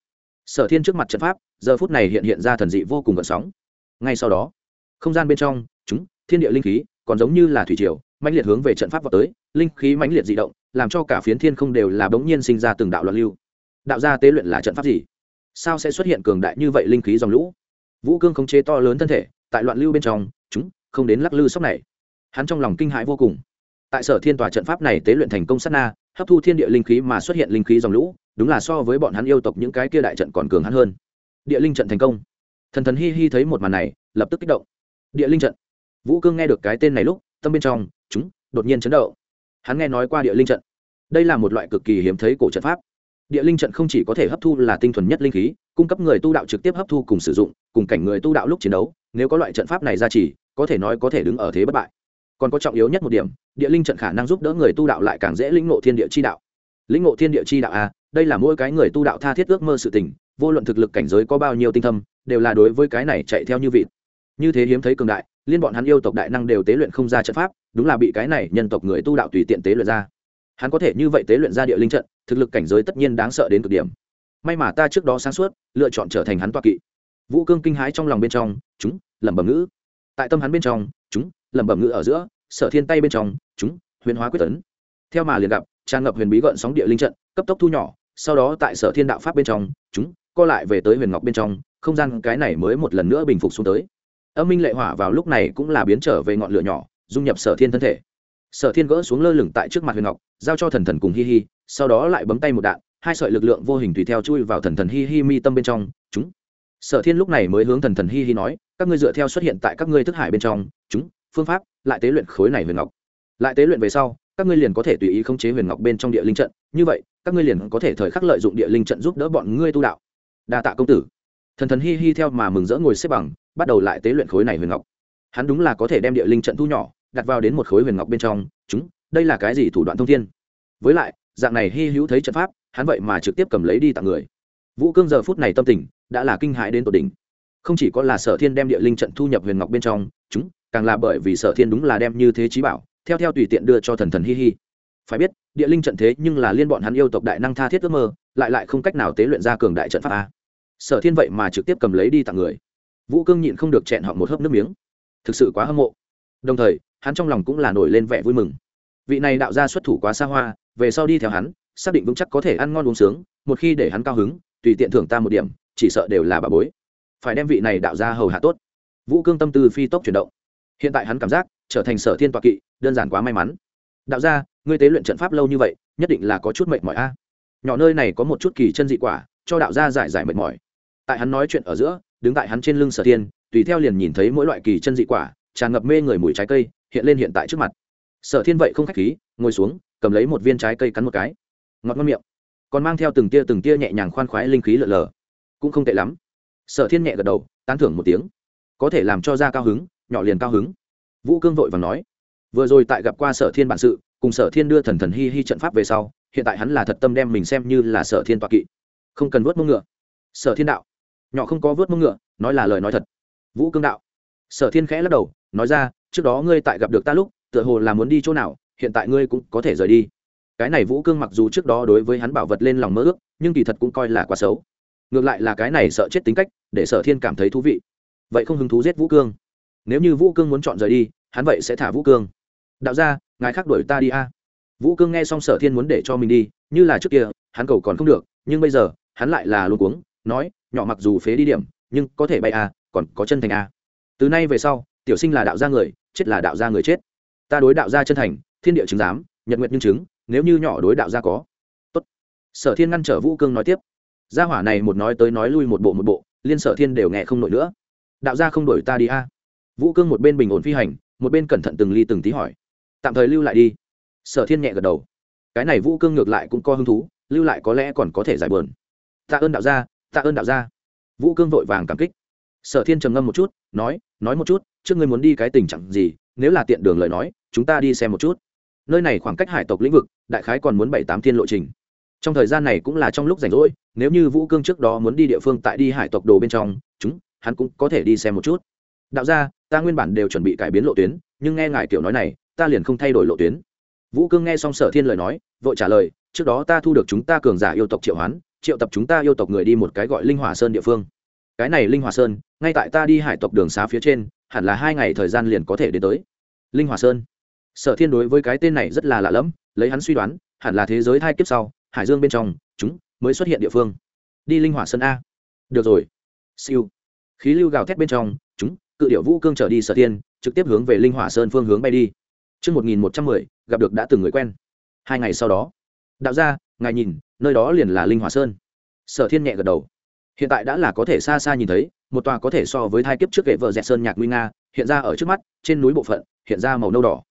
Sở Thiên trước mặt trận pháp, giờ phút này hiện hiện ra thần dị vô cùng gợn sóng. Ngay sau đó, không gian bên trong chúng thiên địa linh khí còn giống như là thủy triều mãnh liệt hướng về trận pháp vào tới linh khí mãnh liệt dị động làm cho cả phiến thiên không đều là bỗng nhiên sinh ra từng đạo loạn lưu. Đạo gia tế luyện là trận pháp gì? Sao sẽ xuất hiện cường đại như vậy linh khí dòng lũ? Vũ cương khống chế to lớn thân thể tại loạn lưu bên trong chúng không đến lắc lư sốc này. Hắn trong lòng kinh hãi vô cùng. Tại sở thiên tòa trận pháp này tế luyện thành công sát na hấp thu thiên địa linh khí mà xuất hiện linh khí dòng lũ đúng là so với bọn hắn yêu tộc những cái kia đại trận còn cường hắn hơn địa linh trận thành công. Thần thần hi hi thấy một màn này lập tức kích động. Địa linh trận. Vũ cương nghe được cái tên này lúc tâm bên trong chúng đột nhiên chấn động. Hắn nghe nói qua địa linh trận. Đây là một loại cực kỳ hiếm thấy cổ trận pháp. Địa linh trận không chỉ có thể hấp thu là tinh thuần nhất linh khí cung cấp người tu đạo trực tiếp hấp thu cùng sử dụng cùng cảnh người tu đạo lúc chiến đấu nếu có loại trận pháp này ra chỉ có thể nói có thể đứng ở thế bất bại. Còn có trọng yếu nhất một điểm địa linh trận khả năng giúp đỡ người tu đạo lại càng dễ lĩnh ngộ thiên địa chi đạo. Lĩnh ngộ thiên địa chi đạo a à, đây là mỗi cái người tu đạo tha thiết ước mơ sự tình vô luận thực lực cảnh giới có bao nhiêu tinh thâm, đều là đối với cái này chạy theo như vịt. Như thế hiếm thấy cường đại, liên bọn hắn yêu tộc đại năng đều tế luyện không ra trận pháp, đúng là bị cái này nhân tộc người tu đạo tùy tiện tế luyện ra. Hắn có thể như vậy tế luyện ra địa linh trận, thực lực cảnh giới tất nhiên đáng sợ đến cực điểm. May mà ta trước đó sáng suốt, lựa chọn trở thành hắn toa kỵ. Vũ cương kinh hãi trong lòng bên trong, chúng, lẩm bẩm ngữ. Tại tâm hắn bên trong, chúng, lẩm bẩm ngữ ở giữa, sở thiên tay bên trong, chúng, huyền hóa quyết tấn theo mà liền gặp, tràn ngập huyền bí gợn sóng địa linh trận, cấp tốc thu nhỏ, sau đó tại sở thiên đạo pháp bên trong, chúng co lại về tới huyền ngọc bên trong, không gian cái này mới một lần nữa bình phục xuống tới. Âm minh lệ hỏa vào lúc này cũng là biến trở về ngọn lửa nhỏ, dung nhập sở thiên thân thể. Sở thiên gỡ xuống lơ lửng tại trước mặt huyền ngọc, giao cho thần thần cùng hi hi, sau đó lại bấm tay một đạn, hai sợi lực lượng vô hình tùy theo chui vào thần thần hi hi mi tâm bên trong, chúng. Sở thiên lúc này mới hướng thần thần hi hi nói, các ngươi dựa theo xuất hiện tại các ngươi thức hải bên trong, chúng, phương pháp, lại tế luyện khối này huyền ngọc. Lại tế luyện về sau, các ngươi liền có thể tùy ý khống chế huyền ngọc bên trong địa linh trận, như vậy, các ngươi liền có thể thời khắc lợi dụng địa linh trận giúp đỡ bọn ngươi tu đạo đa tạ công tử. Thần thần hi hi theo mà mừng rỡ ngồi xếp bằng, bắt đầu lại tế luyện khối này huyền ngọc. Hắn đúng là có thể đem địa linh trận thu nhỏ, đặt vào đến một khối huyền ngọc bên trong. Chúng, đây là cái gì thủ đoạn thông thiên? Với lại, dạng này hy hữu thấy trận pháp, hắn vậy mà trực tiếp cầm lấy đi tặng người. Vũ cương giờ phút này tâm tình đã là kinh hãi đến tột đỉnh. Không chỉ có là sở thiên đem địa linh trận thu nhập huyền ngọc bên trong, chúng, càng là bởi vì sở thiên đúng là đem như thế trí bảo, theo theo tùy tiện đưa cho thần thần hi hi. Phải biết, địa linh trận thế nhưng là liên bọn hắn yêu tộc đại năng tha thiết ước mơ, lại lại không cách nào tế luyện ra cường đại trận pháp a sở thiên vậy mà trực tiếp cầm lấy đi tặng người. Vũ cương nhịn không được chẹn họ một hớp nước miếng. Thực sự quá hâm mộ. Đồng thời, hắn trong lòng cũng là nổi lên vẻ vui mừng. Vị này đạo ra xuất thủ quá xa hoa, về sau đi theo hắn, xác định vững chắc có thể ăn ngon uống sướng, một khi để hắn cao hứng, tùy tiện thưởng ta một điểm, chỉ sợ đều là bà bối. Phải đem vị này đạo ra hầu hạ tốt. Vũ cương tâm tư phi tốc chuyển động. Hiện tại hắn cảm giác, trở thành sở thiên toạc kỵ, đơn giản quá may mắn. Đạo ra ngươi tế luyện trận pháp lâu như vậy, nhất định là có chút mệt mỏi a. Nhỏ nơi này có một chút kỳ chân dị quả, cho đạo gia giải giải mệt mỏi tại hắn nói chuyện ở giữa, đứng tại hắn trên lưng sở thiên, tùy theo liền nhìn thấy mỗi loại kỳ chân dị quả, tràn ngập mê người mùi trái cây, hiện lên hiện tại trước mặt. Sở thiên vậy không khách khí, ngồi xuống, cầm lấy một viên trái cây cắn một cái. Ngọt ngon miệng. Còn mang theo từng tia từng tia nhẹ nhàng khoan khoái linh khí lợn lờ. Cũng không tệ lắm. Sở thiên nhẹ gật đầu, tán thưởng một tiếng. Có thể làm cho da cao hứng, nhỏ liền cao hứng. Vũ cương vội và nói. Vừa rồi tại gặp qua sở thiên bản sự, cùng sở thiên đưa thần thần hi hi trận pháp về sau, hiện tại hắn là thật tâm đem mình xem như là sở thiên toạ kỵ. Không cần vớt mông ngựa. Sở thiên đạo nhỏ không có vớt mông ngựa, nói là lời nói thật. Vũ cương đạo. Sở thiên khẽ lắc đầu, nói ra, trước đó ngươi tại gặp được ta lúc, tựa hồ là muốn đi chỗ nào, hiện tại ngươi cũng có thể rời đi. Cái này vũ cương mặc dù trước đó đối với hắn bảo vật lên lòng mơ ước, nhưng kỳ thật cũng coi là quá xấu. Ngược lại là cái này sợ chết tính cách, để sở thiên cảm thấy thú vị. Vậy không hứng thú giết vũ cương. Nếu như vũ cương muốn chọn rời đi, hắn vậy sẽ thả vũ cương. Đạo ra ngài khác đuổi ta đi a. Vũ cương nghe xong sở thiên muốn để cho mình đi, như là trước kia, hắn cầu còn không được, nhưng bây giờ, hắn lại là luôn cuống, nói nhỏ mặc dù phế đi điểm, nhưng có thể bay a còn có chân thành a từ nay về sau, tiểu sinh là đạo gia người, chết là đạo gia người chết. Ta đối đạo gia chân thành, thiên địa chứng giám, nhật nguyện nhân chứng, nếu như nhỏ đối đạo gia có. Tốt. Sở thiên ngăn trở vũ cương nói tiếp. Gia hỏa này một nói tới nói lui một bộ một bộ, liên sở thiên đều nghe không nổi nữa. Đạo gia không đổi ta đi a. Vũ cương một bên bình ổn phi hành, một bên cẩn thận từng ly từng tí hỏi. Tạm thời lưu lại đi. Sở thiên nhẹ gật đầu. Cái này vũ cương ngược lại cũng có hứng thú, lưu lại có lẽ còn có thể giải bờn tạ ơn đạo gia tạ ơn đạo gia. Vũ cương vội vàng cảm kích. Sở thiên trầm ngâm một chút, nói nói một chút, trước ngươi muốn đi cái tình trạng gì, nếu là tiện đường lời nói, chúng ta đi xem một chút. Nơi này khoảng cách hải tộc lĩnh vực, đại khái còn muốn bảy tám thiên lộ trình. Trong thời gian này cũng là trong lúc rảnh rỗi, nếu như vũ cương trước đó muốn đi địa phương tại đi hải tộc đồ bên trong, chúng, hắn cũng có thể đi xem một chút. Đạo ra ta nguyên bản đều chuẩn bị cải biến lộ tuyến, nhưng nghe ngài kiểu nói này, ta liền không thay đổi lộ tuyến. Vũ cương nghe xong sở thiên lời nói, vội trả lời, trước đó ta thu được chúng ta cường giả yêu tộc triệu hoán triệu tập chúng ta yêu tộc người đi một cái gọi linh hòa sơn địa phương. Cái này linh hòa sơn ngay tại ta đi hải tộc đường xá phía trên hẳn là hai ngày thời gian liền có thể đến tới. Linh hòa sơn. Sở thiên đối với cái tên này rất là lạ lẫm lấy hắn suy đoán hẳn là thế giới hai kiếp sau hải dương bên trong chúng mới xuất hiện địa phương. Đi linh hòa sơn a. Được rồi. Siêu. Khí lưu gào thét bên trong chúng cự điệu vũ cương trở đi sở thiên trực tiếp hướng về linh hòa sơn phương hướng bay đi. Trước 1110, gặp được đã từng người quen. Hai ngày sau đó, đạo gia, ngài nhìn, nơi đó liền là linh hỏa sơn. Sở thiên nhẹ gật đầu. Hiện tại đã là có thể xa xa nhìn thấy, một tòa có thể so với thai kiếp trước kệ vợ dẹt sơn nhạc nguy nga, hiện ra ở trước mắt, trên núi bộ phận, hiện ra màu nâu đỏ.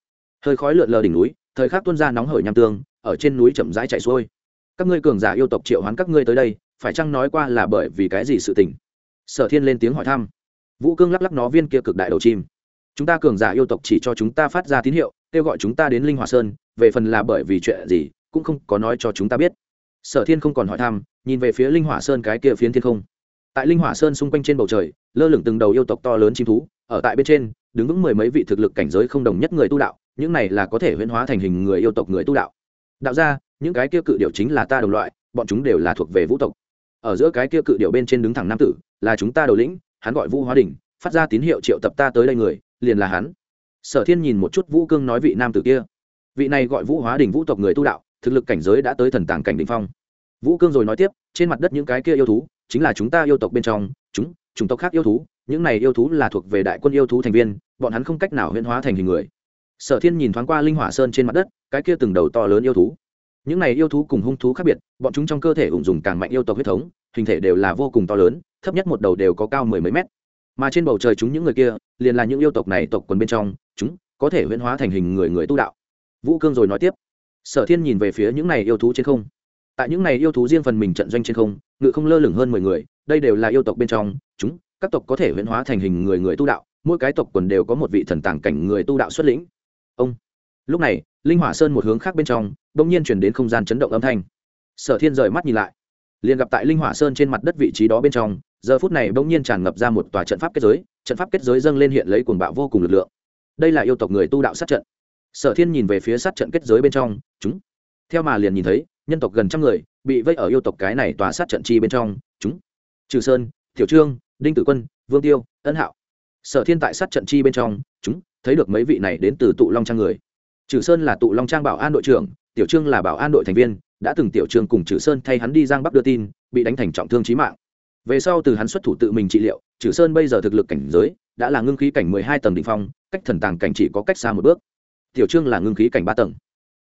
Hơi khói lượn lờ đỉnh núi, thời khắc tuôn ra nóng hởi nham tương, ở trên núi chậm rãi chạy xuôi các ngươi cường giả yêu tộc triệu hoán các ngươi tới đây phải chăng nói qua là bởi vì cái gì sự tình sở thiên lên tiếng hỏi thăm vũ cương lắc lắc nó viên kia cực đại đầu chim chúng ta cường giả yêu tộc chỉ cho chúng ta phát ra tín hiệu kêu gọi chúng ta đến linh hòa sơn về phần là bởi vì chuyện gì cũng không có nói cho chúng ta biết. Sở thiên không còn hỏi thăm, nhìn về phía linh hỏa sơn cái kia phiến thiên không. Tại linh hỏa sơn xung quanh trên bầu trời, lơ lửng từng đầu yêu tộc to lớn chim thú, ở tại bên trên, đứng vững mười mấy vị thực lực cảnh giới không đồng nhất người tu đạo, những này là có thể huyễn hóa thành hình người yêu tộc người tu đạo. Đạo ra, những cái kia cự điệu chính là ta đồng loại, bọn chúng đều là thuộc về vũ tộc. Ở giữa cái kia cự điệu bên trên đứng thẳng nam tử, là chúng ta đầu lĩnh, hắn gọi vũ hóa đình phát ra tín hiệu triệu tập ta tới đây người, liền là hắn. Sở thiên nhìn một chút vũ cương nói vị nam tử kia. Vị này gọi vũ hóa đình vũ tộc người tu đạo thực lực cảnh giới đã tới thần tàng cảnh đ ỉ n h phong. Vũ cương rồi nói tiếp, trên mặt đất những cái kia yêu thú, chính là chúng ta yêu tộc bên trong, chúng, chủng tộc khác yêu thú, những này yêu thú là thuộc về đại quân yêu thú thành viên, bọn hắn không cách nào huyễn hóa thành hình người. Sở thiên nhìn thoáng qua linh hỏa sơn trên mặt đất, cái kia từng đầu to lớn yêu thú. Những này yêu thú cùng hung thú khác biệt, bọn chúng trong cơ thể ủng dùng càng mạnh yêu tộc huyết thống, hình thể đều là vô cùng to lớn, thấp nhất một đầu đều có cao mười mấy mét. Mà trên bầu trời chúng những người kia, liền là những yêu tộc này tộc quần bên trong, chúng, có thể huyễn hóa thành hình người người tu đạo. Vũ cương rồi nói tiếp sở thiên nhìn về phía những này yêu thú trên không. Tại những này yêu thú riêng phần mình trận doanh trên không, ngự không lơ lửng hơn mười người, đây đều là yêu tộc bên trong, chúng, các tộc có thể huyễn hóa thành hình người người tu đạo, mỗi cái tộc quần đều có một vị thần tàng cảnh người tu đạo xuất lĩnh. Ông. Lúc này, linh hỏa sơn một hướng khác bên trong đ ỗ n g nhiên chuyển đến không gian chấn động âm thanh. Sở thiên rời mắt nhìn lại. Liền gặp tại linh hỏa sơn trên mặt đất vị trí đó bên trong, giờ phút này bỗng nhiên tràn ngập ra một tòa trận pháp kết giới, trận pháp kết giới dâng lên hiện lấy cuồng bạo vô cùng lực lượng. Đây là yêu tộc người tu đạo sát trận sở thiên nhìn về phía sát trận kết giới bên trong, chúng. Theo mà liền nhìn thấy, nhân tộc gần trăm người bị vây ở yêu tộc cái này tòa sát trận chi bên trong, chúng. Trừ sơn, tiểu trương, đinh tử quân, vương tiêu, ân hạo. Sở thiên tại sát trận chi bên trong, chúng, thấy được mấy vị này đến từ tụ long trang người. Trừ sơn là tụ long trang bảo an đội trưởng, tiểu trương là bảo an đội thành viên, đã từng tiểu trương cùng trừ sơn thay hắn đi giang bắc đưa tin, bị đánh thành trọng thương trí mạng. Về sau từ hắn xuất thủ tự mình trị liệu, trừ sơn bây giờ thực lực cảnh giới, đã là ngưng khí cảnh mười hai tầng đ ỉ n h phong, cách thần tàng cảnh chỉ có cách xa một bước tiểu trương là ngưng khí cảnh ba tầng.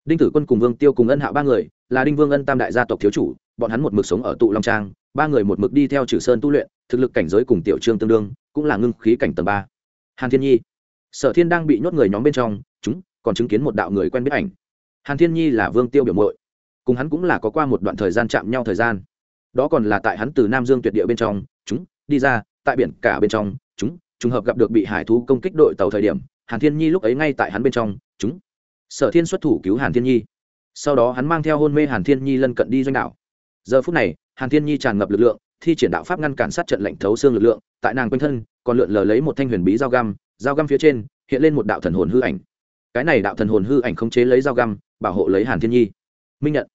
Đinh tử quân cùng vương tiêu cùng ân hạo ba người, là đinh vương ân tam đại gia tộc thiếu chủ, bọn hắn một mực sống ở tụ long trang, ba người một mực đi theo trừ sơn tu luyện, thực lực cảnh giới cùng tiểu trương tương đương, cũng là ngưng khí cảnh tầng ba. Hàn thiên nhi. Sở thiên đang bị nhốt người nhóm bên trong, chúng còn chứng kiến một đạo người quen biết ảnh. Hàn thiên nhi là vương tiêu biểu mội cùng hắn cũng là có qua một đoạn thời gian chạm nhau thời gian. Đó còn là tại hắn từ nam dương tuyệt địa bên trong, chúng đi ra, tại biển cả bên trong, chúng trùng hợp gặp được bị hải thú công kích đội tàu thời điểm hàn thiên nhi lúc ấy ngay tại hắn bên trong, chúng, sở thiên xuất thủ cứu hàn thiên nhi. Sau đó hắn mang theo hôn mê hàn thiên nhi lân cận đi doanh đảo. Giờ phút này, hàn thiên nhi tràn ngập lực lượng, thi triển đạo pháp ngăn cản sát trận lệnh thấu xương lực lượng, tại nàng quanh thân, còn lượn lờ lấy một thanh huyền bí dao găm dao găm phía trên, hiện lên một đạo thần hồn hư ảnh. Cái này đạo thần hồn hư ảnh khống chế lấy dao găm, bảo hộ lấy hàn thiên nhi. Minh nhận.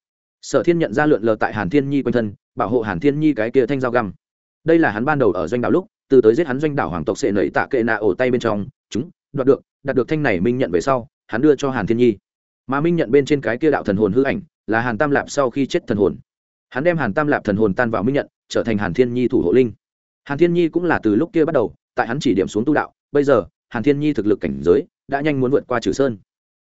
Sở thiên nhận ra lượn lờ tại hàn thiên nhi quanh thân, bảo hộ hàn thiên nhi cái kia thanh dao găm. Đây là hắn ban đầu ở doanh đảo lúc, từ tới giết hắn doanh đảo hoàng tộc sệ nẩy tạ kệ nạ ổ tay bên trong, chúng đoạt được, đạt được thanh này minh nhận về sau, hắn đưa cho hàn thiên nhi. Mà minh nhận bên trên cái kia đạo thần hồn hư ảnh, là hàn tam lạp sau khi chết thần hồn. Hắn đem hàn tam lạp thần hồn tan vào minh nhận, trở thành hàn thiên nhi thủ hộ linh. Hàn thiên nhi cũng là từ lúc kia bắt đầu, tại hắn chỉ điểm xuống tu đạo, bây giờ, hàn thiên nhi thực lực cảnh giới, đã nhanh muốn vượt qua trừ sơn.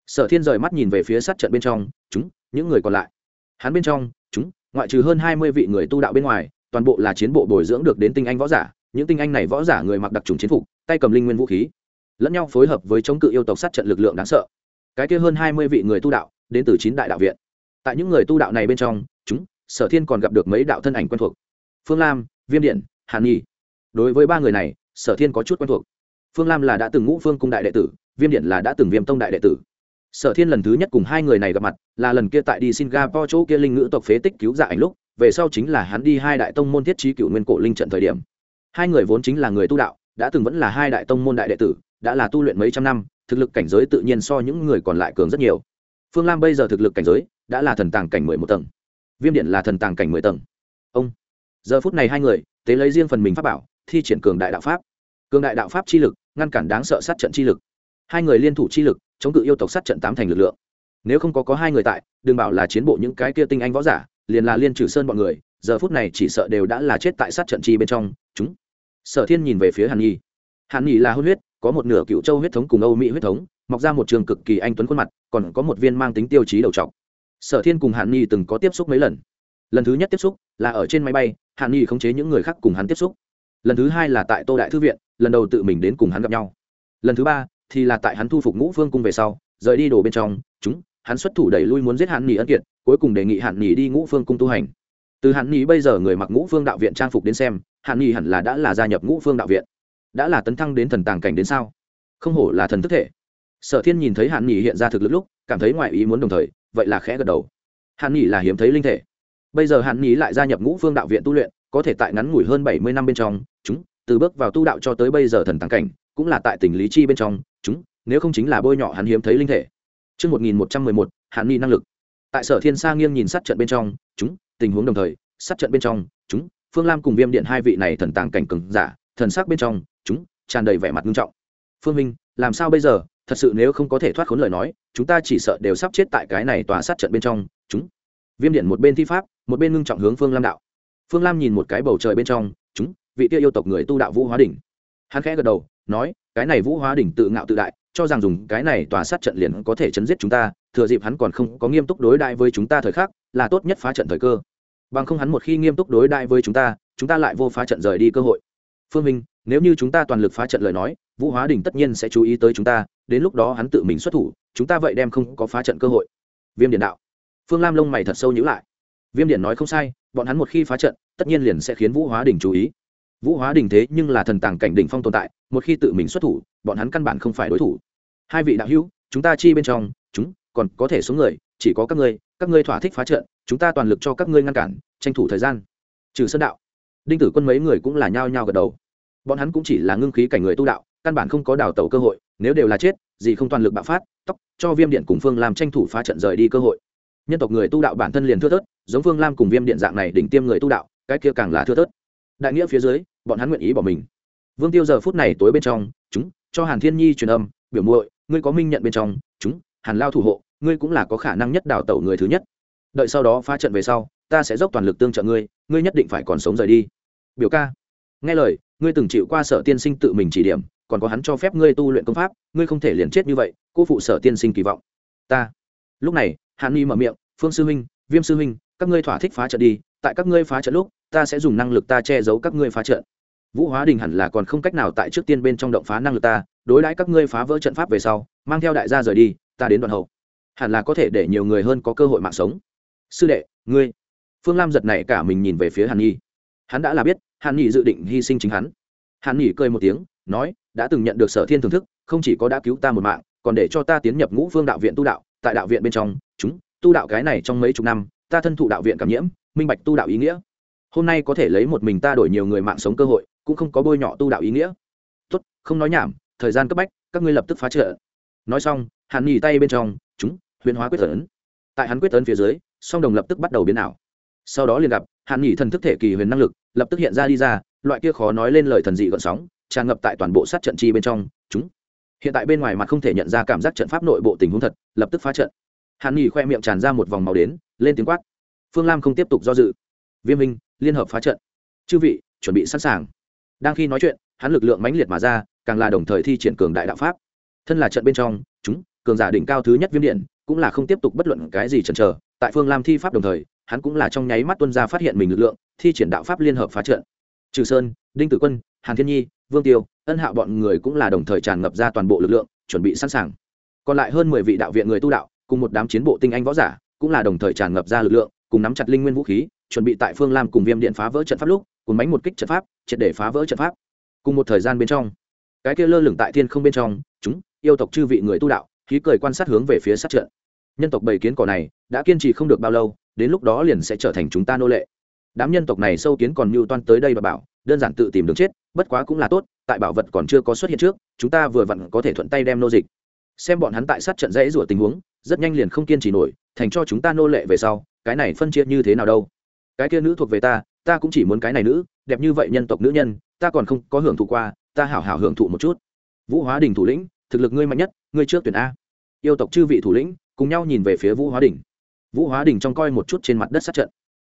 Sở thiên rời mắt nhìn về phía sát trận bên trong, chúng, những người còn lại. Hắn bên trong, chúng, ngoại trừ hơn hai mươi vị người tu đạo bên ngoài, toàn bộ là chiến bộ bồi dưỡng được đến tinh anh võ giả, những tinh anh này võ giả người mặc đặc trùng chiến phục, tay cầm linh nguyên vũ khí lẫn nhau phối hợp với chống cự yêu tộc sát trận lực lượng đáng sợ. Cái kia hơn hai mươi vị người tu đạo đến từ chín đại đạo viện. Tại những người tu đạo này bên trong, chúng, sở thiên còn gặp được mấy đạo thân ảnh quen thuộc. Phương lam, viêm điện, hàn nhi. Đối với ba người này, sở thiên có chút quen thuộc. Phương lam là đã từng ngũ phương cung đại đệ tử, viêm điện là đã từng viêm tông đại đệ tử. Sở thiên lần thứ nhất cùng hai người này gặp mặt, là lần kia tại đi singapore chỗ kia linh ngữ tộc phế tích cứu dạ ảnh lúc, về sau chính là hắn đi hai đại tông môn thiết trí cựu nguyên cổ linh trận thời điểm. Hai người vốn chính là người tu đạo, đã từng vẫn là hai đại tông môn đại đệ tử đã là tu luyện mấy trăm năm, thực lực cảnh giới tự nhiên so những người còn lại cường rất nhiều. Phương lam bây giờ thực lực cảnh giới đã là thần tàng cảnh mười một tầng, viêm điện là thần tàng cảnh mười tầng. Ông, giờ phút này hai người, tế lấy riêng phần mình pháp bảo, thi triển cường đại đạo pháp. Cường đại đạo pháp chi lực, ngăn cản đáng sợ sát trận chi lực. Hai người liên thủ chi lực, chống cự yêu tộc sát trận tám thành lực lượng. Nếu không có có hai người tại, đừng bảo là chiến bộ những cái kia tinh anh võ giả, liền là liên trừ sơn bọn người, giờ phút này chỉ sợ đều đã là chết tại sát trận chi bên trong. Chúng, sở thiên nhìn về phía hàn nhi. Hàn nhi là hôn huyết có một nửa cựu châu huyết thống cùng âu mỹ huyết thống, mọc ra một trường cực kỳ anh tuấn khuôn mặt, còn có một viên mang tính tiêu chí đầu trọc. Sở thiên cùng hàn nhi từng có tiếp xúc mấy lần. Lần thứ nhất tiếp xúc là ở trên máy bay, hàn nhi khống chế những người khác cùng hắn tiếp xúc. Lần thứ hai là tại tô đại thư viện, lần đầu tự mình đến cùng hắn gặp nhau. Lần thứ ba thì là tại hắn thu phục ngũ phương cung về sau, rời đi đổ bên trong, chúng, hắn xuất thủ đẩy lui muốn giết hạn nỉ ân kiệt, cuối cùng đề nghị hạn nỉ đi ngũ phương cung tu hành. Từ hạn nỉ bây giờ người mặc ngũ phương đạo viện trang phục đến xem hạn nỉ hẳn là đã là gia nhập ngũ phương đạo viện đã là tấn thăng đến thần tàng cảnh đến sao? Không hổ là thần thức thể. Sở thiên nhìn thấy hạn nghỉ hiện ra thực lực lúc cảm thấy ngoại ý muốn đồng thời vậy là khẽ gật đầu. Hạn nghỉ là hiếm thấy linh thể. Bây giờ hạn nghỉ lại gia nhập ngũ phương đạo viện tu luyện có thể tại ngắn ngủi hơn bảy mươi năm bên trong chúng từ bước vào tu đạo cho tới bây giờ thần tàng cảnh cũng là tại tỉnh lý chi bên trong chúng nếu không chính là bôi nhọ hắn hiếm thấy linh thể. Trước 1111, hạn ni năng lực. Tại sở thiên sa nghiêng nhìn sát trận bên trong, chúng, tình huống đồng thời, sát trận bên trong, chúng, Phương Lam cùng Viêm Điện hai vị này thần tàng cảnh cường giả, thần sắc bên trong, chúng, tràn đầy vẻ mặt nghiêm trọng. Phương Minh, làm sao bây giờ, thật sự nếu không có thể thoát khốn lời nói, chúng ta chỉ sợ đều sắp chết tại cái này tòa sát trận bên trong, chúng. Viêm Điện một bên thi pháp, một bên ngưng trọng hướng Phương Lam đạo. Phương Lam nhìn một cái bầu trời bên trong, chúng, vị kia yêu tộc người tu đạo Vũ Hóa đỉnh. Hắn khẽ gật đầu, nói, cái này Vũ Hóa đỉnh tự ngạo tự đại, cho rằng dùng cái này tòa sát trận liền có thể chấn giết chúng ta thừa dịp hắn còn không có nghiêm túc đối đại với chúng ta thời khắc là tốt nhất phá trận thời cơ bằng không hắn một khi nghiêm túc đối đại với chúng ta chúng ta lại vô phá trận rời đi cơ hội phương minh, nếu như chúng ta toàn lực phá trận lời nói, vũ hóa đình tất nhiên sẽ chú ý tới chúng ta, đến lúc đó hắn tự mình xuất thủ, chúng ta vậy đem không có phá trận cơ hội. Viêm điện đạo. Phương lam lông mày thật sâu nhữ lại. Viêm điện nói không sai, bọn hắn một khi phá trận, tất nhiên liền sẽ khiến vũ hóa đình chú ý. Vũ hóa đình thế nhưng là thần tàng cảnh đỉnh phong tồn tại, một khi tự mình xuất thủ, bọn hắn căn bản không phải đối thủ. Hai vị đạo hữu, chúng ta chi bên trong, chúng, còn có thể số người, chỉ có các ngươi các ngươi thỏa thích phá trận, chúng ta toàn lực cho các ngươi ngăn cản, tranh thủ thời gian. Trừ sơn đạo đinh tử quân mấy người cũng là nhao nhao gật đầu. Bọn hắn cũng chỉ là ngưng khí cảnh người tu đạo, căn bản không có đào tẩu cơ hội, nếu đều là chết, gì không toàn lực bạo phát, tóc, cho viêm điện cùng phương làm tranh thủ phá trận rời đi cơ hội. Nhân tộc người tu đạo bản thân liền thưa thớt, giống phương lam cùng viêm điện dạng này đỉnh tiêm người tu đạo, cái kia càng là thưa thớt. Đại nghĩa phía dưới, bọn hắn nguyện ý bỏ mình. Vương tiêu giờ phút này tối bên trong, chúng, cho hàn thiên nhi truyền âm, biểu muội, ngươi có minh nhận bên trong, chúng, hàn lao thủ hộ, ngươi cũng là có khả năng nhất đào tẩu người thứ nhất. Đợi sau đó phá trận về sau, ta sẽ dốc toàn lực tương trợ ngươi ngươi nhất định phải còn sống rời đi biểu ca. Nghe lời, ngươi từng chịu qua sở tiên sinh tự mình chỉ điểm, còn có hắn cho phép ngươi tu luyện công pháp, ngươi không thể liền chết như vậy, cô phụ sở tiên sinh kỳ vọng. Ta. Lúc này, hàn ni mở miệng, phương sư huynh, viêm sư huynh, các ngươi thỏa thích phá trận đi, tại các ngươi phá trận lúc, ta sẽ dùng năng lực ta che giấu các ngươi phá trận. Vũ hóa đình hẳn là còn không cách nào tại trước tiên bên trong động phá năng lực ta, đối đãi các ngươi phá vỡ trận pháp về sau, mang theo đại gia rời đi, ta đến đoạn hậu. Hẳn là có thể để nhiều người hơn có cơ hội mạng sống. Sư đệ, ngươi. Phương lam giật này cả mình nhìn về phía hàn nhi hắn đã là biết hàn nhị dự định hy sinh chính hắn. Hàn nhị cười một tiếng, nói, đã từng nhận được sở thiên thưởng thức, không chỉ có đã cứu ta một mạng, còn để cho ta tiến nhập ngũ phương đạo viện tu đạo. Tại đạo viện bên trong, chúng, tu đạo cái này trong mấy chục năm, ta thân thụ đạo viện cảm nhiễm, minh bạch tu đạo ý nghĩa. Hôm nay có thể lấy một mình ta đổi nhiều người mạng sống cơ hội, cũng không có bôi nhọ tu đạo ý nghĩa. Tốt, không nói nhảm, thời gian cấp bách, các ngươi lập tức phá trợ. Nói xong, hàn nhì tay bên trong, chúng huyền hóa quyết tấn tại hắn quyết tấn phía dưới, song đồng lập tức bắt đầu biến ảo sau đó liền gặp, hàn nhỉ thần thức thể kỳ huyền năng lực, lập tức hiện ra đi ra, loại kia khó nói lên lời thần dị gợn sóng, tràn ngập tại toàn bộ sát trận chi bên trong, chúng. Hiện tại bên ngoài mặt không thể nhận ra cảm giác trận pháp nội bộ tình huống thật, lập tức phá trận. Hàn nhỉ khoe miệng tràn ra một vòng màu đến, lên tiếng quát. Phương lam không tiếp tục do dự. Viêm minh, liên hợp phá trận. Chư vị, chuẩn bị sẵn sàng. Đang khi nói chuyện, hắn lực lượng mãnh liệt mà ra, càng là đồng thời thi triển cường đại đạo pháp. Thân là trận bên trong, chúng, cường giả đỉnh cao thứ nhất viêm điện, cũng là không tiếp tục bất luận cái gì chần chờ, tại phương lam thi pháp đồng thời hắn cũng là trong nháy mắt tuân ra phát hiện mình lực lượng, thi triển đạo pháp liên hợp phá trận. Trừ sơn, đinh tử quân, hàn thiên nhi, vương tiêu, ân hạo bọn người cũng là đồng thời tràn ngập ra toàn bộ lực lượng, chuẩn bị sẵn sàng. Còn lại hơn mười vị đạo viện người tu đạo, cùng một đám chiến bộ tinh anh võ giả, cũng là đồng thời tràn ngập ra lực lượng, cùng nắm chặt linh nguyên vũ khí, chuẩn bị tại phương lam cùng viêm điện phá vỡ trận pháp lúc, cùng bánh một kích trận pháp, triệt để phá vỡ trận pháp. Cùng một thời gian bên trong, cái kia lơ lửng tại thiên không bên trong, chúng, yêu tộc chư vị người tu đạo, khí cười quan sát hướng về phía sát trận. Nhân tộc bảy kiến cỏ này, đã kiên trì không được bao lâu đến lúc đó liền sẽ trở thành chúng ta nô lệ. Đám nhân tộc này sâu kiến còn mưu toan tới đây và bảo, đơn giản tự tìm đường chết, bất quá cũng là tốt, tại bảo vật còn chưa có xuất hiện trước, chúng ta vừa vặn có thể thuận tay đem nô dịch. Xem bọn hắn tại sát trận dãy rủa tình huống, rất nhanh liền không kiên trì nổi, thành cho chúng ta nô lệ về sau, cái này phân chia như thế nào đâu? Cái kia nữ thuộc về ta ta cũng chỉ muốn cái này nữ, đẹp như vậy nhân tộc nữ nhân, ta còn không có hưởng thụ qua, ta hảo hảo hưởng thụ một chút. Vũ hóa đình thủ lĩnh, thực lực ngươi mạnh nhất, ngươi trước tuyển a. Yêu tộc chư vị thủ lĩnh, cùng nhau nhìn về phía vũ hóa đình vũ hóa đình trong coi một chút trên mặt đất sát trận.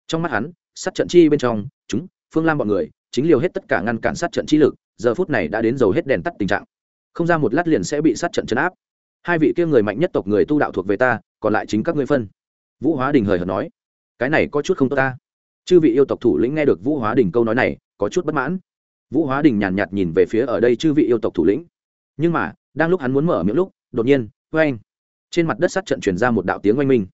Trong mắt hắn sát trận chi bên trong chúng phương lam bọn người chính liều hết tất cả ngăn cản sát trận chi lực giờ phút này đã đến dầu hết đèn tắt tình trạng. Không ra một lát liền sẽ bị sát trận chấn áp. Hai vị kia người mạnh nhất tộc người tu đạo thuộc về ta còn lại chính các ngươi phân. Vũ hóa đình hời hợt nói cái này có chút không tốt ta. Chư vị yêu tộc thủ lĩnh nghe được vũ hóa đình câu nói này có chút bất mãn. Vũ hóa đình nhàn nhạt, nhạt nhìn về phía ở đây chư vị yêu tộc thủ lĩnh. Nhưng mà đang lúc hắn muốn mở miệng lúc đột nhiên vê anh trên mặt đất sát trận truyền ra một đạo tiếng oanh minh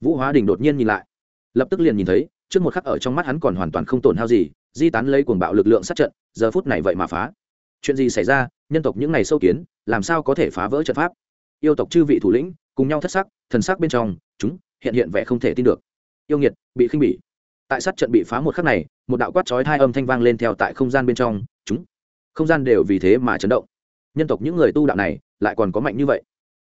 vũ hóa đình đột nhiên nhìn lại. Lập tức liền nhìn thấy, trước một khắc ở trong mắt hắn còn hoàn toàn không tổn hao gì, di tán lấy cuồng bạo lực lượng sát trận, giờ phút này vậy mà phá. Chuyện gì xảy ra, nhân tộc những ngày sâu kiến, làm sao có thể phá vỡ trận pháp? Yêu tộc chư vị thủ lĩnh, cùng nhau thất sắc, thần sắc bên trong, chúng, hiện hiện vẻ không thể tin được. Yêu nghiệt, bị khinh bỉ. Tại sát trận bị phá một khắc này, một đạo quát chói hai âm thanh vang lên theo tại không gian bên trong, chúng, không gian đều vì thế mà chấn động. Nhân tộc những người tu đạo này, lại còn có mạnh như vậy.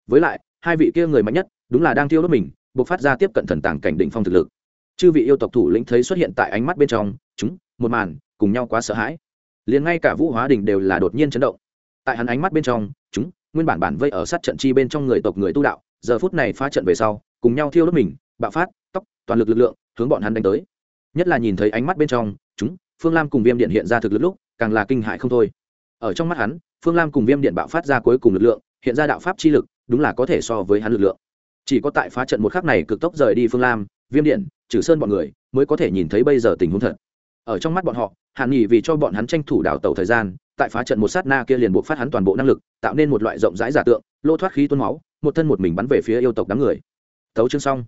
Với lại, hai vị kia người mạnh nhất, đúng là đang thiêu đốt mình bộc phát ra tiếp cận thần tàng cảnh đỉnh phong thực lực. Chư vị yêu tộc thủ lĩnh thấy xuất hiện tại ánh mắt bên trong, chúng, một màn, cùng nhau quá sợ hãi. Liền ngay cả vũ hóa đình đều là đột nhiên chấn động. Tại hắn ánh mắt bên trong, chúng, nguyên bản bản vây ở sát trận chi bên trong người tộc người tu đạo, giờ phút này phá trận về sau, cùng nhau thiêu đốt mình, bạo phát, tóc, toàn lực lực lượng, hướng bọn hắn đánh tới. Nhất là nhìn thấy ánh mắt bên trong, chúng, phương lam cùng viêm điện hiện ra thực lực lúc, càng là kinh hại không thôi. Ở trong mắt hắn, phương lam cùng viêm điện bạo phát ra cuối cùng lực lượng, hiện ra đạo pháp chi lực, đúng là có thể so với hắn lực lượng chỉ có tại phá trận một khắc này cực tốc rời đi phương lam, viêm điện trừ sơn bọn người mới có thể nhìn thấy bây giờ tình huống thật. Ở trong mắt bọn họ, hàn nghỉ vì cho bọn hắn tranh thủ đảo tàu thời gian, tại phá trận một sát na kia liền buộc phát hắn toàn bộ năng lực, tạo nên một loại rộng rãi giả tượng lỗ thoát khí tuôn máu, một thân một mình bắn về phía yêu tộc đám người. Tấu chương xong.